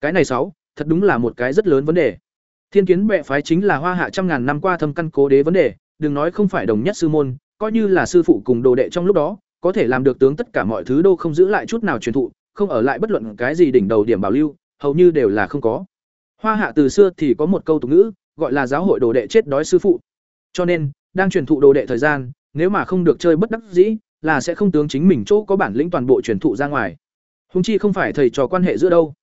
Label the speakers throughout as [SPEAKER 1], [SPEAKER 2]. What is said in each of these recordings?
[SPEAKER 1] cái này sáu, thật đúng là một cái rất lớn vấn đề. Thiên kiến bệ phái chính là hoa hạ trăm ngàn năm qua thâm căn cố đế vấn đề, đừng nói không phải đồng nhất sư môn, coi như là sư phụ cùng đồ đệ trong lúc đó, có thể làm được tướng tất cả mọi thứ đâu không giữ lại chút nào truyền thụ, không ở lại bất luận cái gì đỉnh đầu điểm bảo lưu, hầu như đều là không có. Hoa hạ từ xưa thì có một câu tục ngữ, gọi là giáo hội đồ đệ chết đói sư phụ. Cho nên, đang truyền thụ đồ đệ thời gian, nếu mà không được chơi bất đắc dĩ, là sẽ không tướng chính mình chỗ có bản lĩnh toàn bộ truyền thụ ra ngoài. Húng chi không phải thầy trò quan hệ giữa đâu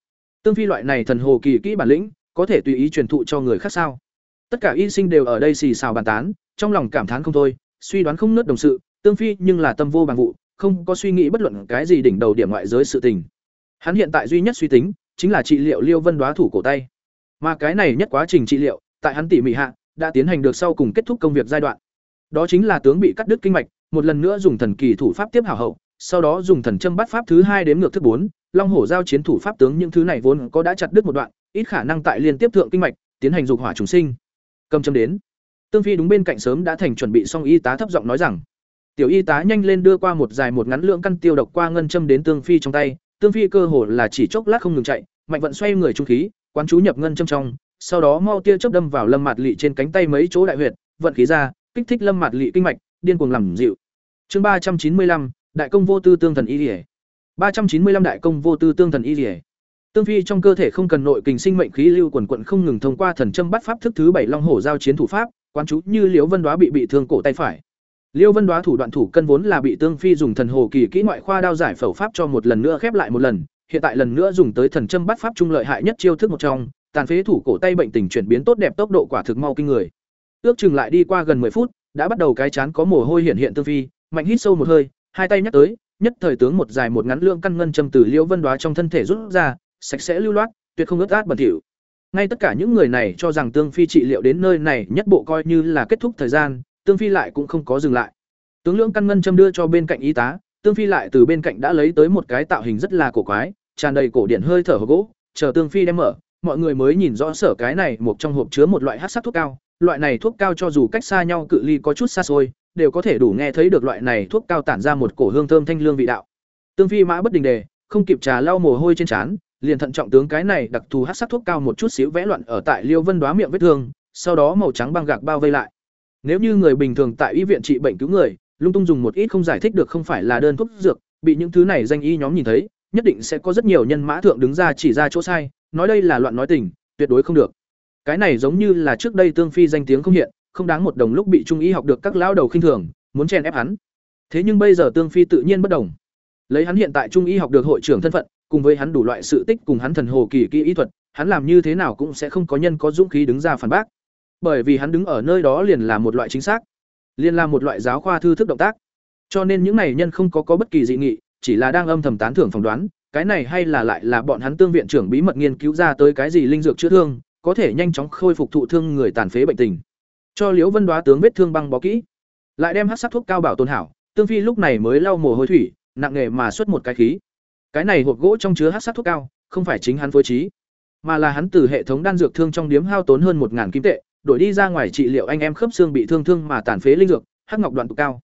[SPEAKER 1] tương phi loại này thần hồ kỳ kỹ bản lĩnh, có thể tùy ý truyền thụ cho người khác sao? Tất cả y sinh đều ở đây xì xào bàn tán, trong lòng cảm thán không thôi, suy đoán không nớt đồng sự, tương phi nhưng là tâm vô bằng vụ, không có suy nghĩ bất luận cái gì đỉnh đầu điểm ngoại giới sự tình. Hắn hiện tại duy nhất suy tính, chính là trị liệu liêu vân đoá thủ cổ tay. Mà cái này nhất quá trình trị liệu, tại hắn tỉ mỉ hạ, đã tiến hành được sau cùng kết thúc công việc giai đoạn. Đó chính là tướng bị cắt đứt kinh mạch, một lần nữa dùng thần kỳ thủ pháp tiếp hảo hậu, sau đó dùng thần châm bắt pháp thứ hai đến ngược thứ bốn long hổ giao chiến thủ pháp tướng những thứ này vốn có đã chặt đứt một đoạn, ít khả năng tại liên tiếp thượng kinh mạch, tiến hành dục hỏa trùng sinh. Cầm châm đến. Tương Phi đúng bên cạnh sớm đã thành chuẩn bị xong y tá thấp giọng nói rằng: "Tiểu y tá nhanh lên đưa qua một dài một ngắn lượng căn tiêu độc qua ngân châm đến Tương Phi trong tay." Tương Phi cơ hồ là chỉ chốc lát không ngừng chạy, mạnh vận xoay người trung khí, quán chú nhập ngân châm trong, sau đó mau tia chớp đâm vào Lâm Mạt lị trên cánh tay mấy chỗ đại huyệt, vận khí ra, kích thích Lâm Mạt lị kinh mạch, điên cuồng làm dịu. Chương ba trăm chín mươi lăm Đại công vô tư tương thần y liễu. 395 đại công vô tư tương thần y liễu. Tương Phi trong cơ thể không cần nội kình sinh mệnh khí lưu quần quần không ngừng thông qua thần châm bắt pháp thức thứ bảy long hổ giao chiến thủ pháp, quán chú như Liễu Vân Đóa bị bị thương cổ tay phải. Liễu Vân Đóa thủ đoạn thủ cân vốn là bị Tương Phi dùng thần hồ kỳ kỹ ngoại khoa đao giải phẫu pháp cho một lần nữa khép lại một lần, hiện tại lần nữa dùng tới thần châm bắt pháp trung lợi hại nhất chiêu thức một trong, tàn phế thủ cổ tay bệnh tình chuyển biến tốt đẹp tốc độ quả thực mau kinh người. Ước chừng lại đi qua gần 10 phút, đã bắt đầu cái chán có mồ hôi hiện hiện Tương Phi, mạnh hít sâu một hơi, hai tay nhắc tới, nhất thời tướng một dài một ngắn lượng căn ngân châm từ liễu vân đoá trong thân thể rút ra, sạch sẽ lưu loát, tuyệt không ướt át bẩn thỉu. Ngay tất cả những người này cho rằng tương phi trị liệu đến nơi này nhất bộ coi như là kết thúc thời gian, tương phi lại cũng không có dừng lại. Tướng lượng căn ngân châm đưa cho bên cạnh y tá, tương phi lại từ bên cạnh đã lấy tới một cái tạo hình rất là cổ quái, tràn đầy cổ điển hơi thở hộp gỗ, chờ tương phi đem mở, mọi người mới nhìn rõ sở cái này một trong hộp chứa một loại hát sắc thuốc cao, loại này thuốc cao cho dù cách xa nhau cự ly có chút xa xôi đều có thể đủ nghe thấy được loại này thuốc cao tản ra một cổ hương thơm thanh lương vị đạo. Tương phi mã bất đình đề, không kịp trà lau mồ hôi trên trán, liền thận trọng tướng cái này đặc thù hắc sắc thuốc cao một chút xíu vẽ loạn ở tại liêu vân đóa miệng vết thương, sau đó màu trắng băng gạc bao vây lại. Nếu như người bình thường tại y viện trị bệnh cứu người, lung tung dùng một ít không giải thích được không phải là đơn thuốc dược, bị những thứ này danh y nhóm nhìn thấy, nhất định sẽ có rất nhiều nhân mã thượng đứng ra chỉ ra chỗ sai, nói đây là loạn nói tình, tuyệt đối không được. Cái này giống như là trước đây tương phi danh tiếng không hiện không đáng một đồng lúc bị trung y học được các lão đầu khinh thường, muốn chen ép hắn. Thế nhưng bây giờ tương phi tự nhiên bất đồng. Lấy hắn hiện tại trung y học được hội trưởng thân phận, cùng với hắn đủ loại sự tích cùng hắn thần hồ kỳ kỹ y thuật, hắn làm như thế nào cũng sẽ không có nhân có dũng khí đứng ra phản bác. Bởi vì hắn đứng ở nơi đó liền là một loại chính xác, liền là một loại giáo khoa thư thức động tác. Cho nên những này nhân không có có bất kỳ dị nghị, chỉ là đang âm thầm tán thưởng phỏng đoán, cái này hay là lại là bọn hắn tương viện trưởng bí mật nghiên cứu ra tới cái gì linh dược chữa thương, có thể nhanh chóng khôi phục thụ thương người tàn phế bệnh tình cho liễu vân đoá tướng vết thương băng bó kỹ. Lại đem hát sắc thuốc cao bảo tồn hảo, tương phi lúc này mới lau mồ hôi thủy, nặng nghề mà xuất một cái khí. Cái này hộp gỗ trong chứa hát sắc thuốc cao, không phải chính hắn phối trí, mà là hắn từ hệ thống đan dược thương trong điếm hao tốn hơn một kim tệ, đổi đi ra ngoài trị liệu anh em khớp xương bị thương thương mà tàn phế linh dược, hắc ngọc đoạn tụ cao.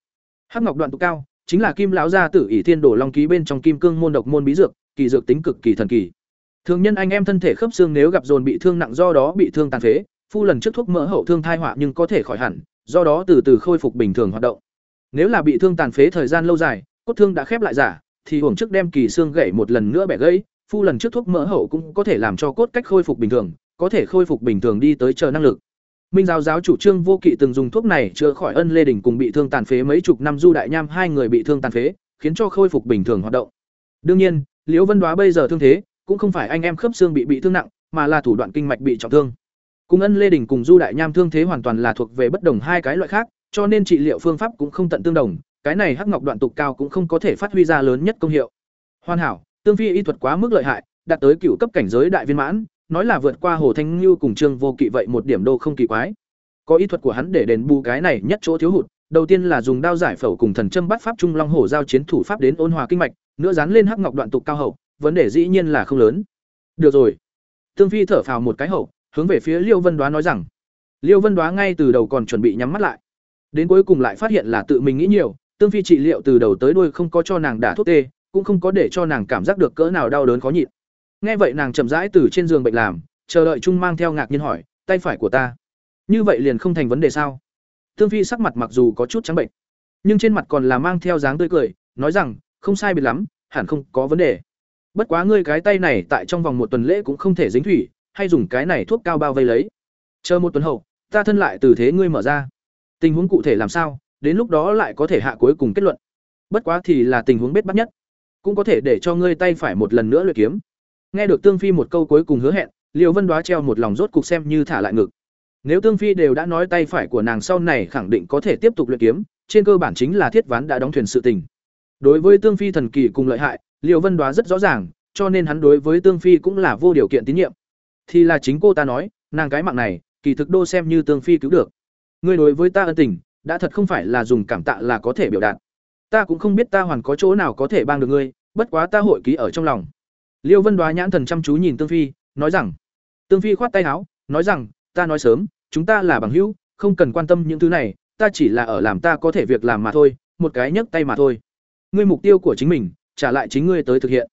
[SPEAKER 1] Hắc ngọc đoạn tụ cao chính là kim lão gia tử ỷ thiên đổ long ký bên trong kim cương môn độc môn bí dược, kỳ dược tính cực kỳ thần kỳ. Thường nhân anh em thân thể khớp xương nếu gặp dồn bị thương nặng do đó bị thương tàn phế phu lần trước thuốc mỡ hậu thương thai họa nhưng có thể khỏi hẳn do đó từ từ khôi phục bình thường hoạt động nếu là bị thương tàn phế thời gian lâu dài cốt thương đã khép lại giả thì uổng trước đem kỳ xương gãy một lần nữa bẻ gãy phu lần trước thuốc mỡ hậu cũng có thể làm cho cốt cách khôi phục bình thường có thể khôi phục bình thường đi tới chờ năng lực Minh giáo giáo chủ trương vô kỵ từng dùng thuốc này chữa khỏi ân lê đình cùng bị thương tàn phế mấy chục năm du đại nham hai người bị thương tàn phế, khiến cho khôi phục bình thường hoạt động. Đương nhiên, Liễu Vân Đoá bây giờ thương thế, cũng không phải anh em khớp xương bị bị thương nặng, mà là thủ đoạn kinh mạch bị trọng thương. Cùng ân lê đình cùng du đại nham thương thế hoàn toàn là thuộc về bất đồng hai cái loại khác, cho nên trị liệu phương pháp cũng không tận tương đồng, cái này hắc ngọc đoạn tục cao cũng không có thể phát huy ra lớn nhất công hiệu. Hoàn hảo, tương phi y thuật quá mức lợi hại, đạt tới cựu cấp cảnh giới đại viên mãn, nói là vượt qua Hồ Thanh Nưu cùng Trương Vô Kỵ vậy một điểm đô không kỳ quái. Có y thuật của hắn để đền bù cái này nhất chỗ thiếu hụt, đầu tiên là dùng đao giải phẫu cùng thần châm bắt pháp trung long hổ giao chiến thủ pháp đến ôn hòa kinh mạch, nữa dán lên hắc ngọc đoạn tục cao hậu, vấn đề dĩ nhiên là không lớn. Được rồi. Tương Phi thở phào một cái hậu, hướng về phía Liêu Vân Đoá nói rằng, Liêu Vân Đoá ngay từ đầu còn chuẩn bị nhắm mắt lại, đến cuối cùng lại phát hiện là tự mình nghĩ nhiều, Tương Phi trị liệu từ đầu tới đuôi không có cho nàng đả thuốc tê, cũng không có để cho nàng cảm giác được cỡ nào đau đớn khó nhịn. Nghe vậy nàng chậm rãi từ trên giường bệnh làm chờ đợi trung mang theo ngạc nhiên hỏi tay phải của ta như vậy liền không thành vấn đề sao? Tương phi sắc mặt mặc dù có chút trắng bệnh nhưng trên mặt còn là mang theo dáng tươi cười nói rằng không sai biệt lắm hẳn không có vấn đề. Bất quá ngươi cái tay này tại trong vòng một tuần lễ cũng không thể dính thủy hay dùng cái này thuốc cao bao vây lấy. Chờ một tuần hậu, ta thân lại từ thế ngươi mở ra. Tình huống cụ thể làm sao, đến lúc đó lại có thể hạ cuối cùng kết luận. Bất quá thì là tình huống bết bắt nhất. Cũng có thể để cho ngươi tay phải một lần nữa luyện kiếm. Nghe được tương phi một câu cuối cùng hứa hẹn liệu vân đoá treo một lòng rốt cục xem như thả lại ngực. Nếu tương phi đều đã nói tay phải của nàng sau này khẳng định có thể tiếp tục luyện kiếm, trên cơ bản chính là thiết ván đã đóng thuyền sự tình. Đối với tương phi thần kỳ cùng lợi hại liệu vân đoá rất rõ ràng, cho nên hắn đối với tương phi cũng là vô điều kiện tín nhiệm thì là chính cô ta nói, nàng cái mạng này, kỳ thực đô xem như tương phi cứu được. Ngươi đối với ta ân tình, đã thật không phải là dùng cảm tạ là có thể biểu đạt. Ta cũng không biết ta hoàn có chỗ nào có thể bang được ngươi, bất quá ta hội ký ở trong lòng. Liêu vân đoá nhãn thần chăm chú nhìn tương phi, nói rằng, tương phi khoát tay áo, nói rằng, ta nói sớm, chúng ta là bằng hữu, không cần quan tâm những thứ này, ta chỉ là ở làm ta có thể việc làm mà thôi, một cái nhấc tay mà thôi. Ngươi mục tiêu của chính mình, trả lại chính ngươi tới thực hiện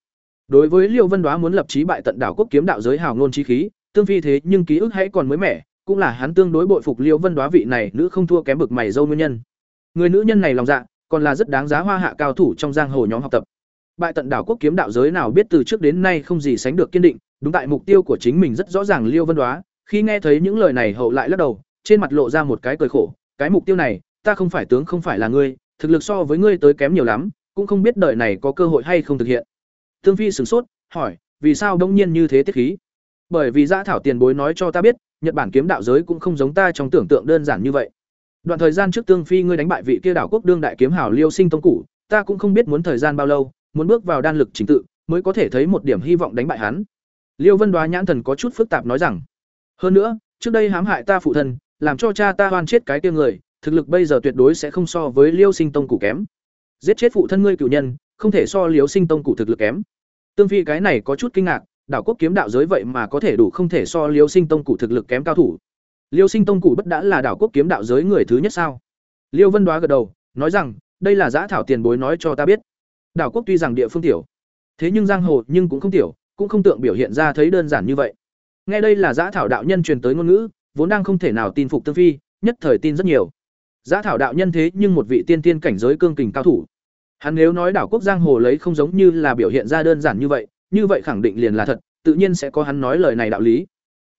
[SPEAKER 1] đối với liêu vân đoá muốn lập trí bại tận đảo quốc kiếm đạo giới hào ngôn trí khí, tương phi thế nhưng ký ức hãy còn mới mẻ, cũng là hắn tương đối bội phục liêu vân đoá vị này nữ không thua kém bực mày dâu nguyên nhân. Người nữ nhân này lòng dạ còn là rất đáng giá hoa hạ cao thủ trong giang hồ nhóm học tập. Bại tận đảo quốc kiếm đạo giới nào biết từ trước đến nay không gì sánh được kiên định, đúng tại mục tiêu của chính mình rất rõ ràng liêu vân đoá, khi nghe thấy những lời này hậu lại lắc đầu, trên mặt lộ ra một cái cười khổ, cái mục tiêu này, ta không phải tướng không phải là ngươi, thực lực so với ngươi tới kém nhiều lắm, cũng không biết đời này có cơ hội hay không thực hiện tương phi sửng sốt, hỏi, vì sao đông nhiên như thế tiết khí? Bởi vì Dã thảo tiền bối nói cho ta biết, nhật bản kiếm đạo giới cũng không giống ta trong tưởng tượng đơn giản như vậy. Đoạn thời gian trước tương phi ngươi đánh bại vị kia đảo quốc đương đại kiếm hảo liêu sinh tông cũ ta cũng không biết muốn thời gian bao lâu, muốn bước vào đan lực chính tự, mới có thể thấy một điểm hy vọng đánh bại hắn. Liêu vân đoá nhãn thần có chút phức tạp nói rằng, hơn nữa, trước đây hãm hại ta phụ thân, làm cho cha ta oan chết cái kia người, thực lực bây giờ tuyệt đối sẽ không so với liêu sinh tông cũ kém. Giết chết phụ thân ngươi cửu nhân, không thể so liêu sinh tông cũ thực lực kém tương phi cái này có chút kinh ngạc, đảo quốc kiếm đạo giới vậy mà có thể đủ không thể so liêu sinh tông cụ thực lực kém cao thủ. Liêu sinh tông cụ bất đã là đảo quốc kiếm đạo giới người thứ nhất sao? Liêu vân đoá gật đầu, nói rằng, đây là giã thảo tiền bối nói cho ta biết. Đảo quốc tuy rằng địa phương tiểu, thế nhưng giang hồ nhưng cũng không tiểu, cũng không tượng biểu hiện ra thấy đơn giản như vậy. Nghe đây là giã thảo đạo nhân truyền tới ngôn ngữ, vốn đang không thể nào tin phục tương phi, nhất thời tin rất nhiều. Giã thảo đạo nhân thế nhưng một vị tiên tiên cảnh giới cương kình cao thủ hắn nếu nói đảo quốc giang hồ lấy không giống như là biểu hiện ra đơn giản như vậy như vậy khẳng định liền là thật tự nhiên sẽ có hắn nói lời này đạo lý.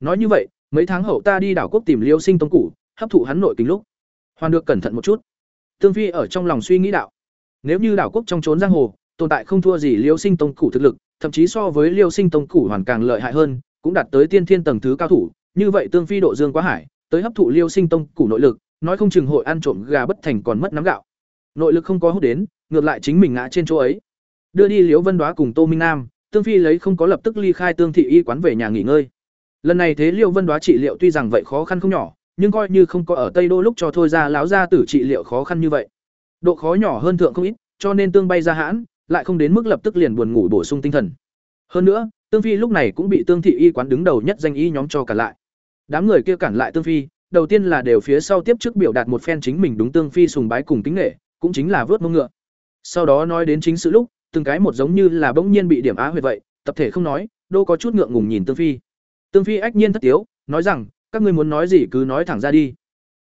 [SPEAKER 1] Nói như vậy mấy tháng hậu ta đi đảo quốc tìm liêu sinh tông cũ, hấp thụ hắn nội kính lúc. Hoàn được cẩn thận một chút. Tương phi ở trong lòng suy nghĩ đạo. Nếu như đảo quốc trong trốn giang hồ tồn tại không thua gì liêu sinh tông cũ thực lực thậm chí so với liêu sinh tông cũ hoàn càng lợi hại hơn cũng đạt tới tiên thiên tầng thứ cao thủ như vậy tương phi độ dương quá hải tới hấp thụ liêu sinh tông cũ nội lực nói không chừng hội ăn trộm gà bất thành còn mất nắm gạo. Nội lực không có hút đến ngược lại chính mình ngã trên chỗ ấy. Đưa đi liễu vân đoá cùng tô minh nam, tương phi lấy không có lập tức ly khai tương thị y quán về nhà nghỉ ngơi. Lần này thế liễu vân đoá trị liệu tuy rằng vậy khó khăn không nhỏ, nhưng coi như không có ở tây đô lúc cho thôi ra láo ra tử trị liệu khó khăn như vậy. Độ khó nhỏ hơn thượng không ít, cho nên tương bay ra hãn, lại không đến mức lập tức liền buồn ngủ bổ sung tinh thần. Hơn nữa, tương phi lúc này cũng bị tương thị y quán đứng đầu nhất danh y nhóm cho cả lại. Đám người kia cản lại tương phi, đầu tiên là đều phía sau tiếp trước biểu đạt một phen chính mình đúng tương phi sùng bái cùng kính nghệ cũng chính là vớt mông ngựa sau đó nói đến chính sự lúc, từng cái một giống như là bỗng nhiên bị điểm á huyệt vậy, tập thể không nói, đô có chút ngượng ngùng nhìn tương phi. Tương phi ách nhiên thất tiếu, nói rằng, các ngươi muốn nói gì cứ nói thẳng ra đi.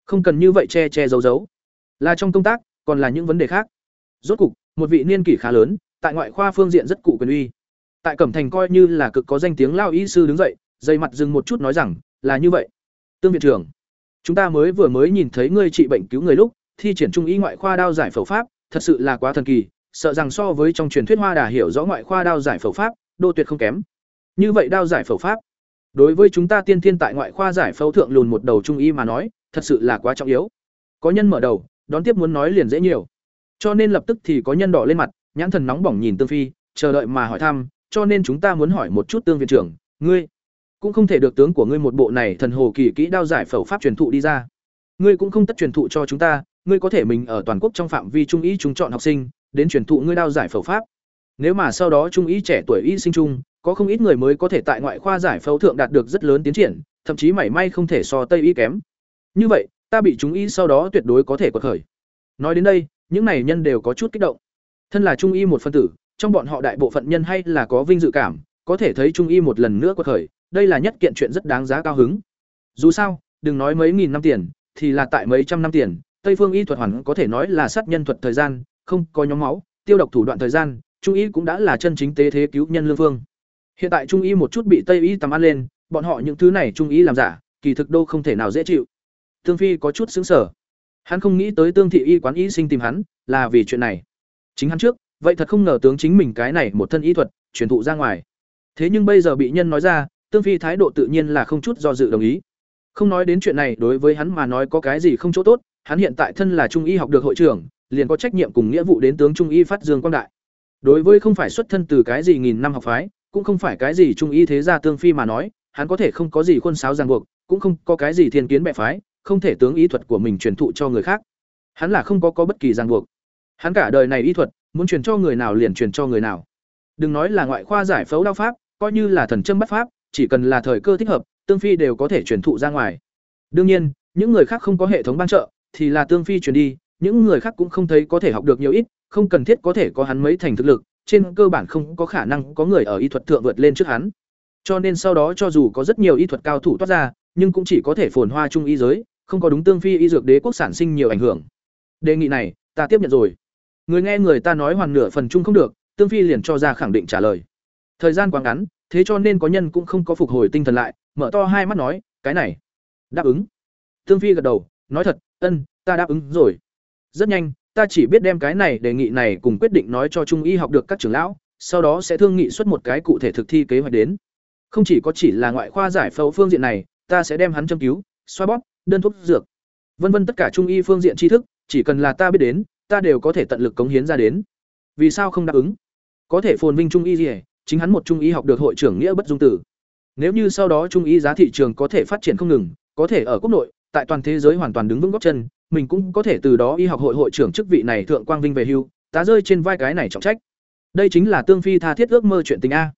[SPEAKER 1] Không cần như vậy che che giấu giấu. Là trong công tác, còn là những vấn đề khác. Rốt cục, một vị niên kỷ khá lớn, tại ngoại khoa phương diện rất cụ quyền uy. Tại cẩm thành coi như là cực có danh tiếng lao y sư đứng dậy dây mặt dừng một chút nói rằng, là như vậy. Tương viện trưởng, chúng ta mới vừa mới nhìn thấy ngươi trị bệnh cứu người lúc, thi triển trung y ngoại khoa đao giải phẫu pháp thật sự là quá thần kỳ, sợ rằng so với trong truyền thuyết hoa đà hiểu rõ ngoại khoa đao giải phẫu pháp, đô tuyệt không kém. Như vậy đao giải phẫu pháp, đối với chúng ta tiên thiên tại ngoại khoa giải phẫu thượng lùn một đầu trung y mà nói, thật sự là quá trọng yếu. Có nhân mở đầu, đón tiếp muốn nói liền dễ nhiều. Cho nên lập tức thì có nhân đỏ lên mặt, nhãn thần nóng bỏng nhìn tương phi, chờ đợi mà hỏi thăm, cho nên chúng ta muốn hỏi một chút tương viện trưởng, ngươi cũng không thể được tướng của ngươi một bộ này thần hồ kỳ kỹ đao giải phẫu pháp truyền thụ đi ra. Ngươi cũng không tất truyền thụ cho chúng ta ngươi có thể mình ở toàn quốc trong phạm vi trung ý trung chọn học sinh đến truyền thụ ngươi đao giải phẫu pháp. Nếu mà sau đó trung ý trẻ tuổi y sinh trung có không ít người mới có thể tại ngoại khoa giải phẫu thượng đạt được rất lớn tiến triển thậm chí mảy may không thể so tây y kém. Như vậy ta bị chúng y sau đó tuyệt đối có thể quật khởi. Nói đến đây những này nhân đều có chút kích động. Thân là trung y một phân tử trong bọn họ đại bộ phận nhân hay là có vinh dự cảm có thể thấy trung y một lần nữa quật khởi, đây là nhất kiện chuyện rất đáng giá cao hứng. Dù sao, đừng nói mấy nghìn năm tiền, thì là tại mấy trăm năm tiền, Tây phương y thuật hoàn có thể nói là sát nhân thuật thời gian, không có nhóm máu, tiêu độc thủ đoạn thời gian, trung y cũng đã là chân chính tế thế cứu nhân lương phương. Hiện tại trung y một chút bị Tây y tầm ăn lên, bọn họ những thứ này trung y làm giả, kỳ thực đô không thể nào dễ chịu. Tương Phi có chút sững sờ. Hắn không nghĩ tới Tương thị y quán y sinh tìm hắn, là vì chuyện này. Chính hắn trước, vậy thật không ngờ tướng chính mình cái này một thân y thuật truyền thụ ra ngoài. Thế nhưng bây giờ bị nhân nói ra, Tương Phi thái độ tự nhiên là không chút do dự đồng ý. Không nói đến chuyện này đối với hắn mà nói có cái gì không chỗ tốt, hắn hiện tại thân là trung y học được hội trưởng, liền có trách nhiệm cùng nghĩa vụ đến tướng trung y phát dương quang đại. Đối với không phải xuất thân từ cái gì nghìn năm học phái, cũng không phải cái gì trung y thế gia tương phi mà nói, hắn có thể không có gì khuôn sáo ràng buộc, cũng không có cái gì thiên kiến bệ phái, không thể tướng y thuật của mình truyền thụ cho người khác. Hắn là không có có bất kỳ ràng buộc. Hắn cả đời này y thuật, muốn truyền cho người nào liền truyền cho người nào. Đừng nói là ngoại khoa giải phẫu đao pháp, coi như là thần châm bắt pháp, chỉ cần là thời cơ thích hợp, tương phi đều có thể truyền thụ ra ngoài. Đương nhiên, những người khác không có hệ thống ban trợ, thì là tương phi truyền đi, những người khác cũng không thấy có thể học được nhiều ít, không cần thiết có thể có hắn mấy thành thực lực, trên cơ bản không có khả năng có người ở y thuật thượng vượt lên trước hắn. Cho nên sau đó cho dù có rất nhiều y thuật cao thủ toát ra, nhưng cũng chỉ có thể phồn hoa trung y giới, không có đúng tương phi y dược đế quốc sản sinh nhiều ảnh hưởng. Đề nghị này, ta tiếp nhận rồi. Người nghe người ta nói hoàn nửa phần chung không được, tương phi liền cho ra khẳng định trả lời. Thời gian quá ngắn, thế cho nên có nhân cũng không có phục hồi tinh thần lại, mở to hai mắt nói, cái này, đáp ứng. Tương phi gật đầu, nói thật, ân, ta đáp ứng rồi. Rất nhanh, ta chỉ biết đem cái này đề nghị này cùng quyết định nói cho trung y học được các trưởng lão, sau đó sẽ thương nghị xuất một cái cụ thể thực thi kế hoạch đến. Không chỉ có chỉ là ngoại khoa giải phẫu phương diện này, ta sẽ đem hắn châm cứu, xoa bóp, đơn thuốc dược, vân vân tất cả trung y phương diện tri thức, chỉ cần là ta biết đến, ta đều có thể tận lực cống hiến ra đến. Vì sao không đáp ứng? Có thể phồn vinh trung y gì, chính hắn một trung y học được hội trưởng nghĩa bất dung tử. Nếu như sau đó trung y giá thị trường có thể phát triển không ngừng, có thể ở quốc nội, tại toàn thế giới hoàn toàn đứng vững gót chân, mình cũng có thể từ đó y học hội hội trưởng chức vị này thượng quang vinh về hưu, tá rơi trên vai cái này trọng trách. Đây chính là Tương Phi tha thiết ước mơ chuyện tình a.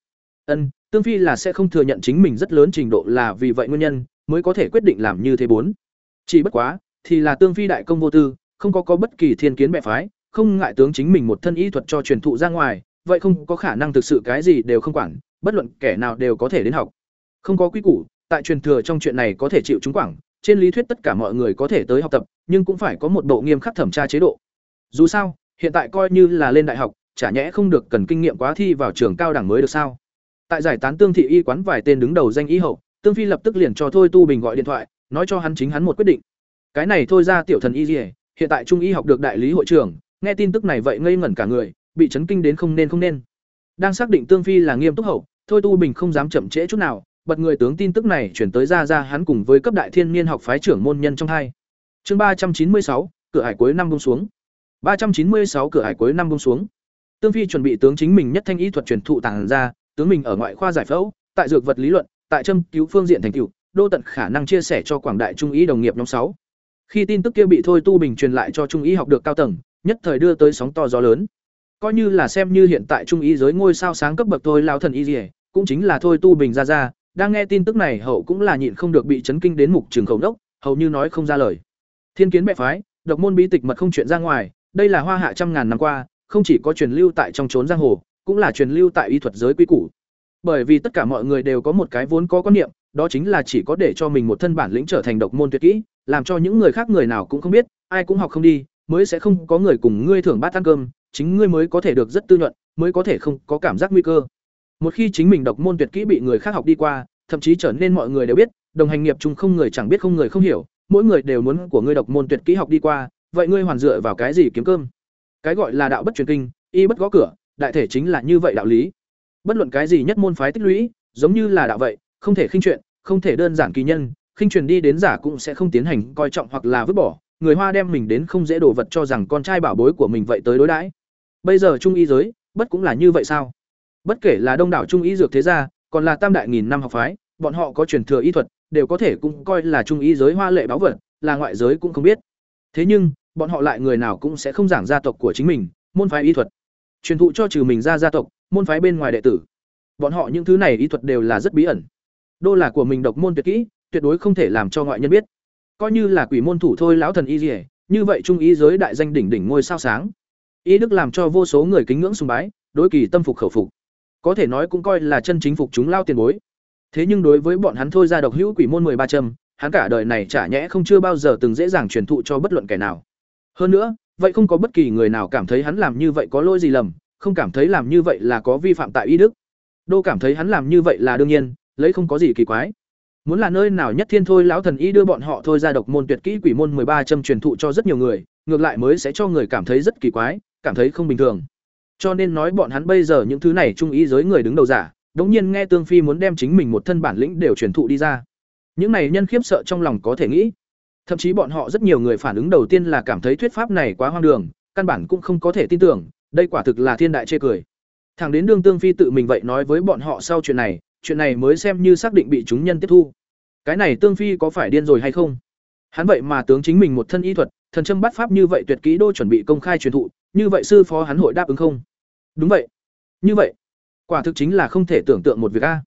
[SPEAKER 1] Ân, Tương Phi là sẽ không thừa nhận chính mình rất lớn trình độ là vì vậy nguyên nhân mới có thể quyết định làm như thế bốn. Chỉ bất quá, thì là Tương Phi đại công vô tư, không có có bất kỳ thiên kiến bệ phái, không ngại tướng chính mình một thân y thuật cho truyền thụ ra ngoài, vậy không có khả năng thực sự cái gì đều không quản, bất luận kẻ nào đều có thể đến học. Không có quy củ, tại truyền thừa trong chuyện này có thể chịu chúng quảng, trên lý thuyết tất cả mọi người có thể tới học tập, nhưng cũng phải có một bộ nghiêm khắc thẩm tra chế độ. Dù sao, hiện tại coi như là lên đại học, chả nhẽ không được cần kinh nghiệm quá thi vào trường cao đẳng mới được sao? Tại giải tán tương thị y quán vài tên đứng đầu danh y hậu, Tương Phi lập tức liền cho Thôi Tu Bình gọi điện thoại, nói cho hắn chính hắn một quyết định. Cái này thôi ra tiểu thần y gì hiện tại trung y học được đại lý hội trưởng, nghe tin tức này vậy ngây ngẩn cả người, bị chấn kinh đến không nên không nên. Đang xác định Tương Phi là nghiêm túc hậu, Thôi Tu Bình không dám chậm trễ chút nào, bật người tướng tin tức này chuyển tới ra ra hắn cùng với cấp đại thiên niên học phái trưởng môn nhân trong hai. Chương ba trăm chín mươi sáu cửa hải cuối năm buông xuống. ba trăm chín mươi sáu cửa hải cuối năm buông xuống. Tương Phi chuẩn bị tướng chính mình nhất thanh y thuật truyền thụ tàng ra, tướng mình ở ngoại khoa giải phẫu, tại dược vật lý luận, tại châm cứu phương diện thành tựu, đô tận khả năng chia sẻ cho quảng đại trung y đồng nghiệp nhóm sáu. Khi tin tức kia bị thôi tu bình truyền lại cho trung y học được cao tầng, nhất thời đưa tới sóng to gió lớn. Coi như là xem như hiện tại trung y giới ngôi sao sáng cấp bậc thôi lao thần y liễu, cũng chính là thôi tu bình ra ra, đang nghe tin tức này hậu cũng là nhịn không được bị chấn kinh đến mục trường khẩu đốc, hầu như nói không ra lời. Thiên kiến mẹ phái, độc môn bí tịch mật không chuyện ra ngoài, đây là hoa hạ trăm ngàn năm qua, không chỉ có truyền lưu tại trong chốn giang hồ, cũng là truyền lưu tại y thuật giới quy củ. Bởi vì tất cả mọi người đều có một cái vốn có quan niệm, đó chính là chỉ có để cho mình một thân bản lĩnh trở thành độc môn tuyệt kỹ, làm cho những người khác người nào cũng không biết, ai cũng học không đi, mới sẽ không có người cùng ngươi thưởng bát ăn cơm, chính ngươi mới có thể được rất tư nhuận, mới có thể không có cảm giác nguy cơ. Một khi chính mình độc môn tuyệt kỹ bị người khác học đi qua, thậm chí trở nên mọi người đều biết, đồng hành nghiệp chung không người chẳng biết không người không hiểu, mỗi người đều muốn của ngươi độc môn tuyệt kỹ học đi qua, vậy ngươi hoàn dựa vào cái gì kiếm cơm? Cái gọi là đạo bất truyền kinh, y bất gõ cửa, đại thể chính là như vậy đạo lý. Bất luận cái gì nhất môn phái tích lũy, giống như là đạo vậy, không thể khinh chuyện, không thể đơn giản kỳ nhân, khinh truyền đi đến giả cũng sẽ không tiến hành coi trọng hoặc là vứt bỏ, người Hoa đem mình đến không dễ đổ vật cho rằng con trai bảo bối của mình vậy tới đối đãi. Bây giờ trung y giới, bất cũng là như vậy sao? Bất kể là đông đảo trung y dược thế gia, còn là tam đại nghìn năm học phái, bọn họ có truyền thừa y thuật, đều có thể cũng coi là trung y giới hoa lệ báo vật, là ngoại giới cũng không biết. Thế nhưng, bọn họ lại người nào cũng sẽ không giảng gia tộc của chính mình, môn phái y thuật. Truyền thụ cho trừ mình ra gia tộc, môn phái bên ngoài đệ tử. Bọn họ những thứ này y thuật đều là rất bí ẩn. Đô là của mình độc môn tuyệt kỹ, tuyệt đối không thể làm cho ngoại nhân biết. Coi như là quỷ môn thủ thôi lão thần y liễu, như vậy trung y giới đại danh đỉnh đỉnh ngôi sao sáng. ý đức làm cho vô số người kính ngưỡng sùng bái, đối kỳ tâm phục khẩu phục có thể nói cũng coi là chân chính phục chúng lao tiền bối. Thế nhưng đối với bọn hắn thôi ra độc hữu quỷ môn ba châm, hắn cả đời này chả nhẽ không chưa bao giờ từng dễ dàng truyền thụ cho bất luận kẻ nào. Hơn nữa, vậy không có bất kỳ người nào cảm thấy hắn làm như vậy có lỗi gì lầm, không cảm thấy làm như vậy là có vi phạm tại y đức. Đô cảm thấy hắn làm như vậy là đương nhiên, lấy không có gì kỳ quái. Muốn là nơi nào nhất thiên thôi lão thần y đưa bọn họ thôi ra độc môn tuyệt kỹ quỷ môn ba châm truyền thụ cho rất nhiều người, ngược lại mới sẽ cho người cảm thấy rất kỳ quái, cảm thấy không bình thường. Cho nên nói bọn hắn bây giờ những thứ này trung ý giới người đứng đầu giả, đống nhiên nghe Tương Phi muốn đem chính mình một thân bản lĩnh đều truyền thụ đi ra. Những này nhân khiếp sợ trong lòng có thể nghĩ. Thậm chí bọn họ rất nhiều người phản ứng đầu tiên là cảm thấy thuyết pháp này quá hoang đường, căn bản cũng không có thể tin tưởng, đây quả thực là thiên đại chê cười. Thẳng đến đương Tương Phi tự mình vậy nói với bọn họ sau chuyện này, chuyện này mới xem như xác định bị chúng nhân tiếp thu. Cái này Tương Phi có phải điên rồi hay không? Hắn vậy mà tướng chính mình một thân y thuật, thần châm bắt pháp như vậy tuyệt kỹ đô chuẩn bị công khai truyền thụ, như vậy sư phó hắn hội đáp ứng không? Đúng vậy. Như vậy, quả thực chính là không thể tưởng tượng một việc a.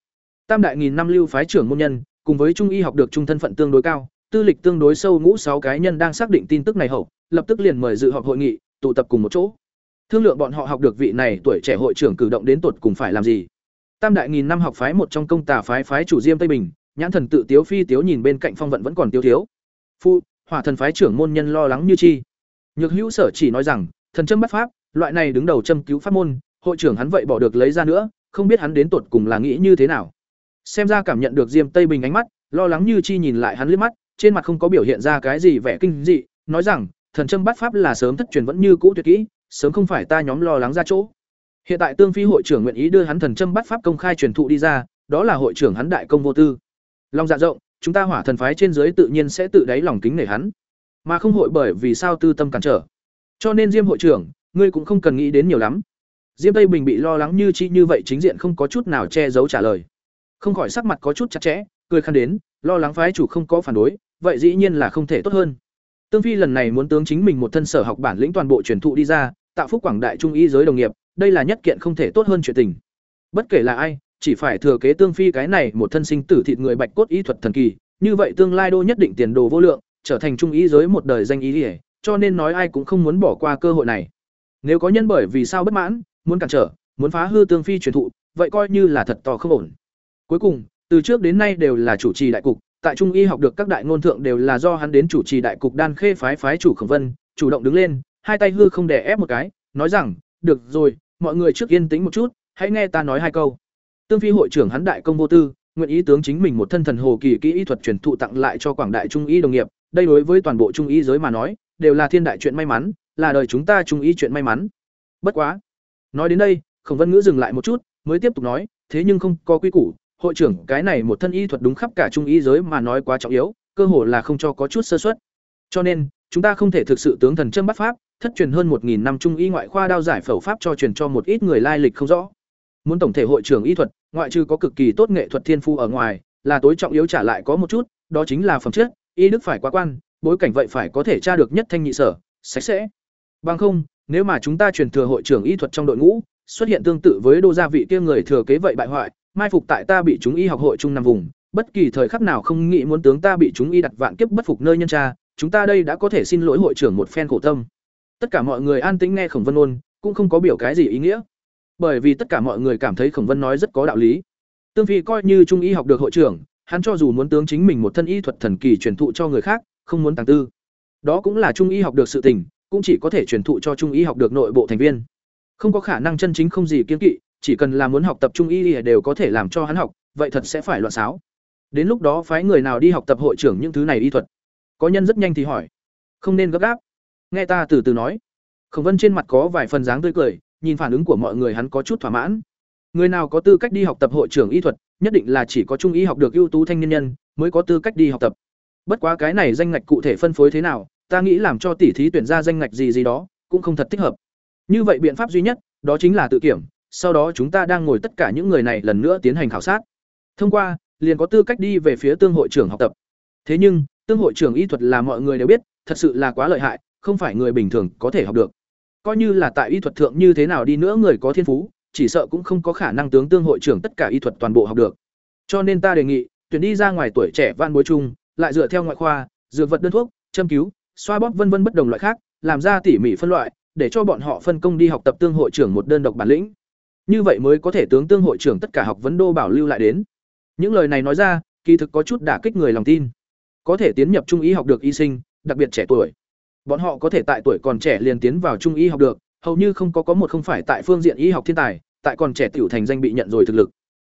[SPEAKER 1] Tam đại nghìn năm lưu phái trưởng môn nhân, cùng với trung y học được trung thân phận tương đối cao, tư lịch tương đối sâu ngũ sáu cái nhân đang xác định tin tức này hậu, lập tức liền mời dự họp hội nghị, tụ tập cùng một chỗ. Thương lượng bọn họ học được vị này tuổi trẻ hội trưởng cử động đến tột cùng phải làm gì. Tam đại nghìn năm học phái một trong công tà phái phái chủ Diêm Tây Bình, nhãn thần tự tiếu phi tiếu nhìn bên cạnh phong vận vẫn còn tiêu thiếu. Phu, hỏa thần phái trưởng môn nhân lo lắng như chi. Nhược Hữu Sở chỉ nói rằng, thần châm bắt pháp, loại này đứng đầu châm cứu pháp môn, hội trưởng hắn vậy bỏ được lấy ra nữa, không biết hắn đến tuột cùng là nghĩ như thế nào. Xem ra cảm nhận được Diêm Tây Bình ánh mắt, lo lắng như chi nhìn lại hắn liếc mắt, trên mặt không có biểu hiện ra cái gì vẻ kinh dị, nói rằng, thần châm bắt pháp là sớm thất truyền vẫn như cũ tuyệt kỹ, sớm không phải ta nhóm lo lắng ra chỗ. Hiện tại Tương Phi hội trưởng nguyện ý đưa hắn thần châm bắt pháp công khai truyền thụ đi ra, đó là hội trưởng hắn đại công vô tư. Long dạ rộng, chúng ta hỏa thần phái trên dưới tự nhiên sẽ tự đáy lòng kính nể hắn, mà không hội bởi vì sao tư tâm cản trở. Cho nên Diêm hội trưởng, ngươi cũng không cần nghĩ đến nhiều lắm. Diêm Tây Bình bị lo lắng như chi như vậy chính diện không có chút nào che giấu trả lời. Không khỏi sắc mặt có chút chặt chẽ, cười khăn đến, lo lắng phái chủ không có phản đối, vậy dĩ nhiên là không thể tốt hơn. Tương Phi lần này muốn tướng chính mình một thân sở học bản lĩnh toàn bộ truyền thụ đi ra, tạo phúc quảng đại trung y giới đồng nghiệp, đây là nhất kiện không thể tốt hơn chuyện tình. Bất kể là ai, chỉ phải thừa kế Tương Phi cái này một thân sinh tử thịt người bạch cốt y thuật thần kỳ, như vậy tương lai đô nhất định tiền đồ vô lượng, trở thành trung y giới một đời danh y ỉa cho nên nói ai cũng không muốn bỏ qua cơ hội này. Nếu có nhân bởi vì sao bất mãn, muốn cản trở, muốn phá hư Tương Phi truyền thụ, vậy coi như là thật to không ổn. Cuối cùng, từ trước đến nay đều là chủ trì đại cục, tại trung y học được các đại ngôn thượng đều là do hắn đến chủ trì đại cục đan khê phái phái chủ khổng vân, chủ động đứng lên, hai tay hư không đè ép một cái, nói rằng, "Được rồi, mọi người trước yên tĩnh một chút, hãy nghe ta nói hai câu." Tương Phi hội trưởng hắn đại công vô tư, nguyện ý tướng chính mình một thân thần hồ kỳ kỹ y thuật truyền thụ tặng lại cho quảng đại trung y đồng nghiệp, đây đối với toàn bộ trung y giới mà nói, đều là thiên đại chuyện may mắn, là đời chúng ta trung y chuyện may mắn. Bất quá, nói đến đây, Khổng Vân Ngữ dừng lại một chút, mới tiếp tục nói, thế nhưng không có quy củ, hội trưởng cái này một thân y thuật đúng khắp cả trung y giới mà nói quá trọng yếu, cơ hồ là không cho có chút sơ suất. Cho nên, chúng ta không thể thực sự tướng thần châm bắt pháp, thất truyền hơn một nghìn năm trung y ngoại khoa đao giải phẫu pháp cho truyền cho một ít người lai lịch không rõ. Muốn tổng thể hội trưởng y thuật, ngoại trừ có cực kỳ tốt nghệ thuật thiên phu ở ngoài, là tối trọng yếu trả lại có một chút, đó chính là phẩm chất, y đức phải quá quan, bối cảnh vậy phải có thể tra được nhất thanh nhị sở, sạch sẽ. Bằng không, nếu mà chúng ta truyền thừa hội trưởng y thuật trong đội ngũ, xuất hiện tương tự với đô gia vị kia người thừa kế vậy bại hoại, mai phục tại ta bị chúng y học hội trung nằm vùng, bất kỳ thời khắc nào không nghĩ muốn tướng ta bị chúng y đặt vạn kiếp bất phục nơi nhân tra, chúng ta đây đã có thể xin lỗi hội trưởng một phen khổ tâm. Tất cả mọi người an tĩnh nghe Khổng Vân ôn, cũng không có biểu cái gì ý nghĩa. Bởi vì tất cả mọi người cảm thấy Khổng Vân nói rất có đạo lý. Tương Phi coi như trung y học được hội trưởng, hắn cho dù muốn tướng chính mình một thân y thuật thần kỳ truyền thụ cho người khác, không muốn tàng tư. Đó cũng là trung y học được sự tình, cũng chỉ có thể truyền thụ cho trung y học được nội bộ thành viên. Không có khả năng chân chính không gì kiên kỵ, chỉ cần là muốn học tập trung y đều có thể làm cho hắn học, vậy thật sẽ phải loạn xáo. Đến lúc đó phái người nào đi học tập hội trưởng những thứ này y thuật. Có nhân rất nhanh thì hỏi, không nên gấp gáp. Nghe ta từ từ nói. Khổng Vân trên mặt có vài phần dáng tươi cười, nhìn phản ứng của mọi người hắn có chút thỏa mãn. Người nào có tư cách đi học tập hội trưởng y thuật, nhất định là chỉ có trung y học được ưu tú thanh niên nhân mới có tư cách đi học tập. Bất quá cái này danh ngạch cụ thể phân phối thế nào, ta nghĩ làm cho tỷ thí tuyển ra danh ngạch gì gì đó, cũng không thật thích hợp. Như vậy biện pháp duy nhất, đó chính là tự kiểm, sau đó chúng ta đang ngồi tất cả những người này lần nữa tiến hành khảo sát. Thông qua, liền có tư cách đi về phía tương hội trưởng học tập. Thế nhưng, tương hội trưởng y thuật là mọi người đều biết, thật sự là quá lợi hại, không phải người bình thường có thể học được. Coi như là tại y thuật thượng như thế nào đi nữa người có thiên phú, chỉ sợ cũng không có khả năng tướng tương hội trưởng tất cả y thuật toàn bộ học được. Cho nên ta đề nghị, tuyển đi ra ngoài tuổi trẻ van bối chung, lại dựa theo ngoại khoa, dược vật đơn thuốc, châm cứu, xoa bóp vân vân bất đồng loại khác, làm ra tỉ mỉ phân loại, để cho bọn họ phân công đi học tập tương hội trưởng một đơn độc bản lĩnh. như vậy mới có thể tướng tương hội trưởng tất cả học vấn đô bảo lưu lại đến. Những lời này nói ra kỳ thực có chút đả kích người lòng tin. Có thể tiến nhập trung y học được y sinh đặc biệt trẻ tuổi. Bọn họ có thể tại tuổi còn trẻ liền tiến vào trung y học được hầu như không có có một không phải tại phương diện y học thiên tài tại còn trẻ tiểu thành danh bị nhận rồi thực lực.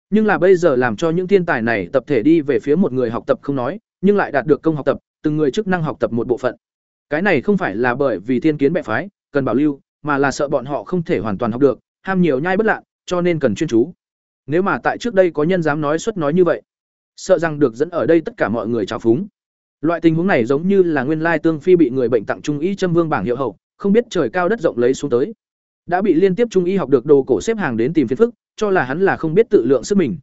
[SPEAKER 1] Nhưng là bây giờ làm cho những thiên tài này tập thể đi về phía một người học tập không nói nhưng lại đạt được công học tập, từng người chức năng học tập một bộ phận. Cái này không phải là bởi vì thiên kiến bệ phái, cần bảo lưu, mà là sợ bọn họ không thể hoàn toàn học được, ham nhiều nhai bất lạ, cho nên cần chuyên chú. Nếu mà tại trước đây có nhân dám nói suất nói như vậy, sợ rằng được dẫn ở đây tất cả mọi người trào phúng. Loại tình huống này giống như là nguyên lai tương phi bị người bệnh tặng trung y châm vương bảng hiệu hậu, không biết trời cao đất rộng lấy xuống tới. Đã bị liên tiếp trung y học được đồ cổ xếp hàng đến tìm phiền phức, cho là hắn là không biết tự lượng sức mình.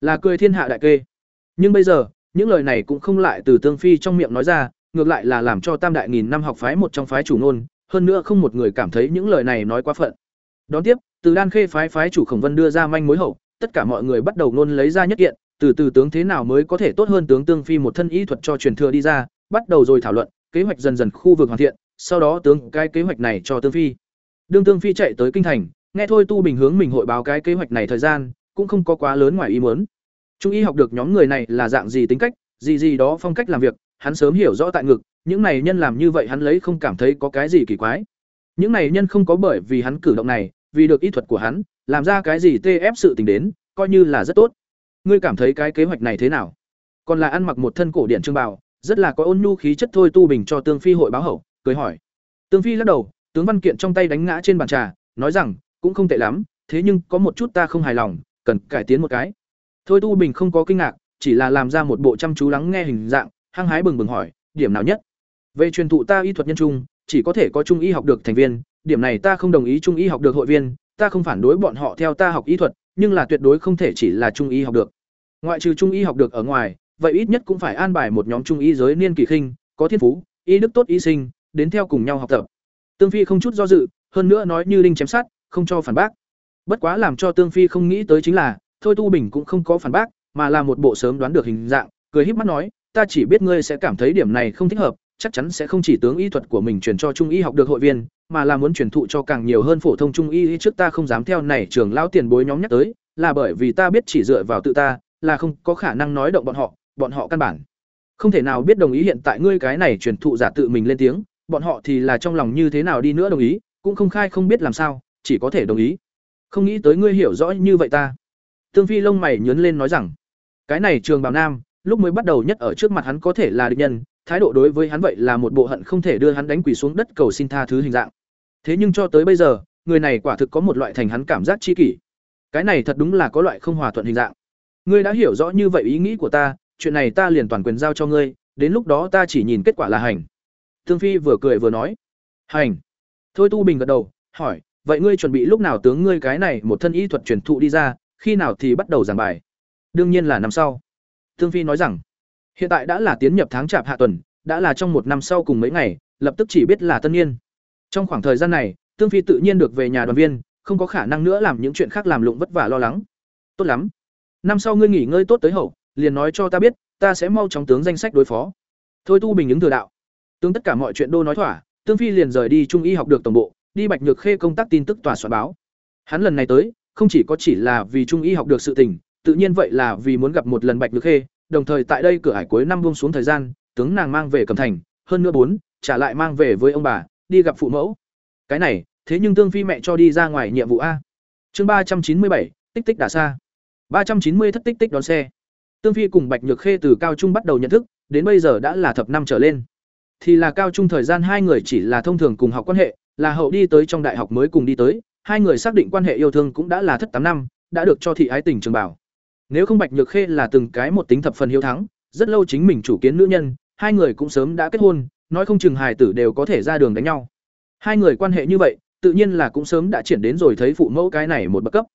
[SPEAKER 1] Là cười thiên hạ đại kê. Nhưng bây giờ những lời này cũng không lại từ tương phi trong miệng nói ra, ngược lại là làm cho tam đại nghìn năm học phái một trong phái chủ nôn hơn nữa không một người cảm thấy những lời này nói quá phận. Đón tiếp, từ đan khê phái phái chủ khổng vân đưa ra manh mối hậu, tất cả mọi người bắt đầu nôn lấy ra nhất kiện, từ từ tướng thế nào mới có thể tốt hơn tướng tương phi một thân y thuật cho truyền thừa đi ra, bắt đầu rồi thảo luận, kế hoạch dần dần khu vực hoàn thiện, sau đó tướng cái kế hoạch này cho tương phi. Đương tương phi chạy tới kinh thành, nghe thôi tu bình hướng mình hội báo cái kế hoạch này thời gian, cũng không có quá lớn ngoài ý muốn trung y học được nhóm người này là dạng gì tính cách, gì gì đó phong cách làm việc, hắn sớm hiểu rõ tại ngực, những này nhân làm như vậy hắn lấy không cảm thấy có cái gì kỳ quái. Những này nhân không có bởi vì hắn cử động này, vì được y thuật của hắn, làm ra cái gì tê ép sự tình đến, coi như là rất tốt. Ngươi cảm thấy cái kế hoạch này thế nào? Còn là ăn mặc một thân cổ điển trương bào, rất là có ôn nhu khí chất thôi tu bình cho tương phi hội báo hậu, cười hỏi. Tương phi lắc đầu, tướng văn kiện trong tay đánh ngã trên bàn trà, nói rằng, cũng không tệ lắm, thế nhưng có một chút ta không hài lòng, cần cải tiến một cái thôi tu bình không có kinh ngạc, chỉ là làm ra một bộ chăm chú lắng nghe hình dạng, hăng hái bừng bừng hỏi, điểm nào nhất? Về truyền thụ ta y thuật nhân trung, chỉ có thể có trung y học được thành viên, điểm này ta không đồng ý trung y học được hội viên, ta không phản đối bọn họ theo ta học y thuật, nhưng là tuyệt đối không thể chỉ là trung y học được. Ngoại trừ trung y học được ở ngoài, vậy ít nhất cũng phải an bài một nhóm trung y giới niên kỳ khinh, có thiên phú, y đức tốt y sinh, đến theo cùng nhau học tập. Tương phi không chút do dự, hơn nữa nói như đinh chém sát không cho phản bác. Bất quá làm cho tương phi không nghĩ tới chính là thôi tu bình cũng không có phản bác, mà là một bộ sớm đoán được hình dạng, cười híp mắt nói, ta chỉ biết ngươi sẽ cảm thấy điểm này không thích hợp, chắc chắn sẽ không chỉ tướng y thuật của mình truyền cho trung y học được hội viên, mà là muốn truyền thụ cho càng nhiều hơn phổ thông trung y trước ta không dám theo này trường lão tiền bối nhóm nhắc tới, là bởi vì ta biết chỉ dựa vào tự ta, là không có khả năng nói động bọn họ bọn họ căn bản không thể nào biết đồng ý hiện tại ngươi cái này truyền thụ giả tự mình lên tiếng, bọn họ thì là trong lòng như thế nào đi nữa đồng ý, cũng không khai không biết làm sao, chỉ có thể đồng ý. Không nghĩ tới ngươi hiểu rõ như vậy ta tương phi lông mày nhướng lên nói rằng, cái này trường bảo nam, lúc mới bắt đầu nhất ở trước mặt hắn có thể là địch nhân, thái độ đối với hắn vậy là một bộ hận không thể đưa hắn đánh quỳ xuống đất cầu xin tha thứ hình dạng. Thế nhưng cho tới bây giờ, người này quả thực có một loại thành hắn cảm giác chi kỷ. Cái này thật đúng là có loại không hòa thuận hình dạng. Ngươi đã hiểu rõ như vậy ý nghĩ của ta, chuyện này ta liền toàn quyền giao cho ngươi, đến lúc đó ta chỉ nhìn kết quả là hành. Thương phi vừa cười vừa nói, hành. Thôi tu bình gật đầu, hỏi, vậy ngươi chuẩn bị lúc nào tướng ngươi cái này một thân y thuật truyền thụ đi ra khi nào thì bắt đầu giảng bài? Đương nhiên là năm sau. Thương phi nói rằng, hiện tại đã là tiến nhập tháng chạp hạ tuần, đã là trong một năm sau cùng mấy ngày, lập tức chỉ biết là tân niên. Trong khoảng thời gian này tương phi tự nhiên được về nhà đoàn viên, không có khả năng nữa làm những chuyện khác làm lụng vất vả lo lắng. Tốt lắm. Năm sau ngươi nghỉ ngơi tốt tới hậu, liền nói cho ta biết, ta sẽ mau chóng tướng danh sách đối phó. Thôi tu bình ứng thừa đạo. Tướng tất cả mọi chuyện đô nói thỏa tương phi liền rời đi trung y học được tổng bộ, đi bạch nhược khê công tác tin tức tòa soạn báo. Hắn lần này tới không chỉ có chỉ là vì trung y học được sự tình, tự nhiên vậy là vì muốn gặp một lần bạch nhược khê, đồng thời tại đây cửa hải cuối năm buông xuống thời gian, tướng nàng mang về cầm thành, hơn nữa bốn, trả lại mang về với ông bà, đi gặp phụ mẫu. Cái này, thế nhưng tương phi mẹ cho đi ra ngoài nhiệm vụ a. Chương ba trăm chín mươi bảy, tích tích đã xa. ba trăm chín mươi thất tích tích đón xe. Tương phi cùng bạch nhược khê từ cao trung bắt đầu nhận thức, đến bây giờ đã là thập năm trở lên. Thì là cao trung thời gian hai người chỉ là thông thường cùng học quan hệ là hậu đi tới trong đại học mới cùng đi tới, hai người xác định quan hệ yêu thương cũng đã là thất tám năm, đã được cho thị ái tình trường bảo. Nếu không bạch nhược khê là từng cái một tính thập phần hiếu thắng, rất lâu chính mình chủ kiến nữ nhân, hai người cũng sớm đã kết hôn, nói không chừng hài tử đều có thể ra đường đánh nhau. Hai người quan hệ như vậy, tự nhiên là cũng sớm đã triển đến rồi thấy phụ mẫu cái này một bậc cấp.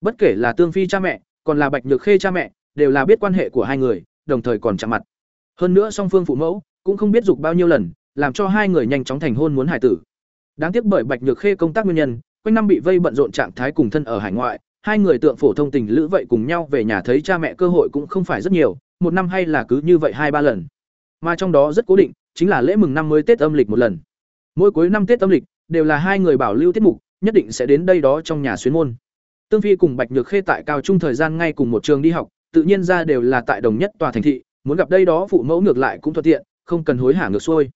[SPEAKER 1] Bất kể là tương phi cha mẹ, còn là bạch nhược khê cha mẹ, đều là biết quan hệ của hai người, đồng thời còn chạm mặt. Hơn nữa song phương phụ mẫu cũng không biết dục bao nhiêu lần, làm cho hai người nhanh chóng thành hôn muốn hải tử đáng tiếc bởi bạch nhược khê công tác nguyên nhân quanh năm bị vây bận rộn trạng thái cùng thân ở hải ngoại hai người tượng phổ thông tình lữ vậy cùng nhau về nhà thấy cha mẹ cơ hội cũng không phải rất nhiều một năm hay là cứ như vậy hai ba lần. Mà trong đó rất cố định chính là lễ mừng năm mới tết âm lịch một lần. Mỗi cuối năm tết âm lịch đều là hai người bảo lưu tiết mục nhất định sẽ đến đây đó trong nhà xuyến môn. Tương Phi cùng Bạch Nhược Khê tại cao trung thời gian ngay cùng một trường đi học, tự nhiên ra đều là tại đồng nhất tòa thành thị, muốn gặp đây đó phụ mẫu ngược lại cũng thuận tiện, không cần hối hả ngược xuôi.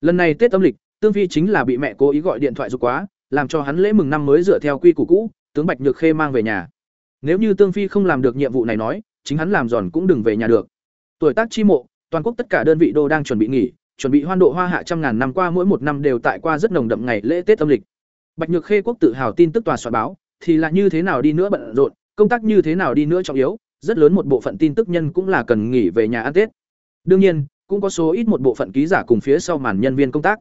[SPEAKER 1] Lần này Tết âm lịch, Tương Phi chính là bị mẹ cố ý gọi điện thoại dục quá, làm cho hắn lễ mừng năm mới dựa theo quy củ cũ, tướng Bạch Nhược Khê mang về nhà. Nếu như Tương Phi không làm được nhiệm vụ này nói, chính hắn làm giòn cũng đừng về nhà được. Tuổi tác chi mộ, toàn quốc tất cả đơn vị đô đang chuẩn bị nghỉ, chuẩn bị hoan độ hoa hạ trăm ngàn năm qua mỗi một năm đều tại qua rất nồng đậm ngày lễ Tết âm lịch. Bạch Nhược Khê quốc tự hào tin tức tòa soạn báo, thì là như thế nào đi nữa bận rộn, công tác như thế nào đi nữa trọng yếu, rất lớn một bộ phận tin tức nhân cũng là cần nghỉ về nhà ăn Tết. Đương nhiên, cũng có số ít một bộ phận ký giả cùng phía sau màn nhân viên công tác.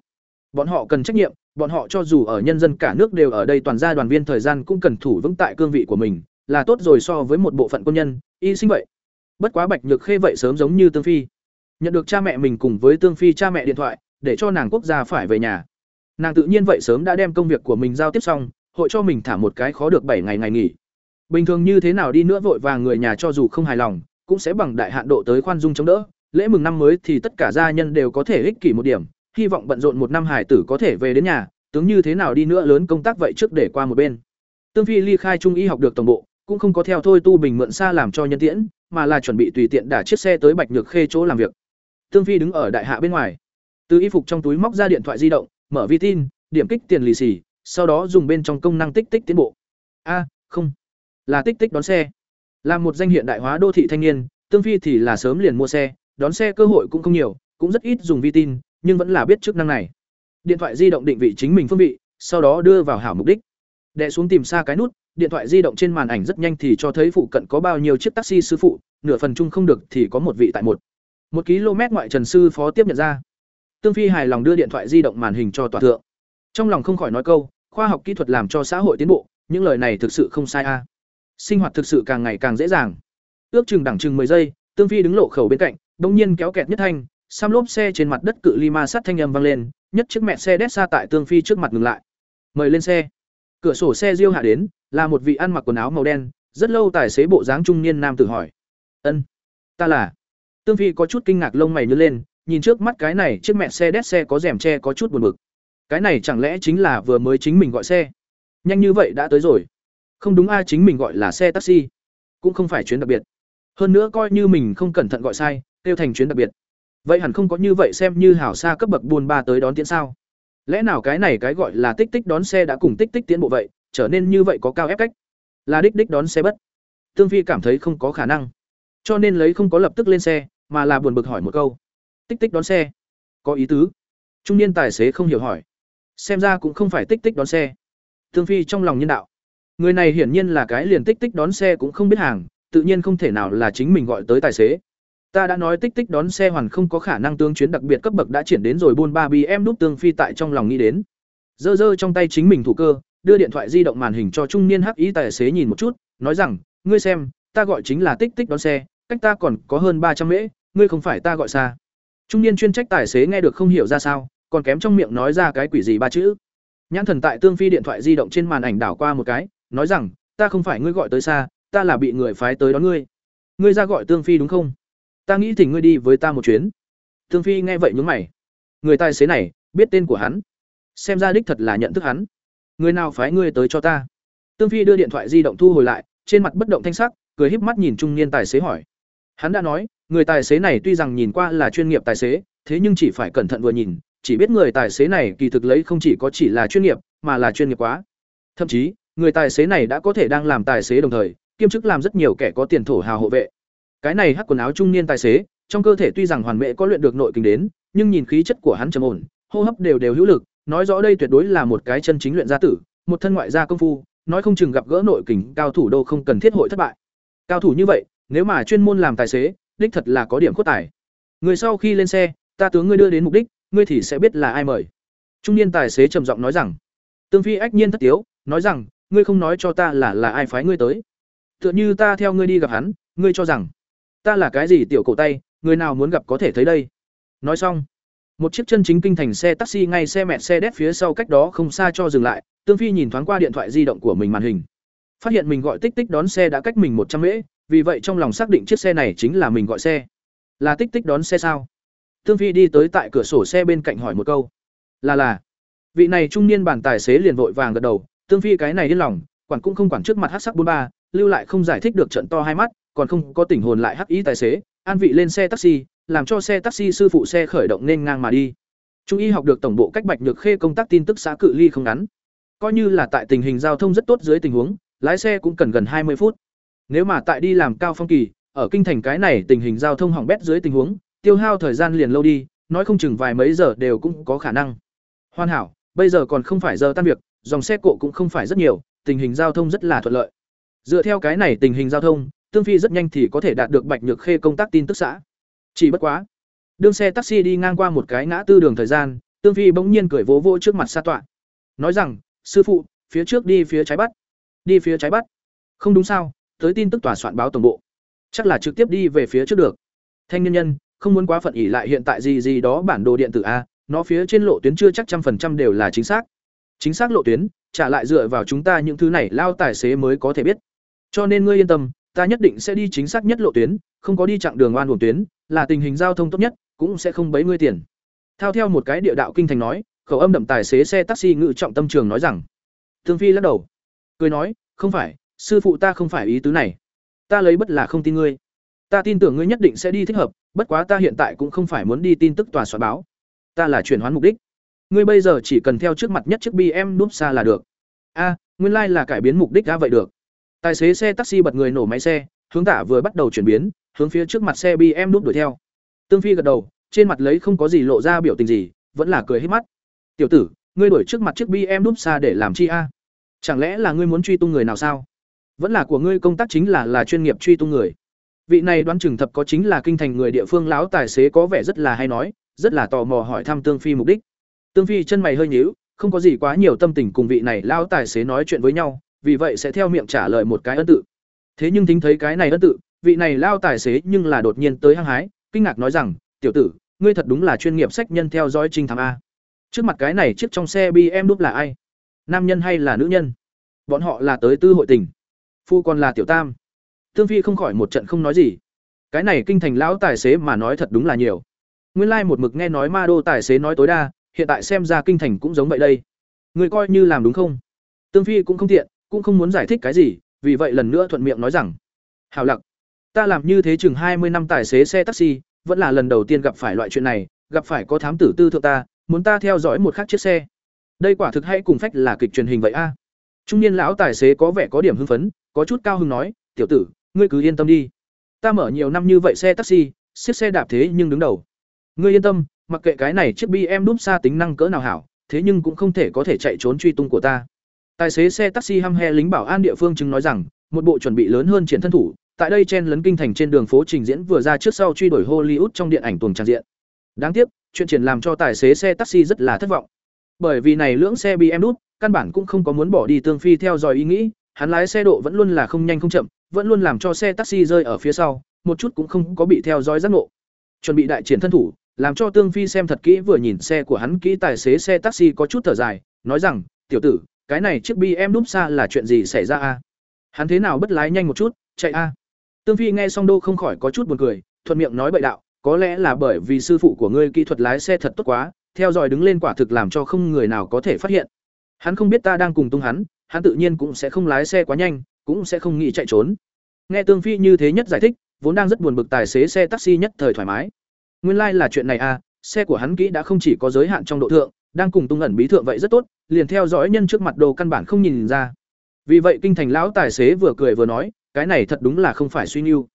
[SPEAKER 1] Bọn họ cần trách nhiệm, bọn họ cho dù ở nhân dân cả nước đều ở đây toàn gia đoàn viên thời gian cũng cần thủ vững tại cương vị của mình, là tốt rồi so với một bộ phận quân nhân, y sinh vậy. Bất quá Bạch Nhược Khê vậy sớm giống như Tương Phi. Nhận được cha mẹ mình cùng với Tương Phi cha mẹ điện thoại, để cho nàng quốc gia phải về nhà. Nàng tự nhiên vậy sớm đã đem công việc của mình giao tiếp xong, hội cho mình thả một cái khó được bảy ngày ngày nghỉ. Bình thường như thế nào đi nữa vội vàng người nhà cho dù không hài lòng, cũng sẽ bằng đại hạn độ tới khoan dung chống đỡ. Lễ mừng năm mới thì tất cả gia nhân đều có thể ích kỷ một điểm, hy vọng bận rộn một năm hải tử có thể về đến nhà, tướng như thế nào đi nữa lớn công tác vậy trước để qua một bên. Tương Phi ly khai trung y học được tổng bộ, cũng không có theo thôi tu bình mượn xa làm cho nhân tiễn, mà là chuẩn bị tùy tiện đả chiếc xe tới Bạch Nhược Khê chỗ làm việc. Tương Phi đứng ở đại hạ bên ngoài, từ y phục trong túi móc ra điện thoại di động, mở vi tin, điểm kích tiền lì xì, sau đó dùng bên trong công năng tích tích tiến bộ. A, không, là tích tích đón xe. Là một danh hiện đại hóa đô thị thanh niên, Tương Phi thì là sớm liền mua xe, đón xe cơ hội cũng không nhiều, cũng rất ít dùng vi tin, nhưng vẫn là biết chức năng này. Điện thoại di động định vị chính mình phương vị, sau đó đưa vào hảo mục đích. Đệ xuống tìm xa cái nút, điện thoại di động trên màn ảnh rất nhanh thì cho thấy phụ cận có bao nhiêu chiếc taxi sư phụ, nửa phần chung không được thì có một vị tại một. Một km ngoại Trần sư phó tiếp nhận ra. Tương Phi hài lòng đưa điện thoại di động màn hình cho tòa thượng. Trong lòng không khỏi nói câu, khoa học kỹ thuật làm cho xã hội tiến bộ, những lời này thực sự không sai a. Sinh hoạt thực sự càng ngày càng dễ dàng. Ước chừng đẳng chừng 10 giây, Tương Phi đứng lộ khẩu bên cạnh, đột nhiên kéo kẹt nhất thanh, xăm lốp xe trên mặt đất cự ly ma sát thanh âm vang lên, nhất chiếc mẹ xe đét xa tại Tương Phi trước mặt ngừng lại. Mời lên xe. Cửa sổ xe riêu hạ đến, là một vị ăn mặc quần áo màu đen, rất lâu tài xế bộ dáng trung niên nam tử hỏi. "Ân, ta là?" Tương Phi có chút kinh ngạc lông mày nhướng lên, nhìn trước mắt cái này chiếc mẹ xe đét xe có rèm che có chút buồn bực. Cái này chẳng lẽ chính là vừa mới chính mình gọi xe? Nhanh như vậy đã tới rồi. Không đúng ai chính mình gọi là xe taxi, cũng không phải chuyến đặc biệt. Hơn nữa coi như mình không cẩn thận gọi sai, tiêu thành chuyến đặc biệt. Vậy hẳn không có như vậy xem như hảo xa cấp bậc buôn ba tới đón tiễn sao? Lẽ nào cái này cái gọi là tích tích đón xe đã cùng tích tích tiến bộ vậy, trở nên như vậy có cao ép cách? Là đích đích đón xe bất? Tương Phi cảm thấy không có khả năng, cho nên lấy không có lập tức lên xe, mà là buồn bực hỏi một câu. Tích tích đón xe, có ý tứ? Trung niên tài xế không hiểu hỏi. Xem ra cũng không phải tích tích đón xe. Tương Phi trong lòng nhân đạo. Người này hiển nhiên là cái liền tích tích đón xe cũng không biết hàng, tự nhiên không thể nào là chính mình gọi tới tài xế. Ta đã nói tích tích đón xe hoàn không có khả năng tương chuyến đặc biệt cấp bậc đã triển đến rồi buôn ba bi em núp tương phi tại trong lòng nghĩ đến. Dơ dơ trong tay chính mình thủ cơ, đưa điện thoại di động màn hình cho trung niên hắc ý tài xế nhìn một chút, nói rằng, ngươi xem, ta gọi chính là tích tích đón xe, cách ta còn có hơn ba trăm mễ, ngươi không phải ta gọi xa. Trung niên chuyên trách tài xế nghe được không hiểu ra sao, còn kém trong miệng nói ra cái quỷ gì ba chữ. Nhãn thần tại tương phi điện thoại di động trên màn ảnh đảo qua một cái, nói rằng, ta không phải ngươi gọi tới xa, ta là bị người phái tới đón ngươi. Ngươi ra gọi tương phi đúng không? Ta nghĩ thỉnh ngươi đi với ta một chuyến. Thương phi nghe vậy nhúng mày. Người tài xế này, biết tên của hắn. Xem ra đích thật là nhận thức hắn. Người nào phái ngươi tới cho ta? Tương phi đưa điện thoại di động thu hồi lại, trên mặt bất động thanh sắc, cười híp mắt nhìn trung niên tài xế hỏi. Hắn đã nói, người tài xế này tuy rằng nhìn qua là chuyên nghiệp tài xế, thế nhưng chỉ phải cẩn thận vừa nhìn, chỉ biết người tài xế này kỳ thực lấy không chỉ có chỉ là chuyên nghiệp, mà là chuyên nghiệp quá. Thậm chí, người tài xế này đã có thể đang làm tài xế đồng thời, kiêm chức làm rất nhiều kẻ có tiền thổ hào hộ vệ cái này hắc quần áo trung niên tài xế, trong cơ thể tuy rằng hoàn mệ có luyện được nội kinh đến, nhưng nhìn khí chất của hắn trầm ổn, hô hấp đều đều hữu lực, nói rõ đây tuyệt đối là một cái chân chính luyện gia tử, một thân ngoại gia công phu, nói không chừng gặp gỡ nội kình cao thủ đâu không cần thiết hội thất bại. Cao thủ như vậy, nếu mà chuyên môn làm tài xế, đích thật là có điểm cốt tài. Người sau khi lên xe, ta tướng ngươi đưa đến mục đích, ngươi thì sẽ biết là ai mời. Trung niên tài xế trầm giọng nói rằng. Tương Phi ách nhiên thất tiếu, nói rằng, ngươi không nói cho ta là là ai phái ngươi tới. Tựa như ta theo ngươi đi gặp hắn, ngươi cho rằng ta là cái gì tiểu cổ tay, người nào muốn gặp có thể thấy đây? Nói xong, một chiếc chân chính kinh thành xe taxi ngay xe mẹ xe đét phía sau cách đó không xa cho dừng lại, tương phi nhìn thoáng qua điện thoại di động của mình màn hình. Phát hiện mình gọi tích tích đón xe đã cách mình một trăm mễ, vì vậy trong lòng xác định chiếc xe này chính là mình gọi xe. Là tích tích đón xe sao? Tương phi đi tới tại cửa sổ xe bên cạnh hỏi một câu. Là là. Vị này trung niên bản tài xế liền vội vàng gật đầu, tương phi cái này yên lòng, quản cũng không quản trước mặt hắc sắc bốn ba, lưu lại không giải thích được trận to hai mắt còn không có tình hồn lại hắc ý tài xế, an vị lên xe taxi, làm cho xe taxi sư phụ xe khởi động nên ngang mà đi. Trung y học được tổng bộ cách bạch nhược khê công tác tin tức xã cự ly không ngắn. Coi như là tại tình hình giao thông rất tốt dưới tình huống, lái xe cũng cần gần hai mươi phút. Nếu mà tại đi làm cao phong kỳ, ở kinh thành cái này tình hình giao thông hỏng bét dưới tình huống, tiêu hao thời gian liền lâu đi, nói không chừng vài mấy giờ đều cũng có khả năng. Hoàn hảo, bây giờ còn không phải giờ tan việc, dòng xe cộ cũng không phải rất nhiều, tình hình giao thông rất là thuận lợi. Dựa theo cái này tình hình giao thông tương phi rất nhanh thì có thể đạt được bạch nhược khê công tác tin tức xã. Chỉ bất quá đương xe taxi đi ngang qua một cái ngã tư đường thời gian, tương phi bỗng nhiên cười vỗ vỗ trước mặt xa tọa. Nói rằng, sư phụ, phía trước đi phía trái bắt. Đi phía trái bắt? Không đúng sao, tới tin tức tòa soạn báo tổng bộ. Chắc là trực tiếp đi về phía trước được. Thanh nhân nhân, không muốn quá phận ỉ lại hiện tại gì gì đó bản đồ điện tử a, nó phía trên lộ tuyến chưa chắc trăm phần trăm đều là chính xác. Chính xác lộ tuyến, trả lại dựa vào chúng ta những thứ này, lao tài xế mới có thể biết. Cho nên ngươi yên tâm ta nhất định sẽ đi chính xác nhất lộ tuyến, không có đi chặng đường oan uổng tuyến, là tình hình giao thông tốt nhất, cũng sẽ không bấy ngươi tiền. Thao theo một cái địa đạo kinh thành nói, khẩu âm đậm tài xế xe taxi ngự trọng tâm trường nói rằng. Thương phi lắc đầu. Cười nói, không phải, sư phụ ta không phải ý tứ này. Ta lấy bất là không tin ngươi. Ta tin tưởng ngươi nhất định sẽ đi thích hợp, bất quá ta hiện tại cũng không phải muốn đi tin tức tòa soạn báo. Ta là chuyển hoán mục đích. Ngươi bây giờ chỉ cần theo trước mặt nhất chiếc bm núp xa là được. A, nguyên lai là cải biến mục đích đã vậy được tài xế xe taxi bật người nổ máy xe, hướng tả vừa bắt đầu chuyển biến, hướng phía trước mặt xe bm đút đuổi theo. Tương phi gật đầu, trên mặt lấy không có gì lộ ra biểu tình gì, vẫn là cười hết mắt. Tiểu tử, ngươi đuổi trước mặt chiếc bm đút xa để làm chi a? Chẳng lẽ là ngươi muốn truy tung người nào sao? Vẫn là của ngươi công tác chính là là chuyên nghiệp truy tung người. Vị này đoán chừng thập có chính là kinh thành người địa phương lão tài xế có vẻ rất là hay nói, rất là tò mò hỏi thăm tương phi mục đích. Tương phi chân mày hơi nhíu, không có gì quá nhiều tâm tình cùng vị này lão tài xế nói chuyện với nhau vì vậy sẽ theo miệng trả lời một cái ân tự. Thế nhưng tính thấy cái này ân tự, vị này lao tài xế nhưng là đột nhiên tới hăng hái, kinh ngạc nói rằng, tiểu tử, ngươi thật đúng là chuyên nghiệp sách nhân theo dõi trinh thám a. Trước mặt cái này chiếc trong xe bm đúc là ai? Nam nhân hay là nữ nhân? Bọn họ là tới tư hội tình. Phu còn là tiểu tam. Tương phi không khỏi một trận không nói gì. Cái này kinh thành lão tài xế mà nói thật đúng là nhiều. Nguyên lai một mực nghe nói ma đô tài xế nói tối đa, hiện tại xem ra kinh thành cũng giống vậy đây. Người coi như làm đúng không? Tương phi cũng không tiện cũng không muốn giải thích cái gì, vì vậy lần nữa thuận miệng nói rằng hào lặc, ta làm như thế chừng hai mươi năm tài xế xe taxi, vẫn là lần đầu tiên gặp phải loại chuyện này, gặp phải có thám tử tư thượng ta, muốn ta theo dõi một khác chiếc xe. Đây quả thực hay cùng phách là kịch truyền hình vậy a. Trung niên lão tài xế có vẻ có điểm hưng phấn, có chút cao hứng nói, tiểu tử, ngươi cứ yên tâm đi. Ta mở nhiều năm như vậy xe taxi xiết xe đạp thế nhưng đứng đầu. Ngươi yên tâm, mặc kệ cái này chiếc bm đúp xa tính năng cỡ nào hảo, thế nhưng cũng không thể có thể chạy trốn truy tung của ta tài xế xe taxi hăm he lính bảo an địa phương chứng nói rằng, một bộ chuẩn bị lớn hơn triển thân thủ, tại đây chen lấn kinh thành trên đường phố trình diễn vừa ra trước sau truy đuổi hollywood trong điện ảnh tuồng trang diện. Đáng tiếc, chuyện triển làm cho tài xế xe taxi rất là thất vọng. Bởi vì này lưỡng xe bm đút, căn bản cũng không có muốn bỏ đi tương phi theo dõi ý nghĩ, hắn lái xe độ vẫn luôn là không nhanh không chậm, vẫn luôn làm cho xe taxi rơi ở phía sau, một chút cũng không có bị theo dõi giác ngộ. Chuẩn bị đại triển thân thủ, làm cho tương phi xem thật kỹ vừa nhìn xe của hắn kỹ tài xế xe taxi có chút thở dài, nói rằng, tiểu tử cái này chiếc bi em đúp xa là chuyện gì xảy ra a? Hắn thế nào bất lái nhanh một chút, chạy a? Tương phi nghe xong đô không khỏi có chút buồn cười, thuận miệng nói bậy đạo, có lẽ là bởi vì sư phụ của ngươi kỹ thuật lái xe thật tốt quá, theo dõi đứng lên quả thực làm cho không người nào có thể phát hiện. Hắn không biết ta đang cùng tung hắn hắn tự nhiên cũng sẽ không lái xe quá nhanh, cũng sẽ không nghĩ chạy trốn. Nghe tương phi như thế nhất giải thích, vốn đang rất buồn bực tài xế xe taxi nhất thời thoải mái. Nguyên lai like là chuyện này à xe của hắn kỹ đã không chỉ có giới hạn trong độ thượng đang cùng tung ẩn bí thượng vậy rất tốt, liền theo dõi nhân trước mặt đồ căn bản không nhìn ra. Vì vậy kinh thành lão tài xế vừa cười vừa nói, cái này thật đúng là không phải suy nghiêu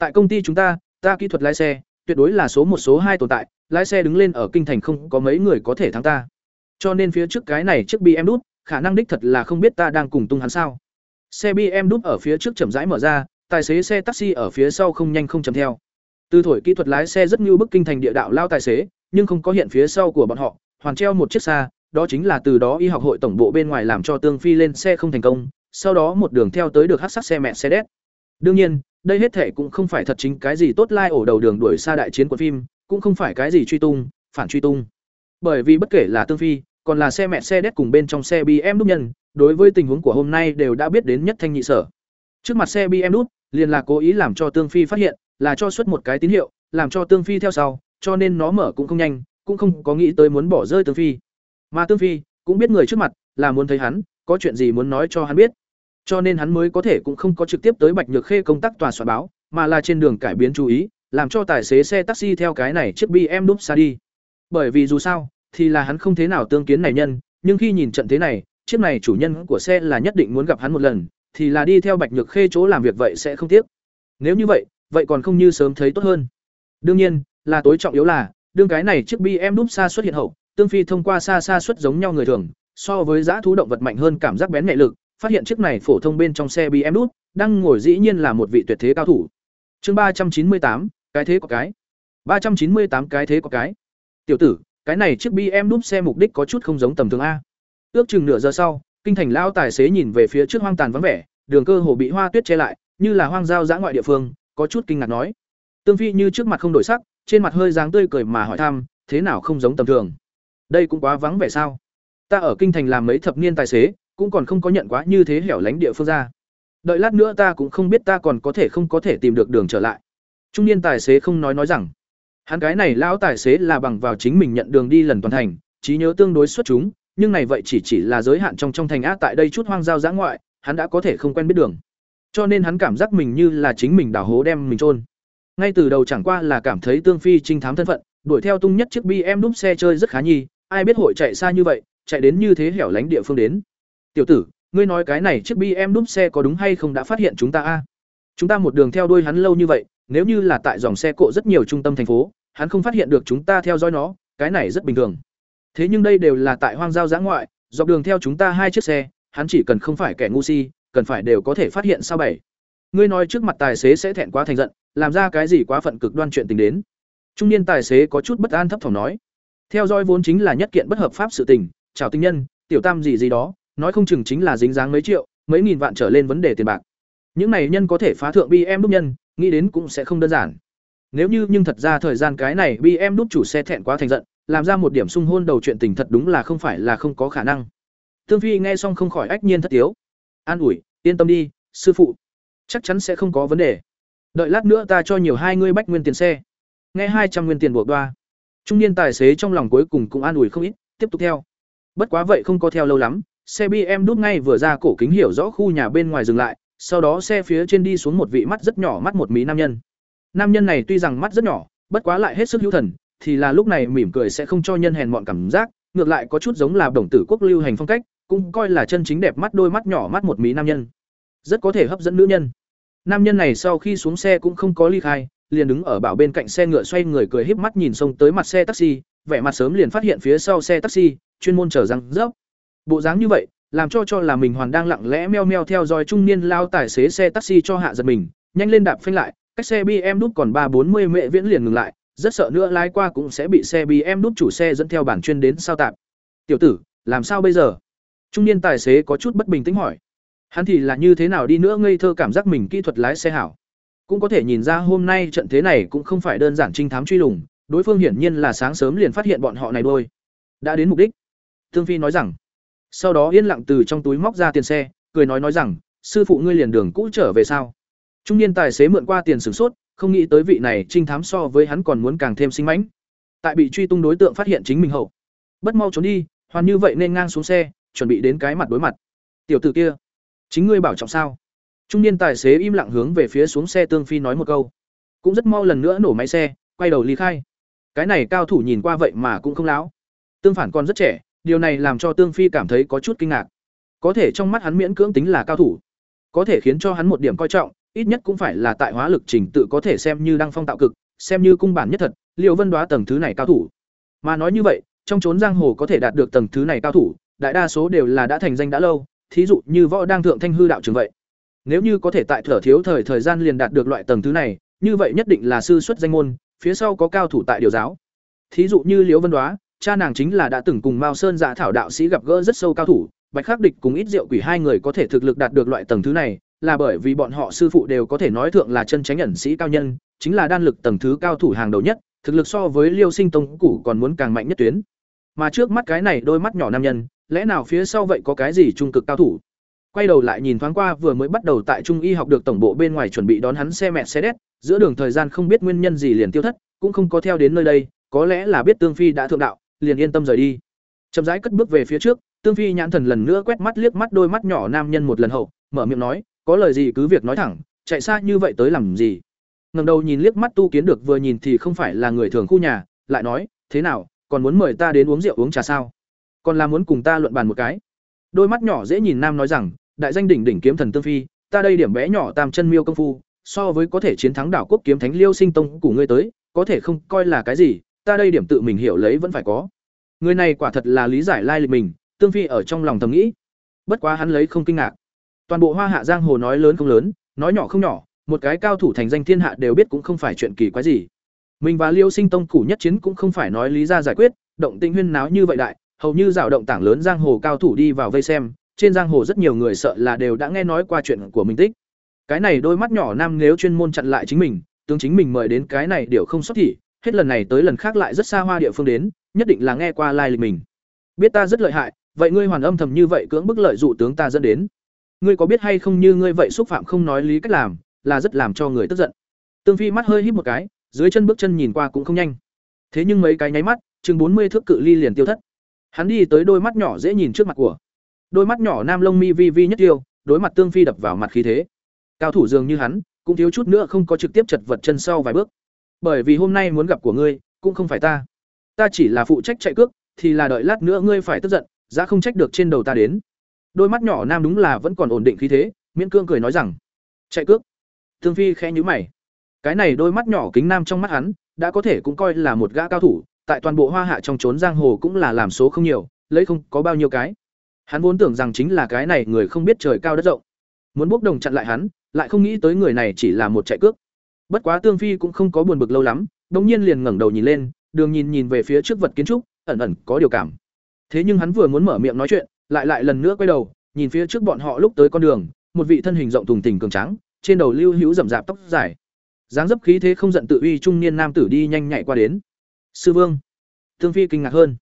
[SPEAKER 1] tại công ty chúng ta ta kỹ thuật lái xe, tuyệt đối là số một, số hai tồn tại, lái xe đứng lên ở kinh thành không có mấy người có thể thắng ta. Cho nên phía trước cái này chiếc bm đút, khả năng đích thật là không biết ta đang cùng tung hắn sao. Xe bm đút ở phía trước chậm rãi mở ra, tài xế xe taxi ở phía sau không nhanh không chậm theo. Từ thổi kỹ thuật lái xe rất như bức kinh thành địa đạo lao tài xế, nhưng không có hiện phía sau của bọn họ hoàn treo một chiếc xa đó chính là từ đó y học hội tổng bộ bên ngoài làm cho tương phi lên xe không thành công sau đó một đường theo tới được hắc sắc xe mẹ xe đét. Đương nhiên đây hết thể cũng không phải thật chính cái gì tốt lai ổ đầu đường đuổi xa đại chiến của phim cũng không phải cái gì truy tung phản truy tung. Bởi vì bất kể là tương phi còn là xe mẹ xe đét cùng bên trong xe bm đúc nhân đối với tình huống của hôm nay đều đã biết đến nhất thanh nhị sở. Trước mặt xe bm đúc, liền là cố ý làm cho tương phi phát hiện là cho xuất một cái tín hiệu làm cho tương phi theo sau cho nên nó mở cũng không nhanh cũng không có nghĩ tới muốn bỏ rơi tương phi. Mà tương phi cũng biết người trước mặt là muốn thấy hắn, có chuyện gì muốn nói cho hắn biết. Cho nên hắn mới có thể cũng không có trực tiếp tới bạch nhược khê công tác tòa soạn báo, mà là trên đường cải biến chú ý, làm cho tài xế xe taxi theo cái này chiếc bm đúp xa đi. Bởi vì dù sao, thì là hắn không thế nào tương kiến này nhân, nhưng khi nhìn trận thế này, chiếc này chủ nhân của xe là nhất định muốn gặp hắn một lần, thì là đi theo bạch nhược khê chỗ làm việc vậy sẽ không tiếc. Nếu như vậy vậy còn không như sớm thấy tốt hơn. Đương nhiên, là tối trọng yếu là đương cái này chiếc bm đúp xa xuất hiện hậu, tương phi thông qua xa xa xuất giống nhau người thường, so với giã thú động vật mạnh hơn cảm giác bén nhạy lực, phát hiện chiếc này phổ thông bên trong xe bm đúp, đang ngồi dĩ nhiên là một vị tuyệt thế cao thủ. Chương ba trăm chín mươi tám, cái thế có cái. ba trăm chín mươi tám, cái thế có cái. Tiểu tử, cái này chiếc bm đúp xe mục đích có chút không giống tầm thường a. Ước chừng nửa giờ sau, kinh thành lao tài xế nhìn về phía trước hoang tàn vắng vẻ, đường cơ hồ bị hoa tuyết che lại, như là hoang giao dã ngoại địa phương, có chút kinh ngạc nói. Tương phi như trước mặt không đổi sắc trên mặt hơi dáng tươi cười mà hỏi thăm, thế nào không giống tầm thường? Đây cũng quá vắng vẻ sao? Ta ở kinh thành làm mấy thập niên tài xế, cũng còn không có nhận quá như thế hẻo lánh địa phương ra. Đợi lát nữa ta cũng không biết ta còn có thể không có thể tìm được đường trở lại. Trung niên tài xế không nói nói rằng, hắn cái này lão tài xế là bằng vào chính mình nhận đường đi lần toàn thành, trí nhớ tương đối xuất chúng, nhưng này vậy chỉ chỉ là giới hạn trong trong thành á tại đây chút hoang giao giã ngoại, hắn đã có thể không quen biết đường. Cho nên hắn cảm giác mình như là chính mình đào hố đem mình trôn ngay từ đầu chẳng qua là cảm thấy tương phi trinh thám thân phận, đuổi theo tung nhất chiếc bi em đúp xe chơi rất khá nhi, ai biết hội chạy xa như vậy, chạy đến như thế hẻo lánh địa phương đến. Tiểu tử, ngươi nói cái này chiếc bi em đúp xe có đúng hay không đã phát hiện chúng ta a? Chúng ta một đường theo đuôi hắn lâu như vậy, nếu như là tại dòng xe cộ rất nhiều trung tâm thành phố, hắn không phát hiện được chúng ta theo dõi nó, cái này rất bình thường. Thế nhưng đây đều là tại hoang giao giã ngoại, dọc đường theo chúng ta hai chiếc xe, hắn chỉ cần không phải kẻ ngu si, cần phải đều có thể phát hiện sao bảy ngươi nói trước mặt tài xế sẽ thẹn quá thành giận làm ra cái gì quá phận cực đoan chuyện tình đến. Trung niên tài xế có chút bất an thấp thỏm nói. Theo dõi vốn chính là nhất kiện bất hợp pháp sự tình, chào tinh nhân, tiểu tam gì gì đó, nói không chừng chính là dính dáng mấy triệu, mấy nghìn vạn trở lên vấn đề tiền bạc. Những này nhân có thể phá thượng bm đúc nhân, nghĩ đến cũng sẽ không đơn giản. Nếu như nhưng thật ra thời gian cái này bm đúc chủ xe thẹn quá thành giận, làm ra một điểm sung hôn đầu chuyện tình thật đúng là không phải là không có khả năng. Tương phi nghe xong không khỏi ách nhiên thất tiếu. An ủi, yên tâm đi, sư phụ. Chắc chắn sẽ không có vấn đề đợi lát nữa ta cho nhiều hai ngươi bách nguyên tiền xe. Nghe hai trăm nguyên tiền buộc đoa. Trung niên tài xế trong lòng cuối cùng cũng an ủi không ít, tiếp tục theo. Bất quá vậy không có theo lâu lắm, xe bm đút ngay vừa ra cổ kính hiểu rõ khu nhà bên ngoài dừng lại, sau đó xe phía trên đi xuống một vị mắt rất nhỏ mắt một mí nam nhân. Nam nhân này tuy rằng mắt rất nhỏ, bất quá lại hết sức hữu thần, thì là lúc này mỉm cười sẽ không cho nhân hèn mọn cảm giác, ngược lại có chút giống là đồng tử quốc lưu hành phong cách, cũng coi là chân chính đẹp mắt đôi mắt nhỏ mắt một mí nam nhân. Rất có thể hấp dẫn nữ nhân nam nhân này sau khi xuống xe cũng không có ly khai, liền đứng ở bảo bên cạnh xe ngựa xoay người cười híp mắt nhìn xông tới mặt xe taxi, vẻ mặt sớm liền phát hiện phía sau xe taxi, chuyên môn chở răng rớp. Bộ dáng như vậy, làm cho cho là mình hoàn đang lặng lẽ meo meo theo dõi trung niên lao tài xế xe taxi cho hạ giật mình, nhanh lên đạp phanh lại, cách xe bm đút còn ba bốn mươi mệ viễn liền ngừng lại, rất sợ nữa lái qua cũng sẽ bị xe bm đút chủ xe dẫn theo bản chuyên đến sao tạm. tiểu tử, làm sao bây giờ? Trung niên tài xế có chút bất bình tĩnh hỏi hắn thì là như thế nào đi nữa ngây thơ cảm giác mình kỹ thuật lái xe hảo. Cũng có thể nhìn ra hôm nay trận thế này cũng không phải đơn giản trinh thám truy lùng, đối phương hiển nhiên là sáng sớm liền phát hiện bọn họ này đôi. Đã đến mục đích. Thương phi nói rằng. Sau đó yên lặng từ trong túi móc ra tiền xe, cười nói nói rằng, sư phụ ngươi liền đường cũ trở về sao? Trung niên tài xế mượn qua tiền sửng sốt, không nghĩ tới vị này trinh thám so với hắn còn muốn càng thêm sinh mãnh. Tại bị truy tung đối tượng phát hiện chính mình hậu. Bất mau trốn đi, hoàn như vậy nên ngang xuống xe, chuẩn bị đến cái mặt đối mặt. Tiểu tử kia chính ngươi bảo trọng sao? Trung niên tài xế im lặng hướng về phía xuống xe tương phi nói một câu. Cũng rất mau lần nữa nổ máy xe, quay đầu ly khai. Cái này cao thủ nhìn qua vậy mà cũng không lão. Tương phản còn rất trẻ, điều này làm cho tương phi cảm thấy có chút kinh ngạc. Có thể trong mắt hắn miễn cưỡng tính là cao thủ. Có thể khiến cho hắn một điểm coi trọng, ít nhất cũng phải là tại hóa lực trình tự có thể xem như đăng phong tạo cực, xem như cung bản nhất thật liệu vân đoá tầng thứ này cao thủ. Mà nói như vậy, trong chốn giang hồ có thể đạt được tầng thứ này cao thủ, đại đa số đều là đã thành danh đã lâu thí dụ như võ đang thượng thanh hư đạo trường vậy. Nếu như có thể tại thở thiếu thời thời gian liền đạt được loại tầng thứ này, như vậy nhất định là sư xuất danh môn, phía sau có cao thủ tại điều giáo. Thí dụ như liễu vân đoá, cha nàng chính là đã từng cùng mao sơn dạ thảo đạo sĩ gặp gỡ rất sâu cao thủ, bạch khắc địch cùng ít rượu quỷ hai người có thể thực lực đạt được loại tầng thứ này, là bởi vì bọn họ sư phụ đều có thể nói thượng là chân tránh ẩn sĩ cao nhân, chính là đan lực tầng thứ cao thủ hàng đầu nhất, thực lực so với liêu sinh tông cũ còn muốn càng mạnh nhất tuyến mà trước mắt cái này đôi mắt nhỏ nam nhân, lẽ nào phía sau vậy có cái gì trung cực cao thủ? Quay đầu lại nhìn thoáng qua vừa mới bắt đầu tại trung y học được tổng bộ bên ngoài chuẩn bị đón hắn xe mẹ xe đét, giữa đường thời gian không biết nguyên nhân gì liền tiêu thất, cũng không có theo đến nơi đây, có lẽ là biết tương phi đã thượng đạo, liền yên tâm rời đi. Chậm rãi cất bước về phía trước, tương phi nhãn thần lần nữa quét mắt liếc mắt đôi mắt nhỏ nam nhân một lần hậu, mở miệng nói, có lời gì cứ việc nói thẳng, chạy xa như vậy tới làm gì? Ngầm đầu nhìn liếc mắt tu kiến được vừa nhìn thì không phải là người thường khu nhà, lại nói, thế nào còn muốn mời ta đến uống rượu uống trà sao? Còn là muốn cùng ta luận bàn một cái? Đôi mắt nhỏ dễ nhìn nam nói rằng, đại danh đỉnh đỉnh kiếm thần tương phi, ta đây điểm bé nhỏ tam chân miêu công phu, so với có thể chiến thắng đảo quốc kiếm thánh liêu sinh tông của ngươi tới, có thể không coi là cái gì, ta đây điểm tự mình hiểu lấy vẫn phải có. Người này quả thật là lý giải lai lịch mình, tương phi ở trong lòng thầm nghĩ. Bất quá hắn lấy không kinh ngạc. Toàn bộ hoa hạ giang hồ nói lớn không lớn, nói nhỏ không nhỏ, một cái cao thủ thành danh thiên hạ đều biết cũng không phải chuyện kỳ quái gì mình và liêu sinh tông củ nhất chiến cũng không phải nói lý ra giải quyết, động tinh huyên náo như vậy đại, hầu như rào động tảng lớn giang hồ cao thủ đi vào vây xem, trên giang hồ rất nhiều người sợ là đều đã nghe nói qua chuyện của mình tích. Cái này đôi mắt nhỏ nam nếu chuyên môn chặn lại chính mình, tướng chính mình mời đến cái này điều không xuất thị hết lần này tới lần khác lại rất xa hoa địa phương đến, nhất định là nghe qua lai lịch mình. Biết ta rất lợi hại, vậy ngươi hoàn âm thầm như vậy cưỡng bức lợi dụ tướng ta dẫn đến. Ngươi có biết hay không như ngươi vậy xúc phạm không nói lý cách làm, là rất làm cho người tức giận. Tương phi mắt hơi hít một cái dưới chân bước chân nhìn qua cũng không nhanh. Thế nhưng mấy cái nháy mắt, chừng bốn mươi thước cự ly liền tiêu thất. Hắn đi tới đôi mắt nhỏ dễ nhìn trước mặt của. Đôi mắt nhỏ nam lông mi vi vi nhất tiêu, đối mặt tương phi đập vào mặt khí thế. Cao thủ dường như hắn, cũng thiếu chút nữa không có trực tiếp chật vật chân sau vài bước. Bởi vì hôm nay muốn gặp của ngươi, cũng không phải ta. Ta chỉ là phụ trách chạy cước, thì là đợi lát nữa ngươi phải tức giận, giá không trách được trên đầu ta đến. Đôi mắt nhỏ nam đúng là vẫn còn ổn định khí thế, miễn cương cười nói rằng, chạy cước. Thương phi khẽ nhíu mày cái này đôi mắt nhỏ kính nam trong mắt hắn, đã có thể cũng coi là một gã cao thủ, tại toàn bộ hoa hạ trong trốn giang hồ cũng là làm số không nhiều, lấy không có bao nhiêu cái. Hắn vốn tưởng rằng chính là cái này người không biết trời cao đất rộng. Muốn bốc đồng chặn lại hắn, lại không nghĩ tới người này chỉ là một chạy cước. Bất quá tương phi cũng không có buồn bực lâu lắm đống nhiên liền ngẩng đầu nhìn lên, đường nhìn nhìn về phía trước vật kiến trúc, ẩn ẩn có điều cảm. Thế nhưng hắn vừa muốn mở miệng nói chuyện, lại lại lần nữa quay đầu, nhìn phía trước bọn họ lúc tới con đường, một vị thân hình rộng thùng thình cường trắng trên đầu lưu hữu rậm rạp tóc dài dáng dấp khí thế không giận tự uy trung niên nam tử đi nhanh nhạy qua đến. Sư vương, thương phi kinh ngạc hơn.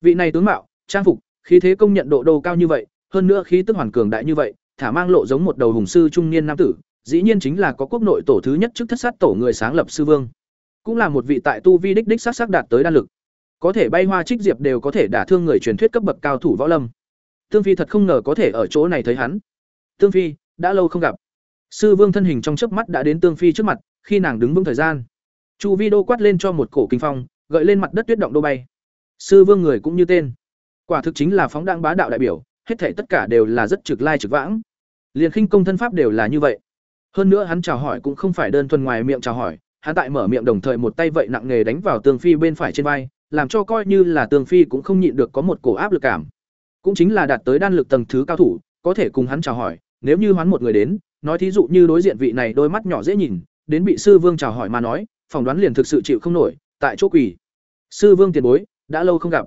[SPEAKER 1] Vị này tướng mạo, trang phục, khí thế công nhận độ đầu cao như vậy, hơn nữa khí tức hoàn cường đại như vậy, thả mang lộ giống một đầu hùng sư trung niên nam tử, dĩ nhiên chính là có quốc nội tổ thứ nhất trước thất sát tổ người sáng lập sư vương. Cũng là một vị tại tu vi đích đích sát sắc đạt tới đan lực. Có thể bay hoa trích diệp đều có thể đả thương người truyền thuyết cấp bậc cao thủ võ lâm. Tương phi thật không ngờ có thể ở chỗ này thấy hắn. Tương phi, đã lâu không gặp. Sư vương thân hình trong chớp mắt đã đến tương phi trước mặt khi nàng đứng vững thời gian. Chu vi đô quát lên cho một cổ kinh phong, gợi lên mặt đất tuyết động đô bay. Sư vương người cũng như tên. Quả thực chính là phóng đăng bá đạo đại biểu, hết thể tất cả đều là rất trực lai trực vãng. Liền khinh công thân pháp đều là như vậy. Hơn nữa hắn chào hỏi cũng không phải đơn thuần ngoài miệng chào hỏi, hắn tại mở miệng đồng thời một tay vậy nặng nghề đánh vào tường phi bên phải trên vai, làm cho coi như là tường phi cũng không nhịn được có một cổ áp lực cảm. Cũng chính là đạt tới đan lực tầng thứ cao thủ, có thể cùng hắn chào hỏi, nếu như hoán một người đến, nói thí dụ như đối diện vị này đôi mắt nhỏ dễ nhìn đến bị sư vương chào hỏi mà nói, phỏng đoán liền thực sự chịu không nổi, tại chỗ quỳ. Sư vương tiền bối, đã lâu không gặp.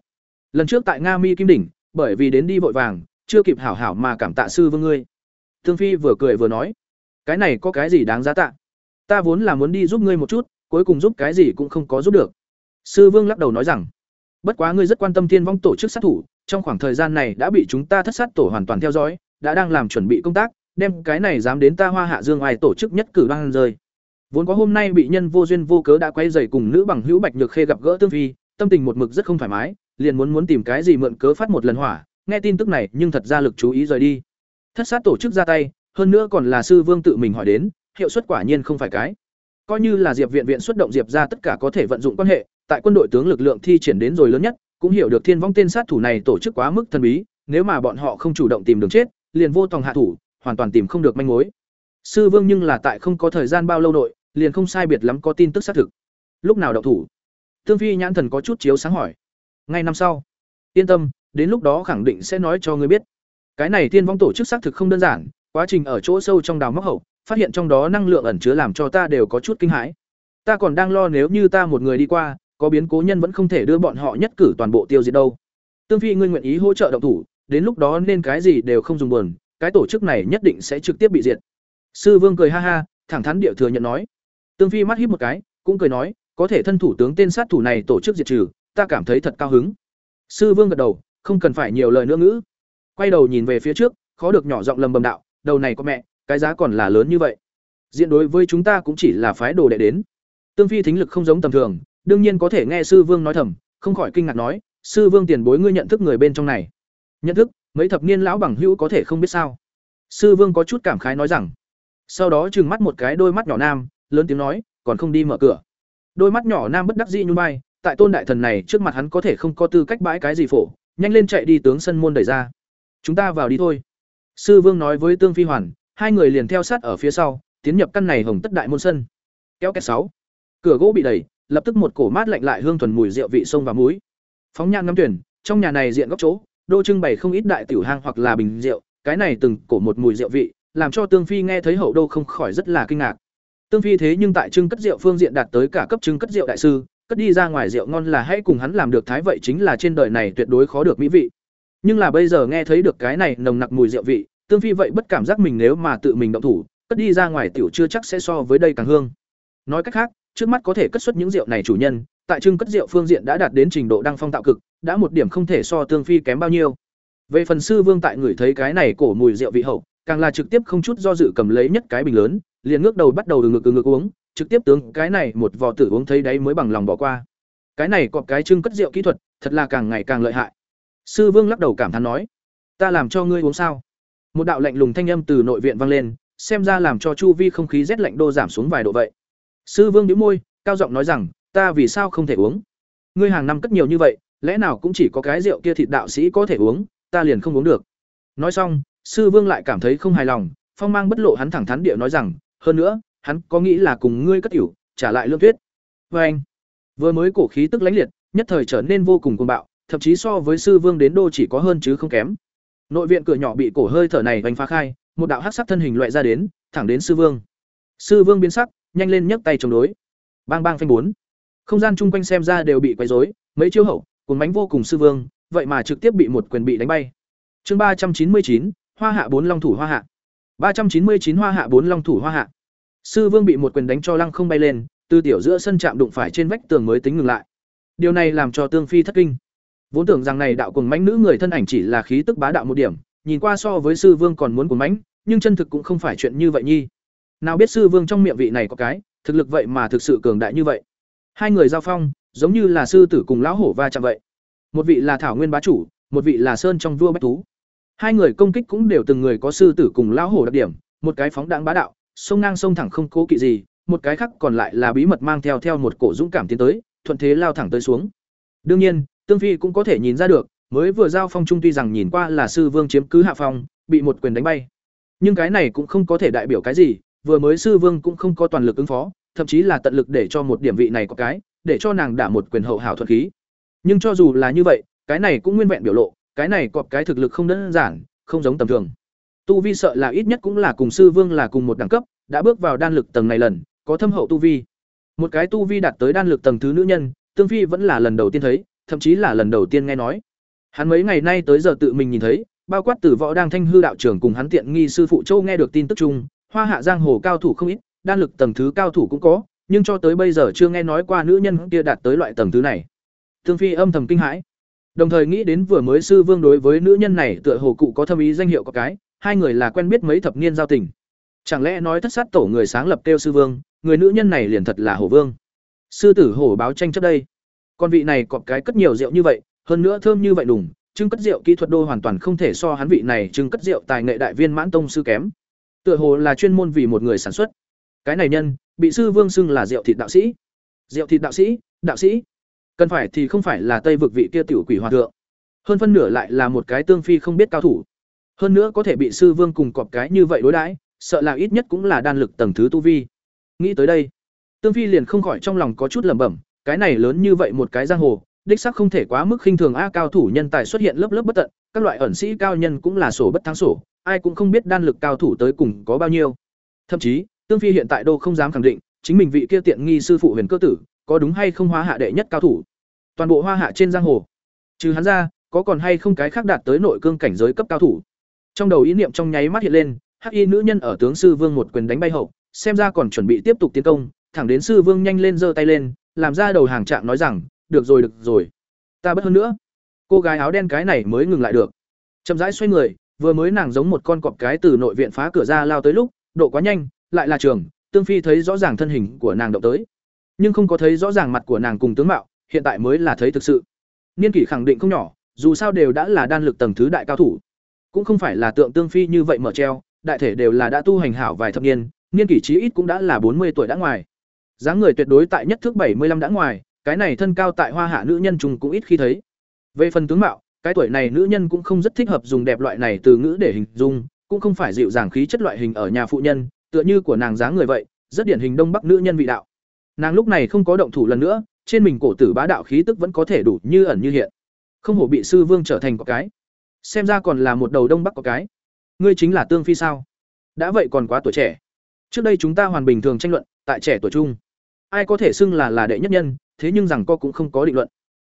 [SPEAKER 1] Lần trước tại nga mi kim đỉnh, bởi vì đến đi vội vàng, chưa kịp hảo hảo mà cảm tạ sư vương ngươi. Thương phi vừa cười vừa nói, cái này có cái gì đáng giá tạ? Ta vốn là muốn đi giúp ngươi một chút, cuối cùng giúp cái gì cũng không có giúp được. Sư vương lắc đầu nói rằng, bất quá ngươi rất quan tâm thiên vong tổ chức sát thủ, trong khoảng thời gian này đã bị chúng ta thất sát tổ hoàn toàn theo dõi, đã đang làm chuẩn bị công tác, đem cái này dám đến ta hoa hạ dương ai tổ chức nhất cử đoan rơi vốn có hôm nay bị nhân vô duyên vô cớ đã quay dày cùng nữ bằng hữu bạch nhược khê gặp gỡ tương phi, tâm tình một mực rất không thoải mái, liền muốn muốn tìm cái gì mượn cớ phát một lần hỏa, nghe tin tức này nhưng thật ra lực chú ý rời đi. Thất sát tổ chức ra tay, hơn nữa còn là sư vương tự mình hỏi đến, hiệu suất quả nhiên không phải cái. Coi như là diệp viện viện xuất động diệp ra tất cả có thể vận dụng quan hệ, tại quân đội tướng lực lượng thi triển đến rồi lớn nhất, cũng hiểu được thiên vong tên sát thủ này tổ chức quá mức thần bí, nếu mà bọn họ không chủ động tìm đường chết, liền vô tòng hạ thủ, hoàn toàn tìm không được manh mối. Sư vương nhưng là tại không có thời gian bao lâu nội liền không sai biệt lắm có tin tức xác thực. Lúc nào động thủ? Tương phi nhãn thần có chút chiếu sáng hỏi. Ngay năm sau. Yên tâm, đến lúc đó khẳng định sẽ nói cho ngươi biết. Cái này tiên vong tổ chức xác thực không đơn giản, quá trình ở chỗ sâu trong đào móc hậu, phát hiện trong đó năng lượng ẩn chứa làm cho ta đều có chút kinh hãi. Ta còn đang lo nếu như ta một người đi qua, có biến cố nhân vẫn không thể đưa bọn họ nhất cử toàn bộ tiêu diệt đâu. Tương phi ngươi nguyện ý hỗ trợ động thủ, đến lúc đó nên cái gì đều không dùng buồn, cái tổ chức này nhất định sẽ trực tiếp bị diệt. Sư vương cười ha ha, thẳng thắn địa thừa nhận nói tương phi mắt híp một cái, cũng cười nói, có thể thân thủ tướng tên sát thủ này tổ chức diệt trừ, ta cảm thấy thật cao hứng. Sư vương gật đầu, không cần phải nhiều lời nữa ngữ. Quay đầu nhìn về phía trước, khó được nhỏ giọng lầm bầm đạo, đầu này có mẹ, cái giá còn là lớn như vậy. Diện đối với chúng ta cũng chỉ là phái đồ đệ đến. Tương phi thính lực không giống tầm thường, đương nhiên có thể nghe sư vương nói thầm, không khỏi kinh ngạc nói, sư vương tiền bối ngươi nhận thức người bên trong này. Nhận thức? Mấy thập niên lão bằng hữu có thể không biết sao? Sư vương có chút cảm khái nói rằng, sau đó trừng mắt một cái đôi mắt nhỏ nam lớn tiếng nói, còn không đi mở cửa. Đôi mắt nhỏ nam bất đắc dĩ nhún vai, tại tôn đại thần này trước mặt hắn có thể không có tư cách bãi cái gì phổ, nhanh lên chạy đi tướng sân môn đẩy ra. Chúng ta vào đi thôi. Sư vương nói với tương phi hoàn, hai người liền theo sát ở phía sau, tiến nhập căn này hồng tất đại môn sân. Kéo kẹt sáu. Cửa gỗ bị đẩy, lập tức một cổ mát lạnh lại hương thuần mùi rượu vị sông và muối phóng nhang ngắm tuyển, trong nhà này diện góc chỗ, đô trưng bày không ít đại tiểu hang hoặc là bình rượu, cái này từng cổ một mùi rượu vị, làm cho tương phi nghe thấy hậu đô không khỏi rất là kinh ngạc tương phi thế nhưng tại trưng cất rượu phương diện đạt tới cả cấp trưng cất rượu đại sư, cất đi ra ngoài rượu ngon là hãy cùng hắn làm được thái vậy chính là trên đời này tuyệt đối khó được mỹ vị. Nhưng là bây giờ nghe thấy được cái này nồng nặc mùi rượu vị, tương phi vậy bất cảm giác mình nếu mà tự mình động thủ, cất đi ra ngoài tiểu chưa chắc sẽ so với đây càng hương. Nói cách khác, trước mắt có thể cất xuất những rượu này chủ nhân, tại trưng cất rượu phương diện đã đạt đến trình độ đăng phong tạo cực, đã một điểm không thể so tương phi kém bao nhiêu. Về phần sư vương tại người thấy cái này cổ mùi rượu vị hậu, càng là trực tiếp không chút do dự cầm lấy nhất cái bình lớn liền ngước đầu bắt đầu từ ngực từ ngực uống, trực tiếp tướng cái này một vò tử uống thấy đấy mới bằng lòng bỏ qua. Cái này có cái trưng cất rượu kỹ thuật, thật là càng ngày càng lợi hại. Sư vương lắc đầu cảm thán nói, ta làm cho ngươi uống sao? Một đạo lạnh lùng thanh âm từ nội viện vang lên, xem ra làm cho chu vi không khí rét lạnh đô giảm xuống vài độ vậy. Sư vương đĩu môi, cao giọng nói rằng, ta vì sao không thể uống? Ngươi hàng năm cất nhiều như vậy, lẽ nào cũng chỉ có cái rượu kia thịt đạo sĩ có thể uống, ta liền không uống được. Nói xong, sư vương lại cảm thấy không hài lòng, phong mang bất lộ hắn thẳng thắn địa nói rằng hơn nữa, hắn có nghĩ là cùng ngươi cất tiểu trả lại lương tuyết. Vê anh, vừa mới cổ khí tức lãnh liệt, nhất thời trở nên vô cùng cuồng bạo, thậm chí so với sư vương đến đô chỉ có hơn chứ không kém. Nội viện cửa nhỏ bị cổ hơi thở này vành phá khai, một đạo hắc sắc thân hình loại ra đến, thẳng đến sư vương. Sư vương biến sắc, nhanh lên nhấc tay chống đối. Bang bang phanh bốn. Không gian chung quanh xem ra đều bị quấy rối, mấy chiêu hậu cuốn bánh vô cùng sư vương, vậy mà trực tiếp bị một quyền bị đánh bay. Chương ba trăm chín mươi chín, hoa hạ bốn long thủ hoa hạ ba trăm chín mươi chín hoa hạ, bốn long thủ hoa hạ. Sư vương bị một quyền đánh cho lăng không bay lên, từ tiểu giữa sân chạm đụng phải trên vách tường mới tính ngừng lại. Điều này làm cho tương phi thất kinh. Vốn tưởng rằng này đạo cường mãnh nữ người thân ảnh chỉ là khí tức bá đạo một điểm, nhìn qua so với sư vương còn muốn cuồng mãnh, nhưng chân thực cũng không phải chuyện như vậy nhi. Nào biết sư vương trong miệng vị này có cái, thực lực vậy mà thực sự cường đại như vậy. Hai người giao phong, giống như là sư tử cùng lão hổ va chạm vậy. Một vị là thảo nguyên bá chủ, một vị là sơn trong vua bách thú hai người công kích cũng đều từng người có sư tử cùng lão hổ đặc điểm, một cái phóng đãng bá đạo, sông ngang sông thẳng không cố kỵ gì, một cái khác còn lại là bí mật mang theo theo một cổ dũng cảm tiến tới, thuận thế lao thẳng tới xuống. Đương nhiên, tương phi cũng có thể nhìn ra được, mới vừa giao phong trung tuy rằng nhìn qua là sư vương chiếm cứ hạ phong, bị một quyền đánh bay. Nhưng cái này cũng không có thể đại biểu cái gì, vừa mới sư vương cũng không có toàn lực ứng phó, thậm chí là tận lực để cho một điểm vị này có cái, để cho nàng đả một quyền hậu hảo thuật khí. Nhưng cho dù là như vậy, cái này cũng nguyên vẹn biểu lộ cái này cọp cái thực lực không đơn giản, không giống tầm thường. Tu vi sợ là ít nhất cũng là cùng sư vương là cùng một đẳng cấp, đã bước vào đan lực tầng này lần, có thâm hậu tu vi. Một cái tu vi đạt tới đan lực tầng thứ nữ nhân, tương phi vẫn là lần đầu tiên thấy, thậm chí là lần đầu tiên nghe nói. Hắn mấy ngày nay tới giờ tự mình nhìn thấy, bao quát tử võ đang thanh hư đạo trưởng cùng hắn tiện nghi sư phụ châu nghe được tin tức chung, hoa hạ giang hồ cao thủ không ít, đan lực tầng thứ cao thủ cũng có, nhưng cho tới bây giờ chưa nghe nói qua nữ nhân kia đạt tới loại tầng thứ này. Tương phi âm thầm kinh hãi đồng thời nghĩ đến vừa mới sư vương đối với nữ nhân này tựa hồ cụ có thâm ý danh hiệu có cái, hai người là quen biết mấy thập niên giao tình. Chẳng lẽ nói thất sát tổ người sáng lập tiêu sư vương, người nữ nhân này liền thật là hổ vương? Sư tử hổ báo tranh trước đây. Con vị này có cái cất nhiều rượu như vậy, hơn nữa thơm như vậy đùng, trưng cất rượu kỹ thuật đô hoàn toàn không thể so hắn vị này trưng cất rượu tài nghệ đại viên mãn tông sư kém. Tựa hồ là chuyên môn vì một người sản xuất. Cái này nhân, bị sư vương xưng là rượu thịt đạo sĩ. Rượu thịt đạo sĩ đạo sĩ cần phải thì không phải là tây vực vị kia tiểu quỷ hòa thượng. Hơn phân nửa lại là một cái tương phi không biết cao thủ. Hơn nữa có thể bị sư vương cùng cọp cái như vậy đối đãi, sợ là ít nhất cũng là đan lực tầng thứ tu vi. Nghĩ tới đây, tương phi liền không khỏi trong lòng có chút lẩm bẩm, cái này lớn như vậy một cái giang hồ, đích sắc không thể quá mức khinh thường a cao thủ nhân tài xuất hiện lớp lớp bất tận, các loại ẩn sĩ cao nhân cũng là sổ bất thắng sổ, ai cũng không biết đan lực cao thủ tới cùng có bao nhiêu. Thậm chí, tương phi hiện tại đô không dám khẳng định, chính mình vị kia tiện nghi sư phụ huyền cơ tử có đúng hay không hóa hạ đệ nhất cao thủ? Toàn bộ hoa hạ trên giang hồ. Trừ hắn ra, có còn hay không cái khác đạt tới nội cương cảnh giới cấp cao thủ? Trong đầu ý niệm trong nháy mắt hiện lên, hắc y nữ nhân ở tướng sư vương một quyền đánh bay hậu, xem ra còn chuẩn bị tiếp tục tiến công, thẳng đến sư vương nhanh lên giơ tay lên, làm ra đầu hàng trạng nói rằng, được rồi được rồi. Ta bất hơn nữa. Cô gái áo đen cái này mới ngừng lại được. Chậm rãi xoay người, vừa mới nàng giống một con cọp cái từ nội viện phá cửa ra lao tới lúc, độ quá nhanh, lại là trường, tương phi thấy rõ ràng thân hình của nàng động tới nhưng không có thấy rõ ràng mặt của nàng cùng tướng mạo hiện tại mới là thấy thực sự niên kỷ khẳng định không nhỏ dù sao đều đã là đan lực tầng thứ đại cao thủ cũng không phải là tượng tương phi như vậy mở treo đại thể đều là đã tu hành hảo vài thập niên, niên kỷ chí ít cũng đã là bốn mươi tuổi đã ngoài. dáng người tuyệt đối tại nhất thước bảy mươi lăm đã ngoài, cái này thân cao tại hoa hạ nữ nhân trùng cũng ít khi thấy. Về phần tướng mạo, cái tuổi này nữ nhân cũng không rất thích hợp dùng đẹp loại này từ ngữ để hình dung, cũng không phải dịu dàng khí chất loại hình ở nhà phụ nhân, tựa như của nàng dáng người vậy, rất điển hình đông bắc nữ nhân vị đạo. Nàng lúc này không có động thủ lần nữa, trên mình cổ tử bá đạo khí tức vẫn có thể đủ như ẩn như hiện. Không hổ bị sư vương trở thành có cái. Xem ra còn là một đầu đông bắc có cái. Ngươi chính là Tương Phi sao? Đã vậy còn quá tuổi trẻ. Trước đây chúng ta hoàn bình thường tranh luận, tại trẻ tuổi trung, ai có thể xưng là là đệ nhất nhân, thế nhưng rằng co cũng không có định luận.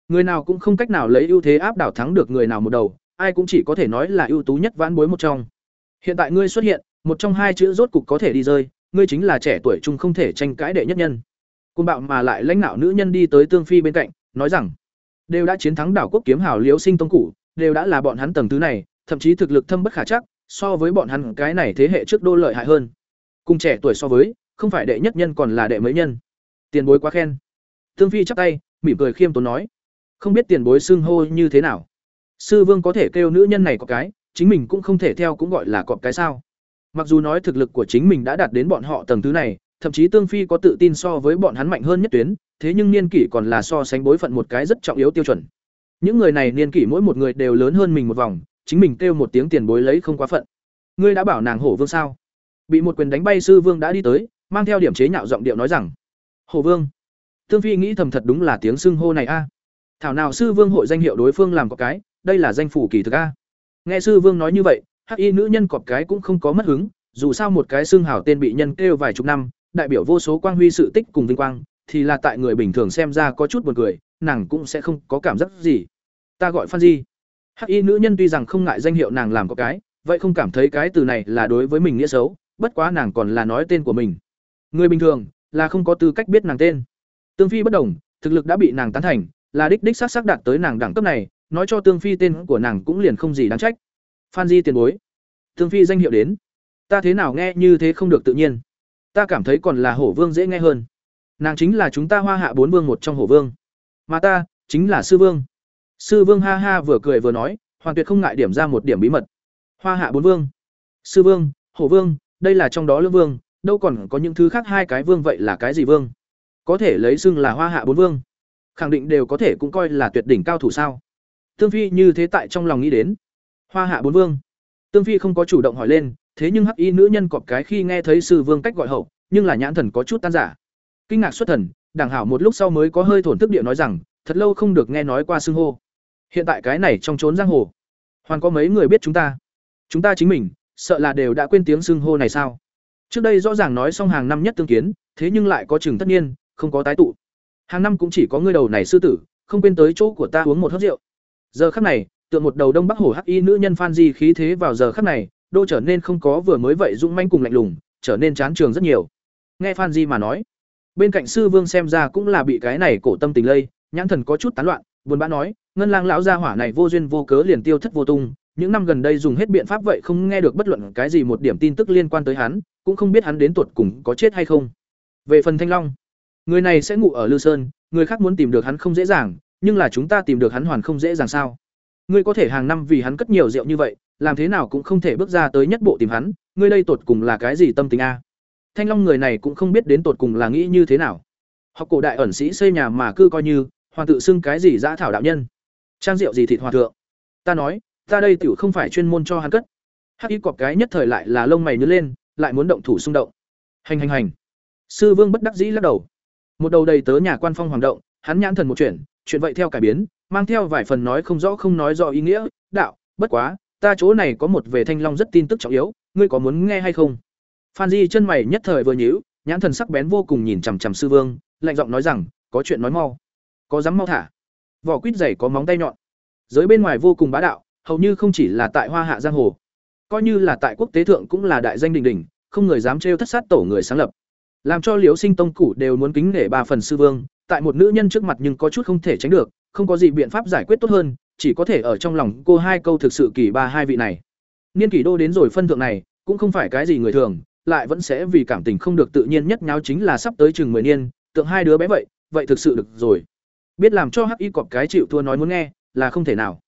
[SPEAKER 1] Người nào cũng không cách nào lấy ưu thế áp đảo thắng được người nào một đầu, ai cũng chỉ có thể nói là ưu tú nhất vãn bối một trong. Hiện tại ngươi xuất hiện, một trong hai chữ rốt cục có thể đi rơi, ngươi chính là trẻ tuổi trung không thể tranh cãi đệ nhất nhân. Côn bạo mà lại lãnh đạo nữ nhân đi tới Tương Phi bên cạnh, nói rằng, đều đã chiến thắng đảo quốc kiếm hào Liễu Sinh tông cụ, đều đã là bọn hắn tầng thứ này, thậm chí thực lực thâm bất khả chắc, so với bọn hắn cái này thế hệ trước đô lợi hại hơn. Cùng trẻ tuổi so với, không phải đệ nhất nhân còn là đệ mấy nhân. Tiền bối quá khen. Tương Phi chắp tay, mỉm cười khiêm tốn nói, không biết tiền bối xưng hô như thế nào. Sư Vương có thể kêu nữ nhân này có cái, chính mình cũng không thể theo cũng gọi là cọp cái sao? Mặc dù nói thực lực của chính mình đã đạt đến bọn họ tầng thứ này, thậm chí Tương Phi có tự tin so với bọn hắn mạnh hơn nhất tuyến, thế nhưng niên kỷ còn là so sánh bối phận một cái rất trọng yếu tiêu chuẩn. Những người này niên kỷ mỗi một người đều lớn hơn mình một vòng, chính mình kêu một tiếng tiền bối lấy không quá phận. Ngươi đã bảo nàng Hổ Vương sao? Bị một quyền đánh bay sư vương đã đi tới, mang theo điểm chế nhạo giọng điệu nói rằng: "Hổ Vương." Tương Phi nghĩ thầm thật đúng là tiếng xưng hô này a. Thảo nào sư vương hội danh hiệu đối phương làm có cái, đây là danh phủ kỳ thực a. Nghe sư vương nói như vậy, hắc y nữ nhân cọp cái cũng không có mất hứng, dù sao một cái xưng hảo tên bị nhân kêu vài chục năm, đại biểu vô số quang huy sự tích cùng vinh quang, thì là tại người bình thường xem ra có chút buồn cười, nàng cũng sẽ không có cảm giác gì. Ta gọi Phan Di. Hắc y nữ nhân tuy rằng không ngại danh hiệu nàng làm có cái, vậy không cảm thấy cái từ này là đối với mình nghĩa xấu, bất quá nàng còn là nói tên của mình. Người bình thường là không có tư cách biết nàng tên. Tương Phi bất đồng, thực lực đã bị nàng tán thành, là đích đích xác xác đạt tới nàng đẳng cấp này, nói cho Tương Phi tên của nàng cũng liền không gì đáng trách. Phan Di tiền bối. Tương Phi danh hiệu đến. Ta thế nào nghe như thế không được tự nhiên. Ta cảm thấy còn là Hổ Vương dễ nghe hơn. Nàng chính là chúng ta Hoa Hạ bốn vương một trong Hổ Vương. Mà ta, chính là Sư Vương. Sư Vương ha ha vừa cười vừa nói, hoàn tuyệt không ngại điểm ra một điểm bí mật. Hoa Hạ bốn vương. Sư Vương, Hổ Vương, đây là trong đó lương vương, đâu còn có những thứ khác hai cái vương vậy là cái gì vương? Có thể lấy xưng là Hoa Hạ bốn vương. Khẳng định đều có thể cũng coi là tuyệt đỉnh cao thủ sao? Tương Phi như thế tại trong lòng nghĩ đến. Hoa Hạ bốn vương. Tương Phi không có chủ động hỏi lên, thế nhưng hắc y nữ nhân cọp cái khi nghe thấy sư vương cách gọi hậu, nhưng là nhãn thần có chút tan giả kinh ngạc xuất thần, đảng hảo một lúc sau mới có hơi thổn thức địa nói rằng, thật lâu không được nghe nói qua xưng hô. Hiện tại cái này trong trốn giang hồ, hoàn có mấy người biết chúng ta? Chúng ta chính mình, sợ là đều đã quên tiếng xưng hô này sao? Trước đây rõ ràng nói xong hàng năm nhất tương kiến, thế nhưng lại có chừng tất nhiên, không có tái tụ. Hàng năm cũng chỉ có ngươi đầu này sư tử, không quên tới chỗ của ta uống một hớt rượu. Giờ khắc này, tượng một đầu đông bắc hổ hắc y nữ nhân phan di khí thế vào giờ khắc này đô trở nên không có vừa mới vậy dũng manh cùng lạnh lùng, trở nên chán trường rất nhiều. Nghe Phan Di mà nói, bên cạnh sư vương xem ra cũng là bị cái này cổ tâm tình lây, nhãn thần có chút tán loạn, buồn bã nói, ngân lang lão gia hỏa này vô duyên vô cớ liền tiêu thất vô tung, những năm gần đây dùng hết biện pháp vậy không nghe được bất luận cái gì một điểm tin tức liên quan tới hắn, cũng không biết hắn đến tuột cùng có chết hay không. Về phần Thanh Long, người này sẽ ngủ ở Lư Sơn, người khác muốn tìm được hắn không dễ dàng, nhưng là chúng ta tìm được hắn hoàn không dễ dàng sao? Ngươi có thể hàng năm vì hắn cất nhiều rượu như vậy, làm thế nào cũng không thể bước ra tới nhất bộ tìm hắn, ngươi đây tột cùng là cái gì tâm tình a? Thanh long người này cũng không biết đến tột cùng là nghĩ như thế nào. Học cổ đại ẩn sĩ xây nhà mà cư coi như, hoàng tự xưng cái gì giã thảo đạo nhân. Trang rượu gì thịt hòa thượng? Ta nói, ta đây tiểu không phải chuyên môn cho hắn cất. Hắc y cọp cái nhất thời lại là lông mày nhớ lên, lại muốn động thủ xung động. Hành hành hành. Sư vương bất đắc dĩ lắc đầu. Một đầu đầy tớ nhà quan phong hoàng động, hắn nhãn thần một chuyện chuyện vậy theo cải biến, mang theo vài phần nói không rõ không nói rõ ý nghĩa, đạo, bất quá ta chỗ này có một về thanh long rất tin tức trọng yếu, ngươi có muốn nghe hay không? Phan di chân mày nhất thời vừa nhíu, nhãn thần sắc bén vô cùng nhìn chằm chằm sư vương, lạnh giọng nói rằng, có chuyện nói mau. Có dám mau thả? Vỏ quýt dày có móng tay nhọn. Giới bên ngoài vô cùng bá đạo, hầu như không chỉ là tại hoa hạ giang hồ. Coi như là tại quốc tế thượng cũng là đại danh đình đình không người dám trêu thất sát tổ người sáng lập. Làm cho liếu sinh tông cũ đều muốn kính nể ba phần sư vương, tại một nữ nhân trước mặt nhưng có chút không thể tránh được, không có gì biện pháp giải quyết tốt hơn chỉ có thể ở trong lòng cô hai câu thực sự kỳ ba hai vị này. Niên kỷ đô đến rồi phân thượng này, cũng không phải cái gì người thường, lại vẫn sẽ vì cảm tình không được tự nhiên nhất nháo chính là sắp tới chừng mười niên, tượng hai đứa bé vậy vậy thực sự được rồi. Biết làm cho hắc y cọp cái chịu thua nói muốn nghe, là không thể nào.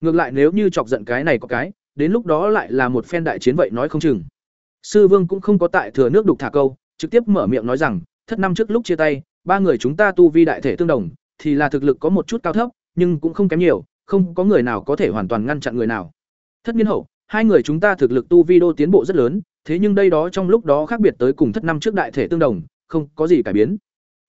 [SPEAKER 1] Ngược lại nếu như chọc giận cái này có cái, đến lúc đó lại là một phen đại chiến vậy nói không chừng. Sư vương cũng không có tại thừa nước đục thả câu, trực tiếp mở miệng nói rằng, thất năm trước lúc chia tay, ba người chúng ta tu vi đại thể tương đồng, thì là thực lực có một chút cao thấp, nhưng cũng không kém nhiều không có người nào có thể hoàn toàn ngăn chặn người nào. Thất niên hậu, hai người chúng ta thực lực tu vi đô tiến bộ rất lớn, thế nhưng đây đó trong lúc đó khác biệt tới cùng thất năm trước đại thể tương đồng, không có gì cải biến.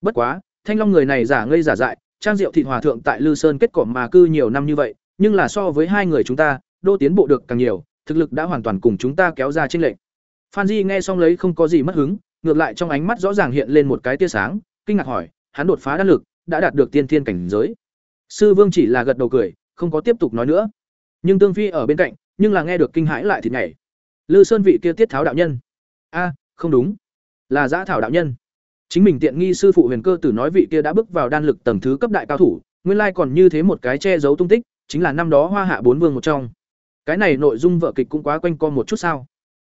[SPEAKER 1] Bất quá, thanh long người này giả ngây giả dại, trang diệu thịt hòa thượng tại lư sơn kết cỏ mà cư nhiều năm như vậy, nhưng là so với hai người chúng ta, đô tiến bộ được càng nhiều, thực lực đã hoàn toàn cùng chúng ta kéo ra trên lệnh phan di nghe xong lấy không có gì mất hứng, ngược lại trong ánh mắt rõ ràng hiện lên một cái tia sáng, kinh ngạc hỏi, hắn đột phá đan lực, đã đạt được tiên thiên cảnh giới. Sư vương chỉ là gật đầu cười không có tiếp tục nói nữa. Nhưng tương phi ở bên cạnh, nhưng là nghe được kinh hãi lại thì nhảy. Lư sơn vị kia tiết tháo đạo nhân. A, không đúng. Là giã thảo đạo nhân. Chính mình tiện nghi sư phụ huyền cơ tử nói vị kia đã bước vào đan lực tầng thứ cấp đại cao thủ, nguyên lai còn như thế một cái che giấu tung tích, chính là năm đó hoa hạ bốn vương một trong. Cái này nội dung vợ kịch cũng quá quanh co một chút sao.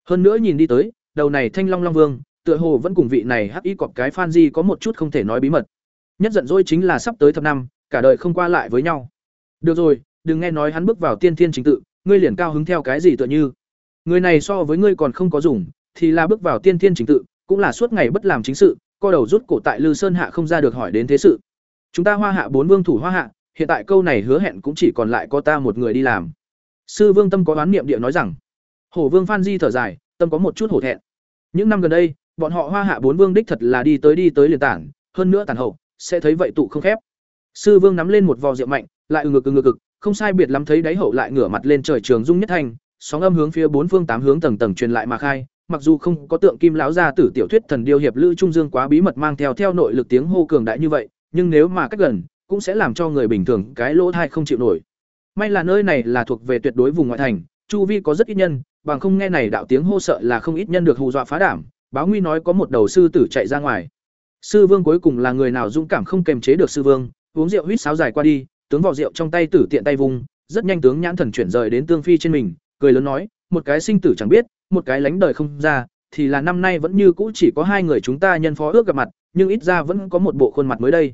[SPEAKER 1] Hơn nữa nhìn đi tới, đầu này thanh long long vương, tựa hồ vẫn cùng vị này hắc y cọp cái phan di có một chút không thể nói bí mật. Nhất giận dỗi chính là sắp tới thập năm, cả đời không qua lại với nhau được rồi, đừng nghe nói hắn bước vào tiên thiên chính tự, ngươi liền cao hứng theo cái gì tựa như? Người này so với ngươi còn không có dùng, thì là bước vào tiên thiên chính tự, cũng là suốt ngày bất làm chính sự, co đầu rút cổ tại lư sơn hạ không ra được hỏi đến thế sự. Chúng ta hoa hạ bốn vương thủ hoa hạ, hiện tại câu này hứa hẹn cũng chỉ còn lại có ta một người đi làm. Sư vương tâm có đoán niệm địa nói rằng. Hổ vương phan di thở dài, tâm có một chút hổ thẹn. Những năm gần đây, bọn họ hoa hạ bốn vương đích thật là đi tới đi tới liền tản, hơn nữa tản hậu, sẽ thấy vậy tụ không khép. Sư vương nắm lên một vò rượu mạnh lại ừ ngực ừ ngực cực không sai biệt lắm thấy đáy hậu lại ngửa mặt lên trời trường dung nhất thành sóng âm hướng phía bốn phương tám hướng tầng tầng truyền lại mà khai. Mặc dù không có tượng kim lão gia tử tiểu thuyết thần điêu hiệp lữ trung dương quá bí mật mang theo theo nội lực tiếng hô cường đại như vậy, nhưng nếu mà cách gần, cũng sẽ làm cho người bình thường cái lỗ thai không chịu nổi. May là nơi này là thuộc về tuyệt đối vùng ngoại thành, chu vi có rất ít nhân, bằng không nghe này đạo tiếng hô sợ là không ít nhân được hù dọa phá đảm, báo nguy nói có một đầu sư tử chạy ra ngoài. Sư vương cuối cùng là người nào dũng cảm không kềm chế được sư vương, uống rượu huýt sáo dài qua đi tướng vỏ rượu trong tay tử tiện tay vùng rất nhanh tướng nhãn thần chuyển rời đến tương phi trên mình, cười lớn nói, một cái sinh tử chẳng biết, một cái lánh đời không ra, thì là năm nay vẫn như cũ chỉ có hai người chúng ta nhân phó ước gặp mặt, nhưng ít ra vẫn có một bộ khuôn mặt mới đây.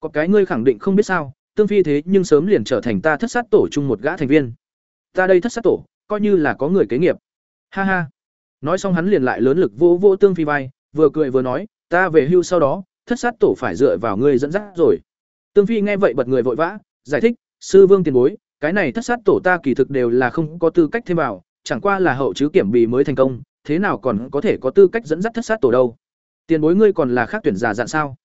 [SPEAKER 1] Có cái ngươi khẳng định không biết sao, tương phi thế nhưng sớm liền trở thành ta thất sát tổ chung một gã thành viên. Ta đây thất sát tổ, coi như là có người kế nghiệp. Ha ha. Nói xong hắn liền lại lớn lực vô vô tương phi vai, vừa cười vừa nói, ta về hưu sau đó, thất sát tổ phải dựa vào ngươi dẫn dắt rồi. Tương phi nghe vậy bật người vội vã giải thích, sư vương tiền bối, cái này thất sát tổ ta kỳ thực đều là không có tư cách thêm vào, chẳng qua là hậu chứ kiểm bì mới thành công, thế nào còn có thể có tư cách dẫn dắt thất sát tổ đâu? Tiền bối ngươi còn là khác tuyển giả dạng sao?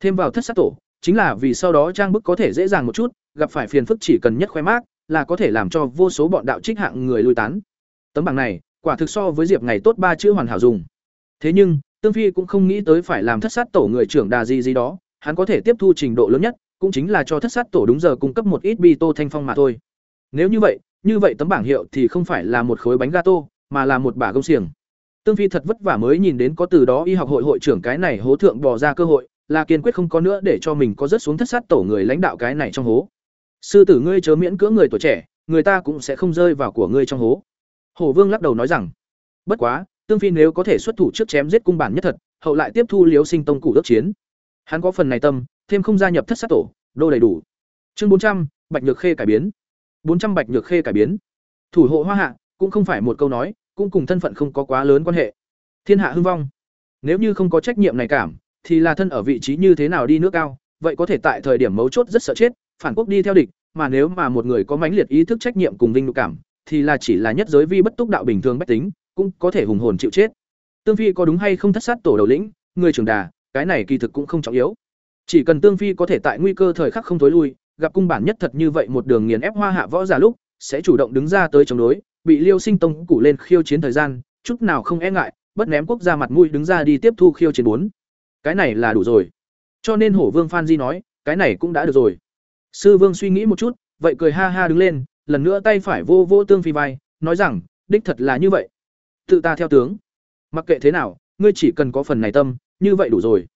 [SPEAKER 1] Thêm vào thất sát tổ, chính là vì sau đó trang bức có thể dễ dàng một chút, gặp phải phiền phức chỉ cần nhất khoe mát là có thể làm cho vô số bọn đạo trích hạng người lui tán. Tấm bằng này, quả thực so với diệp ngày tốt ba chữ hoàn hảo dùng. Thế nhưng, tương phi cũng không nghĩ tới phải làm thất sát tổ người trưởng đà gì gì đó, hắn có thể tiếp thu trình độ lớn nhất cũng chính là cho thất sát tổ đúng giờ cung cấp một ít bi tô thanh phong mà thôi. Nếu như vậy như vậy tấm bảng hiệu thì không phải là một khối bánh gato, mà là một bả gông xiềng. Tương phi thật vất vả mới nhìn đến có từ đó y học hội hội trưởng cái này hố thượng bỏ ra cơ hội, là kiên quyết không có nữa để cho mình có rớt xuống thất sát tổ người lãnh đạo cái này trong hố. Sư tử ngươi chớ miễn cưỡng người tuổi trẻ, người ta cũng sẽ không rơi vào của ngươi trong hố. Hổ vương lắc đầu nói rằng, bất quá, tương phi nếu có thể xuất thủ trước chém giết cung bản nhất thật, hậu lại tiếp thu liếu sinh tông cụ đốc chiến. Hắn có phần này tâm thêm không gia nhập thất sát tổ, đô đầy đủ. Chương bốn trăm, bạch nhược khê cải biến. bốn trăm bạch nhược khê cải biến. Thủ hộ hoa hạ cũng không phải một câu nói, cũng cùng thân phận không có quá lớn quan hệ. Thiên hạ hưng vong. Nếu như không có trách nhiệm này cảm, thì là thân ở vị trí như thế nào đi nước cao, vậy có thể tại thời điểm mấu chốt rất sợ chết, phản quốc đi theo địch, mà nếu mà một người có mãnh liệt ý thức trách nhiệm cùng vinh nhục cảm, thì là chỉ là nhất giới vi bất túc đạo bình thường bách tính, cũng có thể hùng hồn chịu chết. Tương phi có đúng hay không thất sát tổ đầu lĩnh, người trưởng đà, cái này kỳ thực cũng không trọng yếu chỉ cần tương phi có thể tại nguy cơ thời khắc không tối lui, gặp cung bản nhất thật như vậy một đường nghiền ép hoa hạ võ giả lúc, sẽ chủ động đứng ra tới chống đối, bị liêu sinh tông củ lên khiêu chiến thời gian, chút nào không e ngại, bất ném quốc gia mặt mũi đứng ra đi tiếp thu khiêu chiến bốn. Cái này là đủ rồi. Cho nên hổ vương phan di nói, cái này cũng đã được rồi. Sư vương suy nghĩ một chút, vậy cười ha ha đứng lên, lần nữa tay phải vô vô tương phi vai, nói rằng, đích thật là như vậy. Tự ta theo tướng. Mặc kệ thế nào, ngươi chỉ cần có phần này tâm, như vậy đủ rồi.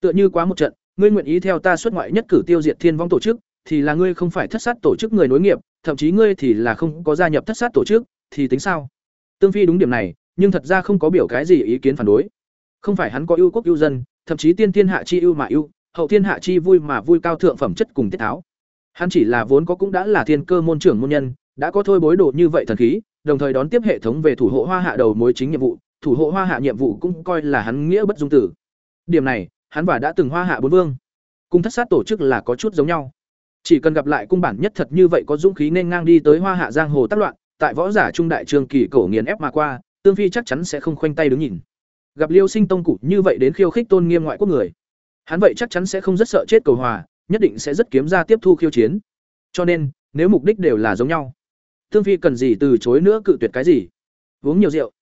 [SPEAKER 1] Tựa như quá một trận ngươi nguyện ý theo ta xuất ngoại nhất cử tiêu diệt thiên vong tổ chức thì là ngươi không phải thất sát tổ chức người nối nghiệp thậm chí ngươi thì là không có gia nhập thất sát tổ chức thì tính sao? Tương phi đúng điểm này nhưng thật ra không có biểu cái gì ý kiến phản đối. Không phải hắn có ưu quốc ưu dân thậm chí tiên thiên hạ chi ưu mà ưu hậu thiên hạ chi vui mà vui cao thượng phẩm chất cùng tiết tháo. Hắn chỉ là vốn có cũng đã là thiên cơ môn trưởng môn nhân đã có thôi bối đồ như vậy thần khí đồng thời đón tiếp hệ thống về thủ hộ hoa hạ đầu mối chính nhiệm vụ thủ hộ hoa hạ nhiệm vụ cũng coi là hắn nghĩa bất dung tử. Điểm này, hắn và đã từng hoa hạ bốn vương, cung thất sát tổ chức là có chút giống nhau. Chỉ cần gặp lại cung bản nhất thật như vậy có dũng khí nên ngang đi tới hoa hạ giang hồ tác loạn, tại võ giả trung đại trường kỳ cổ nghiền ép mà qua, tương phi chắc chắn sẽ không khoanh tay đứng nhìn. Gặp Liêu Sinh tông cụ như vậy đến khiêu khích tôn nghiêm ngoại quốc người, hắn vậy chắc chắn sẽ không rất sợ chết cầu hòa, nhất định sẽ rất kiếm ra tiếp thu khiêu chiến. Cho nên, nếu mục đích đều là giống nhau, Tương Phi cần gì từ chối nữa cự tuyệt cái gì? Uống nhiều rượu.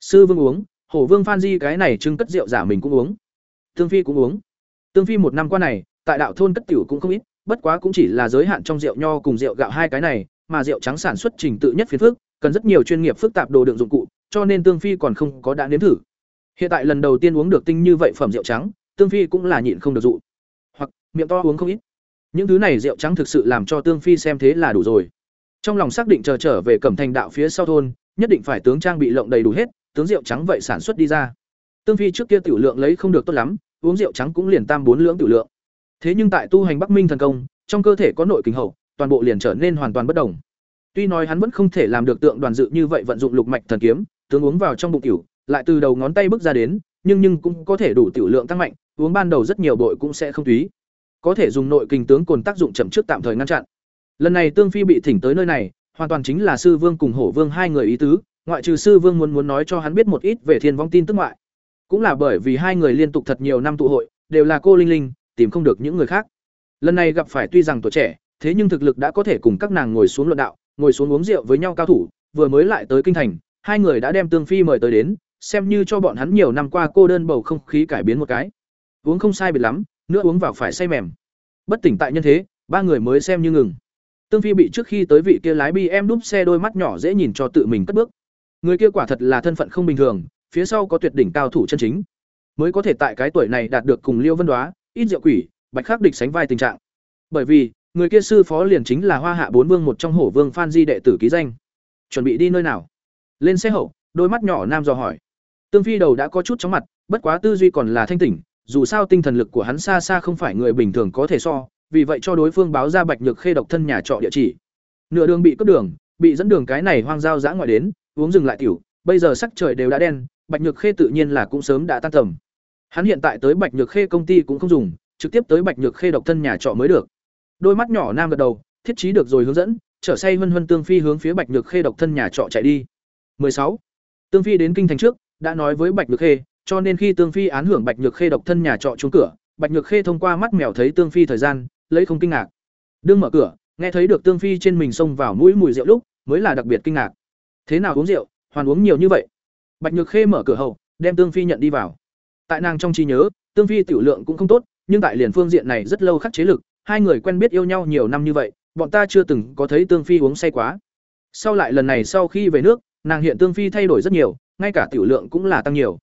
[SPEAKER 1] Sư Vương uống, Hổ Vương Phan Di cái này trưng cất rượu giả mình cũng uống. Tương Phi cũng uống. Tương Phi một năm qua này, tại đạo thôn cất tiểu cũng không ít, bất quá cũng chỉ là giới hạn trong rượu nho cùng rượu gạo hai cái này, mà rượu trắng sản xuất trình tự nhất phiền phức, cần rất nhiều chuyên nghiệp phức tạp đồ đựng dụng cụ, cho nên Tương Phi còn không có đã nếm thử. Hiện tại lần đầu tiên uống được tinh như vậy phẩm rượu trắng, Tương Phi cũng là nhịn không được dụ. Hoặc miệng to uống không ít. Những thứ này rượu trắng thực sự làm cho Tương Phi xem thế là đủ rồi. Trong lòng xác định chờ trở về Cẩm Thành đạo phía sau thôn, nhất định phải tướng trang bị lộng đầy đủ hết, tướng rượu trắng vậy sản xuất đi ra. Tương Phi trước kia tiểu lượng lấy không được tốt lắm, uống rượu trắng cũng liền tam bốn lưỡng tiểu lượng. Thế nhưng tại tu hành Bắc Minh thần công, trong cơ thể có nội kinh hậu, toàn bộ liền trở nên hoàn toàn bất động. Tuy nói hắn vẫn không thể làm được tượng đoàn dự như vậy vận dụng lục mạch thần kiếm, tướng uống vào trong bụng tiểu, lại từ đầu ngón tay bước ra đến, nhưng nhưng cũng có thể đủ tiểu lượng tăng mạnh, uống ban đầu rất nhiều bội cũng sẽ không túy. Có thể dùng nội kinh tướng cồn tác dụng chậm trước tạm thời ngăn chặn. Lần này Tương Phi bị thỉnh tới nơi này, hoàn toàn chính là sư vương cùng hổ vương hai người ý tứ, ngoại trừ sư vương muốn muốn nói cho hắn biết một ít về thiên vong tin tức ngoại. Cũng là bởi vì hai người liên tục thật nhiều năm tụ hội, đều là cô linh linh, tìm không được những người khác. Lần này gặp phải tuy rằng tuổi trẻ, thế nhưng thực lực đã có thể cùng các nàng ngồi xuống luận đạo, ngồi xuống uống rượu với nhau cao thủ, vừa mới lại tới kinh thành, hai người đã đem Tương Phi mời tới đến, xem như cho bọn hắn nhiều năm qua cô đơn bầu không khí cải biến một cái. Uống không sai biệt lắm, nữa uống vào phải say mềm. Bất tỉnh tại nhân thế, ba người mới xem như ngừng. Tương Phi bị trước khi tới vị kia lái bi em đúp xe đôi mắt nhỏ dễ nhìn cho tự mình cất bước. Người kia quả thật là thân phận không bình thường, phía sau có tuyệt đỉnh cao thủ chân chính, mới có thể tại cái tuổi này đạt được cùng Liêu Vân Đoá, ít diệu quỷ, bạch khắc địch sánh vai tình trạng. Bởi vì, người kia sư phó liền chính là Hoa Hạ bốn vương một trong hổ vương Phan Di đệ tử ký danh. Chuẩn bị đi nơi nào? Lên xe hậu, đôi mắt nhỏ nam dò hỏi. Tương Phi đầu đã có chút chóng mặt, bất quá tư duy còn là thanh tỉnh, dù sao tinh thần lực của hắn xa xa không phải người bình thường có thể so, vì vậy cho đối phương báo ra Bạch Nhược Khê độc thân nhà trọ địa chỉ. Nửa đường bị cướp đường, bị dẫn đường cái này hoang giao dã ngoại đến, uống dừng lại tiểu, bây giờ sắc trời đều đã đen, Bạch Nhược Khê tự nhiên là cũng sớm đã tan tầm. Hắn hiện tại tới Bạch Nhược Khê công ty cũng không dùng, trực tiếp tới Bạch Nhược Khê độc thân nhà trọ mới được. Đôi mắt nhỏ nam gật đầu, thiết trí được rồi hướng dẫn, trở say Vân Vân Tương Phi hướng phía Bạch Nhược Khê độc thân nhà trọ chạy đi. 16. Tương Phi đến kinh thành trước, đã nói với Bạch Nhược Khê, cho nên khi Tương Phi án hưởng Bạch Nhược Khê độc thân nhà trọ trúng cửa, Bạch Nhược Khê thông qua mắt mèo thấy Tương Phi thời gian, lấy không kinh ngạc. Đương mở cửa, nghe thấy được Tương Phi trên mình xông vào mũi mùi rượu lúc, mới là đặc biệt kinh ngạc. Thế nào uống rượu, hoàn uống nhiều như vậy? Bạch Nhược Khê mở cửa hậu, đem Tương Phi nhận đi vào. Tại nàng trong trí nhớ, Tương Phi tiểu lượng cũng không tốt, nhưng tại liền phương diện này rất lâu khắc chế lực, hai người quen biết yêu nhau nhiều năm như vậy, bọn ta chưa từng có thấy Tương Phi uống say quá. Sau lại lần này sau khi về nước, nàng hiện Tương Phi thay đổi rất nhiều, ngay cả tiểu lượng cũng là tăng nhiều.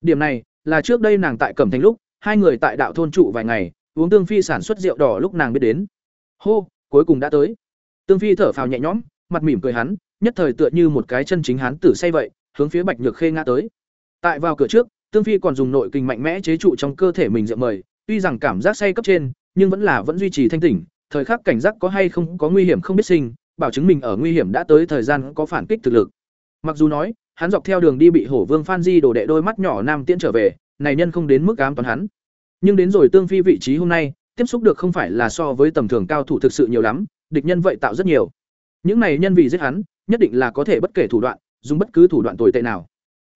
[SPEAKER 1] Điểm này là trước đây nàng tại Cẩm Thành lúc, hai người tại đạo thôn trụ vài ngày, uống Tương Phi sản xuất rượu đỏ lúc nàng biết đến. Hô, cuối cùng đã tới. Tương Phi thở phào nhẹ nhõm, mặt mỉm cười hắn, nhất thời tựa như một cái chân chính hắn tử say vậy, hướng phía Bạch Nhược Khê ngã tới. Tại vào cửa trước, Tương Phi còn dùng nội kinh mạnh mẽ chế trụ trong cơ thể mình rượu mời, tuy rằng cảm giác say cấp trên, nhưng vẫn là vẫn duy trì thanh tỉnh, thời khắc cảnh giác có hay không có nguy hiểm không biết sinh, bảo chứng mình ở nguy hiểm đã tới thời gian có phản kích thực lực. Mặc dù nói, hắn dọc theo đường đi bị Hổ Vương Phan Di đổ đệ đôi mắt nhỏ nam tiễn trở về, này nhân không đến mức ám toán hắn. Nhưng đến rồi Tương Phi vị trí hôm nay, tiếp xúc được không phải là so với tầm thường cao thủ thực sự nhiều lắm, địch nhân vậy tạo rất nhiều. Những này nhân vì giết hắn, nhất định là có thể bất kể thủ đoạn, dùng bất cứ thủ đoạn tồi tệ nào.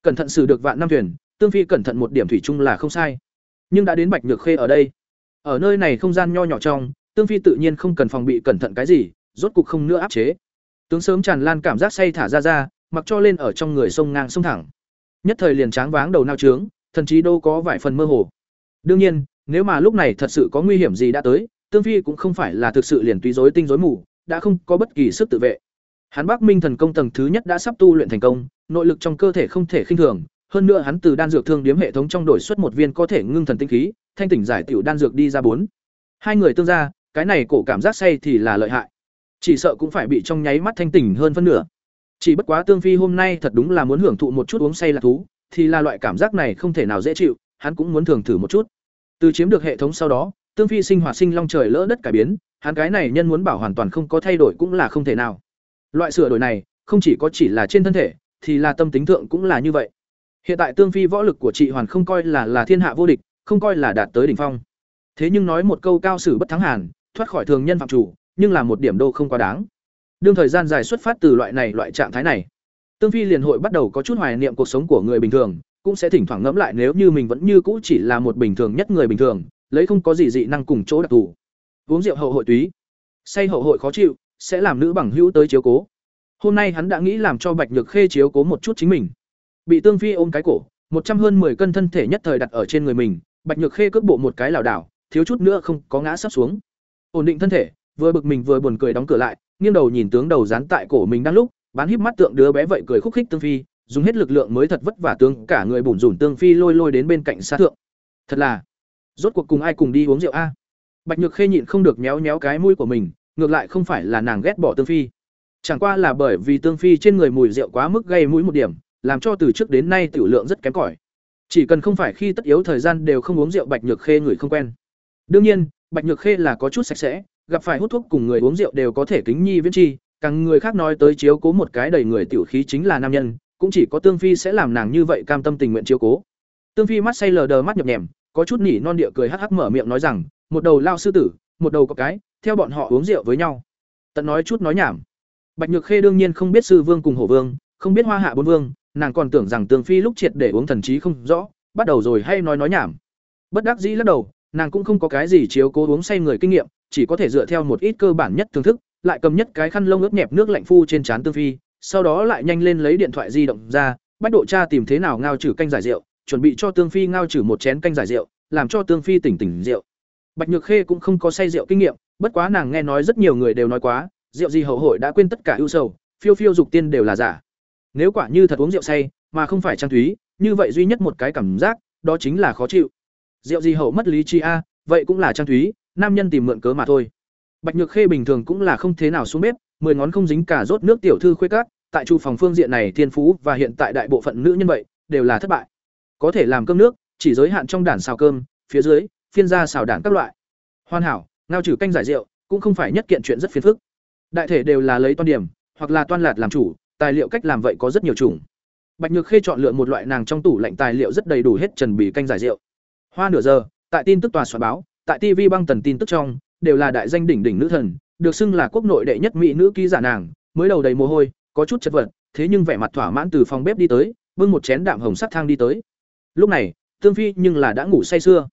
[SPEAKER 1] Cẩn thận xử được vạn năm thuyền, Tương Phi cẩn thận một điểm thủy chung là không sai. Nhưng đã đến Bạch Nhược Khê ở đây, ở nơi này không gian nho nhỏ trong, Tương Phi tự nhiên không cần phòng bị cẩn thận cái gì, rốt cục không nữa áp chế. Tướng sớm tràn lan cảm giác say thả ra ra, mặc cho lên ở trong người sông ngang sông thẳng. Nhất thời liền tráng váng đầu nao trướng, thần chí đâu có vài phần mơ hồ. Đương nhiên, nếu mà lúc này thật sự có nguy hiểm gì đã tới, Tương Phi cũng không phải là thực sự liền tùy rối tinh rối mù, đã không có bất kỳ sức tự vệ. Hắn Bắc Minh thần công tầng thứ nhất đã sắp tu luyện thành công, nội lực trong cơ thể không thể khinh thường, hơn nữa hắn từ đan dược thương điếm hệ thống trong đổi xuất một viên có thể ngưng thần tinh khí, thanh tỉnh giải tiểu đan dược đi ra bốn. Hai người tương ra, cái này cổ cảm giác say thì là lợi hại. Chỉ sợ cũng phải bị trong nháy mắt thanh tỉnh hơn phân nửa. Chỉ bất quá Tương Phi hôm nay thật đúng là muốn hưởng thụ một chút uống say là thú, thì là loại cảm giác này không thể nào dễ chịu, hắn cũng muốn thường thử một chút. Từ chiếm được hệ thống sau đó, Tương Phi sinh hoạt sinh long trời lỡ đất cải biến, hắn cái này nhân muốn bảo hoàn toàn không có thay đổi cũng là không thể nào. Loại sửa đổi này, không chỉ có chỉ là trên thân thể, thì là tâm tính thượng cũng là như vậy. Hiện tại Tương Phi võ lực của chị hoàn không coi là là thiên hạ vô địch, không coi là đạt tới đỉnh phong. Thế nhưng nói một câu cao sử bất thắng hàn, thoát khỏi thường nhân phạm chủ, nhưng là một điểm đô không quá đáng. Đương thời gian dài xuất phát từ loại này loại trạng thái này, Tương Phi liền hội bắt đầu có chút hoài niệm cuộc sống của người bình thường, cũng sẽ thỉnh thoảng ngẫm lại nếu như mình vẫn như cũ chỉ là một bình thường nhất người bình thường, lấy không có gì dị năng cùng chỗ đặc thù. Uống rượu hậu hội túy, say hậu hội khó chịu, sẽ làm nữ bằng hữu tới chiếu cố. Hôm nay hắn đã nghĩ làm cho Bạch Nhược Khê chiếu cố một chút chính mình. Bị Tương Phi ôm cái cổ, một trăm hơn 10 cân thân thể nhất thời đặt ở trên người mình, Bạch Nhược Khê cước bộ một cái lảo đảo, thiếu chút nữa không có ngã sắp xuống. Ổn định thân thể, vừa bực mình vừa buồn cười đóng cửa lại, nghiêng đầu nhìn tướng đầu dán tại cổ mình đang lúc, bán híp mắt tượng đứa bé vậy cười khúc khích Tương Phi, dùng hết lực lượng mới thật vất vả tướng cả người bủn rủn Tương Phi lôi lôi đến bên cạnh xa thượng. Thật là, rốt cuộc cùng ai cùng đi uống rượu a? Bạch Nhược Khê nhịn không được méo méo cái mũi của mình, ngược lại không phải là nàng ghét bỏ Tương Phi. Chẳng qua là bởi vì Tương Phi trên người mùi rượu quá mức gây mũi một điểm, làm cho từ trước đến nay tiểu lượng rất kém cỏi. Chỉ cần không phải khi tất yếu thời gian đều không uống rượu Bạch Nhược Khê người không quen. Đương nhiên, Bạch Nhược Khê là có chút sạch sẽ, gặp phải hút thuốc cùng người uống rượu đều có thể kính nhi viễn chi, càng người khác nói tới chiếu cố một cái đầy người tiểu khí chính là nam nhân, cũng chỉ có Tương Phi sẽ làm nàng như vậy cam tâm tình nguyện chiếu cố. Tương Phi mắt say lờ đờ mắt nhập nhèm, có chút nỉ non địa cười hắc hắc mở miệng nói rằng, một đầu lao sư tử, một đầu có cái, theo bọn họ uống rượu với nhau. Tận nói chút nói nhảm. Bạch Nhược Khê đương nhiên không biết sư vương cùng hổ vương, không biết hoa hạ bốn vương, nàng còn tưởng rằng Tương Phi lúc triệt để uống thần trí không rõ, bắt đầu rồi hay nói nói nhảm. Bất đắc dĩ lắc đầu, nàng cũng không có cái gì chiếu cố uống say người kinh nghiệm, chỉ có thể dựa theo một ít cơ bản nhất thưởng thức, lại cầm nhất cái khăn lông ướt nhẹp nước lạnh phu trên trán Tương Phi, sau đó lại nhanh lên lấy điện thoại di động ra, bách độ tra tìm thế nào ngao trừ canh giải rượu, chuẩn bị cho Tương Phi ngao trừ một chén canh giải rượu, làm cho Tương Phi tỉnh tỉnh rượu. Bạch Nhược Khê cũng không có say rượu kinh nghiệm, bất quá nàng nghe nói rất nhiều người đều nói quá, rượu gì hậu hội đã quên tất cả ưu sầu, phiêu phiêu dục tiên đều là giả. Nếu quả như thật uống rượu say, mà không phải trang thúy, như vậy duy nhất một cái cảm giác, đó chính là khó chịu. Rượu gì hậu mất lý trí a, vậy cũng là trang thúy, nam nhân tìm mượn cớ mà thôi. Bạch Nhược Khê bình thường cũng là không thế nào xuống bếp, mười ngón không dính cả rốt nước tiểu thư khuê cát, tại chu phòng phương diện này thiên phú và hiện tại đại bộ phận nữ nhân vậy đều là thất bại. Có thể làm cơm nước, chỉ giới hạn trong đàn xào cơm, phía dưới, phiên ra xào đàn các loại. Hoàn hảo, ngao trừ canh giải rượu, cũng không phải nhất kiện chuyện rất phiền phức. Đại thể đều là lấy toan điểm, hoặc là toan lạt làm chủ, tài liệu cách làm vậy có rất nhiều chủng. Bạch Nhược Khê chọn lựa một loại nàng trong tủ lạnh tài liệu rất đầy đủ hết trần bì canh giải rượu. Hoa nửa giờ, tại tin tức tòa soạn báo, tại TV băng tần tin tức trong, đều là đại danh đỉnh đỉnh nữ thần, được xưng là quốc nội đệ nhất mỹ nữ ký giả nàng, mới đầu đầy mồ hôi, có chút chật vật, thế nhưng vẻ mặt thỏa mãn từ phòng bếp đi tới, bưng một chén đạm hồng sắc thang đi tới. Lúc này, Tương Phi nhưng là đã ngủ say sưa.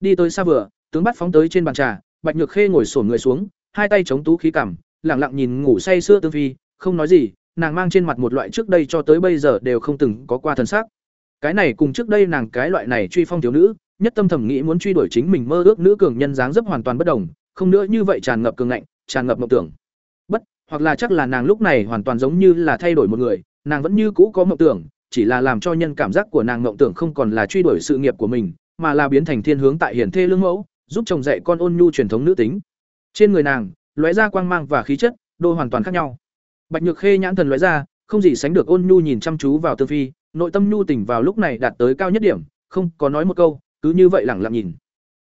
[SPEAKER 1] Đi tới xa vừa, tướng bắt phóng tới trên bàn trà, Bạch Nhược Khê ngồi sổn người xuống, hai tay chống tú khí cảm, lặng lặng nhìn ngủ say sưa Tương Phi, không nói gì, nàng mang trên mặt một loại trước đây cho tới bây giờ đều không từng có qua thần sắc. Cái này cùng trước đây nàng cái loại này truy phong thiếu nữ, nhất tâm thẩm nghĩ muốn truy đuổi chính mình mơ ước nữ cường nhân dáng dấp hoàn toàn bất đồng, không nữa như vậy tràn ngập cường ngạnh, tràn ngập mộng tưởng. Bất, hoặc là chắc là nàng lúc này hoàn toàn giống như là thay đổi một người, nàng vẫn như cũ có mộng tưởng, chỉ là làm cho nhân cảm giác của nàng mộng tưởng không còn là truy đuổi sự nghiệp của mình, mà là biến thành thiên hướng tại hiển thê lương mẫu, giúp chồng dạy con ôn nhu truyền thống nữ tính. Trên người nàng, lóe ra quang mang và khí chất, đôi hoàn toàn khác nhau. Bạch Nhược Khê nhãn thần lóe ra, không gì sánh được ôn nhu nhìn chăm chú vào Tương Phi, nội tâm nhu tình vào lúc này đạt tới cao nhất điểm, không có nói một câu, cứ như vậy lẳng lặng nhìn.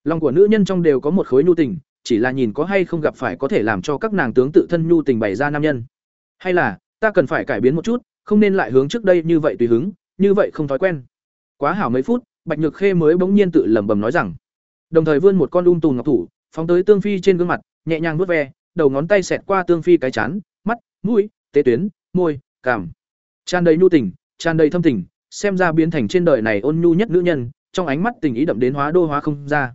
[SPEAKER 1] Lòng của nữ nhân trong đều có một khối nhu tình, chỉ là nhìn có hay không gặp phải có thể làm cho các nàng tướng tự thân nhu tình bày ra nam nhân. Hay là, ta cần phải cải biến một chút, không nên lại hướng trước đây như vậy tùy hứng, như vậy không thói quen. Quá hảo mấy phút, Bạch Nhược Khê mới bỗng nhiên tự lẩm bẩm nói rằng, đồng thời vươn một con um tùm ngọc thủ, phóng tới Tương Phi trên gương mặt, nhẹ nhàng vuốt ve, đầu ngón tay xẹt qua Tương Phi cái chán, mắt, mũi, tế tuyến, môi, cảm. Tràn đầy nhu tình, tràn đầy thâm tình, xem ra biến thành trên đời này ôn nhu nhất nữ nhân, trong ánh mắt tình ý đậm đến hóa đô hóa không ra.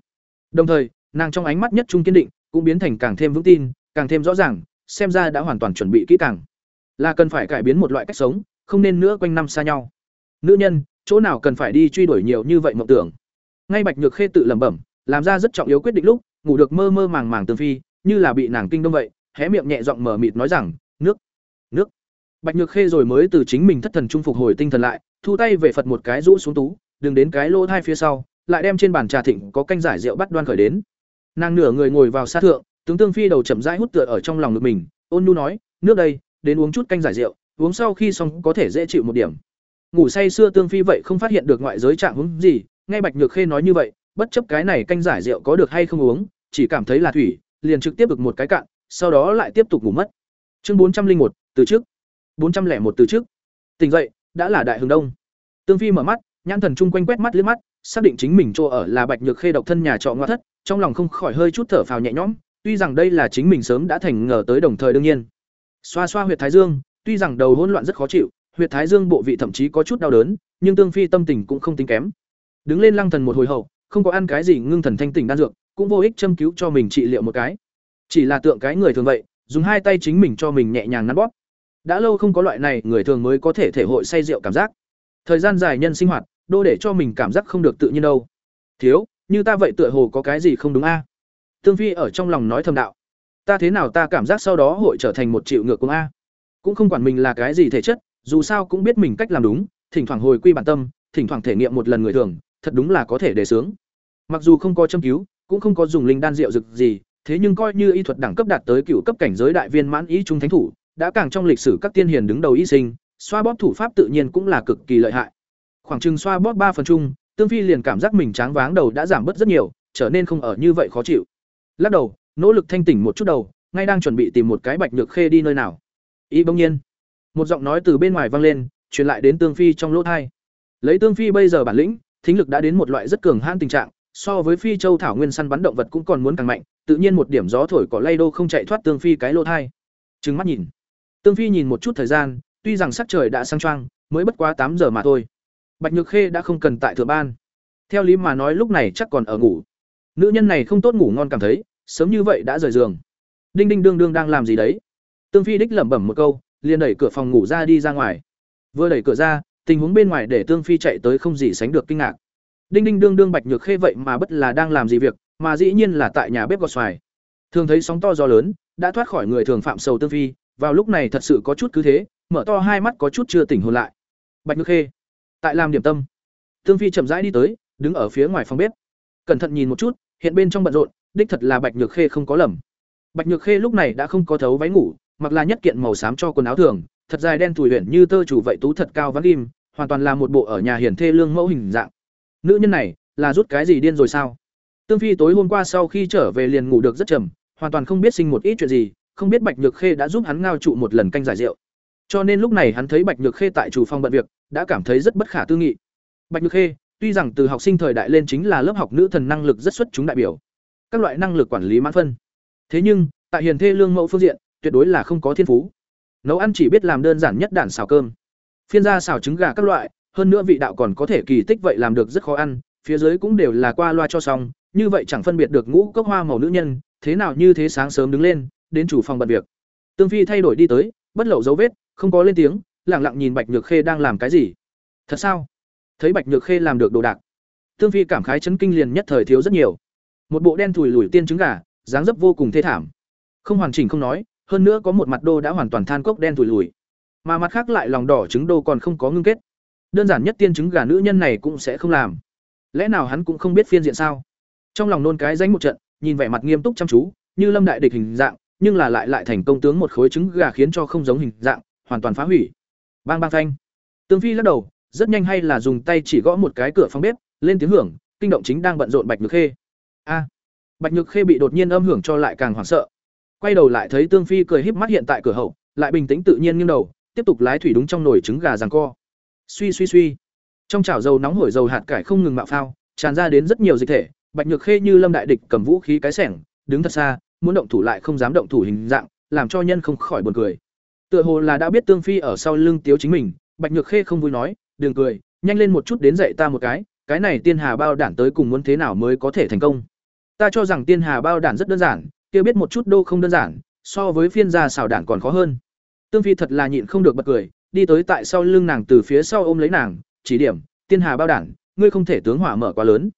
[SPEAKER 1] Đồng thời, nàng trong ánh mắt nhất trung kiên định, cũng biến thành càng thêm vững tin, càng thêm rõ ràng, xem ra đã hoàn toàn chuẩn bị kỹ càng. Là cần phải cải biến một loại cách sống, không nên nữa quanh năm xa nhau. Nữ nhân, chỗ nào cần phải đi truy đuổi nhiều như vậy mộng tưởng. Ngay Bạch Nhược Khê tự lẩm bẩm, làm ra rất trọng yếu quyết định lúc, ngủ được mơ mơ màng màng tương phi, như là bị nàng kinh đông vậy, hé miệng nhẹ giọng mở mịt nói rằng, "Nước, nước." Bạch Nhược Khê rồi mới từ chính mình thất thần trung phục hồi tinh thần lại, thu tay về Phật một cái rũ xuống tú, đừng đến cái lỗ thai phía sau, lại đem trên bàn trà thịnh có canh giải rượu bắt đoan khởi đến. Nàng nửa người ngồi vào sát thượng, tướng tương phi đầu chậm rãi hút tựa ở trong lòng ngực mình, ôn nhu nói, "Nước đây, đến uống chút canh giải rượu, uống sau khi xong có thể dễ chịu một điểm." Ngủ say xưa tương phi vậy không phát hiện được ngoại giới trạng huống gì, nghe Bạch Nhược Khê nói như vậy, bất chấp cái này canh giải rượu có được hay không uống, chỉ cảm thấy là thủy, liền trực tiếp được một cái cạn, sau đó lại tiếp tục ngủ mất. Chương bốn trăm linh một từ trước. bốn trăm lẻ một từ trước. Tỉnh dậy, đã là đại hướng đông. Tương Phi mở mắt, nhãn thần chung quanh quét mắt liếc mắt xác định chính mình chỗ ở là bạch nhược khê độc thân nhà trọ ngoại thất trong lòng không khỏi hơi chút thở phào nhẹ nhõm tuy rằng đây là chính mình sớm đã thành ngờ tới đồng thời đương nhiên xoa xoa huyệt thái dương tuy rằng đầu hỗn loạn rất khó chịu huyệt thái dương bộ vị thậm chí có chút đau đớn, nhưng tương phi tâm tình cũng không tính kém. Đứng lên lăng thần một hồi hậu, không có ăn cái gì, ngưng thần thanh tỉnh đan dược, cũng vô ích châm cứu cho mình trị liệu một cái. Chỉ là tượng cái người thường vậy, dùng hai tay chính mình cho mình nhẹ nhàng nắn bóp. Đã lâu không có loại này, người thường mới có thể thể hội say rượu cảm giác. Thời gian dài nhân sinh hoạt, đô để cho mình cảm giác không được tự nhiên đâu. Thiếu, như ta vậy tựa hồ có cái gì không đúng a? Tương phi ở trong lòng nói thầm đạo. Ta thế nào ta cảm giác sau đó hội trở thành một triệu ngược cùng a? Cũng không quản mình là cái gì thể chất dù sao cũng biết mình cách làm đúng, thỉnh thoảng hồi quy bản tâm, thỉnh thoảng thể nghiệm một lần người thường, thật đúng là có thể đề sướng. Mặc dù không có châm cứu, cũng không có dùng linh đan rượu rực gì, thế nhưng coi như y thuật đẳng cấp đạt tới cựu cấp cảnh giới đại viên mãn ý trung thánh thủ, đã càng trong lịch sử các tiên hiền đứng đầu y sinh, xoa bóp thủ pháp tự nhiên cũng là cực kỳ lợi hại. Khoảng chừng xoa bóp ba phần chung, tương phi liền cảm giác mình tráng váng đầu đã giảm bớt rất nhiều, trở nên không ở như vậy khó chịu. Lắc đầu, nỗ lực thanh tỉnh một chút đầu, ngay đang chuẩn bị tìm một cái bạch nhược khê đi nơi nào. Y bỗng nhiên một giọng nói từ bên ngoài vang lên, truyền lại đến tương phi trong lỗ thai. Lấy tương phi bây giờ bản lĩnh, thính lực đã đến một loại rất cường hãn tình trạng, so với phi châu thảo nguyên săn bắn động vật cũng còn muốn càng mạnh, tự nhiên một điểm gió thổi cỏ lay đô không chạy thoát tương phi cái lỗ thai. Trừng mắt nhìn. Tương phi nhìn một chút thời gian, tuy rằng sắc trời đã sang trang mới bất quá tám giờ mà thôi. Bạch nhược khê đã không cần tại thượng ban. Theo lý mà nói lúc này chắc còn ở ngủ. Nữ nhân này không tốt ngủ ngon cảm thấy, sớm như vậy đã rời giường. Đinh đinh đương đương đang làm gì đấy? Tương phi đích lẩm bẩm một câu liền đẩy cửa phòng ngủ ra đi ra ngoài. Vừa đẩy cửa ra, tình huống bên ngoài để tương phi chạy tới không gì sánh được kinh ngạc. Đinh đinh đương đương bạch nhược khê vậy mà bất là đang làm gì việc, mà dĩ nhiên là tại nhà bếp gọt xoài. Thường thấy sóng to gió lớn, đã thoát khỏi người thường phạm sầu tương phi, vào lúc này thật sự có chút cứ thế, mở to hai mắt có chút chưa tỉnh hồn lại. Bạch nhược khê, tại làm điểm tâm. Tương phi chậm rãi đi tới, đứng ở phía ngoài phòng bếp. Cẩn thận nhìn một chút, hiện bên trong bận rộn, đích thật là bạch nhược khê không có lầm. Bạch nhược khê lúc này đã không có thấu váy ngủ mặc là nhất kiện màu xám cho quần áo thường, thật dài đen thùi huyền như tơ chủ vậy tú thật cao vắn kim hoàn toàn là một bộ ở nhà hiển thê lương mẫu hình dạng. Nữ nhân này, là rút cái gì điên rồi sao? Tương phi tối hôm qua sau khi trở về liền ngủ được rất trầm, hoàn toàn không biết sinh một ít chuyện gì, không biết bạch nhược khê đã giúp hắn ngao trụ một lần canh giải rượu. Cho nên lúc này hắn thấy bạch nhược khê tại chủ phòng bận việc, đã cảm thấy rất bất khả tư nghị. Bạch nhược khê, tuy rằng từ học sinh thời đại lên chính là lớp học nữ thần năng lực rất xuất chúng đại biểu, các loại năng lực quản lý mãn phân. Thế nhưng, tại hiền thê lương mẫu phương diện tuyệt đối là không có thiên phú. Nấu ăn chỉ biết làm đơn giản nhất đản xào cơm. Phiên ra xào trứng gà các loại, hơn nữa vị đạo còn có thể kỳ tích vậy làm được rất khó ăn, phía dưới cũng đều là qua loa cho xong, như vậy chẳng phân biệt được ngũ cốc hoa màu nữ nhân, thế nào như thế sáng sớm đứng lên, đến chủ phòng bận việc. Tương phi thay đổi đi tới, bất lậu dấu vết, không có lên tiếng lẳng lặng nhìn bạch nhược khê đang làm cái gì. Thật sao? Thấy bạch nhược khê làm được đồ đạc, tương phi cảm khái chấn kinh liền nhất thời thiếu rất nhiều. Một bộ đen thùi lùi tiên trứng gà, dáng dấp vô cùng thê thảm. Không hoàn chỉnh không nói hơn nữa có một mặt đô đã hoàn toàn than cốc đen thùi lùi. Mà mặt khác lại lòng đỏ trứng đô còn không có ngưng kết. Đơn giản nhất tiên trứng gà nữ nhân này cũng sẽ không làm. Lẽ nào hắn cũng không biết phiên diện sao? Trong lòng nôn cái danh một trận, nhìn vẻ mặt nghiêm túc chăm chú, như lâm đại địch hình dạng, nhưng là lại lại thành công tướng một khối trứng gà khiến cho không giống hình dạng, hoàn toàn phá hủy. Bang bang thanh tương phi lắc đầu, rất nhanh hay là dùng tay chỉ gõ một cái cửa phòng bếp, lên tiếng hưởng, kinh động chính đang bận rộn bạch nhược khê. A. Bạch nhược khê bị đột nhiên âm hưởng cho lại càng hoảng sợ quay đầu lại thấy tương phi cười híp mắt hiện tại cửa hậu, lại bình tĩnh tự nhiên nghiêng đầu, tiếp tục lái thủy đúng trong nồi trứng gà ràng co. Suy suy suy. Trong chảo dầu nóng hổi dầu hạt cải không ngừng mạo phao, tràn ra đến rất nhiều dịch thể, bạch nhược khê như lâm đại địch cầm vũ khí cái sẻng, đứng thật xa, muốn động thủ lại không dám động thủ hình dạng, làm cho nhân không khỏi buồn cười. Tựa hồ là đã biết tương phi ở sau lưng tiếu chính mình, bạch nhược khê không vui nói, đừng cười, nhanh lên một chút đến dạy ta một cái cái này tiên hà bao đản tới cùng muốn thế nào mới có thể thành công? Ta cho rằng tiên hà bao đản rất đơn giản kia biết một chút đô không đơn giản, so với phiên gia xào đản còn khó hơn. Tương phi thật là nhịn không được bật cười, đi tới tại sau lưng nàng từ phía sau ôm lấy nàng, chỉ điểm, tiên hà bao đản, ngươi không thể tướng hỏa mở quá lớn.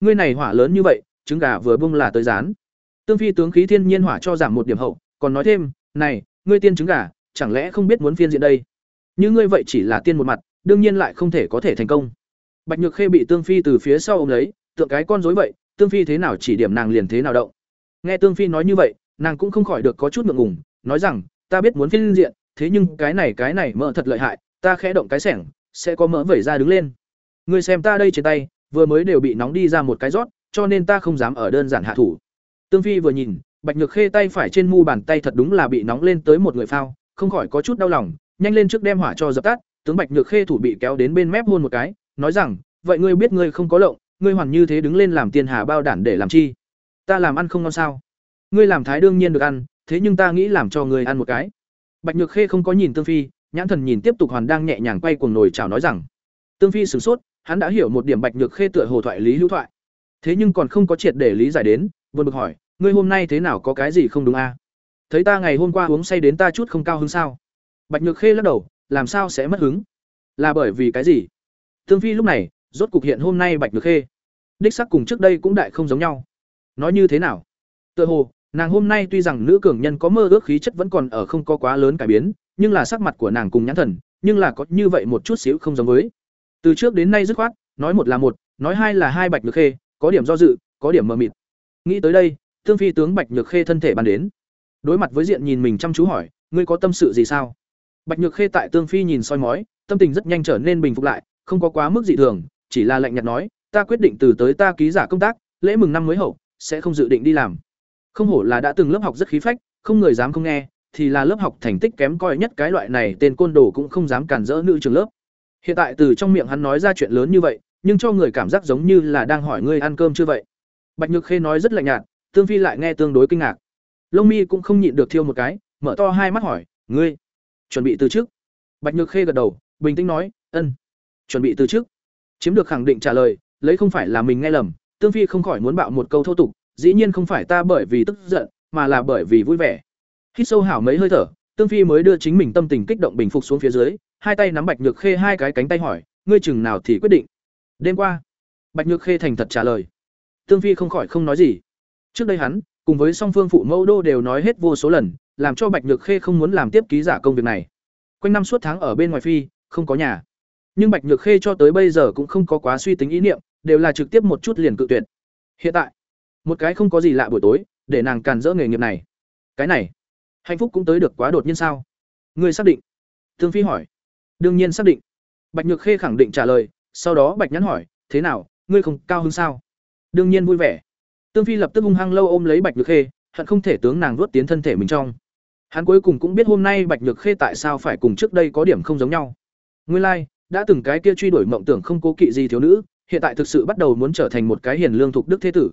[SPEAKER 1] Ngươi này hỏa lớn như vậy, trứng gà vừa bung là tới rán. Tương phi tướng khí thiên nhiên hỏa cho giảm một điểm hậu, còn nói thêm, này, ngươi tiên trứng gà, chẳng lẽ không biết muốn phiên diện đây? Như ngươi vậy chỉ là tiên một mặt, đương nhiên lại không thể có thể thành công. Bạch nhược khê bị tương phi từ phía sau ôm lấy, tượng cái con rối vậy, tương phi thế nào chỉ điểm nàng liền thế nào động nghe tương phi nói như vậy nàng cũng không khỏi được có chút ngượng ngùng nói rằng ta biết muốn phiên diện thế nhưng cái này cái này mỡ thật lợi hại ta khẽ động cái sẻng sẽ có mỡ vẩy ra đứng lên ngươi xem ta đây trên tay vừa mới đều bị nóng đi ra một cái rót cho nên ta không dám ở đơn giản hạ thủ tương phi vừa nhìn bạch nhược khê tay phải trên mu bàn tay thật đúng là bị nóng lên tới một người phao không khỏi có chút đau lòng nhanh lên trước đem hỏa cho dập tắt tướng bạch nhược khê thủ bị kéo đến bên mép hôn một cái nói rằng vậy ngươi biết ngươi không có lộng, ngươi hoàn như thế đứng lên làm tiền hà bao đản để làm chi? Ta làm ăn không ngon sao? Ngươi làm thái đương nhiên được ăn, thế nhưng ta nghĩ làm cho ngươi ăn một cái. Bạch Nhược Khê không có nhìn Tương Phi, nhãn thần nhìn tiếp tục hoàn đang nhẹ nhàng quay cuồng nồi chảo nói rằng. Tương Phi sửng sốt, hắn đã hiểu một điểm Bạch Nhược Khê tựa hồ thoại lý hữu thoại. Thế nhưng còn không có triệt để lý giải đến, vượt bực hỏi, ngươi hôm nay thế nào có cái gì không đúng a? À? Thấy ta ngày hôm qua uống say đến ta chút không cao hứng sao? Bạch Nhược Khê lắc đầu, làm sao sẽ mất hứng? Là bởi vì cái gì? Tương Phi lúc này, rốt cục hiện hôm nay Bạch Nhược Khê, đích sắc cùng trước đây cũng đại không giống nhau. Nói như thế nào? Tựa hồ, nàng hôm nay tuy rằng nữ cường nhân có mơ ước khí chất vẫn còn ở không có quá lớn cải biến, nhưng là sắc mặt của nàng cùng nhãn thần, nhưng là có như vậy một chút xíu không giống với. Từ trước đến nay dứt khoát, nói một là một, nói hai là hai Bạch Nhược Khê, có điểm do dự, có điểm mờ mịt. Nghĩ tới đây, Tương Phi tướng Bạch Nhược Khê thân thể bàn đến. Đối mặt với diện nhìn mình chăm chú hỏi, ngươi có tâm sự gì sao? Bạch Nhược Khê tại Tương Phi nhìn soi mói, tâm tình rất nhanh trở nên bình phục lại, không có quá mức dị thường, chỉ là lạnh nhạt nói, ta quyết định từ tới ta ký giả công tác, lễ mừng năm mới hậu, sẽ không dự định đi làm. Không hổ là đã từng lớp học rất khí phách, không người dám không nghe, thì là lớp học thành tích kém coi nhất cái loại này tên côn đồ cũng không dám cản rỡ nữ trường lớp. Hiện tại từ trong miệng hắn nói ra chuyện lớn như vậy, nhưng cho người cảm giác giống như là đang hỏi ngươi ăn cơm chưa vậy. Bạch Nhược Khê nói rất lạnh nhạt, Tương Phi lại nghe tương đối kinh ngạc. Lông mi cũng không nhịn được thiêu một cái, mở to hai mắt hỏi, "Ngươi chuẩn bị từ trước?" Bạch Nhược Khê gật đầu, bình tĩnh nói, "Ân, chuẩn bị từ trước." Chiếm được khẳng định trả lời, lấy không phải là mình nghe lầm, Tương Phi không khỏi muốn bạo một câu thô tục, dĩ nhiên không phải ta bởi vì tức giận, mà là bởi vì vui vẻ. Hít sâu hảo mấy hơi thở, Tương Phi mới đưa chính mình tâm tình kích động bình phục xuống phía dưới, hai tay nắm Bạch Nhược Khê hai cái cánh tay hỏi, ngươi chừng nào thì quyết định? Đêm qua. Bạch Nhược Khê thành thật trả lời. Tương Phi không khỏi không nói gì. Trước đây hắn, cùng với song phương phụ mẫu đô đều nói hết vô số lần, làm cho Bạch Nhược Khê không muốn làm tiếp ký giả công việc này. Quanh năm suốt tháng ở bên ngoài phi, không có nhà. Nhưng Bạch Nhược Khê cho tới bây giờ cũng không có quá suy tính ý niệm, đều là trực tiếp một chút liền cự tuyệt. Hiện tại, một cái không có gì lạ buổi tối, để nàng càn rỡ nghề nghiệp này. Cái này, hạnh phúc cũng tới được quá đột nhiên sao? Ngươi xác định? Tương Phi hỏi. Đương nhiên xác định. Bạch Nhược Khê khẳng định trả lời, sau đó Bạch Nhắn hỏi, thế nào, ngươi không cao hứng sao? Đương nhiên vui vẻ. Tương Phi lập tức hung hăng lâu ôm lấy Bạch Nhược Khê, hận không thể tướng nàng vuốt tiến thân thể mình trong. Hắn cuối cùng cũng biết hôm nay Bạch Nhược Khê tại sao phải cùng trước đây có điểm không giống nhau. Nguyên lai, like, đã từng cái kia truy đuổi mộng tưởng không cố kỵ gì thiếu nữ, hiện tại thực sự bắt đầu muốn trở thành một cái hiền lương thuộc đức thế tử.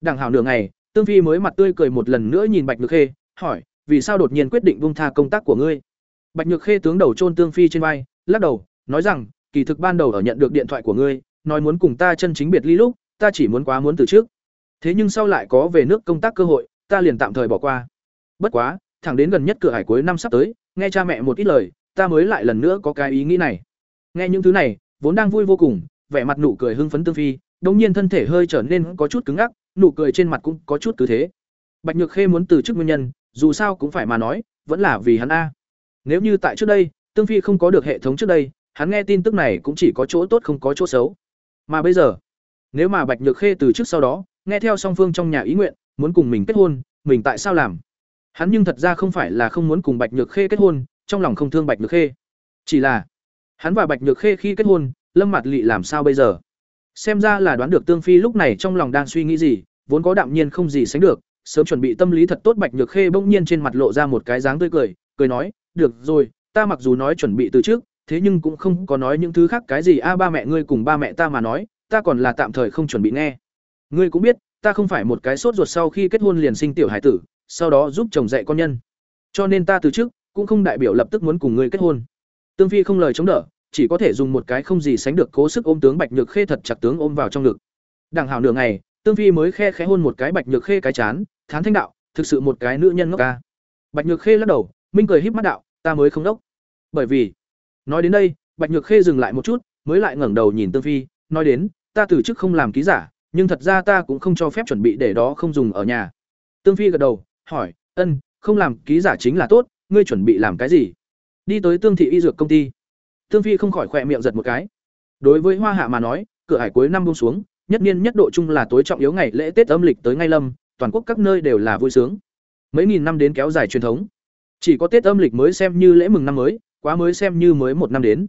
[SPEAKER 1] Đằng hảo nửa ngày, Tương Phi mới mặt tươi cười một lần nữa nhìn Bạch Nhược Khê, hỏi, vì sao đột nhiên quyết định buông tha công tác của ngươi? Bạch Nhược Khê tướng đầu chôn Tương Phi trên vai, lắc đầu, nói rằng, kỳ thực ban đầu ở nhận được điện thoại của ngươi, nói muốn cùng ta chân chính biệt ly lúc, ta chỉ muốn quá muốn từ trước. Thế nhưng sau lại có về nước công tác cơ hội, ta liền tạm thời bỏ qua. Bất quá, thẳng đến gần nhất cửa hải cuối năm sắp tới, nghe cha mẹ một ít lời, ta mới lại lần nữa có cái ý nghĩ này. Nghe những thứ này, vốn đang vui vô cùng, vẻ mặt nụ cười hưng phấn tương phi, đống nhiên thân thể hơi trở nên có chút cứng ngắc, nụ cười trên mặt cũng có chút cứ thế. Bạch Nhược Khê muốn từ chức nguyên nhân, dù sao cũng phải mà nói, vẫn là vì hắn a. Nếu như tại trước đây, Tương Phi không có được hệ thống trước đây, hắn nghe tin tức này cũng chỉ có chỗ tốt không có chỗ xấu. Mà bây giờ, nếu mà Bạch Nhược Khê từ trước sau đó, nghe theo song phương trong nhà ý nguyện, muốn cùng mình kết hôn, mình tại sao làm? Hắn nhưng thật ra không phải là không muốn cùng Bạch Nhược Khê kết hôn, trong lòng không thương Bạch Nhược Khê. Chỉ là, hắn và Bạch Nhược Khê khi kết hôn, Lâm mặt lỵ làm sao bây giờ? Xem ra là đoán được Tương Phi lúc này trong lòng đang suy nghĩ gì, vốn có đạm nhiên không gì sánh được, sớm chuẩn bị tâm lý thật tốt Bạch Nhược Khê bỗng nhiên trên mặt lộ ra một cái dáng tươi cười, cười nói, "Được rồi, ta mặc dù nói chuẩn bị từ trước, thế nhưng cũng không có nói những thứ khác cái gì a ba mẹ ngươi cùng ba mẹ ta mà nói, ta còn là tạm thời không chuẩn bị nghe. Ngươi cũng biết, ta không phải một cái sốt ruột sau khi kết hôn liền sinh tiểu hải tử, sau đó giúp chồng dạy con nhân. Cho nên ta từ trước cũng không đại biểu lập tức muốn cùng ngươi kết hôn. Tương Phi không lời chống đỡ, chỉ có thể dùng một cái không gì sánh được cố sức ôm tướng Bạch Nhược Khê thật chặt tướng ôm vào trong ngực. Đằng hảo nửa ngày, Tương Phi mới khe khẽ hôn một cái Bạch Nhược Khê cái chán, thán thanh đạo, thực sự một cái nữ nhân ngốc ca. Bạch Nhược Khê lắc đầu, minh cười híp mắt đạo, ta mới không đốc. Bởi vì, nói đến đây, Bạch Nhược Khê dừng lại một chút, mới lại ngẩng đầu nhìn Tương Phi, nói đến, ta từ chức không làm ký giả, nhưng thật ra ta cũng không cho phép chuẩn bị để đó không dùng ở nhà. Tương Phi gật đầu, hỏi, "Ân, không làm ký giả chính là tốt, ngươi chuẩn bị làm cái gì?" Đi tới Tương thị y dược công ty. Tương Phi không khỏi khỏe miệng giật một cái. Đối với Hoa Hạ mà nói, cửa hải cuối năm buông xuống, nhất niên nhất độ chung là tối trọng yếu ngày lễ Tết âm lịch tới ngay lâm, toàn quốc các nơi đều là vui sướng. Mấy nghìn năm đến kéo dài truyền thống. Chỉ có Tết âm lịch mới xem như lễ mừng năm mới, quá mới xem như mới một năm đến.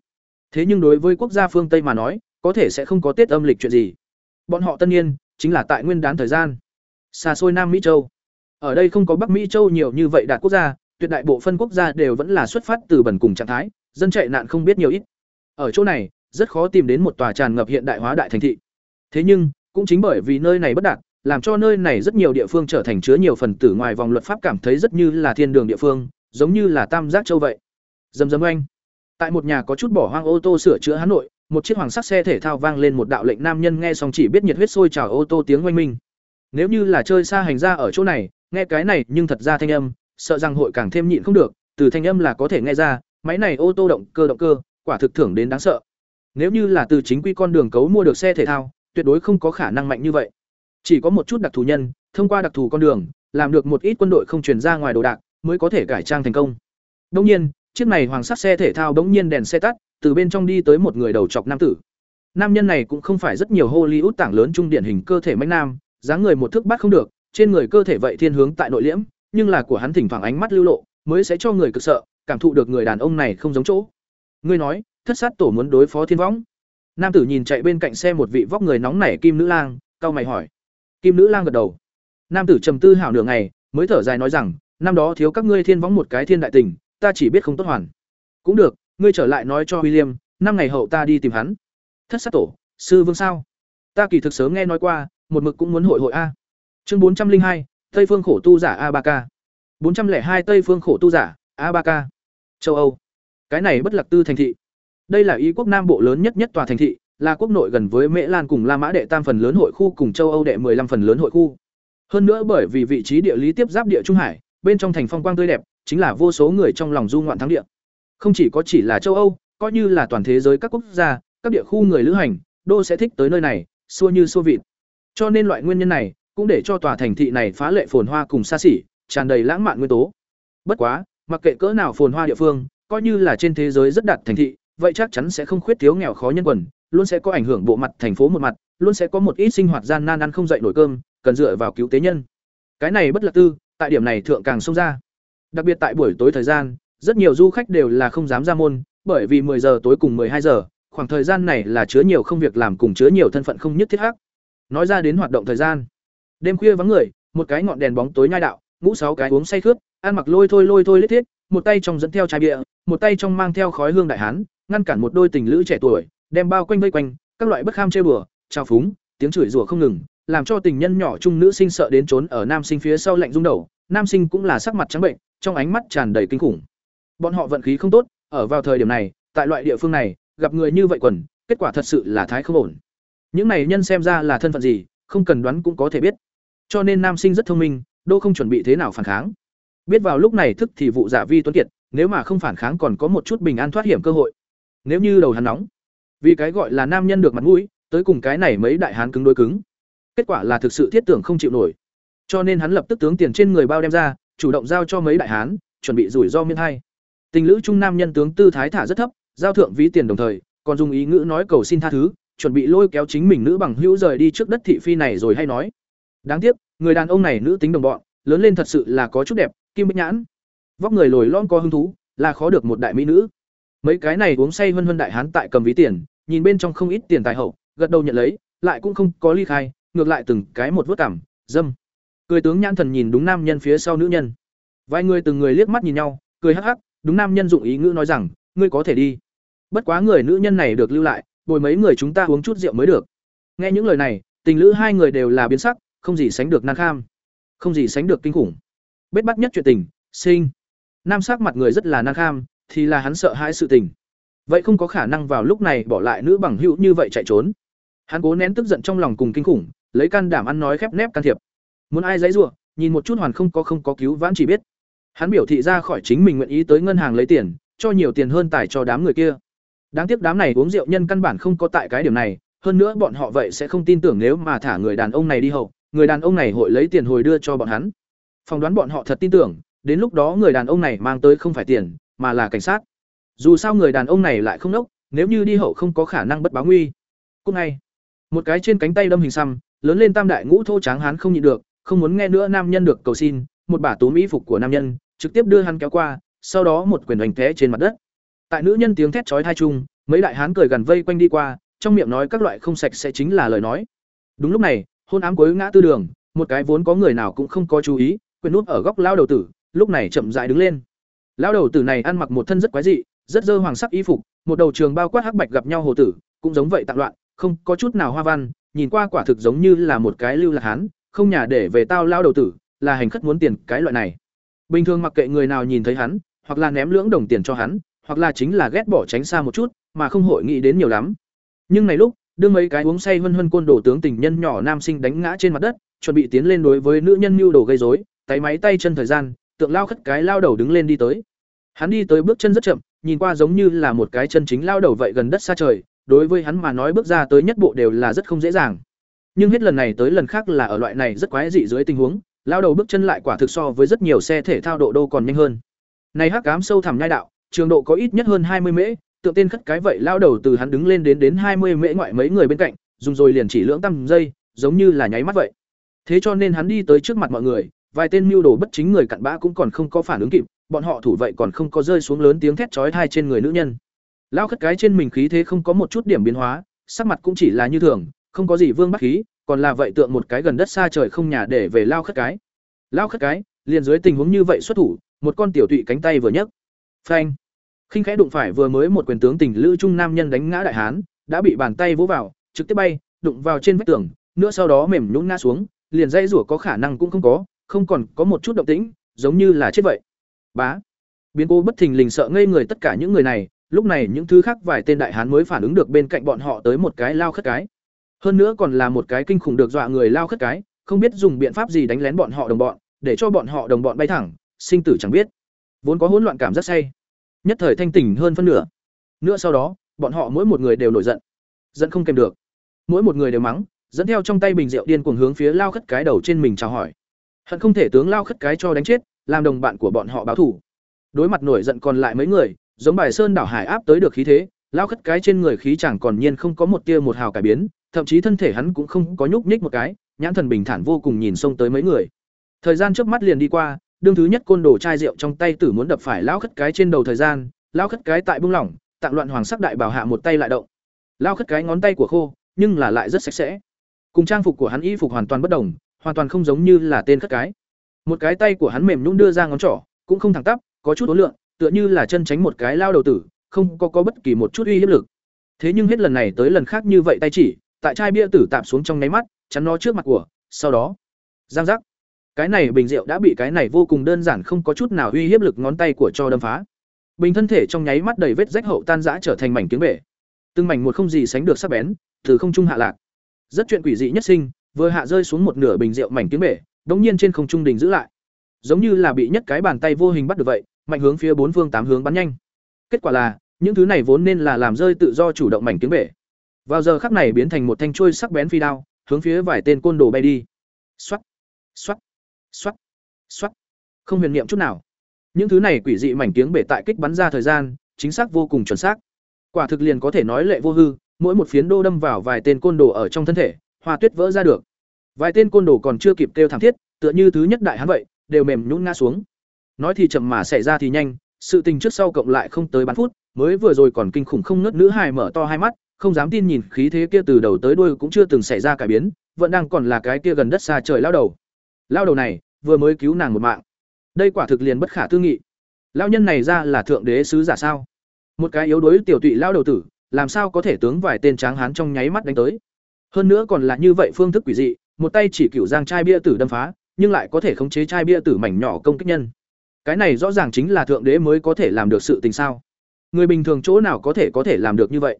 [SPEAKER 1] Thế nhưng đối với quốc gia phương Tây mà nói, có thể sẽ không có Tết âm lịch chuyện gì. Bọn họ tân niên chính là tại nguyên đán thời gian. Xa xôi Nam Mỹ châu. Ở đây không có Bắc Mỹ châu nhiều như vậy đạt quốc gia, tuyệt đại bộ phân quốc gia đều vẫn là xuất phát từ bẩn cùng trạng thái, dân chạy nạn không biết nhiều ít. Ở chỗ này, rất khó tìm đến một tòa tràn ngập hiện đại hóa đại thành thị. Thế nhưng, cũng chính bởi vì nơi này bất đạt, làm cho nơi này rất nhiều địa phương trở thành chứa nhiều phần tử ngoài vòng luật pháp cảm thấy rất như là thiên đường địa phương, giống như là Tam Giác Châu vậy. Dầm dầm oanh. Tại một nhà có chút bỏ hoang ô tô sửa chữa Hà Nội, một chiếc hoàng sắc xe thể thao vang lên một đạo lệnh nam nhân nghe xong chỉ biết nhiệt huyết sôi trào ô tô tiếng oanh minh. Nếu như là chơi xa hành ra ở chỗ này, nghe cái này nhưng thật ra thanh âm, sợ rằng hội càng thêm nhịn không được, từ thanh âm là có thể nghe ra, máy này ô tô động cơ động cơ, quả thực thưởng đến đáng sợ. Nếu như là từ chính quy con đường cấu mua được xe thể thao, tuyệt đối không có khả năng mạnh như vậy. Chỉ có một chút đặc thù nhân, thông qua đặc thù con đường, làm được một ít quân đội không truyền ra ngoài đồ đạc, mới có thể cải trang thành công. Đương nhiên, chiếc này hoàng sắc xe thể thao bỗng nhiên đèn xe tắt, từ bên trong đi tới một người đầu trọc nam tử. Nam nhân này cũng không phải rất nhiều Hollywood tảng lớn trung điển hình cơ thể mãnh nam, dáng người một thước bát không được, trên người cơ thể vậy thiên hướng tại nội liễm, nhưng là của hắn thỉnh thoảng ánh mắt lưu lộ, mới sẽ cho người cực sợ, cảm thụ được người đàn ông này không giống chỗ. Ngươi nói, thất sát tổ muốn đối phó thiên võng. Nam tử nhìn chạy bên cạnh xe một vị vóc người nóng nảy kim nữ lang, cao mày hỏi. Kim nữ lang gật đầu. Nam tử trầm tư hảo nửa ngày, mới thở dài nói rằng, năm đó thiếu các ngươi thiên võng một cái thiên đại tình, ta chỉ biết không tốt hoàn. Cũng được, ngươi trở lại nói cho William, năm ngày hậu ta đi tìm hắn. Thất sát tổ, sư vương sao? Ta kỳ thực sớm nghe nói qua, một mực cũng muốn hội hội a. Chương bốn trăm linh hai, Tây phương khổ tu giả a ba k. bốn trăm lẻ hai Tây phương khổ tu giả a ba k. Châu Âu. Cái này bất lạc tư thành thị. Đây là ý quốc Nam Bộ lớn nhất nhất tòa thành thị, là quốc nội gần với Mễ Lan cùng La Mã đệ tam phần lớn hội khu cùng châu Âu đệ 15 phần lớn hội khu. Hơn nữa bởi vì vị trí địa lý tiếp giáp địa Trung Hải, bên trong thành phong quang tươi đẹp, chính là vô số người trong lòng du ngoạn thắng địa. Không chỉ có chỉ là châu Âu, coi như là toàn thế giới các quốc gia, các địa khu người lữ hành, đô sẽ thích tới nơi này, xua như xua vịt. Cho nên loại nguyên nhân này, cũng để cho tòa thành thị này phá lệ phồn hoa cùng xa xỉ, tràn đầy lãng mạn nguyên tố. Bất quá, mặc kệ cỡ nào phồn hoa địa phương, coi như là trên thế giới rất đạt thành thị, vậy chắc chắn sẽ không khuyết thiếu nghèo khó nhân quần, luôn sẽ có ảnh hưởng bộ mặt thành phố một mặt, luôn sẽ có một ít sinh hoạt gian nan ăn không dậy nổi cơm, cần dựa vào cứu tế nhân. Cái này bất lạc tư, tại điểm này thượng càng xông ra. Đặc biệt tại buổi tối thời gian, rất nhiều du khách đều là không dám ra môn, bởi vì 10 giờ tối cùng 12 giờ, khoảng thời gian này là chứa nhiều không việc làm cùng chứa nhiều thân phận không nhất thiết hắc. Nói ra đến hoạt động thời gian. Đêm khuya vắng người, một cái ngọn đèn bóng tối nhai đạo, ngũ sáu cái uống say khướt, ăn mặc lôi thôi lôi thôi lết thiết, một tay trong dẫn theo chai bia, một tay trong mang theo khói hương đại hán, ngăn cản một đôi tình lữ trẻ tuổi, đem bao quanh vây quanh, các loại bất kham trêu bừa, trao phúng, tiếng chửi rủa không ngừng, làm cho tình nhân nhỏ trung nữ sinh sợ đến trốn ở nam sinh phía sau lạnh rung đầu, nam sinh cũng là sắc mặt trắng bệnh, trong ánh mắt tràn đầy kinh khủng. Bọn họ vận khí không tốt, ở vào thời điểm này, tại loại địa phương này, gặp người như vậy quần, kết quả thật sự là thái không ổn. Những này nhân xem ra là thân phận gì, không cần đoán cũng có thể biết. Cho nên nam sinh rất thông minh, đô không chuẩn bị thế nào phản kháng. Biết vào lúc này thức thì vụ giả vi tuấn kiệt, nếu mà không phản kháng còn có một chút bình an thoát hiểm cơ hội. Nếu như đầu hắn nóng, vì cái gọi là nam nhân được mặt mũi, tới cùng cái này mấy đại hán cứng đối cứng. Kết quả là thực sự thiết tưởng không chịu nổi. Cho nên hắn lập tức tướng tiền trên người bao đem ra, chủ động giao cho mấy đại hán, chuẩn bị rủi ro miên hay. Tình lữ trung nam nhân tướng tư thái thả rất thấp, giao thượng ví tiền đồng thời, còn dùng ý ngữ nói cầu xin tha thứ, chuẩn bị lôi kéo chính mình nữ bằng hữu rời đi trước đất thị phi này rồi hay nói. Đáng tiếc, người đàn ông này nữ tính đồng bọn, lớn lên thật sự là có chút đẹp, kim bích nhãn. Vóc người lồi lõm có hứng thú, là khó được một đại mỹ nữ. Mấy cái này uống say vân vân đại hán tại cầm ví tiền, nhìn bên trong không ít tiền tài hậu, gật đầu nhận lấy, lại cũng không có ly khai, ngược lại từng cái một vớt cảm, dâm. Cười tướng nhãn thần nhìn đúng nam nhân phía sau nữ nhân. Vài người từng người liếc mắt nhìn nhau, cười hắc hắc, đúng nam nhân dụng ý ngữ nói rằng, ngươi có thể đi. Bất quá người nữ nhân này được lưu lại, bồi mấy người chúng ta uống chút rượu mới được. Nghe những lời này, tình lữ hai người đều là biến sắc, không gì sánh được nan kham, không gì sánh được kinh khủng. Bết bắt nhất chuyện tình, sinh. Nam sắc mặt người rất là nan kham, thì là hắn sợ hãi sự tình. Vậy không có khả năng vào lúc này bỏ lại nữ bằng hữu như vậy chạy trốn. Hắn cố nén tức giận trong lòng cùng kinh khủng, lấy can đảm ăn nói khép nép can thiệp. Muốn ai dãy giụa nhìn một chút hoàn không có không có cứu vãn chỉ biết. Hắn biểu thị ra khỏi chính mình nguyện ý tới ngân hàng lấy tiền, cho nhiều tiền hơn tài cho đám người kia. Đáng tiếc đám này uống rượu nhân căn bản không có tại cái điểm này, hơn nữa bọn họ vậy sẽ không tin tưởng nếu mà thả người đàn ông này đi hậu, người đàn ông này hội lấy tiền hồi đưa cho bọn hắn. Phỏng đoán bọn họ thật tin tưởng, đến lúc đó người đàn ông này mang tới không phải tiền, mà là cảnh sát. Dù sao người đàn ông này lại không nốc, nếu như đi hậu không có khả năng bất báo nguy. Cũng ngay, một cái trên cánh tay đâm hình xăm, lớn lên tam đại ngũ thô tráng hán không nhịn được, không muốn nghe nữa nam nhân được cầu xin, một bả túm mỹ phục của nam nhân, trực tiếp đưa hắn kéo qua, sau đó một quyền đánh té trên mặt đất. Tại nữ nhân tiếng thét chói tai chung, mấy đại hán cười gần vây quanh đi qua, trong miệng nói các loại không sạch sẽ chính là lời nói. Đúng lúc này, hôn ám cuối ngã tư đường, một cái vốn có người nào cũng không có chú ý, quyền nút ở góc lao đầu tử, lúc này chậm rãi đứng lên. Lao đầu tử này ăn mặc một thân rất quái dị, rất dơ hoàng sắc y phục, một đầu trường bao quát hắc bạch gặp nhau hồ tử, cũng giống vậy tạm loạn, không có chút nào hoa văn, nhìn qua quả thực giống như là một cái lưu lạc hán, không nhà để về tao lao đầu tử, là hành khất muốn tiền cái loại này. Bình thường mặc kệ người nào nhìn thấy hắn, hoặc là ném lưỡng đồng tiền cho hắn, hoặc là chính là ghét bỏ tránh xa một chút, mà không hội nghĩ đến nhiều lắm. Nhưng này lúc, đưa mấy cái uống say hân hân côn đồ tướng tình nhân nhỏ nam sinh đánh ngã trên mặt đất, chuẩn bị tiến lên đối với nữ nhân mưu đồ gây rối, tay máy tay chân thời gian, tượng lao khất cái lao đầu đứng lên đi tới. Hắn đi tới bước chân rất chậm, nhìn qua giống như là một cái chân chính lao đầu vậy gần đất xa trời, đối với hắn mà nói bước ra tới nhất bộ đều là rất không dễ dàng. Nhưng hết lần này tới lần khác là ở loại này rất quái dị dưới tình huống, lao đầu bước chân lại quả thực so với rất nhiều xe thể thao độ đô còn nhanh hơn. Này hắc cám sâu thẳm nhai đạo, trường độ có ít nhất hơn hai mươi mễ, tượng tên khất cái vậy lao đầu từ hắn đứng lên đến đến hai mươi mễ ngoại mấy người bên cạnh, dùng rồi liền chỉ lưỡng tăm giây, giống như là nháy mắt vậy. Thế cho nên hắn đi tới trước mặt mọi người, vài tên mưu đồ bất chính người cặn bã cũng còn không có phản ứng kịp, bọn họ thủ vậy còn không có rơi xuống lớn tiếng thét chói tai trên người nữ nhân. Lao khất cái trên mình khí thế không có một chút điểm biến hóa, sắc mặt cũng chỉ là như thường, không có gì vương bắt khí, còn là vậy tượng một cái gần đất xa trời không nhà để về lao khất cái. Lao khất cái, liền dưới tình huống như vậy xuất thủ, một con tiểu tụy cánh tay vừa nhấc. Phanh. Khinh khẽ đụng phải vừa mới một quyền tướng tình lữ trung nam nhân đánh ngã đại hán, đã bị bàn tay vỗ vào, trực tiếp bay, đụng vào trên vách tường, nữa sau đó mềm nhũn ngã xuống, liền dây rủa có khả năng cũng không có, không còn có một chút động tĩnh, giống như là chết vậy. Bá. Biến cố bất thình lình sợ ngây người tất cả những người này, lúc này những thứ khác vài tên đại hán mới phản ứng được bên cạnh bọn họ tới một cái lao khất cái. Hơn nữa còn là một cái kinh khủng được dọa người lao khất cái, không biết dùng biện pháp gì đánh lén bọn họ đồng bọn, để cho bọn họ đồng bọn bay thẳng, sinh tử chẳng biết. Vốn có hỗn loạn cảm rất say, nhất thời thanh tỉnh hơn phân nửa. Nữa sau đó, bọn họ mỗi một người đều nổi giận, giận không kèm được. Mỗi một người đều mắng, dẫn theo trong tay bình rượu điên cuồng hướng phía lao khất cái đầu trên mình chào hỏi. Hận không thể tướng lao khất cái cho đánh chết, làm đồng bạn của bọn họ báo thủ. Đối mặt nổi giận còn lại mấy người, giống bài sơn đảo hải áp tới được khí thế, lao khất cái trên người khí chẳng còn nhiên không có một tia một hào cải biến, thậm chí thân thể hắn cũng không có nhúc nhích một cái, nhãn thần bình thản vô cùng nhìn xông tới mấy người. Thời gian trước mắt liền đi qua, đương thứ nhất côn đồ chai rượu trong tay tử muốn đập phải lao khất cái trên đầu thời gian, lao khất cái tại bung lỏng, tạng loạn hoàng sắc đại bảo hạ một tay lại động. Lao khất cái ngón tay của khô, nhưng là lại rất sạch sẽ. Cùng trang phục của hắn y phục hoàn toàn bất đồng, hoàn toàn không giống như là tên khất cái. Một cái tay của hắn mềm nhũn đưa ra ngón trỏ, cũng không thẳng tắp, có chút ối lượn, tựa như là chân tránh một cái lao đầu tử, không có có bất kỳ một chút uy hiếp lực. Thế nhưng hết lần này tới lần khác như vậy tay chỉ, tại chai bia tử tạm xuống trong nháy mắt, chắn nó trước mặt của, sau đó, giang giác. Cái này bình rượu đã bị cái này vô cùng đơn giản không có chút nào uy hiếp lực ngón tay của cho đâm phá. Bình thân thể trong nháy mắt đầy vết rách hậu tan rã trở thành mảnh tiếng bể. Từng mảnh một không gì sánh được sắc bén, từ không trung hạ lạc. Rất chuyện quỷ dị nhất sinh, vừa hạ rơi xuống một nửa bình rượu mảnh tiếng bể, đống nhiên trên không trung đình giữ lại. Giống như là bị nhất cái bàn tay vô hình bắt được vậy, mạnh hướng phía bốn phương tám hướng bắn nhanh. Kết quả là, những thứ này vốn nên là làm rơi tự do chủ động mảnh tiếng bể. Vào giờ khắc này biến thành một thanh chuôi sắc bén phi đao, hướng phía vài tên côn đồ bay đi. Xoát, xoát, xoát, xoát. Không huyền niệm chút nào. Những thứ này quỷ dị mảnh tiếng bể tại kích bắn ra thời gian, chính xác vô cùng chuẩn xác. Quả thực liền có thể nói lệ vô hư, mỗi một phiến đô đâm vào vài tên côn đồ ở trong thân thể, hoa tuyết vỡ ra được. Vài tên côn đồ còn chưa kịp kêu thảm thiết, tựa như thứ nhất đại hắn vậy, đều mềm nhũn ngã xuống. Nói thì chậm mà xảy ra thì nhanh, sự tình trước sau cộng lại không tới bán phút, mới vừa rồi còn kinh khủng không ngớt nữ hài mở to hai mắt, không dám tin nhìn khí thế kia từ đầu tới đuôi cũng chưa từng xảy ra cải biến, vẫn đang còn là cái kia gần đất xa trời lao đầu. Lao đầu này, vừa mới cứu nàng một mạng. Đây quả thực liền bất khả tư nghị. Lao nhân này ra là thượng đế sứ giả sao? Một cái yếu đuối tiểu tụy lao đầu tử, làm sao có thể tướng vài tên tráng hán trong nháy mắt đánh tới? Hơn nữa còn là như vậy phương thức quỷ dị, một tay chỉ cửu giang chai bia tử đâm phá, nhưng lại có thể khống chế chai bia tử mảnh nhỏ công kích nhân. Cái này rõ ràng chính là thượng đế mới có thể làm được sự tình sao? Người bình thường chỗ nào có thể có thể làm được như vậy?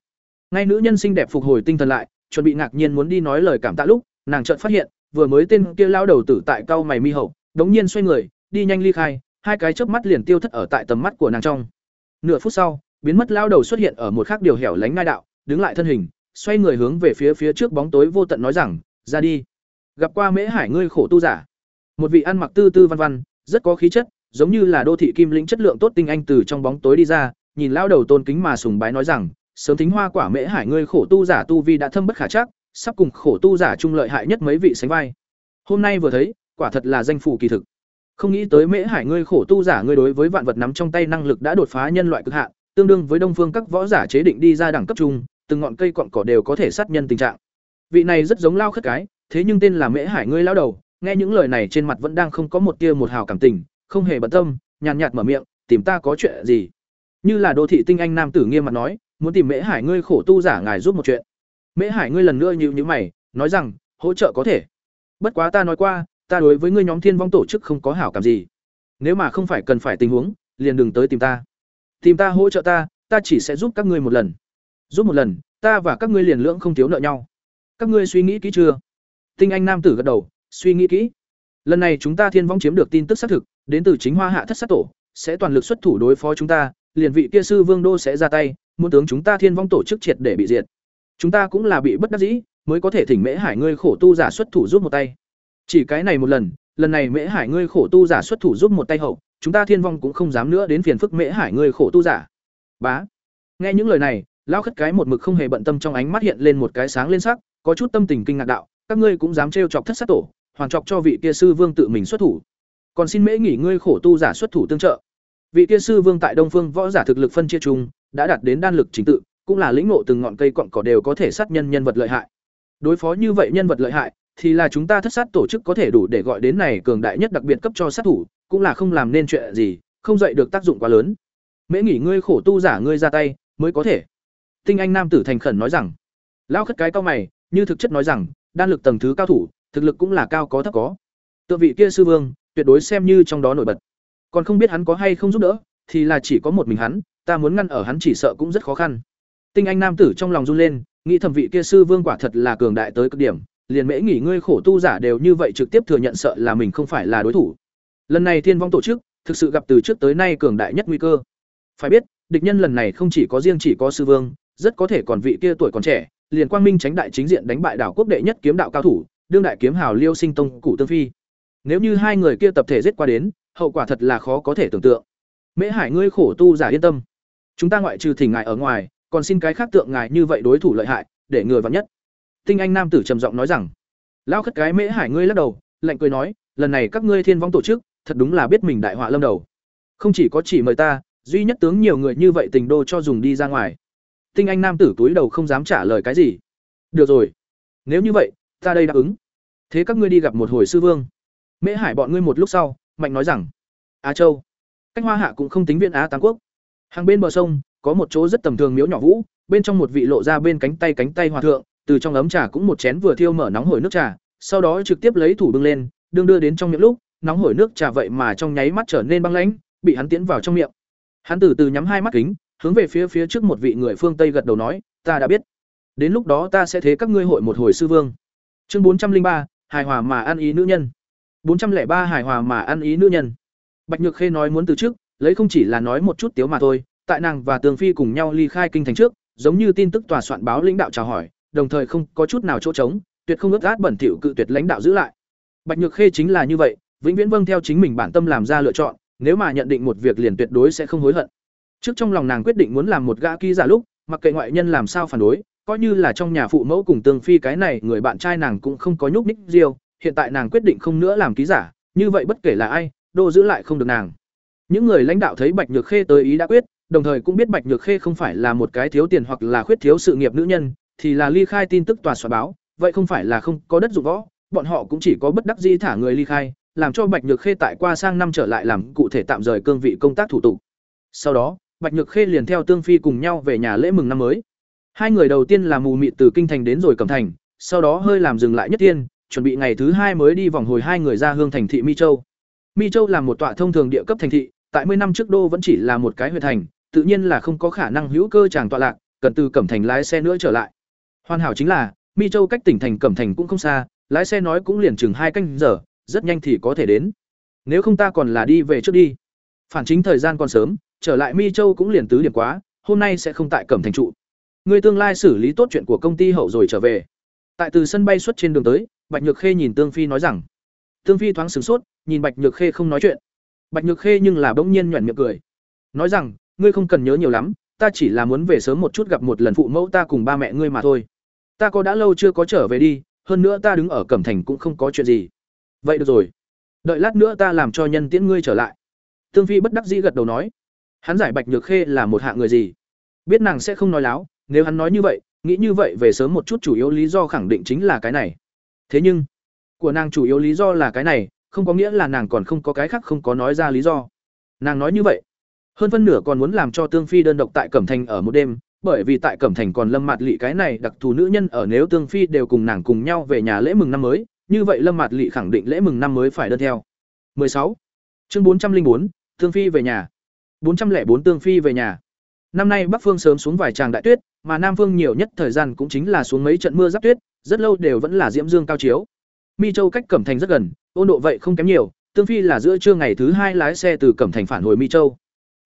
[SPEAKER 1] ngay nữ nhân xinh đẹp phục hồi tinh thần lại chuẩn bị ngạc nhiên muốn đi nói lời cảm tạ lúc nàng chợt phát hiện vừa mới tên kia lao đầu tử tại cao mày mi hậu, đống nhiên xoay người, đi nhanh ly khai, hai cái chớp mắt liền tiêu thất ở tại tầm mắt của nàng trong. Nửa phút sau, biến mất lao đầu xuất hiện ở một khác điều hẻo lánh ngai đạo, đứng lại thân hình, xoay người hướng về phía phía trước bóng tối vô tận nói rằng, ra đi. Gặp qua mễ hải ngươi khổ tu giả. Một vị ăn mặc tư tư văn văn, rất có khí chất, giống như là đô thị kim lĩnh chất lượng tốt tinh anh từ trong bóng tối đi ra, nhìn lao đầu tôn kính mà sùng bái nói rằng, sớm thính hoa quả mễ hải ngươi khổ tu giả tu vi đã thâm bất khả chắc sắp cùng khổ tu giả trung lợi hại nhất mấy vị sánh vai. Hôm nay vừa thấy, quả thật là danh phủ kỳ thực. Không nghĩ tới mễ hải ngươi khổ tu giả ngươi đối với vạn vật nắm trong tay năng lực đã đột phá nhân loại cực hạn, tương đương với đông phương các võ giả chế định đi ra đẳng cấp trung từng ngọn cây cọn cỏ đều có thể sát nhân tình trạng. Vị này rất giống lao khất cái, thế nhưng tên là mễ hải ngươi lao đầu, nghe những lời này trên mặt vẫn đang không có một tia một hào cảm tình, không hề bận tâm, nhàn nhạt mở miệng, tìm ta có chuyện gì? Như là đô thị tinh anh nam tử nghiêm mặt nói, muốn tìm Mễ Hải ngươi khổ tu giả ngài giúp một chuyện. Mễ Hải ngươi lần nữa nhíu nhíu mày, nói rằng, hỗ trợ có thể. Bất quá ta nói qua, ta đối với ngươi nhóm Thiên Vong tổ chức không có hảo cảm gì. Nếu mà không phải cần phải tình huống, liền đừng tới tìm ta. Tìm ta hỗ trợ ta, ta chỉ sẽ giúp các ngươi một lần. Giúp một lần, ta và các ngươi liền lưỡng không thiếu nợ nhau. Các ngươi suy nghĩ kỹ chưa? Tinh Anh nam tử gật đầu, suy nghĩ kỹ. Lần này chúng ta Thiên Vong chiếm được tin tức xác thực, đến từ chính Hoa Hạ Thất Sát tổ, sẽ toàn lực xuất thủ đối phó chúng ta, liền vị kia sư Vương Đô sẽ ra tay, muốn tướng chúng ta Thiên Vong tổ chức triệt để bị diệt. Chúng ta cũng là bị bất đắc dĩ, mới có thể thỉnh Mễ Hải ngươi khổ tu giả xuất thủ giúp một tay. Chỉ cái này một lần, lần này Mễ Hải ngươi khổ tu giả xuất thủ giúp một tay hậu, chúng ta Thiên Vong cũng không dám nữa đến phiền phức Mễ Hải ngươi khổ tu giả. Bá. Nghe những lời này, lao khất cái một mực không hề bận tâm trong ánh mắt hiện lên một cái sáng lên sắc, có chút tâm tình kinh ngạc đạo, các ngươi cũng dám trêu chọc thất sát tổ, hoàn chọc cho vị kia sư vương tự mình xuất thủ. Còn xin Mễ nghỉ ngươi khổ tu giả xuất thủ tương trợ. Vị kia sư vương tại Đông Phương võ giả thực lực phân chia chung, đã đạt đến đan lực chính tự, cũng là lĩnh ngộ từng ngọn cây cọn cỏ đều có thể sát nhân nhân vật lợi hại. Đối phó như vậy nhân vật lợi hại, thì là chúng ta thất sát tổ chức có thể đủ để gọi đến này cường đại nhất đặc biệt cấp cho sát thủ, cũng là không làm nên chuyện gì, không dậy được tác dụng quá lớn. Mễ nghỉ ngươi khổ tu giả ngươi ra tay, mới có thể. Tinh anh nam tử thành khẩn nói rằng, lão khất cái cao mày, như thực chất nói rằng, đan lực tầng thứ cao thủ, thực lực cũng là cao có thấp có. Tự vị kia sư vương, tuyệt đối xem như trong đó nổi bật. Còn không biết hắn có hay không giúp đỡ, thì là chỉ có một mình hắn, ta muốn ngăn ở hắn chỉ sợ cũng rất khó khăn. Tinh anh nam tử trong lòng run lên, nghĩ thẩm vị kia sư vương quả thật là cường đại tới cực điểm, liền mễ nghỉ ngươi khổ tu giả đều như vậy trực tiếp thừa nhận sợ là mình không phải là đối thủ. Lần này Thiên Vong tổ chức, thực sự gặp từ trước tới nay cường đại nhất nguy cơ. Phải biết, địch nhân lần này không chỉ có riêng chỉ có sư vương, rất có thể còn vị kia tuổi còn trẻ, liền quang minh tránh đại chính diện đánh bại đảo quốc đệ nhất kiếm đạo cao thủ, đương đại kiếm hào Liêu Sinh Tông cụ tương phi. Nếu như hai người kia tập thể giết qua đến, hậu quả thật là khó có thể tưởng tượng. Mễ Hải ngươi khổ tu giả yên tâm, chúng ta ngoại trừ thỉnh ngài ở ngoài, còn xin cái khác tượng ngài như vậy đối thủ lợi hại, để người vặn nhất. Tinh Anh nam tử trầm giọng nói rằng, lao khất cái Mễ Hải ngươi lắc đầu, lạnh cười nói, lần này các ngươi Thiên Vong tổ chức, thật đúng là biết mình đại họa lâm đầu. Không chỉ có chỉ mời ta, duy nhất tướng nhiều người như vậy tình đô cho dùng đi ra ngoài. Tinh Anh nam tử túi đầu không dám trả lời cái gì. Được rồi, nếu như vậy, ta đây đáp ứng. Thế các ngươi đi gặp một hồi sư vương. Mễ Hải bọn ngươi một lúc sau, mạnh nói rằng, Á Châu, cách Hoa Hạ cũng không tính viện Á Tam Quốc. Hàng bên bờ sông, có một chỗ rất tầm thường miếu nhỏ vũ, bên trong một vị lộ ra bên cánh tay cánh tay hòa thượng, từ trong ấm trà cũng một chén vừa thiêu mở nóng hổi nước trà, sau đó trực tiếp lấy thủ bưng lên, đương đưa đến trong miệng lúc, nóng hổi nước trà vậy mà trong nháy mắt trở nên băng lãnh, bị hắn tiến vào trong miệng. Hắn từ từ nhắm hai mắt kính, hướng về phía phía trước một vị người phương Tây gật đầu nói, "Ta đã biết. Đến lúc đó ta sẽ thế các ngươi hội một hồi sư vương." Chương bốn trăm linh ba hài hòa mà ăn ý nữ nhân. bốn trăm lẻ ba hài hòa mà ăn ý nữ nhân. Bạch Nhược Khê nói muốn từ trước, lấy không chỉ là nói một chút tiếu mà thôi, tại nàng và Tường Phi cùng nhau ly khai kinh thành trước, giống như tin tức tòa soạn báo lãnh đạo chào hỏi, đồng thời không có chút nào chỗ trống, tuyệt không ướt át bẩn thỉu cự tuyệt lãnh đạo giữ lại. Bạch Nhược Khê chính là như vậy, vĩnh viễn vâng theo chính mình bản tâm làm ra lựa chọn, nếu mà nhận định một việc liền tuyệt đối sẽ không hối hận. Trước trong lòng nàng quyết định muốn làm một gã ký giả lúc, mặc kệ ngoại nhân làm sao phản đối, coi như là trong nhà phụ mẫu cùng Tương Phi cái này, người bạn trai nàng cũng không có nhúc nhích riêu, hiện tại nàng quyết định không nữa làm ký giả, như vậy bất kể là ai, đô giữ lại không được nàng. Những người lãnh đạo thấy Bạch Nhược Khê tới ý đã quyết, đồng thời cũng biết Bạch Nhược Khê không phải là một cái thiếu tiền hoặc là khuyết thiếu sự nghiệp nữ nhân, thì là ly khai tin tức tòa soạn báo, vậy không phải là không có đất dụng võ, bọn họ cũng chỉ có bất đắc dĩ thả người ly khai, làm cho Bạch Nhược Khê tại qua sang năm trở lại làm cụ thể tạm rời cương vị công tác thủ tục. Sau đó, Bạch Nhược Khê liền theo Tương Phi cùng nhau về nhà lễ mừng năm mới. Hai người đầu tiên là mù mịt từ kinh thành đến rồi Cẩm thành, sau đó hơi làm dừng lại nhất tiên, chuẩn bị ngày thứ hai mới đi vòng hồi hai người ra hương thành thị Mi Châu. Mi Châu là một tọa thông thường địa cấp thành thị, tại 10 năm trước đô vẫn chỉ là một cái huyện thành, tự nhiên là không có khả năng hữu cơ chàng tọa lạc, cần từ Cẩm Thành lái xe nữa trở lại. Hoàn hảo chính là, Mi Châu cách tỉnh thành Cẩm Thành cũng không xa, lái xe nói cũng liền chừng hai canh giờ, rất nhanh thì có thể đến. Nếu không ta còn là đi về trước đi. Phản chính thời gian còn sớm, trở lại Mi Châu cũng liền tứ điểm quá, hôm nay sẽ không tại Cẩm Thành trụ. Người tương lai xử lý tốt chuyện của công ty hậu rồi trở về. Tại từ sân bay xuất trên đường tới, Bạch Nhược Khê nhìn Tương Phi nói rằng. Tương Phi thoáng sửng sốt, nhìn Bạch Nhược Khê không nói chuyện. Bạch Nhược Khê nhưng là bỗng nhiên nhuyễn miệng cười, nói rằng, ngươi không cần nhớ nhiều lắm, ta chỉ là muốn về sớm một chút gặp một lần phụ mẫu ta cùng ba mẹ ngươi mà thôi. Ta có đã lâu chưa có trở về đi, hơn nữa ta đứng ở Cẩm Thành cũng không có chuyện gì. Vậy được rồi, đợi lát nữa ta làm cho nhân tiễn ngươi trở lại. Tương Phi bất đắc dĩ gật đầu nói, hắn giải Bạch Nhược Khê là một hạng người gì, biết nàng sẽ không nói láo, nếu hắn nói như vậy, nghĩ như vậy về sớm một chút chủ yếu lý do khẳng định chính là cái này. Thế nhưng, của nàng chủ yếu lý do là cái này, không có nghĩa là nàng còn không có cái khác không có nói ra lý do nàng nói như vậy hơn phân nửa còn muốn làm cho tương phi đơn độc tại cẩm thành ở một đêm bởi vì tại Cẩm Thành còn Lâm Mạt Lệ cái này đặc thù nữ nhân ở nếu Tương Phi đều cùng nàng cùng nhau về nhà lễ mừng năm mới, như vậy Lâm Mạt Lệ khẳng định lễ mừng năm mới phải đơn theo. 16. Chương 404, Tương Phi về nhà. 404 Tương Phi về nhà. Năm nay Bắc Phương sớm xuống vài tràng đại tuyết, mà Nam Phương nhiều nhất thời gian cũng chính là xuống mấy trận mưa giáp tuyết, rất lâu đều vẫn là diễm dương cao chiếu. Mi Châu cách Cẩm Thành rất gần, ôn độ vậy không kém nhiều, Tương Phi là giữa trưa ngày thứ hai lái xe từ Cẩm Thành phản hồi Mi Châu.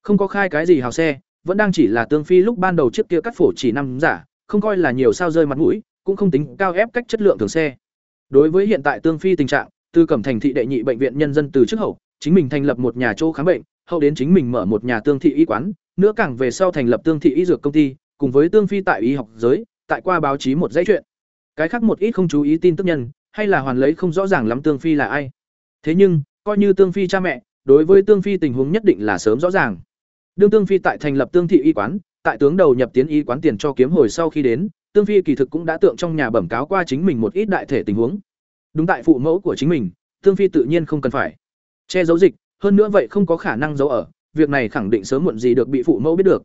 [SPEAKER 1] Không có khai cái gì hào xe, vẫn đang chỉ là Tương Phi lúc ban đầu chiếc kia cắt phổ chỉ năm giả, không coi là nhiều sao rơi mặt mũi, cũng không tính cao ép cách chất lượng thường xe. Đối với hiện tại Tương Phi tình trạng, từ Cẩm Thành thị đệ nhị bệnh viện nhân dân từ trước hậu, chính mình thành lập một nhà chỗ khám bệnh, hậu đến chính mình mở một nhà tương thị y quán, nữa càng về sau thành lập tương thị y dược công ty, cùng với tương phi tại y học giới, tại qua báo chí một dãy chuyện. Cái khác một ít không chú ý tin tức nhân, hay là hoàn lấy không rõ ràng lắm tương phi là ai. Thế nhưng, coi như tương phi cha mẹ, đối với tương phi tình huống nhất định là sớm rõ ràng. Đương tương phi tại thành lập tương thị y quán, tại tướng đầu nhập tiến y quán tiền cho kiếm hồi sau khi đến, tương phi kỳ thực cũng đã tượng trong nhà bẩm cáo qua chính mình một ít đại thể tình huống. Đúng tại phụ mẫu của chính mình, tương phi tự nhiên không cần phải che giấu dịch, hơn nữa vậy không có khả năng giấu ở, việc này khẳng định sớm muộn gì được bị phụ mẫu biết được.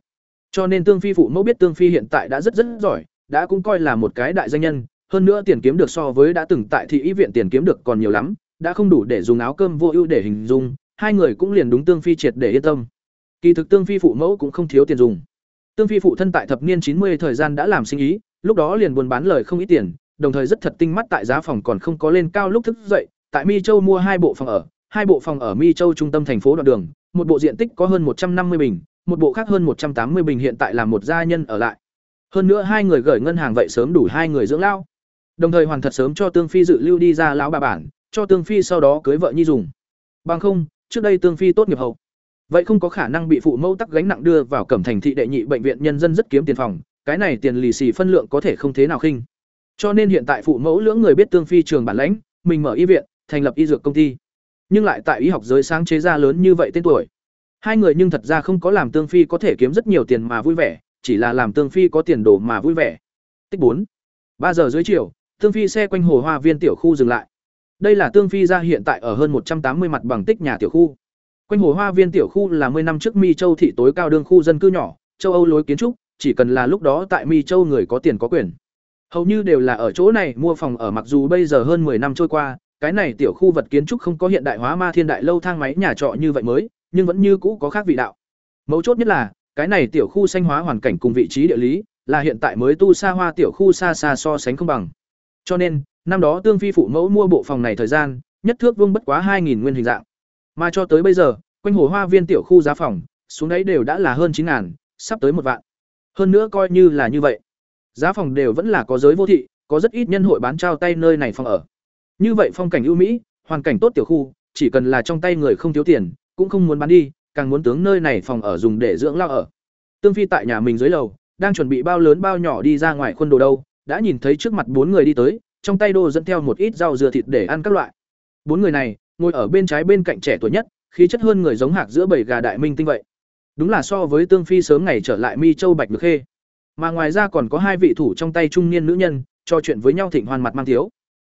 [SPEAKER 1] Cho nên Tương Phi phụ mẫu biết Tương Phi hiện tại đã rất rất giỏi, đã cũng coi là một cái đại danh nhân, hơn nữa tiền kiếm được so với đã từng tại thị y viện tiền kiếm được còn nhiều lắm, đã không đủ để dùng áo cơm vô ưu để hình dung, hai người cũng liền đúng Tương Phi triệt để yên tâm. Kỳ thực Tương Phi phụ mẫu cũng không thiếu tiền dùng. Tương Phi phụ thân tại thập niên chín mươi thời gian đã làm sinh ý, lúc đó liền buôn bán lời không ít tiền, đồng thời rất thật tinh mắt tại giá phòng còn không có lên cao lúc thức dậy, tại Mi Châu mua hai bộ phòng ở, hai bộ phòng ở Mi Châu trung tâm thành phố đoạn đường, một bộ diện tích có hơn một trăm năm mươi bình, một bộ khác hơn một trăm tám mươi bình hiện tại là một gia nhân ở lại. Hơn nữa hai người gửi ngân hàng vậy sớm đủ hai người dưỡng lao. Đồng thời hoàn thật sớm cho Tương Phi dự lưu đi ra lão bà bản, cho Tương Phi sau đó cưới vợ nhi dùng. Bằng không, trước đây Tương Phi tốt nghiệp hậu. Vậy không có khả năng bị phụ mẫu tắc gánh nặng đưa vào Cẩm Thành thị đệ nhị bệnh viện nhân dân rất kiếm tiền phòng, cái này tiền lì xì phân lượng có thể không thế nào khinh. Cho nên hiện tại phụ mẫu lưỡng người biết Tương Phi trường bản lãnh, mình mở y viện, thành lập y dược công ty. Nhưng lại tại y học giới sáng chế ra lớn như vậy tên tuổi. Hai người nhưng thật ra không có làm tương phi có thể kiếm rất nhiều tiền mà vui vẻ chỉ là làm tương phi có tiền đồ mà vui vẻ. Tích bốn. Ba giờ dưới chiều tương phi xe quanh hồ hoa viên tiểu khu dừng lại. Đây là tương phi ra hiện tại ở hơn một trăm tám mươi mặt bằng tích nhà tiểu khu quanh hồ hoa viên tiểu khu là 10 năm trước mi châu thị tối cao đương khu dân cư nhỏ, châu âu lối kiến trúc, chỉ cần là lúc đó tại mi châu người có tiền có quyền. Hầu như đều là ở chỗ này mua phòng ở mặc dù bây giờ hơn 10 năm trôi qua, cái này tiểu khu vật kiến trúc không có hiện đại hóa ma thiên đại lâu thang máy nhà trọ như vậy mới, nhưng vẫn như cũ có khác vị đạo. Mấu chốt nhất là, cái này tiểu khu xanh hóa hoàn cảnh cùng vị trí địa lý, là hiện tại mới tu xa hoa tiểu khu xa xa so sánh không bằng. Cho nên, năm đó tương phi phụ mẫu mua bộ phòng này thời gian, nhất thước vương bất quá hai nguyên hình dạng mà cho tới bây giờ quanh hồ hoa viên tiểu khu giá phòng xuống đấy đều đã là hơn chín ngàn sắp tới một vạn hơn nữa coi như là như vậy giá phòng đều vẫn là có giới vô thị có rất ít nhân hội bán trao tay nơi này phòng ở như vậy phong cảnh ưu mỹ, hoàn cảnh tốt tiểu khu, chỉ cần là trong tay người không thiếu tiền, cũng không muốn bán đi, càng muốn tướng nơi này phòng ở dùng để dưỡng lao ở. Tương Phi tại nhà mình dưới lầu, đang chuẩn bị bao lớn bao nhỏ đi ra ngoài khuôn đồ đâu, đã nhìn thấy trước mặt bốn người đi tới, trong tay đồ dẫn theo một ít rau dưa thịt để ăn các loại. Bốn người này, ngồi ở bên trái bên cạnh trẻ tuổi nhất, khí chất hơn người giống hạc giữa bầy gà đại minh tinh vậy. Đúng là so với Tương Phi sớm ngày trở lại Mi Châu Bạch Nhược Khê. Mà ngoài ra còn có hai vị thủ trong tay trung niên nữ nhân, trò chuyện với nhau thịnh hoàn mặt mang thiếu.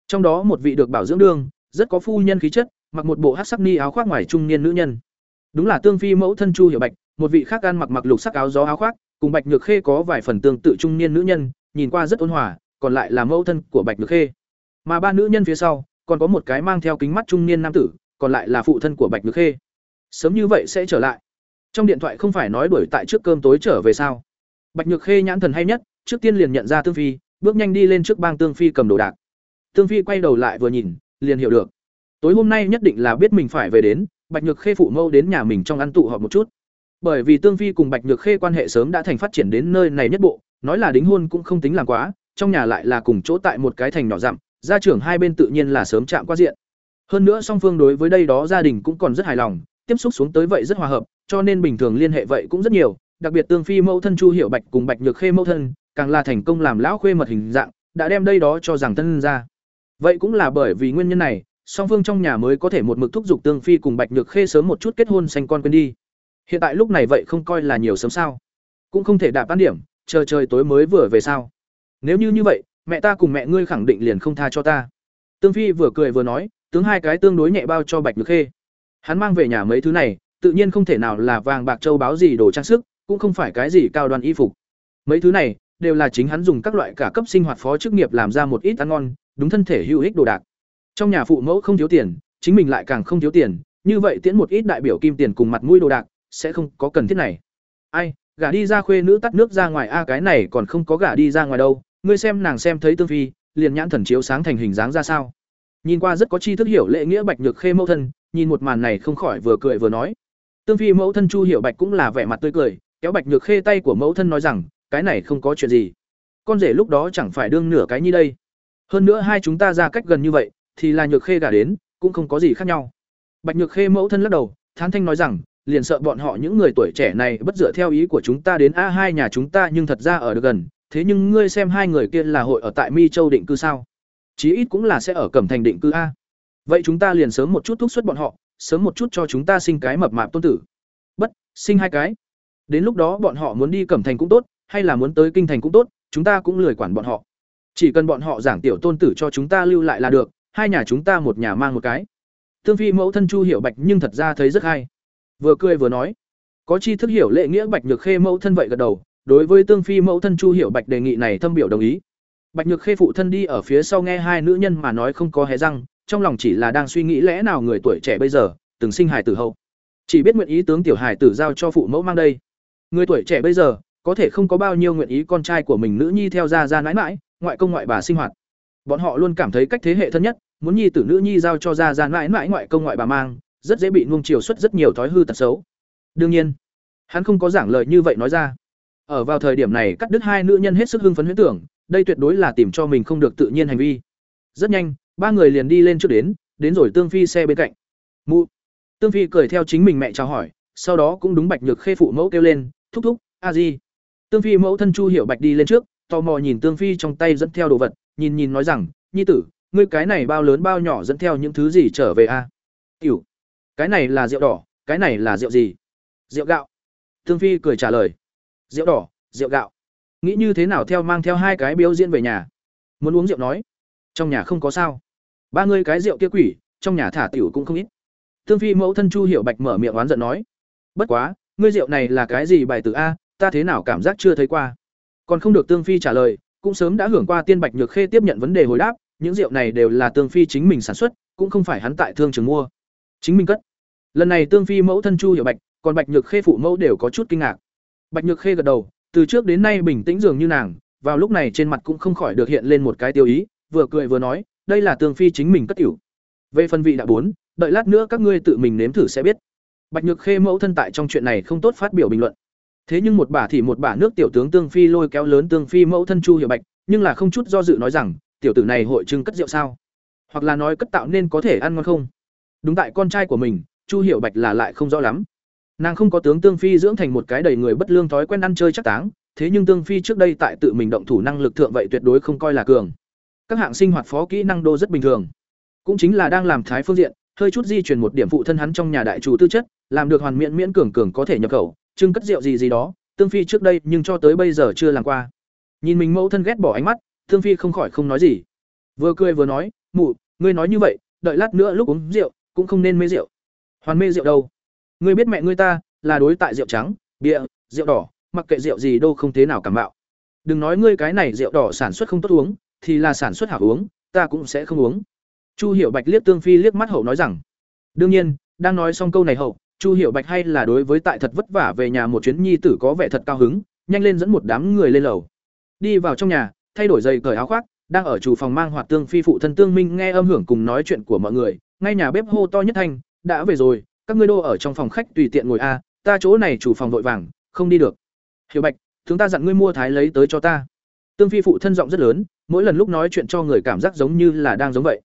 [SPEAKER 1] Trong đó một vị được bảo dưỡng đương, rất có phu nhân khí chất, mặc một bộ hắc sắc ni áo khoác ngoài trung niên nữ nhân. Đúng là Tương Phi mẫu thân Chu Hiểu Bạch, một vị khác ăn mặc mặc lục sắc áo gió áo khoác, cùng Bạch Nhược Khê có vài phần tương tự trung niên nữ nhân, nhìn qua rất ôn hòa, còn lại là mẫu thân của Bạch Nhược Khê. Mà ba nữ nhân phía sau, còn có một cái mang theo kính mắt trung niên nam tử, còn lại là phụ thân của Bạch Nhược Khê. Sớm như vậy sẽ trở lại. Trong điện thoại không phải nói đuổi tại trước cơm tối trở về sao? Bạch Nhược Khê nhãn thần hay nhất, trước tiên liền nhận ra Tương Phi, bước nhanh đi lên trước bang Tương Phi cầm đồ đạc. Tương Phi quay đầu lại vừa nhìn, liền hiểu được. Tối hôm nay nhất định là biết mình phải về đến, Bạch Nhược Khê phụ mâu đến nhà mình trong ăn tụ họp một chút. Bởi vì Tương Phi cùng Bạch Nhược Khê quan hệ sớm đã thành phát triển đến nơi này nhất bộ, nói là đính hôn cũng không tính làm quá, trong nhà lại là cùng chỗ tại một cái thành nhỏ dặm, gia trưởng hai bên tự nhiên là sớm chạm qua diện. Hơn nữa song phương đối với đây đó gia đình cũng còn rất hài lòng, tiếp xúc xuống tới vậy rất hòa hợp, cho nên bình thường liên hệ vậy cũng rất nhiều, đặc biệt Tương Phi mẫu thân Chu Hiểu Bạch cùng Bạch Nhược Khê mẫu thân, càng là thành công làm lão khuê mật hình dạng, đã đem đây đó cho rằng thân ra. Vậy cũng là bởi vì nguyên nhân này, song phương trong nhà mới có thể một mực thúc giục Tương Phi cùng Bạch Nhược Khê sớm một chút kết hôn sinh con quên đi. Hiện tại lúc này vậy không coi là nhiều sớm sao? Cũng không thể đạp tan điểm, chờ trời tối mới vừa về sao? Nếu như như vậy, mẹ ta cùng mẹ ngươi khẳng định liền không tha cho ta. Tương Phi vừa cười vừa nói, tướng hai cái tương đối nhẹ bao cho Bạch Nhược Khê. Hắn mang về nhà mấy thứ này, tự nhiên không thể nào là vàng bạc châu báu gì đồ trang sức, cũng không phải cái gì cao đoan y phục. Mấy thứ này đều là chính hắn dùng các loại cả cấp sinh hoạt phó chức nghiệp làm ra một ít ăn ngon, đúng thân thể hữu ích đồ đạc. Trong nhà phụ mẫu không thiếu tiền, chính mình lại càng không thiếu tiền, như vậy tiễn một ít đại biểu kim tiền cùng mặt mũi đồ đạc, sẽ không có cần thiết này. Ai, gả đi ra khuê nữ tắt nước ra ngoài a cái này còn không có gả đi ra ngoài đâu, ngươi xem nàng xem thấy tương phi, liền nhãn thần chiếu sáng thành hình dáng ra sao. Nhìn qua rất có chi thức hiểu lệ nghĩa Bạch Nhược Khê mẫu thân, nhìn một màn này không khỏi vừa cười vừa nói. Tương phi mẫu thân Chu Hiểu Bạch cũng là vẻ mặt tươi cười, kéo Bạch Nhược Khê tay của mẫu thân nói rằng, cái này không có chuyện gì. Con rể lúc đó chẳng phải đương nửa cái như đây. Hơn nữa hai chúng ta ra cách gần như vậy, thì là Nhược Khê gả đến, cũng không có gì khác nhau. Bạch Nhược Khê mẫu thân lắc đầu, thán thanh nói rằng, liền sợ bọn họ những người tuổi trẻ này bất dựa theo ý của chúng ta đến a hai nhà chúng ta nhưng thật ra ở được gần, thế nhưng ngươi xem hai người kia là hội ở tại Mi Châu định cư sao? Chí ít cũng là sẽ ở Cẩm Thành định cư a. Vậy chúng ta liền sớm một chút thúc xuất bọn họ, sớm một chút cho chúng ta sinh cái mập mạp tôn tử. Bất, sinh hai cái. Đến lúc đó bọn họ muốn đi Cẩm Thành cũng tốt, hay là muốn tới kinh thành cũng tốt, chúng ta cũng lười quản bọn họ. Chỉ cần bọn họ giảng tiểu tôn tử cho chúng ta lưu lại là được, hai nhà chúng ta một nhà mang một cái. Tương Phi mẫu thân Chu Hiểu Bạch nhưng thật ra thấy rất hay. Vừa cười vừa nói, có chi thức hiểu lệ nghĩa Bạch Nhược Khê mẫu thân vậy gật đầu, đối với Tương Phi mẫu thân Chu Hiểu Bạch đề nghị này thâm biểu đồng ý. Bạch Nhược Khê phụ thân đi ở phía sau nghe hai nữ nhân mà nói không có hé răng, trong lòng chỉ là đang suy nghĩ lẽ nào người tuổi trẻ bây giờ từng sinh hài tử hậu, chỉ biết nguyện ý tướng tiểu hài tử giao cho phụ mẫu mang đây. Người tuổi trẻ bây giờ có thể không có bao nhiêu nguyện ý con trai của mình nữ nhi theo gia gia mãi mãi ngoại công ngoại bà sinh hoạt. Bọn họ luôn cảm thấy cách thế hệ thân nhất, muốn nhi tử nữ nhi giao cho gia gia mãi mãi ngoại công ngoại bà mang, rất dễ bị nuông chiều xuất rất nhiều thói hư tật xấu. Đương nhiên, hắn không có giảng lời như vậy nói ra. Ở vào thời điểm này cắt đứt hai nữ nhân hết sức hưng phấn huyễn tưởng, đây tuyệt đối là tìm cho mình không được tự nhiên hành vi. Rất nhanh, ba người liền đi lên trước đến, đến rồi Tương Phi xe bên cạnh. Mụ. Tương Phi cười theo chính mình mẹ chào hỏi, sau đó cũng đúng Bạch Nhược Khê phụ mẫu kêu lên, thúc thúc, a di. Tương Phi mẫu thân Chu Hiểu Bạch đi lên trước, tò mò nhìn Tương Phi trong tay dẫn theo đồ vật, nhìn nhìn nói rằng, nhi tử, ngươi cái này bao lớn bao nhỏ dẫn theo những thứ gì trở về a? Tiểu. Cái này là rượu đỏ, cái này là rượu gì? Rượu gạo. Tương Phi cười trả lời. Rượu đỏ, rượu gạo. Nghĩ như thế nào theo mang theo hai cái biếu diễn về nhà? Muốn uống rượu nói, trong nhà không có sao. Ba ngươi cái rượu kia quỷ, trong nhà thả tiểu cũng không ít. Tương Phi mẫu thân Chu Hiểu Bạch mở miệng oán giận nói, bất quá, ngươi rượu này là cái gì bài tử a, ta thế nào cảm giác chưa thấy qua. Còn không được Tương Phi trả lời, cũng sớm đã hưởng qua Tiên Bạch Nhược Khê tiếp nhận vấn đề hồi đáp, những rượu này đều là Tương Phi chính mình sản xuất, cũng không phải hắn tại thương trường mua. Chính mình cất. Lần này Tương Phi mẫu thân Chu Hiểu Bạch, còn Bạch Nhược Khê phụ mẫu đều có chút kinh ngạc. Bạch Nhược Khê gật đầu, từ trước đến nay bình tĩnh dường như nàng, vào lúc này trên mặt cũng không khỏi được hiện lên một cái tiêu ý, vừa cười vừa nói, đây là Tương Phi chính mình cất tiểu. Về phần vị đã bốn, đợi lát nữa các ngươi tự mình nếm thử sẽ biết. Bạch Nhược Khê mẫu thân tại trong chuyện này không tốt phát biểu bình luận. Thế nhưng một bả thì một bả nước tiểu tướng Tương Phi lôi kéo lớn Tương Phi mẫu thân Chu Hiểu Bạch, nhưng là không chút do dự nói rằng, tiểu tử này hội trưng cất rượu sao? Hoặc là nói cất tạo nên có thể ăn ngon không? Đúng tại con trai của mình, Chu Hiểu Bạch là lại không rõ lắm. Nàng không có tướng Tương Phi dưỡng thành một cái đầy người bất lương thói quen ăn chơi chắc táng, thế nhưng Tương Phi trước đây tại tự mình động thủ năng lực thượng vậy tuyệt đối không coi là cường. Các hạng sinh hoạt phó kỹ năng đô rất bình thường. Cũng chính là đang làm thái phương diện, hơi chút di chuyển một điểm phụ thân hắn trong nhà đại chủ tư chất, làm được hoàn miễn miễn cường cường có thể nhập khẩu, trưng cất rượu gì gì đó, Tương Phi trước đây nhưng cho tới bây giờ chưa làm qua. Nhìn mình mẫu thân ghét bỏ ánh mắt, Tương Phi không khỏi không nói gì. Vừa cười vừa nói, "Mụ, ngươi nói như vậy, đợi lát nữa lúc uống rượu, cũng không nên mê rượu." Hoàn mê rượu đâu? Ngươi biết mẹ ngươi ta là đối tại rượu trắng, bia, rượu đỏ, mặc kệ rượu gì đâu không thế nào cảm mạo. Đừng nói ngươi cái này rượu đỏ sản xuất không tốt uống, thì là sản xuất hảo uống, ta cũng sẽ không uống. Chu Hiểu Bạch liếc Tương Phi liếc mắt hậu nói rằng. Đương nhiên, đang nói xong câu này hậu, Chu Hiểu Bạch hay là đối với tại thật vất vả về nhà một chuyến nhi tử có vẻ thật cao hứng, nhanh lên dẫn một đám người lên lầu. Đi vào trong nhà, thay đổi giày cởi áo khoác, đang ở chủ phòng mang hoạt tương phi phụ thân tương minh nghe âm hưởng cùng nói chuyện của mọi người, ngay nhà bếp hô to nhất thanh, đã về rồi, các ngươi đô ở trong phòng khách tùy tiện ngồi a, ta chỗ này chủ phòng vội vàng, không đi được. Hiểu Bạch, chúng ta dặn ngươi mua thái lấy tới cho ta. Tương phi phụ thân giọng rất lớn, mỗi lần lúc nói chuyện cho người cảm giác giống như là đang giống vậy.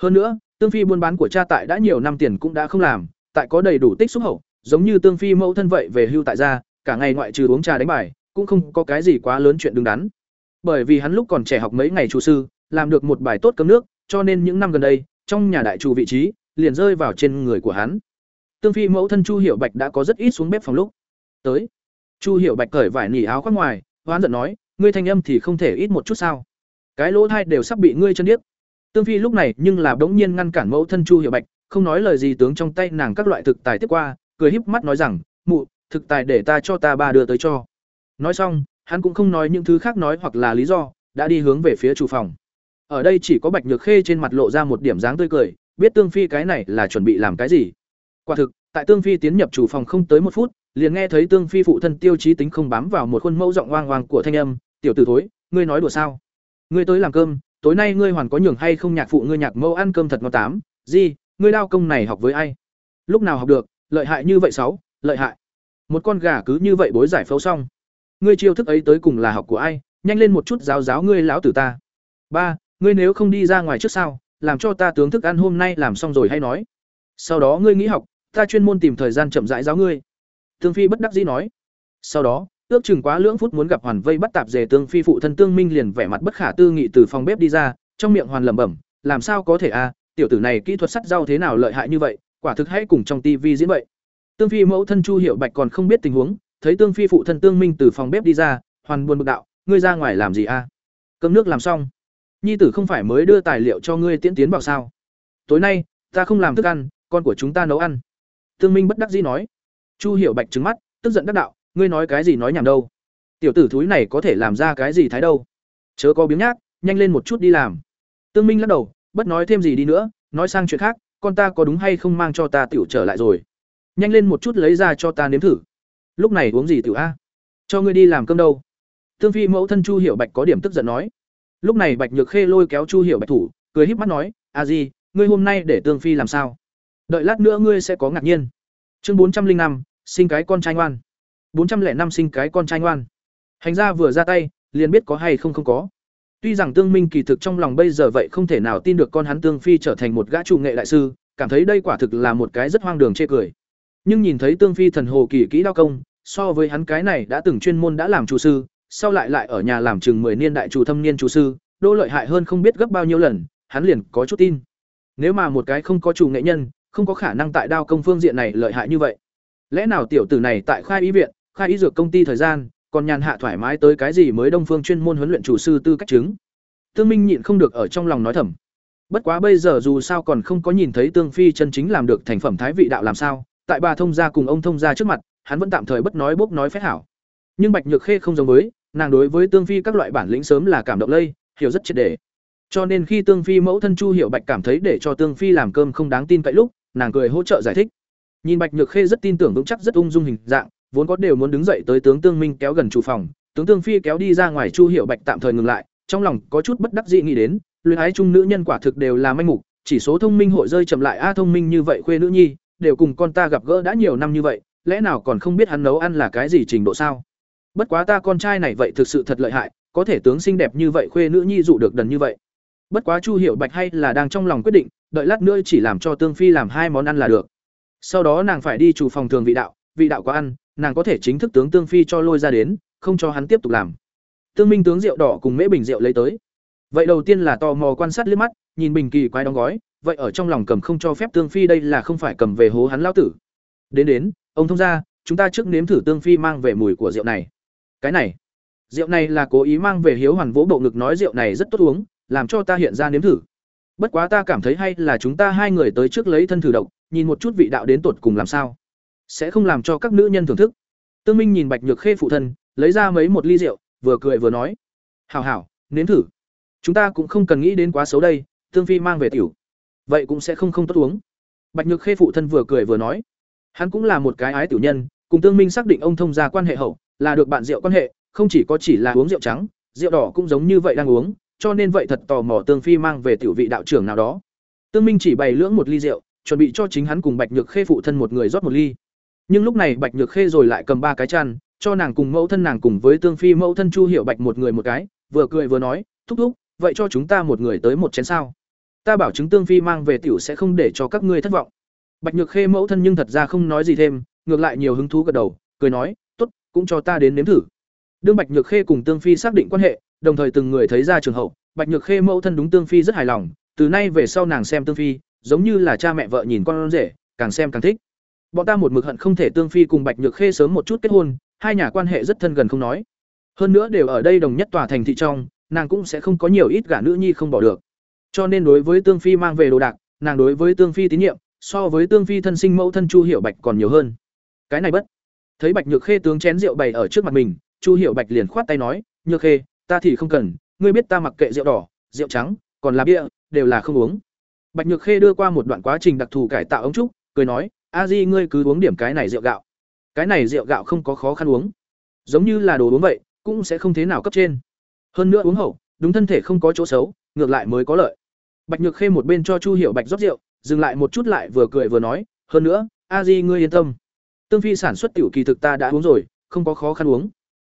[SPEAKER 1] Hơn nữa, tương phi buôn bán của cha tại đã nhiều năm tiền cũng đã không làm, tại có đầy đủ tích xúc hậu, giống như tương phi mẫu thân vậy về hưu tại gia, cả ngày ngoại trừ uống trà đánh bài, cũng không có cái gì quá lớn chuyện đứng đắn. Bởi vì hắn lúc còn trẻ học mấy ngày chủ sư, làm được một bài tốt cấm nước, cho nên những năm gần đây, trong nhà đại chủ vị trí liền rơi vào trên người của hắn. Tương phi mẫu thân Chu Hiểu Bạch đã có rất ít xuống bếp phòng lúc. Tới. Chu Hiểu Bạch cởi vải nỉ áo khoác ngoài, hoán giận nói, ngươi thanh âm thì không thể ít một chút sao? Cái lỗ thai đều sắp bị ngươi chân điếc. Tương phi lúc này nhưng là bỗng nhiên ngăn cản mẫu thân Chu Hiểu Bạch, không nói lời gì tướng trong tay nàng các loại thực tài tiếp qua, cười híp mắt nói rằng, "Mụ, thực tài để ta cho ta ba đưa tới cho." Nói xong, hắn cũng không nói những thứ khác nói hoặc là lý do, đã đi hướng về phía chủ phòng. Ở đây chỉ có Bạch Nhược Khê trên mặt lộ ra một điểm dáng tươi cười, biết Tương Phi cái này là chuẩn bị làm cái gì. Quả thực, tại Tương Phi tiến nhập chủ phòng không tới một phút, liền nghe thấy Tương Phi phụ thân Tiêu Chí Tính không bám vào một khuôn mẫu giọng oang oang của thanh âm, "Tiểu tử thối, ngươi nói đùa sao? Ngươi tới làm cơm, tối nay ngươi hoàn có nhường hay không nhạc phụ ngươi nhạc mẫu ăn cơm thật ngon tám, gì, ngươi lao công này học với ai? Lúc nào học được, lợi hại như vậy sáu, lợi hại. Một con gà cứ như vậy bối giải phẫu xong. Ngươi chiêu thức ấy tới cùng là học của ai? Nhanh lên một chút giáo giáo ngươi lão tử ta. Ba, ngươi nếu không đi ra ngoài trước sao, làm cho ta tướng thức ăn hôm nay làm xong rồi hay nói. Sau đó ngươi nghĩ học, ta chuyên môn tìm thời gian chậm rãi giáo ngươi. Tương Phi bất đắc dĩ nói. Sau đó, ước chừng quá lưỡng phút muốn gặp hoàn vây bắt tạp dề tương phi phụ thân tương minh liền vẻ mặt bất khả tư nghị từ phòng bếp đi ra trong miệng hoàn lẩm bẩm làm sao có thể a à, tiểu tử này kỹ thuật sắt rau thế nào lợi hại như vậy quả thực hãy cùng trong tivi diễn vậy tương phi mẫu thân chu hiệu bạch còn không biết tình huống thấy tương phi phụ thân tương minh từ phòng bếp đi ra hoàn buồn bực đạo ngươi ra ngoài làm gì a à? cơm nước làm xong nhi tử không phải mới đưa tài liệu cho ngươi tiễn tiến vào sao tối nay ta không làm thức ăn con của chúng ta nấu ăn tương minh bất đắc dĩ nói. Chu Hiểu bạch trừng mắt tức giận đắc đạo ngươi nói cái gì nói nhảm đâu? Tiểu tử thúi này có thể làm ra cái gì thái đâu? Chớ có biếng nhác nhanh lên một chút đi làm. Tương minh lắc đầu bất nói thêm gì đi nữa nói sang chuyện khác con ta có đúng hay không mang cho ta tiểu trở lại rồi? Nhanh lên một chút lấy ra cho ta nếm thử. Lúc này uống gì tiểu a? Cho ngươi đi làm cơm đâu? Tương phi mẫu thân chu hiểu bạch có điểm tức giận nói. Lúc này bạch nhược khê lôi kéo chu hiểu bạch thủ cười híp mắt nói a gì, ngươi hôm nay để tương phi làm sao? Đợi lát nữa ngươi sẽ có ngạc nhiên. Chương bốn trăm linh năm, sinh cái con trai ngoan. bốn trăm lẻ năm, sinh cái con trai ngoan. Hành gia vừa ra tay, liền biết có hay không không có. Tuy rằng tương minh kỳ thực trong lòng bây giờ vậy không thể nào tin được con hắn tương phi trở thành một gã chủ nghệ đại sư, cảm thấy đây quả thực là một cái rất hoang đường chê cười. Nhưng nhìn thấy tương phi thần hồ kỳ kỹ đao công, so với hắn cái này đã từng chuyên môn đã làm chủ sư, sau lại lại ở nhà làm chừng mười niên đại chủ thâm niên chủ sư đô lợi hại hơn không biết gấp bao nhiêu lần, hắn liền có chút tin. Nếu mà một cái không có chủ nghệ nhân không có khả năng tại đao công phương diện này lợi hại như vậy lẽ nào tiểu tử này tại khai ý viện khai ý dược công ty thời gian, còn nhàn hạ thoải mái tới cái gì mới Đông Phương chuyên môn huấn luyện chủ sư tư cách chứng. Tương Minh nhịn không được ở trong lòng nói thầm. Bất quá bây giờ dù sao còn không có nhìn thấy Tương Phi chân chính làm được thành phẩm thái vị đạo làm sao, tại bà thông gia cùng ông thông gia trước mặt, hắn vẫn tạm thời bất nói bốc nói phép hảo. Nhưng Bạch Nhược Khê không giống với, nàng đối với Tương Phi các loại bản lĩnh sớm là cảm động lây, hiểu rất triệt để. Cho nên khi Tương Phi mẫu thân Chu Hiểu Bạch cảm thấy để cho Tương Phi làm cơm không đáng tin cậy lúc, nàng cười hỗ trợ giải thích. Nhìn Bạch Nhược Khê rất tin tưởng vững chắc rất ung dung hình dạng, vốn có đều muốn đứng dậy tới tướng tương minh kéo gần chủ phòng tướng tương phi kéo đi ra ngoài chu hiệu bạch tạm thời ngừng lại trong lòng có chút bất đắc dĩ nghĩ đến luyện ái chung nữ nhân quả thực đều là manh mục chỉ số thông minh hội rơi chậm lại a thông minh như vậy khuê nữ nhi đều cùng con ta gặp gỡ đã nhiều năm như vậy lẽ nào còn không biết hắn nấu ăn là cái gì trình độ sao bất quá ta con trai này vậy thực sự thật lợi hại có thể tướng xinh đẹp như vậy khuê nữ nhi dụ được đần như vậy bất quá chu hiệu bạch hay là đang trong lòng quyết định đợi lát nữa chỉ làm cho tương phi làm hai món ăn là được. Sau đó nàng phải đi chủ phòng thường vị đạo vị đạo có ăn, nàng có thể chính thức tướng tương phi cho lôi ra đến, không cho hắn tiếp tục làm. Tương minh tướng rượu đỏ cùng mễ bình rượu lấy tới. Vậy đầu tiên là tò mò quan sát liếc mắt, nhìn bình kỳ quái đóng gói, vậy ở trong lòng cầm không cho phép tương phi đây là không phải cầm về hố hắn lão tử. Đến đến, ông thông ra chúng ta trước nếm thử tương phi mang về mùi của rượu này. Cái này, rượu này là cố ý mang về hiếu hoàn vỗ bộ ngực nói rượu này rất tốt uống, làm cho ta hiện ra nếm thử bất quá ta cảm thấy hay là chúng ta hai người tới trước lấy thân thử độc, nhìn một chút vị đạo đến tột cùng làm sao. Sẽ không làm cho các nữ nhân thưởng thức. Tương minh nhìn bạch nhược khê phụ thân, lấy ra mấy một ly rượu, vừa cười vừa nói. Hảo hảo, nếm thử. Chúng ta cũng không cần nghĩ đến quá xấu đây, tương phi mang về tiểu. Vậy cũng sẽ không không tốt uống. Bạch nhược khê phụ thân vừa cười vừa nói. Hắn cũng là một cái ái tiểu nhân, cùng tương minh xác định ông thông gia quan hệ hậu, là được bạn rượu quan hệ, không chỉ có chỉ là uống rượu trắng, rượu đỏ cũng giống như vậy đang uống cho nên vậy thật tò mò tương phi mang về tiểu vị đạo trưởng nào đó. Tương minh chỉ bày lưỡng một ly rượu, chuẩn bị cho chính hắn cùng bạch nhược khê phụ thân một người rót một ly. Nhưng lúc này bạch nhược khê rồi lại cầm ba cái chăn, cho nàng cùng mẫu thân nàng cùng với tương phi mẫu thân chu hiệu bạch một người một cái, vừa cười vừa nói, thúc thúc, vậy cho chúng ta một người tới một chén sao? Ta bảo chứng tương phi mang về tiểu sẽ không để cho các ngươi thất vọng. Bạch nhược khê mẫu thân nhưng thật ra không nói gì thêm, ngược lại nhiều hứng thú gật đầu, cười nói, tốt, cũng cho ta đến nếm thử. Đương bạch nhược khê cùng tương phi xác định quan hệ đồng thời từng người thấy ra trường hậu bạch nhược khê mẫu thân đúng tương phi rất hài lòng từ nay về sau nàng xem tương phi giống như là cha mẹ vợ nhìn con rể càng xem càng thích Bọn ta một mực hận không thể Tương Phi cùng Bạch Nhược Khê sớm một chút kết hôn, hai nhà quan hệ rất thân gần không nói. Hơn nữa đều ở đây đồng nhất tòa thành thị trong, nàng cũng sẽ không có nhiều ít gả nữ nhi không bỏ được. Cho nên đối với Tương Phi mang về đồ đạc, nàng đối với Tương Phi tín nhiệm, so với Tương Phi thân sinh mẫu thân Chu Hiểu Bạch còn nhiều hơn. Cái này bất. Thấy Bạch Nhược Khê tướng chén rượu bày ở trước mặt mình, chu hiểu bạch liền khoát tay nói nhược khê ta thì không cần, ngươi biết ta mặc kệ rượu đỏ, rượu trắng, còn là bia, đều là không uống. Bạch nhược khê đưa qua một đoạn quá trình đặc thù cải tạo ống trúc, cười nói, a di, ngươi cứ uống điểm cái này rượu gạo. Cái này rượu gạo không có khó khăn uống. Giống như là đồ uống vậy, cũng sẽ không thế nào cấp trên. Hơn nữa uống hậu, đúng thân thể không có chỗ xấu, ngược lại mới có lợi. Bạch nhược khê một bên cho chu hiểu bạch rót rượu, dừng lại một chút lại vừa cười vừa nói, hơn nữa, a di, ngươi yên tâm. Tương phi sản xuất tiểu kỳ thực ta đã uống rồi, không có khó khăn uống.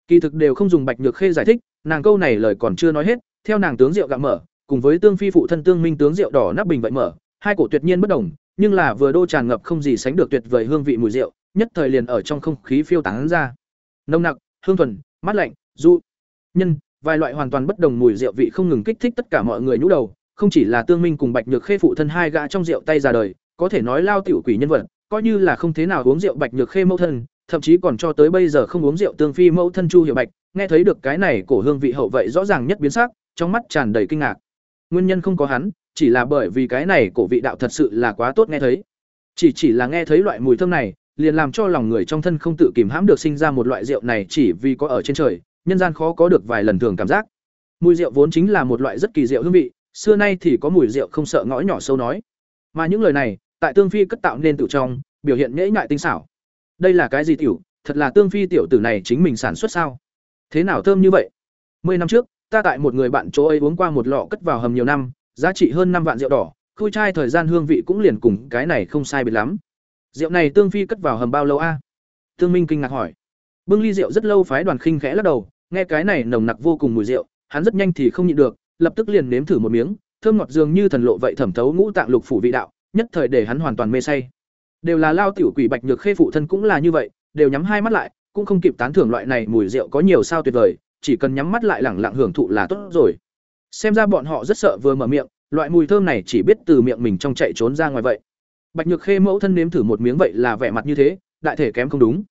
[SPEAKER 1] Kỳ thực đều không dùng bạch nhược khê giải thích nàng câu này lời còn chưa nói hết, theo nàng tướng rượu gạo mở, cùng với tương phi phụ thân tương minh tướng rượu đỏ nắp bình vậy mở, hai cổ tuyệt nhiên bất đồng, nhưng là vừa đô tràn ngập không gì sánh được tuyệt vời hương vị mùi rượu, nhất thời liền ở trong không khí phiêu tán ra. Nồng nặc, hương thuần, mát lạnh du nhân, vài loại hoàn toàn bất đồng mùi rượu vị không ngừng kích thích tất cả mọi người nhũ đầu, không chỉ là tương minh cùng bạch nhược khê phụ thân hai gã trong rượu tay ra đời, có thể nói lao tiểu quỷ nhân vật, coi như là không thế nào uống rượu bạch nhược khê mẫu thân, thậm chí còn cho tới bây giờ không uống rượu tương phi mẫu thân chu hiểu bạch nghe thấy được cái này cổ hương vị hậu vậy rõ ràng nhất biến sắc, trong mắt tràn đầy kinh ngạc. Nguyên nhân không có hắn, chỉ là bởi vì cái này cổ vị đạo thật sự là quá tốt nghe thấy. Chỉ chỉ là nghe thấy loại mùi thơm này, liền làm cho lòng người trong thân không tự kìm hãm được sinh ra một loại rượu này chỉ vì có ở trên trời, nhân gian khó có được vài lần thường cảm giác. Mùi rượu vốn chính là một loại rất kỳ diệu hương vị, xưa nay thì có mùi rượu không sợ ngõ nhỏ sâu nói. Mà những lời này, tại tương phi cất tạo nên tự trong, biểu hiện nhễ nhại tinh xảo. Đây là cái gì tiểu? Thật là tương phi tiểu tử này chính mình sản xuất sao? Thế nào thơm như vậy? Mười năm trước, ta tại một người bạn chỗ ấy uống qua một lọ cất vào hầm nhiều năm, giá trị hơn năm vạn rượu đỏ, khui chai thời gian hương vị cũng liền cùng cái này không sai biệt lắm. Rượu này tương phi cất vào hầm bao lâu a? Tương minh kinh ngạc hỏi. Bưng ly rượu rất lâu phái đoàn khinh khẽ lắc đầu, nghe cái này nồng nặc vô cùng mùi rượu, hắn rất nhanh thì không nhịn được, lập tức liền nếm thử một miếng, thơm ngọt dường như thần lộ vậy thẩm thấu ngũ tạng lục phủ vị đạo, nhất thời để hắn hoàn toàn mê say. Đều là lao tiểu quỷ bạch nhược khê phụ thân cũng là như vậy, đều nhắm hai mắt lại cũng không kịp tán thưởng loại này mùi rượu có nhiều sao tuyệt vời, chỉ cần nhắm mắt lại lẳng lặng hưởng thụ là tốt rồi. Xem ra bọn họ rất sợ vừa mở miệng, loại mùi thơm này chỉ biết từ miệng mình trong chạy trốn ra ngoài vậy. Bạch nhược khê mẫu thân nếm thử một miếng vậy là vẻ mặt như thế, đại thể kém không đúng.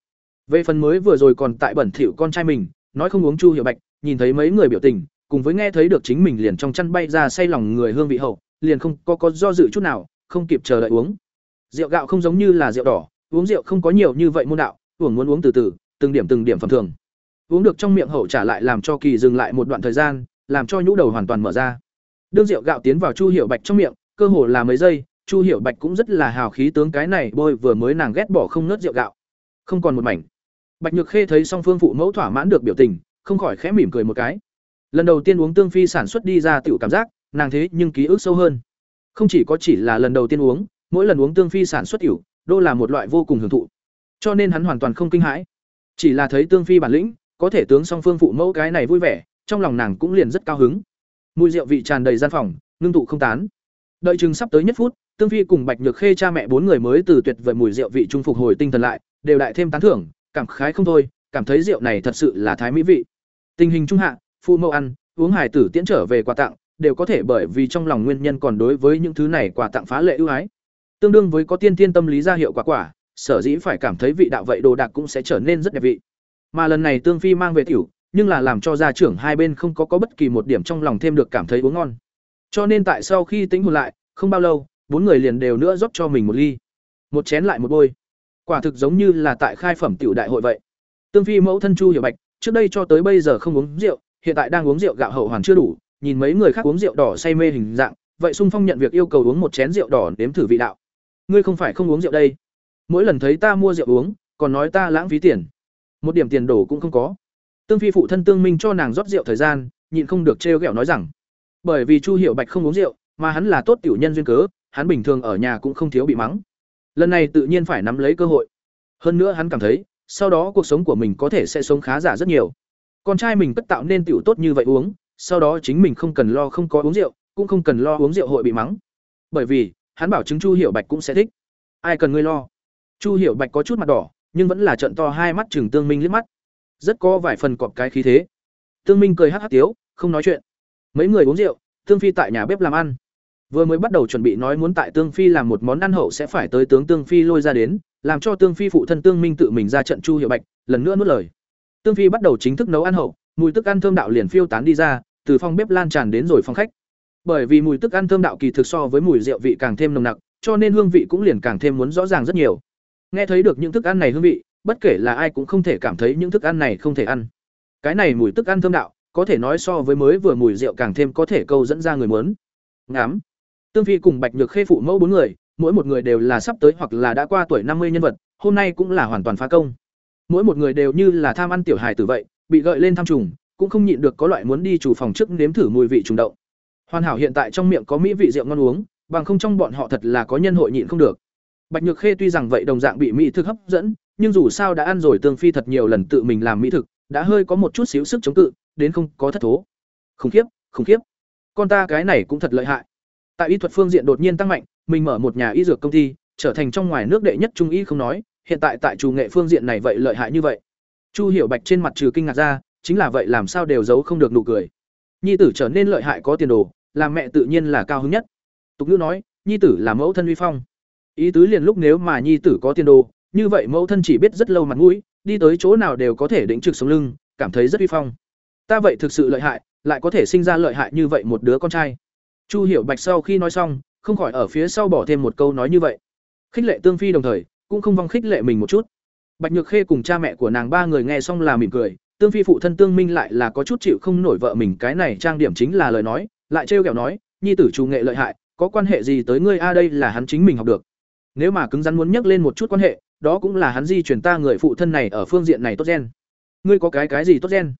[SPEAKER 1] Về phần mới vừa rồi còn tại bẩn thỉu con trai mình, nói không uống chu hiểu bạch, nhìn thấy mấy người biểu tình, cùng với nghe thấy được chính mình liền trong chăn bay ra say lòng người hương vị hậu, liền không có có do dự chút nào, không kịp chờ đợi uống. Rượu gạo không giống như là rượu đỏ, uống rượu không có nhiều như vậy môn đạo uống muốn uống từ từ từng điểm từng điểm phẩm thường. Uống được trong miệng hậu trả lại làm cho kỳ dừng lại một đoạn thời gian, làm cho nhũ đầu hoàn toàn mở ra. Đương rượu gạo tiến vào chu hiểu bạch trong miệng, cơ hồ là mấy giây, chu hiểu bạch cũng rất là hào khí tướng cái này bôi vừa mới nàng ghét bỏ không nớt rượu gạo. Không còn một mảnh. Bạch nhược khê thấy song phương phụ mẫu thỏa mãn được biểu tình, không khỏi khẽ mỉm cười một cái. Lần đầu tiên uống tương phi sản xuất đi ra tiểu cảm giác, nàng thế nhưng ký ức sâu hơn. Không chỉ có chỉ là lần đầu tiên uống, mỗi lần uống tương phi sản xuất tiểu, đô là một loại vô cùng hưởng thụ. Cho nên hắn hoàn toàn không kinh hãi chỉ là thấy tương phi bản lĩnh, có thể tướng song phương phụ mẫu cái này vui vẻ, trong lòng nàng cũng liền rất cao hứng. Mùi rượu vị tràn đầy gian phòng, ngưng tụ không tán. Đợi chừng sắp tới nhất phút, tương phi cùng bạch nhược khê cha mẹ bốn người mới từ tuyệt vời mùi rượu vị trung phục hồi tinh thần lại, đều đại thêm tán thưởng, cảm khái không thôi, cảm thấy rượu này thật sự là thái mỹ vị. Tình hình trung hạ, phụ mẫu ăn, uống hải tử tiễn trở về quà tặng, đều có thể bởi vì trong lòng nguyên nhân còn đối với những thứ này quà tặng phá lệ ưu ái. Tương đương với có tiên tiên tâm lý ra hiệu quả quả sở dĩ phải cảm thấy vị đạo vậy đồ đạc cũng sẽ trở nên rất đẹp vị. Mà lần này tương phi mang về tiểu, nhưng là làm cho gia trưởng hai bên không có có bất kỳ một điểm trong lòng thêm được cảm thấy uống ngon. Cho nên tại sau khi tính hồn lại, không bao lâu, bốn người liền đều nữa rót cho mình một ly. Một chén lại một bôi. Quả thực giống như là tại khai phẩm tiểu đại hội vậy. Tương phi mẫu thân chu hiểu bạch, trước đây cho tới bây giờ không uống rượu, hiện tại đang uống rượu gạo hậu hoàn chưa đủ, nhìn mấy người khác uống rượu đỏ say mê hình dạng, vậy sung phong nhận việc yêu cầu uống một chén rượu đỏ nếm thử vị đạo. Ngươi không phải không uống rượu đây mỗi lần thấy ta mua rượu uống, còn nói ta lãng phí tiền. Một điểm tiền đổ cũng không có. Tương phi phụ thân tương minh cho nàng rót rượu thời gian, nhịn không được trêu ghẹo nói rằng, bởi vì chu Hiệu bạch không uống rượu, mà hắn là tốt tiểu nhân duyên cớ, hắn bình thường ở nhà cũng không thiếu bị mắng. Lần này tự nhiên phải nắm lấy cơ hội. Hơn nữa hắn cảm thấy, sau đó cuộc sống của mình có thể sẽ sống khá giả rất nhiều. Con trai mình cất tạo nên tiểu tốt như vậy uống, sau đó chính mình không cần lo không có uống rượu, cũng không cần lo uống rượu hội bị mắng. Bởi vì, hắn bảo chứng chu Hiệu bạch cũng sẽ thích. Ai cần ngươi lo? Chu hiểu bạch có chút mặt đỏ, nhưng vẫn là trận to hai mắt chừng tương minh liếc mắt. Rất có vài phần cọp cái khí thế. Tương minh cười hắc hắc tiếu, không nói chuyện. Mấy người uống rượu, tương phi tại nhà bếp làm ăn. Vừa mới bắt đầu chuẩn bị nói muốn tại tương phi làm một món ăn hậu sẽ phải tới tướng tương phi lôi ra đến, làm cho tương phi phụ thân tương minh tự mình ra trận chu hiệu bạch, lần nữa nuốt lời. Tương phi bắt đầu chính thức nấu ăn hậu, mùi tức ăn thơm đạo liền phiêu tán đi ra, từ phòng bếp lan tràn đến rồi phòng khách. Bởi vì mùi tức ăn thơm đạo kỳ thực so với mùi rượu vị càng thêm nồng nặc, cho nên hương vị cũng liền càng thêm muốn rõ ràng rất nhiều nghe thấy được những thức ăn này hương vị, bất kể là ai cũng không thể cảm thấy những thức ăn này không thể ăn. Cái này mùi thức ăn thơm đạo, có thể nói so với mới vừa mùi rượu càng thêm có thể câu dẫn ra người muốn. Ngắm. Tương phi cùng bạch nhược khê phụ mẫu bốn người, mỗi một người đều là sắp tới hoặc là đã qua tuổi năm mươi nhân vật, hôm nay cũng là hoàn toàn phá công. Mỗi một người đều như là tham ăn tiểu hài tử vậy, bị gợi lên tham trùng, cũng không nhịn được có loại muốn đi chủ phòng trước nếm thử mùi vị trùng động. Hoàn hảo hiện tại trong miệng có mỹ vị rượu ngon uống, bằng không trong bọn họ thật là có nhân hội nhịn không được bạch nhược khê tuy rằng vậy đồng dạng bị mỹ thực hấp dẫn, nhưng dù sao đã ăn rồi tương phi thật nhiều lần tự mình làm mỹ thực, đã hơi có một chút xíu sức chống cự, đến không có thất thố. Khủng khiếp khủng khiếp. Con ta cái này cũng thật lợi hại. Tại y thuật phương diện đột nhiên tăng mạnh, mình mở một nhà y dược công ty, trở thành trong ngoài nước đệ nhất trung y không nói, hiện tại tại chủ nghệ phương diện này vậy lợi hại như vậy. Chu hiểu bạch trên mặt trừ kinh ngạc ra, chính là vậy làm sao đều giấu không được nụ cười. Nhi tử trở nên lợi hại có tiền đồ, làm mẹ tự nhiên là cao hứng nhất. Tục nữ nói, nhi tử là mẫu thân uy phong ý tứ liền lúc nếu mà nhi tử có tiền đồ, như vậy mẫu thân chỉ biết rất lâu mặt mũi, đi tới chỗ nào đều có thể đĩnh trực sống lưng, cảm thấy rất uy phong. Ta vậy thực sự lợi hại, lại có thể sinh ra lợi hại như vậy một đứa con trai. Chu hiểu bạch sau khi nói xong, không khỏi ở phía sau bỏ thêm một câu nói như vậy. Khích lệ tương phi đồng thời, cũng không vong khích lệ mình một chút. Bạch nhược khê cùng cha mẹ của nàng ba người nghe xong là mỉm cười, tương phi phụ thân tương minh lại là có chút chịu không nổi vợ mình, cái này trang điểm chính là lời nói, lại trêu ghẹo nói, nhi tử chủ nghệ lợi hại, có quan hệ gì tới ngươi? A, đây là hắn chính mình học được nếu mà cứng rắn muốn nhắc lên một chút quan hệ, đó cũng là hắn di chuyển ta người phụ thân này ở phương diện này tốt gen. Ngươi có cái cái gì tốt gen?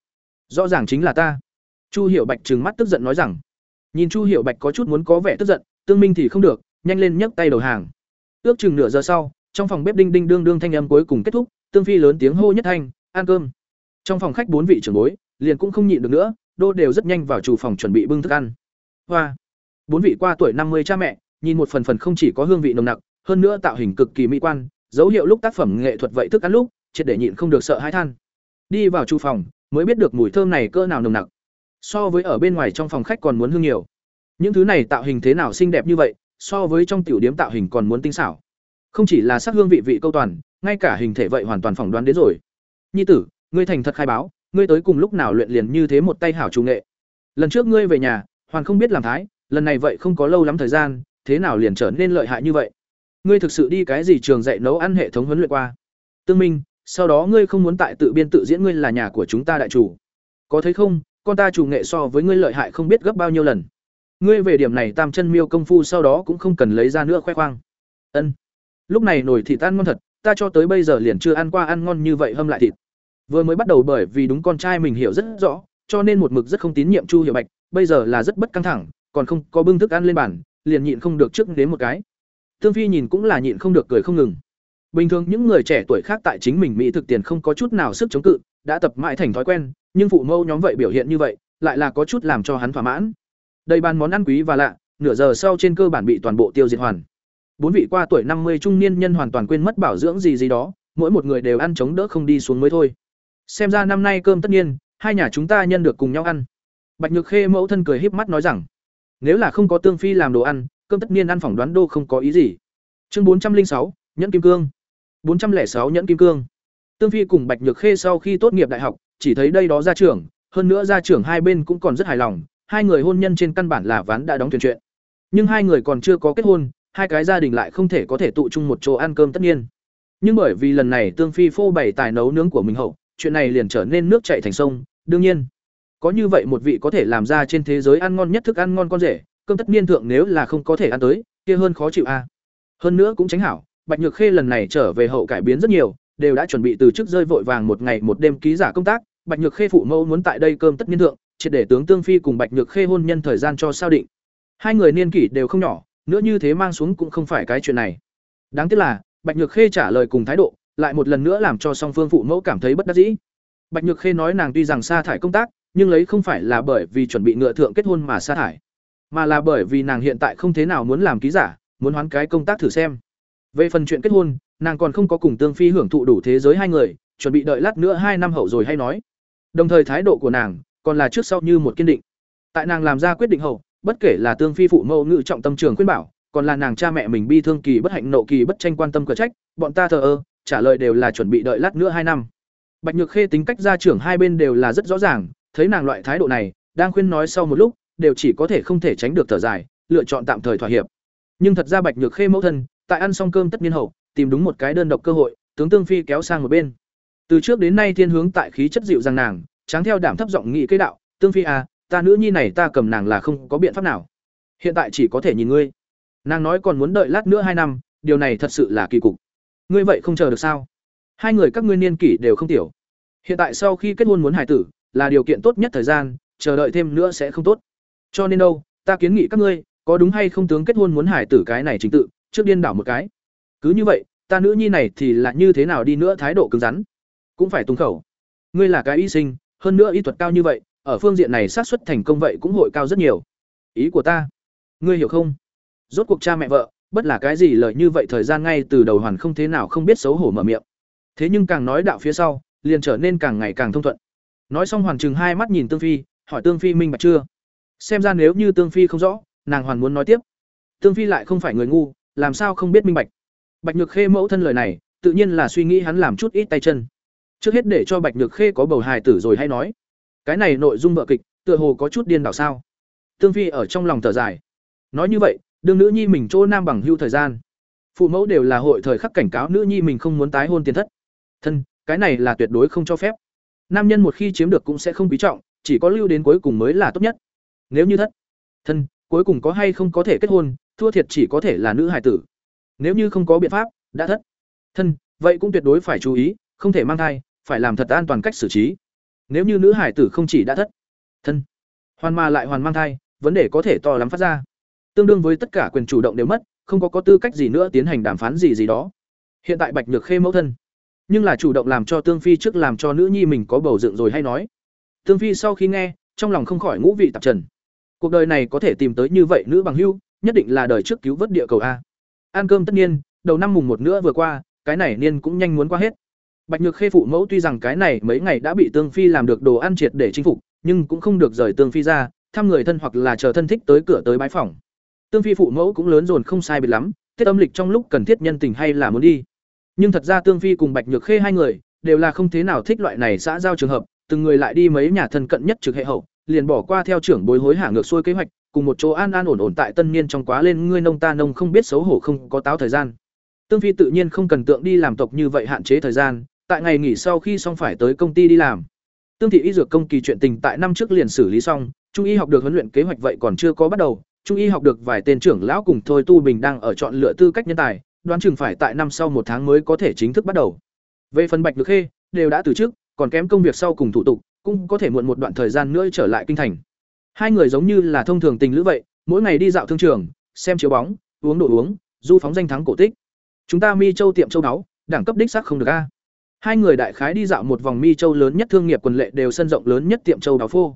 [SPEAKER 1] Rõ ràng chính là ta. Chu hiểu bạch trừng mắt tức giận nói rằng. Nhìn chu hiểu bạch có chút muốn có vẻ tức giận, tương minh thì không được, nhanh lên nhấc tay đầu hàng. Ước chừng nửa giờ sau, trong phòng bếp đinh đinh đương đương thanh âm cuối cùng kết thúc, tương phi lớn tiếng hô nhất thanh, ăn cơm. Trong phòng khách bốn vị trưởng bối, liền cũng không nhịn được nữa, đô đều rất nhanh vào chủ phòng chuẩn bị bưng thức ăn. Hoa. Bốn vị qua tuổi năm mươi cha mẹ, nhìn một phần phần không chỉ có hương vị nồng nặc hơn nữa tạo hình cực kỳ mỹ quan, dấu hiệu lúc tác phẩm nghệ thuật vậy thức ăn lúc, triệt để nhịn không được sợ hãi than. Đi vào chu phòng, mới biết được mùi thơm này cỡ nào nồng nặc. So với ở bên ngoài trong phòng khách còn muốn hương nhiều. Những thứ này tạo hình thế nào xinh đẹp như vậy, so với trong tiểu điếm tạo hình còn muốn tinh xảo. Không chỉ là sắc hương vị vị câu toàn, ngay cả hình thể vậy hoàn toàn phỏng đoán đến rồi. Nhi tử, ngươi thành thật khai báo, ngươi tới cùng lúc nào luyện liền như thế một tay hảo chủ nghệ. Lần trước ngươi về nhà, hoàn không biết làm thái, lần này vậy không có lâu lắm thời gian, thế nào liền trở nên lợi hại như vậy? Ngươi thực sự đi cái gì trường dạy nấu ăn hệ thống huấn luyện qua? Tương minh, sau đó ngươi không muốn tại tự biên tự diễn ngươi là nhà của chúng ta đại chủ. Có thấy không, con ta chủ nghệ so với ngươi lợi hại không biết gấp bao nhiêu lần. Ngươi về điểm này tam chân miêu công phu sau đó cũng không cần lấy ra nữa khoe khoang. Ân. Lúc này nổi thịt ăn ngon thật, ta cho tới bây giờ liền chưa ăn qua ăn ngon như vậy hâm lại thịt. Vừa mới bắt đầu bởi vì đúng con trai mình hiểu rất rõ, cho nên một mực rất không tín nhiệm chu hiểu bạch, bây giờ là rất bất căng thẳng, còn không có bưng thức ăn lên bàn, liền nhịn không được trước đến một cái tương phi nhìn cũng là nhịn không được cười không ngừng. Bình thường những người trẻ tuổi khác tại chính mình mỹ thực tiền không có chút nào sức chống cự, đã tập mãi thành thói quen, nhưng phụ mâu nhóm vậy biểu hiện như vậy, lại là có chút làm cho hắn thỏa mãn. Đây bàn món ăn quý và lạ, nửa giờ sau trên cơ bản bị toàn bộ tiêu diệt hoàn. Bốn vị qua tuổi năm mươi trung niên nhân hoàn toàn quên mất bảo dưỡng gì gì đó, mỗi một người đều ăn chống đỡ không đi xuống mới thôi. Xem ra năm nay cơm tất nhiên, hai nhà chúng ta nhân được cùng nhau ăn. Bạch nhược khê mẫu thân cười híp mắt nói rằng, nếu là không có tương phi làm đồ ăn cơm tất niên ăn phỏng đoán đô không có ý gì. Chương bốn trăm linh sáu, nhẫn kim cương. bốn trăm lẻ sáu, nhẫn kim cương. Tương phi cùng bạch nhược khê sau khi tốt nghiệp đại học, chỉ thấy đây đó ra trưởng hơn nữa ra trưởng hai bên cũng còn rất hài lòng, hai người hôn nhân trên căn bản là ván đã đóng thuyền chuyện. Nhưng hai người còn chưa có kết hôn, hai cái gia đình lại không thể có thể tụ chung một chỗ ăn cơm tất nhiên nhưng bởi vì lần này tương phi phô bày tài nấu nướng của mình hậu, chuyện này liền trở nên nước chảy thành sông, đương nhiên. Có như vậy một vị có thể làm ra trên thế giới ăn ngon nhất thức ăn ngon con rể cơm tất niên thượng nếu là không có thể ăn tới, kia hơn khó chịu a. Hơn nữa cũng tránh hảo, bạch nhược khê lần này trở về hậu cải biến rất nhiều, đều đã chuẩn bị từ trước rơi vội vàng một ngày một đêm ký giả công tác, bạch nhược khê phụ mẫu muốn tại đây cơm tất niên thượng, triệt để tướng tương phi cùng bạch nhược khê hôn nhân thời gian cho sao định. Hai người niên kỷ đều không nhỏ, nữa như thế mang xuống cũng không phải cái chuyện này. Đáng tiếc là, bạch nhược khê trả lời cùng thái độ, lại một lần nữa làm cho song phương phụ mẫu cảm thấy bất đắc dĩ. Bạch nhược khê nói nàng tuy rằng sa thải công tác, nhưng lấy không phải là bởi vì chuẩn bị ngựa thượng kết hôn mà sa thải mà là bởi vì nàng hiện tại không thế nào muốn làm ký giả, muốn hoán cái công tác thử xem. Về phần chuyện kết hôn, nàng còn không có cùng tương phi hưởng thụ đủ thế giới hai người, chuẩn bị đợi lát nữa hai năm hậu rồi hay nói. Đồng thời thái độ của nàng còn là trước sau như một kiên định. Tại nàng làm ra quyết định hậu, bất kể là tương phi phụ mẫu ngự trọng tâm trường khuyên bảo, còn là nàng cha mẹ mình bi thương kỳ bất hạnh nộ kỳ bất tranh quan tâm cờ trách, bọn ta thờ ơ, trả lời đều là chuẩn bị đợi lát nữa hai năm. Bạch nhược khê tính cách gia trưởng hai bên đều là rất rõ ràng, thấy nàng loại thái độ này, đang khuyên nói sau một lúc đều chỉ có thể không thể tránh được thở dài, lựa chọn tạm thời thỏa hiệp. Nhưng thật ra bạch nhược khê mẫu thân, tại ăn xong cơm tất nhiên hậu, tìm đúng một cái đơn độc cơ hội, tướng tương phi kéo sang một bên. Từ trước đến nay thiên hướng tại khí chất dịu dàng nàng, tráng theo đảm thấp giọng nghị cái đạo, tương phi à ta nữ nhi này ta cầm nàng là không có biện pháp nào. Hiện tại chỉ có thể nhìn ngươi. Nàng nói còn muốn đợi lát nữa hai năm, điều này thật sự là kỳ cục. Ngươi vậy không chờ được sao? Hai người các ngươi niên kỷ đều không tiểu. Hiện tại sau khi kết hôn muốn hài tử, là điều kiện tốt nhất thời gian, chờ đợi thêm nữa sẽ không tốt cho nên đâu, ta kiến nghị các ngươi, có đúng hay không tướng kết hôn muốn hải tử cái này chính tự, trước điên đảo một cái. Cứ như vậy, ta nữ nhi này thì là như thế nào đi nữa thái độ cứng rắn? Cũng phải tung khẩu. Ngươi là cái y sinh, hơn nữa y thuật cao như vậy, ở phương diện này xác suất thành công vậy cũng hội cao rất nhiều. Ý của ta, ngươi hiểu không? Rốt cuộc cha mẹ vợ, bất là cái gì lời như vậy thời gian ngay từ đầu hoàn không thế nào không biết xấu hổ mở miệng. Thế nhưng càng nói đạo phía sau, liền trở nên càng ngày càng thông thuận. Nói xong hoàn chừng hai mắt nhìn tương phi, hỏi tương phi minh bạch chưa? Xem ra nếu như tương phi không rõ, nàng hoàn muốn nói tiếp. Tương phi lại không phải người ngu, làm sao không biết minh bạch? Bạch nhược khê mẫu thân lời này, tự nhiên là suy nghĩ hắn làm chút ít tay chân. Trước hết để cho bạch nhược khê có bầu hài tử rồi hay nói. Cái này nội dung vợ kịch, tựa hồ có chút điên đảo sao? Tương phi ở trong lòng thở dài. Nói như vậy, đương nữ nhi mình chỗ nam bằng hưu thời gian. Phụ mẫu đều là hội thời khắc cảnh cáo nữ nhi mình không muốn tái hôn tiền thất. Thân, cái này là tuyệt đối không cho phép. Nam nhân một khi chiếm được cũng sẽ không quý trọng, chỉ có lưu đến cuối cùng mới là tốt nhất nếu như thất, thân, cuối cùng có hay không có thể kết hôn, thua thiệt chỉ có thể là nữ hải tử. Nếu như không có biện pháp, đã thất, thân, vậy cũng tuyệt đối phải chú ý, không thể mang thai, phải làm thật an toàn cách xử trí. Nếu như nữ hải tử không chỉ đã thất, thân, hoàn mà lại hoàn mang thai, vấn đề có thể to lắm phát ra. Tương đương với tất cả quyền chủ động đều mất, không có có tư cách gì nữa tiến hành đàm phán gì gì đó. Hiện tại bạch nhược khê mẫu thân, nhưng là chủ động làm cho tương phi trước làm cho nữ nhi mình có bầu dựng rồi hay nói. Tương phi sau khi nghe, trong lòng không khỏi ngũ vị tạp trần cuộc đời này có thể tìm tới như vậy nữ bằng hưu, nhất định là đời trước cứu vớt địa cầu a. Ăn cơm tất nhiên, đầu năm mùng một nữa vừa qua, cái này niên cũng nhanh muốn qua hết. Bạch nhược khê phụ mẫu tuy rằng cái này mấy ngày đã bị tương phi làm được đồ ăn triệt để chinh phục, nhưng cũng không được rời tương phi ra, thăm người thân hoặc là chờ thân thích tới cửa tới bãi phòng. Tương phi phụ mẫu cũng lớn dồn không sai biệt lắm tiết âm lịch trong lúc cần thiết nhân tình hay là muốn đi. Nhưng thật ra tương phi cùng bạch nhược khê hai người, đều là không thế nào thích loại này xã giao trường hợp, từng người lại đi mấy nhà thân cận nhất trực hệ hậu liền bỏ qua theo trưởng bối hối hả ngược xuôi kế hoạch, cùng một chỗ an an ổn ổn tại tân niên trong quá lên ngươi nông ta nông không biết xấu hổ không có táo thời gian. Tương phi tự nhiên không cần tượng đi làm tộc như vậy hạn chế thời gian, tại ngày nghỉ sau khi xong phải tới công ty đi làm. Tương thị y dược công kỳ chuyện tình tại năm trước liền xử lý xong, trung y học được huấn luyện kế hoạch vậy còn chưa có bắt đầu, trung y học được vài tên trưởng lão cùng thôi tu bình đang ở chọn lựa tư cách nhân tài, đoán chừng phải tại năm sau một tháng mới có thể chính thức bắt đầu. Về phần bạch được khê, đều đã từ chức, còn kém công việc sau cùng thủ tục cũng có thể muộn một đoạn thời gian nữa trở lại kinh thành. Hai người giống như là thông thường tình lữ vậy, mỗi ngày đi dạo thương trường, xem chiếu bóng, uống đồ uống, du phóng danh thắng cổ tích. Chúng ta mi châu tiệm châu đáo đẳng cấp đích xác không được a. Hai người đại khái đi dạo một vòng mi châu lớn nhất thương nghiệp quần lệ đều sân rộng lớn nhất tiệm châu đáo phô.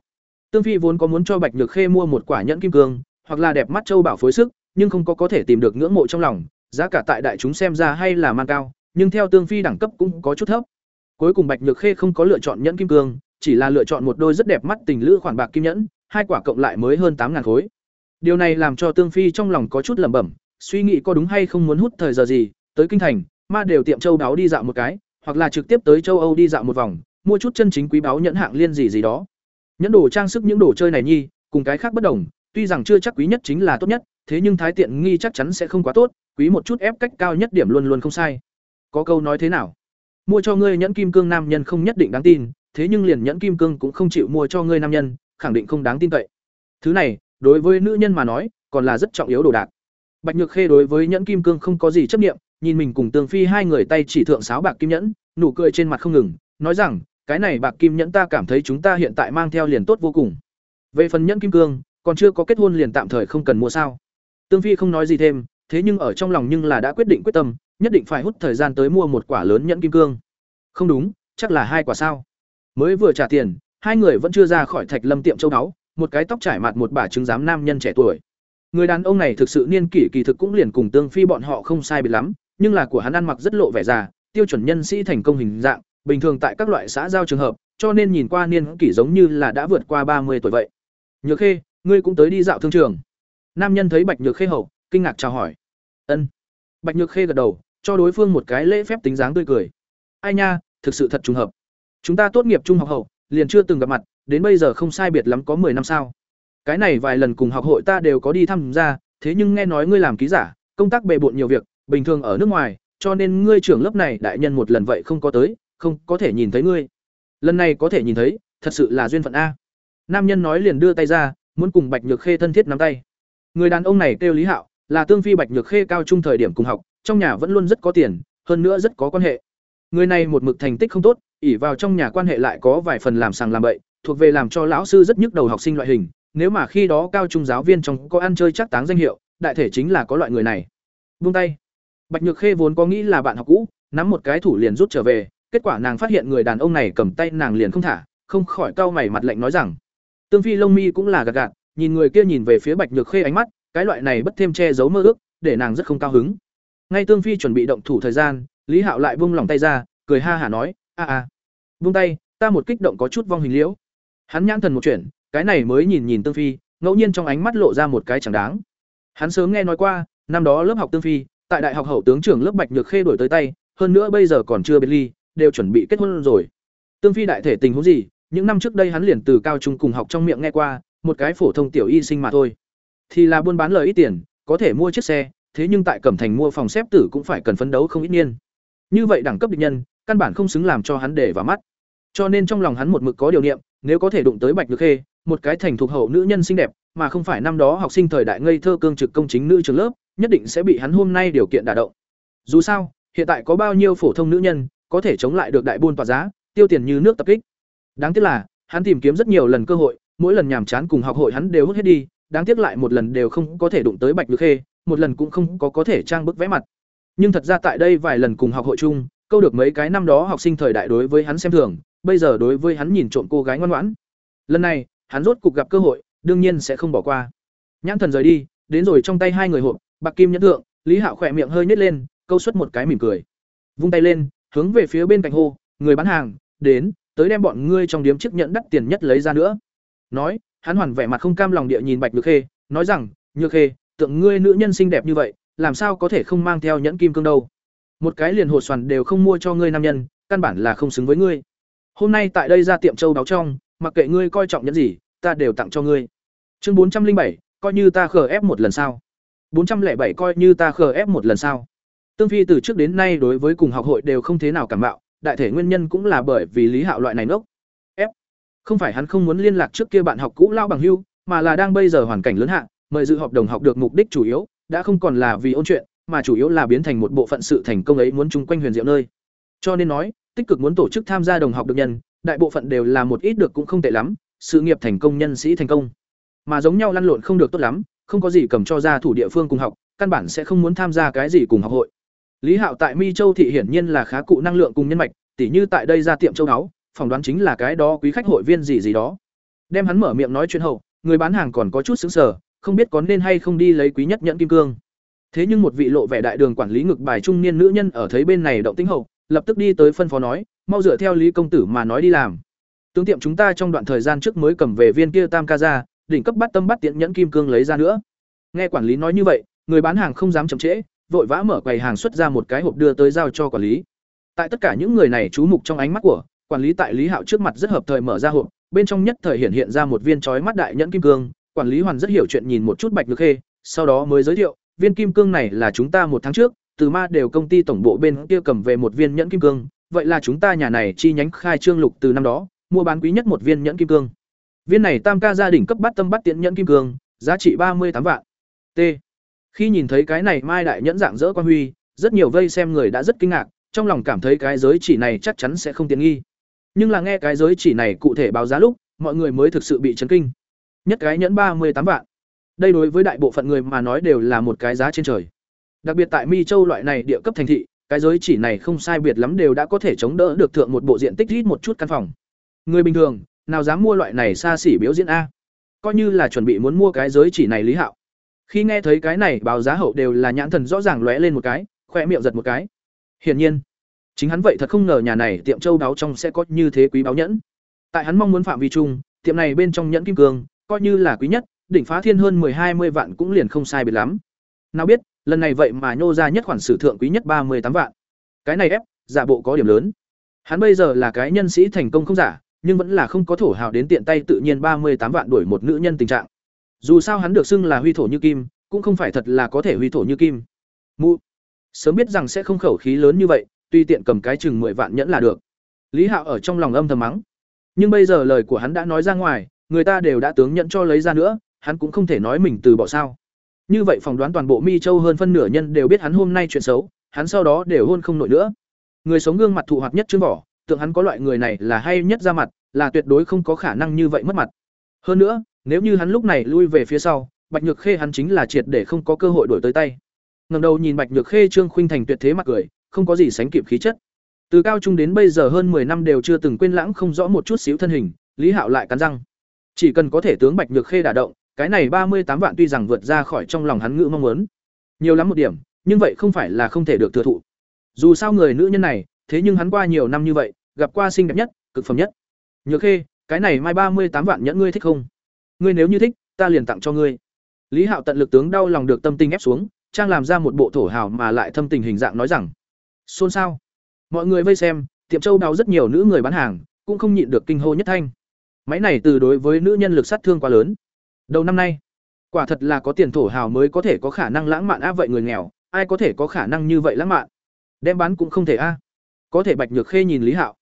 [SPEAKER 1] Tương phi vốn có muốn cho bạch nhược khê mua một quả nhẫn kim cương, hoặc là đẹp mắt châu bảo phối sức, nhưng không có có thể tìm được ngưỡng mộ trong lòng, giá cả tại đại chúng xem ra hay là man cao, nhưng theo tương phi đẳng cấp cũng có chút thấp. Cuối cùng bạch nhược khê không có lựa chọn nhẫn kim cương chỉ là lựa chọn một đôi rất đẹp mắt tình lữ khoản bạc kim nhẫn, hai quả cộng lại mới hơn tám ngàn khối. Điều này làm cho tương phi trong lòng có chút lẩm bẩm, suy nghĩ có đúng hay không muốn hút thời giờ gì, tới kinh thành, ma đều tiệm châu đáo đi dạo một cái, hoặc là trực tiếp tới châu âu đi dạo một vòng, mua chút chân chính quý báu nhẫn hạng liên gì gì đó. Nhẫn đồ trang sức những đồ chơi này nhi, cùng cái khác bất đồng, tuy rằng chưa chắc quý nhất chính là tốt nhất, thế nhưng thái tiện nghi chắc chắn sẽ không quá tốt, quý một chút ép cách cao nhất điểm luôn luôn không sai. Có câu nói thế nào? Mua cho ngươi nhẫn kim cương nam nhân không nhất định đáng tin thế nhưng liền nhẫn kim cương cũng không chịu mua cho ngươi nam nhân, khẳng định không đáng tin cậy. Thứ này, đối với nữ nhân mà nói, còn là rất trọng yếu đồ đạc. Bạch nhược khê đối với nhẫn kim cương không có gì chấp niệm, nhìn mình cùng tường phi hai người tay chỉ thượng sáo bạc kim nhẫn, nụ cười trên mặt không ngừng, nói rằng, cái này bạc kim nhẫn ta cảm thấy chúng ta hiện tại mang theo liền tốt vô cùng. Về phần nhẫn kim cương, còn chưa có kết hôn liền tạm thời không cần mua sao? Tương phi không nói gì thêm, thế nhưng ở trong lòng nhưng là đã quyết định quyết tâm, nhất định phải hút thời gian tới mua một quả lớn nhẫn kim cương. Không đúng, chắc là hai quả sao? Mới vừa trả tiền, hai người vẫn chưa ra khỏi thạch lâm tiệm châu đáo, một cái tóc trải mặt một bà trứng giám nam nhân trẻ tuổi. Người đàn ông này thực sự niên kỷ kỳ thực cũng liền cùng tương phi bọn họ không sai biệt lắm, nhưng là của hắn ăn mặc rất lộ vẻ già, tiêu chuẩn nhân sĩ thành công hình dạng, bình thường tại các loại xã giao trường hợp, cho nên nhìn qua niên kỷ giống như là đã vượt qua ba mươi tuổi vậy. Nhược khê, ngươi cũng tới đi dạo thương trường. Nam nhân thấy bạch nhược khê hậu, kinh ngạc chào hỏi. Ân. Bạch nhược khê gật đầu, cho đối phương một cái lễ phép tính dáng tươi cười. Ai nha, thực sự thật trùng hợp chúng ta tốt nghiệp trung học hậu, liền chưa từng gặp mặt, đến bây giờ không sai biệt lắm có 10 năm sao. Cái này vài lần cùng học hội ta đều có đi tham gia, thế nhưng nghe nói ngươi làm ký giả, công tác bề bộn nhiều việc, bình thường ở nước ngoài, cho nên ngươi trưởng lớp này đại nhân một lần vậy không có tới, không có thể nhìn thấy ngươi. Lần này có thể nhìn thấy, thật sự là duyên phận a. Nam nhân nói liền đưa tay ra, muốn cùng bạch nhược khê thân thiết nắm tay. Người đàn ông này kêu lý hạo, là tương phi bạch nhược khê cao trung thời điểm cùng học, trong nhà vẫn luôn rất có tiền, hơn nữa rất có quan hệ. Người này một mực thành tích không tốt ỉ vào trong nhà quan hệ lại có vài phần làm sàng làm bậy, thuộc về làm cho lão sư rất nhức đầu học sinh loại hình, nếu mà khi đó cao trung giáo viên trong có ăn chơi chắc táng danh hiệu, đại thể chính là có loại người này. Vung tay. Bạch nhược khê vốn có nghĩ là bạn học cũ, nắm một cái thủ liền rút trở về, kết quả nàng phát hiện người đàn ông này cầm tay nàng liền không thả, không khỏi cau mày mặt lạnh nói rằng, tương phi lông mi cũng là gạt gạt, nhìn người kia nhìn về phía bạch nhược khê ánh mắt, cái loại này bất thêm che giấu mơ ước, để nàng rất không cao hứng. Ngay tương phi chuẩn bị động thủ thời gian, lý hạo lại vung lòng tay ra, cười ha hả nói a a. Vung tay, ta một kích động có chút vong hình liễu. Hắn nhãn thần một chuyện cái này mới nhìn nhìn tương phi, ngẫu nhiên trong ánh mắt lộ ra một cái chẳng đáng. Hắn sớm nghe nói qua, năm đó lớp học tương phi, tại đại học hậu tướng trưởng lớp bạch nhược khê đổi tới tay, hơn nữa bây giờ còn chưa biệt ly, đều chuẩn bị kết hôn rồi. Tương phi đại thể tình huống gì, những năm trước đây hắn liền từ cao trung cùng học trong miệng nghe qua, một cái phổ thông tiểu y sinh mà thôi. Thì là buôn bán lời ít tiền, có thể mua chiếc xe, thế nhưng tại cẩm thành mua phòng xếp tử cũng phải cần phấn đấu không ít niên. Như vậy đẳng cấp địch nhân căn bản không xứng làm cho hắn để vào mắt. Cho nên trong lòng hắn một mực có điều niệm, nếu có thể đụng tới bạch nhược khê, một cái thành thuộc hậu nữ nhân xinh đẹp, mà không phải năm đó học sinh thời đại ngây thơ cương trực công chính nữ trường lớp, nhất định sẽ bị hắn hôm nay điều kiện đả động. Dù sao, hiện tại có bao nhiêu phổ thông nữ nhân có thể chống lại được đại buôn tỏa giá, tiêu tiền như nước tập kích. Đáng tiếc là, hắn tìm kiếm rất nhiều lần cơ hội, mỗi lần nhàm chán cùng học hội hắn đều hút hết đi, đáng tiếc lại một lần đều không có thể đụng tới bạch nhược khê, một lần cũng không có có thể trang bức vẽ mặt. Nhưng thật ra tại đây vài lần cùng học hội chung câu được mấy cái năm đó học sinh thời đại đối với hắn xem thường, bây giờ đối với hắn nhìn trộm cô gái ngoan ngoãn. Lần này, hắn rốt cục gặp cơ hội, đương nhiên sẽ không bỏ qua. Nhãn thần rời đi, đến rồi trong tay hai người hộp, bạc kim nhẫn thượng, lý hạo khỏe miệng hơi nhét lên, câu xuất một cái mỉm cười. Vung tay lên, hướng về phía bên cạnh hô, người bán hàng, đến, tới đem bọn ngươi trong điếm chiếc nhẫn đắt tiền nhất lấy ra nữa. Nói, hắn hoàn vẻ mặt không cam lòng địa nhìn bạch nhược khê, nói rằng, nhược khê, tượng ngươi nữ nhân xinh đẹp như vậy, làm sao có thể không mang theo nhẫn kim cương đâu? Một cái liền hồ xoàn đều không mua cho ngươi nam nhân, căn bản là không xứng với ngươi. Hôm nay tại đây ra tiệm châu đáo trong, mặc kệ ngươi coi trọng nhẫn gì, ta đều tặng cho ngươi. Chương bốn trăm linh bảy, coi như ta khờ ép một lần sao? bốn trăm lẻ bảy, coi như ta khờ ép một lần sao? Tương phi từ trước đến nay đối với cùng học hội đều không thế nào cảm bạo đại thể nguyên nhân cũng là bởi vì lý hạo loại này nốc. Ép. Không phải hắn không muốn liên lạc trước kia bạn học cũ lao bằng hưu, mà là đang bây giờ hoàn cảnh lớn hạ, mời dự họp đồng học được mục đích chủ yếu, đã không còn là vì ôn chuyện mà chủ yếu là biến thành một bộ phận sự thành công ấy muốn chung quanh huyền diệu nơi. Cho nên nói tích cực muốn tổ chức tham gia đồng học được nhân đại bộ phận đều là một ít được cũng không tệ lắm sự nghiệp thành công nhân sĩ thành công. Mà giống nhau lăn lộn không được tốt lắm không có gì cầm cho ra thủ địa phương cùng học căn bản sẽ không muốn tham gia cái gì cùng học hội. Lý hạo tại mi châu thị hiển nhiên là khá cụ năng lượng cùng nhân mạch tỉ như tại đây ra tiệm châu đáo phỏng đoán chính là cái đó quý khách hội viên gì gì đó. Đem hắn mở miệng nói chuyện hậu người bán hàng còn có chút sững sờ, không biết có nên hay không đi lấy quý nhất nhẫn kim cương thế nhưng một vị lộ vẻ đại đường quản lý ngực bài trung niên nữ nhân ở thấy bên này động tĩnh hậu, lập tức đi tới phân phó nói, mau dựa theo lý công tử mà nói đi làm. Tướng tiệm chúng ta trong đoạn thời gian trước mới cầm về viên kia tam ca ra, đỉnh cấp bắt tâm bắt tiện nhẫn kim cương lấy ra nữa. Nghe quản lý nói như vậy, người bán hàng không dám chậm trễ, vội vã mở quầy hàng xuất ra một cái hộp đưa tới giao cho quản lý. Tại tất cả những người này chú mục trong ánh mắt của, quản lý tại lý hạo trước mặt rất hợp thời mở ra hộp, bên trong nhất thời hiện hiện ra một viên chói mắt đại nhẫn kim cương. Quản lý hoàn rất hiểu chuyện nhìn một chút bạch Lực khê, sau đó mới giới thiệu viên kim cương này là chúng ta một tháng trước, từ ma đều công ty tổng bộ bên kia cầm về một viên nhẫn kim cương. Vậy là chúng ta nhà này chi nhánh khai trương lục từ năm đó, mua bán quý nhất một viên nhẫn kim cương. Viên này tam ca gia đình cấp bắt tâm bắt tiện nhẫn kim cương, giá trị ba mươi tám vạn. T. Khi nhìn thấy cái này mai đại nhẫn dạng dỡ quan huy, rất nhiều vây xem người đã rất kinh ngạc, trong lòng cảm thấy cái giới chỉ này chắc chắn sẽ không tiện nghi. Nhưng là nghe cái giới chỉ này cụ thể báo giá lúc, mọi người mới thực sự bị chấn kinh. Nhất cái nhẫn ba mươi tám vạn đây đối với đại bộ phận người mà nói đều là một cái giá trên trời. Đặc biệt tại mi châu loại này địa cấp thành thị, cái giới chỉ này không sai biệt lắm đều đã có thể chống đỡ được thượng một bộ diện tích ít một chút căn phòng. Người bình thường, nào dám mua loại này xa xỉ biểu diễn a. Coi như là chuẩn bị muốn mua cái giới chỉ này lý hạo. Khi nghe thấy cái này, báo giá hậu đều là nhãn thần rõ ràng lóe lên một cái, khoe miệng giật một cái. Hiển nhiên, chính hắn vậy thật không ngờ nhà này tiệm châu đáo trong sẽ có như thế quý báo nhẫn. Tại hắn mong muốn phạm vi chung, tiệm này bên trong nhẫn kim cương, coi như là quý nhất đỉnh phá thiên hơn hai mươi vạn cũng liền không sai biệt lắm. Nào biết, lần này vậy mà nhô ra nhất khoản sử thượng quý nhất ba mươi tám vạn. Cái này ép, giả bộ có điểm lớn. Hắn bây giờ là cái nhân sĩ thành công không giả, nhưng vẫn là không có thổ hào đến tiện tay tự nhiên ba mươi tám vạn đuổi một nữ nhân tình trạng. Dù sao hắn được xưng là huy thổ như kim, cũng không phải thật là có thể huy thổ như kim. Mụ, sớm biết rằng sẽ không khẩu khí lớn như vậy, tuy tiện cầm cái chừng mười vạn nhẫn là được. Lý hạo ở trong lòng âm thầm mắng. Nhưng bây giờ lời của hắn đã nói ra ngoài, người ta đều đã tướng nhận cho lấy ra nữa hắn cũng không thể nói mình từ bỏ sao. Như vậy phỏng đoán toàn bộ mi châu hơn phân nửa nhân đều biết hắn hôm nay chuyện xấu, hắn sau đó đều hôn không nổi nữa. Người sống gương mặt thụ hoạt nhất trương vỏ tượng hắn có loại người này là hay nhất ra mặt, là tuyệt đối không có khả năng như vậy mất mặt. Hơn nữa, nếu như hắn lúc này lui về phía sau, bạch nhược khê hắn chính là triệt để không có cơ hội đổi tới tay. Ngầm đầu nhìn bạch nhược khê trương khuynh thành tuyệt thế mặt cười, không có gì sánh kịp khí chất. Từ cao trung đến bây giờ hơn 10 năm đều chưa từng quên lãng không rõ một chút xíu thân hình, lý hạo lại cắn răng. Chỉ cần có thể tướng bạch nhược khê đả động cái này ba mươi tám vạn tuy rằng vượt ra khỏi trong lòng hắn ngữ mong muốn, nhiều lắm một điểm, nhưng vậy không phải là không thể được thừa thụ. Dù sao người nữ nhân này, thế nhưng hắn qua nhiều năm như vậy, gặp qua xinh đẹp nhất, cực phẩm nhất. Nhược khê, cái này mai ba mươi tám vạn nhẫn ngươi thích không? Ngươi nếu như thích, ta liền tặng cho ngươi. Lý hạo tận lực tướng đau lòng được tâm tình ép xuống, trang làm ra một bộ thổ hào mà lại thâm tình hình dạng nói rằng, xôn xao. Mọi người vây xem tiệm châu đào rất nhiều nữ người bán hàng, cũng không nhịn được kinh hô nhất thanh. Máy này từ đối với nữ nhân lực sát thương quá lớn đầu năm nay, quả thật là có tiền thổ hào mới có thể có khả năng lãng mạn á, vậy người nghèo, ai có thể có khả năng như vậy lãng mạn? Đem bán cũng không thể a có thể bạch nhược khê nhìn lý hạo,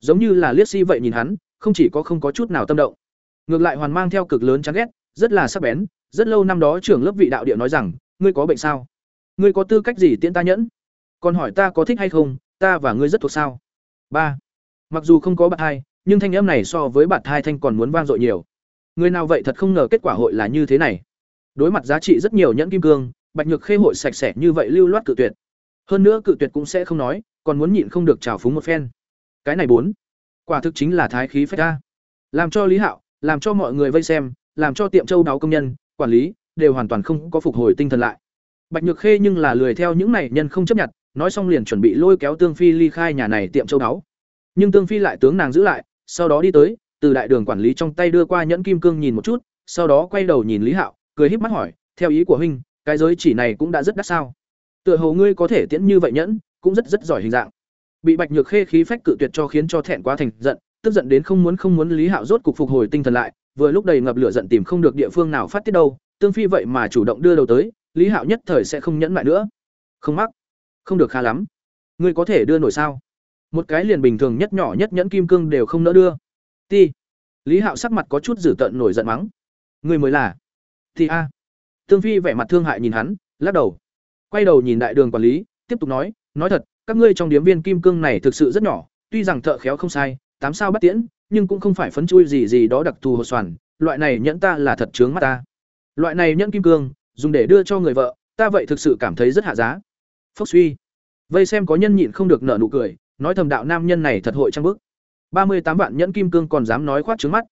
[SPEAKER 1] giống như là liếc si vậy nhìn hắn, không chỉ có không có chút nào tâm động. Ngược lại hoàn mang theo cực lớn chán ghét, rất là sắc bén, rất lâu năm đó trưởng lớp vị đạo địa nói rằng, ngươi có bệnh sao? Ngươi có tư cách gì tiễn ta nhẫn? Còn hỏi ta có thích hay không, ta và ngươi rất thuộc sao? Ba. Mặc dù không có bạn hai, nhưng thanh âm này so với bạn hai thanh còn muốn vang dội nhiều người nào vậy thật không ngờ kết quả hội là như thế này. Đối mặt giá trị rất nhiều nhẫn kim cương, bạch nhược khê hội sạch sẽ như vậy lưu loát cự tuyệt. Hơn nữa cự tuyệt cũng sẽ không nói, còn muốn nhịn không được trào phúng một phen. Cái này bốn. Quả thực chính là thái khí phách ta. Làm cho lý hạo, làm cho mọi người vây xem, làm cho tiệm châu đáo công nhân, quản lý, đều hoàn toàn không có phục hồi tinh thần lại. Bạch nhược khê nhưng là lười theo những này nhân không chấp nhận, nói xong liền chuẩn bị lôi kéo tương phi ly khai nhà này tiệm châu đáo. Nhưng tương phi lại tướng nàng giữ lại, sau đó đi tới từ đại đường quản lý trong tay đưa qua nhẫn kim cương nhìn một chút, sau đó quay đầu nhìn lý hạo, cười híp mắt hỏi, theo ý của huynh, cái giới chỉ này cũng đã rất đắt sao? Tựa hồ ngươi có thể tiễn như vậy nhẫn, cũng rất rất giỏi hình dạng. Bị bạch nhược khê khí phách cự tuyệt cho khiến cho thẹn quá thành giận, tức giận đến không muốn không muốn lý hạo rốt cục phục hồi tinh thần lại, vừa lúc đầy ngập lửa giận tìm không được địa phương nào phát tiết đâu, tương phi vậy mà chủ động đưa đầu tới, lý hạo nhất thời sẽ không nhẫn lại nữa. Không mắc, không được khá lắm. Ngươi có thể đưa nổi sao? Một cái liền bình thường nhất nhỏ nhất nhẫn kim cương đều không nỡ đưa ti. Lý hạo sắc mặt có chút dữ tợn nổi giận mắng. Người mới là thì a. Tương phi vẻ mặt thương hại nhìn hắn, lắc đầu. Quay đầu nhìn đại đường quản lý, tiếp tục nói nói thật, các ngươi trong điếm viên kim cương này thực sự rất nhỏ, tuy rằng thợ khéo không sai, tám sao bắt tiễn, nhưng cũng không phải phấn chui gì gì đó đặc thù hồ soàn, loại này nhẫn ta là thật chướng mắt ta. Loại này nhẫn kim cương, dùng để đưa cho người vợ, ta vậy thực sự cảm thấy rất hạ giá. Phốc suy. Vây xem có nhân nhịn không được nở nụ cười, nói thầm đạo nam nhân này thật hội trang bức ba mươi tám vạn nhẫn kim cương còn dám nói khoát trứng mắt.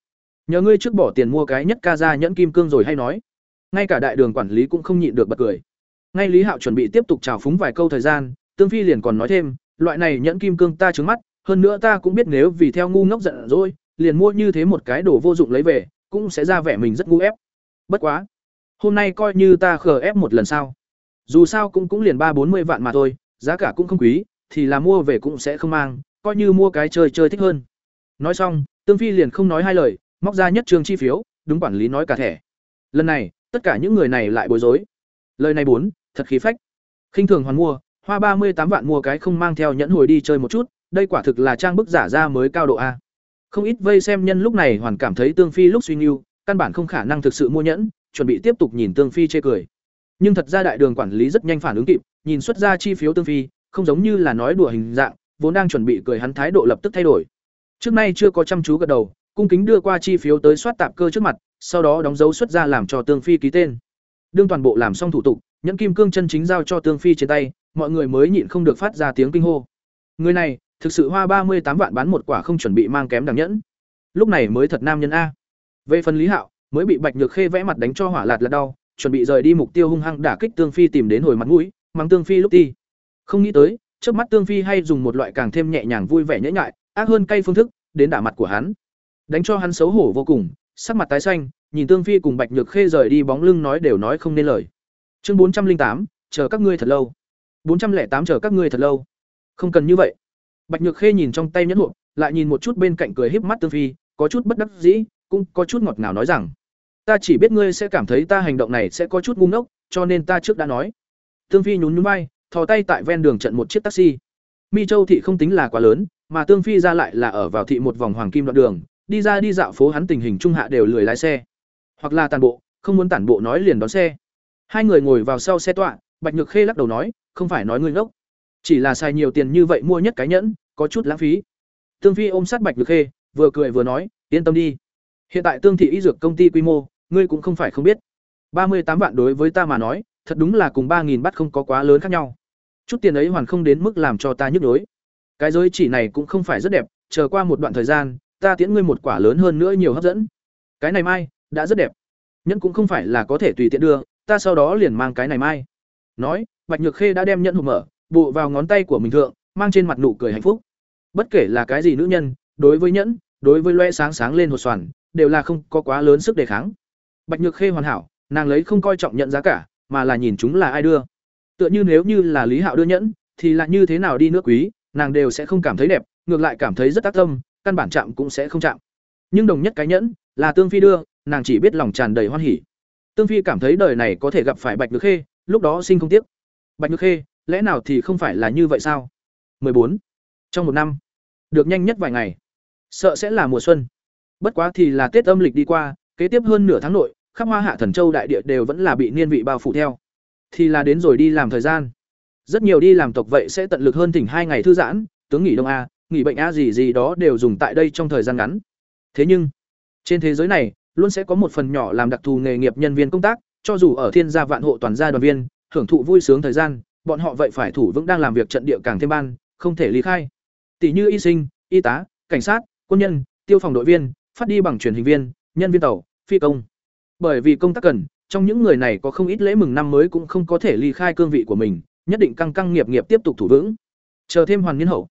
[SPEAKER 1] Nhờ ngươi trước bỏ tiền mua cái nhất ca ra nhẫn kim cương rồi hay nói. Ngay cả đại đường quản lý cũng không nhịn được bật cười. Ngay lý hạo chuẩn bị tiếp tục trào phúng vài câu thời gian, tương phi liền còn nói thêm, loại này nhẫn kim cương ta trứng mắt, hơn nữa ta cũng biết nếu vì theo ngu ngốc giận rồi liền mua như thế một cái đồ vô dụng lấy về, cũng sẽ ra vẻ mình rất ngu ép. Bất quá, hôm nay coi như ta khờ ép một lần sao. Dù sao cũng cũng liền ba bốn mươi vạn mà thôi, giá cả cũng không quý, thì là mua về cũng sẽ không mang, coi như mua cái chơi chơi thích hơn nói xong, tương phi liền không nói hai lời, móc ra nhất trường chi phiếu, đúng quản lý nói cả thẻ. Lần này, tất cả những người này lại bối rối. Lời này bốn, thật khí phách. Khinh thường hoàn mua, hoa ba mươi tám vạn mua cái không mang theo nhẫn hồi đi chơi một chút, đây quả thực là trang bức giả ra mới cao độ a. Không ít vây xem nhân lúc này hoàn cảm thấy tương phi lúc suy nghiêu căn bản không khả năng thực sự mua nhẫn, chuẩn bị tiếp tục nhìn tương phi chê cười. Nhưng thật ra đại đường quản lý rất nhanh phản ứng kịp, nhìn xuất ra chi phiếu tương phi, không giống như là nói đùa hình dạng, vốn đang chuẩn bị cười hắn thái độ lập tức thay đổi trước nay chưa có chăm chú gật đầu, cung kính đưa qua chi phiếu tới soát tạp cơ trước mặt, sau đó đóng dấu xuất ra làm cho tương phi ký tên. Đương toàn bộ làm xong thủ tục, nhẫn kim cương chân chính giao cho tương phi trên tay, mọi người mới nhịn không được phát ra tiếng kinh hô. Người này, thực sự hoa ba mươi tám vạn bán một quả không chuẩn bị mang kém đằng nhẫn. Lúc này mới thật nam nhân a. Về phần lý hạo, mới bị bạch nhược khê vẽ mặt đánh cho hỏa lạt là đau, chuẩn bị rời đi mục tiêu hung hăng đả kích tương phi tìm đến hồi mặt mũi, mắng tương phi lúc ti không nghĩ tới trước mắt tương phi hay dùng một loại càng thêm nhẹ nhàng vui vẻ nhễ nhại ác hơn cay phương thức, đến đả mặt của hắn. Đánh cho hắn xấu hổ vô cùng, sắc mặt tái xanh, nhìn tương phi cùng bạch nhược khê rời đi bóng lưng nói đều nói không nên lời. Chương bốn trăm linh tám, chờ các ngươi thật lâu. bốn trăm lẻ tám, chờ các ngươi thật lâu. Không cần như vậy. Bạch nhược khê nhìn trong tay nhẫn hộp, lại nhìn một chút bên cạnh cười híp mắt tương phi, có chút bất đắc dĩ, cũng có chút ngọt ngào nói rằng, ta chỉ biết ngươi sẽ cảm thấy ta hành động này sẽ có chút ngu ngốc, cho nên ta trước đã nói. Tương phi nhún nhún vai, thò tay tại ven đường trận một chiếc taxi. Mi châu thị không tính là quá lớn mà tương phi ra lại là ở vào thị một vòng hoàng kim đoạn đường, đi ra đi dạo phố hắn tình hình trung hạ đều lười lái xe. Hoặc là tàn bộ, không muốn tản bộ nói liền đón xe. Hai người ngồi vào sau xe tọa, bạch nhược khê lắc đầu nói, không phải nói ngươi ngốc. Chỉ là xài nhiều tiền như vậy mua nhất cái nhẫn, có chút lãng phí. Tương phi ôm sát bạch nhược khê, vừa cười vừa nói, yên tâm đi. Hiện tại tương thị y dược công ty quy mô, ngươi cũng không phải không biết. Ba mươi tám vạn đối với ta mà nói, thật đúng là cùng ba nghìn bắt không có quá lớn khác nhau. Chút tiền ấy hoàn không đến mức làm cho ta nhức nhối cái giới chỉ này cũng không phải rất đẹp, chờ qua một đoạn thời gian, ta tiễn ngươi một quả lớn hơn nữa nhiều hấp dẫn. Cái này mai, đã rất đẹp. Nhẫn cũng không phải là có thể tùy tiện đưa, ta sau đó liền mang cái này mai. Nói, bạch nhược khê đã đem nhẫn hộp mở, bộ vào ngón tay của mình thượng, mang trên mặt nụ cười hạnh phúc. Bất kể là cái gì nữ nhân, đối với nhẫn, đối với loe sáng sáng lên hột xoàn, đều là không có quá lớn sức đề kháng. Bạch nhược khê hoàn hảo, nàng lấy không coi trọng nhận giá cả, mà là nhìn chúng là ai đưa. Tựa như nếu như là lý hạo đưa nhẫn, thì là như thế nào đi nước quý nàng đều sẽ không cảm thấy đẹp, ngược lại cảm thấy rất tác tâm, căn bản chạm cũng sẽ không chạm. Nhưng đồng nhất cái nhẫn là tương phi đưa, nàng chỉ biết lòng tràn đầy hoan hỉ. Tương phi cảm thấy đời này có thể gặp phải bạch nhược khê, lúc đó sinh không tiếc. Bạch nhược khê, lẽ nào thì không phải là như vậy sao? 14. trong một năm, được nhanh nhất vài ngày. Sợ sẽ là mùa xuân. Bất quá thì là tết âm lịch đi qua, kế tiếp hơn nửa tháng nội, khắp hoa hạ thần châu đại địa đều vẫn là bị niên vị bao phủ theo. Thì là đến rồi đi làm thời gian rất nhiều đi làm tộc vậy sẽ tận lực hơn thỉnh hai ngày thư giãn, tướng nghỉ đông a, nghỉ bệnh a gì gì đó đều dùng tại đây trong thời gian ngắn. Thế nhưng, trên thế giới này, luôn sẽ có một phần nhỏ làm đặc thù nghề nghiệp nhân viên công tác, cho dù ở thiên gia vạn hộ toàn gia đoàn viên, hưởng thụ vui sướng thời gian, bọn họ vậy phải thủ vững đang làm việc trận địa càng thêm ban, không thể ly khai. Tỷ như y sinh, y tá, cảnh sát, quân nhân, tiêu phòng đội viên, phát đi bằng truyền hình viên, nhân viên tàu, phi công. Bởi vì công tác cần, trong những người này có không ít lễ mừng năm mới cũng không có thể ly khai cương vị của mình nhất định căng căng nghiệp nghiệp tiếp tục thủ vững. Chờ thêm hoàn niên hậu,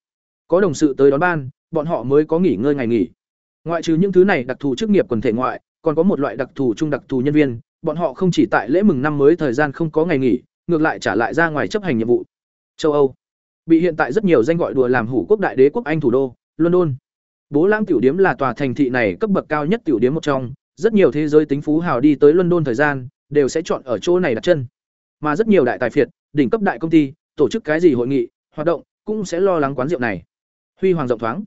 [SPEAKER 1] có đồng sự tới đón ban, bọn họ mới có nghỉ ngơi ngày nghỉ. Ngoại trừ những thứ này đặc thù chức nghiệp quần thể ngoại, còn có một loại đặc thù trung đặc thù nhân viên, bọn họ không chỉ tại lễ mừng năm mới thời gian không có ngày nghỉ, ngược lại trả lại ra ngoài chấp hành nhiệm vụ. Châu âu, bị hiện tại rất nhiều danh gọi đùa làm hủ quốc đại đế quốc anh thủ đô, london. Bố lãng tiểu điếm là tòa thành thị này cấp bậc cao nhất tiểu điếm một trong. Rất nhiều thế giới tính phú hào đi tới london thời gian, đều sẽ chọn ở chỗ này đặt chân. Mà rất nhiều đại tài phiệt đỉnh cấp đại công ty, tổ chức cái gì hội nghị, hoạt động, cũng sẽ lo lắng quán rượu này. Huy hoàng rộng thoáng.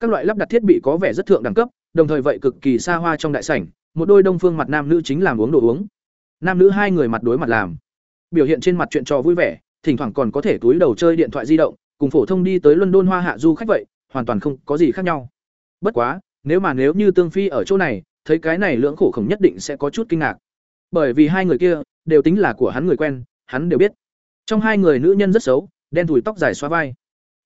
[SPEAKER 1] Các loại lắp đặt thiết bị có vẻ rất thượng đẳng cấp, đồng thời vậy cực kỳ xa hoa trong đại sảnh, một đôi đông phương mặt nam nữ chính làm uống đồ uống. Nam nữ hai người mặt đối mặt làm. Biểu hiện trên mặt chuyện trò vui vẻ, thỉnh thoảng còn có thể túi đầu chơi điện thoại di động, cùng phổ thông đi tới london hoa hạ du khách vậy, hoàn toàn không có gì khác nhau. Bất quá, nếu mà nếu như tương phi ở chỗ này, thấy cái này lưỡng khổ khổng nhất định sẽ có chút kinh ngạc. Bởi vì hai người kia, đều tính là của hắn người quen, hắn đều biết trong hai người nữ nhân rất xấu, đen thùi tóc dài xoa vai.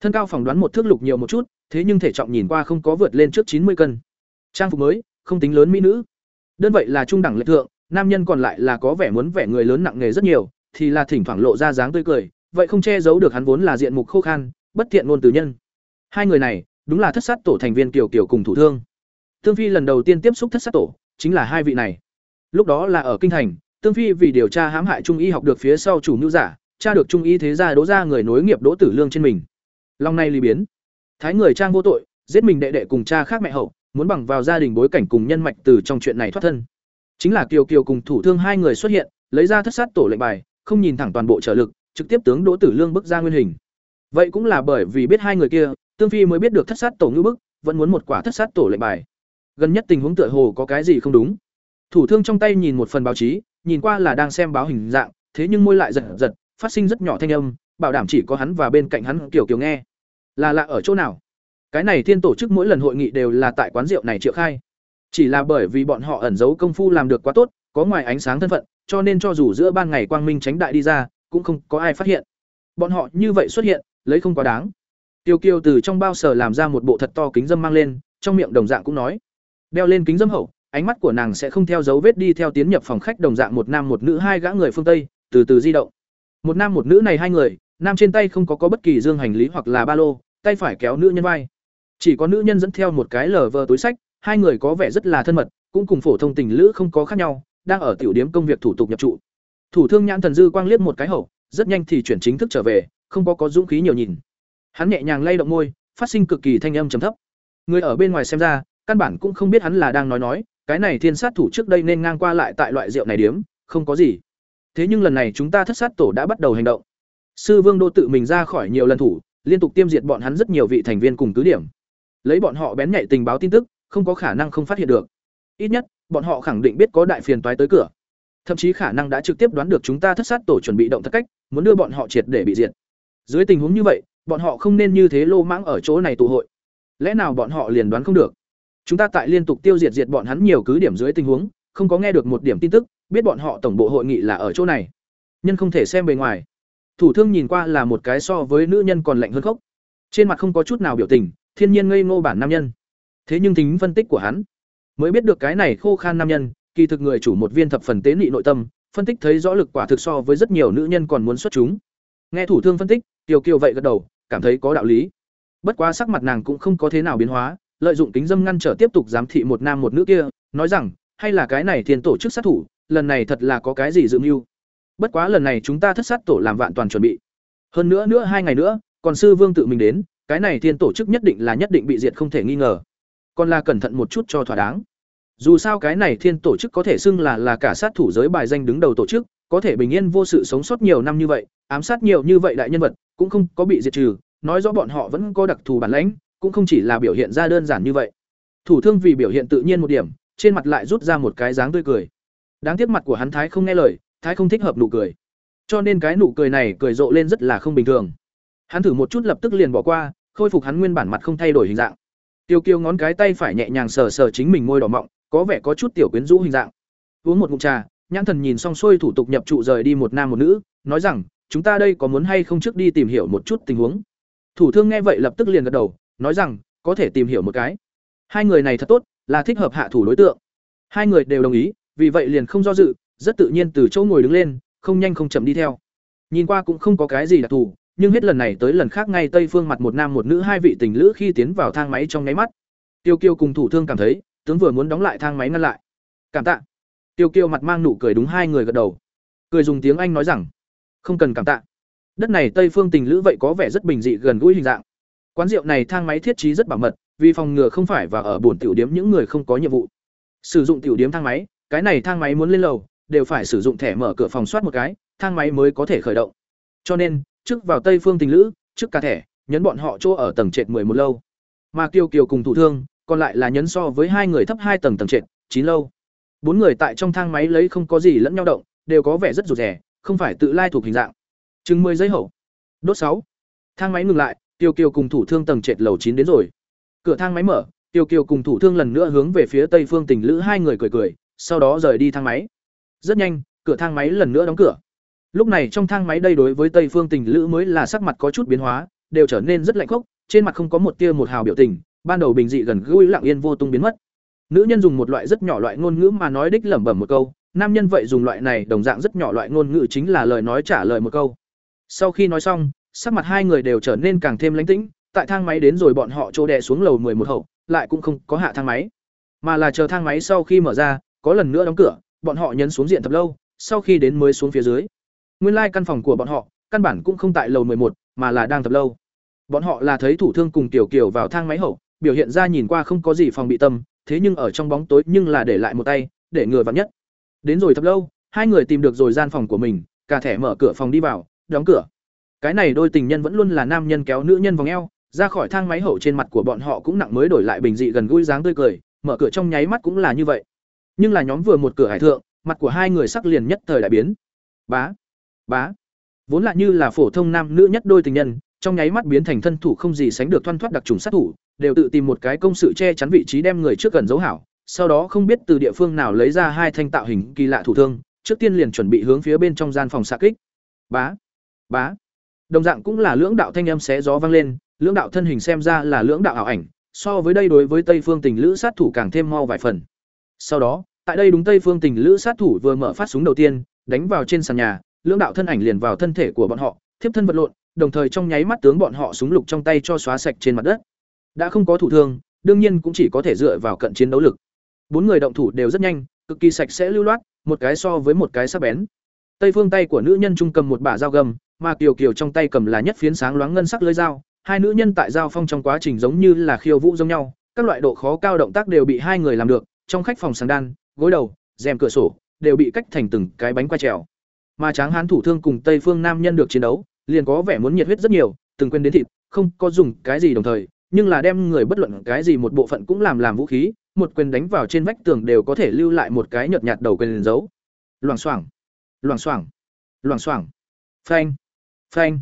[SPEAKER 1] Thân cao phỏng đoán một thước lục nhiều một chút, thế nhưng thể trọng nhìn qua không có vượt lên trước chín mươi cân. Trang phục mới, không tính lớn mỹ nữ. Đơn vậy là trung đẳng lệ thượng, nam nhân còn lại là có vẻ muốn vẻ người lớn nặng nghề rất nhiều, thì là thỉnh thoảng lộ ra dáng tươi cười, vậy không che giấu được hắn vốn là diện mục khô khan, bất thiện ngôn từ nhân. Hai người này, đúng là thất sát tổ thành viên kiều kiều cùng thủ thương. Tương phi lần đầu tiên tiếp xúc thất sát tổ, chính là hai vị này. Lúc đó là ở kinh thành tương phi vì điều tra hãm hại trung y học được phía sau chủ mưu giả tra được trung y thế gia đỗ ra người nối nghiệp đỗ tử lương trên mình. Long nay lì biến. Thái người trang vô tội, giết mình đệ đệ cùng cha khác mẹ hậu, muốn bằng vào gia đình bối cảnh cùng nhân mạch từ trong chuyện này thoát thân. Chính là kiều kiều cùng thủ thương hai người xuất hiện, lấy ra thất sát tổ lệnh bài, không nhìn thẳng toàn bộ trợ lực, trực tiếp tướng đỗ tử lương bức ra nguyên hình. Vậy cũng là bởi vì biết hai người kia, tương phi mới biết được thất sát tổ ngữ bức, vẫn muốn một quả thất sát tổ lệnh bài. Gần nhất tình huống tựa hồ có cái gì không đúng. Thủ thương trong tay nhìn một phần báo chí, nhìn qua là đang xem báo hình dạng, thế nhưng môi lại giật giật phát sinh rất nhỏ thanh âm, bảo đảm chỉ có hắn và bên cạnh hắn kiều kiều nghe. Là lạ ở chỗ nào? Cái này thiên tổ chức mỗi lần hội nghị đều là tại quán rượu này triệu khai. Chỉ là bởi vì bọn họ ẩn giấu công phu làm được quá tốt, có ngoài ánh sáng thân phận, cho nên cho dù giữa ban ngày quang minh tránh đại đi ra, cũng không có ai phát hiện. Bọn họ như vậy xuất hiện, lấy không quá đáng. Tiêu kiều từ trong bao sở làm ra một bộ thật to kính dâm mang lên, trong miệng đồng dạng cũng nói. Đeo lên kính dâm hậu, ánh mắt của nàng sẽ không theo dấu vết đi theo tiến nhập phòng khách đồng dạng một nam một nữ hai gã người phương tây, từ từ di động một nam một nữ này hai người, nam trên tay không có có bất kỳ dương hành lý hoặc là ba lô, tay phải kéo nữ nhân vai. Chỉ có nữ nhân dẫn theo một cái lờ vờ túi sách, hai người có vẻ rất là thân mật, cũng cùng phổ thông tình lữ không có khác nhau, đang ở tiểu điếm công việc thủ tục nhập trụ. Thủ thương nhãn thần dư quang liếc một cái hậu, rất nhanh thì chuyển chính thức trở về, không có có dũng khí nhiều nhìn. Hắn nhẹ nhàng lay động môi, phát sinh cực kỳ thanh âm trầm thấp. Người ở bên ngoài xem ra, căn bản cũng không biết hắn là đang nói nói, cái này thiên sát thủ trước đây nên ngang qua lại tại loại rượu này điếm, không có gì thế nhưng lần này chúng ta thất sát tổ đã bắt đầu hành động sư vương đô tự mình ra khỏi nhiều lần thủ liên tục tiêm diệt bọn hắn rất nhiều vị thành viên cùng cứ điểm lấy bọn họ bén nhạy tình báo tin tức không có khả năng không phát hiện được. Ít nhất, bọn họ khẳng định biết có đại phiền toái tới cửa. Thậm chí khả năng đã trực tiếp đoán được chúng ta thất sát tổ chuẩn bị động thất cách, muốn đưa bọn họ triệt để bị diệt. Dưới tình huống như vậy, bọn họ không nên như thế lô mãng ở chỗ này tụ hội. Lẽ nào bọn họ liền đoán không được? Chúng ta tại liên tục tiêu diệt diệt bọn hắn nhiều cứ điểm dưới tình huống, không có nghe được một điểm tin tức, biết bọn họ tổng bộ hội nghị là ở chỗ này. Nhân không thể xem bề ngoài. Thủ thương nhìn qua là một cái so với nữ nhân còn lạnh hơn khốc. Trên mặt không có chút nào biểu tình, thiên nhiên ngây ngô bản nam nhân. Thế nhưng tính phân tích của hắn, mới biết được cái này khô khan nam nhân, kỳ thực người chủ một viên thập phần tế nị nội tâm, phân tích thấy rõ lực quả thực so với rất nhiều nữ nhân còn muốn xuất chúng. Nghe thủ thương phân tích, kiều Kiều vậy gật đầu, cảm thấy có đạo lý. Bất quá sắc mặt nàng cũng không có thế nào biến hóa, lợi dụng kính dâm ngăn trở tiếp tục giám thị một nam một nữ kia, nói rằng, hay là cái này thiên tổ chức sát thủ, lần này thật là có cái gì dự mưu. Bất quá lần này chúng ta thất sát tổ làm vạn toàn chuẩn bị. Hơn nữa nữa hai ngày nữa, còn sư vương tự mình đến, cái này thiên tổ chức nhất định là nhất định bị diệt không thể nghi ngờ. Còn là cẩn thận một chút cho thỏa đáng. Dù sao cái này thiên tổ chức có thể xưng là là cả sát thủ giới bài danh đứng đầu tổ chức, có thể bình yên vô sự sống sót nhiều năm như vậy, ám sát nhiều như vậy đại nhân vật, cũng không có bị diệt trừ, nói rõ bọn họ vẫn có đặc thù bản lãnh, cũng không chỉ là biểu hiện ra đơn giản như vậy. Thủ thương vì biểu hiện tự nhiên một điểm, trên mặt lại rút ra một cái dáng tươi cười. Đáng tiếc mặt của hắn thái không nghe lời, thái không thích hợp nụ cười. Cho nên cái nụ cười này cười rộ lên rất là không bình thường. Hắn thử một chút lập tức liền bỏ qua, khôi phục hắn nguyên bản mặt không thay đổi hình dạng. Tiêu Kiêu ngón cái tay phải nhẹ nhàng sờ sờ chính mình môi đỏ mọng, có vẻ có chút tiểu quyến rũ hình dạng. Uống một ngụm trà, nhãn thần nhìn xong xuôi thủ tục nhập trụ rời đi một nam một nữ, nói rằng, chúng ta đây có muốn hay không trước đi tìm hiểu một chút tình huống. Thủ thương nghe vậy lập tức liền gật đầu, nói rằng, có thể tìm hiểu một cái. Hai người này thật tốt, là thích hợp hạ thủ đối tượng. Hai người đều đồng ý, vì vậy liền không do dự, rất tự nhiên từ chỗ ngồi đứng lên, không nhanh không chậm đi theo. Nhìn qua cũng không có cái gì đặc thù, nhưng hết lần này tới lần khác ngay tây phương mặt một nam một nữ hai vị tình lữ khi tiến vào thang máy trong nháy mắt. Tiêu Kiêu cùng thủ thương cảm thấy, tướng vừa muốn đóng lại thang máy ngăn lại. Cảm tạ. Tiêu Kiêu mặt mang nụ cười đúng hai người gật đầu. Cười dùng tiếng Anh nói rằng, không cần cảm tạ. Đất này Tây Phương tình lữ vậy có vẻ rất bình dị gần gũi hình dạng. Quán rượu này thang máy thiết trí rất bảo mật, vì phòng ngừa không phải và ở buồn tiểu điếm những người không có nhiệm vụ. Sử dụng tiểu điếm thang máy, cái này thang máy muốn lên lầu, đều phải sử dụng thẻ mở cửa phòng soát một cái, thang máy mới có thể khởi động. Cho nên, trước vào Tây Phương tình lữ, trước cả thẻ, nhấn bọn họ chỗ ở tầng trệt một lâu. Mà Kiều Kiều cùng thủ thương, còn lại là nhấn so với hai người thấp hai tầng tầng trệt, chín lâu. Bốn người tại trong thang máy lấy không có gì lẫn nhau động, đều có vẻ rất rụt rẻ, không phải tự lai thuộc hình dạng. Chừng 10 giây hậu. Đốt sáu. Thang máy ngừng lại, Tiêu Kiều cùng thủ thương tầng trệt lầu chín đến rồi. Cửa thang máy mở, Tiêu Kiều cùng thủ thương lần nữa hướng về phía Tây Phương Tình Lữ hai người cười cười, sau đó rời đi thang máy. Rất nhanh, cửa thang máy lần nữa đóng cửa. Lúc này trong thang máy đây đối với Tây Phương Tình Lữ mới là sắc mặt có chút biến hóa, đều trở nên rất lạnh khốc, trên mặt không có một tia một hào biểu tình, ban đầu bình dị gần gũi lặng yên vô tung biến mất. Nữ nhân dùng một loại rất nhỏ loại ngôn ngữ mà nói đích lẩm bẩm một câu, nam nhân vậy dùng loại này đồng dạng rất nhỏ loại ngôn ngữ chính là lời nói trả lời một câu. Sau khi nói xong, sắc mặt hai người đều trở nên càng thêm lánh tĩnh, tại thang máy đến rồi bọn họ trô đè xuống lầu một hậu, lại cũng không có hạ thang máy, mà là chờ thang máy sau khi mở ra, có lần nữa đóng cửa, bọn họ nhấn xuống diện thập lâu, sau khi đến mới xuống phía dưới. Nguyên lai like căn phòng của bọn họ, căn bản cũng không tại lầu một, mà là đang thập lâu. Bọn họ là thấy thủ thương cùng tiểu kiều vào thang máy hậu, biểu hiện ra nhìn qua không có gì phòng bị tâm, thế nhưng ở trong bóng tối nhưng là để lại một tay, để người vặn nhất. Đến rồi thập lâu, hai người tìm được rồi gian phòng của mình, cả thẻ mở cửa phòng đi vào, đóng cửa. Cái này đôi tình nhân vẫn luôn là nam nhân kéo nữ nhân vòng eo, ra khỏi thang máy hậu trên mặt của bọn họ cũng nặng mới đổi lại bình dị gần gũi dáng tươi cười, mở cửa trong nháy mắt cũng là như vậy. Nhưng là nhóm vừa một cửa hải thượng, mặt của hai người sắc liền nhất thời đại biến. Bá, bá. Vốn là như là phổ thông nam nữ nhất đôi tình nhân, trong nháy mắt biến thành thân thủ không gì sánh được thoăn thoát đặc trùng sát thủ, đều tự tìm một cái công sự che chắn vị trí đem người trước gần dấu hảo, sau đó không biết từ địa phương nào lấy ra hai thanh tạo hình kỳ lạ thủ thương, trước tiên liền chuẩn bị hướng phía bên trong gian phòng xạ kích. Bá, bá. Đồng dạng cũng là lưỡng đạo thanh âm xé gió vang lên, lưỡng đạo thân hình xem ra là lưỡng đạo ảo ảnh, so với đây đối với Tây Phương Tình Lữ sát thủ càng thêm mau vài phần. Sau đó, tại đây đúng Tây Phương Tình Lữ sát thủ vừa mở phát súng đầu tiên, đánh vào trên sàn nhà, lưỡng đạo thân ảnh liền vào thân thể của bọn họ, thiếp thân vật lộn, đồng thời trong nháy mắt tướng bọn họ súng lục trong tay cho xóa sạch trên mặt đất. Đã không có thủ thương, đương nhiên cũng chỉ có thể dựa vào cận chiến đấu lực. Bốn người động thủ đều rất nhanh, cực kỳ sạch sẽ lưu loát, một cái so với một cái sắc bén. Tây phương tay của nữ nhân trung cầm một bả dao gầm, mà Kiều Kiều trong tay cầm là nhất phiến sáng loáng ngân sắc lưỡi dao, hai nữ nhân tại giao phong trong quá trình giống như là khiêu vũ giống nhau, các loại độ khó cao động tác đều bị hai người làm được, trong khách phòng sáng đan, gối đầu, rèm cửa sổ đều bị cách thành từng cái bánh qua trèo. Mà Tráng Hán thủ thương cùng Tây Phương nam nhân được chiến đấu, liền có vẻ muốn nhiệt huyết rất nhiều, từng quên đến thịt, không có dùng cái gì đồng thời, nhưng là đem người bất luận cái gì một bộ phận cũng làm làm vũ khí, một quyền đánh vào trên vách tường đều có thể lưu lại một cái nhợt nhạt đầu quyền dấu. Loảng xoảng, loảng xoảng, loảng xoảng. Phanh, phanh,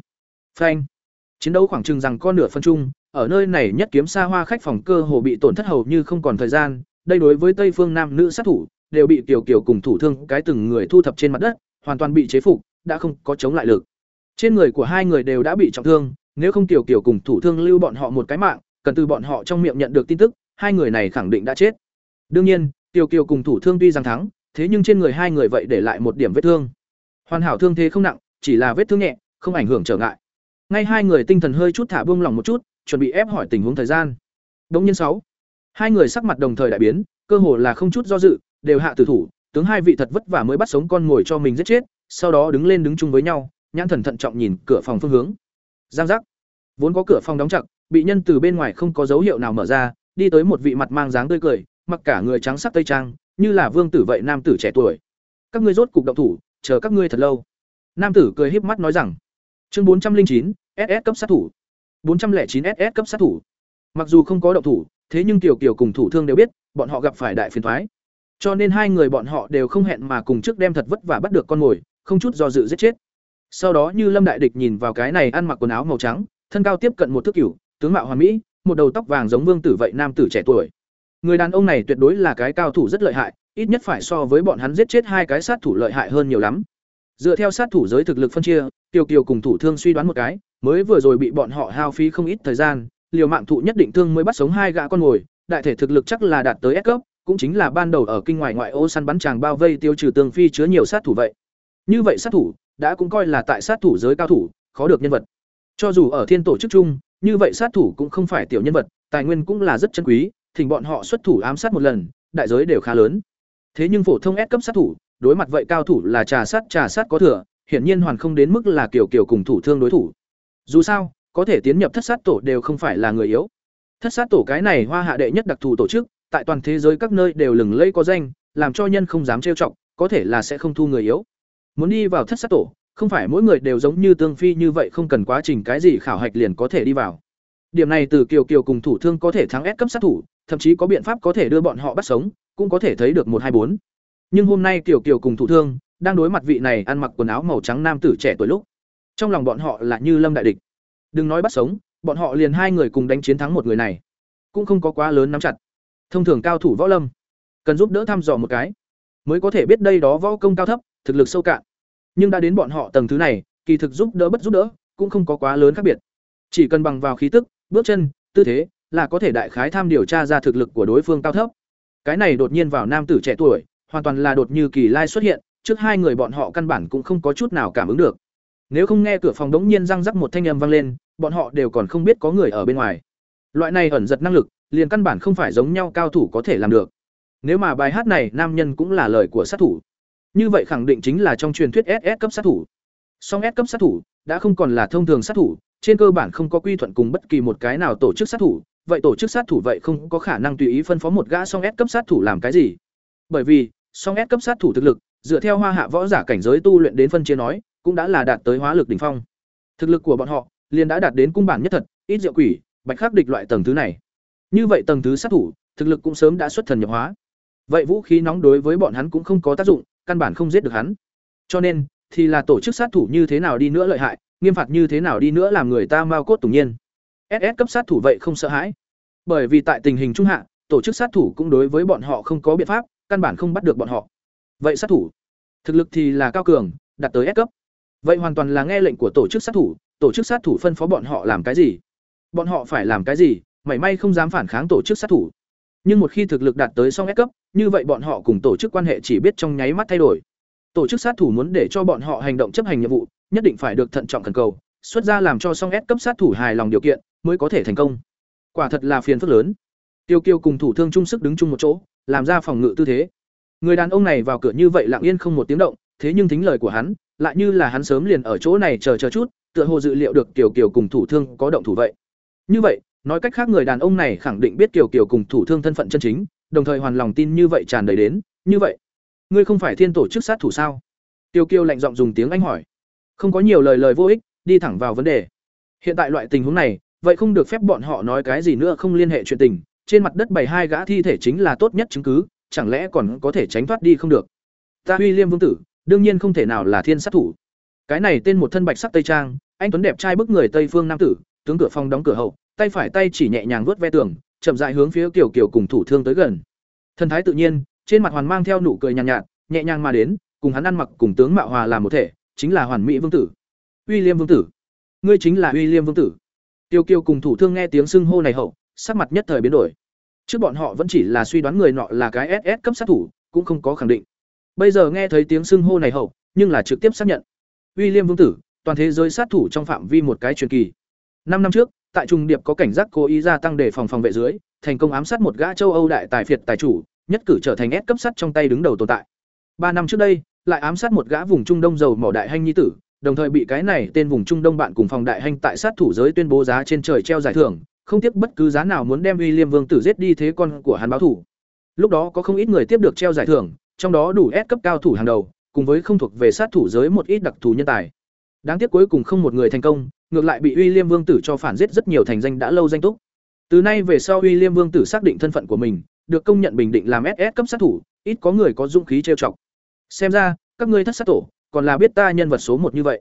[SPEAKER 1] phanh. Chiến đấu khoảng chừng rằng con nửa phân chung, ở nơi này nhất kiếm xa hoa khách phòng cơ hồ bị tổn thất hầu như không còn thời gian, đây đối với Tây Phương nam nữ sát thủ đều bị tiểu kiều cùng thủ thương cái từng người thu thập trên mặt đất, hoàn toàn bị chế phục, đã không có chống lại lực. Trên người của hai người đều đã bị trọng thương, nếu không tiểu kiều cùng thủ thương lưu bọn họ một cái mạng, cần từ bọn họ trong miệng nhận được tin tức, hai người này khẳng định đã chết. Đương nhiên, tiểu kiều cùng thủ thương tuy rằng thắng, thế nhưng trên người hai người vậy để lại một điểm vết thương. Hoàn hảo thương thế không nặng, chỉ là vết thương nhẹ, không ảnh hưởng trở ngại. Ngay hai người tinh thần hơi chút thả buông lòng một chút, chuẩn bị ép hỏi tình huống thời gian. Đống nhân sáu, Hai người sắc mặt đồng thời đại biến, cơ hồ là không chút do dự, đều hạ tử thủ, tướng hai vị thật vất vả mới bắt sống con ngồi cho mình giết chết, sau đó đứng lên đứng chung với nhau, nhãn thần thận trọng nhìn cửa phòng phương hướng. Giang giác. Vốn có cửa phòng đóng chặt, bị nhân từ bên ngoài không có dấu hiệu nào mở ra, đi tới một vị mặt mang dáng tươi cười, mặc cả người trắng sắc tây trang, như là vương tử vậy nam tử trẻ tuổi. Các ngươi rốt cục động thủ, chờ các ngươi thật lâu. Nam tử cười híp mắt nói rằng. Chương bốn trăm linh chín SS cấp sát thủ. bốn trăm lẻ chín SS cấp sát thủ. Mặc dù không có động thủ, thế nhưng Tiểu Kiều cùng thủ thương đều biết, bọn họ gặp phải đại phiền toái. Cho nên hai người bọn họ đều không hẹn mà cùng trước đem thật vất vả bắt được con mồi, không chút do dự giết chết. Sau đó như Lâm Đại Địch nhìn vào cái này ăn mặc quần áo màu trắng, thân cao tiếp cận một thước cửu, tướng mạo hoàn mỹ, một đầu tóc vàng giống vương tử vậy nam tử trẻ tuổi. Người đàn ông này tuyệt đối là cái cao thủ rất lợi hại, ít nhất phải so với bọn hắn giết chết hai cái sát thủ lợi hại hơn nhiều lắm. Dựa theo sát thủ giới thực lực phân chia, Tiêu Kiều cùng thủ thương suy đoán một cái, mới vừa rồi bị bọn họ hao phí không ít thời gian, liều mạng thụ nhất định thương mới bắt sống hai gã con ngồi, đại thể thực lực chắc là đạt tới S cấp, cũng chính là ban đầu ở kinh ngoài ngoại ô săn bắn chàng bao vây tiêu trừ tương phi chứa nhiều sát thủ vậy. Như vậy sát thủ đã cũng coi là tại sát thủ giới cao thủ, khó được nhân vật. Cho dù ở thiên tổ chức chung, như vậy sát thủ cũng không phải tiểu nhân vật, tài nguyên cũng là rất chân quý, thỉnh bọn họ xuất thủ ám sát một lần, đại giới đều khá lớn. Thế nhưng phổ thông S cấp sát thủ, đối mặt vậy cao thủ là trà sát trà sát có thừa, hiển nhiên hoàn không đến mức là kiểu kiểu cùng thủ thương đối thủ. Dù sao, có thể tiến nhập thất sát tổ đều không phải là người yếu. Thất sát tổ cái này hoa hạ đệ nhất đặc thù tổ chức, tại toàn thế giới các nơi đều lừng lẫy có danh, làm cho nhân không dám trêu chọc, có thể là sẽ không thu người yếu. Muốn đi vào thất sát tổ, không phải mỗi người đều giống như tương phi như vậy không cần quá trình cái gì khảo hạch liền có thể đi vào. Điểm này từ Kiều Kiều cùng thủ thương có thể thắng ép cấp sát thủ, thậm chí có biện pháp có thể đưa bọn họ bắt sống, cũng có thể thấy được một hai bốn. Nhưng hôm nay kiểu kiểu cùng thủ thương đang đối mặt vị này ăn mặc quần áo màu trắng nam tử trẻ tuổi lúc. Trong lòng bọn họ là như lâm đại địch. Đừng nói bắt sống, bọn họ liền hai người cùng đánh chiến thắng một người này, cũng không có quá lớn nắm chặt. Thông thường cao thủ võ lâm, cần giúp đỡ thăm dò một cái, mới có thể biết đây đó võ công cao thấp, thực lực sâu cạn. Nhưng đã đến bọn họ tầng thứ này, kỳ thực giúp đỡ bất giúp đỡ, cũng không có quá lớn khác biệt. Chỉ cần bằng vào khí tức, bước chân, tư thế, là có thể đại khái tham điều tra ra thực lực của đối phương cao thấp. Cái này đột nhiên vào nam tử trẻ tuổi, hoàn toàn là đột như kỳ lai xuất hiện, trước hai người bọn họ căn bản cũng không có chút nào cảm ứng được. Nếu không nghe cửa phòng đống nhiên răng rắc một thanh âm vang lên, bọn họ đều còn không biết có người ở bên ngoài. Loại này ẩn giật năng lực, liền căn bản không phải giống nhau cao thủ có thể làm được. Nếu mà bài hát này nam nhân cũng là lời của sát thủ, như vậy khẳng định chính là trong truyền thuyết SS cấp sát thủ. Song S cấp sát thủ đã không còn là thông thường sát thủ, trên cơ bản không có quy thuận cùng bất kỳ một cái nào tổ chức sát thủ, vậy tổ chức sát thủ vậy không có khả năng tùy ý phân phó một gã song S cấp sát thủ làm cái gì. Bởi vì, song S cấp sát thủ thực lực, dựa theo hoa hạ võ giả cảnh giới tu luyện đến phân chia nói, cũng đã là đạt tới hóa lực đỉnh phong. Thực lực của bọn họ liền đã đạt đến cung bản nhất thật, ít diệu quỷ, bạch khắc địch loại tầng thứ này. Như vậy tầng thứ sát thủ, thực lực cũng sớm đã xuất thần nhập hóa. Vậy vũ khí nóng đối với bọn hắn cũng không có tác dụng, căn bản không giết được hắn. Cho nên, thì là tổ chức sát thủ như thế nào đi nữa lợi hại, nghiêm phạt như thế nào đi nữa làm người ta mau cốt tùng nhiên. SS cấp sát thủ vậy không sợ hãi. Bởi vì tại tình hình trung hạ, tổ chức sát thủ cũng đối với bọn họ không có biện pháp, căn bản không bắt được bọn họ. Vậy sát thủ, thực lực thì là cao cường, đạt tới S cấp. Vậy hoàn toàn là nghe lệnh của tổ chức sát thủ, tổ chức sát thủ phân phó bọn họ làm cái gì? Bọn họ phải làm cái gì, mảy may không dám phản kháng tổ chức sát thủ. Nhưng một khi thực lực đạt tới song S cấp, như vậy bọn họ cùng tổ chức quan hệ chỉ biết trong nháy mắt thay đổi. Tổ chức sát thủ muốn để cho bọn họ hành động chấp hành nhiệm vụ, nhất định phải được thận trọng cần cầu, xuất ra làm cho song S cấp sát thủ hài lòng điều kiện, mới có thể thành công. Quả thật là phiền phức lớn. Tiêu Kiêu cùng thủ thương chung sức đứng chung một chỗ, làm ra phòng ngự tư thế. Người đàn ông này vào cửa như vậy lặng yên không một tiếng động, thế nhưng thính lời của hắn, lại như là hắn sớm liền ở chỗ này chờ chờ chút, tựa hồ dự liệu được Kiều Kiều cùng thủ thương có động thủ vậy. Như vậy, nói cách khác người đàn ông này khẳng định biết Kiều Kiều cùng thủ thương thân phận chân chính, đồng thời hoàn lòng tin như vậy tràn đầy đến, như vậy, ngươi không phải thiên tổ chức sát thủ sao? Kiều Kiều lạnh giọng dùng tiếng Anh hỏi. Không có nhiều lời lời vô ích, đi thẳng vào vấn đề. Hiện tại loại tình huống này, vậy không được phép bọn họ nói cái gì nữa không liên hệ chuyện tình, trên mặt đất bảy hai gã thi thể chính là tốt nhất chứng cứ, chẳng lẽ còn có thể tránh thoát đi không được. Ta Uy Liêm vương tử, đương nhiên không thể nào là thiên sát thủ. Cái này tên một thân bạch sắc tây trang, anh tuấn đẹp trai bức người Tây phương nam tử, tướng cửa phòng đóng cửa hậu, tay phải tay chỉ nhẹ nhàng vuốt ve tường, chậm rãi hướng phía Kiều Kiều cùng thủ thương tới gần. Thần thái tự nhiên, trên mặt hoàn mang theo nụ cười nhàn nhạt, nhạt, nhẹ nhàng mà đến, cùng hắn ăn mặc cùng tướng mạo hòa làm một thể, chính là hoàn mỹ vương tử. Uy Liêm vương tử, ngươi chính là Uy Liêm vương tử. Tiêu Kiều cùng thủ thương nghe tiếng xưng hô này hậu, sắc mặt nhất thời biến đổi. Trước bọn họ vẫn chỉ là suy đoán người nọ là cái SS cấp sát thủ, cũng không có khẳng định. Bây giờ nghe thấy tiếng xưng hô này hậu, nhưng là trực tiếp xác nhận. William Vương tử, toàn thế giới sát thủ trong phạm vi một cái truyền kỳ. Năm năm trước, tại trung điệp có cảnh giác cố ý gia tăng để phòng phòng vệ dưới, thành công ám sát một gã châu Âu đại tài phiệt tài chủ, nhất cử trở thành S cấp sắt trong tay đứng đầu tồn tại. Ba năm trước đây, lại ám sát một gã vùng Trung Đông giàu mỏ đại hành nhi tử, đồng thời bị cái này tên vùng Trung Đông bạn cùng phòng đại hành tại sát thủ giới tuyên bố giá trên trời treo giải thưởng, không tiếc bất cứ giá nào muốn đem uy liêm Vương tử giết đi thế con của hắn báo thủ. Lúc đó có không ít người tiếp được treo giải thưởng, trong đó đủ S cấp cao thủ hàng đầu, cùng với không thuộc về sát thủ giới một ít đặc thù nhân tài. Đáng tiếc cuối cùng không một người thành công, ngược lại bị uy liêm Vương tử cho phản giết rất nhiều thành danh đã lâu danh túc. Từ nay về sau uy liêm Vương tử xác định thân phận của mình, được công nhận bình định làm SS cấp sát thủ, ít có người có dũng khí trêu chọc. Xem ra, các ngươi thất sát tổ, còn là biết ta nhân vật số một như vậy.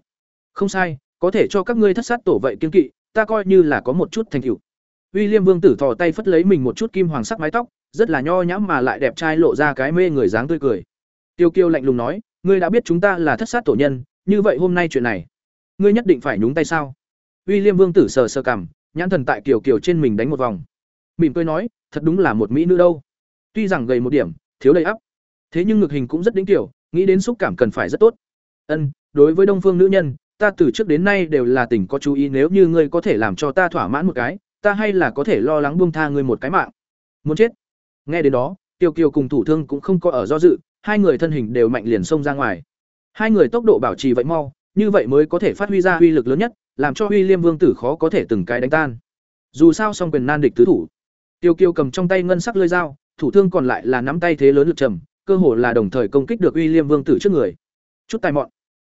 [SPEAKER 1] Không sai, có thể cho các ngươi thất sát tổ vậy kiên kỵ, ta coi như là có một chút thành tựu. William Vương tử thò tay phất lấy mình một chút kim hoàng sắc mái tóc, rất là nho nhã mà lại đẹp trai lộ ra cái mê người dáng tươi cười. Tiêu Kiêu lạnh lùng nói, ngươi đã biết chúng ta là thất sát tổ nhân, như vậy hôm nay chuyện này, ngươi nhất định phải nhúng tay sao? William Vương tử sờ sờ cằm, nhãn thần tại Kiều Kiều trên mình đánh một vòng. Mỉm cười nói, thật đúng là một mỹ nữ đâu. Tuy rằng gầy một điểm, thiếu đầy ắp, thế nhưng ngực hình cũng rất đỉnh kiểu nghĩ đến xúc cảm cần phải rất tốt. Ân, đối với đông phương nữ nhân, ta từ trước đến nay đều là tỉnh có chú ý nếu như ngươi có thể làm cho ta thỏa mãn một cái, ta hay là có thể lo lắng buông tha ngươi một cái mạng. Muốn chết. Nghe đến đó, Tiêu Kiều cùng thủ thương cũng không có ở do dự, hai người thân hình đều mạnh liền xông ra ngoài. Hai người tốc độ bảo trì vậy mau, như vậy mới có thể phát huy ra uy lực lớn nhất, làm cho Uy Liêm Vương tử khó có thể từng cái đánh tan. Dù sao song quyền nan địch tứ thủ. Tiêu Kiều cầm trong tay ngân sắc lưỡi dao, thủ thương còn lại là nắm tay thế lớn lực trầm, cơ hồ là đồng thời công kích được Uy Liêm Vương tử trước người. Chút tài mọn.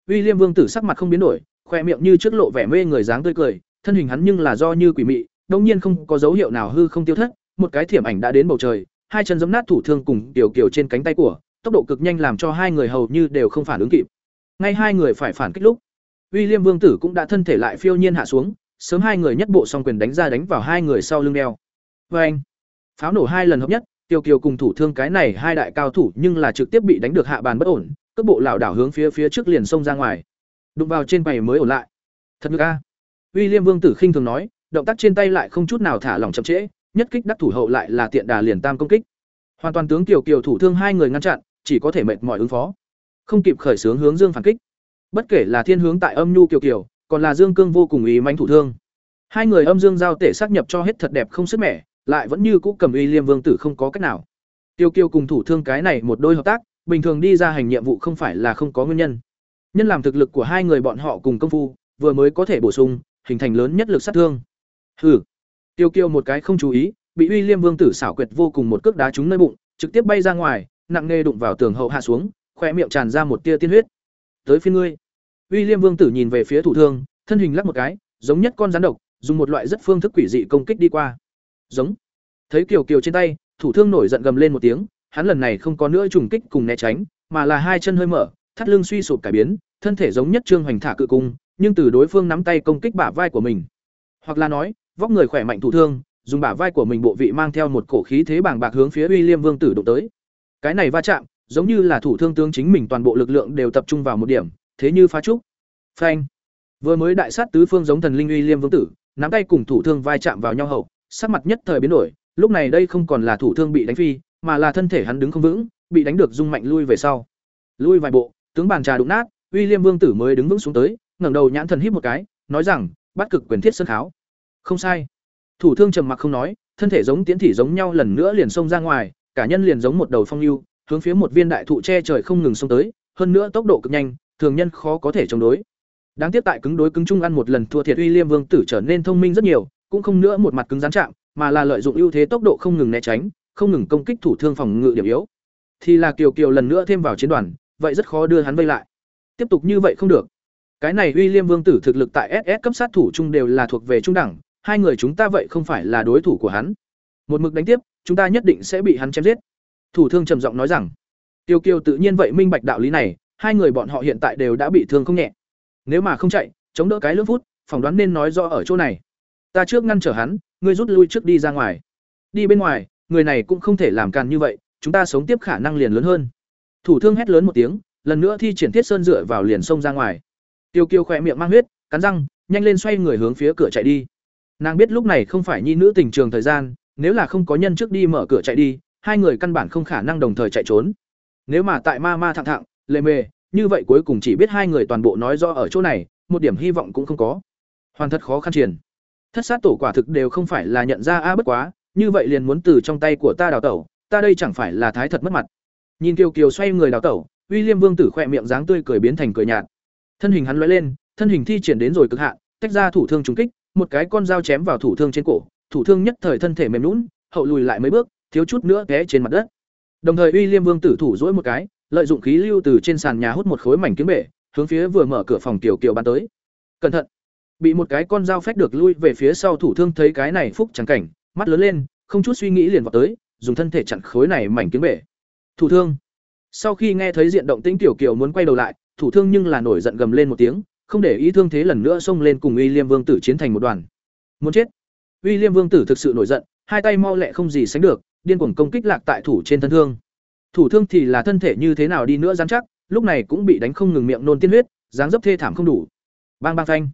[SPEAKER 1] Uy Liêm Vương tử sắc mặt không biến đổi, khoe miệng như trước lộ vẻ mê người dáng tươi cười, thân hình hắn nhưng là do như quỷ mị, đông nhiên không có dấu hiệu nào hư không tiêu thất, một cái thiểm ảnh đã đến bầu trời, hai chân giẫm nát thủ thương cùng tiểu kiều trên cánh tay của, tốc độ cực nhanh làm cho hai người hầu như đều không phản ứng kịp. Ngay hai người phải phản kích lúc, William Vương tử cũng đã thân thể lại phiêu nhiên hạ xuống, sớm hai người nhất bộ song quyền đánh ra đánh vào hai người sau lưng đeo. Oeng! Pháo nổ hai lần hợp nhất, Tiêu Kiều cùng thủ thương cái này hai đại cao thủ nhưng là trực tiếp bị đánh được hạ bàn bất ổn, cước bộ lảo đảo hướng phía phía trước liền xông ra ngoài. Đụng vào trên quầy mới ổn lại. Thật ngược a. William Vương tử khinh thường nói, động tác trên tay lại không chút nào thả lỏng chậm trễ, nhất kích đắc thủ hậu lại là tiện đà liền tam công kích. Hoàn toàn tướng Kiều Kiều thủ thương hai người ngăn chặn, chỉ có thể mệt mỏi ứng phó. Không kịp khởi sướng hướng Dương phản kích. Bất kể là thiên hướng tại âm nhu Kiều Kiều, còn là Dương Cương vô cùng ý mãnh thủ thương. Hai người âm dương giao tể xác nhập cho hết thật đẹp không sức mẻ, lại vẫn như cũ cầm uy liêm vương tử không có cách nào. Tiêu Kiều cùng thủ thương cái này một đôi hợp tác, bình thường đi ra hành nhiệm vụ không phải là không có nguyên nhân. Nhân làm thực lực của hai người bọn họ cùng công phu, vừa mới có thể bổ sung, hình thành lớn nhất lực sát thương. Hừ. Tiêu kiêu một cái không chú ý, bị Uy Liêm Vương tử xảo quyệt vô cùng một cước đá trúng nơi bụng, trực tiếp bay ra ngoài, nặng nề đụng vào tường hậu hạ xuống, khóe miệng tràn ra một tia tiên huyết. Tới phiên ngươi. Uy Liêm Vương tử nhìn về phía thủ thương, thân hình lắc một cái, giống nhất con rắn độc, dùng một loại rất phương thức quỷ dị công kích đi qua. Giống. Thấy Kiều Kiều trên tay, thủ thương nổi giận gầm lên một tiếng, hắn lần này không có nữa trùng kích cùng né tránh, mà là hai chân hơi mở, thắt lưng suy sụp cải biến, thân thể giống nhất trương hoành thả cự cung, nhưng từ đối phương nắm tay công kích bả vai của mình. Hoặc là nói, vóc người khỏe mạnh thủ thương, dùng bả vai của mình bộ vị mang theo một cổ khí thế bàng bạc hướng phía William Vương tử đụng tới. Cái này va chạm, giống như là thủ thương tướng chính mình toàn bộ lực lượng đều tập trung vào một điểm, thế như phá trúc. Phanh. Vừa mới đại sát tứ phương giống thần linh William Vương tử, nắm tay cùng thủ thương vai chạm vào nhau hậu, sắc mặt nhất thời biến đổi, lúc này đây không còn là thủ thương bị đánh phi, mà là thân thể hắn đứng không vững, bị đánh được rung mạnh lui về sau. Lui vài bộ, tướng bàn trà đụng nát, William Vương tử mới đứng vững xuống tới, ngẩng đầu nhãn thần híp một cái, nói rằng, bắt cực quyền thiết sơn kháo. Không sai. Thủ thương trầm mặc không nói, thân thể giống tiến thị giống nhau lần nữa liền xông ra ngoài, cả nhân liền giống một đầu phong lưu, hướng phía một viên đại thụ che trời không ngừng xông tới, hơn nữa tốc độ cực nhanh, thường nhân khó có thể chống đối. Đáng tiếc tại cứng đối cứng chung ăn một lần thua thiệt uy liêm vương tử trở nên thông minh rất nhiều, cũng không nữa một mặt cứng rắn chạm, mà là lợi dụng ưu thế tốc độ không ngừng né tránh, không ngừng công kích thủ thương phòng ngự điểm yếu. Thì là Kiều Kiều lần nữa thêm vào chiến đoàn, vậy rất khó đưa hắn vây lại. Tiếp tục như vậy không được. Cái này uy liêm vương tử thực lực tại SS cấp sát thủ chung đều là thuộc về trung đẳng, hai người chúng ta vậy không phải là đối thủ của hắn. một mực đánh tiếp, chúng ta nhất định sẽ bị hắn chém giết. Thủ thương trầm giọng nói rằng, tiêu kiều tự nhiên vậy minh bạch đạo lý này, hai người bọn họ hiện tại đều đã bị thương không nhẹ. Nếu mà không chạy, chống đỡ cái lưỡng phút, phỏng đoán nên nói rõ ở chỗ này. Ta trước ngăn trở hắn, ngươi rút lui trước đi ra ngoài. Đi bên ngoài, người này cũng không thể làm càn như vậy, chúng ta sống tiếp khả năng liền lớn hơn. Thủ thương hét lớn một tiếng, lần nữa thi triển thiết sơn dựa vào liền xông ra ngoài. Tiêu kiều khỏe miệng mang huyết, cắn răng, nhanh lên xoay người hướng phía cửa chạy đi nàng biết lúc này không phải nhi nữ tình trường thời gian, nếu là không có nhân trước đi mở cửa chạy đi, hai người căn bản không khả năng đồng thời chạy trốn. Nếu mà tại ma ma thẳng thẳng, lệ mề, như vậy cuối cùng chỉ biết hai người toàn bộ nói do ở chỗ này, một điểm hy vọng cũng không có. Hoàn thật khó khăn triển. Thất sát tổ quả thực đều không phải là nhận ra a bất quá, như vậy liền muốn từ trong tay của ta đào tẩu, ta đây chẳng phải là thái thật mất mặt. Nhìn kiều kiều xoay người đào tẩu, William liêm vương tử khỏe miệng dáng tươi cười biến thành cười nhạt. Thân hình hắn lóe lên, thân hình thi triển đến rồi cực hạn, tách ra thủ thương trúng kích một cái con dao chém vào thủ thương trên cổ, thủ thương nhất thời thân thể mềm lún hậu lùi lại mấy bước, thiếu chút nữa té trên mặt đất. Đồng thời uy liêm vương tử thủ dỗi một cái, lợi dụng khí lưu từ trên sàn nhà hút một khối mảnh kiếm bể, hướng phía vừa mở cửa phòng kiều kiều bắn tới. Cẩn thận! Bị một cái con dao phách được lui về phía sau thủ thương thấy cái này phúc chẳng cảnh, mắt lớn lên, không chút suy nghĩ liền vào tới, dùng thân thể chặn khối này mảnh kiếm bể. Thủ thương! Sau khi nghe thấy diện động tĩnh tiểu kiều muốn quay đầu lại, thủ thương nhưng là nổi giận gầm lên một tiếng không để ý thương thế lần nữa xông lên cùng uy liêm vương tử chiến thành một đoàn. Muốn chết. Uy liêm vương tử thực sự nổi giận, hai tay mau lẹ không gì sánh được, điên cuồng công kích lạc tại thủ trên thân thương. Thủ thương thì là thân thể như thế nào đi nữa dám chắc, lúc này cũng bị đánh không ngừng miệng nôn tiên huyết, dáng dấp thê thảm không đủ. Bang bang thanh.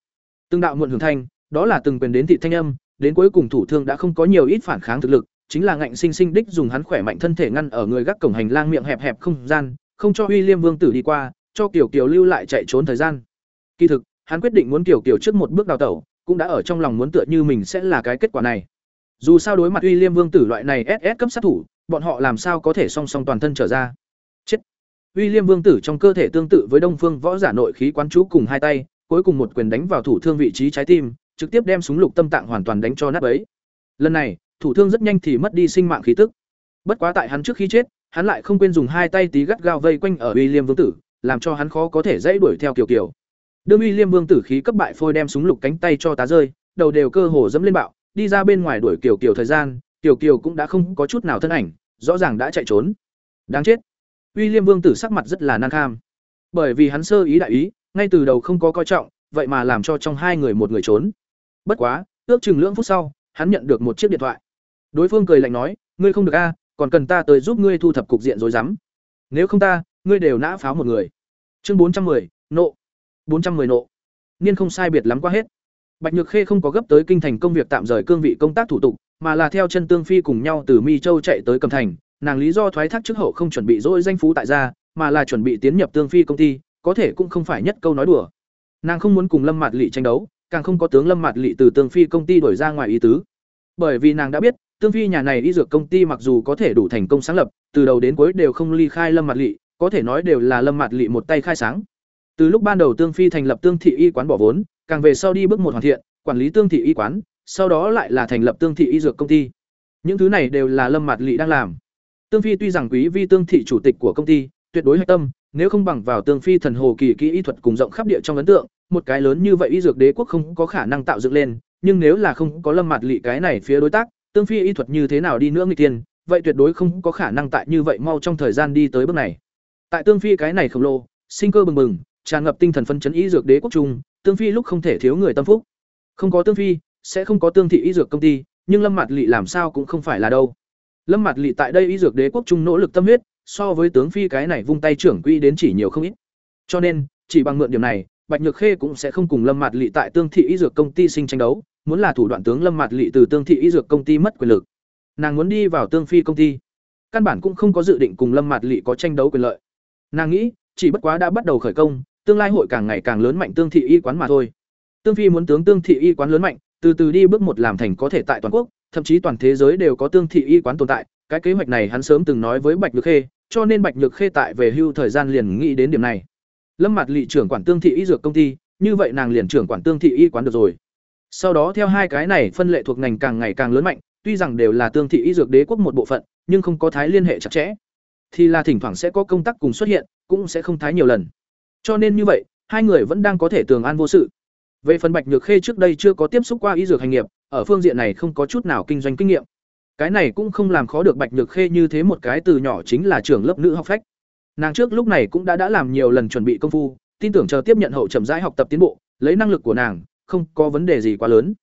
[SPEAKER 1] Từng đạo muộn hưởng thanh, đó là từng quyền đến thị thanh âm, đến cuối cùng thủ thương đã không có nhiều ít phản kháng thực lực, chính là ngạnh sinh sinh đích dùng hắn khỏe mạnh thân thể ngăn ở người gác cổng hành lang miệng hẹp hẹp không gian, không cho uy liêm vương tử đi qua, cho kiểu kiều lưu lại chạy trốn thời gian kỳ thực, hắn quyết định muốn kiều kiều trước một bước đào tẩu, cũng đã ở trong lòng muốn tựa như mình sẽ là cái kết quả này. Dù sao đối mặt uy liêm vương tử loại này ss cấp sát thủ, bọn họ làm sao có thể song song toàn thân trở ra? Chết! Uy liêm vương tử trong cơ thể tương tự với đông phương võ giả nội khí quán chú cùng hai tay, cuối cùng một quyền đánh vào thủ thương vị trí trái tim, trực tiếp đem súng lục tâm tạng hoàn toàn đánh cho nát bấy. lần này, thủ thương rất nhanh thì mất đi sinh mạng khí tức. Bất quá tại hắn trước khi chết, hắn lại không quên dùng hai tay tí gắt gao vây quanh ở uy liêm vương tử, làm cho hắn khó có thể dãy đuổi theo kiều kiều đương uy liêm vương tử khí cấp bại phôi đem súng lục cánh tay cho tá rơi đầu đều cơ hồ dẫm lên bạo đi ra bên ngoài đuổi kiều kiều thời gian kiều kiều cũng đã không có chút nào thân ảnh rõ ràng đã chạy trốn. Đáng chết. Uy liêm vương tử sắc mặt rất là nan kham. Bởi vì hắn sơ ý đại ý ngay từ đầu không có coi trọng vậy mà làm cho trong hai người một người trốn. Bất quá ước chừng lưỡng phút sau hắn nhận được một chiếc điện thoại. Đối phương cười lạnh nói ngươi không được a còn cần ta tới giúp ngươi thu thập cục diện rối rắm. Nếu không ta ngươi đều nã pháo một người. Chương bốn trăm 410, nộ. 410 nộ. Niên không sai biệt lắm qua hết. Bạch nhược khê không có gấp tới kinh thành công việc tạm rời cương vị công tác thủ tục mà là theo chân tương phi cùng nhau từ mi châu chạy tới Cẩm thành. Nàng lý do thoái thác trước hậu không chuẩn bị dỗi danh phú tại gia mà là chuẩn bị tiến nhập tương phi công ty có thể cũng không phải nhất câu nói đùa. Nàng không muốn cùng lâm mạt Lệ tranh đấu càng không có tướng lâm mạt Lệ từ tương phi công ty đổi ra ngoài ý tứ. Bởi vì nàng đã biết tương phi nhà này y dược công ty mặc dù có thể đủ thành công sáng lập từ đầu đến cuối đều không ly khai lâm mạt Lệ, có thể nói đều là lâm mạt Lệ một tay khai sáng từ lúc ban đầu tương phi thành lập tương thị y quán bỏ vốn, càng về sau đi bước một hoàn thiện, quản lý tương thị y quán, sau đó lại là thành lập tương thị y dược công ty. Những thứ này đều là lâm mạt lị đang làm. Tương phi tuy rằng quý vi tương thị chủ tịch của công ty, tuyệt đối hạch tâm, nếu không bằng vào tương phi thần hồ kỳ kỹ y thuật cùng rộng khắp địa trong ấn tượng, một cái lớn như vậy y dược đế quốc không có khả năng tạo dựng lên, nhưng nếu là không có lâm mạt lị cái này phía đối tác, tương phi y thuật như thế nào đi nữa người tiên vậy tuyệt đối không có khả năng tại như vậy mau trong thời gian đi tới bước này. Tại tương phi cái này khổng lồ, sinh cơ bừng bừng tràn ngập tinh thần phân chấn y dược đế quốc trung, tương phi lúc không thể thiếu người tâm phúc. Không có tương phi, sẽ không có tương thị y dược công ty, nhưng lâm mạt Lệ làm sao cũng không phải là đâu. Lâm mạt Lệ tại đây y dược đế quốc trung nỗ lực tâm huyết, so với tướng phi cái này vung tay trưởng quỹ đến chỉ nhiều không ít. Cho nên, chỉ bằng mượn điểm này, bạch nhược khê cũng sẽ không cùng lâm mạt Lệ tại tương thị y dược công ty sinh tranh đấu, muốn là thủ đoạn tướng lâm mạt Lệ từ tương thị y dược công ty mất quyền lực. Nàng muốn đi vào tương phi công ty. Căn bản cũng không có dự định cùng lâm mạt Lệ có tranh đấu quyền lợi. Nàng nghĩ, chỉ bất quá đã bắt đầu khởi công tương lai hội càng ngày càng lớn mạnh tương thị y quán mà thôi. Tương phi muốn tướng tương thị y quán lớn mạnh, từ từ đi bước một làm thành có thể tại toàn quốc, thậm chí toàn thế giới đều có tương thị y quán tồn tại. Cái kế hoạch này hắn sớm từng nói với bạch nhược khê, cho nên bạch nhược khê tại về hưu thời gian liền nghĩ đến điểm này. Lâm mặt lị trưởng quản tương thị y dược công ty, như vậy nàng liền trưởng quản tương thị y quán được rồi. Sau đó theo hai cái này phân lệ thuộc ngành càng ngày càng lớn mạnh, tuy rằng đều là tương thị y dược đế quốc một bộ phận, nhưng không có thái liên hệ chặt chẽ. Thì là thỉnh thoảng sẽ có công tác cùng xuất hiện, cũng sẽ không thái nhiều lần cho nên như vậy, hai người vẫn đang có thể tường an vô sự. Về phần bạch nhược khê trước đây chưa có tiếp xúc qua y dược hành nghiệp, ở phương diện này không có chút nào kinh doanh kinh nghiệm. Cái này cũng không làm khó được bạch nhược khê như thế một cái từ nhỏ chính là trưởng lớp nữ học phách. Nàng trước lúc này cũng đã đã làm nhiều lần chuẩn bị công phu, tin tưởng chờ tiếp nhận hậu chậm rãi học tập tiến bộ, lấy năng lực của nàng, không có vấn đề gì quá lớn.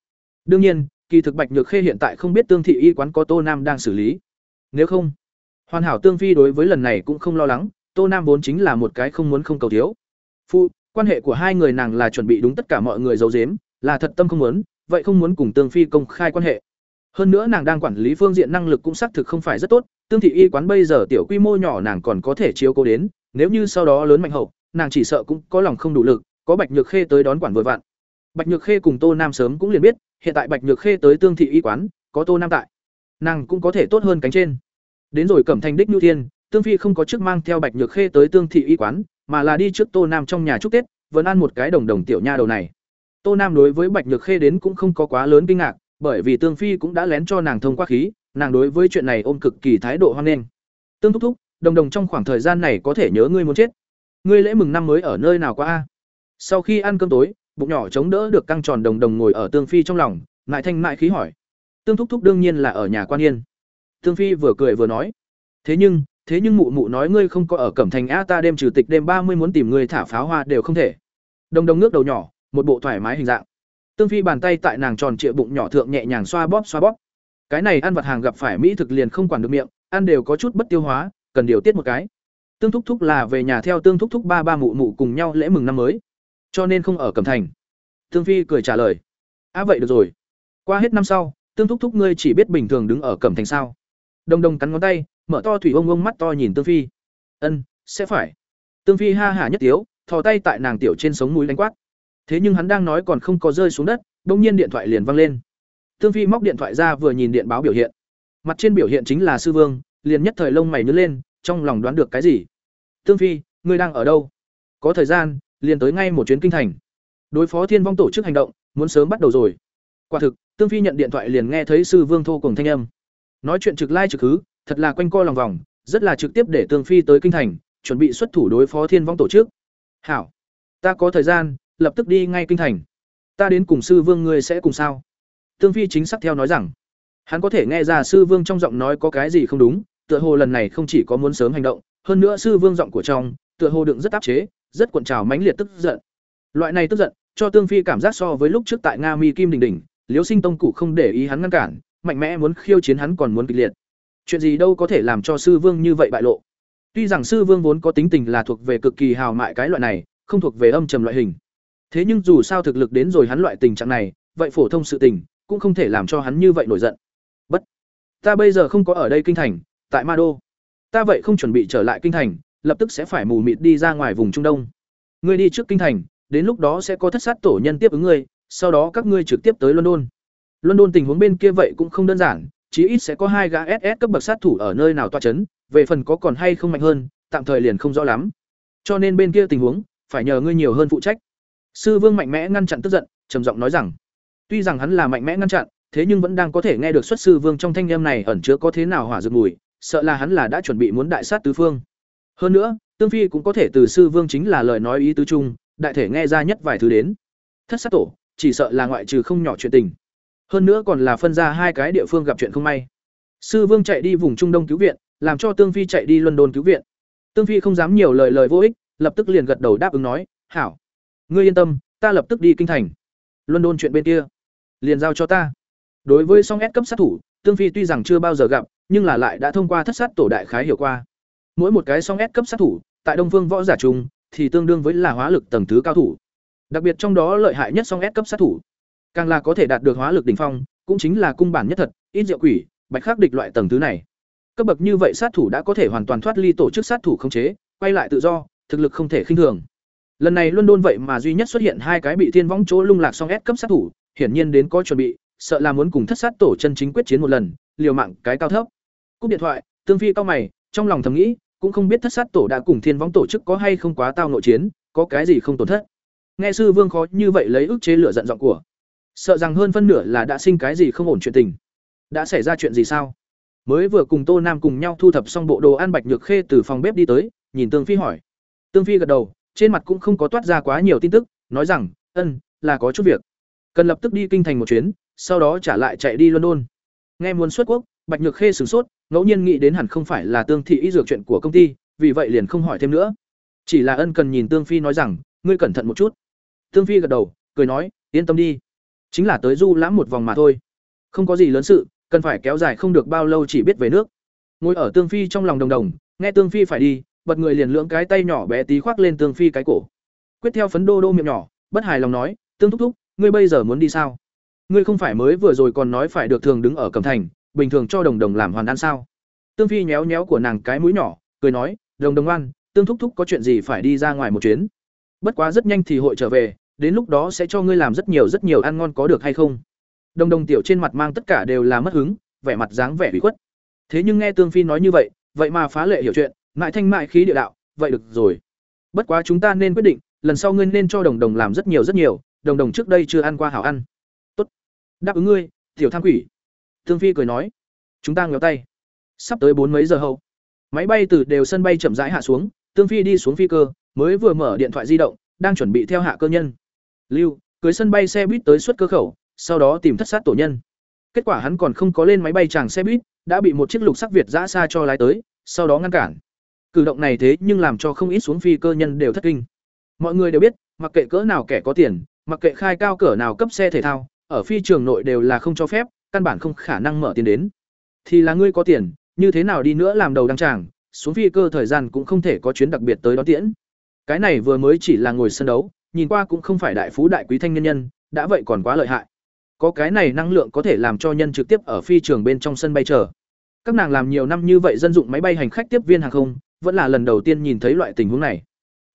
[SPEAKER 1] Đương nhiên, kỳ thực bạch nhược khê hiện tại không biết tương thị y quán có tô nam đang xử lý. Nếu không, hoàn hảo tương phi đối với lần này cũng không lo lắng, tô nam vốn chính là một cái không muốn không cầu thiếu phụ quan hệ của hai người nàng là chuẩn bị đúng tất cả mọi người giấu giếm, là thật tâm không muốn, vậy không muốn cùng tương phi công khai quan hệ. Hơn nữa nàng đang quản lý phương diện năng lực cũng xác thực không phải rất tốt, tương thị y quán bây giờ tiểu quy mô nhỏ nàng còn có thể chiếu cố đến, nếu như sau đó lớn mạnh hậu, nàng chỉ sợ cũng có lòng không đủ lực, có bạch nhược khê tới đón quản vừa vặn. Bạch nhược khê cùng tô nam sớm cũng liền biết, hiện tại bạch nhược khê tới tương thị y quán, có tô nam tại. Nàng cũng có thể tốt hơn cánh trên. Đến rồi cẩm thành đích nhu thiên, tương phi không có chức mang theo bạch nhược khê tới tương thị y quán mà là đi trước tô nam trong nhà chúc tết, vẫn ăn một cái đồng đồng tiểu nha đầu này. Tô nam đối với bạch nhược khê đến cũng không có quá lớn kinh ngạc, bởi vì tương phi cũng đã lén cho nàng thông qua khí, nàng đối với chuyện này ôm cực kỳ thái độ hoan nghênh. Tương thúc thúc, đồng đồng trong khoảng thời gian này có thể nhớ ngươi muốn chết. Ngươi lễ mừng năm mới ở nơi nào qua a? Sau khi ăn cơm tối, bụng nhỏ chống đỡ được căng tròn đồng đồng ngồi ở tương phi trong lòng ngại thanh mại khí hỏi. Tương thúc thúc đương nhiên là ở nhà quan yên. Tương phi vừa cười vừa nói. Thế nhưng thế nhưng mụ mụ nói ngươi không có ở cẩm thành a ta đêm trừ tịch đêm ba mươi muốn tìm ngươi thả pháo hoa đều không thể. Đồng đồng nước đầu nhỏ, một bộ thoải mái hình dạng. Tương phi bàn tay tại nàng tròn trịa bụng nhỏ thượng nhẹ nhàng xoa bóp xoa bóp. Cái này ăn vặt hàng gặp phải mỹ thực liền không quản được miệng, ăn đều có chút bất tiêu hóa, cần điều tiết một cái. Tương thúc thúc là về nhà theo tương thúc thúc ba ba mụ mụ cùng nhau lễ mừng năm mới. Cho nên không ở cẩm thành. Tương phi cười trả lời. Á, vậy được rồi. Qua hết năm sau, tương thúc thúc ngươi chỉ biết bình thường đứng ở cẩm thành sao? Đồng đồng cắn ngón tay mở to thủy ông ông mắt to nhìn tương phi. Ân, sẽ phải. Tương phi ha hả nhất tiếu, thò tay tại nàng tiểu trên sống mũi đánh quát. Thế nhưng hắn đang nói còn không có rơi xuống đất, đông nhiên điện thoại liền văng lên. Tương phi móc điện thoại ra vừa nhìn điện báo biểu hiện. Mặt trên biểu hiện chính là sư vương, liền nhất thời lông mày nhớ lên, trong lòng đoán được cái gì. Tương phi, ngươi đang ở đâu? Có thời gian, liền tới ngay một chuyến kinh thành. Đối phó thiên vong tổ chức hành động, muốn sớm bắt đầu rồi. Quả thực, tương phi nhận điện thoại liền nghe thấy sư vương thô cùng thanh âm. Nói chuyện trực lai trực hứ thật là quanh co lòng vòng, rất là trực tiếp để tương phi tới kinh thành, chuẩn bị xuất thủ đối phó thiên vong tổ chức. Hảo, ta có thời gian, lập tức đi ngay kinh thành. Ta đến cùng sư vương ngươi sẽ cùng sao? Tương phi chính xác theo nói rằng. Hắn có thể nghe ra sư vương trong giọng nói có cái gì không đúng, tựa hồ lần này không chỉ có muốn sớm hành động, hơn nữa sư vương giọng của trong, tựa hồ đựng rất áp chế, rất cuộn trào mãnh liệt tức giận. Loại này tức giận, cho tương phi cảm giác so với lúc trước tại nga mi kim đình đình liễu sinh tông cụ không để ý hắn ngăn cản, mạnh mẽ muốn khiêu chiến hắn còn muốn kịch liệt chuyện gì đâu có thể làm cho sư vương như vậy bại lộ. Tuy rằng sư vương vốn có tính tình là thuộc về cực kỳ hào mại cái loại này, không thuộc về âm trầm loại hình. Thế nhưng dù sao thực lực đến rồi hắn loại tình trạng này, vậy phổ thông sự tình, cũng không thể làm cho hắn như vậy nổi giận. Bất, ta bây giờ không có ở đây kinh thành, tại ma đô. Ta vậy không chuẩn bị trở lại kinh thành, lập tức sẽ phải mù mịt đi ra ngoài vùng trung đông. Ngươi đi trước kinh thành, đến lúc đó sẽ có thất sát tổ nhân tiếp ứng ngươi, sau đó các ngươi trực tiếp tới london. London tình huống bên kia vậy cũng không đơn giản chí ít sẽ có hai gã ss cấp bậc sát thủ ở nơi nào toa chấn, về phần có còn hay không mạnh hơn, tạm thời liền không rõ lắm. Cho nên bên kia tình huống, phải nhờ ngươi nhiều hơn phụ trách. Sư vương mạnh mẽ ngăn chặn tức giận, trầm giọng nói rằng, tuy rằng hắn là mạnh mẽ ngăn chặn, thế nhưng vẫn đang có thể nghe được xuất sư vương trong thanh âm này ẩn chứa có thế nào hỏa dược mùi, sợ là hắn là đã chuẩn bị muốn đại sát tứ phương. Hơn nữa, tương phi cũng có thể từ sư vương chính là lời nói ý tứ chung, đại thể nghe ra nhất vài thứ đến. Thất sát tổ, chỉ sợ là ngoại trừ không nhỏ chuyện tình hơn nữa còn là phân ra hai cái địa phương gặp chuyện không may. Sư vương chạy đi vùng trung đông cứu viện, làm cho tương phi chạy đi london cứu viện. Tương phi không dám nhiều lời lời vô ích, lập tức liền gật đầu đáp ứng nói, hảo. Ngươi yên tâm, ta lập tức đi kinh thành. London chuyện bên kia, liền giao cho ta. Đối với song S cấp sát thủ, tương phi tuy rằng chưa bao giờ gặp, nhưng là lại đã thông qua thất sát tổ đại khái hiểu qua. Mỗi một cái song S cấp sát thủ, tại đông phương võ giả trung, thì tương đương với là hóa lực tầng thứ cao thủ. Đặc biệt trong đó lợi hại nhất song S cấp sát thủ càng là có thể đạt được hóa lực đỉnh phong, cũng chính là cung bản nhất thật, ít diệu quỷ, bạch khắc địch loại tầng thứ này. Cấp bậc như vậy sát thủ đã có thể hoàn toàn thoát ly tổ chức sát thủ khống chế, quay lại tự do, thực lực không thể khinh thường. Lần này luân đôn vậy mà duy nhất xuất hiện hai cái bị thiên võng chỗ lung lạc song S cấp sát thủ, hiển nhiên đến có chuẩn bị, sợ là muốn cùng thất sát tổ chân chính quyết chiến một lần, liều mạng cái cao thấp. Cúp điện thoại, tương phi cao mày, trong lòng thầm nghĩ, cũng không biết thất sát tổ đã cùng thiên võng tổ chức có hay không quá tao nội chiến, có cái gì không tổn thất. Nghe sư vương khó như vậy lấy ức chế lửa giận giọng của sợ rằng hơn phân nửa là đã sinh cái gì không ổn chuyện tình. Đã xảy ra chuyện gì sao? Mới vừa cùng tô nam cùng nhau thu thập xong bộ đồ ăn bạch nhược khê từ phòng bếp đi tới nhìn tương phi hỏi. Tương phi gật đầu trên mặt cũng không có toát ra quá nhiều tin tức nói rằng ân là có chút việc. Cần lập tức đi kinh thành một chuyến sau đó trả lại chạy đi london. Nghe muốn xuất quốc Bạch Nhược Khê sửng sốt, ngẫu nhiên nghĩ đến hẳn không phải là Tương thị y dược chuyện của công ty, vì vậy liền không hỏi thêm nữa. Chỉ là ân cần nhìn Tương Phi nói rằng, ngươi cẩn thận một chút. Tương Phi gật đầu, cười nói, yên tâm đi, chính là tới du lãm một vòng mà thôi, không có gì lớn sự, cần phải kéo dài không được bao lâu chỉ biết về nước. Ngồi ở Tương Phi trong lòng đồng đồng, nghe Tương Phi phải đi, bật người liền lưỡng cái tay nhỏ bé tí khoác lên Tương Phi cái cổ. Quyết theo phấn đô đô miệng nhỏ, bất hài lòng nói, "Tương thúc thúc, ngươi bây giờ muốn đi sao? Ngươi không phải mới vừa rồi còn nói phải được thường đứng ở Cẩm Thành, bình thường cho đồng đồng làm hoàn ăn sao?" Tương Phi nhéo nhéo của nàng cái mũi nhỏ, cười nói, "Đồng đồng ăn, Tương thúc thúc có chuyện gì phải đi ra ngoài một chuyến. Bất quá rất nhanh thì hội trở về, đến lúc đó sẽ cho ngươi làm rất nhiều rất nhiều ăn ngon có được hay không?" Đồng đồng tiểu trên mặt mang tất cả đều là mất hứng, vẻ mặt dáng vẻ bị khuất. Thế nhưng nghe Tương Phi nói như vậy, vậy mà phá lệ hiểu chuyện, mại thanh mại khí địa đạo, vậy được rồi. Bất quá chúng ta nên quyết định, lần sau ngươi nên cho đồng đồng làm rất nhiều rất nhiều, đồng đồng trước đây chưa ăn qua hảo ăn. Tốt. Đáp ứng ngươi, tiểu tham quỷ. Tương Phi cười nói. Chúng ta ngéo tay. Sắp tới bốn mấy giờ hậu. Máy bay từ đều sân bay chậm rãi hạ xuống, Tương Phi đi xuống phi cơ, mới vừa mở điện thoại di động, đang chuẩn bị theo hạ cơ nhân. Lưu, cưới sân bay xe buýt tới suất cơ khẩu, sau đó tìm thất sát tổ nhân. Kết quả hắn còn không có lên máy bay chàng xe buýt, đã bị một chiếc lục sắc Việt giã xa cho lái tới, sau đó ngăn cản. Cử động này thế nhưng làm cho không ít xuống phi cơ nhân đều thất kinh. Mọi người đều biết, mặc kệ cỡ nào kẻ có tiền, mặc kệ khai cao cỡ nào cấp xe thể thao, ở phi trường nội đều là không cho phép, căn bản không khả năng mở tiền đến. Thì là ngươi có tiền, như thế nào đi nữa làm đầu đăng tràng, xuống phi cơ thời gian cũng không thể có chuyến đặc biệt tới đón tiễn. Cái này vừa mới chỉ là ngồi sân đấu, nhìn qua cũng không phải đại phú đại quý thanh nhân nhân, đã vậy còn quá lợi hại. Có cái này năng lượng có thể làm cho nhân trực tiếp ở phi trường bên trong sân bay chờ. Các nàng làm nhiều năm như vậy dân dụng máy bay hành khách tiếp viên hàng không, vẫn là lần đầu tiên nhìn thấy loại tình huống này.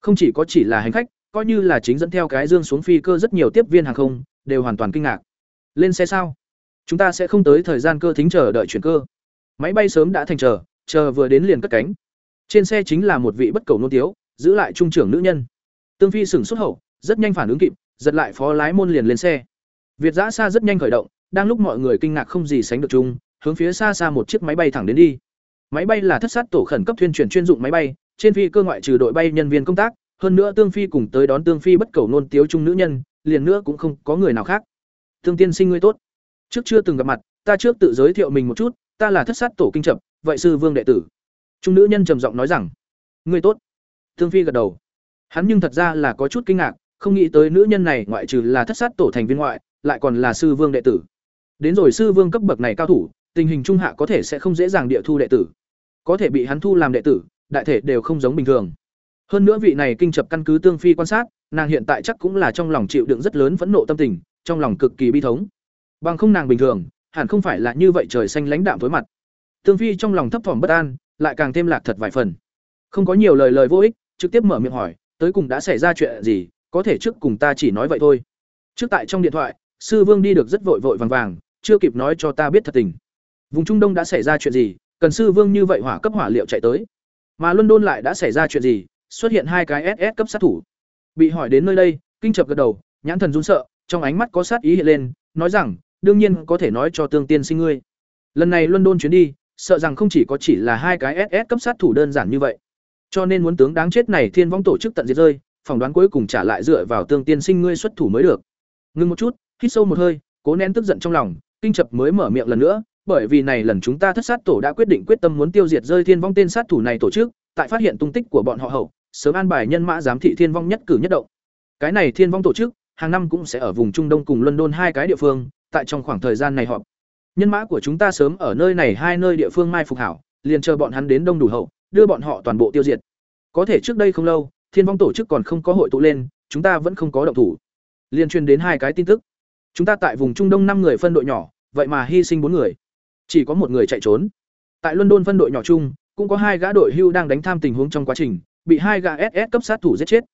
[SPEAKER 1] Không chỉ có chỉ là hành khách, coi như là chính dẫn theo cái dương xuống phi cơ rất nhiều tiếp viên hàng không, đều hoàn toàn kinh ngạc. Lên xe sao? Chúng ta sẽ không tới thời gian cơ thính chờ đợi chuyển cơ. Máy bay sớm đã thành chờ, chờ vừa đến liền cất cánh. Trên xe chính là một vị bất cầu nôn tiếu, giữ lại trung trưởng nữ nhân. Tương Phi sửng xuất hậu, rất nhanh phản ứng kịp, giật lại phó lái môn liền lên xe. Việt giã xa rất nhanh khởi động, đang lúc mọi người kinh ngạc không gì sánh được chung, hướng phía xa xa một chiếc máy bay thẳng đến đi. Máy bay là thất sát tổ khẩn cấp thuyền chuyển chuyên dụng máy bay, trên phi cơ ngoại trừ đội bay nhân viên công tác, hơn nữa Tương Phi cùng tới đón Tương Phi bất cầu nôn tiếu trung nữ nhân, liền nữa cũng không có người nào khác. Thương tiên sinh ngươi tốt. Trước chưa từng gặp mặt, ta trước tự giới thiệu mình một chút, ta là thất sát tổ kinh trập, vậy sư vương đệ tử. Trung nữ nhân trầm giọng nói rằng, ngươi tốt. Thương Phi gật đầu. Hắn nhưng thật ra là có chút kinh ngạc, không nghĩ tới nữ nhân này ngoại trừ là thất sát tổ thành viên ngoại, lại còn là sư vương đệ tử. Đến rồi sư vương cấp bậc này cao thủ, tình hình trung hạ có thể sẽ không dễ dàng địa thu đệ tử. Có thể bị hắn thu làm đệ tử, đại thể đều không giống bình thường. Hơn nữa vị này kinh chập căn cứ tương phi quan sát, nàng hiện tại chắc cũng là trong lòng chịu đựng rất lớn phẫn nộ tâm tình, trong lòng cực kỳ bi thống. Bằng không nàng bình thường, hẳn không phải là như vậy trời xanh lãnh đạm với mặt. Tương phi trong lòng thấp thỏm bất an, lại càng thêm lạc thật vài phần. Không có nhiều lời lời vô ích, trực tiếp mở miệng hỏi, tới cùng đã xảy ra chuyện gì, có thể trước cùng ta chỉ nói vậy thôi. Trước tại trong điện thoại, sư vương đi được rất vội vội vàng vàng, chưa kịp nói cho ta biết thật tình. Vùng Trung Đông đã xảy ra chuyện gì, cần sư vương như vậy hỏa cấp hỏa liệu chạy tới. Mà London lại đã xảy ra chuyện gì, xuất hiện hai cái SS cấp sát thủ. Bị hỏi đến nơi đây, kinh chập gật đầu, nhãn thần run sợ, trong ánh mắt có sát ý hiện lên, nói rằng, đương nhiên có thể nói cho tương tiên sinh ngươi. Lần này London chuyến đi, sợ rằng không chỉ có chỉ là hai cái SS cấp sát thủ đơn giản như vậy. Cho nên muốn tướng đáng chết này thiên vong tổ chức tận diệt rơi, phỏng đoán cuối cùng trả lại dựa vào tương tiên sinh ngươi xuất thủ mới được. Ngưng một chút, hít sâu một hơi, cố nén tức giận trong lòng, kinh chập mới mở miệng lần nữa, bởi vì này lần chúng ta thất sát tổ đã quyết định quyết tâm muốn tiêu diệt rơi thiên vong tên sát thủ này tổ chức, tại phát hiện tung tích của bọn họ hậu, sớm an bài nhân mã giám thị thiên vong nhất cử nhất động. Cái này thiên vong tổ chức, hàng năm cũng sẽ ở vùng Trung Đông cùng London hai cái địa phương, tại trong khoảng thời gian này họp. Nhân mã của chúng ta sớm ở nơi này hai nơi địa phương mai phục hảo, liền chờ bọn hắn đến đông đủ hậu, đưa bọn họ toàn bộ tiêu diệt. Có thể trước đây không lâu, thiên vong tổ chức còn không có hội tụ lên, chúng ta vẫn không có động thủ. Liên truyền đến hai cái tin tức. Chúng ta tại vùng Trung Đông năm người phân đội nhỏ, vậy mà hy sinh bốn người. Chỉ có một người chạy trốn. Tại London phân đội nhỏ chung, cũng có hai gã đội hưu đang đánh tham tình huống trong quá trình, bị hai gã SS cấp sát thủ giết chết.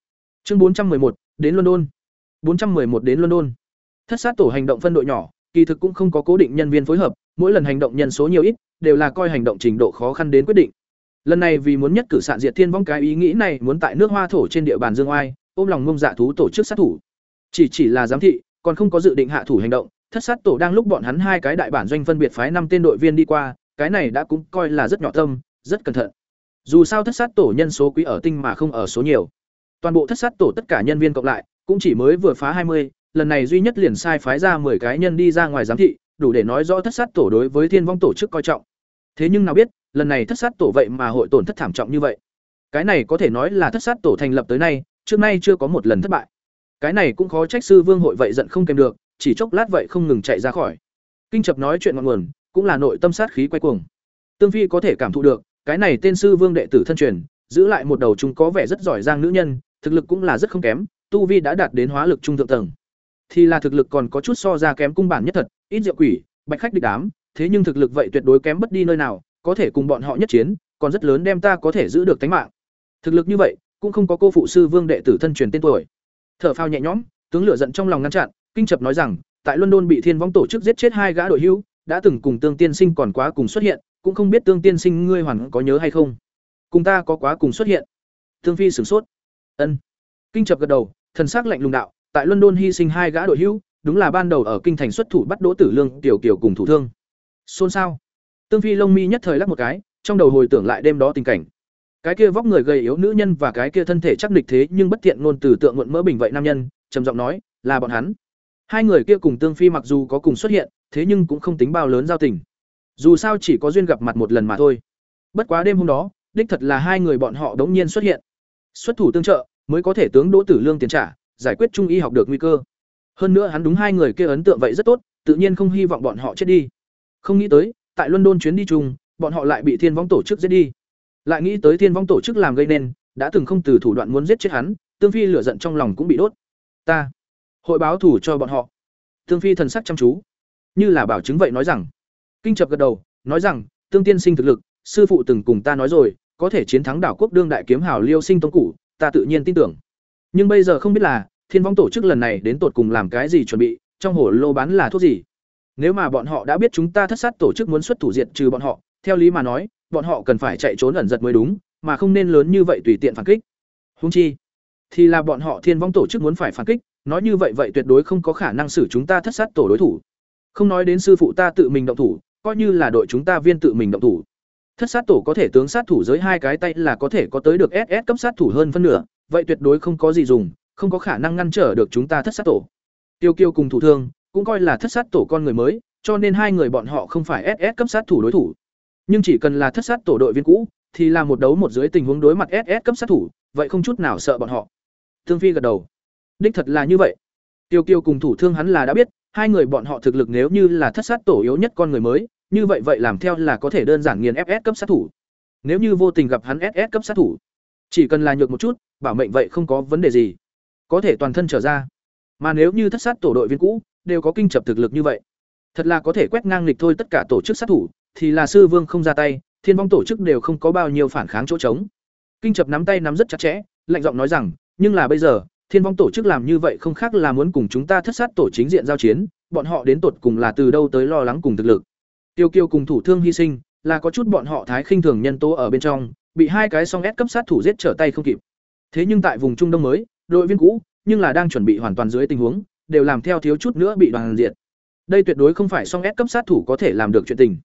[SPEAKER 1] Chương 411, đến London. 411 đến London. Thất sát tổ hành động phân đội nhỏ, kỳ thực cũng không có cố định nhân viên phối hợp, mỗi lần hành động nhân số nhiều ít, đều là coi hành động trình độ khó khăn đến quyết định. Lần này vì muốn nhất cử sạn diệt thiên vong cái ý nghĩ này, muốn tại nước Hoa thổ trên địa bàn Dương Oai, ôm lòng mông dạ thú tổ chức sát thủ. Chỉ chỉ là giám thị, còn không có dự định hạ thủ hành động, thất sát tổ đang lúc bọn hắn hai cái đại bản doanh phân biệt phái năm tên đội viên đi qua, cái này đã cũng coi là rất nhỏ tâm, rất cẩn thận. Dù sao thất sát tổ nhân số quý ở tinh mà không ở số nhiều. Toàn bộ thất sát tổ tất cả nhân viên cộng lại, cũng chỉ mới vừa phá hai mươi, lần này duy nhất liền sai phái ra 10 cái nhân đi ra ngoài giám thị, đủ để nói rõ thất sát tổ đối với thiên vong tổ chức coi trọng thế nhưng nào biết, lần này thất sát tổ vậy mà hội tổn thất thảm trọng như vậy. Cái này có thể nói là thất sát tổ thành lập tới nay, trước nay chưa có một lần thất bại. Cái này cũng khó trách sư vương hội vậy giận không kèm được, chỉ chốc lát vậy không ngừng chạy ra khỏi. Kinh chập nói chuyện ngọn nguồn, cũng là nội tâm sát khí quay cuồng. Tương phi có thể cảm thụ được, cái này tên sư vương đệ tử thân truyền, giữ lại một đầu chúng có vẻ rất giỏi giang nữ nhân, thực lực cũng là rất không kém, tu vi đã đạt đến hóa lực trung thượng tầng. Thì là thực lực còn có chút so ra kém cung bản nhất thật, ít diệu quỷ, bạch khách địch đám thế nhưng thực lực vậy tuyệt đối kém bất đi nơi nào, có thể cùng bọn họ nhất chiến, còn rất lớn đem ta có thể giữ được tính mạng. Thực lực như vậy, cũng không có cô phụ sư vương đệ tử thân truyền tên tuổi. Thở phao nhẹ nhõm, tướng lửa giận trong lòng ngăn chặn, kinh chập nói rằng, tại london bị thiên vong tổ chức giết chết hai gã đội hữu đã từng cùng tương tiên sinh còn quá cùng xuất hiện, cũng không biết tương tiên sinh ngươi hoàn có nhớ hay không? Cùng ta có quá cùng xuất hiện. Tương phi sửng sốt. Ân. Kinh chập gật đầu, thần sắc lạnh lùng đạo, tại london hy sinh hai gã đội hữu đúng là ban đầu ở kinh thành xuất thủ bắt đỗ tử lương, tiểu kiểu cùng thủ thương xôn xao. Tương phi lông mi nhất thời lắc một cái, trong đầu hồi tưởng lại đêm đó tình cảnh. Cái kia vóc người gầy yếu nữ nhân và cái kia thân thể chắc địch thế nhưng bất tiện ngôn từ tượng muộn mỡ bình vậy nam nhân, trầm giọng nói, là bọn hắn. Hai người kia cùng tương phi mặc dù có cùng xuất hiện, thế nhưng cũng không tính bao lớn giao tình. Dù sao chỉ có duyên gặp mặt một lần mà thôi. Bất quá đêm hôm đó, đích thật là hai người bọn họ đống nhiên xuất hiện. Xuất thủ tương trợ, mới có thể tướng đỗ tử lương tiền trả, giải quyết trung y học được nguy cơ. Hơn nữa hắn đúng hai người kia ấn tượng vậy rất tốt, tự nhiên không hy vọng bọn họ chết đi không nghĩ tới tại london chuyến đi chung bọn họ lại bị thiên vong tổ chức giết đi. Lại nghĩ tới thiên vong tổ chức làm gây nên đã từng không từ thủ đoạn muốn giết chết hắn tương phi lửa giận trong lòng cũng bị đốt. Ta hội báo thủ cho bọn họ. Tương phi thần sắc chăm chú. Như là bảo chứng vậy nói rằng. Kinh chập gật đầu nói rằng tương tiên sinh thực lực sư phụ từng cùng ta nói rồi có thể chiến thắng đảo quốc đương đại kiếm hào liêu sinh tông cũ, ta tự nhiên tin tưởng. Nhưng bây giờ không biết là thiên vong tổ chức lần này đến tột cùng làm cái gì chuẩn bị trong hồ lô bán là thuốc gì? Nếu mà bọn họ đã biết chúng ta thất sát tổ chức muốn xuất thủ diệt trừ bọn họ, theo lý mà nói, bọn họ cần phải chạy trốn ẩn giật mới đúng, mà không nên lớn như vậy tùy tiện phản kích. Húng chi, thì là bọn họ thiên vong tổ chức muốn phải phản kích, nói như vậy vậy tuyệt đối không có khả năng xử chúng ta thất sát tổ đối thủ. Không nói đến sư phụ ta tự mình động thủ, coi như là đội chúng ta viên tự mình động thủ. Thất sát tổ có thể tướng sát thủ giới hai cái tay là có thể có tới được ss cấp sát thủ hơn phân nửa, vậy tuyệt đối không có gì dùng, không có khả năng ngăn trở được chúng ta thất sát tổ. Tiêu kiêu cùng thủ thương cũng coi là thất sát tổ con người mới, cho nên hai người bọn họ không phải ss cấp sát thủ đối thủ. Nhưng chỉ cần là thất sát tổ đội viên cũ, thì là một đấu một dưới tình huống đối mặt ss cấp sát thủ, vậy không chút nào sợ bọn họ. Thương phi gật đầu. Đích thật là như vậy. Tiêu kiêu cùng thủ thương hắn là đã biết, hai người bọn họ thực lực nếu như là thất sát tổ yếu nhất con người mới, như vậy vậy làm theo là có thể đơn giản nghiền ss cấp sát thủ. Nếu như vô tình gặp hắn ss cấp sát thủ, chỉ cần là nhược một chút, bảo mệnh vậy không có vấn đề gì. Có thể toàn thân trở ra mà nếu như thất sát tổ đội viên cũ, đều có kinh chập thực lực như vậy. Thật là có thể quét ngang lịch thôi tất cả tổ chức sát thủ, thì là sư vương không ra tay, thiên vong tổ chức đều không có bao nhiêu phản kháng chỗ trống. Kinh chập nắm tay nắm rất chặt chẽ, lạnh giọng nói rằng, nhưng là bây giờ, thiên vong tổ chức làm như vậy không khác là muốn cùng chúng ta thất sát tổ chính diện giao chiến, bọn họ đến tột cùng là từ đâu tới lo lắng cùng thực lực. Tiêu kiêu cùng thủ thương hy sinh, là có chút bọn họ thái khinh thường nhân tố ở bên trong, bị hai cái song ép cấp sát thủ giết trở tay không kịp. Thế nhưng tại vùng trung đông mới, đội viên cũ nhưng là đang chuẩn bị hoàn toàn dưới tình huống, đều làm theo thiếu chút nữa bị đoàn diệt. Đây tuyệt đối không phải song ép cấp sát thủ có thể làm được chuyện tình.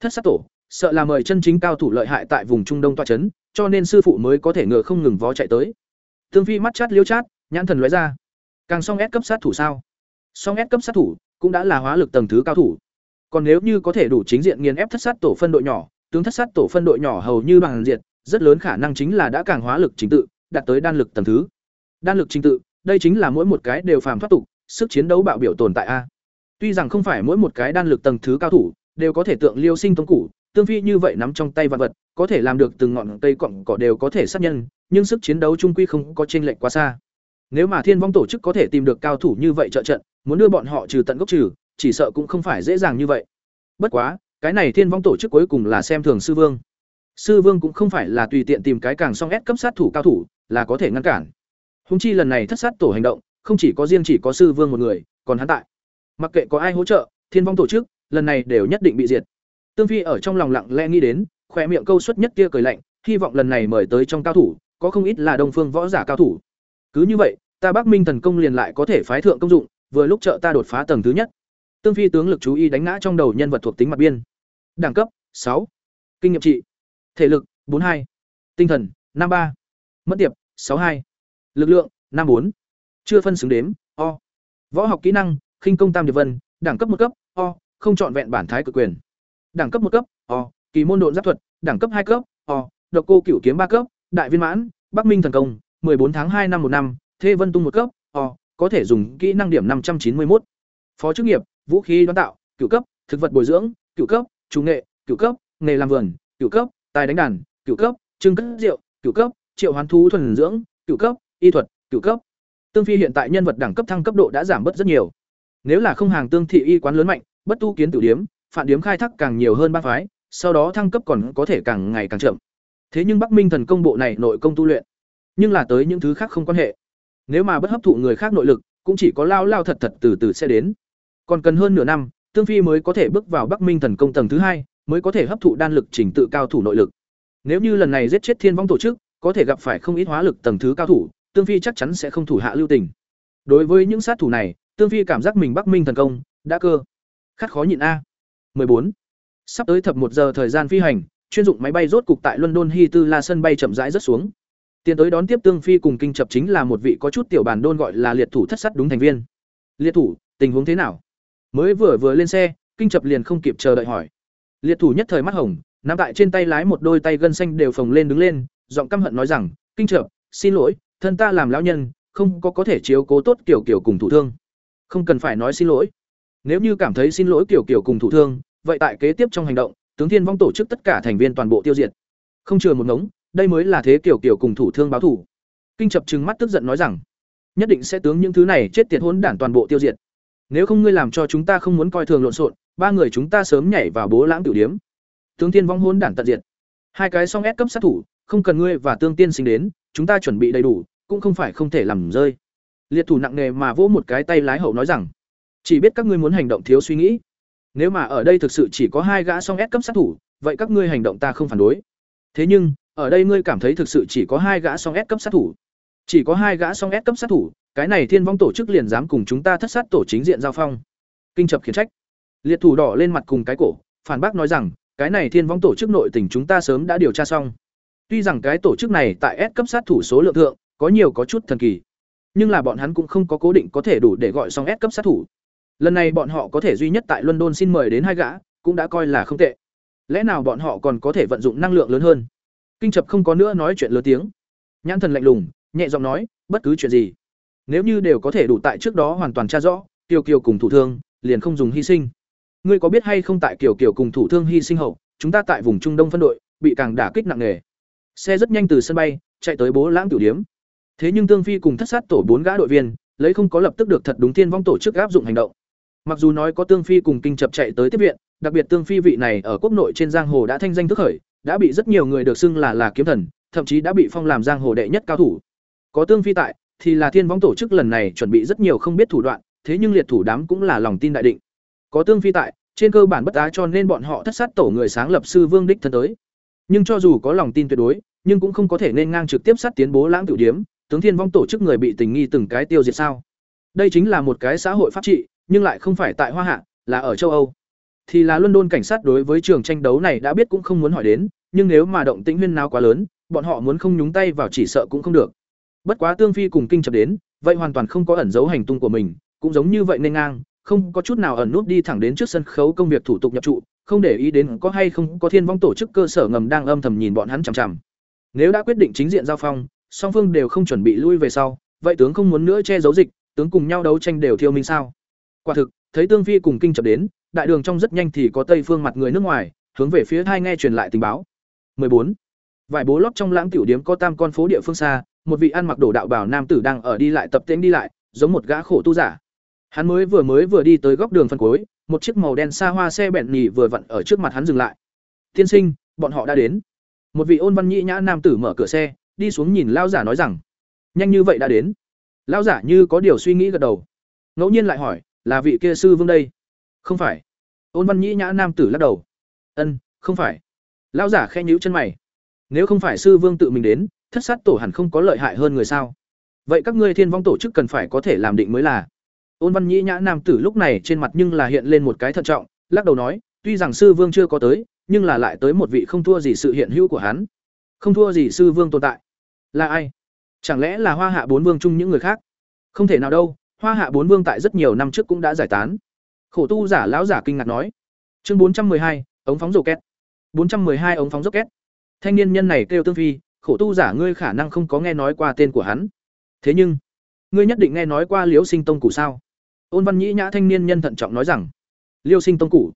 [SPEAKER 1] Thất sát tổ, sợ là mời chân chính cao thủ lợi hại tại vùng trung đông tọa chấn, cho nên sư phụ mới có thể ngựa không ngừng vó chạy tới. Tương phi mắt chát liêu chát, nhãn thần lóe ra. Càng song ép cấp sát thủ sao? Song ép cấp sát thủ cũng đã là hóa lực tầng thứ cao thủ. Còn nếu như có thể đủ chính diện nghiền ép thất sát tổ phân đội nhỏ, tướng thất sát tổ phân đội nhỏ hầu như bằng diệt, rất lớn khả năng chính là đã càng hóa lực chính tự, đạt tới đan lực tầng thứ. Đan lực chính tự đây chính là mỗi một cái đều phàm thoát tục, sức chiến đấu bạo biểu tồn tại a. Tuy rằng không phải mỗi một cái đan lực tầng thứ cao thủ đều có thể tượng liêu sinh tông củ tương phi như vậy nắm trong tay vật vật, có thể làm được từng ngọn cây cọng cỏ đều có thể sát nhân, nhưng sức chiến đấu trung quy không có chênh lệch quá xa. Nếu mà thiên vong tổ chức có thể tìm được cao thủ như vậy trợ trận, muốn đưa bọn họ trừ tận gốc trừ, chỉ sợ cũng không phải dễ dàng như vậy. Bất quá, cái này thiên vong tổ chức cuối cùng là xem thường sư vương. Sư vương cũng không phải là tùy tiện tìm cái càng song ép cấp sát thủ cao thủ, là có thể ngăn cản húng chi lần này thất sát tổ hành động, không chỉ có riêng chỉ có sư vương một người, còn hắn tại. Mặc kệ có ai hỗ trợ, thiên vong tổ chức, lần này đều nhất định bị diệt. Tương phi ở trong lòng lặng lẽ nghĩ đến khoe miệng câu suất nhất kia cười lạnh, hy vọng lần này mời tới trong cao thủ, có không ít là đông phương võ giả cao thủ. Cứ như vậy, ta bắc minh thần công liền lại có thể phái thượng công dụng, vừa lúc trợ ta đột phá tầng thứ nhất. Tương phi tướng lực chú ý đánh ngã trong đầu nhân vật thuộc tính mặt biên. Đẳng cấp, sáu. Kinh nghiệm trị. Thể lực, bốn hai. Tinh thần, năm ba. Mất tiệp, sáu hai lực lượng, năm bốn. Chưa phân xứng đếm, o. Võ học kỹ năng, khinh công tam điệp vân, đẳng cấp một cấp, o, không chọn vẹn bản thái cực quyền. Đẳng cấp một cấp, o, kỳ môn độn giáp thuật, đẳng cấp hai cấp, o, độc cô cửu kiếm ba cấp, đại viên mãn, bắc minh thần công 14 tháng hai năm một năm, thê vân tung một cấp, o, có thể dùng kỹ năng điểm năm trăm chín mươi một phó chức nghiệp, vũ khí đoán tạo, cửu cấp, thực vật bồi dưỡng, cửu cấp, chủ nghệ, cửu cấp, nghề làm vườn, cửu cấp, tài đánh đàn, cửu cấp, trưng cất rượu, cửu cấp, triệu hoán thú thuần dưỡng, cửu cấp y thuật, cựu cấp. Tương phi hiện tại nhân vật đẳng cấp thăng cấp độ đã giảm bớt rất nhiều. Nếu là không hàng tương thị y quán lớn mạnh, bất tu kiến tử điếm, phản điếm khai thác càng nhiều hơn ba phái, sau đó thăng cấp còn có thể càng ngày càng chậm. Thế nhưng bắc minh thần công bộ này nội công tu luyện, nhưng là tới những thứ khác không quan hệ. Nếu mà bất hấp thụ người khác nội lực, cũng chỉ có lao lao thật thật từ từ sẽ đến. Còn cần hơn nửa năm, tương phi mới có thể bước vào bắc minh thần công tầng thứ hai, mới có thể hấp thụ đan lực trình tự cao thủ nội lực. Nếu như lần này giết chết thiên vong tổ chức, có thể gặp phải không ít hóa lực tầng thứ cao thủ tương phi chắc chắn sẽ không thủ hạ lưu tình. Đối với những sát thủ này, tương phi cảm giác mình bắc minh thần công, đã cơ. Khát khó nhịn a. 14. sắp tới thập một giờ thời gian phi hành, chuyên dụng máy bay rốt cục tại london Heathrow sân bay chậm rãi rất xuống. Tiến tới đón tiếp tương phi cùng kinh chập chính là một vị có chút tiểu bản đôn gọi là liệt thủ thất sắt đúng thành viên. Liệt thủ, tình huống thế nào? Mới vừa vừa lên xe, kinh chập liền không kịp chờ đợi hỏi. Liệt thủ nhất thời mắt hồng, nắm tại trên tay lái một đôi tay gân xanh đều phồng lên đứng lên, giọng căm hận nói rằng, kinh chập, xin lỗi thân ta làm lão nhân, không có có thể chiếu cố tốt kiểu kiểu cùng thủ thương. Không cần phải nói xin lỗi. Nếu như cảm thấy xin lỗi kiểu kiểu cùng thủ thương, vậy tại kế tiếp trong hành động, tướng thiên vong tổ chức tất cả thành viên toàn bộ tiêu diệt. Không chừa một ngống, đây mới là thế kiểu kiểu cùng thủ thương báo thủ kinh chập trừng mắt tức giận nói rằng, nhất định sẽ tướng những thứ này chết tiệt hỗn đản toàn bộ tiêu diệt. Nếu không ngươi làm cho chúng ta không muốn coi thường lộn xộn, ba người chúng ta sớm nhảy vào bố lãng tiểu điếm. Tướng thiên vong hỗn đản tận diệt. Hai cái song ép cấp sát thủ, không cần ngươi và tương tiên sinh đến chúng ta chuẩn bị đầy đủ cũng không phải không thể làm rơi liệt thủ nặng nề mà vỗ một cái tay lái hậu nói rằng chỉ biết các ngươi muốn hành động thiếu suy nghĩ nếu mà ở đây thực sự chỉ có hai gã song ép cấp sát thủ vậy các ngươi hành động ta không phản đối thế nhưng ở đây ngươi cảm thấy thực sự chỉ có hai gã song S cấp sát thủ. Chỉ có hai gã song S cấp sát thủ, cái này Thiên Vong tổ chức liền dám cùng chúng ta thất sát tổ chính diện giao phong. Kinh chập khiển trách. Liệt thủ đỏ lên mặt cùng cái cổ, phản bác nói rằng, cái này Thiên Vong tổ chức nội tình chúng ta sớm đã điều tra xong. Tuy rằng cái tổ chức này tại S cấp sát thủ số lượng thượng, có nhiều có chút thần kỳ, nhưng là bọn hắn cũng không có cố định có thể đủ để gọi xong S cấp sát thủ. Lần này bọn họ có thể duy nhất tại London xin mời đến hai gã, cũng đã coi là không tệ. Lẽ nào bọn họ còn có thể vận dụng năng lượng lớn hơn? kinh chập không có nữa nói chuyện lớn tiếng nhãn thần lạnh lùng nhẹ giọng nói bất cứ chuyện gì nếu như đều có thể đủ tại trước đó hoàn toàn tra rõ kiều kiều cùng thủ thương liền không dùng hy sinh ngươi có biết hay không tại kiều kiều cùng thủ thương hy sinh hậu chúng ta tại vùng trung đông phân đội bị càng đả kích nặng nề xe rất nhanh từ sân bay chạy tới bố lãng tiểu điếm thế nhưng tương phi cùng thất sát tổ bốn gã đội viên lấy không có lập tức được thật đúng thiên vong tổ chức áp dụng hành động mặc dù nói có tương phi cùng kinh chập chạy tới tiếp viện đặc biệt tương phi vị này ở quốc nội trên giang hồ đã thanh danh thức khởi đã bị rất nhiều người được xưng là là kiếm thần, thậm chí đã bị phong làm giang hồ đệ nhất cao thủ. Có tương phi tại, thì là Thiên vong tổ chức lần này chuẩn bị rất nhiều không biết thủ đoạn, thế nhưng liệt thủ đám cũng là lòng tin đại định. Có tương phi tại, trên cơ bản bất á cho nên bọn họ thất sát tổ người sáng lập sư Vương đích thân tới. Nhưng cho dù có lòng tin tuyệt đối, nhưng cũng không có thể nên ngang trực tiếp sát tiến bố lãng tiểu điếm, tướng Thiên Vong tổ chức người bị tình nghi từng cái tiêu diệt sao? Đây chính là một cái xã hội pháp trị, nhưng lại không phải tại Hoa Hạ, là ở châu Âu. Thì là London cảnh sát đối với trường tranh đấu này đã biết cũng không muốn hỏi đến, nhưng nếu mà động tĩnh huyên nào quá lớn, bọn họ muốn không nhúng tay vào chỉ sợ cũng không được. Bất quá Tương Phi cùng kinh chập đến, vậy hoàn toàn không có ẩn giấu hành tung của mình, cũng giống như vậy nên ngang, không có chút nào ẩn nút đi thẳng đến trước sân khấu công việc thủ tục nhập trụ, không để ý đến có hay không có thiên vong tổ chức cơ sở ngầm đang âm thầm nhìn bọn hắn chằm chằm. Nếu đã quyết định chính diện giao phong, song phương đều không chuẩn bị lui về sau, vậy tướng không muốn nữa che giấu dịch, tướng cùng nhau đấu tranh đều thiêu minh sao? Quả thực, thấy Tương Phi cùng kinh chập đến, đại đường trong rất nhanh thì có tây phương mặt người nước ngoài, hướng về phía hai nghe truyền lại tình báo. 14. Vài bố lót trong lãng tiểu điếm có tam con phố địa phương xa, một vị ăn mặc đồ đạo bảo nam tử đang ở đi lại tập tễnh đi lại, giống một gã khổ tu giả. Hắn mới vừa mới vừa đi tới góc đường phân cuối, một chiếc màu đen xa hoa xe bẹn nhì vừa vặn ở trước mặt hắn dừng lại. "Tiên sinh, bọn họ đã đến." Một vị ôn văn nhĩ nhã nam tử mở cửa xe, đi xuống nhìn lão giả nói rằng: "Nhanh như vậy đã đến." Lão giả như có điều suy nghĩ gật đầu. Ngẫu nhiên lại hỏi: "Là vị kia sư vương đây?" "Không phải." Ôn văn nhĩ nhã nam tử lắc đầu. "Ân, không phải." Lão giả khe nhíu chân mày. Nếu không phải sư vương tự mình đến, thất sát tổ hẳn không có lợi hại hơn người sao? Vậy các ngươi thiên vong tổ chức cần phải có thể làm định mới là. Ôn Văn Nhĩ nhã nam tử lúc này trên mặt nhưng là hiện lên một cái thận trọng, lắc đầu nói, tuy rằng sư vương chưa có tới, nhưng là lại tới một vị không thua gì sự hiện hữu của hắn. Không thua gì sư vương tồn tại. Là ai? Chẳng lẽ là Hoa Hạ bốn vương chung những người khác? Không thể nào đâu, Hoa Hạ bốn vương tại rất nhiều năm trước cũng đã giải tán. Khổ tu giả lão giả kinh ngạc nói. Chương bốn trăm hai, ống phóng rổ két. 412 ống phóng rocket. Thanh niên nhân này kêu Tương Phi, khổ tu giả ngươi khả năng không có nghe nói qua tên của hắn. Thế nhưng, ngươi nhất định nghe nói qua Liễu Sinh Tông cũ sao? Ôn Văn Nhĩ nhã thanh niên nhân thận trọng nói rằng, Liêu Sinh Tông cụ.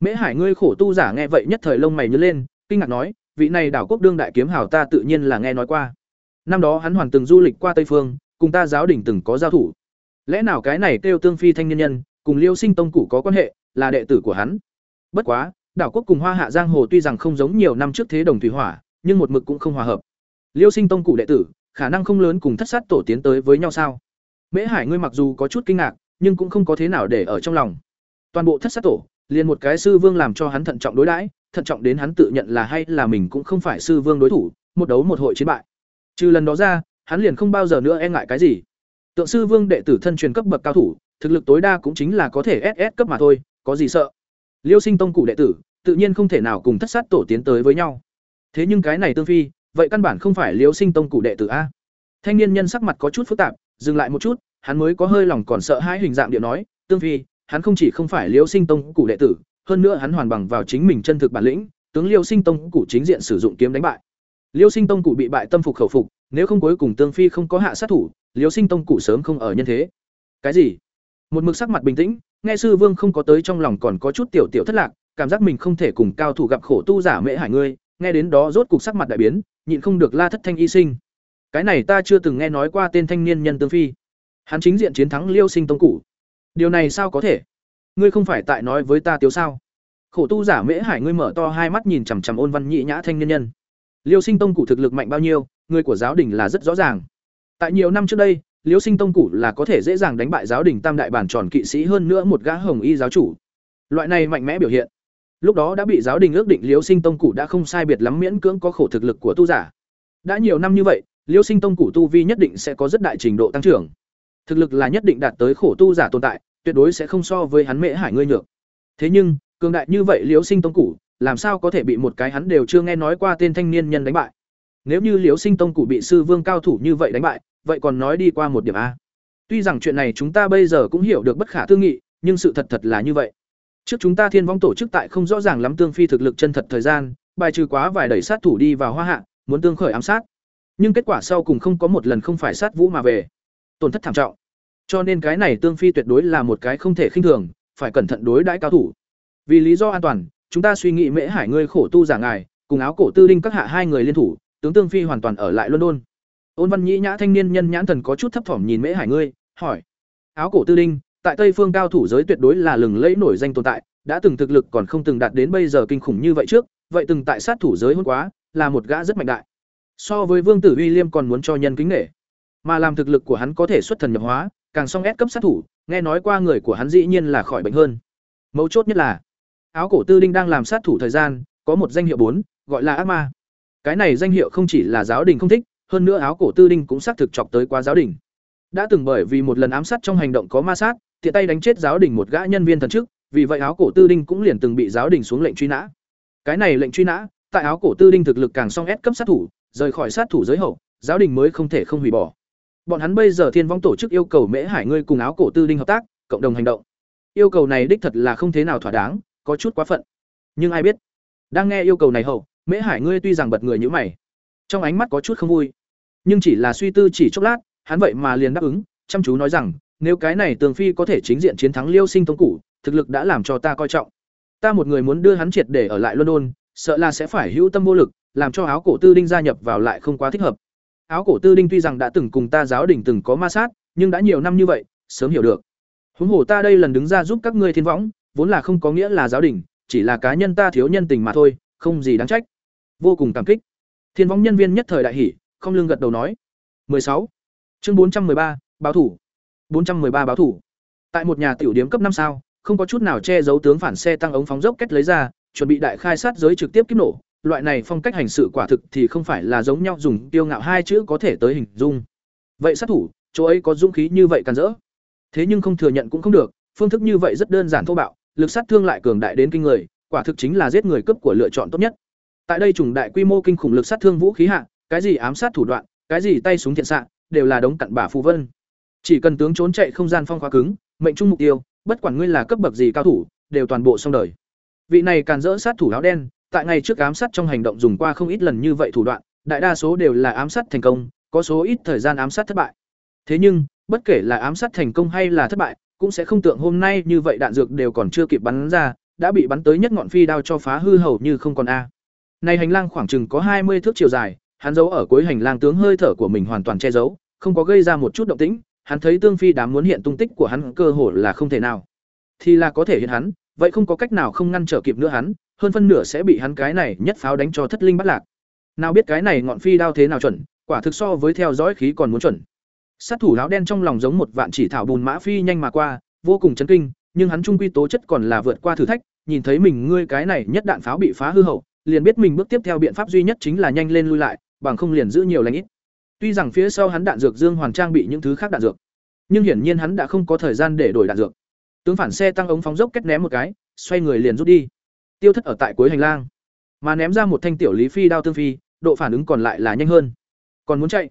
[SPEAKER 1] Mễ Hải ngươi khổ tu giả nghe vậy nhất thời lông mày nhướng lên, kinh ngạc nói, vị này đảo quốc đương đại kiếm hào ta tự nhiên là nghe nói qua. Năm đó hắn hoàn từng du lịch qua Tây phương, cùng ta giáo đỉnh từng có giao thủ. Lẽ nào cái này kêu Tương Phi thanh niên nhân, cùng Liêu Sinh Tông cụ có quan hệ, là đệ tử của hắn? Bất quá, đảo quốc cùng Hoa Hạ Giang Hồ tuy rằng không giống nhiều năm trước thế đồng thủy hỏa, nhưng một mực cũng không hòa hợp. Liêu Sinh Tông cụ đệ tử, khả năng không lớn cùng thất sát tổ tiến tới với nhau sao? Mễ Hải ngươi mặc dù có chút kinh ngạc, nhưng cũng không có thế nào để ở trong lòng. Toàn bộ thất sát tổ, liền một cái sư vương làm cho hắn thận trọng đối đãi, thận trọng đến hắn tự nhận là hay là mình cũng không phải sư vương đối thủ, một đấu một hội chiến bại. Trừ lần đó ra, hắn liền không bao giờ nữa e ngại cái gì. Tượng sư vương đệ tử thân truyền cấp bậc cao thủ, thực lực tối đa cũng chính là có thể SS cấp mà thôi, có gì sợ. Liêu Sinh tông cụ đệ tử, tự nhiên không thể nào cùng thất sát tổ tiến tới với nhau. Thế nhưng cái này tương phi, vậy căn bản không phải Liêu Sinh tông cụ đệ tử a. Thanh niên nhân sắc mặt có chút phức tạp, dừng lại một chút, hắn mới có hơi lòng còn sợ hãi hình dạng điệu nói, "Tương phi, hắn không chỉ không phải Liêu Sinh tông cụ đệ tử, hơn nữa hắn hoàn bằng vào chính mình chân thực bản lĩnh, tướng Liêu Sinh tông cụ chính diện sử dụng kiếm đánh bại. Liêu Sinh tông cụ bị bại tâm phục khẩu phục, nếu không cuối cùng Tương phi không có hạ sát thủ, Liêu Sinh tông cụ sớm không ở nhân thế." Cái gì? Một mực sắc mặt bình tĩnh, nghe sư vương không có tới trong lòng còn có chút tiểu tiểu thất lạc, cảm giác mình không thể cùng cao thủ gặp khổ tu giả mễ hải ngươi, nghe đến đó rốt cục sắc mặt đại biến, nhịn không được la thất thanh y sinh. Cái này ta chưa từng nghe nói qua tên thanh niên nhân tương phi. Hắn chính diện chiến thắng Liêu Sinh tông cụ. Điều này sao có thể? Ngươi không phải tại nói với ta tiếu sao? Khổ tu giả Mễ Hải ngươi mở to hai mắt nhìn chằm chằm Ôn Văn Nhị Nhã thanh niên nhân. Liêu Sinh tông cụ thực lực mạnh bao nhiêu, người của giáo đình là rất rõ ràng. Tại nhiều năm trước đây, Liêu Sinh tông cụ là có thể dễ dàng đánh bại giáo đình Tam đại bản tròn kỵ sĩ hơn nữa một gã hồng y giáo chủ. Loại này mạnh mẽ biểu hiện. Lúc đó đã bị giáo đình ước định Liêu Sinh tông cụ đã không sai biệt lắm miễn cưỡng có khổ thực lực của tu giả. Đã nhiều năm như vậy, Liêu Sinh tông cụ tu vi nhất định sẽ có rất đại trình độ tăng trưởng. Thực lực là nhất định đạt tới khổ tu giả tồn tại, tuyệt đối sẽ không so với hắn Mễ Hải ngươi nhược. Thế nhưng, cường đại như vậy Liễu Sinh tông cũ làm sao có thể bị một cái hắn đều chưa nghe nói qua tên thanh niên nhân đánh bại? Nếu như Liễu Sinh tông cũ bị sư vương cao thủ như vậy đánh bại, vậy còn nói đi qua một điểm a. Tuy rằng chuyện này chúng ta bây giờ cũng hiểu được bất khả tư nghị, nhưng sự thật thật là như vậy. Trước chúng ta Thiên Vong tổ chức tại không rõ ràng lắm tương phi thực lực chân thật thời gian, bài trừ quá vài đẩy sát thủ đi vào hoa hạ, muốn tương khởi ám sát. Nhưng kết quả sau cùng không có một lần không phải sát vũ mà về. Tổn thất thảm trọng. Cho nên cái này tương phi tuyệt đối là một cái không thể khinh thường, phải cẩn thận đối đãi cao thủ. Vì lý do an toàn, chúng ta suy nghĩ Mễ Hải ngươi khổ tu giả ngài, cùng áo cổ tư đinh các hạ hai người liên thủ, tướng tương phi hoàn toàn ở lại London. Ôn Văn Nhĩ nhã thanh niên nhân nhãn thần có chút thấp thỏm nhìn Mễ Hải ngươi, hỏi: "Áo cổ tư đinh, tại Tây phương cao thủ giới tuyệt đối là lừng lẫy nổi danh tồn tại, đã từng thực lực còn không từng đạt đến bây giờ kinh khủng như vậy trước, vậy từng tại sát thủ giới hôn quá, là một gã rất mạnh đại. So với Vương Tử William còn muốn cho nhân kính nể, mà làm thực lực của hắn có thể xuất thần nhập hóa, càng song ép cấp sát thủ, nghe nói qua người của hắn dĩ nhiên là khỏi bệnh hơn. Mấu chốt nhất là, áo cổ tư đinh đang làm sát thủ thời gian, có một danh hiệu bốn, gọi là ác ma. Cái này danh hiệu không chỉ là giáo đình không thích, hơn nữa áo cổ tư đinh cũng xác thực chọc tới quá giáo đình. Đã từng bởi vì một lần ám sát trong hành động có ma sát, tiện tay đánh chết giáo đình một gã nhân viên thần chức, vì vậy áo cổ tư đinh cũng liền từng bị giáo đình xuống lệnh truy nã. Cái này lệnh truy nã, tại áo cổ tư đinh thực lực càng song ép cấp sát thủ, rời khỏi sát thủ giới hậu, giáo đình mới không thể không hủy bỏ. Bọn hắn bây giờ Thiên Vong tổ chức yêu cầu Mễ Hải ngươi cùng áo cổ tư đinh hợp tác, cộng đồng hành động. Yêu cầu này đích thật là không thế nào thỏa đáng, có chút quá phận. Nhưng ai biết, đang nghe yêu cầu này hậu, Mễ Hải ngươi tuy rằng bật người như mày, trong ánh mắt có chút không vui, nhưng chỉ là suy tư chỉ chốc lát, hắn vậy mà liền đáp ứng, chăm chú nói rằng, nếu cái này Tường Phi có thể chính diện chiến thắng Liêu Sinh Tông cũ, thực lực đã làm cho ta coi trọng. Ta một người muốn đưa hắn triệt để ở lại London, sợ là sẽ phải hữu tâm vô lực, làm cho áo cổ tư đinh gia nhập vào lại không quá thích hợp. Áo cổ tư đinh tuy rằng đã từng cùng ta giáo đình từng có ma sát, nhưng đã nhiều năm như vậy, sớm hiểu được. Huống hồ ta đây lần đứng ra giúp các ngươi thiên võng, vốn là không có nghĩa là giáo đình, chỉ là cá nhân ta thiếu nhân tình mà thôi, không gì đáng trách. Vô cùng cảm kích. Thiên võng nhân viên nhất thời đại hỉ, không lương gật đầu nói. 16. Chương 413, báo thủ. 413 báo thủ. Tại một nhà tiểu điếm cấp năm sao, không có chút nào che giấu tướng phản xe tăng ống phóng dốc kết lấy ra, chuẩn bị đại khai sát giới trực tiếp kiếp nổ. Loại này phong cách hành sự quả thực thì không phải là giống nhau dùng tiêu ngạo hai chữ có thể tới hình dung. Vậy sát thủ, chỗ ấy có dũng khí như vậy cần dỡ. Thế nhưng không thừa nhận cũng không được, phương thức như vậy rất đơn giản thô bạo, lực sát thương lại cường đại đến kinh người, quả thực chính là giết người cướp của lựa chọn tốt nhất. Tại đây trùng đại quy mô kinh khủng lực sát thương vũ khí hạ, cái gì ám sát thủ đoạn, cái gì tay súng thiện xạ, đều là đống cặn bả phù vân. Chỉ cần tướng trốn chạy không gian phong khóa cứng, mệnh trung mục tiêu, bất quản ngươi là cấp bậc gì cao thủ, đều toàn bộ xong đời. Vị này càn rỡ sát thủ áo đen, tại ngày trước ám sát trong hành động dùng qua không ít lần như vậy thủ đoạn, đại đa số đều là ám sát thành công, có số ít thời gian ám sát thất bại. Thế nhưng, bất kể là ám sát thành công hay là thất bại, cũng sẽ không tượng hôm nay như vậy đạn dược đều còn chưa kịp bắn ra, đã bị bắn tới nhất ngọn phi đao cho phá hư hầu như không còn a. Này hành lang khoảng chừng có hai mươi thước chiều dài, hắn giấu ở cuối hành lang tướng hơi thở của mình hoàn toàn che giấu, không có gây ra một chút động tĩnh, hắn thấy Tương Phi đám muốn hiện tung tích của hắn cơ hội là không thể nào. Thì là có thể hiện hắn, vậy không có cách nào không ngăn trở kịp nữa hắn, hơn phân nửa sẽ bị hắn cái này nhất pháo đánh cho thất linh bắt lạc. Nào biết cái này ngọn phi đao thế nào chuẩn, quả thực so với theo dõi khí còn muốn chuẩn. Sát thủ áo đen trong lòng giống một vạn chỉ thảo bùn mã phi nhanh mà qua, vô cùng chấn kinh, nhưng hắn trung quy tố chất còn là vượt qua thử thách, nhìn thấy mình ngươi cái này nhất đạn pháo bị phá hư hậu, liền biết mình bước tiếp theo biện pháp duy nhất chính là nhanh lên lui lại, bằng không liền giữ nhiều lành ít. Tuy rằng phía sau hắn đạn dược dương hoàn trang bị những thứ khác đạn dược, nhưng hiển nhiên hắn đã không có thời gian để đổi đạn dược. Tướng phản xe tăng ống phóng dốc kết ném một cái, xoay người liền rút đi. Tiêu thất ở tại cuối hành lang, mà ném ra một thanh tiểu lý phi đao tương phi, độ phản ứng còn lại là nhanh hơn. Còn muốn chạy.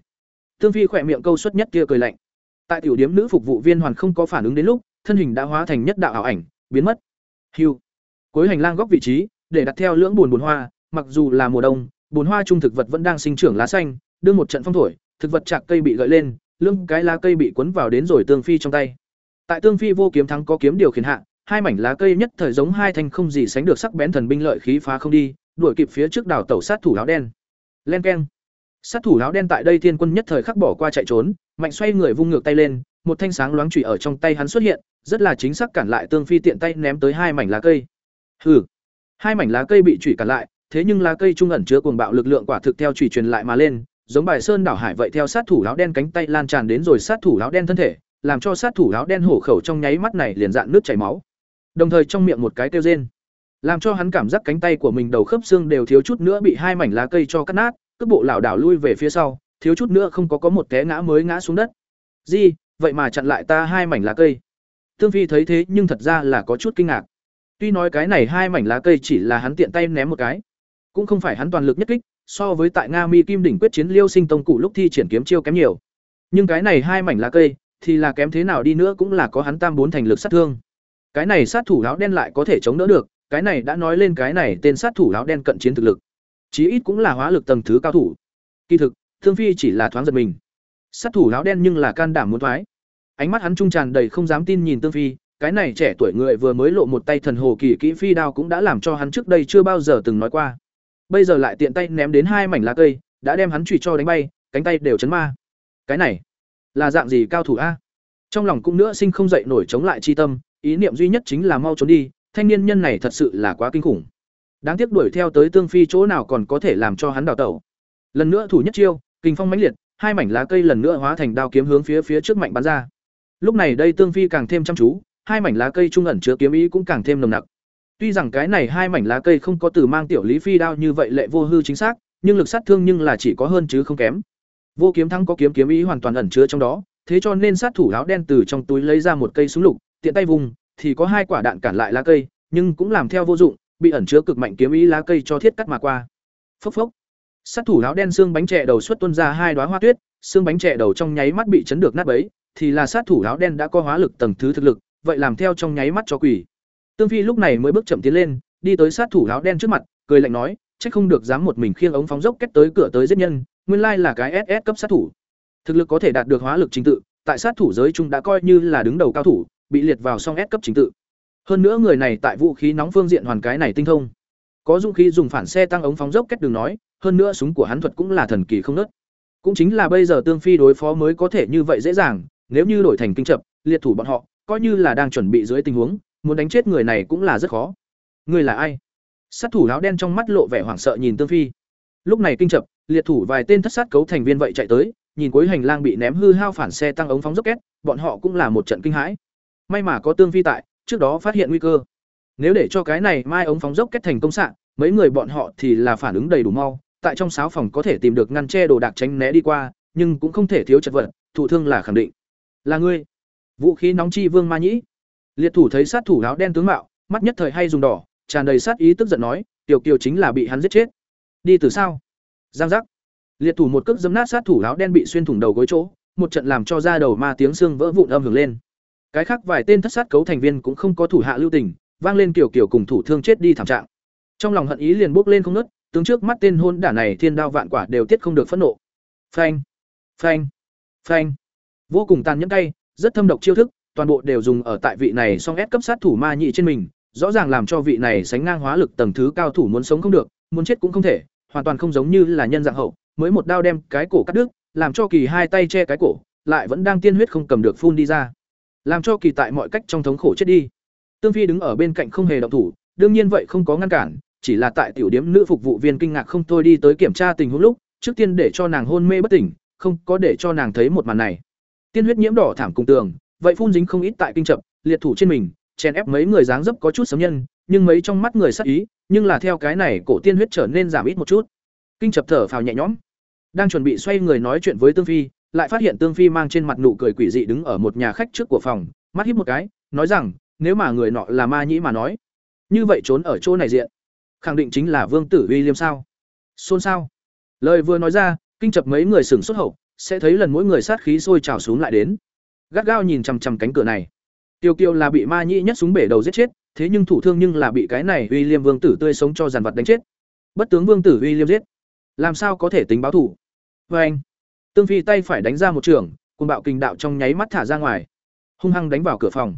[SPEAKER 1] Tương phi khỏe miệng câu suất nhất kia cười lạnh. Tại tiểu điếm nữ phục vụ viên hoàn không có phản ứng đến lúc, thân hình đã hóa thành nhất đạo ảo ảnh, biến mất. Hưu. Cuối hành lang góc vị trí, để đặt theo lưỡng buồn buồn hoa, mặc dù là mùa đông, buồn hoa trung thực vật vẫn đang sinh trưởng lá xanh, đưa một trận phong thổi, thực vật chạc cây bị gợi lên, lưng cái lá cây bị cuốn vào đến rồi tương phi trong tay. Tại tương phi vô kiếm thắng có kiếm điều khiển hạ, hai mảnh lá cây nhất thời giống hai thanh không gì sánh được sắc bén thần binh lợi khí phá không đi, đuổi kịp phía trước đảo tẩu sát thủ áo đen. Len keng. Sát thủ áo đen tại đây thiên quân nhất thời khắc bỏ qua chạy trốn, mạnh xoay người vung ngược tay lên, một thanh sáng loáng trụy ở trong tay hắn xuất hiện, rất là chính xác cản lại tương phi tiện tay ném tới hai mảnh lá cây. Hừ. Hai mảnh lá cây bị trụy cản lại, thế nhưng lá cây trung ẩn chứa cuồng bạo lực lượng quả thực theo trụy truyền lại mà lên, giống bài sơn đảo hải vậy theo sát thủ áo đen cánh tay lan tràn đến rồi sát thủ áo đen thân thể, làm cho sát thủ áo đen hổ khẩu trong nháy mắt này liền dạn nước chảy máu. Đồng thời trong miệng một cái kêu rên, làm cho hắn cảm giác cánh tay của mình đầu khớp xương đều thiếu chút nữa bị hai mảnh lá cây cho cắt nát, cước bộ lảo đảo lui về phía sau, thiếu chút nữa không có có một té ngã mới ngã xuống đất. Gì, vậy mà chặn lại ta hai mảnh lá cây. Tương Phi thấy thế nhưng thật ra là có chút kinh ngạc. Tuy nói cái này hai mảnh lá cây chỉ là hắn tiện tay ném một cái, cũng không phải hắn toàn lực nhất kích, so với tại Nga Mi Kim đỉnh quyết chiến Liêu Sinh Tông cụ lúc thi triển kiếm chiêu kém nhiều. Nhưng cái này hai mảnh lá cây thì là kém thế nào đi nữa cũng là có hắn tam bốn thành lực sát thương. Cái này sát thủ áo đen lại có thể chống đỡ được, cái này đã nói lên cái này tên sát thủ áo đen cận chiến thực lực. Chí ít cũng là hóa lực tầng thứ cao thủ. Kỳ thực, Thương Phi chỉ là thoáng giật mình. Sát thủ áo đen nhưng là can đảm muốn thoái. Ánh mắt hắn trung tràn đầy không dám tin nhìn Tương Phi, cái này trẻ tuổi người vừa mới lộ một tay thần hồ kỳ kỹ phi đao cũng đã làm cho hắn trước đây chưa bao giờ từng nói qua. Bây giờ lại tiện tay ném đến hai mảnh lá cây, đã đem hắn trùy cho đánh bay, cánh tay đều chấn ma. Cái này, là dạng gì cao thủ a? Trong lòng cũng nữa sinh không dậy nổi chống lại chi tâm, ý niệm duy nhất chính là mau trốn đi, thanh niên nhân này thật sự là quá kinh khủng. Đáng tiếc đuổi theo tới Tương Phi chỗ nào còn có thể làm cho hắn đào tẩu. Lần nữa thủ nhất chiêu, kinh phong mãnh liệt, hai mảnh lá cây lần nữa hóa thành đao kiếm hướng phía phía trước mạnh bắn ra. Lúc này đây Tương Phi càng thêm chăm chú, hai mảnh lá cây trung ẩn chứa kiếm ý cũng càng thêm nồng nặc. Tuy rằng cái này hai mảnh lá cây không có từ mang tiểu lý phi đao như vậy lệ vô hư chính xác, nhưng lực sát thương nhưng là chỉ có hơn chứ không kém. Vô kiếm thắng có kiếm kiếm ý hoàn toàn ẩn chứa trong đó, thế cho nên sát thủ áo đen từ trong túi lấy ra một cây súng lục, tiện tay vùng, thì có hai quả đạn cản lại lá cây, nhưng cũng làm theo vô dụng, bị ẩn chứa cực mạnh kiếm ý lá cây cho thiết cắt mà qua. Phốc phốc. Sát thủ áo đen xương bánh trẻ đầu xuất tuôn ra hai đóa hoa tuyết, xương bánh trẻ đầu trong nháy mắt bị chấn được nát bấy, thì là sát thủ áo đen đã có hóa lực tầng thứ thực lực, vậy làm theo trong nháy mắt cho quỷ. Tương Phi lúc này mới bước chậm tiến lên, đi tới sát thủ áo đen trước mặt, cười lạnh nói, chắc không được dám một mình khiêng ống phóng dốc kết tới cửa tới giết nhân, nguyên lai là cái SS cấp sát thủ. Thực lực có thể đạt được hóa lực trình tự, tại sát thủ giới chúng đã coi như là đứng đầu cao thủ, bị liệt vào song S cấp chính tự. Hơn nữa người này tại vũ khí nóng phương diện hoàn cái này tinh thông. Có dũng khí dùng phản xe tăng ống phóng dốc kết đường nói, hơn nữa súng của hắn thuật cũng là thần kỳ không nớt. Cũng chính là bây giờ Tương Phi đối phó mới có thể như vậy dễ dàng, nếu như đổi thành kinh chập, liệt thủ bọn họ, coi như là đang chuẩn bị dưới tình huống, muốn đánh chết người này cũng là rất khó. Người là ai? Sát thủ áo đen trong mắt lộ vẻ hoảng sợ nhìn Tương Phi. Lúc này kinh chập, liệt thủ vài tên thất sát cấu thành viên vậy chạy tới, nhìn cuối hành lang bị ném hư hao phản xe tăng ống phóng dốc bọn họ cũng là một trận kinh hãi. May mà có Tương Phi tại, trước đó phát hiện nguy cơ. Nếu để cho cái này mai ống phóng dốc kết thành công sạn mấy người bọn họ thì là phản ứng đầy đủ mau, tại trong sáo phòng có thể tìm được ngăn che đồ đạc tránh né đi qua, nhưng cũng không thể thiếu chật vật, thủ thương là khẳng định. Là ngươi. Vũ khí nóng chi Vương Ma Nhĩ. Liệt thủ thấy sát thủ áo đen tướng mạo, mắt nhất thời hay dùng đỏ, tràn đầy sát ý tức giận nói, tiểu kiều chính là bị hắn giết chết. Đi từ sao? Giang giác. Liệt thủ một cước dấm nát sát thủ áo đen bị xuyên thủng đầu gối chỗ, một trận làm cho da đầu ma tiếng xương vỡ vụn âm hưởng lên. Cái khác vài tên thất sát cấu thành viên cũng không có thủ hạ lưu tình, vang lên kiểu kiểu cùng thủ thương chết đi thảm trạng. trong lòng hận ý liền bốc lên không nớt tướng trước mắt tên hôn đả này thiên đao vạn quả đều tiết không được phẫn nộ. Phanh phanh phanh. Vô cùng tàn nhẫn tay rất thâm độc chiêu thức toàn bộ đều dùng ở tại vị này song ép cấp sát thủ ma nhị trên mình rõ ràng làm cho vị này sánh ngang hóa lực tầng thứ cao thủ muốn sống không được muốn chết cũng không thể hoàn toàn không giống như là nhân dạng hậu mới một đao đem cái cổ cắt đứt làm cho kỳ hai tay che cái cổ lại vẫn đang tiên huyết không cầm được phun đi ra làm cho kỳ tại mọi cách trong thống khổ chết đi. Tương phi đứng ở bên cạnh không hề động thủ, đương nhiên vậy không có ngăn cản, chỉ là tại tiểu điểm nữ phục vụ viên kinh ngạc không thôi đi tới kiểm tra tình huống lúc, trước tiên để cho nàng hôn mê bất tỉnh, không có để cho nàng thấy một màn này. Tiên huyết nhiễm đỏ thảm cùng tường, vậy phun dính không ít tại kinh chập, liệt thủ trên mình, chèn ép mấy người dáng dấp có chút sấm nhân, nhưng mấy trong mắt người sắc ý, nhưng là theo cái này cổ tiên huyết trở nên giảm ít một chút. Kinh chập thở phào nhẹ nhõm, đang chuẩn bị xoay người nói chuyện với tương phi lại phát hiện tương phi mang trên mặt nụ cười quỷ dị đứng ở một nhà khách trước của phòng, mắt híp một cái, nói rằng, nếu mà người nọ là ma nhĩ mà nói, như vậy trốn ở chỗ này diện, khẳng định chính là vương tử uy liêm sao? Xôn sao? lời vừa nói ra, kinh chập mấy người sửng sốt hậu, sẽ thấy lần mỗi người sát khí sôi trào xuống lại đến. Gắt gao nhìn chằm chằm cánh cửa này. Tiêu Kiêu là bị ma nhĩ nhất súng bể đầu giết chết, thế nhưng thủ thương nhưng là bị cái này uy liêm vương tử tươi sống cho dàn vật đánh chết. Bất tướng vương tử uy liêm giết, làm sao có thể tính báo thủ Và vâng. anh tương phi tay phải đánh ra một trường, cuồng bạo kinh đạo trong nháy mắt thả ra ngoài. Hung hăng đánh vào cửa phòng.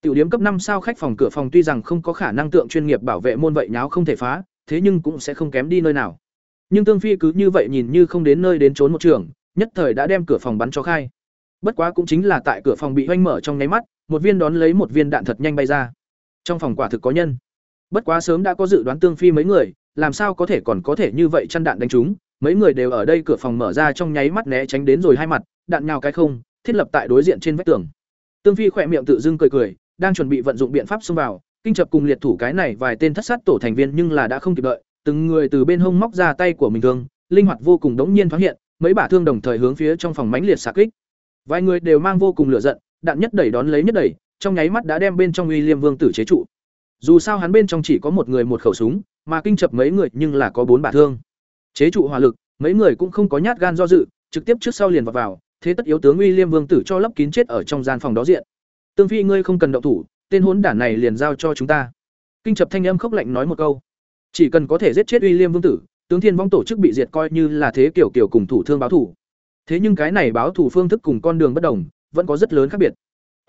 [SPEAKER 1] Tiểu điếm cấp năm sao khách phòng cửa phòng tuy rằng không có khả năng tượng chuyên nghiệp bảo vệ môn vậy nháo không thể phá, thế nhưng cũng sẽ không kém đi nơi nào. Nhưng tương phi cứ như vậy nhìn như không đến nơi đến trốn một trường, nhất thời đã đem cửa phòng bắn cho khai. Bất quá cũng chính là tại cửa phòng bị hoanh mở trong nháy mắt, một viên đón lấy một viên đạn thật nhanh bay ra. Trong phòng quả thực có nhân. Bất quá sớm đã có dự đoán tương phi mấy người, làm sao có thể còn có thể như vậy chăn đạn đánh chúng mấy người đều ở đây cửa phòng mở ra trong nháy mắt né tránh đến rồi hai mặt, đạn nhào cái không, thiết lập tại đối diện trên vách tường. Tương phi khỏe miệng tự dưng cười cười, đang chuẩn bị vận dụng biện pháp xông vào, kinh chập cùng liệt thủ cái này vài tên thất sát tổ thành viên nhưng là đã không kịp đợi, từng người từ bên hông móc ra tay của mình thương, linh hoạt vô cùng đống nhiên thoáng hiện, mấy bả thương đồng thời hướng phía trong phòng mãnh liệt xạ kích. Vài người đều mang vô cùng lửa giận, đạn nhất đẩy đón lấy nhất đẩy, trong nháy mắt đã đem bên trong uy liêm vương tử chế trụ. Dù sao hắn bên trong chỉ có một người một khẩu súng, mà kinh chập mấy người nhưng là có bốn bả thương chế trụ hỏa lực, mấy người cũng không có nhát gan do dự, trực tiếp trước sau liền vào vào, thế tất yếu tướng uy liêm vương tử cho lấp kín chết ở trong gian phòng đó diện. Tương phi, ngươi không cần động thủ, tên hốn đản này liền giao cho chúng ta. Kinh chập thanh âm khốc lạnh nói một câu. Chỉ cần có thể giết chết uy liêm vương tử, tướng thiên vong tổ chức bị diệt coi như là thế kiểu kiểu cùng thủ thương báo thủ. Thế nhưng cái này báo thủ phương thức cùng con đường bất đồng, vẫn có rất lớn khác biệt.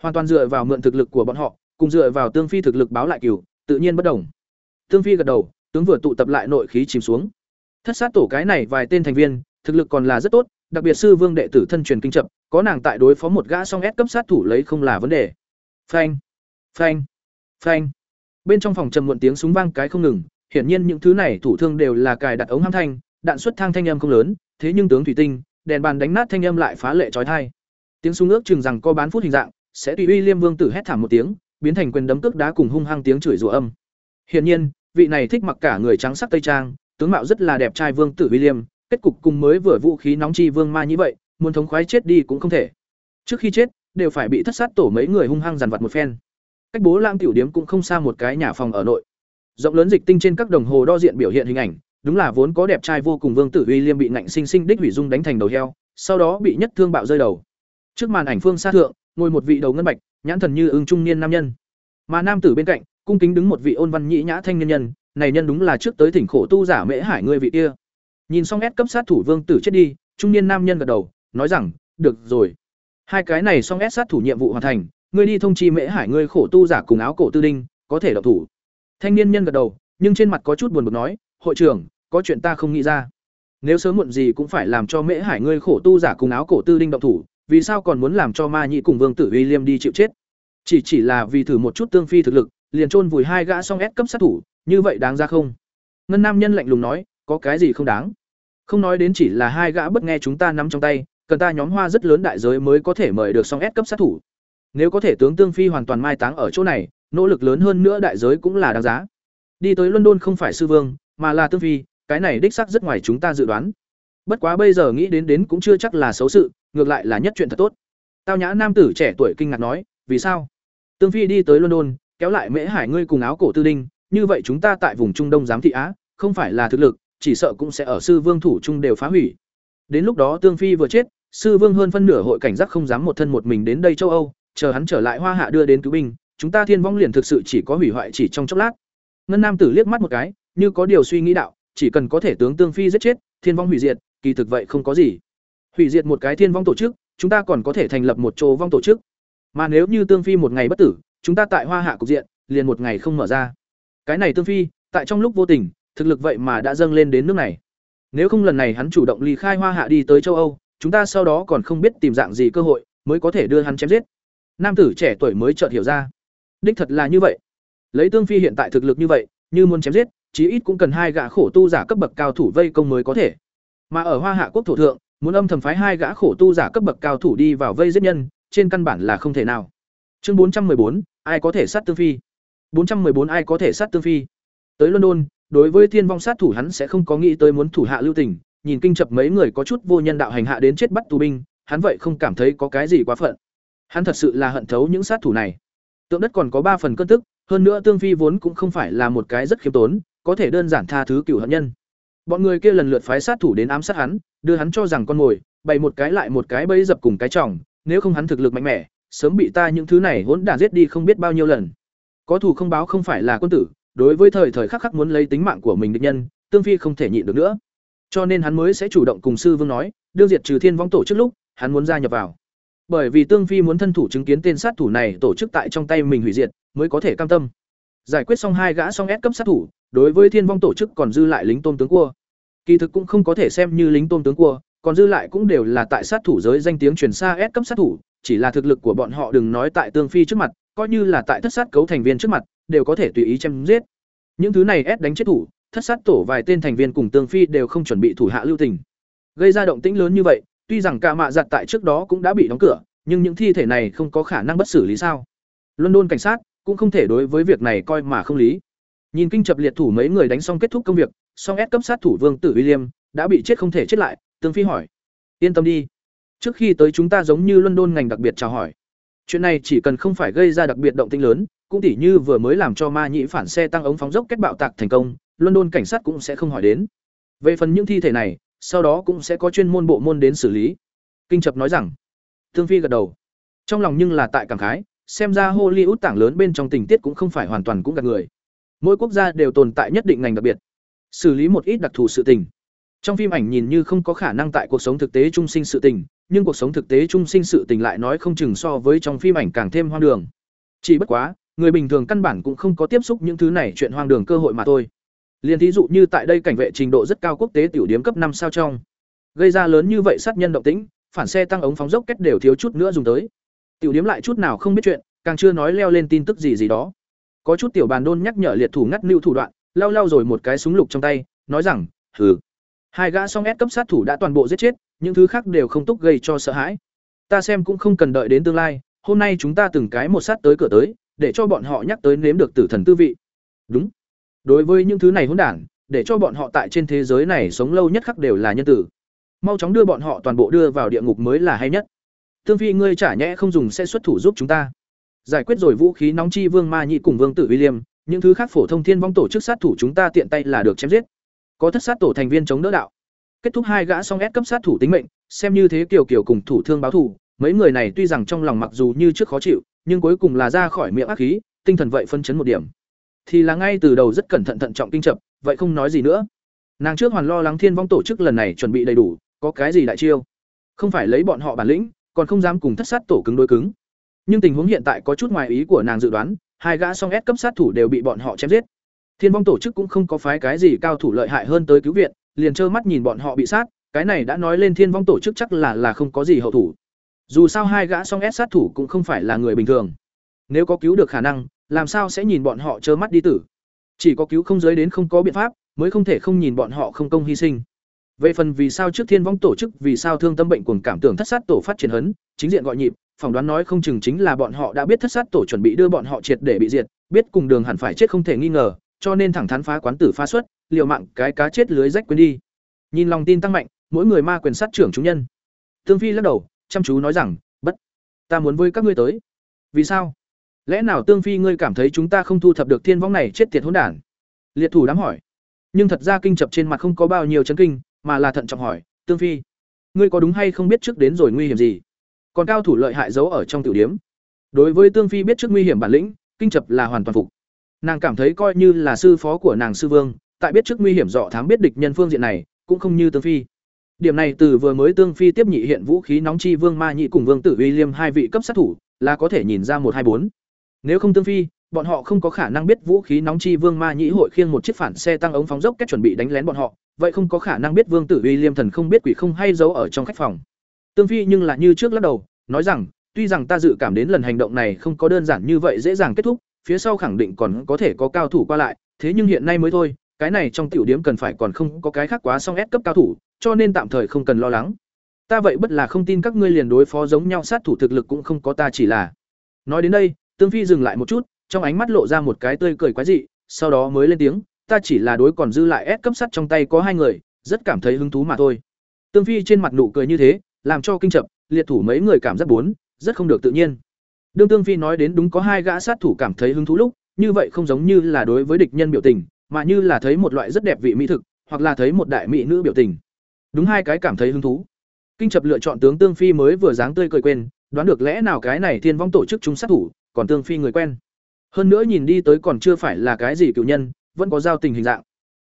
[SPEAKER 1] Hoàn toàn dựa vào mượn thực lực của bọn họ, cùng dựa vào tương phi thực lực báo lại cửu tự nhiên bất đồng. Tương phi gật đầu, tướng vừa tụ tập lại nội khí chìm xuống thất sát tổ cái này vài tên thành viên, thực lực còn là rất tốt, đặc biệt sư vương đệ tử thân truyền kinh chậm có nàng tại đối phó một gã song ép cấp sát thủ lấy không là vấn đề. Phanh phanh phanh. Bên trong phòng trầm muộn tiếng súng vang cái không ngừng, hiển nhiên những thứ này thủ thương đều là cài đặt ống hăng thanh, đạn xuất thang thanh âm không lớn, thế nhưng tướng thủy tinh, đèn bàn đánh nát thanh âm lại phá lệ trói thai. Tiếng súng ước chừng rằng có bán phút hình dạng, sẽ tùy uy liêm vương tử hét thảm một tiếng, biến thành quyền đấm cước đá cùng hung hăng tiếng chửi rủa âm. Hiển nhiên, vị này thích mặc cả người trắng sắc tây trang tướng mạo rất là đẹp trai vương tử William kết cục cùng mới vừa vũ khí nóng chi vương ma như vậy, muốn thống khoái chết đi cũng không thể. Trước khi chết, đều phải bị thất sát tổ mấy người hung hăng giàn vặt một phen. Cách bố lãng tiểu điếm cũng không xa một cái nhà phòng ở nội. Rộng lớn dịch tinh trên các đồng hồ đo diện biểu hiện hình ảnh, đúng là vốn có đẹp trai vô cùng vương tử William bị ngạnh sinh sinh đích hủy dung đánh thành đầu heo, sau đó bị nhất thương bạo rơi đầu. Trước màn ảnh phương xa thượng, ngồi một vị đầu ngân bạch, nhãn thần như ưng trung niên nam nhân. Mà nam tử bên cạnh, cung kính đứng một vị ôn văn nhĩ nhã thanh nhân nhân này nhân đúng là trước tới thỉnh khổ tu giả mễ hải ngươi vị kia. Nhìn xong ép cấp sát thủ vương tử chết đi, trung niên nam nhân gật đầu, nói rằng, được rồi. Hai cái này xong ép sát thủ nhiệm vụ hoàn thành, ngươi đi thông chi mễ hải ngươi khổ tu giả cùng áo cổ tư đinh, có thể đọc thủ. Thanh niên nhân gật đầu, nhưng trên mặt có chút buồn bực nói, hội trưởng, có chuyện ta không nghĩ ra. Nếu sớm muộn gì cũng phải làm cho mễ hải ngươi khổ tu giả cùng áo cổ tư đinh động thủ, vì sao còn muốn làm cho ma nhị cùng vương tử uy liêm đi chịu chết? Chỉ chỉ là vì thử một chút tương phi thực lực, liền chôn vùi hai gã xong ép cấp sát thủ như vậy đáng ra không? Ngân nam nhân lạnh lùng nói, có cái gì không đáng? Không nói đến chỉ là hai gã bất nghe chúng ta nắm trong tay, cần ta nhóm hoa rất lớn đại giới mới có thể mời được song ép cấp sát thủ. Nếu có thể tướng tương phi hoàn toàn mai táng ở chỗ này, nỗ lực lớn hơn nữa đại giới cũng là đáng giá. Đi tới london không phải sư vương, mà là tương phi, cái này đích xác rất ngoài chúng ta dự đoán. Bất quá bây giờ nghĩ đến đến cũng chưa chắc là xấu sự, ngược lại là nhất chuyện thật tốt. Tao nhã nam tử trẻ tuổi kinh ngạc nói, vì sao? Tương phi đi tới london, kéo lại mễ hải ngươi cùng áo cổ tư đinh như vậy chúng ta tại vùng trung đông giám thị á không phải là thực lực chỉ sợ cũng sẽ ở sư vương thủ trung đều phá hủy đến lúc đó tương phi vừa chết sư vương hơn phân nửa hội cảnh giác không dám một thân một mình đến đây châu âu chờ hắn trở lại hoa hạ đưa đến cứu binh chúng ta thiên vong liền thực sự chỉ có hủy hoại chỉ trong chốc lát ngân nam tử liếc mắt một cái như có điều suy nghĩ đạo, chỉ cần có thể tướng Tương Phi giết chết, thiên vong hủy diệt, kỳ thực vậy không có gì. Hủy diệt một cái thiên vong tổ chức, chúng ta còn có thể thành lập một chỗ vong tổ chức. Mà nếu như Tương Phi một ngày bất tử, chúng ta tại Hoa Hạ cục diện, liền một ngày không mở ra. Cái này Tương Phi, tại trong lúc vô tình, thực lực vậy mà đã dâng lên đến nước này. Nếu không lần này hắn chủ động ly khai Hoa Hạ đi tới châu Âu, chúng ta sau đó còn không biết tìm dạng gì cơ hội mới có thể đưa hắn chém giết. Nam tử trẻ tuổi mới chợt hiểu ra. Đích thật là như vậy. Lấy Tương Phi hiện tại thực lực như vậy, như muốn chém giết, chí ít cũng cần hai gã khổ tu giả cấp bậc cao thủ vây công mới có thể. Mà ở Hoa Hạ quốc thổ thượng, muốn âm thầm phái hai gã khổ tu giả cấp bậc cao thủ đi vào vây giết nhân, trên căn bản là không thể nào. Chương bốn trăm bốn, ai có thể sát Tương Phi? Bốn trăm bốn ai có thể sát Tương Phi? Tới London, đối với thiên vong sát thủ hắn sẽ không có nghĩ tới muốn thủ hạ lưu tình, nhìn kinh chập mấy người có chút vô nhân đạo hành hạ đến chết bắt tù binh, hắn vậy không cảm thấy có cái gì quá phận. Hắn thật sự là hận thấu những sát thủ này. Tượng đất còn có ba phần cơn tức, hơn nữa Tương Phi vốn cũng không phải là một cái rất khiêm tốn, có thể đơn giản tha thứ cửu hận nhân. Bọn người kia lần lượt phái sát thủ đến ám sát hắn, đưa hắn cho rằng con mồi, bày một cái lại một cái bẫy dập cùng cái tròng. nếu không hắn thực lực mạnh mẽ, sớm bị ta những thứ này hỗn đản giết đi không biết bao nhiêu lần. Có thủ không báo không phải là quân tử, đối với thời thời khắc khắc muốn lấy tính mạng của mình địch nhân, Tương Phi không thể nhịn được nữa. Cho nên hắn mới sẽ chủ động cùng sư vương nói, đương diệt trừ thiên vong tổ trước lúc, hắn muốn gia nhập vào. Bởi vì Tương Phi muốn thân thủ chứng kiến tên sát thủ này tổ chức tại trong tay mình hủy diệt, mới có thể cam tâm. Giải quyết xong hai gã xong ép cấp sát thủ, đối với thiên vong tổ chức còn dư lại lính tôm tướng cua. Kỳ thực cũng không có thể xem như lính tôm tướng cua, còn dư lại cũng đều là tại sát thủ giới danh tiếng truyền xa ép cấp sát thủ, chỉ là thực lực của bọn họ đừng nói tại Tương Phi trước mặt, coi như là tại thất sát cấu thành viên trước mặt, đều có thể tùy ý chém giết. Những thứ này ép đánh chết thủ, thất sát tổ vài tên thành viên cùng Tương Phi đều không chuẩn bị thủ hạ lưu tình. Gây ra động tĩnh lớn như vậy, tuy rằng cả mạ giặt tại trước đó cũng đã bị đóng cửa, nhưng những thi thể này không có khả năng bất xử lý sao? London cảnh sát cũng không thể đối với việc này coi mà không lý. Nhìn kinh chập liệt thủ mấy người đánh xong kết thúc công việc, song S cấp sát thủ Vương Tử William đã bị chết không thể chết lại, Tương Phi hỏi: "Yên tâm đi, trước khi tới chúng ta giống như London ngành đặc biệt chào hỏi. Chuyện này chỉ cần không phải gây ra đặc biệt động tĩnh lớn, cũng tỉ như vừa mới làm cho ma nhĩ phản xe tăng ống phóng dốc kết bạo tạc thành công, London cảnh sát cũng sẽ không hỏi đến. Về phần những thi thể này, sau đó cũng sẽ có chuyên môn bộ môn đến xử lý." Kinh chập nói rằng. thương Phi gật đầu. Trong lòng nhưng là tại cảm khái, xem ra Hollywood tảng lớn bên trong tình tiết cũng không phải hoàn toàn cũng gạt người. Mỗi quốc gia đều tồn tại nhất định ngành đặc biệt, xử lý một ít đặc thù sự tình. Trong phim ảnh nhìn như không có khả năng tại cuộc sống thực tế trung sinh sự tình, nhưng cuộc sống thực tế trung sinh sự tình lại nói không chừng so với trong phim ảnh càng thêm hoang đường. Chỉ bất quá, người bình thường căn bản cũng không có tiếp xúc những thứ này chuyện hoang đường cơ hội mà thôi. Liên thí dụ như tại đây cảnh vệ trình độ rất cao quốc tế tiểu điếm cấp năm sao trong. Gây ra lớn như vậy sát nhân động tĩnh, phản xe tăng ống phóng dốc kết đều thiếu chút nữa dùng tới. Tiểu điếm lại chút nào không biết chuyện, càng chưa nói leo lên tin tức gì gì đó. Có chút tiểu bàn đôn nhắc nhở liệt thủ ngắt lưu thủ đoạn, lau lau rồi một cái súng lục trong tay, nói rằng, "Hừ, hai gã song S cấp sát thủ đã toàn bộ giết chết, những thứ khác đều không túc gây cho sợ hãi. Ta xem cũng không cần đợi đến tương lai, hôm nay chúng ta từng cái một sát tới cửa tới, để cho bọn họ nhắc tới nếm được tử thần tư vị." Đúng. Đối với những thứ này hỗn đản, để cho bọn họ tại trên thế giới này sống lâu nhất khắc đều là nhân tử. Mau chóng đưa bọn họ toàn bộ đưa vào địa ngục mới là hay nhất. Tương Phi ngươi chả nhẽ không dùng sẽ xuất thủ giúp chúng ta. Giải quyết rồi vũ khí nóng chi Vương Ma Nhị cùng Vương Tử William, những thứ khác phổ thông thiên vong tổ chức sát thủ chúng ta tiện tay là được chém giết. Có thất sát tổ thành viên chống đỡ đạo. Kết thúc hai gã song ép cấp sát thủ tính mệnh, xem như thế kiều kiều cùng thủ thương báo thủ, mấy người này tuy rằng trong lòng mặc dù như trước khó chịu, nhưng cuối cùng là ra khỏi miệng ác khí, tinh thần vậy phân chấn một điểm. Thì là ngay từ đầu rất cẩn thận thận trọng kinh chập, vậy không nói gì nữa. Nàng trước hoàn lo lắng thiên vong tổ chức lần này chuẩn bị đầy đủ, có cái gì đại chiêu. Không phải lấy bọn họ bản lĩnh, còn không dám cùng thất sát tổ cứng đối cứng. Nhưng tình huống hiện tại có chút ngoài ý của nàng dự đoán, hai gã song S cấp sát thủ đều bị bọn họ chém giết. Thiên vong tổ chức cũng không có phái cái gì cao thủ lợi hại hơn tới cứu viện, liền trơ mắt nhìn bọn họ bị sát, cái này đã nói lên Thiên vong tổ chức chắc là là không có gì hậu thủ. Dù sao hai gã song S sát thủ cũng không phải là người bình thường. Nếu có cứu được khả năng, làm sao sẽ nhìn bọn họ trơ mắt đi tử? Chỉ có cứu không giới đến không có biện pháp, mới không thể không nhìn bọn họ không công hy sinh. Về phần vì sao trước Thiên vong tổ chức vì sao thương tâm bệnh cuồng cảm tưởng thất sát tổ phát triển hấn, chính diện gọi nhịp, phỏng đoán nói không chừng chính là bọn họ đã biết thất sát tổ chuẩn bị đưa bọn họ triệt để bị diệt, biết cùng đường hẳn phải chết không thể nghi ngờ, cho nên thẳng thắn phá quán tử phá xuất, liều mạng cái cá chết lưới rách quên đi. Nhìn lòng tin tăng mạnh, mỗi người ma quyền sát trưởng chúng nhân. Tương Phi lắc đầu, chăm chú nói rằng, "Bất, ta muốn với các ngươi tới." "Vì sao?" "Lẽ nào Tương Phi ngươi cảm thấy chúng ta không thu thập được thiên vong này chết tiệt hỗn đản?" Liệt thủ đám hỏi. Nhưng thật ra kinh chập trên mặt không có bao nhiêu chấn kinh, mà là thận trọng hỏi, "Tương Phi, ngươi có đúng hay không biết trước đến rồi nguy hiểm gì?" còn cao thủ lợi hại giấu ở trong tiểu điếm đối với tương phi biết trước nguy hiểm bản lĩnh kinh chập là hoàn toàn phục nàng cảm thấy coi như là sư phó của nàng sư vương, tại biết trước nguy hiểm dọ thám biết địch nhân phương diện này, cũng không như tương phi. Điểm này từ vừa mới tương phi tiếp nhị hiện vũ khí nóng chi vương ma nhị cùng vương tử uy liêm hai vị cấp sát thủ, là có thể nhìn ra một hai bốn. Nếu không tương phi, bọn họ không có khả năng biết vũ khí nóng chi vương ma nhĩ hội khiêng một chiếc phản xe tăng ống phóng dốc kết chuẩn bị đánh lén bọn họ, vậy không có khả năng biết vương tử uy liêm thần không biết quỷ không hay giấu ở trong khách phòng. Tương phi nhưng là như trước lắc đầu, nói rằng, tuy rằng ta dự cảm đến lần hành động này không có đơn giản như vậy dễ dàng kết thúc phía sau khẳng định còn có thể có cao thủ qua lại, thế nhưng hiện nay mới thôi, cái này trong tiểu điểm cần phải còn không có cái khác quá song ép cấp cao thủ, cho nên tạm thời không cần lo lắng. Ta vậy bất là không tin các ngươi liền đối phó giống nhau sát thủ thực lực cũng không có ta chỉ là. Nói đến đây, tương phi dừng lại một chút, trong ánh mắt lộ ra một cái tươi cười quái dị, sau đó mới lên tiếng, ta chỉ là đối còn dư lại ép cấp sắt trong tay có hai người, rất cảm thấy hứng thú mà thôi. Tương phi trên mặt nụ cười như thế, làm cho kinh chập, liệt thủ mấy người cảm giác bốn rất không được tự nhiên đương tương phi nói đến đúng có hai gã sát thủ cảm thấy hứng thú lúc, như vậy không giống như là đối với địch nhân biểu tình, mà như là thấy một loại rất đẹp vị mỹ thực, hoặc là thấy một đại mỹ nữ biểu tình. Đúng hai cái cảm thấy hứng thú. Kinh chập lựa chọn tướng tương phi mới vừa dáng tươi cười quên, đoán được lẽ nào cái này thiên vong tổ chức chúng sát thủ, còn tương phi người quen. Hơn nữa nhìn đi tới còn chưa phải là cái gì cựu nhân, vẫn có giao tình hình dạng.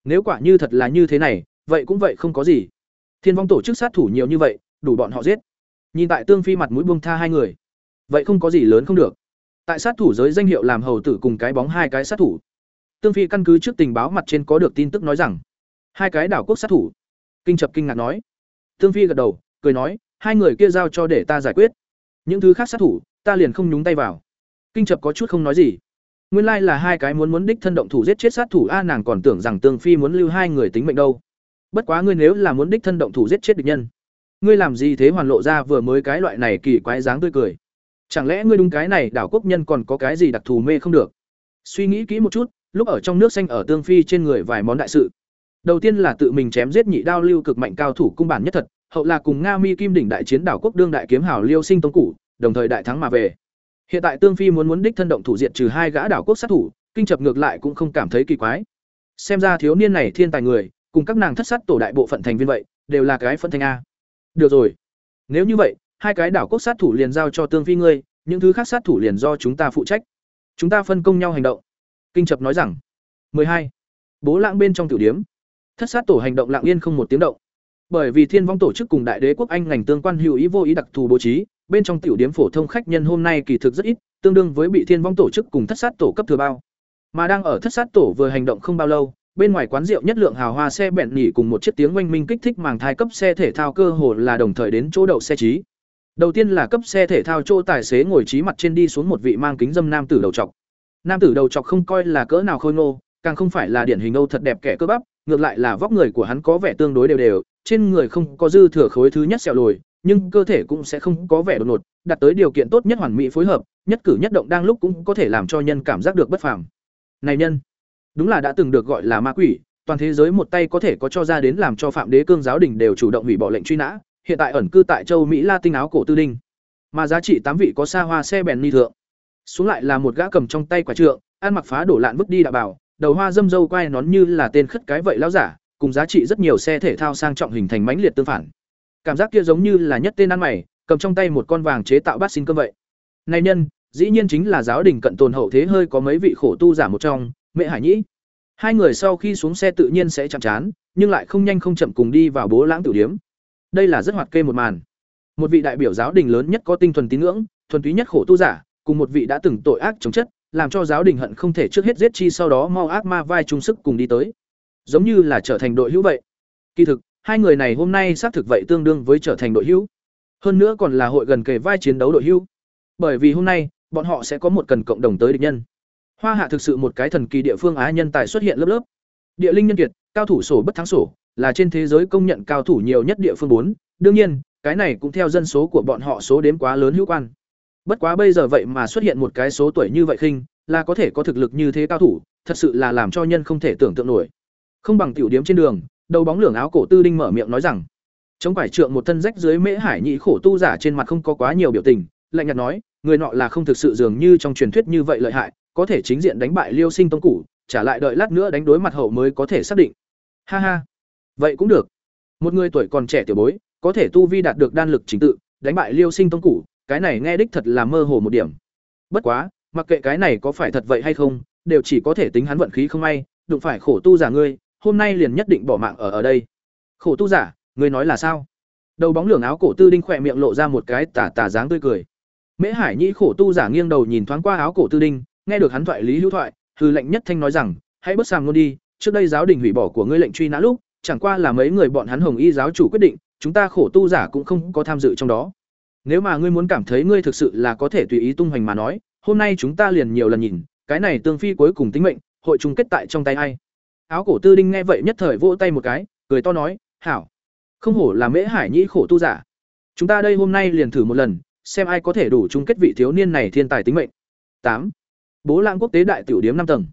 [SPEAKER 1] Nếu quả như thật là như thế này, vậy cũng vậy không có gì. Thiên vong tổ chức sát thủ nhiều như vậy, đủ bọn họ giết. Nhìn tại tương phi mặt mũi buông tha hai người vậy không có gì lớn không được. Tại sát thủ giới danh hiệu làm hầu tử cùng cái bóng hai cái sát thủ. Tương phi căn cứ trước tình báo mặt trên có được tin tức nói rằng, hai cái đảo quốc sát thủ. Kinh chập kinh ngạc nói. Tương phi gật đầu, cười nói, hai người kia giao cho để ta giải quyết. Những thứ khác sát thủ, ta liền không nhúng tay vào. Kinh chập có chút không nói gì. Nguyên lai là hai cái muốn muốn đích thân động thủ giết chết sát thủ, a, nàng còn tưởng rằng tương phi muốn lưu hai người tính mệnh đâu. Bất quá ngươi nếu là muốn đích thân động thủ giết chết địch nhân, ngươi làm gì thế hoàn lộ ra vừa mới cái loại này kỳ quái dáng tươi cười chẳng lẽ ngươi đúng cái này, đảo quốc nhân còn có cái gì đặc thù mê không được? Suy nghĩ kỹ một chút, lúc ở trong nước xanh ở tương phi trên người vài món đại sự. Đầu tiên là tự mình chém giết nhị đao lưu cực mạnh cao thủ cung bản nhất thật, hậu là cùng nga mi kim đỉnh đại chiến đảo quốc đương đại kiếm hảo liêu sinh tông cũ đồng thời đại thắng mà về. Hiện tại tương phi muốn muốn đích thân động thủ diện trừ hai gã đảo quốc sát thủ, kinh chập ngược lại cũng không cảm thấy kỳ quái. Xem ra thiếu niên này thiên tài người, cùng các nàng thất sát tổ đại bộ phận thành viên vậy, đều là cái phân thanh a. Được rồi. Nếu như vậy hai cái đảo quốc sát thủ liền giao cho tương phi ngươi, những thứ khác sát thủ liền do chúng ta phụ trách. Chúng ta phân công nhau hành động. Kinh chập nói rằng. 12. bố lãng bên trong tiểu điếm. Thất sát tổ hành động lặng yên không một tiếng động. Bởi vì thiên vong tổ chức cùng đại đế quốc anh ngành tương quan hữu ý vô ý đặc thù bố trí, bên trong tiểu điếm phổ thông khách nhân hôm nay kỳ thực rất ít, tương đương với bị thiên vong tổ chức cùng thất sát tổ cấp thừa bao. Mà đang ở thất sát tổ vừa hành động không bao lâu, bên ngoài quán rượu nhất lượng hào hoa xe bẹn nhỉ cùng một chiếc tiếng oanh minh kích thích màng thai cấp xe thể thao cơ hồ là đồng thời đến chỗ đậu xe trí đầu tiên là cấp xe thể thao chỗ tài xế ngồi trí mặt trên đi xuống một vị mang kính dâm nam tử đầu trọc. Nam tử đầu trọc không coi là cỡ nào khôi ngô, càng không phải là điển hình âu thật đẹp kẻ cơ bắp, ngược lại là vóc người của hắn có vẻ tương đối đều đều, trên người không có dư thừa khối thứ nhất sẹo lồi, nhưng cơ thể cũng sẽ không có vẻ đột ngột, đạt tới điều kiện tốt nhất hoàn mỹ phối hợp, nhất cử nhất động đang lúc cũng có thể làm cho nhân cảm giác được bất phàm. Này nhân, đúng là đã từng được gọi là ma quỷ, toàn thế giới một tay có thể có cho ra đến làm cho phạm đế cương giáo đình đều chủ động hủy bỏ lệnh truy nã hiện tại ẩn cư tại châu mỹ la tinh áo cổ tư đinh. Mà giá trị tám vị có xa hoa xe bèn ni thượng. Xuống lại là một gã cầm trong tay quả trượng, ăn mặc phá đổ lạn vứt đi đã bảo, đầu hoa dâm dâu quai nón như là tên khất cái vậy lão giả, cùng giá trị rất nhiều xe thể thao sang trọng hình thành mãnh liệt tương phản. Cảm giác kia giống như là nhất tên ăn mày, cầm trong tay một con vàng chế tạo bát xin cơm vậy. Này nhân, dĩ nhiên chính là giáo đình cận tồn hậu thế hơi có mấy vị khổ tu giả một trong mẹ hải nhĩ. Hai người sau khi xuống xe tự nhiên sẽ chạm chán, nhưng lại không nhanh không chậm cùng đi vào bố lãng tử điếm đây là rất hoạt kê một màn. Một vị đại biểu giáo đình lớn nhất có tinh thuần tín ngưỡng, thuần túy nhất khổ tu giả, cùng một vị đã từng tội ác chống chất, làm cho giáo đình hận không thể trước hết giết chi sau đó mau ác ma vai chung sức cùng đi tới. Giống như là trở thành đội hữu vậy. Kỳ thực, hai người này hôm nay xác thực vậy tương đương với trở thành đội hữu. Hơn nữa còn là hội gần kề vai chiến đấu đội hữu. Bởi vì hôm nay, bọn họ sẽ có một cần cộng đồng tới địch nhân. Hoa hạ thực sự một cái thần kỳ địa phương á nhân tài xuất hiện lớp lớp. Địa linh nhân kiệt, cao thủ sổ bất thắng sổ là trên thế giới công nhận cao thủ nhiều nhất địa phương bốn. Đương nhiên, cái này cũng theo dân số của bọn họ số đếm quá lớn hữu quan. Bất quá bây giờ vậy mà xuất hiện một cái số tuổi như vậy khinh, là có thể có thực lực như thế cao thủ, thật sự là làm cho nhân không thể tưởng tượng nổi. Không bằng tiểu điếm trên đường, đầu bóng lưỡng áo cổ tư đinh mở miệng nói rằng, chống quải trượng một thân rách dưới mễ hải nhị khổ tu giả trên mặt không có quá nhiều biểu tình, lạnh nhạt nói, người nọ là không thực sự dường như trong truyền thuyết như vậy lợi hại, có thể chính diện đánh bại liêu sinh tông củ trả lại đợi lát nữa đánh đối mặt hậu mới có thể xác định. Ha ha vậy cũng được. Một người tuổi còn trẻ tiểu bối, có thể tu vi đạt được đan lực chính tự, đánh bại liêu sinh tông cũ cái này nghe đích thật là mơ hồ một điểm. Bất quá, mặc kệ cái này có phải thật vậy hay không, đều chỉ có thể tính hắn vận khí không may, đụng phải khổ tu giả ngươi, hôm nay liền nhất định bỏ mạng ở ở đây. Khổ tu giả, ngươi nói là sao? Đầu bóng lường áo cổ tư đinh khỏe miệng lộ ra một cái tà tà dáng tươi cười. Mễ hải nhĩ khổ tu giả nghiêng đầu nhìn thoáng qua áo cổ tư đinh, nghe được hắn thoại lý hữu thoại hư lệnh nhất thanh nói rằng, hãy bất sàng luôn đi, trước đây giáo đình hủy bỏ của ngươi lệnh truy nã lúc chẳng qua là mấy người bọn hắn hồng y giáo chủ quyết định, chúng ta khổ tu giả cũng không có tham dự trong đó. Nếu mà ngươi muốn cảm thấy ngươi thực sự là có thể tùy ý tung hoành mà nói, hôm nay chúng ta liền nhiều lần nhìn, cái này tương phi cuối cùng tính mệnh, hội chung kết tại trong tay ai. Áo cổ tư đinh nghe vậy nhất thời vỗ tay một cái, cười to nói, hảo, không hổ là mễ hải nhĩ khổ tu giả. Chúng ta đây hôm nay liền thử một lần, xem ai có thể đủ chung kết vị thiếu niên này thiên tài tính mệnh. Tám. Bố lãng quốc tế đại tiểu điếm năm tầng.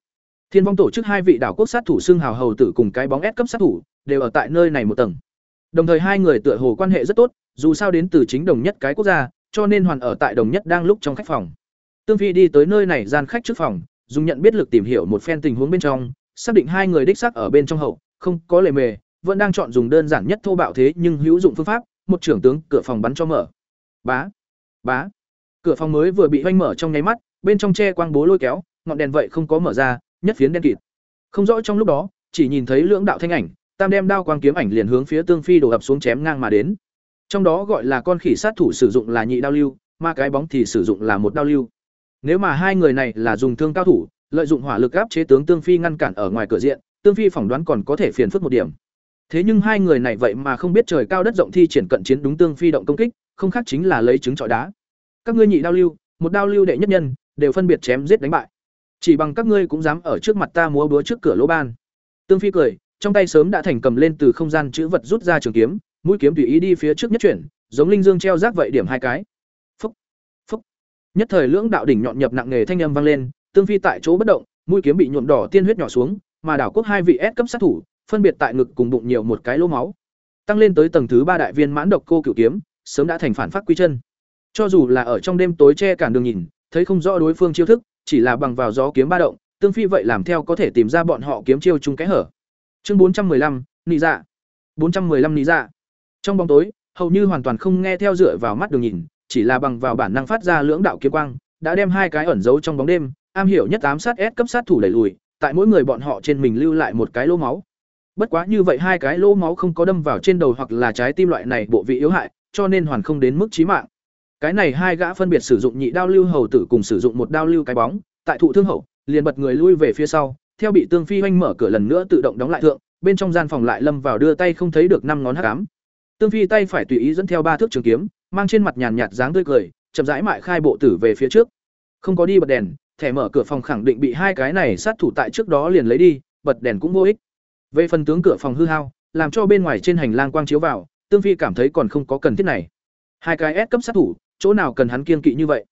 [SPEAKER 1] Thiên vong tổ chức hai vị đảo quốc sát thủ xương hào hầu tử cùng cái bóng ép cấp sát thủ đều ở tại nơi này một tầng. Đồng thời hai người tựa hồ quan hệ rất tốt, dù sao đến từ chính đồng nhất cái quốc gia, cho nên hoàn ở tại đồng nhất đang lúc trong khách phòng. Tương phi đi tới nơi này gian khách trước phòng, dùng nhận biết lực tìm hiểu một phen tình huống bên trong, xác định hai người đích xác ở bên trong hậu, không có lề mề, vẫn đang chọn dùng đơn giản nhất thô bạo thế nhưng hữu dụng phương pháp, một trưởng tướng cửa phòng bắn cho mở. Bá bá. Cửa phòng mới vừa bị hoanh mở trong nháy mắt, bên trong che quang bố lôi kéo, ngọn đèn vậy không có mở ra, nhất phiến đen kịt. Không rõ trong lúc đó, chỉ nhìn thấy lưỡng đạo thanh ảnh tam đem đao quang kiếm ảnh liền hướng phía tương phi đổ ập xuống chém ngang mà đến. Trong đó gọi là con khỉ sát thủ sử dụng là nhị đao lưu mà cái bóng thì sử dụng là một đao lưu. Nếu mà hai người này là dùng thương cao thủ, lợi dụng hỏa lực áp chế tướng tương phi ngăn cản ở ngoài cửa diện, tương phi phỏng đoán còn có thể phiền phức một điểm. Thế nhưng hai người này vậy mà không biết trời cao đất rộng thi triển cận chiến đúng tương phi động công kích, không khác chính là lấy trứng trọi đá. Các ngươi nhị đao lưu, một đao lưu đệ nhất nhân, đều phân biệt chém giết đánh bại. Chỉ bằng các ngươi cũng dám ở trước mặt ta múa búa trước cửa lỗ ban. Tương phi cười trong tay sớm đã thành cầm lên từ không gian chữ vật rút ra trường kiếm, mũi kiếm tùy ý đi phía trước nhất chuyển, giống linh dương treo rác vậy điểm hai cái. Phúc phúc. Nhất thời lưỡng đạo đỉnh nhọn nhập nặng nghề thanh âm vang lên, tương phi tại chỗ bất động, mũi kiếm bị nhuộm đỏ tiên huyết nhỏ xuống, mà đảo quốc hai vị S cấp sát thủ, phân biệt tại ngực cùng bụng nhiều một cái lỗ máu. Tăng lên tới tầng thứ ba đại viên mãn độc cô cửu kiếm, sớm đã thành phản phát quy chân. Cho dù là ở trong đêm tối che cản đường nhìn, thấy không rõ đối phương chiêu thức, chỉ là bằng vào gió kiếm ba động, tương phi vậy làm theo có thể tìm ra bọn họ kiếm chiêu chung cái hở chương 415, nị dạ. 415 nị dạ. Trong bóng tối hầu như hoàn toàn không nghe theo dựa vào mắt đường nhìn chỉ là bằng vào bản năng phát ra lưỡng đạo kiếm quang đã đem hai cái ẩn giấu trong bóng đêm am hiểu nhất ám sát S cấp sát thủ đẩy lùi tại mỗi người bọn họ trên mình lưu lại một cái lỗ máu. Bất quá như vậy hai cái lỗ máu không có đâm vào trên đầu hoặc là trái tim loại này bộ vị yếu hại cho nên hoàn không đến mức chí mạng. Cái này hai gã phân biệt sử dụng nhị đao lưu hầu tử cùng sử dụng một đao lưu cái bóng tại thụ thương hậu liền bật người lui về phía sau theo bị tương phi hoanh mở cửa lần nữa tự động đóng lại thượng, bên trong gian phòng lại lâm vào đưa tay không thấy được năm ngón hắc ám. Tương phi tay phải tùy ý dẫn theo ba thước trường kiếm, mang trên mặt nhàn nhạt dáng tươi cười, chậm rãi mại khai bộ tử về phía trước. Không có đi bật đèn, thẻ mở cửa phòng khẳng định bị hai cái này sát thủ tại trước đó liền lấy đi, bật đèn cũng vô ích. Về phần tướng cửa phòng hư hao, làm cho bên ngoài trên hành lang quang chiếu vào, tương phi cảm thấy còn không có cần thiết này. Hai cái ép cấp sát thủ, chỗ nào cần hắn kiên kỵ như vậy?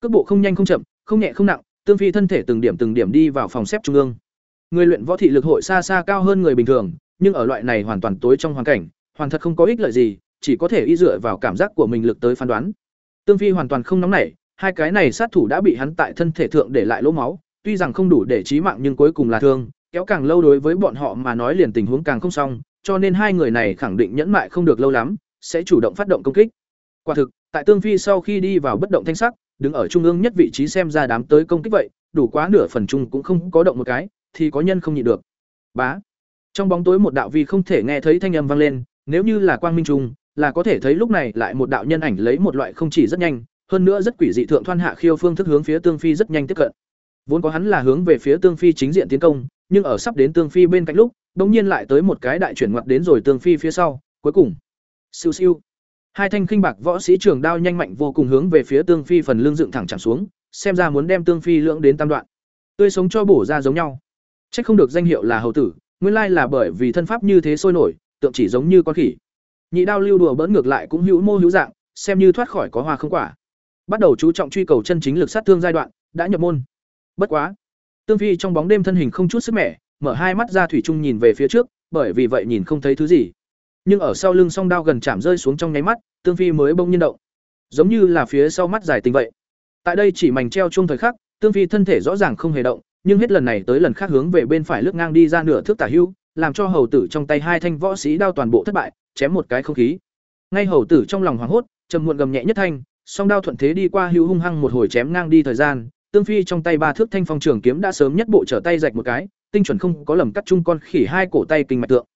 [SPEAKER 1] Cước bộ không nhanh không chậm, không nhẹ không nặng, tương phi thân thể từng điểm từng điểm đi vào phòng xếp trung ương người luyện võ thị lực hội xa xa cao hơn người bình thường, nhưng ở loại này hoàn toàn tối trong hoàn cảnh, hoàn thật không có ích lợi gì, chỉ có thể y dựa vào cảm giác của mình lực tới phán đoán. Tương phi hoàn toàn không nóng nảy, hai cái này sát thủ đã bị hắn tại thân thể thượng để lại lỗ máu, tuy rằng không đủ để chí mạng nhưng cuối cùng là thương, kéo càng lâu đối với bọn họ mà nói liền tình huống càng không xong, cho nên hai người này khẳng định nhẫn mại không được lâu lắm, sẽ chủ động phát động công kích. Quả thực, tại tương phi sau khi đi vào bất động thanh sắc, đứng ở trung ương nhất vị trí xem ra đám tới công kích vậy, đủ quá nửa phần chung cũng không có động một cái thì có nhân không nhịn được. Bá. Trong bóng tối một đạo vi không thể nghe thấy thanh âm vang lên, nếu như là quang minh trung là có thể thấy lúc này lại một đạo nhân ảnh lấy một loại không chỉ rất nhanh, hơn nữa rất quỷ dị thượng thoan hạ khiêu phương thức hướng phía tương phi rất nhanh tiếp cận. Vốn có hắn là hướng về phía tương phi chính diện tiến công, nhưng ở sắp đến tương phi bên cạnh lúc bỗng nhiên lại tới một cái đại chuyển ngoặt đến rồi tương phi phía sau, cuối cùng. Siêu siêu. Hai thanh khinh bạc võ sĩ trường đao nhanh mạnh vô cùng hướng về phía tương phi phần lưng dựng thẳng chẳng xuống, xem ra muốn đem tương phi lưỡng đến tam đoạn. Tươi sống cho bổ ra giống nhau trách không được danh hiệu là hầu tử, nguyên lai là bởi vì thân pháp như thế sôi nổi, tượng chỉ giống như con khỉ. Nhị đao lưu đùa bỡn ngược lại cũng hữu mô hữu dạng, xem như thoát khỏi có hoa không quả. Bắt đầu chú trọng truy cầu chân chính lực sát thương giai đoạn, đã nhập môn. Bất quá, tương phi trong bóng đêm thân hình không chút sức mẻ, mở hai mắt ra thủy chung nhìn về phía trước, bởi vì vậy nhìn không thấy thứ gì. Nhưng ở sau lưng song đao gần chạm rơi xuống trong nháy mắt, tương phi mới bỗng nhiên động. Giống như là phía sau mắt dài tình vậy. Tại đây chỉ mảnh treo chung thời khắc, tương phi thân thể rõ ràng không hề động nhưng hết lần này tới lần khác hướng về bên phải lướt ngang đi ra nửa thước tả hưu làm cho hầu tử trong tay hai thanh võ sĩ đao toàn bộ thất bại chém một cái không khí ngay hầu tử trong lòng hoảng hốt trầm muộn gầm nhẹ nhất thanh song đao thuận thế đi qua hưu hung hăng một hồi chém ngang đi thời gian tương phi trong tay ba thước thanh phong trường kiếm đã sớm nhất bộ trở tay rạch một cái tinh chuẩn không có lầm cắt chung con khỉ hai cổ tay kinh mạch tượng.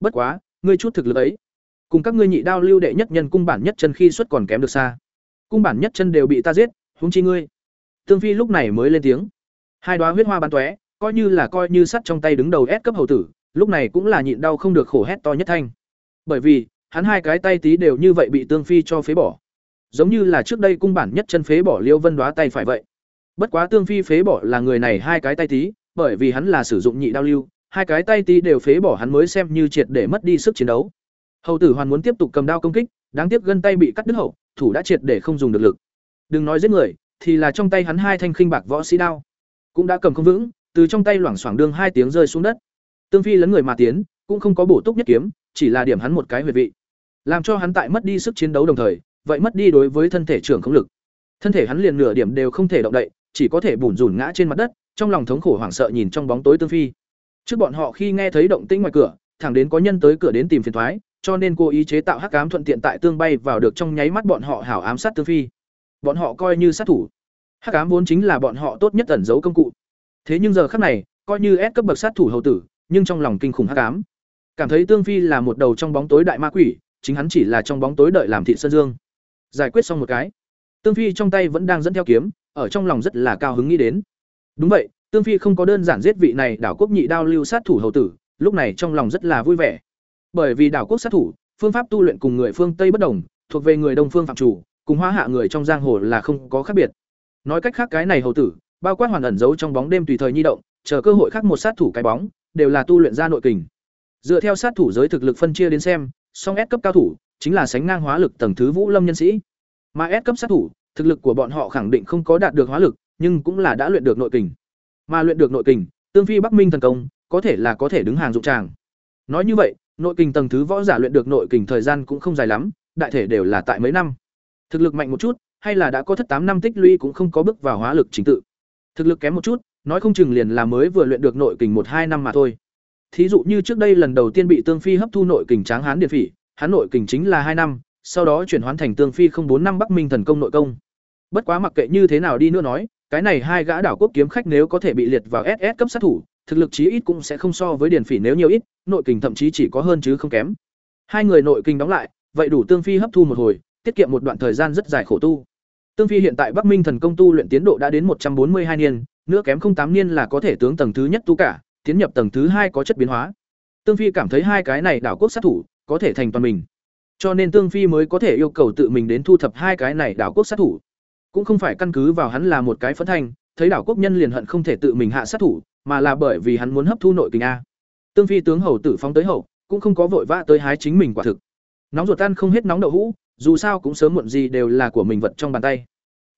[SPEAKER 1] Bất quá, ngươi chút thực lực ấy, cùng các ngươi nhị đao lưu đệ nhất nhân cung bản nhất chân khi xuất còn kém được xa. Cung bản nhất chân đều bị ta giết, huống chi ngươi. Tương Phi lúc này mới lên tiếng. Hai đóa huyết hoa bắn tóe, coi như là coi như sắt trong tay đứng đầu ép cấp hầu tử, lúc này cũng là nhịn đau không được khổ hét to nhất thanh. Bởi vì, hắn hai cái tay tí đều như vậy bị Tương Phi cho phế bỏ. Giống như là trước đây cung bản nhất chân phế bỏ Liêu Vân đóa tay phải vậy. Bất quá Tương Phi phế bỏ là người này hai cái tay tí, bởi vì hắn là sử dụng nhị đao lưu, hai cái tay tí đều phế bỏ hắn mới xem như triệt để mất đi sức chiến đấu. Hầu tử hoàn muốn tiếp tục cầm đao công kích, đáng tiếc gân tay bị cắt đứt hậu, thủ đã triệt để không dùng được lực. Đừng nói giết người, thì là trong tay hắn hai thanh khinh bạc võ sĩ đao, cũng đã cầm không vững, từ trong tay loảng xoảng đương hai tiếng rơi xuống đất. Tương Phi lấn người mà tiến, cũng không có bổ túc nhất kiếm, chỉ là điểm hắn một cái huyệt vị, làm cho hắn tại mất đi sức chiến đấu đồng thời, vậy mất đi đối với thân thể trưởng không lực. Thân thể hắn liền nửa điểm đều không thể động đậy, chỉ có thể bủn rủn ngã trên mặt đất, trong lòng thống khổ hoảng sợ nhìn trong bóng tối Tương Phi. Trước bọn họ khi nghe thấy động tĩnh ngoài cửa, thẳng đến có nhân tới cửa đến tìm phiền toái, cho nên cô ý chế tạo hắc ám thuận tiện tại tương bay vào được trong nháy mắt bọn họ hảo ám sát Tương Phi. Bọn họ coi như sát thủ. Hắc ám vốn chính là bọn họ tốt nhất ẩn giấu công cụ. Thế nhưng giờ khắc này, coi như ép cấp bậc sát thủ hầu tử, nhưng trong lòng kinh khủng hắc ám. Cảm thấy Tương Phi là một đầu trong bóng tối đại ma quỷ, chính hắn chỉ là trong bóng tối đợi làm thị sơn dương. Giải quyết xong một cái, Tương Phi trong tay vẫn đang dẫn theo kiếm, ở trong lòng rất là cao hứng nghĩ đến. Đúng vậy, Tương Phi không có đơn giản giết vị này đảo quốc nhị đao lưu sát thủ hầu tử, lúc này trong lòng rất là vui vẻ. Bởi vì đảo quốc sát thủ, phương pháp tu luyện cùng người phương Tây bất đồng, thuộc về người Đông phương phạm chủ, cùng hóa hạ người trong giang hồ là không có khác biệt. Nói cách khác cái này hầu tử, bao quát hoàn ẩn giấu trong bóng đêm tùy thời nhi động, chờ cơ hội khác một sát thủ cái bóng, đều là tu luyện ra nội kình. Dựa theo sát thủ giới thực lực phân chia đến xem, song S cấp cao thủ chính là sánh ngang hóa lực tầng thứ Vũ Lâm nhân sĩ. Mà S cấp sát thủ, thực lực của bọn họ khẳng định không có đạt được hóa lực, nhưng cũng là đã luyện được nội kình. Mà luyện được nội kình, tương phi Bắc Minh thần công, có thể là có thể đứng hàng dụng tràng. Nói như vậy, nội kình tầng thứ võ giả luyện được nội kình thời gian cũng không dài lắm, đại thể đều là tại mấy năm. Thực lực mạnh một chút, hay là đã có thất tám năm tích lũy cũng không có bước vào hóa lực chính tự. Thực lực kém một chút, nói không chừng liền là mới vừa luyện được nội kình một hai năm mà thôi. Thí dụ như trước đây lần đầu tiên bị Tương Phi hấp thu nội kình tráng hán điện phỉ, hắn nội kình chính là hai năm, sau đó chuyển hoán thành Tương Phi không bốn năm Bắc Minh thần công nội công. Bất quá mặc kệ như thế nào đi nữa nói, cái này hai gã đảo quốc kiếm khách nếu có thể bị liệt vào SS cấp sát thủ, thực lực chí ít cũng sẽ không so với điển phỉ nếu nhiều ít, nội kình thậm chí chỉ có hơn chứ không kém. Hai người nội kình đóng lại, vậy đủ Tương Phi hấp thu một hồi, tiết kiệm một đoạn thời gian rất dài khổ tu. Tương Phi hiện tại Bắc Minh thần công tu luyện tiến độ đã đến một trăm bốn mươi hai niên, nữa kém không tám niên là có thể tướng tầng thứ nhất tu cả, tiến nhập tầng thứ hai có chất biến hóa. Tương Phi cảm thấy hai cái này đảo quốc sát thủ có thể thành toàn mình. Cho nên Tương Phi mới có thể yêu cầu tự mình đến thu thập hai cái này đảo quốc sát thủ. Cũng không phải căn cứ vào hắn là một cái phấn thanh, thấy đảo quốc nhân liền hận không thể tự mình hạ sát thủ, mà là bởi vì hắn muốn hấp thu nội kình a. Tương Phi tướng hầu tử phóng tới hậu, cũng không có vội vã tới hái chính mình quả thực. Nóng ruột tan không hết nóng đậu hũ, dù sao cũng sớm muộn gì đều là của mình vật trong bàn tay.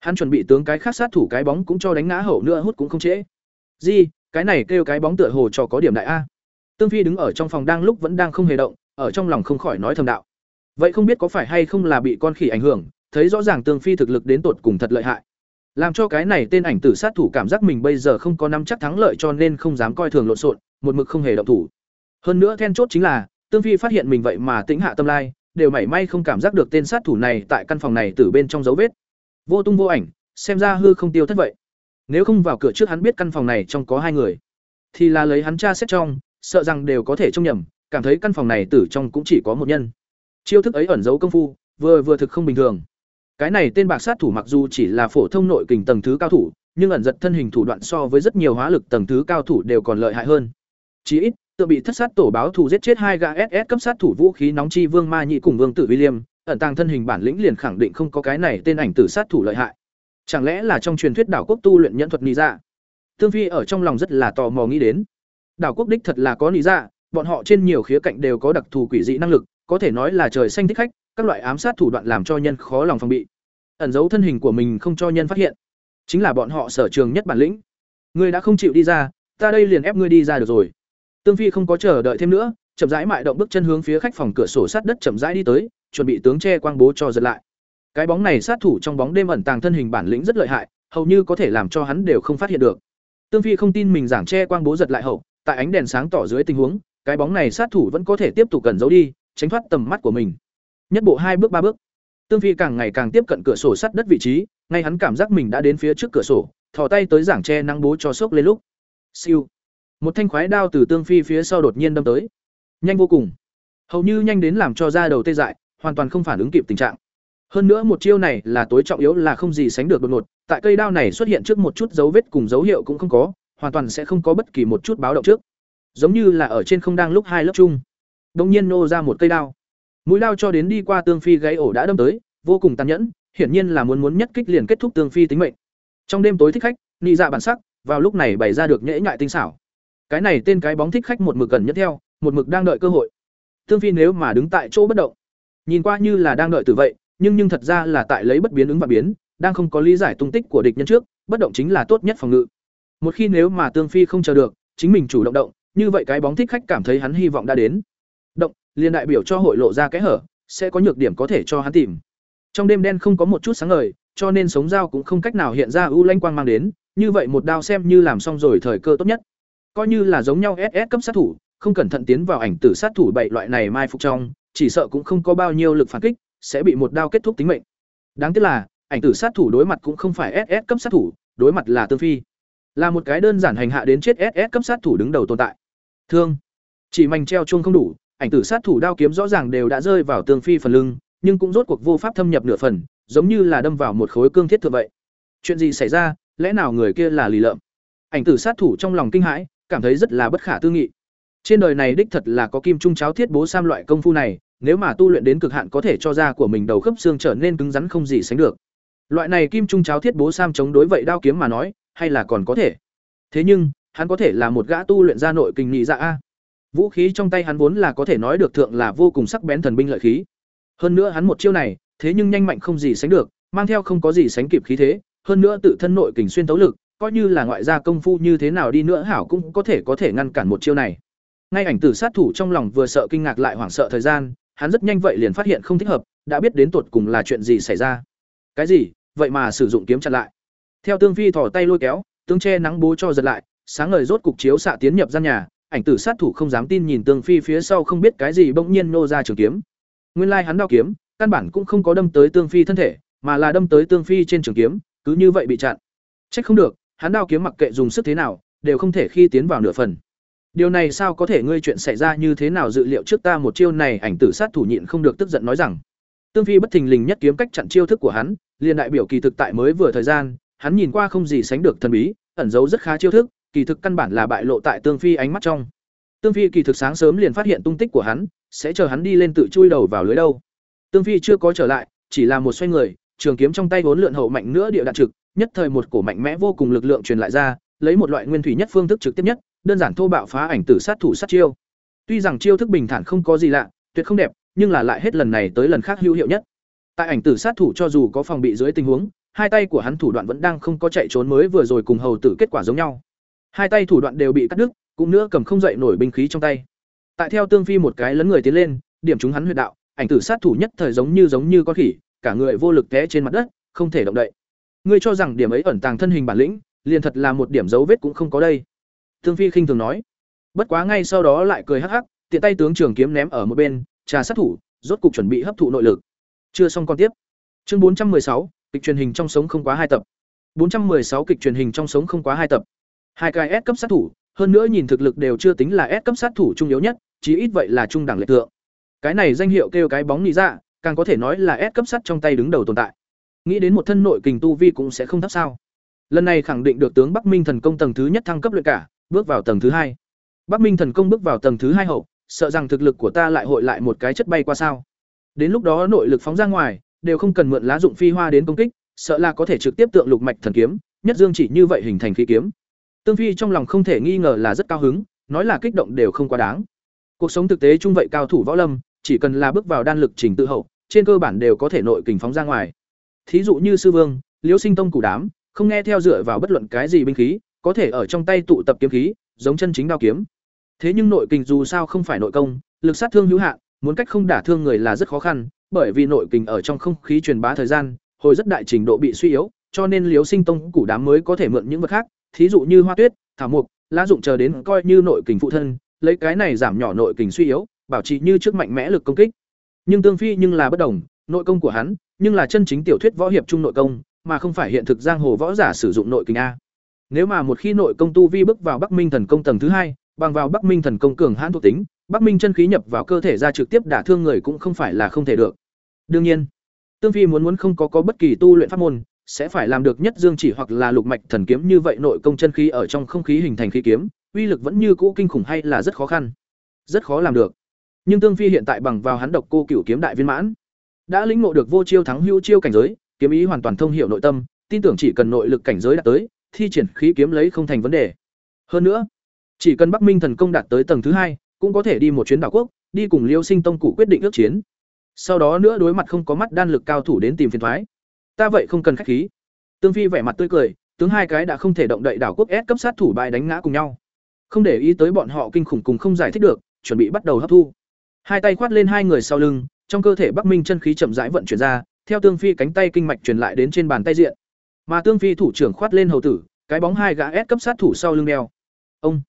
[SPEAKER 1] Hắn chuẩn bị tướng cái khác sát thủ cái bóng cũng cho đánh ngã hậu nữa hút cũng không trễ. Gì, cái này kêu cái bóng tựa hồ cho có điểm đại a. Tương Phi đứng ở trong phòng đang lúc vẫn đang không hề động, ở trong lòng không khỏi nói thầm đạo. Vậy không biết có phải hay không là bị con khỉ ảnh hưởng, thấy rõ ràng Tương Phi thực lực đến tột cùng thật lợi hại. Làm cho cái này tên ảnh tử sát thủ cảm giác mình bây giờ không có nắm chắc thắng lợi cho nên không dám coi thường lộn xộn, một mực không hề động thủ. Hơn nữa then chốt chính là, Tương Phi phát hiện mình vậy mà tĩnh hạ tâm lai, đều mảy may không cảm giác được tên sát thủ này tại căn phòng này từ bên trong dấu vết. Vô tung vô ảnh, xem ra hư không tiêu thất vậy. Nếu không vào cửa trước hắn biết căn phòng này trong có hai người, thì là lấy hắn tra xét trong, sợ rằng đều có thể trông nhầm, cảm thấy căn phòng này tử trong cũng chỉ có một nhân. Chiêu thức ấy ẩn giấu công phu, vừa vừa thực không bình thường. Cái này tên bạc sát thủ mặc dù chỉ là phổ thông nội kình tầng thứ cao thủ, nhưng ẩn giật thân hình thủ đoạn so với rất nhiều hóa lực tầng thứ cao thủ đều còn lợi hại hơn. Chỉ ít, tự bị thất sát tổ báo thù giết chết hai gã SS cấp sát thủ vũ khí nóng chi Vương Ma Nhị cùng Vương Tử William, ẩn tàng thân hình bản lĩnh liền khẳng định không có cái này tên ảnh tử sát thủ lợi hại. Chẳng lẽ là trong truyền thuyết đảo quốc tu luyện nhẫn thuật nị dạ? Tương Phi ở trong lòng rất là tò mò nghĩ đến. Đảo quốc đích thật là có nị dạ, bọn họ trên nhiều khía cạnh đều có đặc thù quỷ dị năng lực, có thể nói là trời xanh thích khách, các loại ám sát thủ đoạn làm cho nhân khó lòng phòng bị. Ẩn giấu thân hình của mình không cho nhân phát hiện, chính là bọn họ sở trường nhất bản lĩnh. Ngươi đã không chịu đi ra, ta đây liền ép ngươi đi ra được rồi. Tương Phi không có chờ đợi thêm nữa, chậm rãi mại động bước chân hướng phía khách phòng cửa sổ sát đất chậm rãi đi tới, chuẩn bị tướng che quang bố cho giật lại. Cái bóng này sát thủ trong bóng đêm ẩn tàng thân hình bản lĩnh rất lợi hại, hầu như có thể làm cho hắn đều không phát hiện được. Tương Phi không tin mình giảng che quang bố giật lại hậu, tại ánh đèn sáng tỏ dưới tình huống, cái bóng này sát thủ vẫn có thể tiếp tục cẩn giấu đi, tránh thoát tầm mắt của mình. Nhất bộ hai bước ba bước, Tương Phi càng ngày càng tiếp cận cửa sổ sắt đất vị trí, ngay hắn cảm giác mình đã đến phía trước cửa sổ, thò tay tới giảng che năng bố cho sốc lên lúc. Siêu một thanh khoái đao từ tương phi phía sau đột nhiên đâm tới. Nhanh vô cùng. Hầu như nhanh đến làm cho da đầu tê dại, hoàn toàn không phản ứng kịp tình trạng. Hơn nữa một chiêu này là tối trọng yếu là không gì sánh được đột ngột. Tại cây đao này xuất hiện trước một chút dấu vết cùng dấu hiệu cũng không có, hoàn toàn sẽ không có bất kỳ một chút báo động trước. Giống như là ở trên không đang lúc hai lớp chung. Đông nhiên nô ra một cây đao. Mũi đao cho đến đi qua tương phi gáy ổ đã đâm tới, vô cùng tàn nhẫn, hiển nhiên là muốn muốn nhất kích liền kết thúc tương phi tính mệnh. Trong đêm tối thích khách, nị dạ bản sắc, vào lúc này bày ra được nhễ nhại tinh xảo cái này tên cái bóng thích khách một mực gần nhất theo, một mực đang đợi cơ hội. Tương phi nếu mà đứng tại chỗ bất động, nhìn qua như là đang đợi từ vậy, nhưng nhưng thật ra là tại lấy bất biến ứng và biến, đang không có lý giải tung tích của địch nhân trước, bất động chính là tốt nhất phòng ngự. Một khi nếu mà tương phi không chờ được, chính mình chủ động động, như vậy cái bóng thích khách cảm thấy hắn hy vọng đã đến. Động, liền đại biểu cho hội lộ ra cái hở, sẽ có nhược điểm có thể cho hắn tìm. Trong đêm đen không có một chút sáng ngời, cho nên sống dao cũng không cách nào hiện ra ưu lanh quang mang đến, như vậy một đao xem như làm xong rồi thời cơ tốt nhất coi như là giống nhau ss cấp sát thủ, không cẩn thận tiến vào ảnh tử sát thủ bảy loại này mai phục trong, chỉ sợ cũng không có bao nhiêu lực phản kích, sẽ bị một đao kết thúc tính mệnh. Đáng tiếc là, ảnh tử sát thủ đối mặt cũng không phải ss cấp sát thủ, đối mặt là tương phi. Là một cái đơn giản hành hạ đến chết ss cấp sát thủ đứng đầu tồn tại. Thương. Chỉ mảnh treo chuông không đủ, ảnh tử sát thủ đao kiếm rõ ràng đều đã rơi vào tương phi phần lưng, nhưng cũng rốt cuộc vô pháp thâm nhập nửa phần, giống như là đâm vào một khối cương thiết thừa vậy. Chuyện gì xảy ra? Lẽ nào người kia là lì lợm? Ảnh tử sát thủ trong lòng kinh hãi cảm thấy rất là bất khả tư nghị. Trên đời này đích thật là có kim trung cháo thiết bố sam loại công phu này, nếu mà tu luyện đến cực hạn có thể cho da của mình đầu khớp xương trở nên cứng rắn không gì sánh được. Loại này kim trung cháo thiết bố sam chống đối vậy đao kiếm mà nói, hay là còn có thể. Thế nhưng, hắn có thể là một gã tu luyện ra nội kinh nhị dạ a. Vũ khí trong tay hắn vốn là có thể nói được thượng là vô cùng sắc bén thần binh lợi khí. Hơn nữa hắn một chiêu này, thế nhưng nhanh mạnh không gì sánh được, mang theo không có gì sánh kịp khí thế, hơn nữa tự thân nội kình xuyên tấu lực coi như là ngoại gia công phu như thế nào đi nữa hảo cũng có thể có thể ngăn cản một chiêu này. Ngay ảnh tử sát thủ trong lòng vừa sợ kinh ngạc lại hoảng sợ thời gian, hắn rất nhanh vậy liền phát hiện không thích hợp, đã biết đến tột cùng là chuyện gì xảy ra. Cái gì? Vậy mà sử dụng kiếm chặn lại. Theo tương phi thò tay lôi kéo tương che nắng bố cho giật lại, sáng ngời rốt cục chiếu xạ tiến nhập gian nhà, ảnh tử sát thủ không dám tin nhìn tương phi phía sau không biết cái gì bỗng nhiên nô ra trường kiếm. Nguyên lai hắn đao kiếm, căn bản cũng không có đâm tới tương phi thân thể, mà là đâm tới tương phi trên trường kiếm, cứ như vậy bị chặn. Trách không được hắn đao kiếm mặc kệ dùng sức thế nào, đều không thể khi tiến vào nửa phần. Điều này sao có thể ngươi chuyện xảy ra như thế nào dự liệu trước ta một chiêu này, ảnh tử sát thủ nhịn không được tức giận nói rằng. Tương phi bất thình lình nhất kiếm cách chặn chiêu thức của hắn, liền đại biểu kỳ thực tại mới vừa thời gian, hắn nhìn qua không gì sánh được thần bí, ẩn giấu rất khá chiêu thức, kỳ thực căn bản là bại lộ tại tương phi ánh mắt trong. Tương phi kỳ thực sáng sớm liền phát hiện tung tích của hắn, sẽ chờ hắn đi lên tự chui đầu vào lưới đâu. Tương phi chưa có trở lại, chỉ là một xoay người, trường kiếm trong tay vốn lượn hậu mạnh nữa địa đạn trực nhất thời một cổ mạnh mẽ vô cùng lực lượng truyền lại ra, lấy một loại nguyên thủy nhất phương thức trực tiếp nhất, đơn giản thô bạo phá ảnh tử sát thủ sát chiêu. Tuy rằng chiêu thức bình thản không có gì lạ, tuyệt không đẹp, nhưng là lại hết lần này tới lần khác hữu hiệu nhất. Tại ảnh tử sát thủ cho dù có phòng bị dưới tình huống, hai tay của hắn thủ đoạn vẫn đang không có chạy trốn mới vừa rồi cùng hầu tử kết quả giống nhau. Hai tay thủ đoạn đều bị cắt đứt, cũng nữa cầm không dậy nổi binh khí trong tay. Tại theo tương phi một cái lấn người tiến lên, điểm chúng hắn huyệt đạo, ảnh tử sát thủ nhất thời giống như giống như con khỉ, cả người vô lực té trên mặt đất, không thể động đậy ngươi cho rằng điểm ấy ẩn tàng thân hình bản lĩnh liền thật là một điểm dấu vết cũng không có đây. Thương phi khinh thường nói. Bất quá ngay sau đó lại cười hắc hắc tiện tay tướng trường kiếm ném ở một bên trà sát thủ rốt cục chuẩn bị hấp thụ nội lực. Chưa xong con tiếp. Chương bốn trăm sáu kịch truyền hình trong sống không quá hai tập. bốn trăm sáu kịch truyền hình trong sống không quá hai tập. Hai cái S cấp sát thủ hơn nữa nhìn thực lực đều chưa tính là S cấp sát thủ trung yếu nhất chí ít vậy là trung đẳng lệ tượng cái này danh hiệu kêu cái bóng nghĩ ra, dạ, càng có thể nói là S cấp sát trong tay đứng đầu tồn tại nghĩ đến một thân nội kình tu vi cũng sẽ không thấp sao. Lần này khẳng định được tướng bắc minh thần công tầng thứ nhất thăng cấp luyện cả, bước vào tầng thứ hai. Bắc minh thần công bước vào tầng thứ hai hậu, sợ rằng thực lực của ta lại hội lại một cái chất bay qua sao. Đến lúc đó nội lực phóng ra ngoài, đều không cần mượn lá dụng phi hoa đến công kích, sợ là có thể trực tiếp tượng lục mạch thần kiếm, nhất dương chỉ như vậy hình thành khí kiếm. Tương phi trong lòng không thể nghi ngờ là rất cao hứng, nói là kích động đều không quá đáng. Cuộc sống thực tế chung vậy cao thủ võ lâm, chỉ cần là bước vào đan lực trình tự hậu, trên cơ bản đều có thể nội kình phóng ra ngoài thí dụ như sư vương, liễu sinh tông cụ đám, không nghe theo dựa vào bất luận cái gì binh khí, có thể ở trong tay tụ tập kiếm khí, giống chân chính đao kiếm. Thế nhưng nội kình dù sao không phải nội công, lực sát thương hữu hạn, muốn cách không đả thương người là rất khó khăn, bởi vì nội kình ở trong không khí truyền bá thời gian, hồi rất đại trình độ bị suy yếu, cho nên liếu sinh tông củ đám mới có thể mượn những vật khác, thí dụ như hoa tuyết, thảo mục lá dụng chờ đến coi như nội kình phụ thân, lấy cái này giảm nhỏ nội kình suy yếu, bảo trì như trước mạnh mẽ lực công kích. Nhưng tương phi nhưng là bất đồng nội công của hắn nhưng là chân chính tiểu thuyết võ hiệp trung nội công mà không phải hiện thực giang hồ võ giả sử dụng nội kình a Nếu mà một khi nội công tu vi bước vào Bắc Minh thần công tầng thứ hai, bằng vào Bắc Minh thần công cường hãn thuộc tính, Bắc Minh chân khí nhập vào cơ thể ra trực tiếp đả thương người cũng không phải là không thể được. Đương nhiên, Tương Phi muốn muốn không có có bất kỳ tu luyện pháp môn, sẽ phải làm được nhất dương chỉ hoặc là lục mạch thần kiếm như vậy nội công chân khí ở trong không khí hình thành khí kiếm, uy lực vẫn như cũ kinh khủng hay là rất khó khăn. Rất khó làm được. Nhưng Tương Phi hiện tại bằng vào hắn độc cô cửu kiếm đại viên mãn, đã lĩnh ngộ được vô chiêu thắng hữu chiêu cảnh giới, kiếm ý hoàn toàn thông hiểu nội tâm, tin tưởng chỉ cần nội lực cảnh giới đạt tới, thi triển khí kiếm lấy không thành vấn đề. Hơn nữa, chỉ cần Bắc Minh thần công đạt tới tầng thứ hai, cũng có thể đi một chuyến đảo quốc, đi cùng Liêu Sinh Tông cụ quyết định ước chiến. Sau đó nữa đối mặt không có mắt đan lực cao thủ đến tìm phiền toái. Ta vậy không cần khách khí. Tương Phi vẻ mặt tươi cười, tướng hai cái đã không thể động đậy đảo quốc ép cấp sát thủ bài đánh ngã cùng nhau. Không để ý tới bọn họ kinh khủng cùng không giải thích được, chuẩn bị bắt đầu hấp thu. Hai tay khoát lên hai người sau lưng, trong cơ thể Bắc Minh chân khí chậm rãi vận chuyển ra, theo Tương Phi cánh tay kinh mạch truyền lại đến trên bàn tay diện. Mà Tương Phi thủ trưởng khoát lên hầu tử, cái bóng hai gã S cấp sát thủ sau lưng đeo. Ông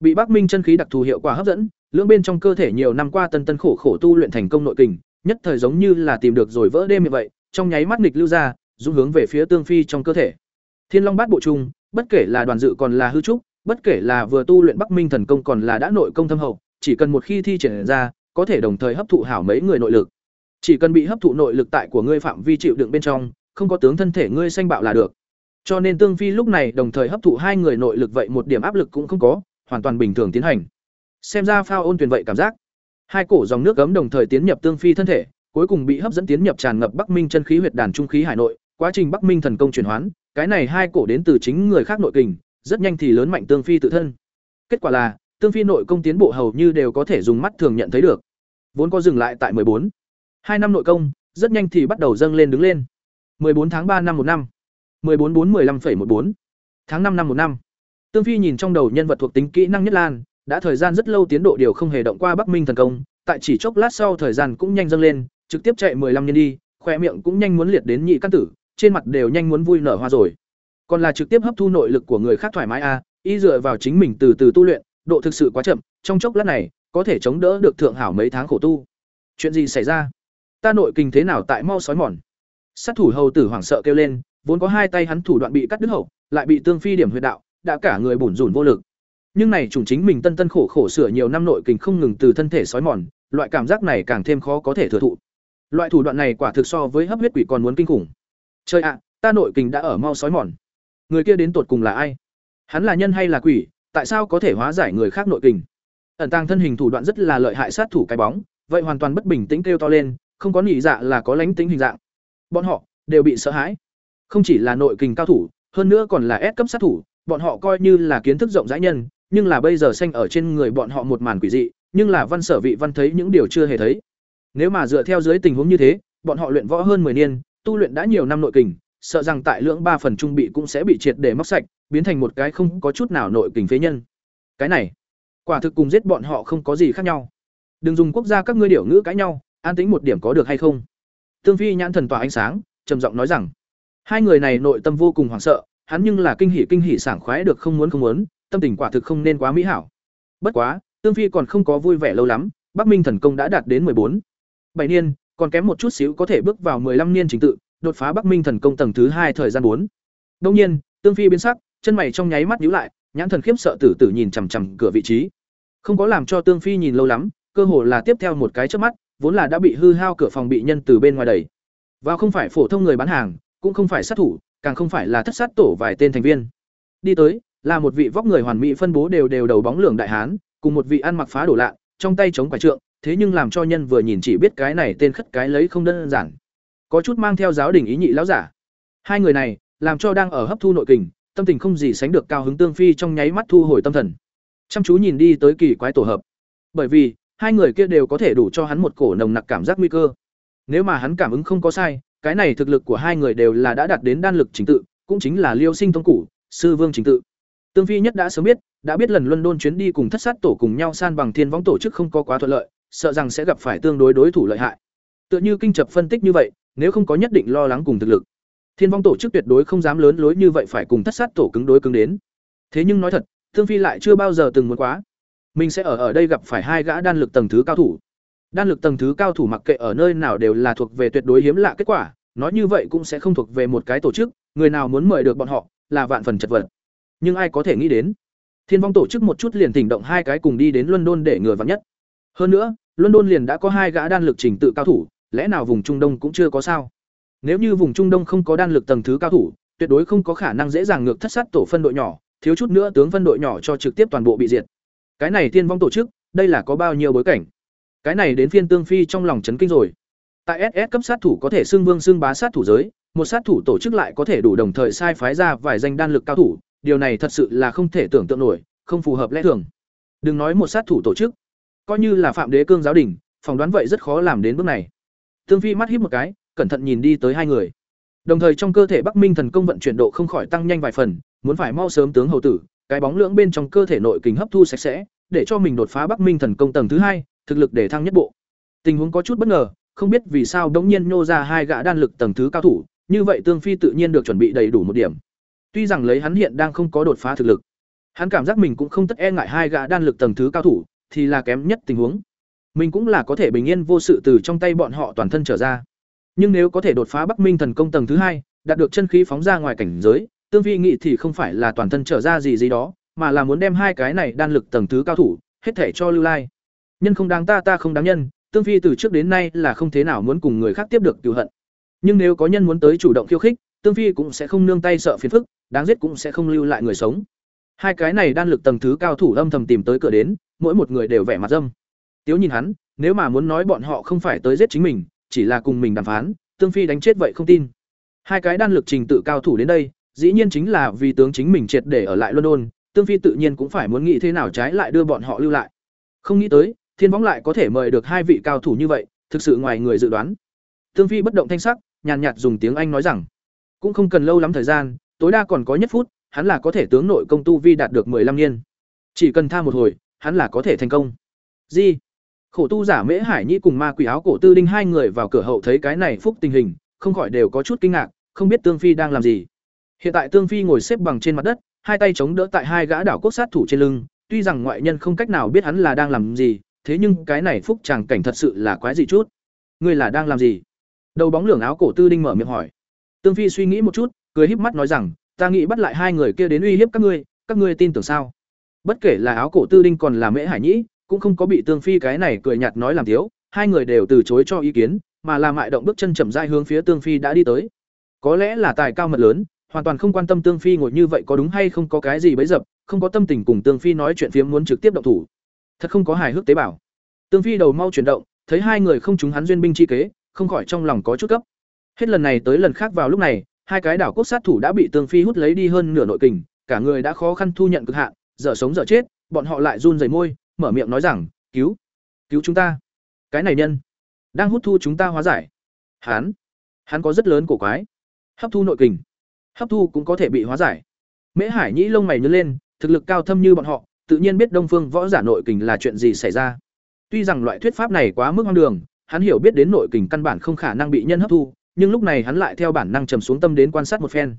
[SPEAKER 1] bị Bắc Minh chân khí đặc thù hiệu quả hấp dẫn, lưỡng bên trong cơ thể nhiều năm qua tân tân khổ khổ tu luyện thành công nội kình, nhất thời giống như là tìm được rồi vỡ đêm như vậy, trong nháy mắt nghịch lưu ra, dũng hướng về phía Tương Phi trong cơ thể. Thiên Long Bát Bộ Trung, bất kể là đoàn dự còn là hư trúc, bất kể là vừa tu luyện Bắc Minh thần công còn là đã nội công thâm hậu, chỉ cần một khi thi triển ra, có thể đồng thời hấp thụ hảo mấy người nội lực. Chỉ cần bị hấp thụ nội lực tại của ngươi phạm vi chịu đựng bên trong, không có tướng thân thể ngươi xanh bạo là được. Cho nên Tương Phi lúc này đồng thời hấp thụ hai người nội lực vậy một điểm áp lực cũng không có, hoàn toàn bình thường tiến hành. Xem ra phao ôn tuyển vậy cảm giác. Hai cổ dòng nước gấm đồng thời tiến nhập Tương Phi thân thể, cuối cùng bị hấp dẫn tiến nhập tràn ngập Bắc Minh chân khí huyệt đàn trung khí hải nội, quá trình Bắc Minh thần công chuyển hoán, cái này hai cổ đến từ chính người khác nội kình, rất nhanh thì lớn mạnh Tương Phi tự thân. Kết quả là, Tương Phi nội công tiến bộ hầu như đều có thể dùng mắt thường nhận thấy được. Vốn có dừng lại tại bốn Hai năm nội công, rất nhanh thì bắt đầu dâng lên đứng lên. 14 tháng 3 năm một năm. 14 4 15,14. Tháng 5 năm một năm. Tương Phi nhìn trong đầu nhân vật thuộc tính kỹ năng nhất lan, đã thời gian rất lâu tiến độ điều không hề động qua Bắc Minh thần công, tại chỉ chốc lát sau thời gian cũng nhanh dâng lên, trực tiếp chạy 15 nhân đi, khỏe miệng cũng nhanh muốn liệt đến nhị căn tử, trên mặt đều nhanh muốn vui nở hoa rồi. Còn là trực tiếp hấp thu nội lực của người khác thoải mái a, à, y dựa vào chính mình từ từ tu luyện, độ thực sự quá chậm, trong chốc lát này, có thể chống đỡ được thượng hảo mấy tháng khổ tu. Chuyện gì xảy ra? Ta nội kinh thế nào tại mau sói mòn? Sát thủ hầu tử hoảng sợ kêu lên, vốn có hai tay hắn thủ đoạn bị cắt đứt hậu, lại bị tương phi điểm huyệt đạo, đã cả người bủn rủn vô lực. Nhưng này chủng chính mình tân tân khổ khổ sửa nhiều năm nội kinh không ngừng từ thân thể sói mòn, loại cảm giác này càng thêm khó có thể thừa thụ. Loại thủ đoạn này quả thực so với hấp huyết quỷ còn muốn kinh khủng. Chơi ạ, ta nội kinh đã ở mau sói mòn. Người kia đến tột cùng là ai? Hắn là nhân hay là quỷ, tại sao có thể hóa giải người khác nội kình? Ẩn tàng thân hình thủ đoạn rất là lợi hại sát thủ cái bóng, vậy hoàn toàn bất bình tĩnh kêu to lên, không có nỉ dạ là có lánh tính hình dạng. Bọn họ đều bị sợ hãi. Không chỉ là nội kình cao thủ, hơn nữa còn là ép cấp sát thủ, bọn họ coi như là kiến thức rộng rãi nhân, nhưng là bây giờ xanh ở trên người bọn họ một màn quỷ dị, nhưng là văn sở vị văn thấy những điều chưa hề thấy. Nếu mà dựa theo dưới tình huống như thế, bọn họ luyện võ hơn 10 niên, tu luyện đã nhiều năm nội kình, sợ rằng tại lượng ba phần trung bị cũng sẽ bị triệt để móc sạch, biến thành một cái không có chút nào nội kình phế nhân. Cái này, quả thực cùng giết bọn họ không có gì khác nhau. Đừng dùng quốc gia các ngươi điểu ngữ cãi nhau, an tĩnh một điểm có được hay không? Tương Phi nhãn thần tỏa ánh sáng, trầm giọng nói rằng, hai người này nội tâm vô cùng hoảng sợ, hắn nhưng là kinh hỉ kinh hỉ sảng khoái được không muốn không muốn, tâm tình quả thực không nên quá mỹ hảo. Bất quá, Tương Phi còn không có vui vẻ lâu lắm, Bắc Minh thần công đã đạt đến bốn bảy niên, còn kém một chút xíu có thể bước vào 15 niên chính tự, đột phá Bắc Minh thần công tầng thứ hai thời gian bốn. Đương nhiên, Tương Phi biến sắc, chân mày trong nháy mắt nhíu lại, nhãn thần khiếp sợ tử tử nhìn chằm chằm cửa vị trí. Không có làm cho Tương Phi nhìn lâu lắm, cơ hồ là tiếp theo một cái chớp mắt, vốn là đã bị hư hao cửa phòng bị nhân từ bên ngoài đẩy. Vào không phải phổ thông người bán hàng, cũng không phải sát thủ, càng không phải là thất sát tổ vài tên thành viên. Đi tới, là một vị vóc người hoàn mỹ phân bố đều đều đầu bóng lượng đại hán, cùng một vị ăn mặc phá đổ lạ, trong tay chống quả trượng, thế nhưng làm cho nhân vừa nhìn chỉ biết cái này tên khất cái lấy không đơn giản. Có chút mang theo giáo đình ý nhị lão giả. Hai người này, làm cho đang ở hấp thu nội kình, tâm tình không gì sánh được cao hứng tương phi trong nháy mắt thu hồi tâm thần. Chăm chú nhìn đi tới kỳ quái tổ hợp. Bởi vì, hai người kia đều có thể đủ cho hắn một cổ nồng nặc cảm giác nguy cơ. Nếu mà hắn cảm ứng không có sai, cái này thực lực của hai người đều là đã đạt đến đan lực chính tự, cũng chính là Liêu Sinh tông củ, sư vương chính tự. Tương Phi nhất đã sớm biết, đã biết lần luân đôn chuyến đi cùng thất sát tổ cùng nhau san bằng thiên võng tổ chức không có quá thuận lợi, sợ rằng sẽ gặp phải tương đối đối thủ lợi hại. Tựa như kinh chập phân tích như vậy, nếu không có nhất định lo lắng cùng thực lực, thiên vong tổ chức tuyệt đối không dám lớn lối như vậy phải cùng thất sát tổ cứng đối cứng đến. Thế nhưng nói thật, thương Phi lại chưa bao giờ từng muốn quá. Mình sẽ ở ở đây gặp phải hai gã đan lực tầng thứ cao thủ. Đan lực tầng thứ cao thủ mặc kệ ở nơi nào đều là thuộc về tuyệt đối hiếm lạ kết quả, nói như vậy cũng sẽ không thuộc về một cái tổ chức, người nào muốn mời được bọn họ, là vạn phần chật vật. Nhưng ai có thể nghĩ đến, Thiên Vong tổ chức một chút liền tỉnh động hai cái cùng đi đến London để ngừa vắng nhất. Hơn nữa, London liền đã có hai gã đan lực trình tự cao thủ, lẽ nào vùng Trung Đông cũng chưa có sao? Nếu như vùng Trung Đông không có đan lực tầng thứ cao thủ, tuyệt đối không có khả năng dễ dàng ngược thất sát tổ phân đội nhỏ, thiếu chút nữa tướng phân đội nhỏ cho trực tiếp toàn bộ bị diệt. Cái này tiên Vong tổ chức, đây là có bao nhiêu bối cảnh? Cái này đến phiên Tương Phi trong lòng chấn kinh rồi. Tại SS cấp sát thủ có thể xưng vương xưng bá sát thủ giới, một sát thủ tổ chức lại có thể đủ đồng thời sai phái ra vài danh đan lực cao thủ, điều này thật sự là không thể tưởng tượng nổi, không phù hợp lẽ thường. Đừng nói một sát thủ tổ chức, coi như là Phạm Đế Cương giáo đình, phỏng đoán vậy rất khó làm đến bước này. Tương Phi mắt híp một cái, cẩn thận nhìn đi tới hai người. Đồng thời trong cơ thể Bắc Minh thần công vận chuyển độ không khỏi tăng nhanh vài phần, muốn phải mau sớm tướng hầu tử, cái bóng lưỡng bên trong cơ thể nội kình hấp thu sạch sẽ, để cho mình đột phá Bắc Minh thần công tầng thứ hai, thực lực để thăng nhất bộ. Tình huống có chút bất ngờ, không biết vì sao đống nhiên nhô ra hai gã đan lực tầng thứ cao thủ, như vậy Tương Phi tự nhiên được chuẩn bị đầy đủ một điểm. Tuy rằng lấy hắn hiện đang không có đột phá thực lực, hắn cảm giác mình cũng không tất e ngại hai gã đan lực tầng thứ cao thủ, thì là kém nhất tình huống. Mình cũng là có thể bình yên vô sự từ trong tay bọn họ toàn thân trở ra. Nhưng nếu có thể đột phá Bắc Minh thần công tầng thứ hai, đạt được chân khí phóng ra ngoài cảnh giới, Tương Phi nghĩ thì không phải là toàn thân trở ra gì gì đó, mà là muốn đem hai cái này đan lực tầng thứ cao thủ, hết thể cho lưu lai. Nhân không đáng ta ta không đáng nhân, Tương Phi từ trước đến nay là không thế nào muốn cùng người khác tiếp được cừu hận. Nhưng nếu có nhân muốn tới chủ động khiêu khích, Tương Phi cũng sẽ không nương tay sợ phiền phức, đáng giết cũng sẽ không lưu lại người sống. Hai cái này đan lực tầng thứ cao thủ âm thầm tìm tới cửa đến, mỗi một người đều vẻ mặt dâm. Tiếu nhìn hắn, nếu mà muốn nói bọn họ không phải tới giết chính mình, chỉ là cùng mình đàm phán, Tương Phi đánh chết vậy không tin. Hai cái đan lực trình tự cao thủ đến đây, dĩ nhiên chính là vì tướng chính mình triệt để ở lại London, Tương Phi tự nhiên cũng phải muốn nghĩ thế nào trái lại đưa bọn họ lưu lại. Không nghĩ tới, Thiên Võng lại có thể mời được hai vị cao thủ như vậy, thực sự ngoài người dự đoán. Tương Phi bất động thanh sắc, nhàn nhạt dùng tiếng Anh nói rằng, cũng không cần lâu lắm thời gian, tối đa còn có nhất phút, hắn là có thể tướng nội công tu vi đạt được 15 niên. Chỉ cần tha một hồi, hắn là có thể thành công. Gì? Khổ tu giả Mễ Hải nhi cùng ma quỷ áo cổ tư đinh hai người vào cửa hậu thấy cái này phúc tình hình, không khỏi đều có chút kinh ngạc, không biết Tương Phi đang làm gì. Hiện tại Tương Phi ngồi xếp bằng trên mặt đất, hai tay chống đỡ tại hai gã đảo quốc sát thủ trên lưng, tuy rằng ngoại nhân không cách nào biết hắn là đang làm gì, thế nhưng cái này phúc chàng cảnh thật sự là quái gì chút. Ngươi là đang làm gì? Đầu bóng lưỡng áo cổ tư đinh mở miệng hỏi. Tương Phi suy nghĩ một chút, cười híp mắt nói rằng, ta nghĩ bắt lại hai người kia đến uy hiếp các ngươi, các ngươi tin tưởng sao? Bất kể là áo cổ tư đinh còn là Mễ Hải Nhĩ, cũng không có bị Tương Phi cái này cười nhạt nói làm thiếu, hai người đều từ chối cho ý kiến, mà làm mại động bước chân chậm rãi hướng phía Tương Phi đã đi tới. Có lẽ là tài cao mật lớn, hoàn toàn không quan tâm Tương Phi ngồi như vậy có đúng hay không có cái gì bấy dập, không có tâm tình cùng Tương Phi nói chuyện phiếm muốn trực tiếp động thủ. Thật không có hài hước tế bảo. Tương Phi đầu mau chuyển động, thấy hai người không chúng hắn duyên binh chi kế, không khỏi trong lòng có chút cấp. Hết lần này tới lần khác vào lúc này, hai cái đảo quốc sát thủ đã bị Tương Phi hút lấy đi hơn nửa nội kình, cả người đã khó khăn thu nhận cực hạn, dở sống dở chết, bọn họ lại run rẩy môi, mở miệng nói rằng, "Cứu, cứu chúng ta." Cái này nhân đang hút thu chúng ta hóa giải. Hắn, hắn có rất lớn cổ quái. Hấp thu nội kình, hấp thu cũng có thể bị hóa giải. Mễ Hải Nhĩ lông mày nhớ lên, thực lực cao thâm như bọn họ, tự nhiên biết Đông Phương võ giả nội kình là chuyện gì xảy ra. Tuy rằng loại thuyết pháp này quá mức hoang đường, hắn hiểu biết đến nội kình căn bản không khả năng bị nhân hấp thu, nhưng lúc này hắn lại theo bản năng trầm xuống tâm đến quan sát một phen.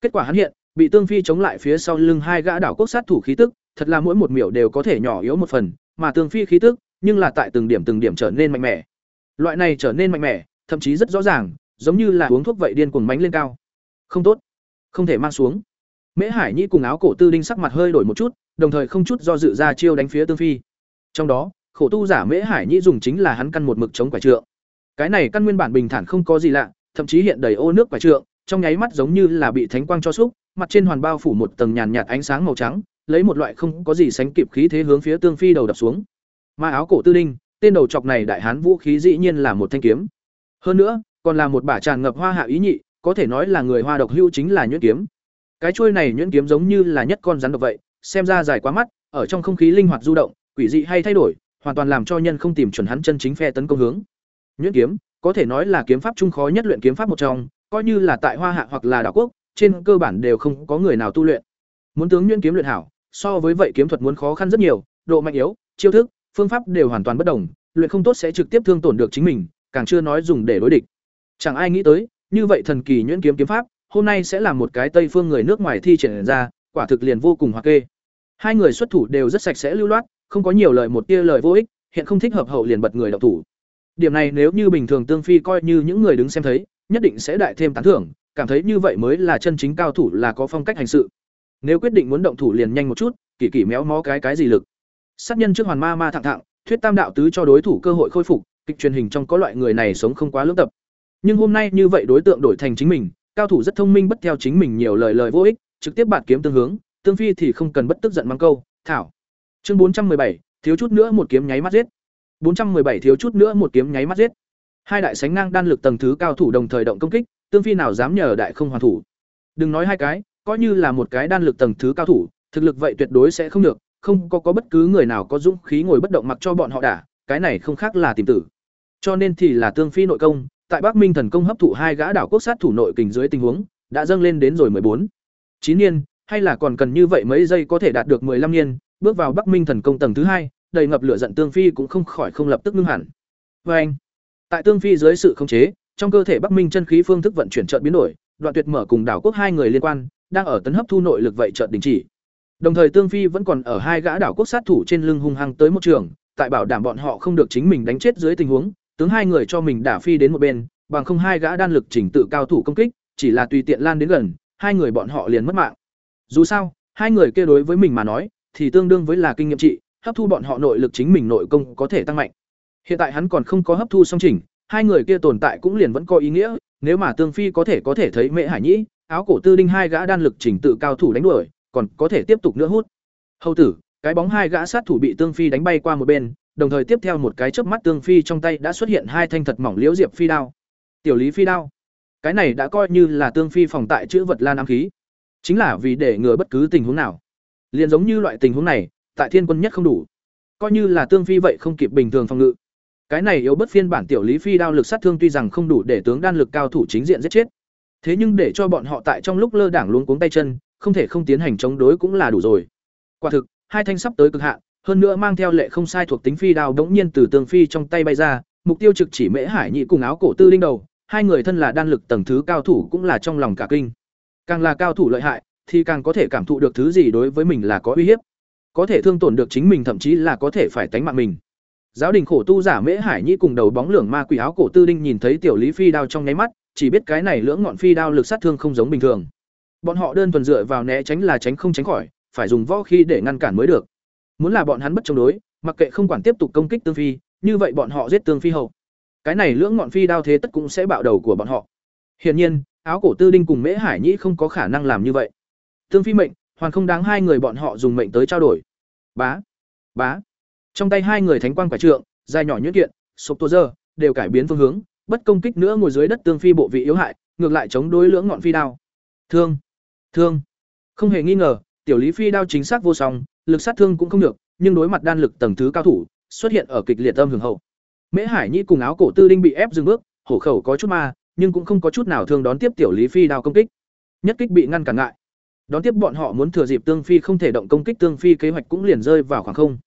[SPEAKER 1] Kết quả hắn hiện, bị Tương Phi chống lại phía sau lưng hai gã đảo quốc sát thủ khí tức, thật là mỗi một miểu đều có thể nhỏ yếu một phần, mà Tương Phi khí tức, nhưng là tại từng điểm từng điểm trở nên mạnh mẽ. Loại này trở nên mạnh mẽ, thậm chí rất rõ ràng, giống như là uống thuốc vậy điên cuồng mánh lên cao. Không tốt, không thể mang xuống. Mễ Hải Nhĩ cùng áo cổ tư đinh sắc mặt hơi đổi một chút, đồng thời không chút do dự ra chiêu đánh phía Tương Phi. Trong đó, khổ tu giả Mễ Hải Nhĩ dùng chính là hắn căn một mực chống quả trượng. Cái này căn nguyên bản bình thản không có gì lạ, thậm chí hiện đầy ô nước quả trượng, trong nháy mắt giống như là bị thánh quang cho xúc, mặt trên hoàn bao phủ một tầng nhàn nhạt ánh sáng màu trắng, lấy một loại không có gì sánh kịp khí thế hướng phía Tương Phi đầu đập xuống. Ma áo cổ tư đinh, tên đầu chọc này đại hán vũ khí dĩ nhiên là một thanh kiếm. Hơn nữa, còn là một bả tràn ngập hoa hạ ý nhị, có thể nói là người hoa độc hưu chính là nhuyễn kiếm. Cái chuôi này nhuyễn kiếm giống như là nhất con rắn độc vậy, xem ra dài quá mắt, ở trong không khí linh hoạt du động, quỷ dị hay thay đổi, hoàn toàn làm cho nhân không tìm chuẩn hắn chân chính phe tấn công hướng. Nhuyễn kiếm, có thể nói là kiếm pháp trung khó nhất luyện kiếm pháp một trong, coi như là tại Hoa Hạ hoặc là đảo quốc, trên cơ bản đều không có người nào tu luyện. Muốn tướng nhuyễn kiếm luyện hảo, so với vậy kiếm thuật muốn khó khăn rất nhiều, độ mạnh yếu, chiêu thức, phương pháp đều hoàn toàn bất đồng, luyện không tốt sẽ trực tiếp thương tổn được chính mình, càng chưa nói dùng để đối địch. Chẳng ai nghĩ tới, như vậy thần kỳ nhuyễn kiếm kiếm pháp, hôm nay sẽ là một cái Tây phương người nước ngoài thi triển ra, quả thực liền vô cùng hoa kê. Hai người xuất thủ đều rất sạch sẽ lưu loát, không có nhiều lời một tia lời vô ích, hiện không thích hợp hậu liền bật người động thủ. Điểm này nếu như bình thường Tương Phi coi như những người đứng xem thấy, nhất định sẽ đại thêm tán thưởng, cảm thấy như vậy mới là chân chính cao thủ là có phong cách hành sự nếu quyết định muốn động thủ liền nhanh một chút, kỳ kỳ méo mó cái cái gì lực. Sát nhân trước hoàn ma ma thẳng thẳng, thuyết tam đạo tứ cho đối thủ cơ hội khôi phục, kịch truyền hình trong có loại người này sống không quá lưỡng tập. Nhưng hôm nay như vậy đối tượng đổi thành chính mình, cao thủ rất thông minh bất theo chính mình nhiều lời lời vô ích, trực tiếp bạn kiếm tương hướng, tương phi thì không cần bất tức giận mang câu, thảo. Chương bốn trăm bảy, thiếu chút nữa một kiếm nháy mắt giết. bốn trăm bảy, thiếu chút nữa một kiếm nháy mắt giết. Hai đại sánh ngang đan lực tầng thứ cao thủ đồng thời động công kích, tương phi nào dám nhờ đại không hoàn thủ. Đừng nói hai cái coi như là một cái đan lực tầng thứ cao thủ, thực lực vậy tuyệt đối sẽ không được, không có có bất cứ người nào có dũng khí ngồi bất động mặc cho bọn họ đả, cái này không khác là tìm tử. Cho nên thì là tương phi nội công, tại bắc minh thần công hấp thụ hai gã đảo quốc sát thủ nội kình dưới tình huống, đã dâng lên đến rồi bốn. Chín niên, hay là còn cần như vậy mấy giây có thể đạt được 15 niên, bước vào bắc minh thần công tầng thứ hai, đầy ngập lửa giận tương phi cũng không khỏi không lập tức ngưng hẳn. Và anh, tại tương phi dưới sự khống chế, trong cơ thể bắc minh chân khí phương thức vận chuyển chợt biến đổi, đoạn tuyệt mở cùng đảo quốc hai người liên quan đang ở tấn hấp thu nội lực vậy chợt đình chỉ. Đồng thời tương phi vẫn còn ở hai gã đảo quốc sát thủ trên lưng hung hăng tới một trường, tại bảo đảm bọn họ không được chính mình đánh chết dưới tình huống, tướng hai người cho mình đả phi đến một bên, bằng không hai gã đan lực chỉnh tự cao thủ công kích, chỉ là tùy tiện lan đến gần, hai người bọn họ liền mất mạng. Dù sao, hai người kia đối với mình mà nói, thì tương đương với là kinh nghiệm trị, hấp thu bọn họ nội lực chính mình nội công có thể tăng mạnh. Hiện tại hắn còn không có hấp thu song chỉnh, hai người kia tồn tại cũng liền vẫn có ý nghĩa, nếu mà tương phi có thể có thể thấy mễ hải nhĩ áo cổ tư đinh hai gã đan lực chỉnh tự cao thủ đánh đuổi, còn có thể tiếp tục nữa hút. Hầu tử, cái bóng hai gã sát thủ bị tương phi đánh bay qua một bên, đồng thời tiếp theo một cái chớp mắt tương phi trong tay đã xuất hiện hai thanh thật mỏng liễu diệp phi đao. Tiểu lý phi đao. Cái này đã coi như là tương phi phòng tại chữ vật lan ám khí. Chính là vì để ngừa bất cứ tình huống nào. Liền giống như loại tình huống này, tại thiên quân nhất không đủ. Coi như là tương phi vậy không kịp bình thường phòng ngự. Cái này yếu bất phiên bản tiểu lý phi đao lực sát thương tuy rằng không đủ để tướng đan lực cao thủ chính diện giết chết thế nhưng để cho bọn họ tại trong lúc lơ đảng luống cuống tay chân, không thể không tiến hành chống đối cũng là đủ rồi. Quả thực, hai thanh sắp tới cực hạn, hơn nữa mang theo lệ không sai thuộc tính phi đao đống nhiên từ tường phi trong tay bay ra, mục tiêu trực chỉ mễ hải nhị cùng áo cổ tư linh đầu, hai người thân là đan lực tầng thứ cao thủ cũng là trong lòng cả kinh. Càng là cao thủ lợi hại, thì càng có thể cảm thụ được thứ gì đối với mình là có uy hiếp, có thể thương tổn được chính mình thậm chí là có thể phải tánh mạng mình giáo đình khổ tu giả mễ hải nhĩ cùng đầu bóng lưỡng ma quỷ áo cổ tư đinh nhìn thấy tiểu lý phi đao trong nháy mắt, chỉ biết cái này lưỡng ngọn phi đao lực sát thương không giống bình thường. Bọn họ đơn thuần dựa vào né tránh là tránh không tránh khỏi, phải dùng võ khi để ngăn cản mới được. Muốn là bọn hắn bất chống đối, mặc kệ không quản tiếp tục công kích tương phi, như vậy bọn họ giết tương phi hậu. Cái này lưỡng ngọn phi đao thế tất cũng sẽ bạo đầu của bọn họ. Hiển nhiên, áo cổ tư đinh cùng mễ hải nhĩ không có khả năng làm như vậy. Tương phi mệnh, hoàn không đáng hai người bọn họ dùng mệnh tới trao đổi. Bá bá trong tay hai người thánh quang quả trượng, dài nhỏ nhuyễn kiện, sộp tô dơ, đều cải biến phương hướng, bất công kích nữa ngồi dưới đất tương phi bộ vị yếu hại, ngược lại chống đối lưỡng ngọn phi đao. Thương thương. Không hề nghi ngờ, tiểu lý phi đao chính xác vô song, lực sát thương cũng không được, nhưng đối mặt đan lực tầng thứ cao thủ, xuất hiện ở kịch liệt âm hưởng hậu. Mễ hải nhi cùng áo cổ tư đinh bị ép dừng bước, hổ khẩu có chút ma, nhưng cũng không có chút nào thương đón tiếp tiểu lý phi đao công kích. Nhất kích bị ngăn cản ngại đón tiếp bọn họ muốn thừa dịp tương phi không thể động công kích tương phi kế hoạch cũng liền rơi vào khoảng không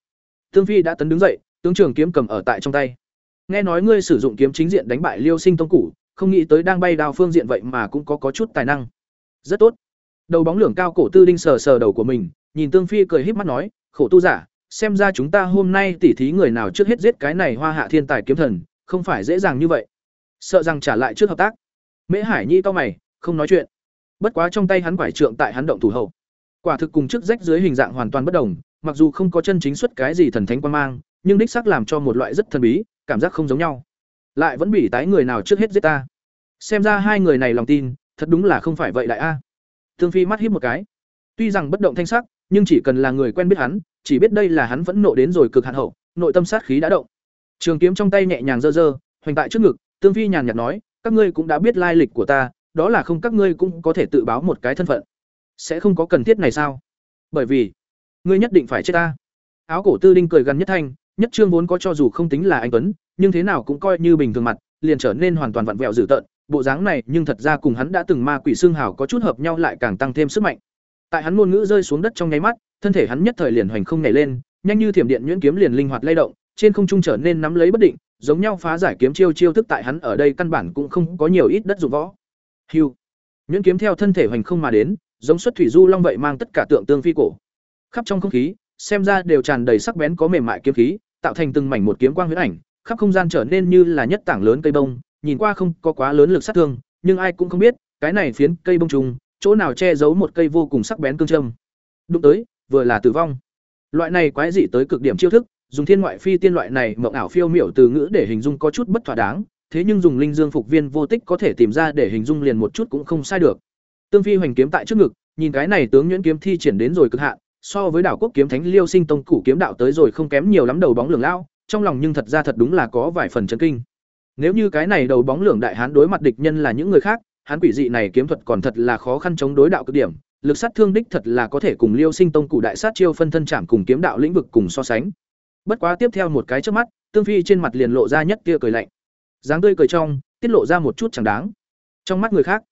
[SPEAKER 1] tương phi đã tấn đứng dậy tướng trường kiếm cầm ở tại trong tay. Nghe nói ngươi sử dụng kiếm chính diện đánh bại liêu sinh tông Cử, không nghĩ tới đang bay đao phương diện vậy mà cũng có có chút tài năng. Rất tốt. Đầu bóng lưỡng cao cổ tư đinh sờ sờ đầu của mình nhìn tương phi cười híp mắt nói khổ tu giả xem ra chúng ta hôm nay tỉ thí người nào trước hết giết cái này hoa hạ thiên tài kiếm thần không phải dễ dàng như vậy. Sợ rằng trả lại trước hợp tác. Mễ hải nhi to mày không nói chuyện. Bất quá trong tay hắn quải trượng tại hắn động thủ hậu. Quả thực cùng trước rách dưới hình dạng hoàn toàn bất đồng mặc dù không có chân chính xuất cái gì thần thánh quan mang, nhưng đích xác làm cho một loại rất thần bí, cảm giác không giống nhau. Lại vẫn bị tái người nào trước hết giết ta. Xem ra hai người này lòng tin, thật đúng là không phải vậy đại a. Tương phi mắt híp một cái. Tuy rằng bất động thanh sắc, nhưng chỉ cần là người quen biết hắn, chỉ biết đây là hắn vẫn nộ đến rồi cực hạn hậu, nội tâm sát khí đã động. Trường kiếm trong tay nhẹ nhàng dơ dơ hoành tại trước ngực tương phi nhàn nhạt nói, các ngươi cũng đã biết lai lịch của ta, đó là không các ngươi cũng có thể tự báo một cái thân phận. Sẽ không có cần thiết này sao? Bởi vì ngươi nhất định phải chết ta áo cổ tư đinh cười gần nhất thanh nhất trương vốn có cho dù không tính là anh tuấn nhưng thế nào cũng coi như bình thường mặt liền trở nên hoàn toàn vặn vẹo dữ tợn bộ dáng này nhưng thật ra cùng hắn đã từng ma quỷ xương hào có chút hợp nhau lại càng tăng thêm sức mạnh tại hắn ngôn ngữ rơi xuống đất trong nháy mắt thân thể hắn nhất thời liền hoành không nhảy lên nhanh như thiểm điện nhuyễn kiếm liền linh hoạt lay động trên không trung trở nên nắm lấy bất định giống nhau phá giải kiếm chiêu chiêu thức tại hắn ở đây căn bản cũng không có nhiều ít đất dụng võ Hưu. Nhuyễn kiếm theo thân thể hoành không mà đến, giống xuất thủy du long vậy mang tất cả tượng tương phi cổ. Khắp trong không khí, xem ra đều tràn đầy sắc bén có mềm mại kiếm khí, tạo thành từng mảnh một kiếm quang huyễn ảnh, khắp không gian trở nên như là nhất tảng lớn cây bông, nhìn qua không có quá lớn lực sát thương, nhưng ai cũng không biết, cái này phiến cây bông trùng chỗ nào che giấu một cây vô cùng sắc bén cương châm. Đụng tới, vừa là tử vong. Loại này quái dị tới cực điểm chiêu thức, dùng thiên ngoại phi tiên loại này mộng ảo phiêu miểu từ ngữ để hình dung có chút bất thỏa đáng, thế nhưng dùng linh dương phục viên vô tích có thể tìm ra để hình dung liền một chút cũng không sai được. Tương Phi hoành kiếm tại trước ngực, nhìn cái này tướng nhuyễn kiếm thi triển đến rồi cực hạn, so với đảo quốc kiếm thánh Liêu Sinh tông củ kiếm đạo tới rồi không kém nhiều lắm đầu bóng lường lao, trong lòng nhưng thật ra thật đúng là có vài phần chấn kinh. Nếu như cái này đầu bóng lưỡng đại hán đối mặt địch nhân là những người khác, hán quỷ dị này kiếm thuật còn thật là khó khăn chống đối đạo cực điểm, lực sát thương đích thật là có thể cùng Liêu Sinh Tông cụ đại sát chiêu phân thân chạm cùng kiếm đạo lĩnh vực cùng so sánh. Bất quá tiếp theo một cái chớp mắt, Tương Phi trên mặt liền lộ ra nhất tia cười lạnh. Dáng tươi cười trong, tiết lộ ra một chút chẳng đáng. Trong mắt người khác,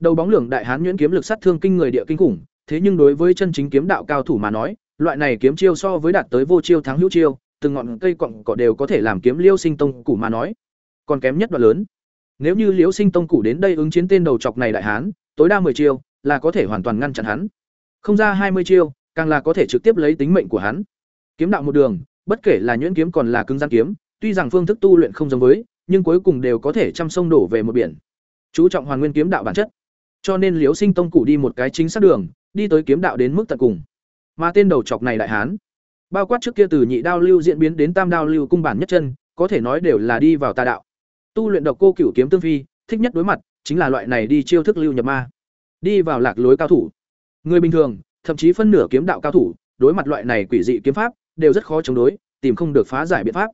[SPEAKER 1] đầu bóng lưỡng đại hán nhuyễn kiếm lực sát thương kinh người địa kinh khủng, thế nhưng đối với chân chính kiếm đạo cao thủ mà nói, loại này kiếm chiêu so với đạt tới vô chiêu thắng hữu chiêu, từng ngọn cây quặng cỏ đều có thể làm kiếm Liêu Sinh Tông củ mà nói, còn kém nhất đoạn lớn. Nếu như Liễu Sinh Tông củ đến đây ứng chiến tên đầu chọc này đại hán, tối đa 10 chiêu là có thể hoàn toàn ngăn chặn hắn. Không ra 20 chiêu, càng là có thể trực tiếp lấy tính mệnh của hắn. Kiếm đạo một đường, bất kể là nhuyễn kiếm còn là cứng rắn kiếm, tuy rằng phương thức tu luyện không giống với, nhưng cuối cùng đều có thể trăm sông đổ về một biển. Chú trọng hoàn nguyên kiếm đạo bản chất. Cho nên Liễu Sinh Tông cụ đi một cái chính xác đường, đi tới kiếm đạo đến mức tận cùng. Mà tên đầu chọc này đại hán, bao quát trước kia từ nhị đao lưu diễn biến đến tam đao lưu cung bản nhất chân, có thể nói đều là đi vào tà đạo. Tu luyện độc cô cửu kiếm tương phi, thích nhất đối mặt chính là loại này đi chiêu thức lưu nhập ma. Đi vào lạc lối cao thủ. Người bình thường, thậm chí phân nửa kiếm đạo cao thủ, đối mặt loại này quỷ dị kiếm pháp, đều rất khó chống đối, tìm không được phá giải biện pháp.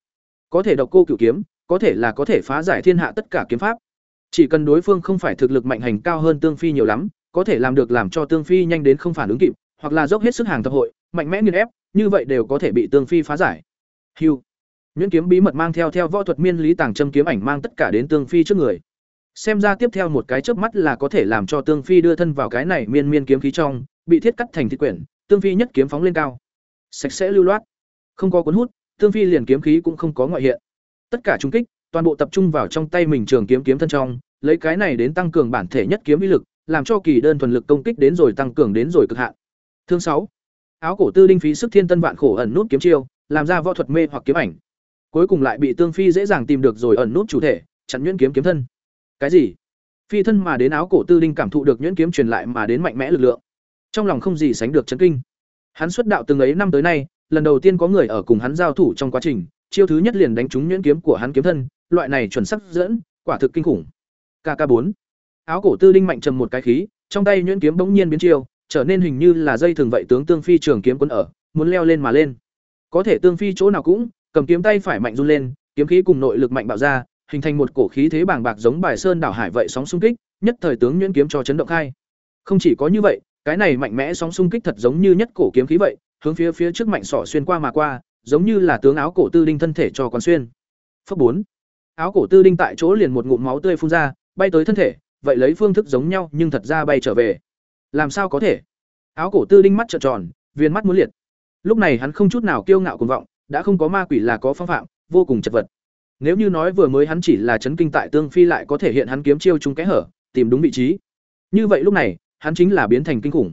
[SPEAKER 1] Có thể độc cô cửu kiếm, có thể là có thể phá giải thiên hạ tất cả kiếm pháp. Chỉ cần đối phương không phải thực lực mạnh hành cao hơn tương phi nhiều lắm, có thể làm được làm cho tương phi nhanh đến không phản ứng kịp, hoặc là dốc hết sức hàng tập hội, mạnh mẽ nghiền ép, như vậy đều có thể bị tương phi phá giải. Hưu. Nhuyễn kiếm bí mật mang theo theo võ thuật miên lý tàng châm kiếm ảnh mang tất cả đến Tương Phi trước người. Xem ra tiếp theo một cái chớp mắt là có thể làm cho Tương Phi đưa thân vào cái này miên miên kiếm khí trong, bị thiết cắt thành thị quyển, Tương Phi nhất kiếm phóng lên cao. Sạch sẽ lưu loát, không có cuốn hút, Tương Phi liền kiếm khí cũng không có ngoại hiện. Tất cả trung kích, toàn bộ tập trung vào trong tay mình trường kiếm kiếm thân trong, lấy cái này đến tăng cường bản thể nhất kiếm uy lực, làm cho kỳ đơn thuần lực công kích đến rồi tăng cường đến rồi cực hạn. Thương sáu. Áo cổ tư đinh phí sức thiên tân vạn khổ ẩn nút kiếm chiêu, làm ra võ thuật mê hoặc kiếm ảnh. Cuối cùng lại bị tương phi dễ dàng tìm được rồi ẩn nút chủ thể chặn nhuyễn kiếm kiếm thân. Cái gì? Phi thân mà đến áo cổ tư đinh cảm thụ được nhuyễn kiếm truyền lại mà đến mạnh mẽ lực lượng. Trong lòng không gì sánh được chấn kinh. Hắn xuất đạo từng ấy năm tới nay lần đầu tiên có người ở cùng hắn giao thủ trong quá trình chiêu thứ nhất liền đánh trúng nhuyễn kiếm của hắn kiếm thân loại này chuẩn sắc dẫn quả thực kinh khủng. Kk bốn áo cổ tư đinh mạnh trầm một cái khí trong tay nhuyễn kiếm bỗng nhiên biến chiều, trở nên hình như là dây thường vậy tướng tương phi trường kiếm quân ở muốn leo lên mà lên có thể tương phi chỗ nào cũng cầm kiếm tay phải mạnh run lên, kiếm khí cùng nội lực mạnh bạo ra, hình thành một cổ khí thế bàng bạc giống bài sơn đảo hải vậy sóng xung kích, nhất thời tướng nhuyễn kiếm cho chấn động khai. Không chỉ có như vậy, cái này mạnh mẽ sóng xung kích thật giống như nhất cổ kiếm khí vậy, hướng phía phía trước mạnh sỏ xuyên qua mà qua, giống như là tướng áo cổ tư đinh thân thể cho quán xuyên. Phấp bốn, Áo cổ tư đinh tại chỗ liền một ngụm máu tươi phun ra, bay tới thân thể, vậy lấy phương thức giống nhau nhưng thật ra bay trở về. Làm sao có thể? Áo cổ tư đinh mắt trợn tròn, viên mắt muốn liệt. Lúc này hắn không chút nào kiêu ngạo cuồng vọng, đã không có ma quỷ là có phong phạm vô cùng chật vật nếu như nói vừa mới hắn chỉ là chấn kinh tại tương phi lại có thể hiện hắn kiếm chiêu chúng kẽ hở tìm đúng vị trí như vậy lúc này hắn chính là biến thành kinh khủng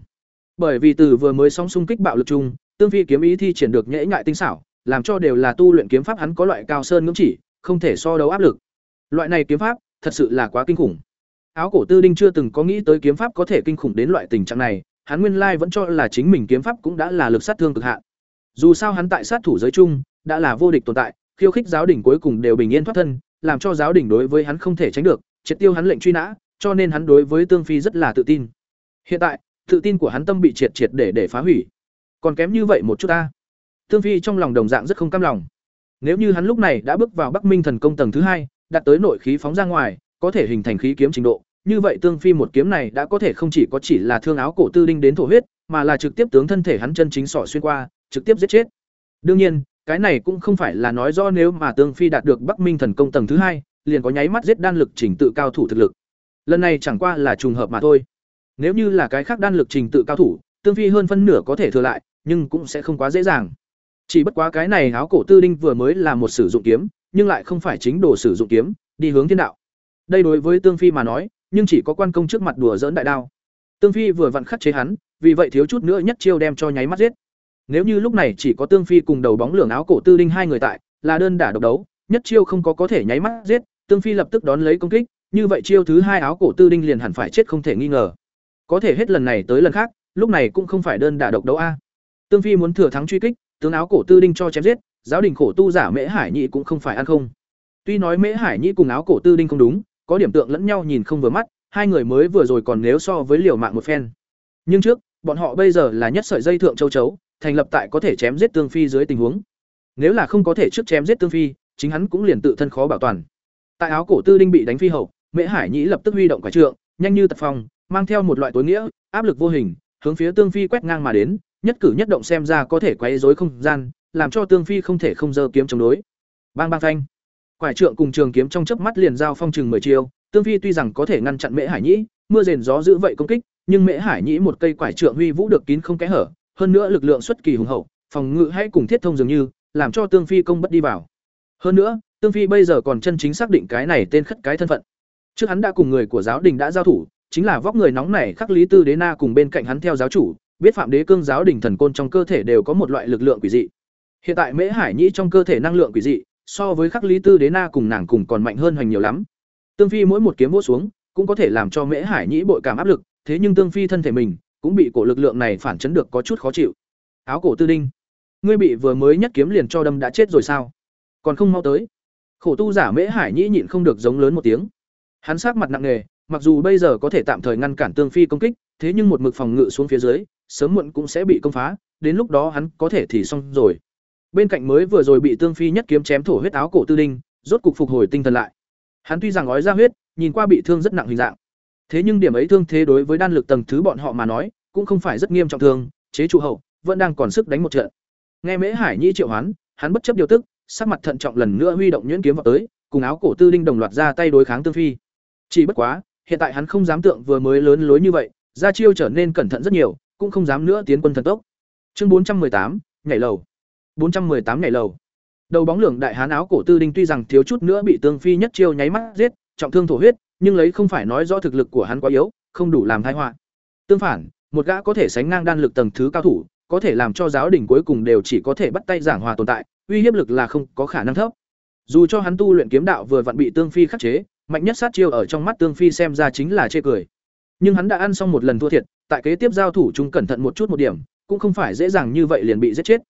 [SPEAKER 1] bởi vì từ vừa mới song xung kích bạo lực chung tương phi kiếm ý thi triển được nhễ nhại tinh xảo làm cho đều là tu luyện kiếm pháp hắn có loại cao sơn ngưỡng chỉ không thể so đấu áp lực loại này kiếm pháp thật sự là quá kinh khủng áo cổ tư đinh chưa từng có nghĩ tới kiếm pháp có thể kinh khủng đến loại tình trạng này hắn nguyên lai vẫn cho là chính mình kiếm pháp cũng đã là lực sát thương cực hạn dù sao hắn tại sát thủ giới chung đã là vô địch tồn tại, khiêu khích giáo đình cuối cùng đều bình yên thoát thân, làm cho giáo đình đối với hắn không thể tránh được, triệt tiêu hắn lệnh truy nã, cho nên hắn đối với Tương Phi rất là tự tin. Hiện tại, tự tin của hắn tâm bị triệt triệt để để phá hủy. Còn kém như vậy một chút ta. Tương Phi trong lòng đồng dạng rất không cam lòng. Nếu như hắn lúc này đã bước vào Bắc Minh thần công tầng thứ hai, đạt tới nội khí phóng ra ngoài, có thể hình thành khí kiếm trình độ, như vậy Tương Phi một kiếm này đã có thể không chỉ có chỉ là thương áo cổ tư đinh đến thổ huyết, mà là trực tiếp tướng thân thể hắn chân chính sọ xuyên qua, trực tiếp giết chết. Đương nhiên, cái này cũng không phải là nói do nếu mà Tương Phi đạt được Bắc Minh thần công tầng thứ hai, liền có nháy mắt giết đan lực trình tự cao thủ thực lực. Lần này chẳng qua là trùng hợp mà thôi. Nếu như là cái khác đan lực trình tự cao thủ, Tương Phi hơn phân nửa có thể thừa lại, nhưng cũng sẽ không quá dễ dàng. Chỉ bất quá cái này áo cổ tư đinh vừa mới là một sử dụng kiếm, nhưng lại không phải chính đồ sử dụng kiếm, đi hướng thiên đạo. Đây đối với Tương Phi mà nói, nhưng chỉ có quan công trước mặt đùa giỡn đại đao. Tương Phi vừa vặn khắc chế hắn, vì vậy thiếu chút nữa nhất chiêu đem cho nháy mắt giết. Nếu như lúc này chỉ có Tương Phi cùng đầu bóng lưỡng áo cổ tư đinh hai người tại, là đơn đả độc đấu, nhất chiêu không có có thể nháy mắt giết, Tương Phi lập tức đón lấy công kích, như vậy chiêu thứ hai áo cổ tư đinh liền hẳn phải chết không thể nghi ngờ. Có thể hết lần này tới lần khác, lúc này cũng không phải đơn đả độc đấu a. Tương Phi muốn thừa thắng truy kích, tướng áo cổ tư đinh cho chém giết, giáo đình khổ tu giả Mễ Hải Nhị cũng không phải ăn không. Tuy nói Mễ Hải Nhị cùng áo cổ tư đinh không đúng, có điểm tượng lẫn nhau nhìn không vừa mắt, hai người mới vừa rồi còn nếu so với liều mạng một phen. Nhưng trước, bọn họ bây giờ là nhất sợi dây thượng châu chấu, thành lập tại có thể chém giết Tương Phi dưới tình huống. Nếu là không có thể trước chém giết Tương Phi, chính hắn cũng liền tự thân khó bảo toàn. Tại áo cổ tư đinh bị đánh phi hậu, Mễ Hải Nhĩ lập tức huy động quả trượng, nhanh như tật phong, mang theo một loại tối nghĩa, áp lực vô hình, hướng phía Tương Phi quét ngang mà đến, nhất cử nhất động xem ra có thể quấy rối không gian, làm cho Tương Phi không thể không giơ kiếm chống đối. Bang bang phanh. Quải trượng cùng trường kiếm trong chớp mắt liền giao phong chừng mười chiêu, Tương Phi tuy rằng có thể ngăn chặn Mễ Hải Nhĩ, mưa rền gió giữ vậy công kích, nhưng Mễ Hải Nhĩ một cây quải trượng huy vũ được kín không kẽ hở, hơn nữa lực lượng xuất kỳ hùng hậu, phòng ngự hay cùng thiết thông dường như, làm cho Tương Phi công bất đi vào. Hơn nữa, Tương Phi bây giờ còn chân chính xác định cái này tên khất cái thân phận. Trước hắn đã cùng người của giáo đình đã giao thủ, chính là vóc người nóng nảy khắc lý tư đế na cùng bên cạnh hắn theo giáo chủ, biết phạm đế cương giáo đình thần côn trong cơ thể đều có một loại lực lượng quỷ dị. Hiện tại Mễ Hải Nhĩ trong cơ thể năng lượng quỷ dị, so với khắc lý tư đế na cùng nàng cùng còn mạnh hơn hoành nhiều lắm. Tương Phi mỗi một kiếm vỗ xuống, cũng có thể làm cho Mễ Hải Nhĩ bội cảm áp lực, thế nhưng Tương Phi thân thể mình cũng bị cổ lực lượng này phản chấn được có chút khó chịu. Áo cổ tư đinh, ngươi bị vừa mới nhất kiếm liền cho đâm đã chết rồi sao? Còn không mau tới. Khổ tu giả Mễ Hải Nhĩ nhịn không được giống lớn một tiếng. Hắn sắc mặt nặng nề, mặc dù bây giờ có thể tạm thời ngăn cản Tương Phi công kích, thế nhưng một mực phòng ngự xuống phía dưới, sớm muộn cũng sẽ bị công phá, đến lúc đó hắn có thể thì xong rồi. Bên cạnh mới vừa rồi bị Tương Phi nhất kiếm chém thổ huyết áo cổ tư đinh, rốt cục phục hồi tinh thần lại. Hắn tuy rằng ói ra huyết, nhìn qua bị thương rất nặng hình dạng. Thế nhưng điểm ấy thương thế đối với đan lực tầng thứ bọn họ mà nói, cũng không phải rất nghiêm trọng thương, chế trụ hậu, vẫn đang còn sức đánh một trận. Nghe Mễ Hải Nhi triệu hoán, hắn bất chấp điều tức, sắc mặt thận trọng lần nữa huy động nhuyễn kiếm vào tới, cùng áo cổ tư đinh đồng loạt ra tay đối kháng Tương Phi. Chỉ bất quá, hiện tại hắn không dám tượng vừa mới lớn lối như vậy, ra chiêu trở nên cẩn thận rất nhiều, cũng không dám nữa tiến quân thần tốc. Chương bốn trăm tám, nhảy lầu bốn trăm tám nhảy lầu. Đầu bóng lượng đại hán áo cổ tư đinh tuy rằng thiếu chút nữa bị Tương Phi nhất chiêu nháy mắt giết, trọng thương thổ huyết, nhưng lấy không phải nói rõ thực lực của hắn quá yếu, không đủ làm tai họa. Tương phản, một gã có thể sánh ngang đan lực tầng thứ cao thủ, có thể làm cho giáo đình cuối cùng đều chỉ có thể bắt tay giảng hòa tồn tại, uy hiếp lực là không có khả năng thấp. Dù cho hắn tu luyện kiếm đạo vừa vặn bị Tương Phi khắc chế, mạnh nhất sát chiêu ở trong mắt Tương Phi xem ra chính là chê cười. Nhưng hắn đã ăn xong một lần thua thiệt, tại kế tiếp giao thủ chúng cẩn thận một chút một điểm, cũng không phải dễ dàng như vậy liền bị giết chết.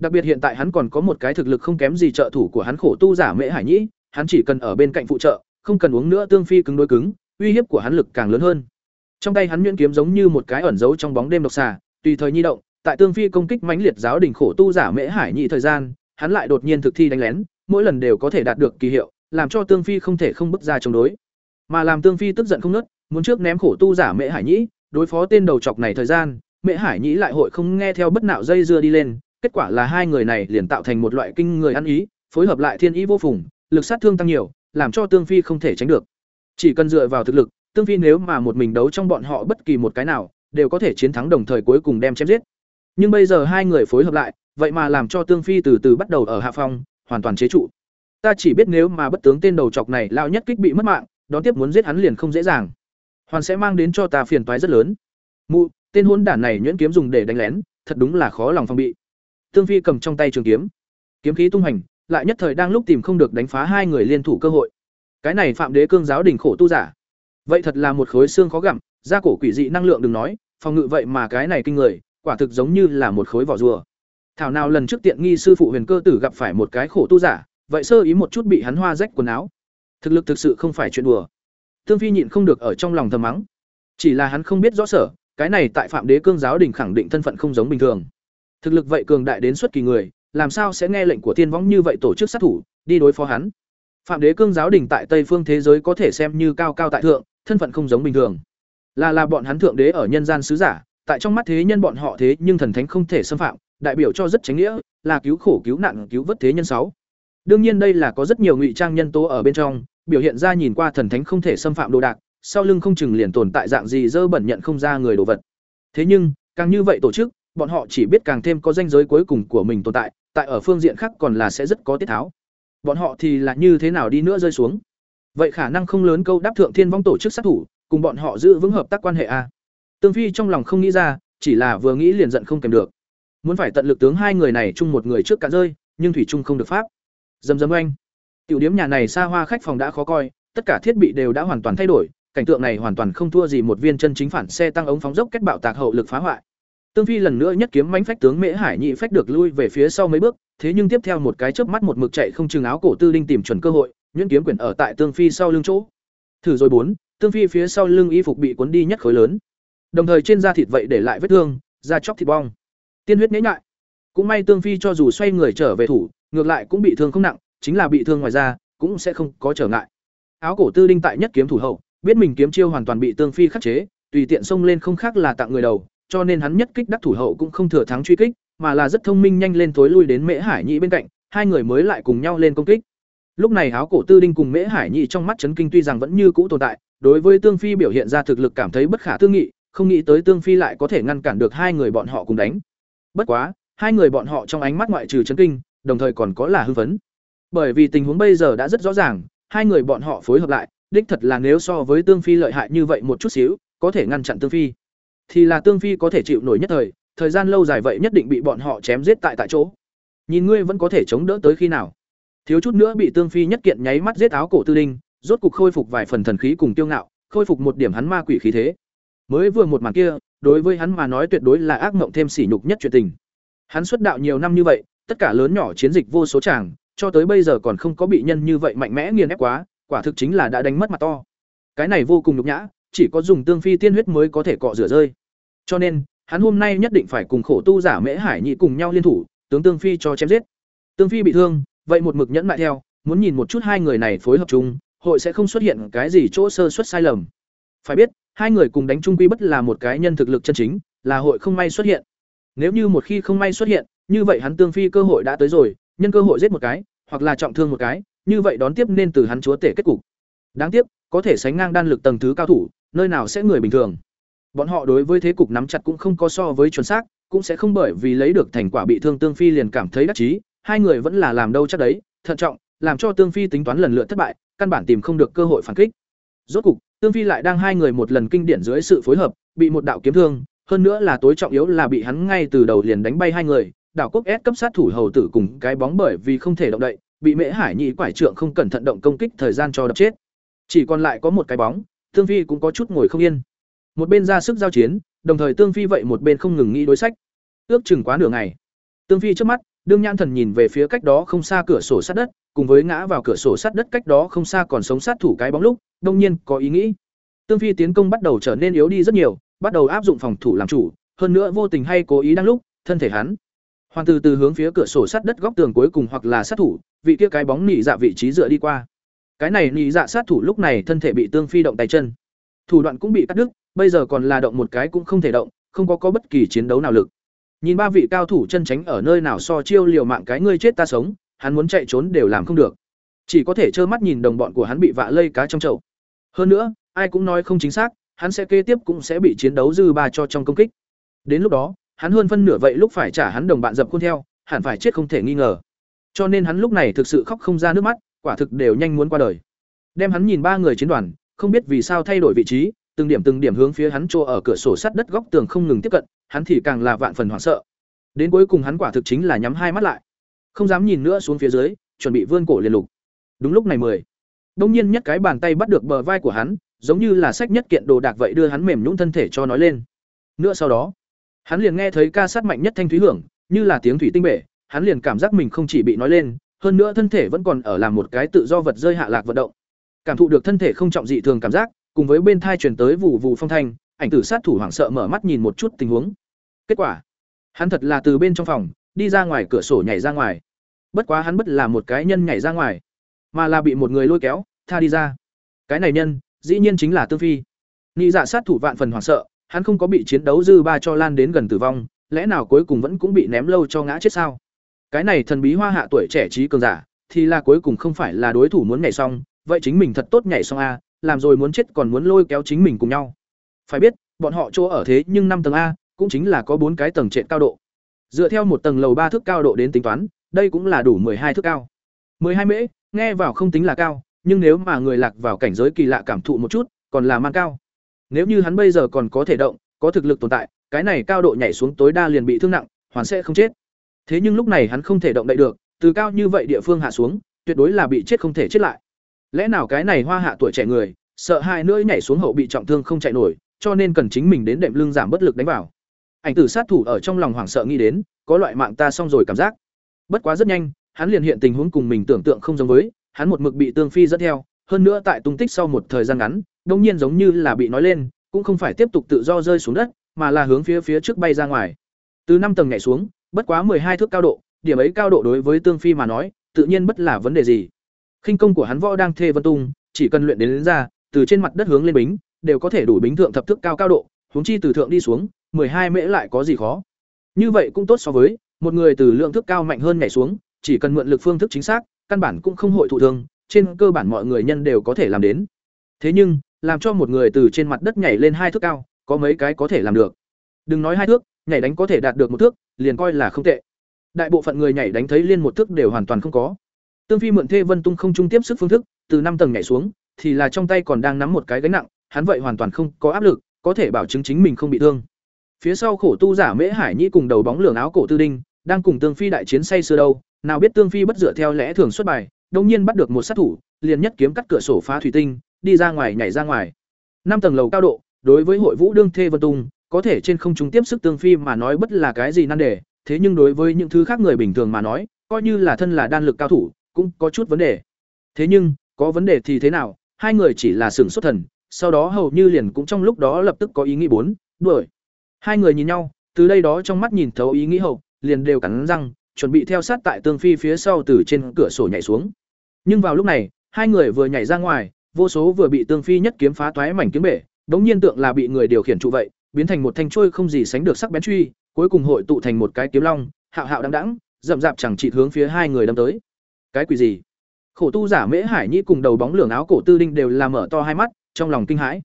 [SPEAKER 1] Đặc biệt hiện tại hắn còn có một cái thực lực không kém gì trợ thủ của hắn khổ tu giả Mễ Hải Nhĩ, hắn chỉ cần ở bên cạnh phụ trợ, không cần uống nữa Tương Phi cứng đối cứng, uy hiếp của hắn lực càng lớn hơn. Trong tay hắn nhuyễn kiếm giống như một cái ẩn giấu trong bóng đêm độc xà, tùy thời nhi động, tại Tương Phi công kích mãnh liệt giáo đình khổ tu giả Mễ Hải Nhĩ thời gian, hắn lại đột nhiên thực thi đánh lén, mỗi lần đều có thể đạt được kỳ hiệu, làm cho Tương Phi không thể không bước ra chống đối. Mà làm Tương Phi tức giận không nớt, muốn trước ném khổ tu giả Mễ Hải Nhĩ, đối phó tên đầu chọc này thời gian, Mễ Hải Nhĩ lại hội không nghe theo bất nạo dây dưa đi lên, kết quả là hai người này liền tạo thành một loại kinh người ăn ý, phối hợp lại thiên ý vô phùng, lực sát thương tăng nhiều, làm cho Tương Phi không thể tránh được. Chỉ cần dựa vào thực lực, Tương Phi nếu mà một mình đấu trong bọn họ bất kỳ một cái nào, đều có thể chiến thắng đồng thời cuối cùng đem chém giết. Nhưng bây giờ hai người phối hợp lại, vậy mà làm cho Tương Phi từ từ bắt đầu ở hạ phong, hoàn toàn chế trụ. Ta chỉ biết nếu mà bất tướng tên đầu chọc này lao nhất kích bị mất mạng, đón tiếp muốn giết hắn liền không dễ dàng. Hoàn sẽ mang đến cho ta phiền toái rất lớn. Mụ, tên hôn đản này nhuyễn kiếm dùng để đánh lén, thật đúng là khó lòng phòng bị. Tương Phi cầm trong tay trường kiếm, kiếm khí tung hành, lại nhất thời đang lúc tìm không được đánh phá hai người liên thủ cơ hội. Cái này Phạm Đế cương giáo đỉnh khổ tu giả, vậy thật là một khối xương khó gặm, da cổ quỷ dị năng lượng đừng nói, phòng ngự vậy mà cái này kinh người, quả thực giống như là một khối vỏ rùa. Thảo nào lần trước tiện nghi sư phụ Huyền Cơ Tử gặp phải một cái khổ tu giả, vậy sơ ý một chút bị hắn hoa rách quần áo. Thực lực thực sự không phải chuyện đùa. Tương Phi nhịn không được ở trong lòng thầm mắng. Chỉ là hắn không biết rõ sở, cái này tại Phạm Đế Cương giáo đình khẳng định thân phận không giống bình thường. Thực lực vậy cường đại đến xuất kỳ người, làm sao sẽ nghe lệnh của Thiên Võng như vậy tổ chức sát thủ, đi đối phó hắn. Phạm Đế Cương giáo đình tại Tây phương thế giới có thể xem như cao cao tại thượng, thân phận không giống bình thường. Là là bọn hắn thượng đế ở nhân gian sứ giả, tại trong mắt thế nhân bọn họ thế nhưng thần thánh không thể xâm phạm, đại biểu cho rất tránh nghĩa, là cứu khổ cứu nạn cứu vớt thế nhân sáu. Đương nhiên đây là có rất nhiều ngụy trang nhân tố ở bên trong, biểu hiện ra nhìn qua thần thánh không thể xâm phạm đồ đạc, sau lưng không chừng liền tồn tại dạng gì dơ bẩn nhận không ra người đồ vật. Thế nhưng, càng như vậy tổ chức, bọn họ chỉ biết càng thêm có danh giới cuối cùng của mình tồn tại, tại ở phương diện khác còn là sẽ rất có tiết tháo. Bọn họ thì là như thế nào đi nữa rơi xuống. Vậy khả năng không lớn câu đáp thượng thiên vong tổ chức sát thủ, cùng bọn họ giữ vững hợp tác quan hệ a. Tương Phi trong lòng không nghĩ ra, chỉ là vừa nghĩ liền giận không kèm được. Muốn phải tận lực tướng hai người này chung một người trước cả rơi, nhưng thủy chung không được pháp. Dầm dầm anh. Tiểu điểm nhà này xa hoa khách phòng đã khó coi, tất cả thiết bị đều đã hoàn toàn thay đổi, cảnh tượng này hoàn toàn không thua gì một viên chân chính phản xe tăng ống phóng dốc kết bạo tạc hậu lực phá hoại. Tương Phi lần nữa nhất kiếm mãnh phách tướng Mễ Hải Nhị phách được lui về phía sau mấy bước, thế nhưng tiếp theo một cái chớp mắt một mực chạy không chừng áo cổ Tư Linh tìm chuẩn cơ hội, nhuyễn kiếm quyển ở tại Tương Phi sau lưng chỗ. Thử rồi bốn, Tương Phi phía sau lưng y phục bị cuốn đi nhất khối lớn. Đồng thời trên da thịt vậy để lại vết thương, da chóc thịt bong. Tiên huyết nhễ nhại. Cũng may Tương Phi cho dù xoay người trở về thủ, ngược lại cũng bị thương không nặng, chính là bị thương ngoài da, cũng sẽ không có trở ngại. Áo cổ Tư Linh tại nhất kiếm thủ hậu, biết mình kiếm chiêu hoàn toàn bị Tương Phi khắc chế, tùy tiện xông lên không khác là tặng người đầu, cho nên hắn nhất kích đắc thủ hậu cũng không thừa thắng truy kích, mà là rất thông minh nhanh lên tối lui đến Mễ Hải Nhị bên cạnh, hai người mới lại cùng nhau lên công kích. Lúc này Háo cổ Tư Đinh cùng Mễ Hải Nhị trong mắt chấn kinh tuy rằng vẫn như cũ tồn tại, đối với Tương Phi biểu hiện ra thực lực cảm thấy bất khả tư nghị, không nghĩ tới Tương Phi lại có thể ngăn cản được hai người bọn họ cùng đánh. Bất quá, hai người bọn họ trong ánh mắt ngoại trừ chấn kinh, đồng thời còn có là hưng phấn. Bởi vì tình huống bây giờ đã rất rõ ràng, hai người bọn họ phối hợp lại, đích thật là nếu so với Tương Phi lợi hại như vậy một chút xíu, có thể ngăn chặn Tương Phi thì là tương phi có thể chịu nổi nhất thời thời gian lâu dài vậy nhất định bị bọn họ chém giết tại tại chỗ. Nhìn ngươi vẫn có thể chống đỡ tới khi nào. Thiếu chút nữa bị tương phi nhất kiện nháy mắt giết áo cổ tư đinh, rốt cục khôi phục vài phần thần khí cùng tiêu ngạo, khôi phục một điểm hắn ma quỷ khí thế. Mới vừa một màn kia, đối với hắn mà nói tuyệt đối là ác mộng thêm sỉ nhục nhất chuyện tình. Hắn xuất đạo nhiều năm như vậy, tất cả lớn nhỏ chiến dịch vô số chàng, cho tới bây giờ còn không có bị nhân như vậy mạnh mẽ nghiền ép quá, quả thực chính là đã đánh mất mặt to. Cái này vô cùng nhục nhã chỉ có dùng tương phi tiên huyết mới có thể cọ rửa rơi cho nên, hắn hôm nay nhất định phải cùng khổ tu giả Mễ Hải Nhị cùng nhau liên thủ, tướng Tương Phi cho chém giết. Tương Phi bị thương, vậy một mực nhẫn lại theo, muốn nhìn một chút hai người này phối hợp chung, hội sẽ không xuất hiện cái gì chỗ sơ suất sai lầm. Phải biết, hai người cùng đánh chung quy bất là một cái nhân thực lực chân chính, là hội không may xuất hiện. Nếu như một khi không may xuất hiện, như vậy hắn Tương Phi cơ hội đã tới rồi, nhân cơ hội giết một cái, hoặc là trọng thương một cái, như vậy đón tiếp nên từ hắn chúa tể kết cục. Đáng tiếc, có thể sánh ngang đan lực tầng thứ cao thủ, nơi nào sẽ người bình thường. Bọn họ đối với thế cục nắm chặt cũng không có so với chuẩn xác, cũng sẽ không bởi vì lấy được thành quả bị thương Tương Phi liền cảm thấy đắc chí, hai người vẫn là làm đâu chắc đấy, thận trọng, làm cho Tương Phi tính toán lần lượt thất bại, căn bản tìm không được cơ hội phản kích. Rốt cục, Tương Phi lại đang hai người một lần kinh điển dưới sự phối hợp, bị một đạo kiếm thương, hơn nữa là tối trọng yếu là bị hắn ngay từ đầu liền đánh bay hai người, đảo quốc S cấp sát thủ hầu tử cùng cái bóng bởi vì không thể động đậy, bị Mễ Hải Nhị quải trượng không cẩn thận động công kích thời gian cho đập chết. Chỉ còn lại có một cái bóng, Tương Phi cũng có chút ngồi không yên. Một bên ra sức giao chiến, đồng thời tương phi vậy một bên không ngừng nghĩ đối sách. Ước chừng quá nửa ngày, tương phi trước mắt, đương nhãn thần nhìn về phía cách đó không xa cửa sổ sát đất, cùng với ngã vào cửa sổ sát đất cách đó không xa còn sống sát thủ cái bóng lúc Đương nhiên có ý nghĩ. Tương phi tiến công bắt đầu trở nên yếu đi rất nhiều, bắt đầu áp dụng phòng thủ làm chủ, hơn nữa vô tình hay cố ý đang lúc, thân thể hắn. Hoàn từ từ hướng phía cửa sổ sắt đất góc tường cuối cùng hoặc là sát thủ, vị kia cái bóng nỉ dạ vị trí dựa đi qua cái này nhị dạ sát thủ lúc này thân thể bị tương phi động tay chân thủ đoạn cũng bị cắt đứt bây giờ còn là động một cái cũng không thể động, không có có bất kỳ chiến đấu nào lực. Nhìn ba vị cao thủ chân tránh ở nơi nào so chiêu liều mạng cái ngươi chết ta sống, hắn muốn chạy trốn đều làm không được. Chỉ có thể trơ mắt nhìn đồng bọn của hắn bị vạ lây cá trong chậu. Hơn nữa, ai cũng nói không chính xác, hắn sẽ kế tiếp cũng sẽ bị chiến đấu dư ba cho trong công kích. Đến lúc đó, hắn hơn phân nửa vậy lúc phải trả hắn đồng bạn dập khuôn theo, hẳn phải chết không thể nghi ngờ. Cho nên hắn lúc này thực sự khóc không ra nước mắt, quả thực đều nhanh muốn qua đời. Đem hắn nhìn ba người chiến đoàn, không biết vì sao thay đổi vị trí, từng điểm từng điểm hướng phía hắn chỗ ở cửa sổ sắt đất góc tường không ngừng tiếp cận, hắn thì càng là vạn phần hoảng sợ. Đến cuối cùng hắn quả thực chính là nhắm hai mắt lại, không dám nhìn nữa xuống phía dưới, chuẩn bị vươn cổ liền lục. Đúng lúc này mười, đông nhiên nhất cái bàn tay bắt được bờ vai của hắn, giống như là sách nhất kiện đồ đạc vậy đưa hắn mềm nhũn thân thể cho nói lên. Nữa sau đó, hắn liền nghe thấy ca sát mạnh nhất thanh thúy hưởng, như là tiếng thủy tinh bể, hắn liền cảm giác mình không chỉ bị nói lên, hơn nữa thân thể vẫn còn ở làm một cái tự do vật rơi hạ lạc vận động. Cảm thụ được thân thể không trọng dị thường cảm giác, cùng với bên thai truyền tới vụ vụ phong thanh, ảnh tử sát thủ hoảng sợ mở mắt nhìn một chút tình huống. Kết quả, hắn thật là từ bên trong phòng đi ra ngoài cửa sổ nhảy ra ngoài. Bất quá hắn bất là một cái nhân nhảy ra ngoài, mà là bị một người lôi kéo, tha đi ra. Cái này nhân, dĩ nhiên chính là Tương Phi. nghĩ dạ sát thủ vạn phần hoảng sợ, hắn không có bị chiến đấu dư ba cho lan đến gần tử vong, lẽ nào cuối cùng vẫn cũng bị ném lâu cho ngã chết sao? Cái này thần bí hoa hạ tuổi trẻ trí cường giả, thì là cuối cùng không phải là đối thủ muốn nhảy xong, vậy chính mình thật tốt nhảy xong a, làm rồi muốn chết còn muốn lôi kéo chính mình cùng nhau. Phải biết, bọn họ chỗ ở thế nhưng năm tầng a, cũng chính là có bốn cái tầng trệ cao độ. Dựa theo một tầng lầu ba thước cao độ đến tính toán, đây cũng là đủ hai thước cao. hai mễ, nghe vào không tính là cao, nhưng nếu mà người lạc vào cảnh giới kỳ lạ cảm thụ một chút, còn là mang cao. Nếu như hắn bây giờ còn có thể động, có thực lực tồn tại, cái này cao độ nhảy xuống tối đa liền bị thương nặng, hoàn sẽ không chết. Thế nhưng lúc này hắn không thể động đậy được, từ cao như vậy địa phương hạ xuống, tuyệt đối là bị chết không thể chết lại. Lẽ nào cái này hoa hạ tuổi trẻ người, sợ hai nữa nhảy xuống hậu bị trọng thương không chạy nổi cho nên cần chính mình đến đệm lưng giảm bất lực đánh vào. Ảnh tử sát thủ ở trong lòng hoảng sợ nghĩ đến có loại mạng ta xong rồi cảm giác. Bất quá rất nhanh hắn liền hiện tình huống cùng mình tưởng tượng không giống với hắn một mực bị tương phi dẫn theo hơn nữa tại tung tích sau một thời gian ngắn đông nhiên giống như là bị nói lên cũng không phải tiếp tục tự do rơi xuống đất mà là hướng phía phía trước bay ra ngoài. Từ năm tầng nhảy xuống bất quá hai thước cao độ điểm ấy cao độ đối với tương phi mà nói tự nhiên bất là vấn đề gì. Khinh công của hắn võ đang thê vân tung chỉ cần luyện đến, đến ra từ trên mặt đất hướng lên bính đều có thể đủ bính thượng thập thước cao cao độ huống chi từ thượng đi xuống hai mễ lại có gì khó. Như vậy cũng tốt so với một người từ lượng thước cao mạnh hơn nhảy xuống chỉ cần mượn lực phương thức chính xác căn bản cũng không hội thụ thương trên cơ bản mọi người nhân đều có thể làm đến. Thế nhưng làm cho một người từ trên mặt đất nhảy lên hai thước cao có mấy cái có thể làm được. Đừng nói hai thước nhảy đánh có thể đạt được một thước, liền coi là không tệ. Đại bộ phận người nhảy đánh thấy liên một thước đều hoàn toàn không có. Tương phi mượn thê vân tung không trung tiếp sức phương thức, từ năm tầng nhảy xuống, thì là trong tay còn đang nắm một cái gánh nặng, hắn vậy hoàn toàn không có áp lực, có thể bảo chứng chính mình không bị thương. Phía sau khổ tu giả mễ hải nhĩ cùng đầu bóng lường áo cổ tư đinh, đang cùng tương phi đại chiến say sưa đâu, nào biết tương phi bất dựa theo lẽ thường xuất bài, đột nhiên bắt được một sát thủ, liền nhất kiếm cắt cửa sổ phá thủy tinh, đi ra ngoài nhảy ra ngoài. Năm tầng lầu cao độ, đối với hội vũ đương thê vân tung có thể trên không trung tiếp sức tương phi mà nói bất là cái gì nan đề, thế nhưng đối với những thứ khác người bình thường mà nói, coi như là thân là đan lực cao thủ, cũng có chút vấn đề. Thế nhưng, có vấn đề thì thế nào? Hai người chỉ là sửng xuất thần, sau đó hầu như liền cũng trong lúc đó lập tức có ý nghĩ bốn, đuổi. Hai người nhìn nhau, từ đây đó trong mắt nhìn thấu ý nghĩ hậu, liền đều cắn răng, chuẩn bị theo sát tại tương phi phía sau từ trên cửa sổ nhảy xuống. Nhưng vào lúc này, hai người vừa nhảy ra ngoài, vô số vừa bị tương phi nhất kiếm phá toái mảnh kiếm bể, đống nhiên tượng là bị người điều khiển trụ vậy biến thành một thanh trôi không gì sánh được sắc bén truy cuối cùng hội tụ thành một cái kiếm long hạo hạo đăng đãng, rậm rạp chẳng chỉ hướng phía hai người đâm tới. Cái quỷ gì? Khổ tu giả mễ hải nhĩ cùng đầu bóng lưỡng áo cổ tư đinh đều làm mở to hai mắt trong lòng kinh hãi.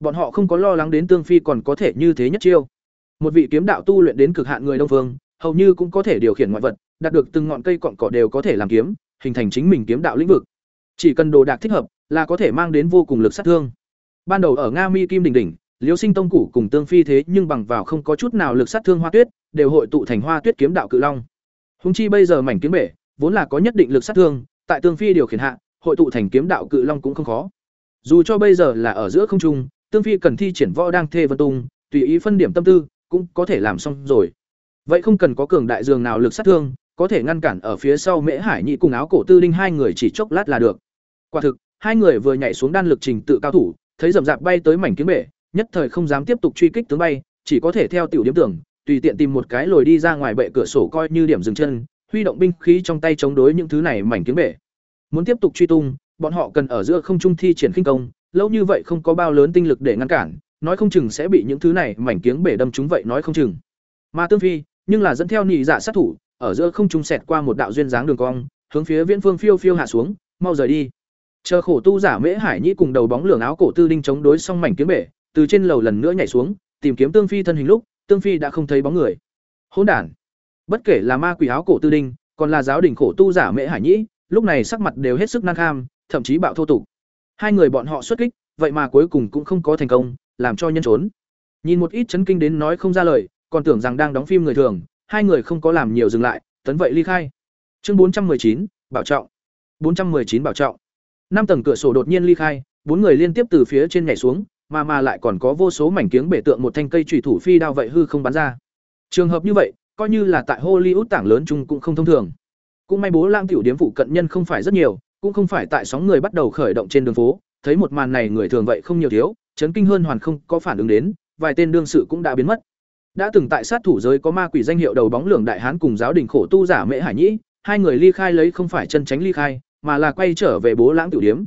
[SPEAKER 1] Bọn họ không có lo lắng đến tương phi còn có thể như thế nhất chiêu. Một vị kiếm đạo tu luyện đến cực hạn người đông phương hầu như cũng có thể điều khiển ngoại vật đạt được từng ngọn cây cọn cỏ đều có thể làm kiếm hình thành chính mình kiếm đạo lĩnh vực. Chỉ cần đồ đạc thích hợp là có thể mang đến vô cùng lực sát thương. Ban đầu ở nga mi kim đỉnh đỉnh liêu sinh tông củ cùng tương phi thế nhưng bằng vào không có chút nào lực sát thương hoa tuyết, đều hội tụ thành hoa tuyết kiếm đạo cự long. Húng chi bây giờ mảnh kiếm bể, vốn là có nhất định lực sát thương, tại tương phi điều khiển hạ, hội tụ thành kiếm đạo cự long cũng không khó. Dù cho bây giờ là ở giữa không trung, tương phi cần thi triển võ đang thê vân tung, tùy ý phân điểm tâm tư, cũng có thể làm xong rồi. Vậy không cần có cường đại dường nào lực sát thương, có thể ngăn cản ở phía sau mễ hải nhị cùng áo cổ tư linh hai người chỉ chốc lát là được. Quả thực, hai người vừa nhảy xuống đan lực trình tự cao thủ, thấy rậm rạp bay tới mảnh kiếm bể nhất thời không dám tiếp tục truy kích tướng bay, chỉ có thể theo tiểu điểm tưởng, tùy tiện tìm một cái lồi đi ra ngoài bệ cửa sổ coi như điểm dừng chân, huy động binh khí trong tay chống đối những thứ này mảnh kiếm bể muốn tiếp tục truy tung, bọn họ cần ở giữa không trung thi triển khinh công, lâu như vậy không có bao lớn tinh lực để ngăn cản, nói không chừng sẽ bị những thứ này mảnh kiếm bể đâm chúng vậy nói không chừng. Mà tương phi, nhưng là dẫn theo nhị dạ sát thủ, ở giữa không trung xẹt qua một đạo duyên dáng đường cong, hướng phía viễn phương phiêu phiêu hạ xuống, mau rời đi. Chờ khổ tu giả mễ hải nhĩ cùng đầu bóng lường áo cổ tư đinh chống đối xong mảnh kiếm bể từ trên lầu lần nữa nhảy xuống, tìm kiếm tương phi thân hình lúc, tương phi đã không thấy bóng người. Hỗn đản. Bất kể là ma quỷ áo cổ tư đinh, còn là giáo đình khổ tu giả mễ hải nhĩ, lúc này sắc mặt đều hết sức nan kham, thậm chí bạo thô tục. Hai người bọn họ xuất kích, vậy mà cuối cùng cũng không có thành công, làm cho nhân trốn. Nhìn một ít chấn kinh đến nói không ra lời, còn tưởng rằng đang đóng phim người thường, hai người không có làm nhiều dừng lại, tấn vậy ly khai. Chương bốn trăm chín, bảo trọng. Bốn trăm chín bảo trọng. Năm tầng cửa sổ đột nhiên ly khai, bốn người liên tiếp từ phía trên nhảy xuống mà mà lại còn có vô số mảnh kiếng bể tượng một thanh cây chủy thủ phi đao vậy hư không bắn ra. Trường hợp như vậy, coi như là tại hollywood tảng lớn chung cũng không thông thường. Cũng may bố lang tiểu điếm phụ cận nhân không phải rất nhiều, cũng không phải tại sóng người bắt đầu khởi động trên đường phố. Thấy một màn này người thường vậy không nhiều thiếu, chấn kinh hơn hoàn không có phản ứng đến, vài tên đương sự cũng đã biến mất. Đã từng tại sát thủ giới có ma quỷ danh hiệu đầu bóng lường đại hán cùng giáo đình khổ tu giả mễ hải nhĩ, hai người ly khai lấy không phải chân tránh ly khai, mà là quay trở về bố lãng tiểu điếm.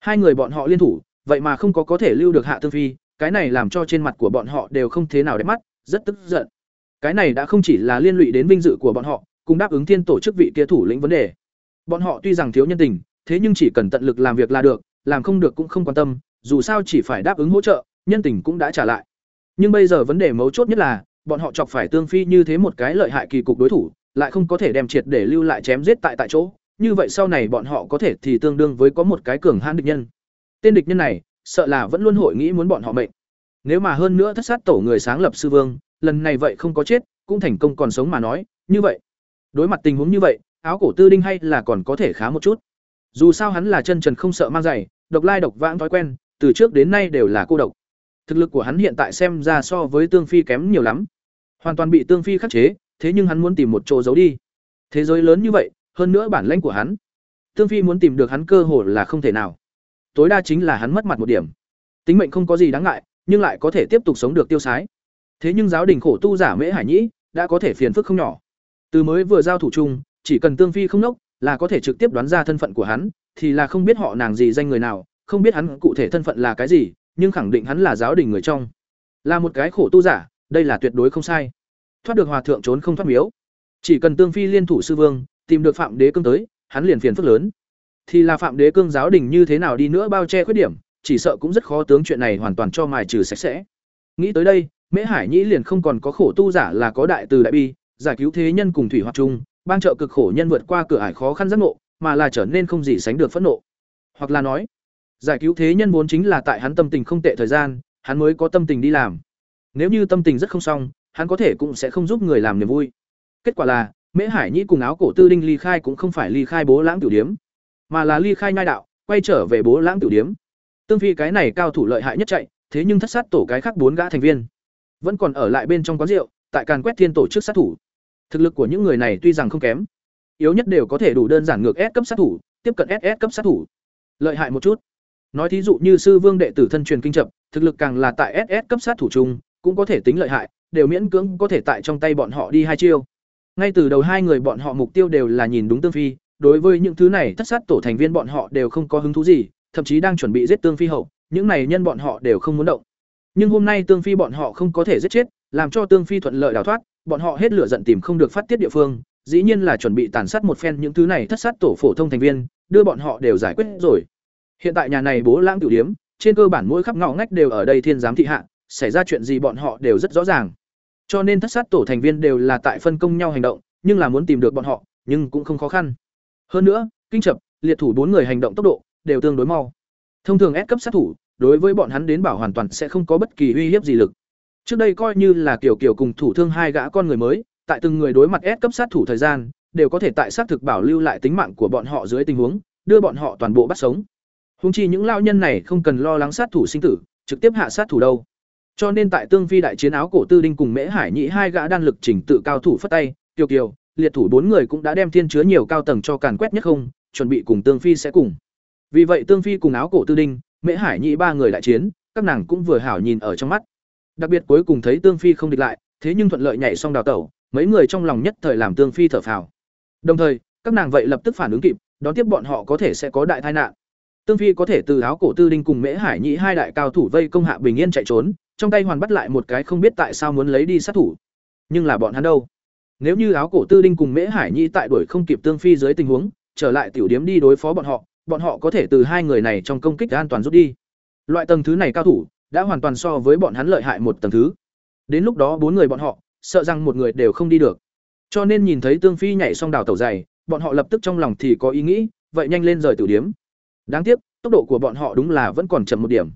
[SPEAKER 1] Hai người bọn họ liên thủ vậy mà không có có thể lưu được hạ tương phi, cái này làm cho trên mặt của bọn họ đều không thế nào đẹp mắt, rất tức giận. Cái này đã không chỉ là liên lụy đến vinh dự của bọn họ, cùng đáp ứng thiên tổ chức vị kia thủ lĩnh vấn đề. Bọn họ tuy rằng thiếu nhân tình, thế nhưng chỉ cần tận lực làm việc là được, làm không được cũng không quan tâm, dù sao chỉ phải đáp ứng hỗ trợ, nhân tình cũng đã trả lại. Nhưng bây giờ vấn đề mấu chốt nhất là, bọn họ chọc phải tương phi như thế một cái lợi hại kỳ cục đối thủ, lại không có thể đem triệt để lưu lại chém giết tại tại chỗ, như vậy sau này bọn họ có thể thì tương đương với có một cái cường hãn địch nhân tên địch nhân này sợ là vẫn luôn hội nghĩ muốn bọn họ mệnh nếu mà hơn nữa thất sát tổ người sáng lập sư vương lần này vậy không có chết cũng thành công còn sống mà nói như vậy đối mặt tình huống như vậy áo cổ tư đinh hay là còn có thể khá một chút dù sao hắn là chân trần không sợ mang giày độc lai độc vãng thói quen từ trước đến nay đều là cô độc. Thực lực của hắn hiện tại xem ra so với Tương Phi kém nhiều lắm. Hoàn toàn bị Tương Phi khắc chế, thế nhưng hắn muốn tìm một chỗ giấu đi. Thế giới lớn như vậy, hơn nữa bản lãnh của hắn. Tương Phi muốn tìm được hắn cơ hội là không thể nào. Tối đa chính là hắn mất mặt một điểm. Tính mệnh không có gì đáng ngại, nhưng lại có thể tiếp tục sống được tiêu sái. Thế nhưng giáo đình khổ tu giả Mễ Hải Nhĩ đã có thể phiền phức không nhỏ. Từ mới vừa giao thủ chung, chỉ cần Tương Phi không nốc, là có thể trực tiếp đoán ra thân phận của hắn, thì là không biết họ nàng gì danh người nào, không biết hắn cụ thể thân phận là cái gì, nhưng khẳng định hắn là giáo đình người trong. Là một cái khổ tu giả, đây là tuyệt đối không sai. Thoát được hòa thượng trốn không thoát miếu. Chỉ cần Tương Phi liên thủ sư vương, tìm được Phạm Đế cương tới, hắn liền phiền phức lớn. Thì là Phạm Đế cương giáo đình như thế nào đi nữa bao che khuyết điểm, chỉ sợ cũng rất khó tướng chuyện này hoàn toàn cho mài trừ sạch sẽ. Nghĩ tới đây, Mễ Hải Nhĩ liền không còn có khổ tu giả là có đại từ đại bi, giải cứu thế nhân cùng thủy hoạt trung ban trợ cực khổ nhân vượt qua cửa ải khó khăn giác ngộ, mà là trở nên không gì sánh được phẫn nộ. Hoặc là nói, giải cứu thế nhân vốn chính là tại hắn tâm tình không tệ thời gian, hắn mới có tâm tình đi làm. Nếu như tâm tình rất không xong, hắn có thể cũng sẽ không giúp người làm niềm vui. Kết quả là, Mễ Hải Nhĩ cùng áo cổ tư đinh ly khai cũng không phải ly khai bố lãng tiểu điếm, mà là ly khai nhai đạo, quay trở về bố lãng tiểu điếm. Tương Phi cái này cao thủ lợi hại nhất chạy, thế nhưng thất sát tổ cái khác bốn gã thành viên vẫn còn ở lại bên trong quán rượu, tại càn quét thiên tổ chức sát thủ. Thực lực của những người này tuy rằng không kém, yếu nhất đều có thể đủ đơn giản ngược S cấp sát thủ, tiếp cận SS cấp sát thủ. Lợi hại một chút. Nói thí dụ như sư vương đệ tử thân truyền kinh chập thực lực càng là tại SS cấp sát thủ chung, cũng có thể tính lợi hại, đều miễn cưỡng có thể tại trong tay bọn họ đi hai chiêu. Ngay từ đầu hai người bọn họ mục tiêu đều là nhìn đúng tương phi, đối với những thứ này thất sát tổ thành viên bọn họ đều không có hứng thú gì, thậm chí đang chuẩn bị giết tương phi hậu, những này nhân bọn họ đều không muốn động. Nhưng hôm nay tương phi bọn họ không có thể giết chết, làm cho tương phi thuận lợi đào thoát, bọn họ hết lửa giận tìm không được phát tiết địa phương, dĩ nhiên là chuẩn bị tàn sát một phen những thứ này thất sát tổ phổ thông thành viên, đưa bọn họ đều giải quyết rồi. Hiện tại nhà này bố lãng tiểu điếm, trên cơ bản mỗi khắp ngõ ngách đều ở đây thiên giám thị hạ, xảy ra chuyện gì bọn họ đều rất rõ ràng. Cho nên thất sát tổ thành viên đều là tại phân công nhau hành động, nhưng là muốn tìm được bọn họ, nhưng cũng không khó khăn. Hơn nữa, kinh chập, liệt thủ bốn người hành động tốc độ đều tương đối mau. Thông thường S cấp sát thủ, đối với bọn hắn đến bảo hoàn toàn sẽ không có bất kỳ uy hiếp gì lực. Trước đây coi như là kiểu kiểu cùng thủ thương hai gã con người mới, tại từng người đối mặt S cấp sát thủ thời gian, đều có thể tại sát thực bảo lưu lại tính mạng của bọn họ dưới tình huống, đưa bọn họ toàn bộ bắt sống. Hung chi những lao nhân này không cần lo lắng sát thủ sinh tử, trực tiếp hạ sát thủ đâu. Cho nên tại Tương Phi đại chiến áo cổ Tư Đinh cùng Mễ Hải nhị hai gã đan lực chỉnh tự cao thủ phất tay, Kiều Kiều, liệt thủ bốn người cũng đã đem thiên chứa nhiều cao tầng cho càn quét nhất không, chuẩn bị cùng Tương Phi sẽ cùng. Vì vậy Tương Phi cùng áo cổ Tư Đinh, Mễ Hải nhị ba người đại chiến, các nàng cũng vừa hảo nhìn ở trong mắt. Đặc biệt cuối cùng thấy Tương Phi không địch lại, thế nhưng thuận lợi nhảy xong đào tẩu, mấy người trong lòng nhất thời làm Tương Phi thở phào. Đồng thời, các nàng vậy lập tức phản ứng kịp, đón tiếp bọn họ có thể sẽ có đại tai nạn. Tương Phi có thể từ áo cổ Tư Đinh cùng Mễ Hải nhị hai đại cao thủ vây công hạ bình yên chạy trốn, trong tay hoàn bắt lại một cái không biết tại sao muốn lấy đi sát thủ. Nhưng là bọn hắn đâu? Nếu như áo cổ Tư Đinh cùng Mễ Hải Nhi tại đuổi không kịp Tương Phi dưới tình huống, trở lại tiểu điếm đi đối phó bọn họ, bọn họ có thể từ hai người này trong công kích an toàn rút đi. Loại tầng thứ này cao thủ đã hoàn toàn so với bọn hắn lợi hại một tầng thứ. Đến lúc đó bốn người bọn họ, sợ rằng một người đều không đi được. Cho nên nhìn thấy Tương Phi nhảy xong đào tẩu dày, bọn họ lập tức trong lòng thì có ý nghĩ, vậy nhanh lên rời tiểu điếm. Đáng tiếc, tốc độ của bọn họ đúng là vẫn còn chậm một điểm.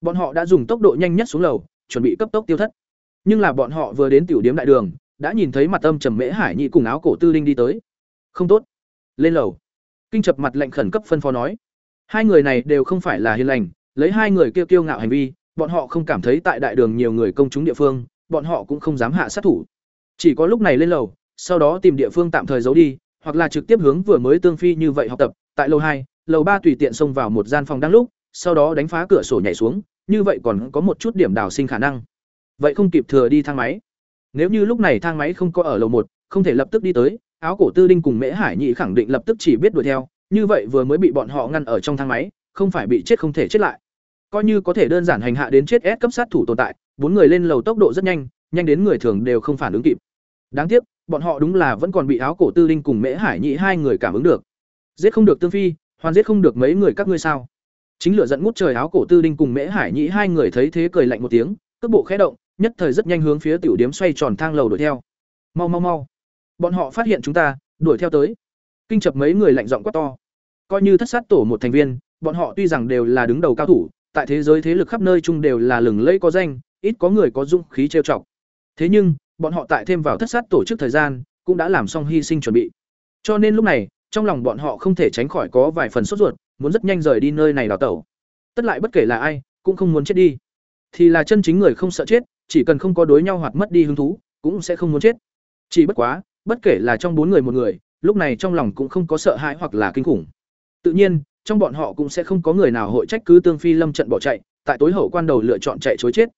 [SPEAKER 1] Bọn họ đã dùng tốc độ nhanh nhất xuống lầu, chuẩn bị cấp tốc tiêu thất. Nhưng là bọn họ vừa đến tiểu điếm đại đường, đã nhìn thấy mặt âm trầm Mễ Hải Nhị cùng áo cổ Tư Linh đi tới. Không tốt, lên lầu. Kinh chập mặt lệnh khẩn cấp phân phó nói. Hai người này đều không phải là hiền lành, lấy hai người kia kiêu ngạo hành vi, bọn họ không cảm thấy tại đại đường nhiều người công chúng địa phương, bọn họ cũng không dám hạ sát thủ. Chỉ có lúc này lên lầu, sau đó tìm địa phương tạm thời giấu đi, hoặc là trực tiếp hướng vừa mới tương phi như vậy học tập, tại lầu hai, lầu ba tùy tiện xông vào một gian phòng đang lúc, sau đó đánh phá cửa sổ nhảy xuống, như vậy còn có một chút điểm đào sinh khả năng. Vậy không kịp thừa đi thang máy. Nếu như lúc này thang máy không có ở lầu một, không thể lập tức đi tới, áo cổ tư đinh cùng mễ hải nhị khẳng định lập tức chỉ biết đuổi theo, như vậy vừa mới bị bọn họ ngăn ở trong thang máy, không phải bị chết không thể chết lại. Coi như có thể đơn giản hành hạ đến chết S cấp sát thủ tồn tại, bốn người lên lầu tốc độ rất nhanh, nhanh đến người thường đều không phản ứng kịp. Đáng tiếc, bọn họ đúng là vẫn còn bị áo cổ tư linh cùng mễ hải nhị hai người cảm ứng được. Giết không được tương phi, hoàn giết không được mấy người các ngươi sao? Chính lửa giận ngút trời áo cổ tư đinh cùng mễ hải nhị hai người thấy thế cười lạnh một tiếng, cước bộ khẽ động, nhất thời rất nhanh hướng phía tiểu điếm xoay tròn thang lầu đuổi theo. Mau mau mau! Bọn họ phát hiện chúng ta, đuổi theo tới. Kinh chập mấy người lạnh giọng quát to. Coi như thất sát tổ một thành viên, bọn họ tuy rằng đều là đứng đầu cao thủ, tại thế giới thế lực khắp nơi chung đều là lừng lẫy có danh, ít có người có dũng khí trêu chọc. Thế nhưng, bọn họ tại thêm vào thất sát tổ chức thời gian, cũng đã làm xong hy sinh chuẩn bị. Cho nên lúc này, trong lòng bọn họ không thể tránh khỏi có vài phần sốt ruột, muốn rất nhanh rời đi nơi này đào tẩu. tất lại bất kể là ai cũng không muốn chết đi thì là chân chính người không sợ chết chỉ cần không có đối nhau hoặc mất đi hứng thú, cũng sẽ không muốn chết. Chỉ bất quá, bất kể là trong bốn người một người, lúc này trong lòng cũng không có sợ hãi hoặc là kinh khủng. Tự nhiên, trong bọn họ cũng sẽ không có người nào hội trách cứ tương phi lâm trận bỏ chạy, tại tối hậu quan đầu lựa chọn chạy chối chết.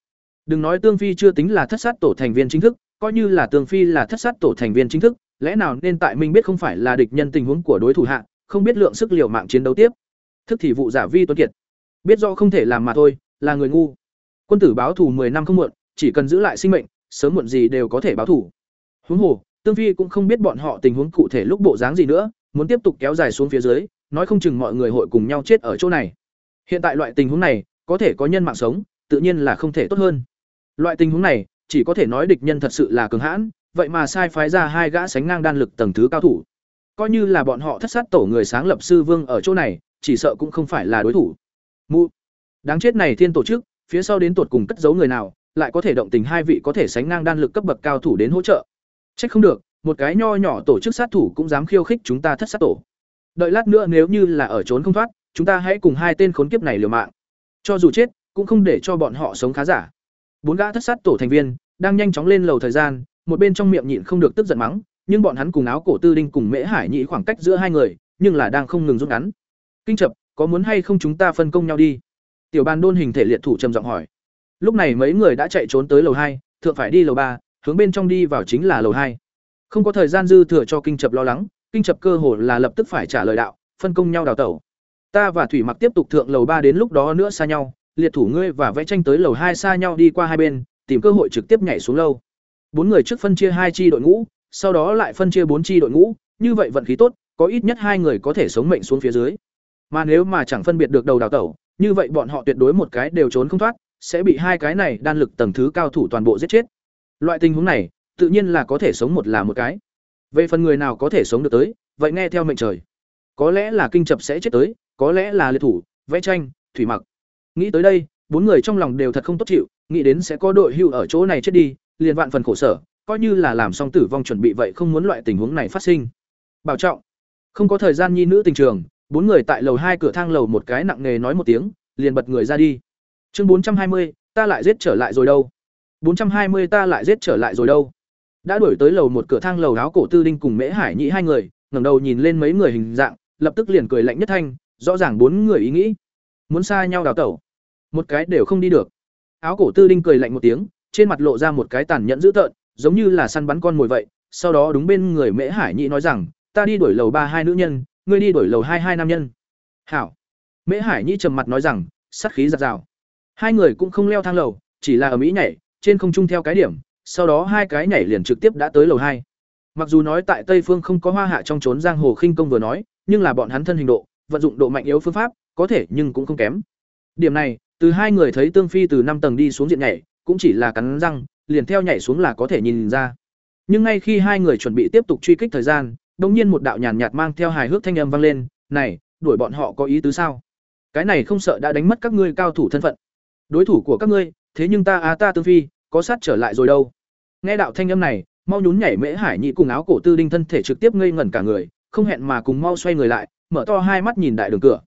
[SPEAKER 1] Đừng nói tương phi chưa tính là thất sát tổ thành viên chính thức, coi như là tương phi là thất sát tổ thành viên chính thức, lẽ nào nên tại mình biết không phải là địch nhân tình huống của đối thủ hạ, không biết lượng sức liều mạng chiến đấu tiếp. Thức thì vụ giả vi tuấn kiệt. Biết do không thể làm mà thôi, là người ngu. Quân tử báo thù 10 năm không muộn chỉ cần giữ lại sinh mệnh, sớm muộn gì đều có thể báo thù huống hồ, tương phi cũng không biết bọn họ tình huống cụ thể lúc bộ dáng gì nữa, muốn tiếp tục kéo dài xuống phía dưới, nói không chừng mọi người hội cùng nhau chết ở chỗ này. Hiện tại loại tình huống này, có thể có nhân mạng sống, tự nhiên là không thể tốt hơn. Loại tình huống này, chỉ có thể nói địch nhân thật sự là cường hãn, vậy mà sai phái ra hai gã sánh ngang đan lực tầng thứ cao thủ. Coi như là bọn họ thất sát tổ người sáng lập sư vương ở chỗ này, chỉ sợ cũng không phải là đối thủ. Mụ, đáng chết này thiên tổ chức, phía sau đến tột cùng cất giấu người nào lại có thể động tình hai vị có thể sánh ngang đan lực cấp bậc cao thủ đến hỗ trợ. Trách không được, một cái nho nhỏ tổ chức sát thủ cũng dám khiêu khích chúng ta thất sát tổ. Đợi lát nữa nếu như là ở trốn không thoát, chúng ta hãy cùng hai tên khốn kiếp này liều mạng. Cho dù chết, cũng không để cho bọn họ sống khá giả. Bốn gã thất sát tổ thành viên đang nhanh chóng lên lầu thời gian, một bên trong miệng nhịn không được tức giận mắng, nhưng bọn hắn cùng áo cổ tư đinh cùng mễ hải nhị khoảng cách giữa hai người, nhưng là đang không ngừng rút ngắn. Kinh chập có muốn hay không chúng ta phân công nhau đi? Tiểu bàn đôn hình thể liệt thủ trầm giọng hỏi lúc này mấy người đã chạy trốn tới lầu hai, thượng phải đi lầu ba, hướng bên trong đi vào chính là lầu hai. Không có thời gian dư thừa cho kinh chập lo lắng, kinh chập cơ hồ là lập tức phải trả lời đạo, phân công nhau đào tẩu. Ta và thủy mặc tiếp tục thượng lầu ba đến lúc đó nữa xa nhau, liệt thủ ngươi và vẽ tranh tới lầu hai xa nhau đi qua hai bên, tìm cơ hội trực tiếp nhảy xuống lâu bốn người trước phân chia hai chi đội ngũ, sau đó lại phân chia bốn chi đội ngũ, như vậy vận khí tốt, có ít nhất hai người có thể sống mệnh xuống phía dưới. Mà nếu mà chẳng phân biệt được đầu đào tẩu, như vậy bọn họ tuyệt đối một cái đều trốn không thoát sẽ bị hai cái này đan lực tầng thứ cao thủ toàn bộ giết chết. Loại tình huống này, tự nhiên là có thể sống một là một cái. Về phần người nào có thể sống được tới, vậy nghe theo mệnh trời. Có lẽ là kinh chập sẽ chết tới, có lẽ là liệt thủ, vẽ tranh, thủy mặc. Nghĩ tới đây, bốn người trong lòng đều thật không tốt chịu, nghĩ đến sẽ có đội hưu ở chỗ này chết đi, liền vạn phần khổ sở, coi như là làm xong tử vong chuẩn bị vậy không muốn loại tình huống này phát sinh. Bảo trọng. Không có thời gian nhi nữ tình trường, bốn người tại lầu hai cửa thang lầu một cái nặng nề nói một tiếng, liền bật người ra đi chương bốn trăm hai mươi, ta lại giết trở lại rồi đâu? bốn trăm hai mươi, ta lại giết trở lại rồi đâu? Đã đuổi tới lầu một cửa thang lầu áo cổ tư đinh cùng mễ hải nhĩ hai người, ngẩng đầu nhìn lên mấy người hình dạng, lập tức liền cười lạnh nhất thanh, rõ ràng bốn người ý nghĩ. Muốn xa nhau đào tẩu. Một cái đều không đi được. Áo cổ tư đinh cười lạnh một tiếng, trên mặt lộ ra một cái tàn nhẫn dữ tợn, giống như là săn bắn con mồi vậy. Sau đó đúng bên người mễ hải nhĩ nói rằng, ta đi đuổi lầu ba hai nữ nhân, ngươi đi đuổi lầu hai hai nam nhân. Hảo. Mễ hải nhĩ trầm mặt nói rằng sát khí giặt rào hai người cũng không leo thang lầu, chỉ là ở mỹ nhảy, trên không trung theo cái điểm, sau đó hai cái nhảy liền trực tiếp đã tới lầu hai. Mặc dù nói tại tây phương không có hoa hạ trong trốn giang hồ khinh công vừa nói, nhưng là bọn hắn thân hình độ, vận dụng độ mạnh yếu phương pháp, có thể nhưng cũng không kém. Điểm này, từ hai người thấy tương phi từ năm tầng đi xuống diện nhảy, cũng chỉ là cắn răng, liền theo nhảy xuống là có thể nhìn ra. Nhưng ngay khi hai người chuẩn bị tiếp tục truy kích thời gian đống nhiên một đạo nhàn nhạt mang theo hài hước thanh âm vang lên, này, đuổi bọn họ có ý tứ sao? Cái này không sợ đã đánh mất các ngươi cao thủ thân phận đối thủ của các ngươi, thế nhưng ta á ta tương phi, có sát trở lại rồi đâu. Nghe đạo thanh âm này, mau nhún nhảy mễ hải nhị cùng áo cổ tư đinh thân thể trực tiếp ngây ngẩn cả người, không hẹn mà cùng mau xoay người lại, mở to hai mắt nhìn đại đường cửa.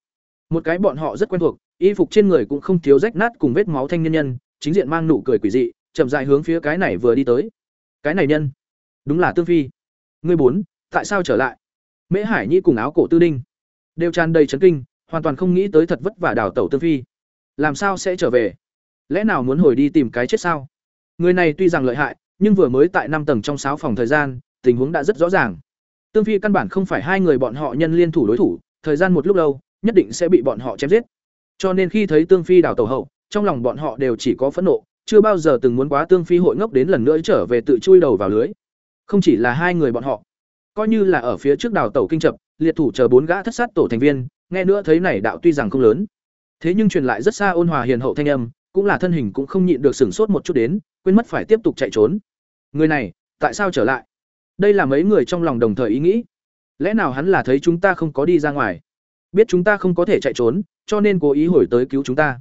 [SPEAKER 1] Một cái bọn họ rất quen thuộc, y phục trên người cũng không thiếu rách nát cùng vết máu thanh nhân nhân, chính diện mang nụ cười quỷ dị, chậm dài hướng phía cái này vừa đi tới. Cái này nhân, đúng là tương phi. Ngươi bốn, tại sao trở lại? Mễ hải nhi cùng áo cổ tư đinh, đều tràn đầy chấn kinh, hoàn toàn không nghĩ tới thật vất vả đào tẩu tương phi làm sao sẽ trở về? Lẽ nào muốn hồi đi tìm cái chết sao? Người này tuy rằng lợi hại, nhưng vừa mới tại năm tầng trong sáu phòng thời gian, tình huống đã rất rõ ràng. Tương phi căn bản không phải hai người bọn họ nhân liên thủ đối thủ, thời gian một lúc lâu, nhất định sẽ bị bọn họ chém giết. Cho nên khi thấy tương phi đào tẩu hậu, trong lòng bọn họ đều chỉ có phẫn nộ, chưa bao giờ từng muốn quá tương phi hội ngốc đến lần nữa trở về tự chui đầu vào lưới. Không chỉ là hai người bọn họ, coi như là ở phía trước đào tẩu kinh chập, liệt thủ chờ bốn gã thất sát tổ thành viên, nghe nữa thấy này đạo tuy rằng không lớn thế nhưng truyền lại rất xa ôn hòa hiền hậu thanh âm, cũng là thân hình cũng không nhịn được sửng sốt một chút đến, quên mất phải tiếp tục chạy trốn. Người này, tại sao trở lại? Đây là mấy người trong lòng đồng thời ý nghĩ. Lẽ nào hắn là thấy chúng ta không có đi ra ngoài? Biết chúng ta không có thể chạy trốn, cho nên cố ý hồi tới cứu chúng ta.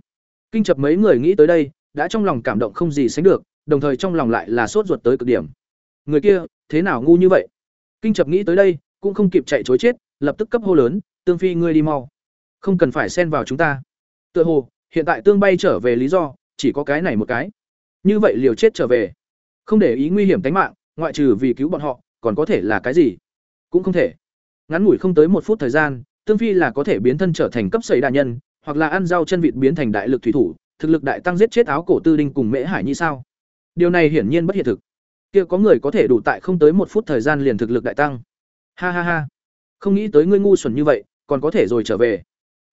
[SPEAKER 1] Kinh chập mấy người nghĩ tới đây, đã trong lòng cảm động không gì sánh được, đồng thời trong lòng lại là sốt ruột tới cực điểm. Người kia, thế nào ngu như vậy? Kinh chập nghĩ tới đây, cũng không kịp chạy chối chết, lập tức cấp hô lớn, tương phi ngươi đi mau. Không cần phải xen vào chúng ta tựa hồ, hiện tại tương bay trở về lý do, chỉ có cái này một cái. Như vậy liều chết trở về. Không để ý nguy hiểm tính mạng, ngoại trừ vì cứu bọn họ, còn có thể là cái gì? Cũng không thể. Ngắn ngủi không tới một phút thời gian, tương phi là có thể biến thân trở thành cấp sẩy đại nhân, hoặc là ăn rau chân vịt biến thành đại lực thủy thủ, thực lực đại tăng giết chết áo cổ tư đinh cùng mễ hải như sao? Điều này hiển nhiên bất hiện thực. Kia có người có thể đủ tại không tới một phút thời gian liền thực lực đại tăng. Ha ha ha. Không nghĩ tới ngươi ngu xuẩn như vậy, còn có thể rồi trở về.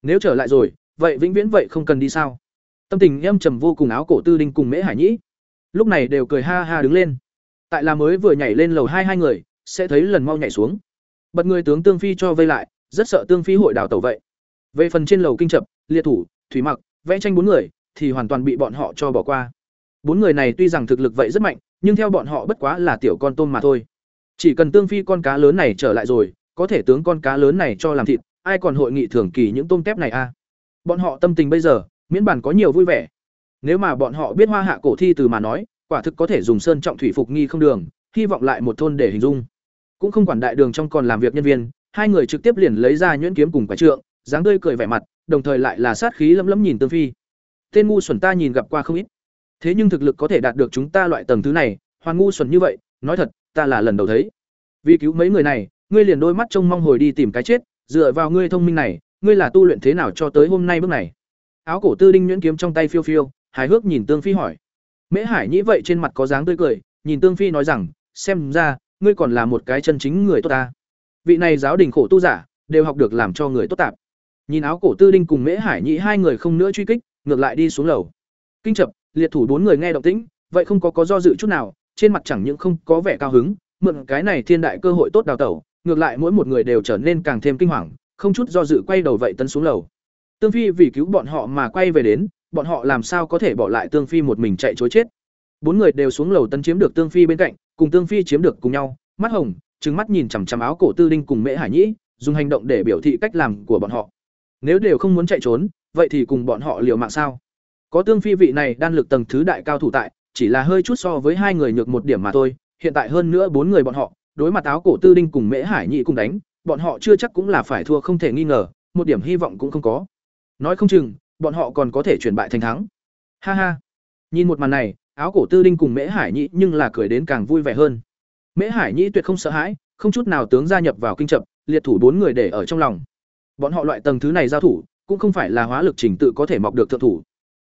[SPEAKER 1] Nếu trở lại rồi vậy vĩnh viễn vậy không cần đi sao? Tâm tình em trầm vô cùng áo cổ tư đinh cùng mễ hải nhĩ. Lúc này đều cười ha ha đứng lên. Tại là mới vừa nhảy lên lầu hai hai người, sẽ thấy lần mau nhảy xuống. Bật người tướng tương phi cho vây lại, rất sợ tương phi hội đảo tẩu vậy. Về phần trên lầu kinh chập, liệt thủ, thủy mặc, vẽ tranh bốn người, thì hoàn toàn bị bọn họ cho bỏ qua. Bốn người này tuy rằng thực lực vậy rất mạnh, nhưng theo bọn họ bất quá là tiểu con tôm mà thôi. Chỉ cần tương phi con cá lớn này trở lại rồi, có thể tướng con cá lớn này cho làm thịt, ai còn hội nghị thường kỳ những tôm tép này a à? Bọn họ tâm tình bây giờ, miễn bản có nhiều vui vẻ. Nếu mà bọn họ biết hoa hạ cổ thi từ mà nói, quả thực có thể dùng sơn trọng thủy phục nghi không đường, hy vọng lại một thôn để hình dung. Cũng không quản đại đường trong còn làm việc nhân viên, hai người trực tiếp liền lấy ra nhuyễn kiếm cùng quả trượng, dáng tươi cười vẻ mặt, đồng thời lại là sát khí lấm lấm nhìn tương phi. Tên ngu xuẩn ta nhìn gặp qua không ít. Thế nhưng thực lực có thể đạt được chúng ta loại tầng thứ này, hoàn ngu xuẩn như vậy, nói thật, ta là lần đầu thấy. Vì cứu mấy người này, ngươi liền đôi mắt trông mong hồi đi tìm cái chết, dựa vào ngươi thông minh này ngươi là tu luyện thế nào cho tới hôm nay bước này? Áo cổ tư đinh nhuyễn kiếm trong tay phiêu phiêu, hài hước nhìn tương phi hỏi. Mễ hải nhĩ vậy trên mặt có dáng tươi cười, nhìn tương phi nói rằng, xem ra, ngươi còn là một cái chân chính người tốt ta. Vị này giáo đình khổ tu giả, đều học được làm cho người tốt tạp. Nhìn áo cổ tư đinh cùng mễ hải nhĩ hai người không nữa truy kích, ngược lại đi xuống lầu. Kinh chập, liệt thủ bốn người nghe động tĩnh, vậy không có có do dự chút nào, trên mặt chẳng những không có vẻ cao hứng, mượn cái này thiên đại cơ hội tốt đào tẩu, ngược lại mỗi một người đều trở nên càng thêm kinh hoàng không chút do dự quay đầu vậy tấn xuống lầu. Tương phi vì cứu bọn họ mà quay về đến, bọn họ làm sao có thể bỏ lại tương phi một mình chạy chối chết. Bốn người đều xuống lầu tấn chiếm được tương phi bên cạnh, cùng tương phi chiếm được cùng nhau, mắt hồng, trừng mắt nhìn chằm chằm áo cổ tư đinh cùng mễ hải nhĩ, dùng hành động để biểu thị cách làm của bọn họ. Nếu đều không muốn chạy trốn, vậy thì cùng bọn họ liều mạng sao? Có tương phi vị này đan lực tầng thứ đại cao thủ tại, chỉ là hơi chút so với hai người nhược một điểm mà thôi, hiện tại hơn nữa bốn người bọn họ, đối mặt áo cổ tư đinh cùng mễ hải nhị cùng đánh bọn họ chưa chắc cũng là phải thua không thể nghi ngờ, một điểm hy vọng cũng không có. Nói không chừng, bọn họ còn có thể chuyển bại thành thắng. Ha ha. Nhìn một màn này, áo cổ tư đinh cùng mễ hải nhị nhưng là cười đến càng vui vẻ hơn. Mễ hải nhị tuyệt không sợ hãi, không chút nào tướng gia nhập vào kinh chậm liệt thủ bốn người để ở trong lòng. Bọn họ loại tầng thứ này giao thủ, cũng không phải là hóa lực trình tự có thể mọc được thượng thủ.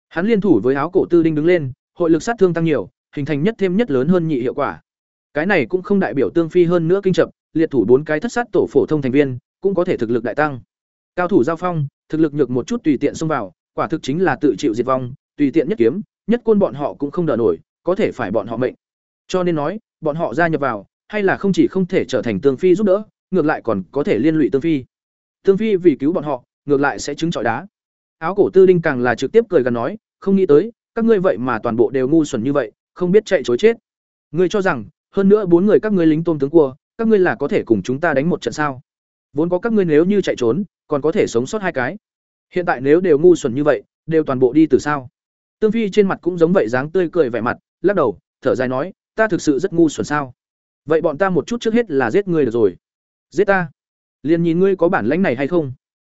[SPEAKER 1] Hắn liên thủ với áo cổ tư đinh đứng lên, hội lực sát thương tăng nhiều, hình thành nhất thêm nhất lớn hơn nhị hiệu quả. Cái này cũng không đại biểu tương phi hơn nữa kinh chậm liệt thủ bốn cái thất sát tổ phổ thông thành viên, cũng có thể thực lực đại tăng. Cao thủ giao phong, thực lực nhược một chút tùy tiện xông vào, quả thực chính là tự chịu diệt vong, tùy tiện nhất kiếm, nhất côn bọn họ cũng không đỡ nổi, có thể phải bọn họ mệnh. Cho nên nói, bọn họ gia nhập vào, hay là không chỉ không thể trở thành tương phi giúp đỡ, ngược lại còn có thể liên lụy tương phi. Tương phi vì cứu bọn họ, ngược lại sẽ chứng trọi đá. Áo cổ tư đinh càng là trực tiếp cười gần nói, không nghĩ tới, các ngươi vậy mà toàn bộ đều ngu xuẩn như vậy, không biết chạy chối chết. Ngươi cho rằng, hơn nữa bốn người các ngươi lính tôm tướng cua các ngươi là có thể cùng chúng ta đánh một trận sao? Vốn có các ngươi nếu như chạy trốn, còn có thể sống sót hai cái. Hiện tại nếu đều ngu xuẩn như vậy, đều toàn bộ đi từ sao? Tương phi trên mặt cũng giống vậy dáng tươi cười vẻ mặt, lắc đầu, thở dài nói, ta thực sự rất ngu xuẩn sao? Vậy bọn ta một chút trước hết là giết ngươi được rồi. Giết ta? Liền nhìn ngươi có bản lãnh này hay không?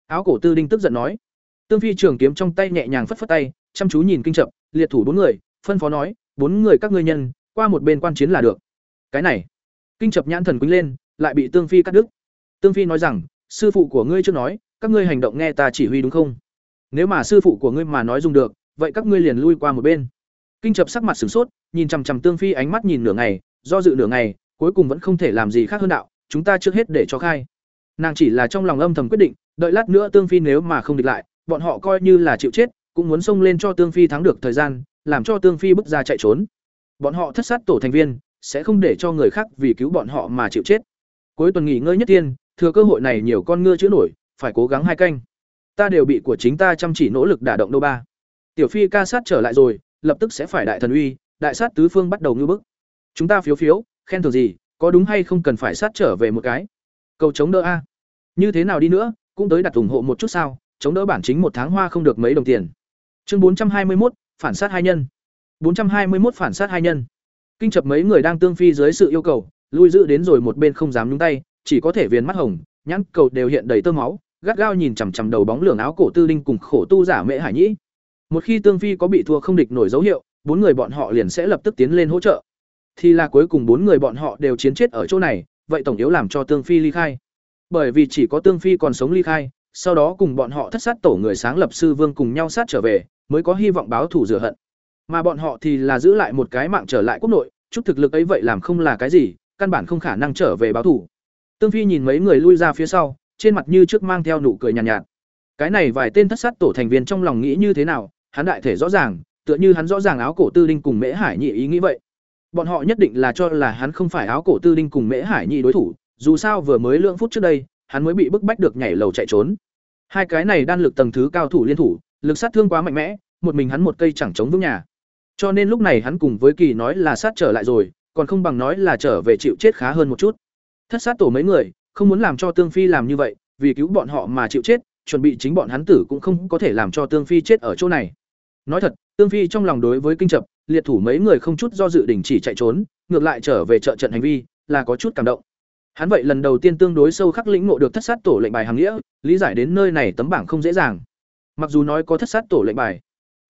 [SPEAKER 1] Áo cổ tư đinh tức giận nói. Tương phi trường kiếm trong tay nhẹ nhàng phất phất tay, chăm chú nhìn kinh chậm liệt thủ bốn người, phân phó nói, bốn người các ngươi nhân, qua một bên quan chiến là được. Cái này kinh chập nhãn thần quýnh lên, lại bị tương phi cắt đứt. Tương phi nói rằng, sư phụ của ngươi chưa nói, các ngươi hành động nghe ta chỉ huy đúng không? Nếu mà sư phụ của ngươi mà nói dùng được, vậy các ngươi liền lui qua một bên. Kinh chập sắc mặt sửng sốt, nhìn chằm chằm tương phi ánh mắt nhìn nửa ngày, do dự nửa ngày, cuối cùng vẫn không thể làm gì khác hơn đạo, chúng ta trước hết để cho khai. Nàng chỉ là trong lòng âm thầm quyết định, đợi lát nữa tương phi nếu mà không địch lại, bọn họ coi như là chịu chết, cũng muốn xông lên cho tương phi thắng được thời gian, làm cho tương phi bước ra chạy trốn. Bọn họ thất sát tổ thành viên sẽ không để cho người khác vì cứu bọn họ mà chịu chết. Cuối tuần nghỉ ngơi nhất tiên, thừa cơ hội này nhiều con ngựa chữa nổi, phải cố gắng hai canh. Ta đều bị của chính ta chăm chỉ nỗ lực đả động đâu ba. Tiểu phi ca sát trở lại rồi, lập tức sẽ phải đại thần uy, đại sát tứ phương bắt đầu ngư bức. Chúng ta phiếu phiếu, khen thưởng gì, có đúng hay không cần phải sát trở về một cái? Cầu chống đỡ a. Như thế nào đi nữa, cũng tới đặt ủng hộ một chút sao, chống đỡ bản chính một tháng hoa không được mấy đồng tiền. Chương bốn trăm hai mươi một phản sát hai nhân. Bốn trăm hai mươi một phản sát hai nhân kinh chập mấy người đang tương phi dưới sự yêu cầu lui giữ đến rồi một bên không dám nhúng tay chỉ có thể viền mắt hồng nhãn cầu đều hiện đầy tơ máu gắt gao nhìn chằm chằm đầu bóng lưỡng áo cổ tư Linh cùng khổ tu giả mễ hải nhĩ Một khi Tương Phi có bị thua không địch nổi dấu hiệu, bốn người bọn họ liền sẽ lập tức tiến lên hỗ trợ. Thì là cuối cùng bốn người bọn họ đều chiến chết ở chỗ này, vậy tổng yếu làm cho Tương Phi ly khai. Bởi vì chỉ có Tương Phi còn sống ly khai, sau đó cùng bọn họ thất sát tổ người sáng lập sư vương cùng nhau sát trở về, mới có hy vọng báo thủ rửa hận. Mà bọn họ thì là giữ lại một cái mạng trở lại quốc nội, chút thực lực ấy vậy làm không là cái gì, căn bản không khả năng trở về báo thủ. Tương Phi nhìn mấy người lui ra phía sau, trên mặt như trước mang theo nụ cười nhàn nhạt, nhạt. Cái này vài tên thất sát tổ thành viên trong lòng nghĩ như thế nào, hắn đại thể rõ ràng, tựa như hắn rõ ràng áo cổ tư đinh cùng Mễ Hải Nhị ý nghĩ vậy. Bọn họ nhất định là cho là hắn không phải áo cổ tư đinh cùng Mễ Hải Nhị đối thủ, dù sao vừa mới lượng phút trước đây, hắn mới bị bức bách được nhảy lầu chạy trốn. Hai cái này đan lực tầng thứ cao thủ liên thủ, lực sát thương quá mạnh mẽ, một mình hắn một cây chẳng chống vững nhà. Cho nên lúc này hắn cùng với Kỳ nói là sát trở lại rồi, còn không bằng nói là trở về chịu chết khá hơn một chút. Thất sát tổ mấy người, không muốn làm cho Tương Phi làm như vậy, vì cứu bọn họ mà chịu chết, chuẩn bị chính bọn hắn tử cũng không có thể làm cho Tương Phi chết ở chỗ này. Nói thật, Tương Phi trong lòng đối với kinh chập, liệt thủ mấy người không chút do dự đình chỉ chạy trốn, ngược lại trở về trợ trận hành vi, là có chút cảm động. Hắn vậy lần đầu tiên tương đối sâu khắc lĩnh ngộ được thất sát tổ lệnh bài hàng nghĩa, lý giải đến nơi này tấm bảng không dễ dàng. Mặc dù nói có thất sát tổ lệnh bài,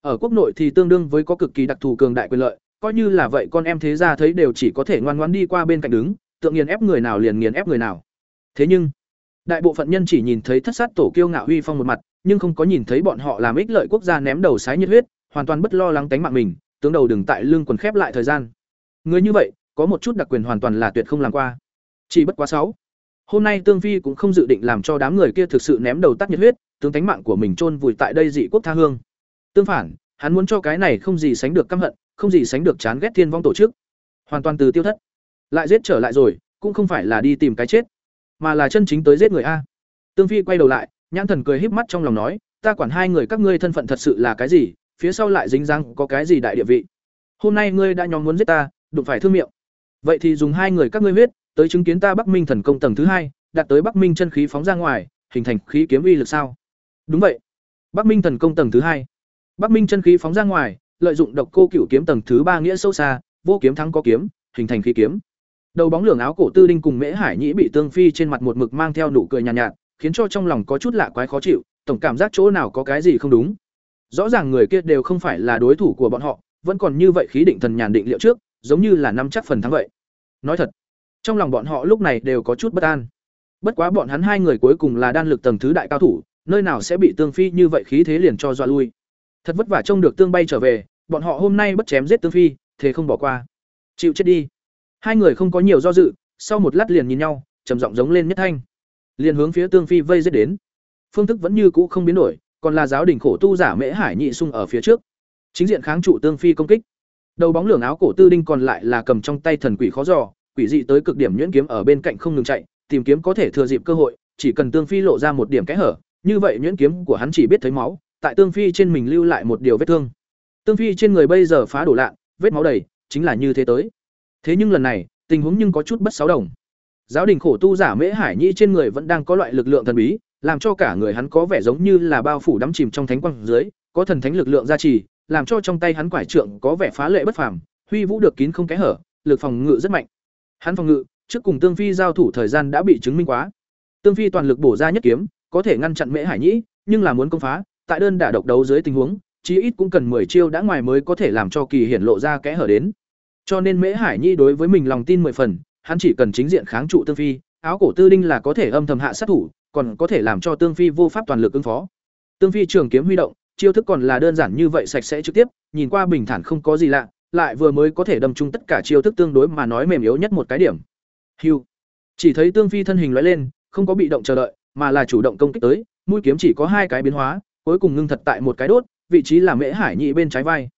[SPEAKER 1] ở quốc nội thì tương đương với có cực kỳ đặc thù cường đại quyền lợi, coi như là vậy con em thế gia thấy đều chỉ có thể ngoan ngoãn đi qua bên cạnh đứng, tượng nghiền ép người nào liền nghiền ép người nào. Thế nhưng, đại bộ phận nhân chỉ nhìn thấy thất sát tổ kiêu ngạo uy phong một mặt, nhưng không có nhìn thấy bọn họ làm ích lợi quốc gia ném đầu sái nhiệt huyết, hoàn toàn bất lo lắng tánh mạng mình, tướng đầu đừng tại lương quần khép lại thời gian. Người như vậy, có một chút đặc quyền hoàn toàn là tuyệt không làm qua. Chỉ bất quá sáu. Hôm nay Tương Phi cũng không dự định làm cho đám người kia thực sự ném đầu tắt nhiệt huyết, tướng tánh mạng của mình chôn vùi tại đây dị quốc tha hương. Tương phản, hắn muốn cho cái này không gì sánh được căm hận, không gì sánh được chán ghét thiên vong tổ chức, hoàn toàn từ tiêu thất. Lại giết trở lại rồi, cũng không phải là đi tìm cái chết, mà là chân chính tới giết người a. Tương Phi quay đầu lại, nhãn thần cười híp mắt trong lòng nói, ta quản hai người các ngươi thân phận thật sự là cái gì, phía sau lại dính dáng có cái gì đại địa vị. Hôm nay ngươi đã nhóm muốn giết ta, đụng phải thương miệng. Vậy thì dùng hai người các ngươi huyết, tới chứng kiến ta Bắc Minh thần công tầng thứ hai, đạt tới Bắc Minh chân khí phóng ra ngoài, hình thành khí kiếm uy lực sao? Đúng vậy. Bắc Minh thần công tầng thứ hai. Bắc Minh chân khí phóng ra ngoài, lợi dụng độc cô cửu kiếm tầng thứ ba nghĩa sâu xa, vô kiếm thắng có kiếm, hình thành khí kiếm. Đầu bóng lưỡng áo cổ Tư Đinh cùng Mễ Hải Nhĩ bị Tương Phi trên mặt một mực mang theo nụ cười nhàn nhạt, nhạt, khiến cho trong lòng có chút lạ quái khó chịu, tổng cảm giác chỗ nào có cái gì không đúng. Rõ ràng người kia đều không phải là đối thủ của bọn họ, vẫn còn như vậy khí định thần nhàn định liệu trước, giống như là năm chắc phần thắng vậy. Nói thật, trong lòng bọn họ lúc này đều có chút bất an. Bất quá bọn hắn hai người cuối cùng là đan lực tầng thứ đại cao thủ, nơi nào sẽ bị Tương Phi như vậy khí thế liền cho dọa lui. Thật vất vả trông được Tương bay trở về, bọn họ hôm nay bất chém giết Tương Phi, thế không bỏ qua. Chịu chết đi. Hai người không có nhiều do dự, sau một lát liền nhìn nhau, trầm giọng giống lên nhất thanh. Liền hướng phía Tương Phi vây giết đến. Phương thức vẫn như cũ không biến đổi, còn là giáo đình khổ tu giả Mễ Hải nhị sung ở phía trước. Chính diện kháng trụ Tương Phi công kích. Đầu bóng lửa áo cổ Tư Đinh còn lại là cầm trong tay thần quỷ khó giò, quỷ dị tới cực điểm nhuyễn kiếm ở bên cạnh không ngừng chạy, tìm kiếm có thể thừa dịp cơ hội, chỉ cần Tương Phi lộ ra một điểm kẽ hở, như vậy nhuyễn kiếm của hắn chỉ biết thấy máu, tại Tương Phi trên mình lưu lại một điều vết thương. Tương Phi trên người bây giờ phá đổ lạ, vết máu đầy, chính là như thế tới. Thế nhưng lần này, tình huống nhưng có chút bất sáu đồng. Giáo đình khổ tu giả Mễ Hải Nhi trên người vẫn đang có loại lực lượng thần bí, làm cho cả người hắn có vẻ giống như là bao phủ đắm chìm trong thánh quang dưới, có thần thánh lực lượng gia trì, làm cho trong tay hắn quải trượng có vẻ phá lệ bất phàm, huy vũ được kín không kẽ hở, lực phòng ngự rất mạnh. Hắn phòng ngự, trước cùng Tương Phi giao thủ thời gian đã bị chứng minh quá. Tương Phi toàn lực bổ ra nhất kiếm, có thể ngăn chặn Mễ Hải Nhĩ, nhưng là muốn công phá, tại đơn đả độc đấu dưới tình huống, chí ít cũng cần 10 chiêu đã ngoài mới có thể làm cho kỳ hiển lộ ra kẽ hở đến. Cho nên Mễ Hải Nhi đối với mình lòng tin mười phần, hắn chỉ cần chính diện kháng trụ Tương Phi, áo cổ tư đinh là có thể âm thầm hạ sát thủ, còn có thể làm cho Tương Phi vô pháp toàn lực ứng phó. Tương Phi trường kiếm huy động, chiêu thức còn là đơn giản như vậy sạch sẽ trực tiếp, nhìn qua bình thản không có gì lạ, lại vừa mới có thể đâm trúng tất cả chiêu thức tương đối mà nói mềm yếu nhất một cái điểm. Hưu. Chỉ thấy Tương Phi thân hình lóe lên, không có bị động chờ đợi, mà là chủ động công kích tới, mũi kiếm chỉ có hai cái biến hóa, cuối cùng ngưng thật tại một cái đốt, vị trí là Mễ Hải Nhị bên trái vai.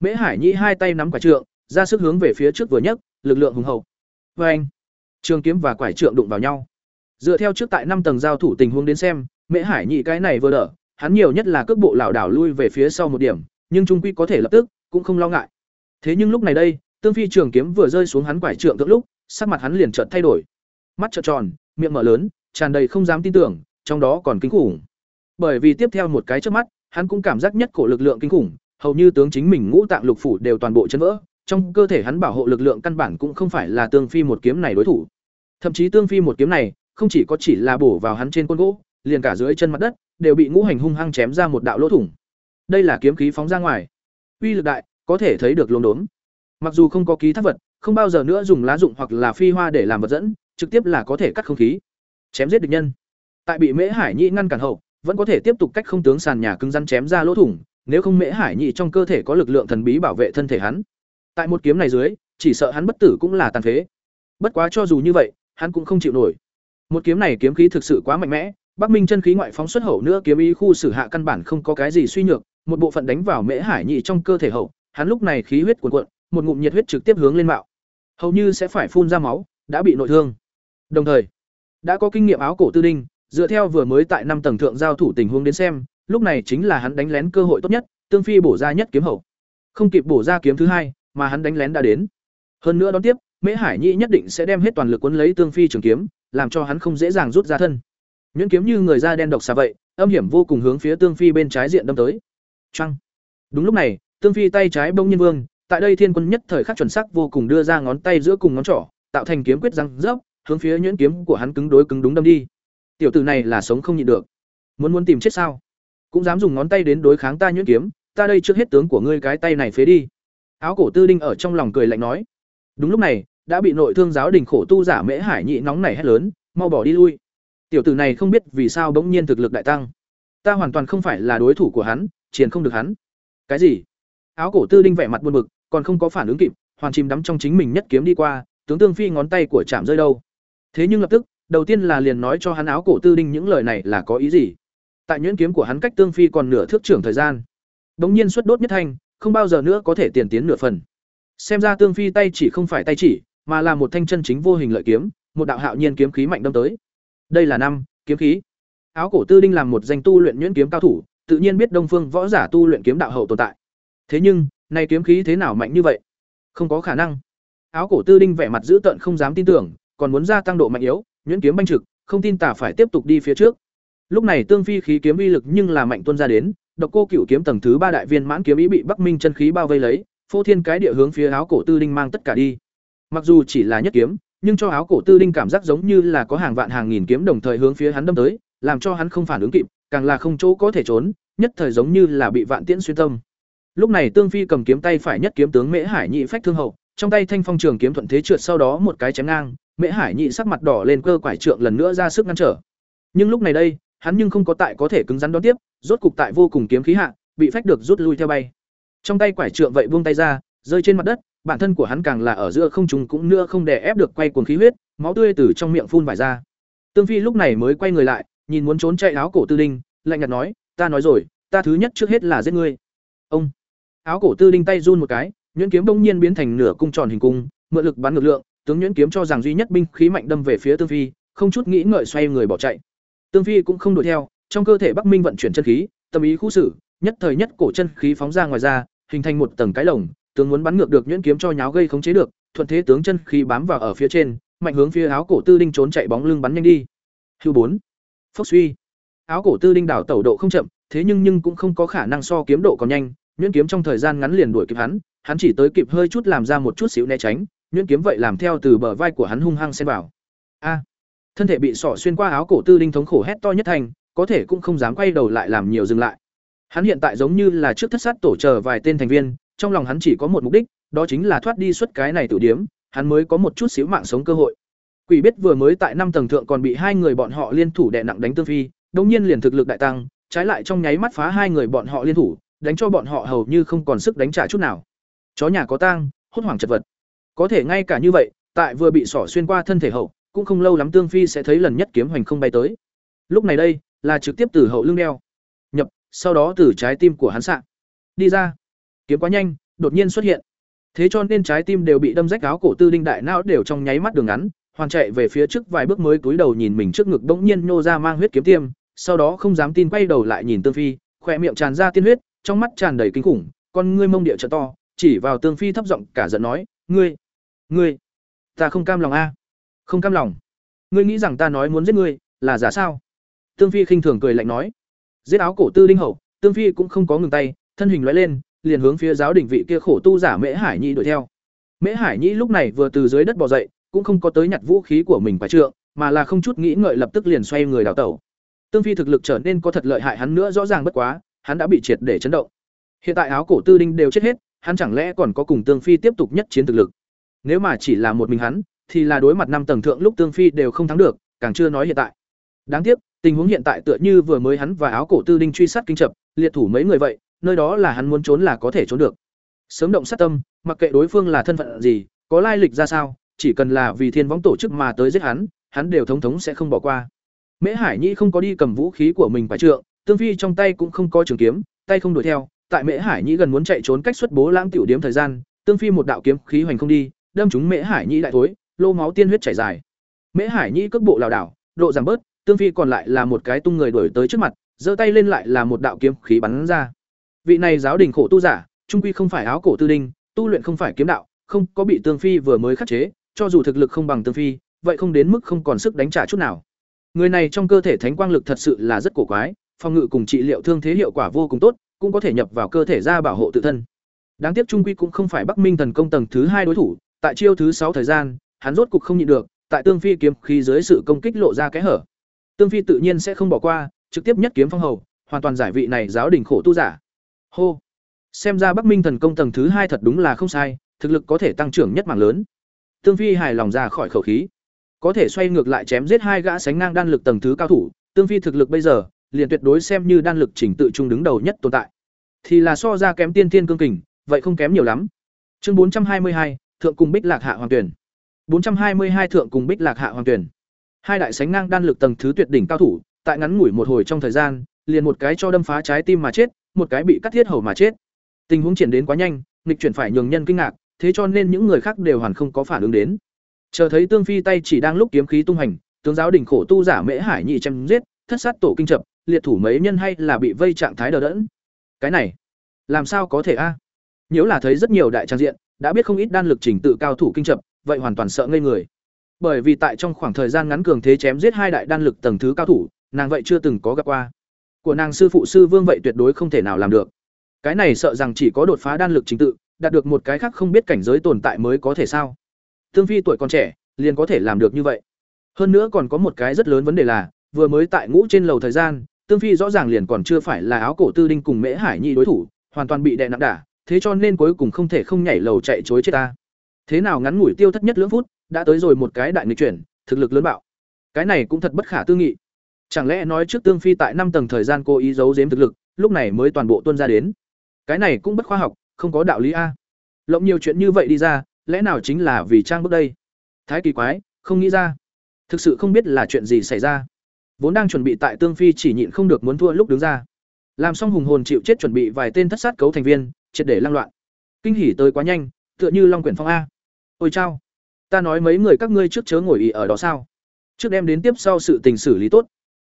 [SPEAKER 1] Mễ Hải Nhị hai tay nắm quả trượng, ra sức hướng về phía trước vừa nhấc, lực lượng hùng hậu. Oeng! Trường kiếm và quải trượng đụng vào nhau. Dựa theo trước tại năm tầng giao thủ tình huống đến xem, Mễ Hải Nhị cái này vừa đỡ, hắn nhiều nhất là cước bộ lảo đảo lui về phía sau một điểm, nhưng trung quy có thể lập tức, cũng không lo ngại. Thế nhưng lúc này đây, Tương Phi trường kiếm vừa rơi xuống hắn quải trượng tượng lúc, sắc mặt hắn liền chợt thay đổi. Mắt trợn tròn, miệng mở lớn, tràn đầy không dám tin tưởng, trong đó còn kinh khủng. Bởi vì tiếp theo một cái trước mắt, hắn cũng cảm giác nhất cổ lực lượng kinh khủng, hầu như tướng chính mình ngũ tạng lục phủ đều toàn bộ chấn vỡ, trong cơ thể hắn bảo hộ lực lượng căn bản cũng không phải là Tương Phi một kiếm này đối thủ. Thậm chí Tương Phi một kiếm này, không chỉ có chỉ là bổ vào hắn trên côn gỗ, liền cả dưới chân mặt đất đều bị ngũ hành hung hăng chém ra một đạo lỗ thủng. đây là kiếm khí phóng ra ngoài. Uy lực đại có thể thấy được lốm đốm mặc dù không có ký thác vật không bao giờ nữa dùng lá dụng hoặc là phi hoa để làm vật dẫn trực tiếp là có thể cắt không khí. Chém giết địch nhân. Tại bị mễ hải nhị ngăn cản hậu vẫn có thể tiếp tục cách không tướng sàn nhà cứng rắn chém ra lỗ thủng, nếu không mễ hải nhị trong cơ thể có lực lượng thần bí bảo vệ thân thể hắn. Tại một kiếm này dưới, chỉ sợ hắn bất tử cũng là tàn phế. Bất quá cho dù như vậy, hắn cũng không chịu nổi. Một kiếm này kiếm khí thực sự quá mạnh mẽ, bắc minh chân khí ngoại phóng xuất hậu nữa kiếm ý khu xử hạ căn bản không có cái gì suy nhược, một bộ phận đánh vào mễ hải nhị trong cơ thể hậu, hắn lúc này khí huyết cuồn cuộn, một ngụm nhiệt huyết trực tiếp hướng lên mạo. Hầu như sẽ phải phun ra máu, đã bị nội thương. Đồng thời, đã có kinh nghiệm áo cổ tư đinh dựa theo vừa mới tại năm tầng thượng giao thủ tình huống đến xem, lúc này chính là hắn đánh lén cơ hội tốt nhất, tương phi bổ ra nhất kiếm hậu. Không kịp bổ ra kiếm thứ hai, mà hắn đánh lén đã đến. Hơn nữa đón tiếp, mễ hải nhĩ nhất định sẽ đem hết toàn lực quấn lấy tương phi trường kiếm, làm cho hắn không dễ dàng rút ra thân. Nhuyễn kiếm như người da đen độc xà vậy, âm hiểm vô cùng hướng phía tương phi bên trái diện đâm tới. Trăng đúng lúc này, tương phi tay trái bông nhiên vương, tại đây thiên quân nhất thời khắc chuẩn sắc vô cùng đưa ra ngón tay giữa cùng ngón trỏ, tạo thành kiếm quyết răng rớp, hướng phía nhuyễn kiếm của hắn cứng đối cứng đúng đâm đi tiểu tử này là sống không nhịn được. Muốn muốn tìm chết sao? Cũng dám dùng ngón tay đến đối kháng ta nhuyễn kiếm, ta đây trước hết tướng của ngươi cái tay này phế đi. Áo cổ tư đinh ở trong lòng cười lạnh nói. Đúng lúc này, đã bị nội thương giáo đình khổ tu giả mễ hải nhị nóng này hét lớn, mau bỏ đi lui. Tiểu tử này không biết vì sao bỗng nhiên thực lực đại tăng. Ta hoàn toàn không phải là đối thủ của hắn, chiến không được hắn. Cái gì? Áo cổ tư đinh vẻ mặt buồn bực, còn không có phản ứng kịp, hoàn chìm đắm trong chính mình nhất kiếm đi qua, tướng tương phi ngón tay của chạm rơi đâu. Thế nhưng lập tức đầu tiên là liền nói cho hắn áo cổ tư đinh những lời này là có ý gì. Tại nhuyễn kiếm của hắn cách tương phi còn nửa thước trưởng thời gian. Bỗng nhiên xuất đốt nhất thanh, không bao giờ nữa có thể tiền tiến nửa phần. Xem ra tương phi tay chỉ không phải tay chỉ, mà là một thanh chân chính vô hình lợi kiếm, một đạo hạo nhiên kiếm khí mạnh đâm tới. Đây là năm, kiếm khí. Áo cổ tư đinh làm một danh tu luyện nhuyễn kiếm cao thủ, tự nhiên biết đông phương võ giả tu luyện kiếm đạo hậu tồn tại. Thế nhưng, nay kiếm khí thế nào mạnh như vậy? Không có khả năng. Áo cổ tư đinh vẻ mặt dữ tợn không dám tin tưởng, còn muốn gia tăng độ mạnh yếu nhuyễn kiếm banh trực, không tin tả phải tiếp tục đi phía trước. Lúc này tương phi khí kiếm uy lực nhưng là mạnh tuân ra đến, độc cô cửu kiếm tầng thứ ba đại viên mãn kiếm ý bị bắc minh chân khí bao vây lấy, phô thiên cái địa hướng phía áo cổ tư đinh mang tất cả đi. Mặc dù chỉ là nhất kiếm, nhưng cho áo cổ tư đinh cảm giác giống như là có hàng vạn hàng nghìn kiếm đồng thời hướng phía hắn đâm tới, làm cho hắn không phản ứng kịp, càng là không chỗ có thể trốn, nhất thời giống như là bị vạn tiễn xuyên tâm. Lúc này tương phi cầm kiếm tay phải nhất kiếm tướng mễ hải nhị phách thương hậu, trong tay thanh phong trường kiếm thuận thế trượt sau đó một cái chém ngang mễ hải nhị sắc mặt đỏ lên cơ quải trượng lần nữa ra sức ngăn trở. Nhưng lúc này đây hắn nhưng không có tại có thể cứng rắn đón tiếp rốt cục tại vô cùng kiếm khí hạ bị phách được rút lui theo bay. Trong tay quải trượng vậy buông tay ra rơi trên mặt đất bản thân của hắn càng là ở giữa không trung cũng nữa không đè ép được quay cuồng khí huyết máu tươi từ trong miệng phun vải ra. Tương phi lúc này mới quay người lại nhìn muốn trốn chạy áo cổ tư Linh, lạnh nhạt nói ta nói rồi ta thứ nhất trước hết là giết ngươi. Ông. Áo cổ tư Linh tay run một cái nhuyễn kiếm bỗng nhiên biến thành nửa cung tròn hình cung mượn lực bắn ngược lượng tướng nhuyễn kiếm cho rằng duy nhất binh khí mạnh đâm về phía tương phi, không chút nghĩ ngợi xoay người bỏ chạy. Tương phi cũng không đuổi theo, trong cơ thể bắc minh vận chuyển chân khí, tâm ý khu xử, nhất thời nhất cổ chân khí phóng ra ngoài ra, hình thành một tầng cái lồng, tướng muốn bắn ngược được nhuyễn kiếm cho nháo gây khống chế được, thuận thế tướng chân khí bám vào ở phía trên, mạnh hướng phía áo cổ tư đinh trốn chạy bóng lưng bắn nhanh đi. Hưu bốn. Phốc suy. Áo cổ tư đinh đảo tẩu độ không chậm, thế nhưng nhưng cũng không có khả năng so kiếm độ còn nhanh, nhuyễn kiếm trong thời gian ngắn liền đuổi kịp hắn hắn chỉ tới kịp hơi chút làm ra một chút xíu né tránh nhuyễn kiếm vậy làm theo từ bờ vai của hắn hung hăng xen vào. A, thân thể bị sỏ xuyên qua áo cổ tư đinh thống khổ hét to nhất thành, có thể cũng không dám quay đầu lại làm nhiều dừng lại. Hắn hiện tại giống như là trước thất sát tổ chờ vài tên thành viên, trong lòng hắn chỉ có một mục đích, đó chính là thoát đi suốt cái này tử điếm, hắn mới có một chút xíu mạng sống cơ hội. Quỷ biết vừa mới tại năm tầng thượng còn bị hai người bọn họ liên thủ đè nặng đánh tương phi đống nhiên liền thực lực đại tăng, trái lại trong nháy mắt phá hai người bọn họ liên thủ, đánh cho bọn họ hầu như không còn sức đánh trả chút nào. Chó nhà có tang, hốt hoảng chật vật có thể ngay cả như vậy tại vừa bị sỏ xuyên qua thân thể hậu cũng không lâu lắm tương phi sẽ thấy lần nhất kiếm hoành không bay tới. Lúc này đây là trực tiếp từ hậu lưng đeo. Nhập sau đó từ trái tim của hắn xạ, đi ra. Kiếm quá nhanh đột nhiên xuất hiện. Thế cho nên trái tim đều bị đâm rách áo cổ tư đinh đại não đều trong nháy mắt đường ngắn hoàn chạy về phía trước vài bước mới cúi đầu nhìn mình trước ngực bỗng nhiên nô ra mang huyết kiếm tiêm sau đó không dám tin quay đầu lại nhìn tương phi khỏe miệng tràn ra tiên huyết trong mắt tràn đầy kinh khủng con ngươi mông địa trợ to chỉ vào tương phi thấp giọng cả giận nói ngươi ngươi ta không cam lòng a. Không cam lòng. Ngươi nghĩ rằng ta nói muốn giết ngươi là giả sao? Tương phi khinh thường cười lạnh nói. Giết áo cổ tư đinh hậu tương phi cũng không có ngừng tay thân hình loại lên liền hướng phía giáo đỉnh vị kia khổ tu giả mễ hải nhi đuổi theo. Mễ hải nhi lúc này vừa từ dưới đất bò dậy cũng không có tới nhặt vũ khí của mình phải trượng mà là không chút nghĩ ngợi lập tức liền xoay người đào tẩu. Tương phi thực lực trở nên có thật lợi hại hắn nữa rõ ràng bất quá hắn đã bị triệt để chấn động. Hiện tại áo cổ tư đinh đều chết hết, hắn chẳng lẽ còn có cùng Tương Phi tiếp tục nhất chiến thực lực? Nếu mà chỉ là một mình hắn, thì là đối mặt năm tầng thượng lúc Tương Phi đều không thắng được, càng chưa nói hiện tại. Đáng tiếc, tình huống hiện tại tựa như vừa mới hắn và áo cổ tư đinh truy sát kinh chập, liệt thủ mấy người vậy, nơi đó là hắn muốn trốn là có thể trốn được. Sớm động sát tâm, mặc kệ đối phương là thân phận gì, có lai lịch ra sao, chỉ cần là vì thiên võng tổ chức mà tới giết hắn, hắn đều thống thống sẽ không bỏ qua. Mễ Hải Nhi không có đi cầm vũ khí của mình phải trượng, Tương Phi trong tay cũng không có trường kiếm, tay không đuổi theo, tại Mễ Hải Nhĩ gần muốn chạy trốn cách xuất bố lãng tiểu điếm thời gian, Tương Phi một đạo kiếm khí hoành không đi, đâm trúng Mễ Hải Nhĩ đại thối, lô máu tiên huyết chảy dài. Mễ Hải Nhĩ cước bộ lảo đảo, độ giảm bớt, Tương Phi còn lại là một cái tung người đuổi tới trước mặt, giơ tay lên lại là một đạo kiếm khí bắn ra. Vị này giáo đình khổ tu giả, trung quy không phải áo cổ tư đinh, tu luyện không phải kiếm đạo, không có bị Tương Phi vừa mới khắc chế, cho dù thực lực không bằng Tương Phi, vậy không đến mức không còn sức đánh trả chút nào. Người này trong cơ thể thánh quang lực thật sự là rất cổ quái, phòng ngự cùng trị liệu thương thế hiệu quả vô cùng tốt, cũng có thể nhập vào cơ thể ra bảo hộ tự thân. Đáng tiếc trung quy cũng không phải Bắc Minh thần công tầng thứ hai đối thủ, tại chiêu thứ sáu thời gian, hắn rốt cục không nhịn được, tại Tương Phi kiếm khí dưới sự công kích lộ ra cái hở. Tương Phi tự nhiên sẽ không bỏ qua, trực tiếp nhất kiếm phong hầu, hoàn toàn giải vị này giáo đỉnh khổ tu giả. Hô. Xem ra Bắc Minh thần công tầng thứ hai thật đúng là không sai, thực lực có thể tăng trưởng nhất mạng lớn. Tương Phi hài lòng ra khỏi khẩu khí. Có thể xoay ngược lại chém giết hai gã sánh ngang đan lực tầng thứ cao thủ, Tương Phi thực lực bây giờ, liền tuyệt đối xem như đan lực chỉnh tự trung đứng đầu nhất tồn tại. Thì là so ra kém tiên thiên cương kình, vậy không kém nhiều lắm. Chương 422, thượng cùng Bích Lạc Hạ Hoàng Tuyển. bốn trăm hai mươi hai thượng cùng Bích Lạc Hạ Hoàng Tuyển. Hai đại sánh ngang đan lực tầng thứ tuyệt đỉnh cao thủ, tại ngắn ngủi một hồi trong thời gian, liền một cái cho đâm phá trái tim mà chết, một cái bị cắt thiết hầu mà chết. Tình huống triển đến quá nhanh, nghịch chuyển phải nhường nhân kinh ngạc, thế cho nên những người khác đều hoàn không có phản ứng đến. Chờ thấy Tương Phi tay chỉ đang lúc kiếm khí tung hành, tướng giáo đỉnh khổ tu giả Mễ Hải nhị chém giết, thất sát tổ kinh chập, liệt thủ mấy nhân hay là bị vây trạng thái đờ đẫn. Cái này, làm sao có thể a? Nếu là thấy rất nhiều đại trang diện, đã biết không ít đan lực chỉnh tự cao thủ kinh chập, vậy hoàn toàn sợ ngây người. Bởi vì tại trong khoảng thời gian ngắn cường thế chém giết hai đại đan lực tầng thứ cao thủ, nàng vậy chưa từng có gặp qua. Của nàng sư phụ sư Vương vậy tuyệt đối không thể nào làm được. Cái này sợ rằng chỉ có đột phá đan lực chính tự, đạt được một cái khác không biết cảnh giới tồn tại mới có thể sao? Tương Phi tuổi còn trẻ, liền có thể làm được như vậy. Hơn nữa còn có một cái rất lớn vấn đề là, vừa mới tại ngũ trên lầu thời gian, Tương Phi rõ ràng liền còn chưa phải là áo cổ tư đinh cùng Mễ Hải Nhi đối thủ, hoàn toàn bị đè nặng đả, thế cho nên cuối cùng không thể không nhảy lầu chạy chối chết ta. Thế nào ngắn ngủi tiêu thất nhất lưỡng phút, đã tới rồi một cái đại nghịch chuyển, thực lực lớn bạo. Cái này cũng thật bất khả tư nghị. Chẳng lẽ nói trước Tương Phi tại năm tầng thời gian cô ý giấu giếm thực lực, lúc này mới toàn bộ tuôn ra đến. Cái này cũng bất khoa học, không có đạo lý a. Lộng nhiều chuyện như vậy đi ra, lẽ nào chính là vì trang bước đây? Thái kỳ quái, không nghĩ ra. Thực sự không biết là chuyện gì xảy ra. Vốn đang chuẩn bị tại Tương Phi chỉ nhịn không được muốn thua lúc đứng ra. Làm xong hùng hồn chịu chết chuẩn bị vài tên thất sát cấu thành viên, triệt để lăng loạn. Kinh hỉ tới quá nhanh, tựa như Long quyển phong a. Ôi chao, ta nói mấy người các ngươi trước chớ ngồi ỉ ở đó sao? Trước đem đến tiếp sau sự tình xử lý tốt.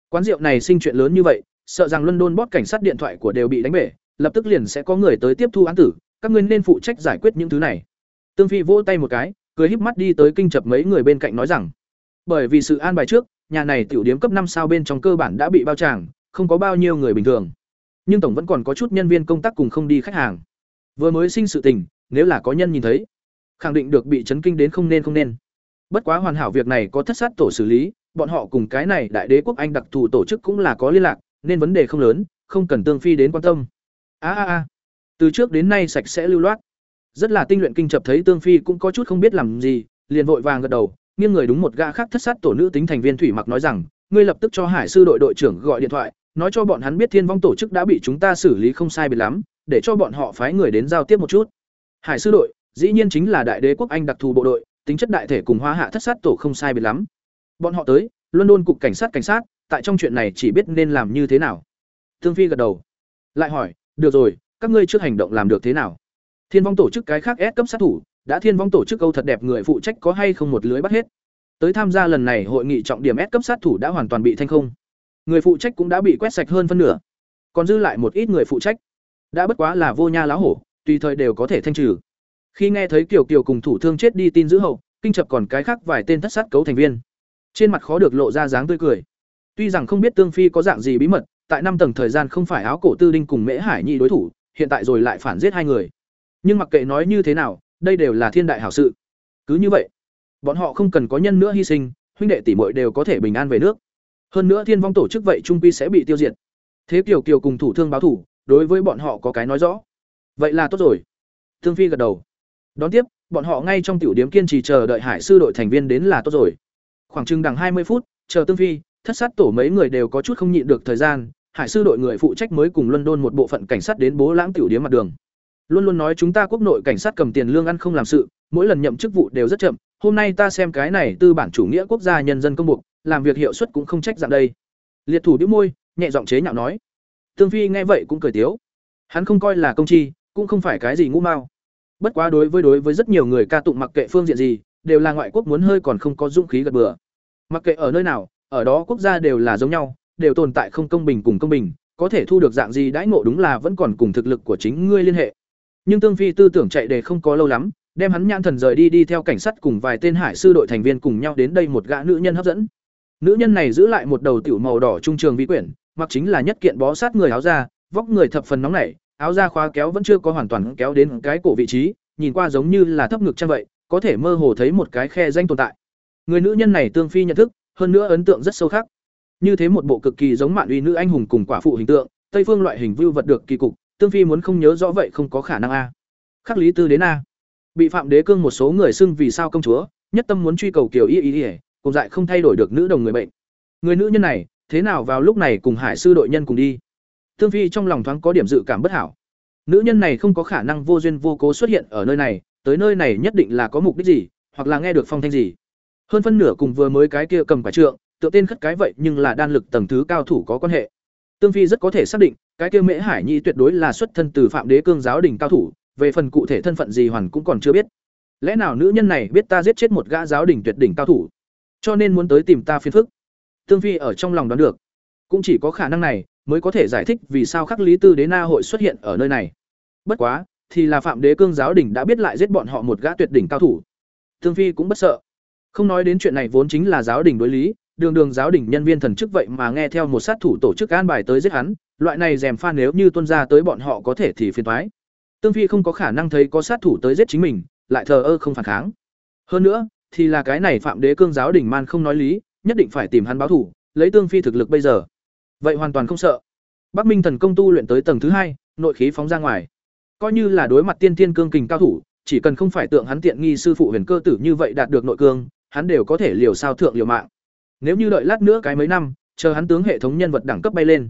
[SPEAKER 1] Quán rượu này sinh chuyện lớn như vậy, sợ rằng London bót cảnh sát điện thoại của đều bị đánh bể, lập tức liền sẽ có người tới tiếp thu án tử, các ngươi nên phụ trách giải quyết những thứ này. Tương Phi vỗ tay một cái, cười híp mắt đi tới kinh chập mấy người bên cạnh nói rằng, bởi vì sự an bài trước, nhà này tiểu điếm cấp năm sao bên trong cơ bản đã bị bao tràng, không có bao nhiêu người bình thường. Nhưng tổng vẫn còn có chút nhân viên công tác cùng không đi khách hàng. Vừa mới sinh sự tình, nếu là có nhân nhìn thấy, khẳng định được bị chấn kinh đến không nên không nên. Bất quá hoàn hảo việc này có thất sát tổ xử lý, bọn họ cùng cái này đại đế quốc Anh đặc thù tổ chức cũng là có liên lạc, nên vấn đề không lớn, không cần tương phi đến quan tâm. A a a. Từ trước đến nay sạch sẽ lưu loát. Rất là tinh luyện kinh chập thấy Tương Phi cũng có chút không biết làm gì, liền vội vàng gật đầu, nghiêng người đúng một gã khác thất sát tổ nữ tính thành viên thủy mặc nói rằng, ngươi lập tức cho Hải sư đội đội trưởng gọi điện thoại, nói cho bọn hắn biết Thiên Vong tổ chức đã bị chúng ta xử lý không sai biệt lắm, để cho bọn họ phái người đến giao tiếp một chút. Hải sư đội, dĩ nhiên chính là đại đế quốc Anh đặc thù bộ đội, tính chất đại thể cùng Hoa Hạ thất sát tổ không sai biệt lắm. Bọn họ tới, London cục cảnh sát cảnh sát, tại trong chuyện này chỉ biết nên làm như thế nào. Thương Phi gật đầu, lại hỏi, được rồi, các ngươi trước hành động làm được thế nào? Thiên Vong tổ chức cái khác S cấp sát thủ, đã Thiên Vong tổ chức câu thật đẹp người phụ trách có hay không một lưới bắt hết. Tới tham gia lần này hội nghị trọng điểm S cấp sát thủ đã hoàn toàn bị thanh không. Người phụ trách cũng đã bị quét sạch hơn phân nửa. Còn dư lại một ít người phụ trách. Đã bất quá là vô nha lá hổ, tùy thời đều có thể thanh trừ. Khi nghe thấy Kiều Kiều cùng thủ thương chết đi tin giữ hậu, kinh chập còn cái khác vài tên thất sát cấu thành viên. Trên mặt khó được lộ ra dáng tươi cười. Tuy rằng không biết Tương Phi có dạng gì bí mật, tại năm tầng thời gian không phải áo cổ tư đinh cùng Mễ Hải Nhi đối thủ, hiện tại rồi lại phản giết hai người. Nhưng mặc kệ nói như thế nào, đây đều là thiên đại hảo sự. Cứ như vậy, bọn họ không cần có nhân nữa hy sinh, huynh đệ tỷ muội đều có thể bình an về nước. Hơn nữa thiên vong tổ chức vậy trung pi sẽ bị tiêu diệt. Thế Kiều Kiều cùng thủ thương báo thủ, đối với bọn họ có cái nói rõ. vậy là tốt rồi. Thương phi gật đầu. Đón tiếp, bọn họ ngay trong tiểu điếm kiên trì chờ đợi hải sư đội thành viên đến là tốt rồi. Khoảng chừng đằng hai mươi phút, chờ tương phi, thất sát tổ mấy người đều có chút không nhịn được thời gian, hải sư đội người phụ trách mới cùng london một bộ phận cảnh sát đến bố lãng tiểu điếm mặt đường. Luôn luôn nói chúng ta quốc nội cảnh sát cầm tiền lương ăn không làm sự, mỗi lần nhậm chức vụ đều rất chậm, hôm nay ta xem cái này tư bản chủ nghĩa quốc gia nhân dân công buộc, làm việc hiệu suất cũng không trách dạng đây. Liệt thủ đĩu môi, nhẹ giọng chế nhạo nói tương phi nghe vậy cũng cười tiếu. Hắn không coi là công chi, cũng không phải cái gì ngu mao. Bất quá đối với đối với rất nhiều người ca tụng mặc kệ phương diện gì, đều là ngoại quốc muốn hơi còn không có dũng khí gật bừa. Mặc kệ ở nơi nào, ở đó quốc gia đều là giống nhau, đều tồn tại không công bình cùng công bình, có thể thu được dạng gì đãi ngộ đúng là vẫn còn cùng thực lực của chính ngươi liên hệ. Nhưng tương phi tư tưởng chạy đề không có lâu lắm, đem hắn nhãn thần rời đi đi theo cảnh sát cùng vài tên hải sư đội thành viên cùng nhau đến đây một gã nữ nhân hấp dẫn. Nữ nhân này giữ lại một đầu tiểu màu đỏ trung trường vi quyển mặc chính là nhất kiện bó sát người áo da, vóc người thập phần nóng nảy, áo da khóa kéo vẫn chưa có hoàn toàn kéo đến cái cổ vị trí, nhìn qua giống như là thấp ngực trang vậy, có thể mơ hồ thấy một cái khe danh tồn tại. Người nữ nhân này tương phi nhận thức, hơn nữa ấn tượng rất sâu khắc. Như thế một bộ cực kỳ giống mạn uy nữ anh hùng cùng quả phụ hình tượng, tây phương loại hình vưu vật được kỳ cục, tương phi muốn không nhớ rõ vậy không có khả năng a. Khắc lý tư đến a. Bị phạm đế cương một số người xưng vì sao công chúa, nhất tâm muốn truy cầu kiểu y y y, cùng dại không thay đổi được nữ đồng người bệnh. Người nữ nhân này thế nào vào lúc này cùng hải sư đội nhân cùng đi? Tương phi trong lòng thoáng có điểm dự cảm bất hảo. Nữ nhân này không có khả năng vô duyên vô cố xuất hiện ở nơi này, tới nơi này nhất định là có mục đích gì, hoặc là nghe được phong thanh gì. Hơn phân nửa cùng vừa mới cái kia cầm quả trượng tựa tên khất cái vậy nhưng là đan lực tầng thứ cao thủ có quan hệ. Tương phi rất có thể xác định, cái kia mễ hải nhi tuyệt đối là xuất thân từ phạm đế cương giáo đình cao thủ, về phần cụ thể thân phận gì hoàn cũng còn chưa biết. Lẽ nào nữ nhân này biết ta giết chết một gã giáo đình tuyệt đỉnh cao thủ? Cho nên muốn tới tìm ta phiền phức tương phi ở trong lòng đoán được. Cũng chỉ có khả năng này mới có thể giải thích vì sao khắc lý tư đế na hội xuất hiện ở nơi này. Bất quá, thì là phạm đế cương giáo đình đã biết lại giết bọn họ một gã tuyệt đỉnh cao thủ. Tương phi cũng bất sợ. Không nói đến chuyện này vốn chính là giáo đình đối lý, đường đường giáo đình nhân viên thần chức vậy mà nghe theo một sát thủ tổ chức an bài tới giết hắn, loại này dèm pha nếu như tuân ra tới bọn họ có thể thì phiền toái. tương phi không có khả năng thấy có sát thủ tới giết chính mình, lại thờ ơ không phản kháng. Hơn nữa, thì là cái này phạm đế cương giáo đình man không nói lý nhất định phải tìm hắn báo thủ lấy tương phi thực lực bây giờ. Vậy hoàn toàn không sợ. Bắc minh thần công tu luyện tới tầng thứ hai, nội khí phóng ra ngoài. Coi như là đối mặt tiên tiên cương kình cao thủ, chỉ cần không phải tượng hắn tiện nghi sư phụ huyền cơ tử như vậy đạt được nội cương, hắn đều có thể liều sao thượng liều mạng. Nếu như đợi lát nữa cái mấy năm, chờ hắn tướng hệ thống nhân vật đẳng cấp bay lên.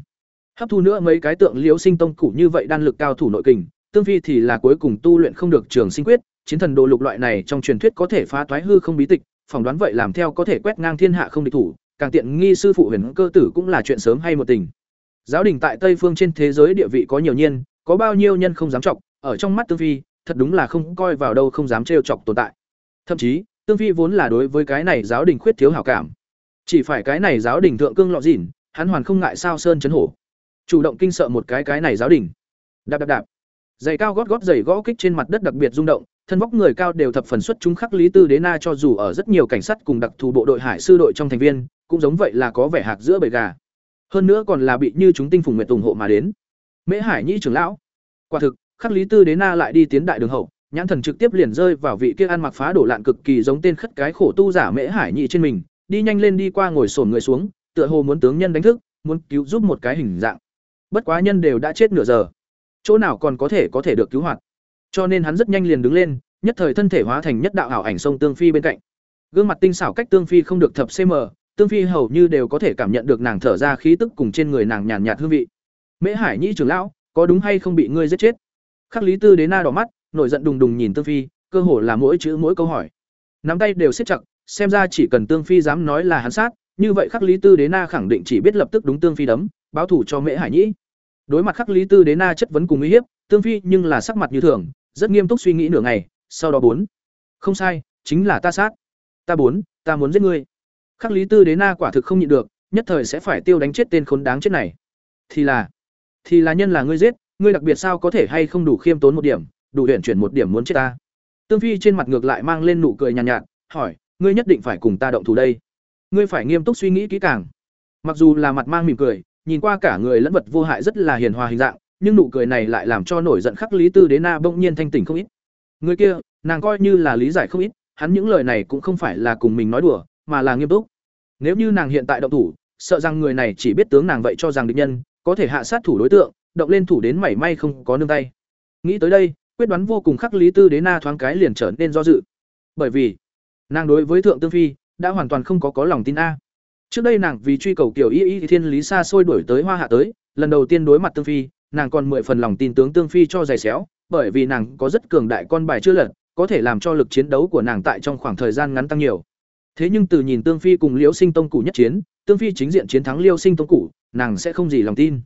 [SPEAKER 1] Hấp thu nữa mấy cái tượng liễu sinh tông củ như vậy đan lực cao thủ nội kình, tương phi thì là cuối cùng tu luyện không được trường sinh quyết, chiến thần đồ lục loại này trong truyền thuyết có thể phá toái hư không bí tịch phỏng đoán vậy làm theo có thể quét ngang thiên hạ không địch thủ, càng tiện nghi sư phụ huyền cơ tử cũng là chuyện sớm hay một tình. Giáo đình tại tây phương trên thế giới địa vị có nhiều nhiên, có bao nhiêu nhân không dám trọng ở trong mắt tương phi, thật đúng là không coi vào đâu không dám trêu chọc tồn tại. Thậm chí, tương phi vốn là đối với cái này giáo đình khuyết thiếu hảo cảm. Chỉ phải cái này giáo đình thượng cương lọ dỉn hắn hoàn không ngại sao sơn chấn hổ. Chủ động kinh sợ một cái cái này giáo đình. Đạp đạp đạp. Giày cao gót gót giày gõ kích trên mặt đất đặc biệt rung động thân vóc người cao đều thập phần xuất chúng khắc lý tư đế na cho dù ở rất nhiều cảnh sát cùng đặc thù bộ đội hải sư đội trong thành viên, cũng giống vậy là có vẻ hạc giữa bầy gà. Hơn nữa còn là bị như chúng tinh phùng nguyện ủng hộ mà đến. Mễ hải nhĩ trưởng lão. Quả thực, khắc lý tư đế na lại đi tiến đại đường hậu, nhãn thần trực tiếp liền rơi vào vị kia ăn mặc phá đổ lạn cực kỳ giống tên khất cái khổ tu giả mễ hải nhị trên mình, đi nhanh lên đi qua ngồi sổn người xuống, tựa hồ muốn tướng nhân đánh thức, muốn cứu giúp một cái hình dạng. Bất quá nhân đều đã chết nửa giờ. Chỗ nào còn có thể có thể được cứu hoạt? Cho nên hắn rất nhanh liền đứng lên, nhất thời thân thể hóa thành nhất đạo ảo ảnh sông tương phi bên cạnh. Gương mặt tinh xảo cách tương phi không được thập cm, tương phi hầu như đều có thể cảm nhận được nàng thở ra khí tức cùng trên người nàng nhàn nhạt hương vị. Mễ hải nhĩ trưởng lão, có đúng hay không bị ngươi giết chết? Khắc lý tư đế na đỏ mắt, nổi giận đùng đùng nhìn tương phi, cơ hồ là mỗi chữ mỗi câu hỏi. Nắm tay đều siết chặt, xem ra chỉ cần tương phi dám nói là hắn sát, như vậy khắc lý tư đế na khẳng định chỉ biết lập tức đúng tương phi đấm, báo thủ cho mễ hải nhĩ đối mặt khắc lý tư đế na chất vấn cùng uy hiếp, tương phi nhưng là sắc mặt như thường rất nghiêm túc suy nghĩ nửa ngày sau đó bốn. Không sai chính là ta sát. Ta bốn ta muốn giết ngươi. Khắc lý tư đế na quả thực không nhịn được nhất thời sẽ phải tiêu đánh chết tên khốn đáng chết này. Thì là thì là nhân là ngươi giết ngươi đặc biệt sao có thể hay không đủ khiêm tốn một điểm đủ huyện chuyển một điểm muốn chết ta. Tương phi trên mặt ngược lại mang lên nụ cười nhàn nhạt, nhạt hỏi ngươi nhất định phải cùng ta động thủ đây. Ngươi phải nghiêm túc suy nghĩ kỹ càng. Mặc dù là mặt mang mỉm cười nhìn qua cả người lẫn vật vô hại rất là hiền hòa hình dạng nhưng nụ cười này lại làm cho nổi giận khắc lý tư đế na bỗng nhiên thanh tỉnh không ít. Người kia, nàng coi như là lý giải không ít, hắn những lời này cũng không phải là cùng mình nói đùa, mà là nghiêm túc. Nếu như nàng hiện tại động thủ, sợ rằng người này chỉ biết tướng nàng vậy cho rằng địch nhân, có thể hạ sát thủ đối tượng, động lên thủ đến mảy may không có nương tay. Nghĩ tới đây, quyết đoán vô cùng khắc lý tư đế na thoáng cái liền trở nên do dự. Bởi vì, nàng đối với thượng tương phi, đã hoàn toàn không có có lòng tin a. Trước đây nàng vì truy cầu kiểu y y thiên lý xa xôi đuổi tới hoa hạ tới, lần đầu tiên đối mặt tương phi nàng còn mười phần lòng tin tướng tương phi cho giày xéo, bởi vì nàng có rất cường đại con bài chưa lật, có thể làm cho lực chiến đấu của nàng tại trong khoảng thời gian ngắn tăng nhiều. Thế nhưng từ nhìn tương phi cùng liễu sinh tông cụ nhất chiến, tương phi chính diện chiến thắng liêu sinh tông cụ, nàng sẽ không gì lòng tin.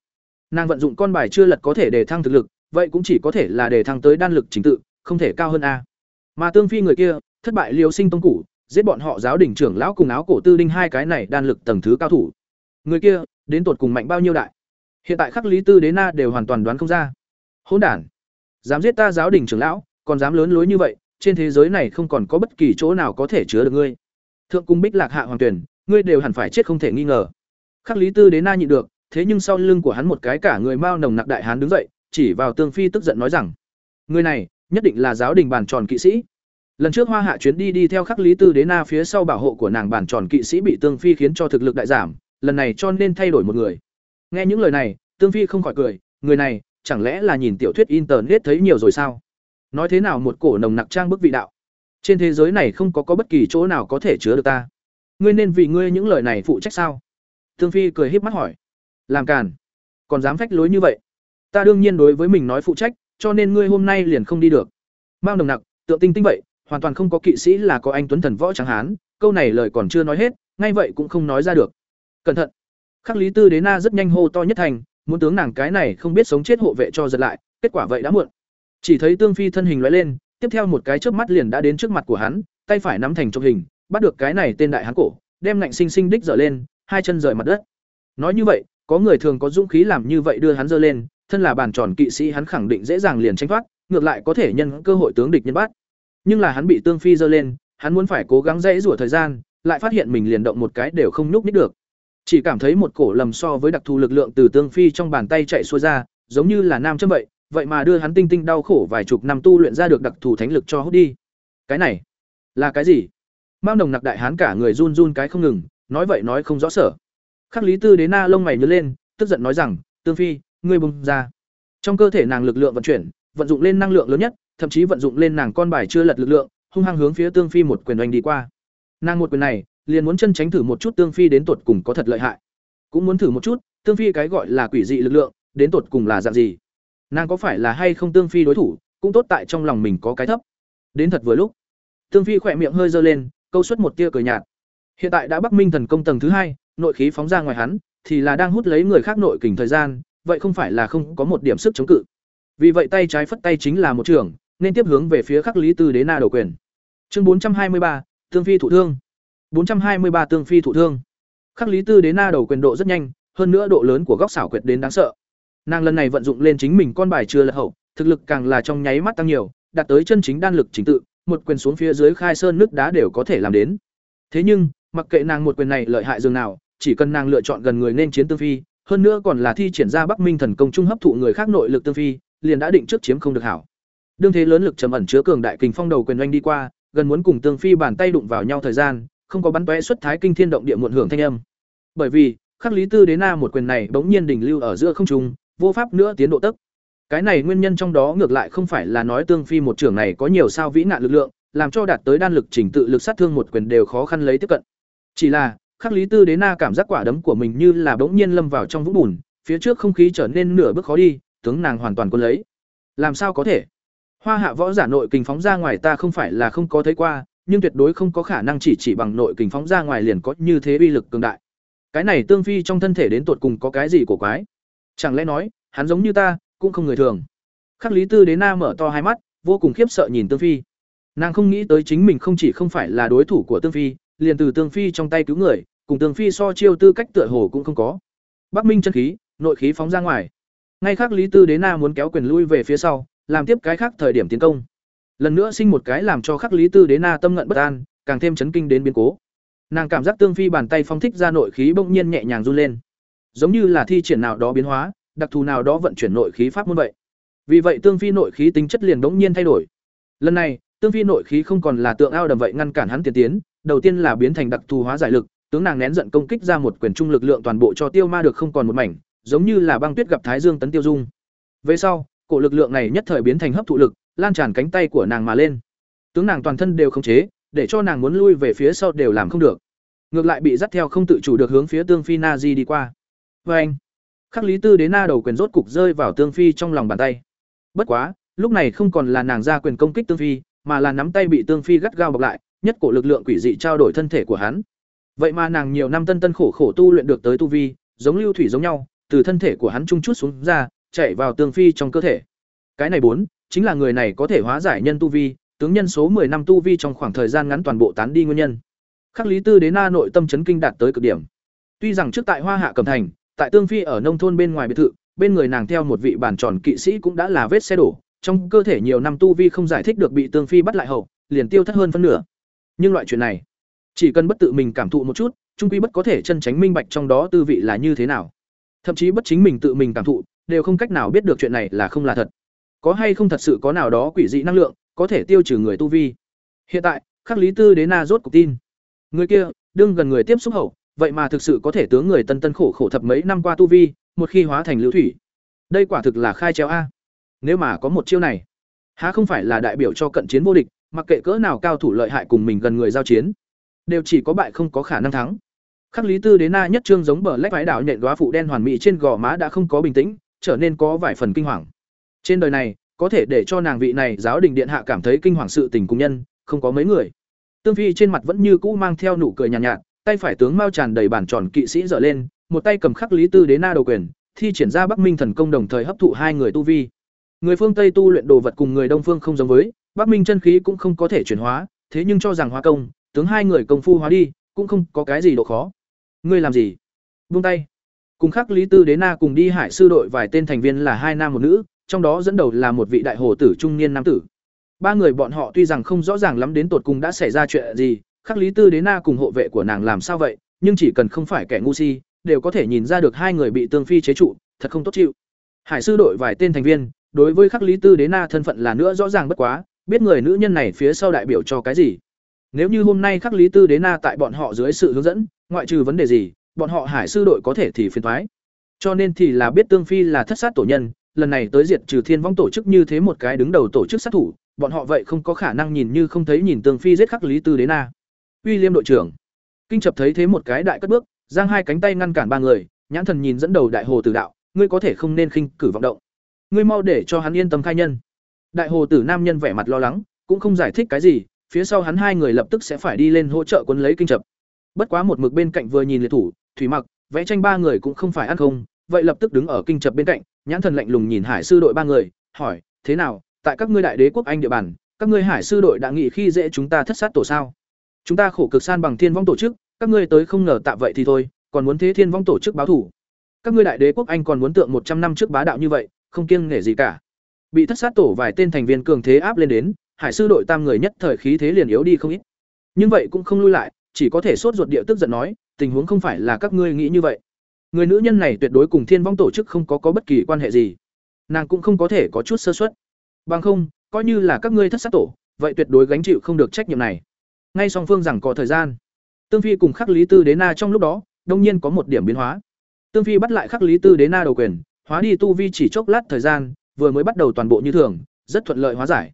[SPEAKER 1] Nàng vận dụng con bài chưa lật có thể để thăng thực lực, vậy cũng chỉ có thể là để thăng tới đan lực chính tự, không thể cao hơn a. Mà tương phi người kia, thất bại liêu sinh tông cụ, giết bọn họ giáo đỉnh trưởng lão cùng áo cổ tư đinh hai cái này đan lực tầng thứ cao thủ. Người kia, đến tột cùng mạnh bao nhiêu đại? Hiện tại khắc lý tư đế na đều hoàn toàn đoán không ra. Hỗn đản, dám giết ta giáo đình trưởng lão, còn dám lớn lối như vậy, trên thế giới này không còn có bất kỳ chỗ nào có thể chứa được ngươi. Thượng cung bích lạc hạ hoàng tuyển, ngươi đều hẳn phải chết không thể nghi ngờ. Khắc lý tư đế na nhịn được, thế nhưng sau lưng của hắn một cái cả người mao nồng nặc đại hán đứng dậy, chỉ vào tương phi tức giận nói rằng người này, nhất định là giáo đình bàn tròn kỵ sĩ. Lần trước hoa hạ chuyến đi đi theo khắc lý tư đế na phía sau bảo hộ của nàng bàn tròn kỵ sĩ bị tương phi khiến cho thực lực đại giảm, lần này cho nên thay đổi một người nghe những lời này, tương phi không khỏi cười, người này, chẳng lẽ là nhìn tiểu thuyết internet thấy nhiều rồi sao? Nói thế nào một cổ nồng nặc trang bức vị đạo? Trên thế giới này không có có bất kỳ chỗ nào có thể chứa được ta. Ngươi nên vì ngươi những lời này phụ trách sao? Tương phi cười híp mắt hỏi. Làm càn. Còn dám phách lối như vậy? Ta đương nhiên đối với mình nói phụ trách, cho nên ngươi hôm nay liền không đi được. Mang nồng nặc, tượng tinh tinh vậy, hoàn toàn không có kỵ sĩ là có anh tuấn thần võ trắng hán, câu này lời còn chưa nói hết, ngay vậy cũng không nói ra được. Cẩn thận khắc lý tư đế na rất nhanh hô to nhất thành, muốn tướng nàng cái này không biết sống chết hộ vệ cho giật lại, kết quả vậy đã muộn. Chỉ thấy tương phi thân hình loại lên, tiếp theo một cái chớp mắt liền đã đến trước mặt của hắn, tay phải nắm thành trong hình, bắt được cái này tên đại hán cổ, đem ngạnh sinh sinh đích dở lên, hai chân rời mặt đất. Nói như vậy, có người thường có dũng khí làm như vậy đưa hắn dơ lên, thân là bàn tròn kỵ sĩ hắn khẳng định dễ dàng liền tranh thoát, ngược lại có thể nhân cơ hội tướng địch nhân bắt. Nhưng là hắn bị tương phi dơ lên, hắn muốn phải cố gắng dễ rủa thời gian, lại phát hiện mình liền động một cái đều không nhúc nít được chỉ cảm thấy một cổ lầm so với đặc thù lực lượng từ tương phi trong bàn tay chạy xuôi ra, giống như là nam châm vậy vậy mà đưa hắn tinh tinh đau khổ vài chục năm tu luyện ra được đặc thù thánh lực cho hút đi. Cái này, là cái gì? Mao nồng nặc đại hán cả người run run cái không ngừng, nói vậy nói không rõ sở. Khắc lý tư đế na lông mày nhớ lên, tức giận nói rằng, tương phi, ngươi bung ra. Trong cơ thể nàng lực lượng vận chuyển, vận dụng lên năng lượng lớn nhất, thậm chí vận dụng lên nàng con bài chưa lật lực lượng, hung hăng hướng phía tương phi một quyền oanh đi qua. Nàng một quyền này liền muốn chân tránh thử một chút tương phi đến tột cùng có thật lợi hại. Cũng muốn thử một chút, tương phi cái gọi là quỷ dị lực lượng, đến tột cùng là dạng gì? Nàng có phải là hay không tương phi đối thủ, cũng tốt tại trong lòng mình có cái thấp. Đến thật vừa lúc, tương phi khỏe miệng hơi dơ lên, câu xuất một tia cười nhạt. Hiện tại đã bắc minh thần công tầng thứ hai, nội khí phóng ra ngoài hắn, thì là đang hút lấy người khác nội kình thời gian, vậy không phải là không có một điểm sức chống cự. Vì vậy tay trái phất tay chính là một trường, nên tiếp hướng về phía khắc lý tư đế na đầu quyền. Chương bốn trăm hai mươi ba, tương phi thủ thương bốn trăm hai mươi ba tương phi thụ thương. Khắc lý tư đến na đầu quyền độ rất nhanh, hơn nữa độ lớn của góc xảo quyệt đến đáng sợ. Nàng lần này vận dụng lên chính mình con bài chưa lật hậu, thực lực càng là trong nháy mắt tăng nhiều, đạt tới chân chính đan lực chính tự, một quyền xuống phía dưới khai sơn nước đá đều có thể làm đến. Thế nhưng, mặc kệ nàng một quyền này lợi hại dường nào, chỉ cần nàng lựa chọn gần người nên chiến tương phi, hơn nữa còn là thi triển ra bắc minh thần công trung hấp thụ người khác nội lực tương phi, liền đã định trước chiếm không được hảo. Đương thế lớn lực trầm ẩn chứa cường đại kình phong đầu quyền oanh đi qua, gần muốn cùng tương phi bàn tay đụng vào nhau thời gian không có bắn tóe xuất thái kinh thiên động địa muộn hưởng thanh âm. Bởi vì, khắc lý tư đế na một quyền này bỗng nhiên đỉnh lưu ở giữa không trung, vô pháp nữa tiến độ tốc cái này nguyên nhân trong đó ngược lại không phải là nói tương phi một trưởng này có nhiều sao vĩ nạn lực lượng, làm cho đạt tới đan lực chỉnh tự lực sát thương một quyền đều khó khăn lấy tiếp cận. Chỉ là, khắc lý tư đế na cảm giác quả đấm của mình như là bỗng nhiên lâm vào trong vũng bùn, phía trước không khí trở nên nửa bước khó đi, tướng nàng hoàn toàn cuốn lấy. Làm sao có thể? Hoa hạ võ giả nội kình phóng ra ngoài ta không phải là không có thấy qua nhưng tuyệt đối không có khả năng chỉ chỉ bằng nội kình phóng ra ngoài liền có như thế uy lực cường đại. Cái này tương phi trong thân thể đến tột cùng có cái gì của quái? Chẳng lẽ nói, hắn giống như ta, cũng không người thường? Khắc lý tư đế na mở to hai mắt, vô cùng khiếp sợ nhìn tương phi. Nàng không nghĩ tới chính mình không chỉ không phải là đối thủ của tương phi, liền từ tương phi trong tay cứu người, cùng tương phi so chiêu tư cách tựa hồ cũng không có. Bắc minh chân khí, nội khí phóng ra ngoài. Ngay khắc lý tư đế na muốn kéo quyền lui về phía sau, làm tiếp cái khác thời điểm tiến công lần nữa sinh một cái làm cho khắc lý tư đế na tâm ngận bất an càng thêm chấn kinh đến biến cố. Nàng cảm giác tương phi bàn tay phong thích ra nội khí bỗng nhiên nhẹ nhàng run lên. Giống như là thi triển nào đó biến hóa đặc thù nào đó vận chuyển nội khí pháp môn vậy. Vì vậy tương phi nội khí tính chất liền bỗng nhiên thay đổi. Lần này tương phi nội khí không còn là tượng ao đầm vậy ngăn cản hắn tiến tiến đầu tiên là biến thành đặc thù hóa giải lực tướng nàng nén giận công kích ra một quyền trung lực lượng toàn bộ cho tiêu ma được không còn một mảnh giống như là băng tuyết gặp thái dương tấn tiêu dung. Về sau cổ lực lượng này nhất thời biến thành hấp thụ lực, lan tràn cánh tay của nàng mà lên. Tướng nàng toàn thân đều khống chế, để cho nàng muốn lui về phía sau đều làm không được. Ngược lại bị dắt theo không tự chủ được hướng phía Tương Phi Na Di đi qua. vê anh, Khắc Lý Tư đến na đầu quyền rốt cục rơi vào Tương Phi trong lòng bàn tay. Bất quá, lúc này không còn là nàng ra quyền công kích Tương Phi, mà là nắm tay bị Tương Phi gắt gao bọc lại, nhất cổ lực lượng quỷ dị trao đổi thân thể của hắn. Vậy mà nàng nhiều năm tân tân khổ khổ tu luyện được tới tu vi, giống lưu thủy giống nhau, từ thân thể của hắn trung chút xuống ra, chạy vào Tương Phi trong cơ thể. Cái này bốn, chính là người này có thể hóa giải nhân tu vi, tướng nhân số 10 năm tu vi trong khoảng thời gian ngắn toàn bộ tán đi nguyên nhân. Khắc Lý Tư đến na nội tâm chấn kinh đạt tới cực điểm. Tuy rằng trước tại Hoa Hạ Cẩm Thành, tại Tương Phi ở nông thôn bên ngoài biệt thự, bên người nàng theo một vị bản tròn kỵ sĩ cũng đã là vết xe đổ, trong cơ thể nhiều năm tu vi không giải thích được bị Tương Phi bắt lại hậu, liền tiêu thất hơn phân nửa. Nhưng loại chuyện này, chỉ cần bất tự mình cảm thụ một chút, trung quy bất có thể chân tránh minh bạch trong đó tư vị là như thế nào. Thậm chí bất chính mình tự mình cảm thụ, đều không cách nào biết được chuyện này là không là thật. Có hay không thật sự có nào đó quỷ dị năng lượng, có thể tiêu trừ người tu vi. Hiện tại, Khắc Lý Tư Đế Na rốt cục tin. Người kia, đương gần người tiếp xúc hậu, vậy mà thực sự có thể tướng người tân tân khổ khổ thập mấy năm qua tu vi, một khi hóa thành lưu thủy. Đây quả thực là khai treo a. Nếu mà có một chiêu này, há không phải là đại biểu cho cận chiến vô địch, mặc kệ cỡ nào cao thủ lợi hại cùng mình gần người giao chiến, đều chỉ có bại không có khả năng thắng. Khắc Lý Tư Đế Na nhất trương giống bờ lách vái đảo nhện đóa phụ đen hoàn mỹ trên gò má đã không có bình tĩnh, trở nên có vài phần kinh hoàng. Trên đời này, có thể để cho nàng vị này giáo đình điện hạ cảm thấy kinh hoàng sự tình cùng nhân, không có mấy người. Tương Phi trên mặt vẫn như cũ mang theo nụ cười nhàn nhạt, nhạt, tay phải tướng mao tràn đầy bản tròn kỵ sĩ dở lên, một tay cầm khắc lý tư đế na đầu quyền, thi triển ra Bắc Minh thần công đồng thời hấp thụ hai người tu vi. Người phương Tây tu luyện đồ vật cùng người Đông phương không giống với, Bắc Minh chân khí cũng không có thể chuyển hóa, thế nhưng cho rằng hóa công, tướng hai người công phu hóa đi, cũng không có cái gì độ khó. Ngươi làm gì? Buông tay. Cùng khắc Lý Tư Đế Na cùng đi Hải sư đội vài tên thành viên là hai nam một nữ, trong đó dẫn đầu là một vị đại hồ tử trung niên nam tử. Ba người bọn họ tuy rằng không rõ ràng lắm đến tột cùng đã xảy ra chuyện gì, khắc lý tư đế na cùng hộ vệ của nàng làm sao vậy, nhưng chỉ cần không phải kẻ ngu si, đều có thể nhìn ra được hai người bị tương phi chế trụ, thật không tốt chịu. Hải sư đội vài tên thành viên, đối với khắc lý tư đế na thân phận là nữa rõ ràng bất quá, biết người nữ nhân này phía sau đại biểu cho cái gì. Nếu như hôm nay khắc lý tư đế na tại bọn họ dưới sự hướng dẫn, ngoại trừ vấn đề gì, bọn họ hải sư đội có thể thì phiền thoái. Cho nên thì là biết tương phi là thất sát tổ nhân, lần này tới diệt trừ thiên vong tổ chức như thế một cái đứng đầu tổ chức sát thủ, bọn họ vậy không có khả năng nhìn như không thấy nhìn Tương Phi giết khắc Lý Tư Đế Na. William đội trưởng. Kinh Chập thấy thế một cái đại cất bước, giang hai cánh tay ngăn cản ba người, nhãn thần nhìn dẫn đầu đại hồ tử đạo, ngươi có thể không nên khinh cử vọng động. Ngươi mau để cho hắn yên tâm khai nhân. Đại hồ tử nam nhân vẻ mặt lo lắng, cũng không giải thích cái gì, phía sau hắn hai người lập tức sẽ phải đi lên hỗ trợ quân lấy kinh chập. Bất quá một mực bên cạnh vừa nhìn liệt thủ, thủy mặc, vẽ tranh ba người cũng không phải ăn không, vậy lập tức đứng ở kinh chập bên cạnh, nhãn thần lạnh lùng nhìn hải sư đội ba người, hỏi, thế nào, tại các ngươi đại đế quốc anh địa bàn, các ngươi hải sư đội đã nghĩ khi dễ chúng ta thất sát tổ sao? Chúng ta khổ cực san bằng thiên vong tổ chức, các ngươi tới không ngờ tạ vậy thì thôi, còn muốn thế thiên vong tổ chức báo thủ. Các ngươi đại đế quốc anh còn muốn tượng một trăm năm trước bá đạo như vậy, không kiêng nể gì cả. Bị thất sát tổ vài tên thành viên cường thế áp lên đến, hải sư đội tam người nhất thời khí thế liền yếu đi không ít. Nhưng vậy cũng không lui lại, chỉ có thể sốt ruột địa tức giận nói, tình huống không phải là các ngươi nghĩ như vậy người nữ nhân này tuyệt đối cùng thiên vong tổ chức không có có bất kỳ quan hệ gì. Nàng cũng không có thể có chút sơ xuất bằng không, coi như là các ngươi thất sát tổ, vậy tuyệt đối gánh chịu không được trách nhiệm này. Ngay song phương rằng có thời gian. Tương phi cùng khắc lý tư đế na trong lúc đó, đông nhiên có một điểm biến hóa. Tương phi bắt lại khắc lý tư đế na đầu quyền, hóa đi tu vi chỉ chốc lát thời gian, vừa mới bắt đầu toàn bộ như thường, rất thuận lợi hóa giải.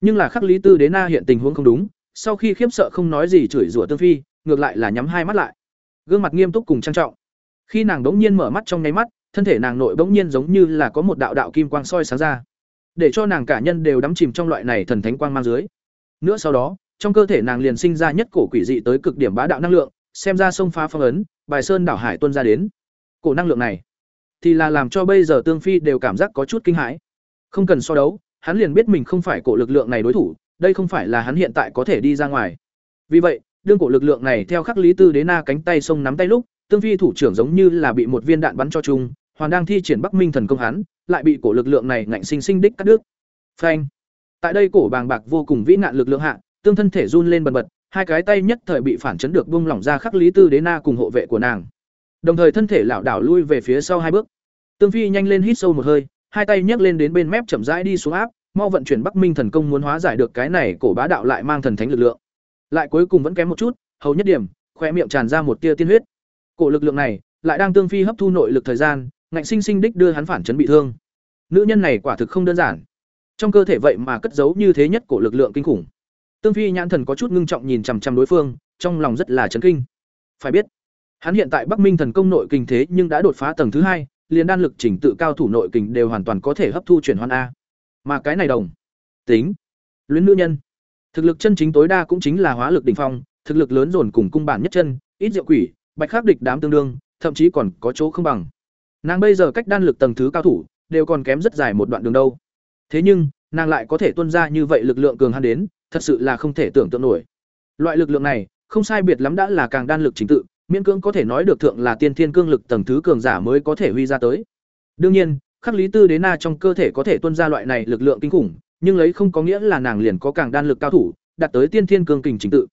[SPEAKER 1] Nhưng là khắc lý tư đế na hiện tình huống không đúng, sau khi khiếp sợ không nói gì chửi rủa tương phi, ngược lại là nhắm hai mắt lại. Gương mặt nghiêm túc cùng trang trọng khi nàng bỗng nhiên mở mắt trong nháy mắt, thân thể nàng nội bỗng nhiên giống như là có một đạo đạo kim quang soi sáng ra, để cho nàng cả nhân đều đắm chìm trong loại này thần thánh quang mang dưới. Nữa sau đó, trong cơ thể nàng liền sinh ra nhất cổ quỷ dị tới cực điểm bá đạo năng lượng, xem ra sông phá phong ấn, bài sơn đảo hải tuôn ra đến. Cổ năng lượng này, thì là làm cho bây giờ Tương Phi đều cảm giác có chút kinh hãi. Không cần so đấu, hắn liền biết mình không phải cổ lực lượng này đối thủ, đây không phải là hắn hiện tại có thể đi ra ngoài. Vì vậy, đương cổ lực lượng này theo khắc lý tư đế na cánh tay sông nắm tay lúc, tương phi thủ trưởng giống như là bị một viên đạn bắn cho chung hoàn đang thi triển bắc minh thần công hắn, lại bị cổ lực lượng này ngạnh sinh sinh đích cắt đứt. Phanh. Tại đây cổ bàng bạc vô cùng vĩ nạn lực lượng hạ, tương thân thể run lên bần bật, hai cái tay nhất thời bị phản chấn được buông lỏng ra khắc lý tư đế na cùng hộ vệ của nàng. Đồng thời thân thể lảo đảo lui về phía sau hai bước. Tương phi nhanh lên hít sâu một hơi, hai tay nhấc lên đến bên mép chậm rãi đi xuống áp, mau vận chuyển bắc minh thần công muốn hóa giải được cái này cổ bá đạo lại mang thần thánh lực lượng. Lại cuối cùng vẫn kém một chút, hầu nhất điểm, khoe miệng tràn ra một tia tiên huyết. Cổ lực lượng này lại đang tương phi hấp thu nội lực thời gian, ngạnh sinh sinh đích đưa hắn phản chấn bị thương. nữ nhân này quả thực không đơn giản. Trong cơ thể vậy mà cất giấu như thế nhất cổ lực lượng kinh khủng. Tương phi nhãn thần có chút ngưng trọng nhìn chằm chằm đối phương trong lòng rất là chấn kinh. Phải biết hắn hiện tại bắc minh thần công nội kinh thế nhưng đã đột phá tầng thứ hai liền đan lực chỉnh tự cao thủ nội kình đều hoàn toàn có thể hấp thu chuyển hoan a. Mà cái này đồng tính luyến nữ nhân. Thực lực chân chính tối đa cũng chính là hóa lực đỉnh phong thực lực lớn dồn cùng cung bản nhất chân ít diệu quỷ bạch khắc địch đám tương đương, thậm chí còn có chỗ không bằng. Nàng bây giờ cách đan lực tầng thứ cao thủ, đều còn kém rất dài một đoạn đường đâu. Thế nhưng, nàng lại có thể tuân ra như vậy lực lượng cường hắn đến, thật sự là không thể tưởng tượng nổi. Loại lực lượng này, không sai biệt lắm đã là càng đan lực chính tự, miễn cưỡng có thể nói được thượng là tiên thiên cương lực tầng thứ cường giả mới có thể huy ra tới. Đương nhiên, khắc lý tư đế na trong cơ thể có thể tuân ra loại này lực lượng kinh khủng, nhưng lấy không có nghĩa là nàng liền có càng đan lực cao thủ, đạt tới tiên thiên cương kình chính tự.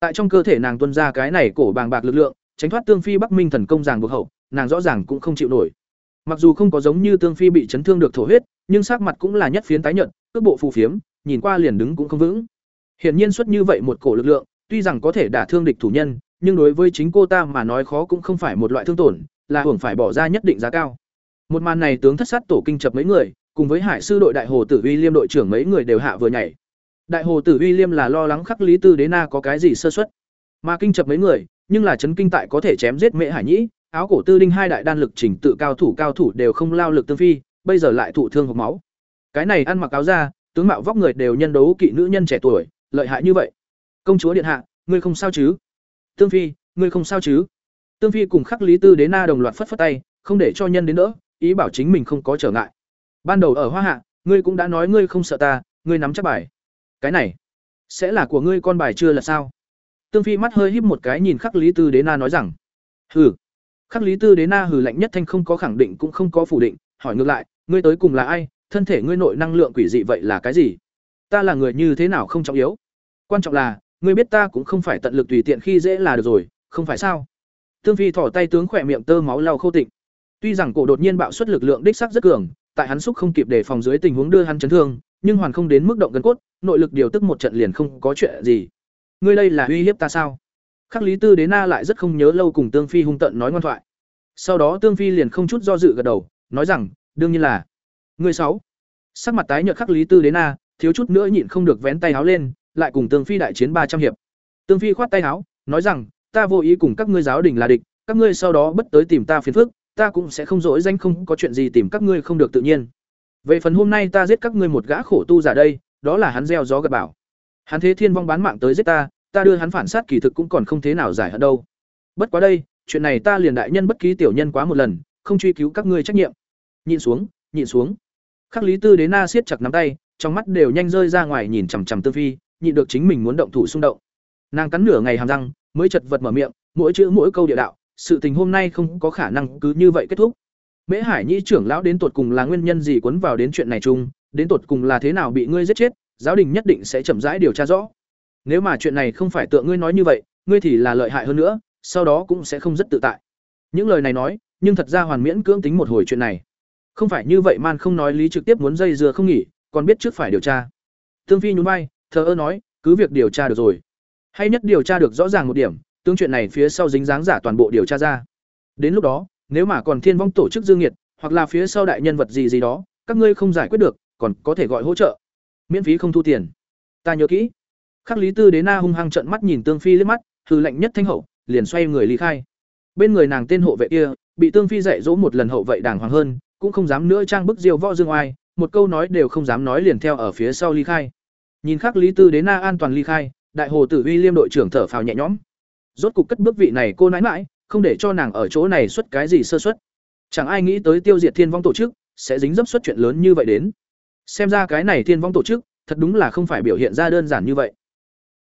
[SPEAKER 1] Tại trong cơ thể nàng tuân ra cái này cổ bàng bạc lực lượng tránh thoát tương phi bắc minh thần công ràng buộc hậu, nàng rõ ràng cũng không chịu nổi. Mặc dù không có giống như tương phi bị chấn thương được thổ huyết, nhưng sắc mặt cũng là nhất phiến tái nhợt, cước bộ phù phiếm, nhìn qua liền đứng cũng không vững. Hiển nhiên xuất như vậy một cổ lực lượng, tuy rằng có thể đả thương địch thủ nhân, nhưng đối với chính cô ta mà nói khó cũng không phải một loại thương tổn, là hưởng phải bỏ ra nhất định giá cao. Một màn này tướng thất sát tổ kinh chập mấy người, cùng với hải sư đội đại hồ tử uy liêm đội trưởng mấy người đều hạ vừa nhảy. Đại hồ tử uy liêm là lo lắng khắc lý tư đế na có cái gì sơ xuất mà kinh chập mấy người nhưng là chấn kinh tại có thể chém giết mễ hải nhĩ, áo cổ tư đinh hai đại đan lực trình tự cao thủ cao thủ đều không lao lực tương phi, bây giờ lại thụ thương hộc máu. Cái này ăn mặc áo ra tướng mạo vóc người đều nhân đấu kỵ nữ nhân trẻ tuổi, lợi hại như vậy. Công chúa điện hạ, ngươi không sao chứ? Tương phi, ngươi không sao chứ? Tương phi cùng khắc lý tư đế na đồng loạt phất phất tay, không để cho nhân đến nữa ý bảo chính mình không có trở ngại. Ban đầu ở hoa hạ, ngươi cũng đã nói ngươi không sợ ta, ngươi nắm chắc bài. Cái này, sẽ là của ngươi con bài chưa là sao? Tương phi mắt hơi híp một cái nhìn khắc lý tư đế na nói rằng, hừ. Khắc lý tư đế na hừ lạnh nhất thanh không có khẳng định cũng không có phủ định, hỏi ngược lại, ngươi tới cùng là ai? Thân thể ngươi nội năng lượng quỷ dị vậy là cái gì? Ta là người như thế nào không trọng yếu? Quan trọng là, ngươi biết ta cũng không phải tận lực tùy tiện khi dễ là được rồi, không phải sao? Tương phi thỏ tay tướng khỏe miệng tơ máu lau khô tịnh. Tuy rằng cổ đột nhiên bạo suất lực lượng đích xác rất cường, tại hắn xúc không kịp để phòng dưới tình huống đưa hắn chấn thương, nhưng hoàn không đến mức động gần cốt, nội lực điều tức một trận liền không có chuyện gì ngươi đây là uy hiếp ta sao? Khắc lý tư đế na lại rất không nhớ lâu cùng tương phi hung tận nói ngoan thoại. Sau đó tương phi liền không chút do dự gật đầu, nói rằng, đương nhiên là. Ngươi sáu. Sắc mặt tái nhợt khắc lý tư đế na thiếu chút nữa nhịn không được vén tay áo lên, lại cùng tương phi đại chiến ba trăm hiệp. Tương phi khoát tay áo nói rằng, ta vô ý cùng các ngươi giáo đình là địch, các ngươi sau đó bất tới tìm ta phiền phức, ta cũng sẽ không dỗi danh không có chuyện gì tìm các ngươi không được tự nhiên. Về phần hôm nay ta giết các ngươi một gã khổ tu giả đây, đó là hắn gieo gió gật bảo hắn thế thiên vong bán mạng tới giết ta ta đưa hắn phản sát kỳ thực cũng còn không thế nào giải hận đâu. Bất quá đây, chuyện này ta liền đại nhân bất ký tiểu nhân quá một lần, không truy cứu các ngươi trách nhiệm. Nhịn xuống nhịn xuống. Khắc lý tư đế na siết chặt nắm tay, trong mắt đều nhanh rơi ra ngoài nhìn chằm chằm tương phi, nhịn được chính mình muốn động thủ xung động. Nàng cắn nửa ngày hàm răng, mới chật vật mở miệng, mỗi chữ mỗi câu địa đạo, sự tình hôm nay không có khả năng cứ như vậy kết thúc. Mễ hải nhĩ trưởng lão đến tột cùng là nguyên nhân gì cuốn vào đến chuyện này chung, đến tột cùng là thế nào bị ngươi giết chết giáo đình nhất định sẽ chậm rãi điều tra rõ. Nếu mà chuyện này không phải tựa ngươi nói như vậy, ngươi thì là lợi hại hơn nữa, sau đó cũng sẽ không rất tự tại. Những lời này nói, nhưng thật ra hoàn miễn cưỡng tính một hồi chuyện này. Không phải như vậy man không nói lý trực tiếp muốn dây dưa không nghỉ, còn biết trước phải điều tra. Tương phi nhún vai, thờ ơ nói, cứ việc điều tra được rồi. Hay nhất điều tra được rõ ràng một điểm, tương chuyện này phía sau dính dáng giả toàn bộ điều tra ra. Đến lúc đó, nếu mà còn thiên vong tổ chức dương nhiệt, hoặc là phía sau đại nhân vật gì gì đó, các ngươi không giải quyết được, còn có thể gọi hỗ trợ miễn phí không thu tiền. Ta nhớ kỹ. Khắc lý tư đế na hung hăng trận mắt nhìn tương phi liếc mắt hư lệnh nhất thanh hậu, liền xoay người ly khai. Bên người nàng tên hộ vệ kia, bị tương phi dạy dỗ một lần hậu vệ đàng hoàng hơn, cũng không dám nữa trang bức diêu võ dương oai, một câu nói đều không dám nói liền theo ở phía sau ly khai. Nhìn khắc lý tư đế na an toàn ly khai, đại hồ tử uy liêm đội trưởng thở phào nhẹ nhõm. Rốt cục cất bước vị này cô nãi mãi, không để cho nàng ở chỗ này xuất cái gì sơ xuất chẳng ai nghĩ tới tiêu diệt thiên vong tổ chức, sẽ dính dấp xuất chuyện lớn như vậy đến xem ra cái này thiên vong tổ chức, thật đúng là không phải biểu hiện ra đơn giản như vậy.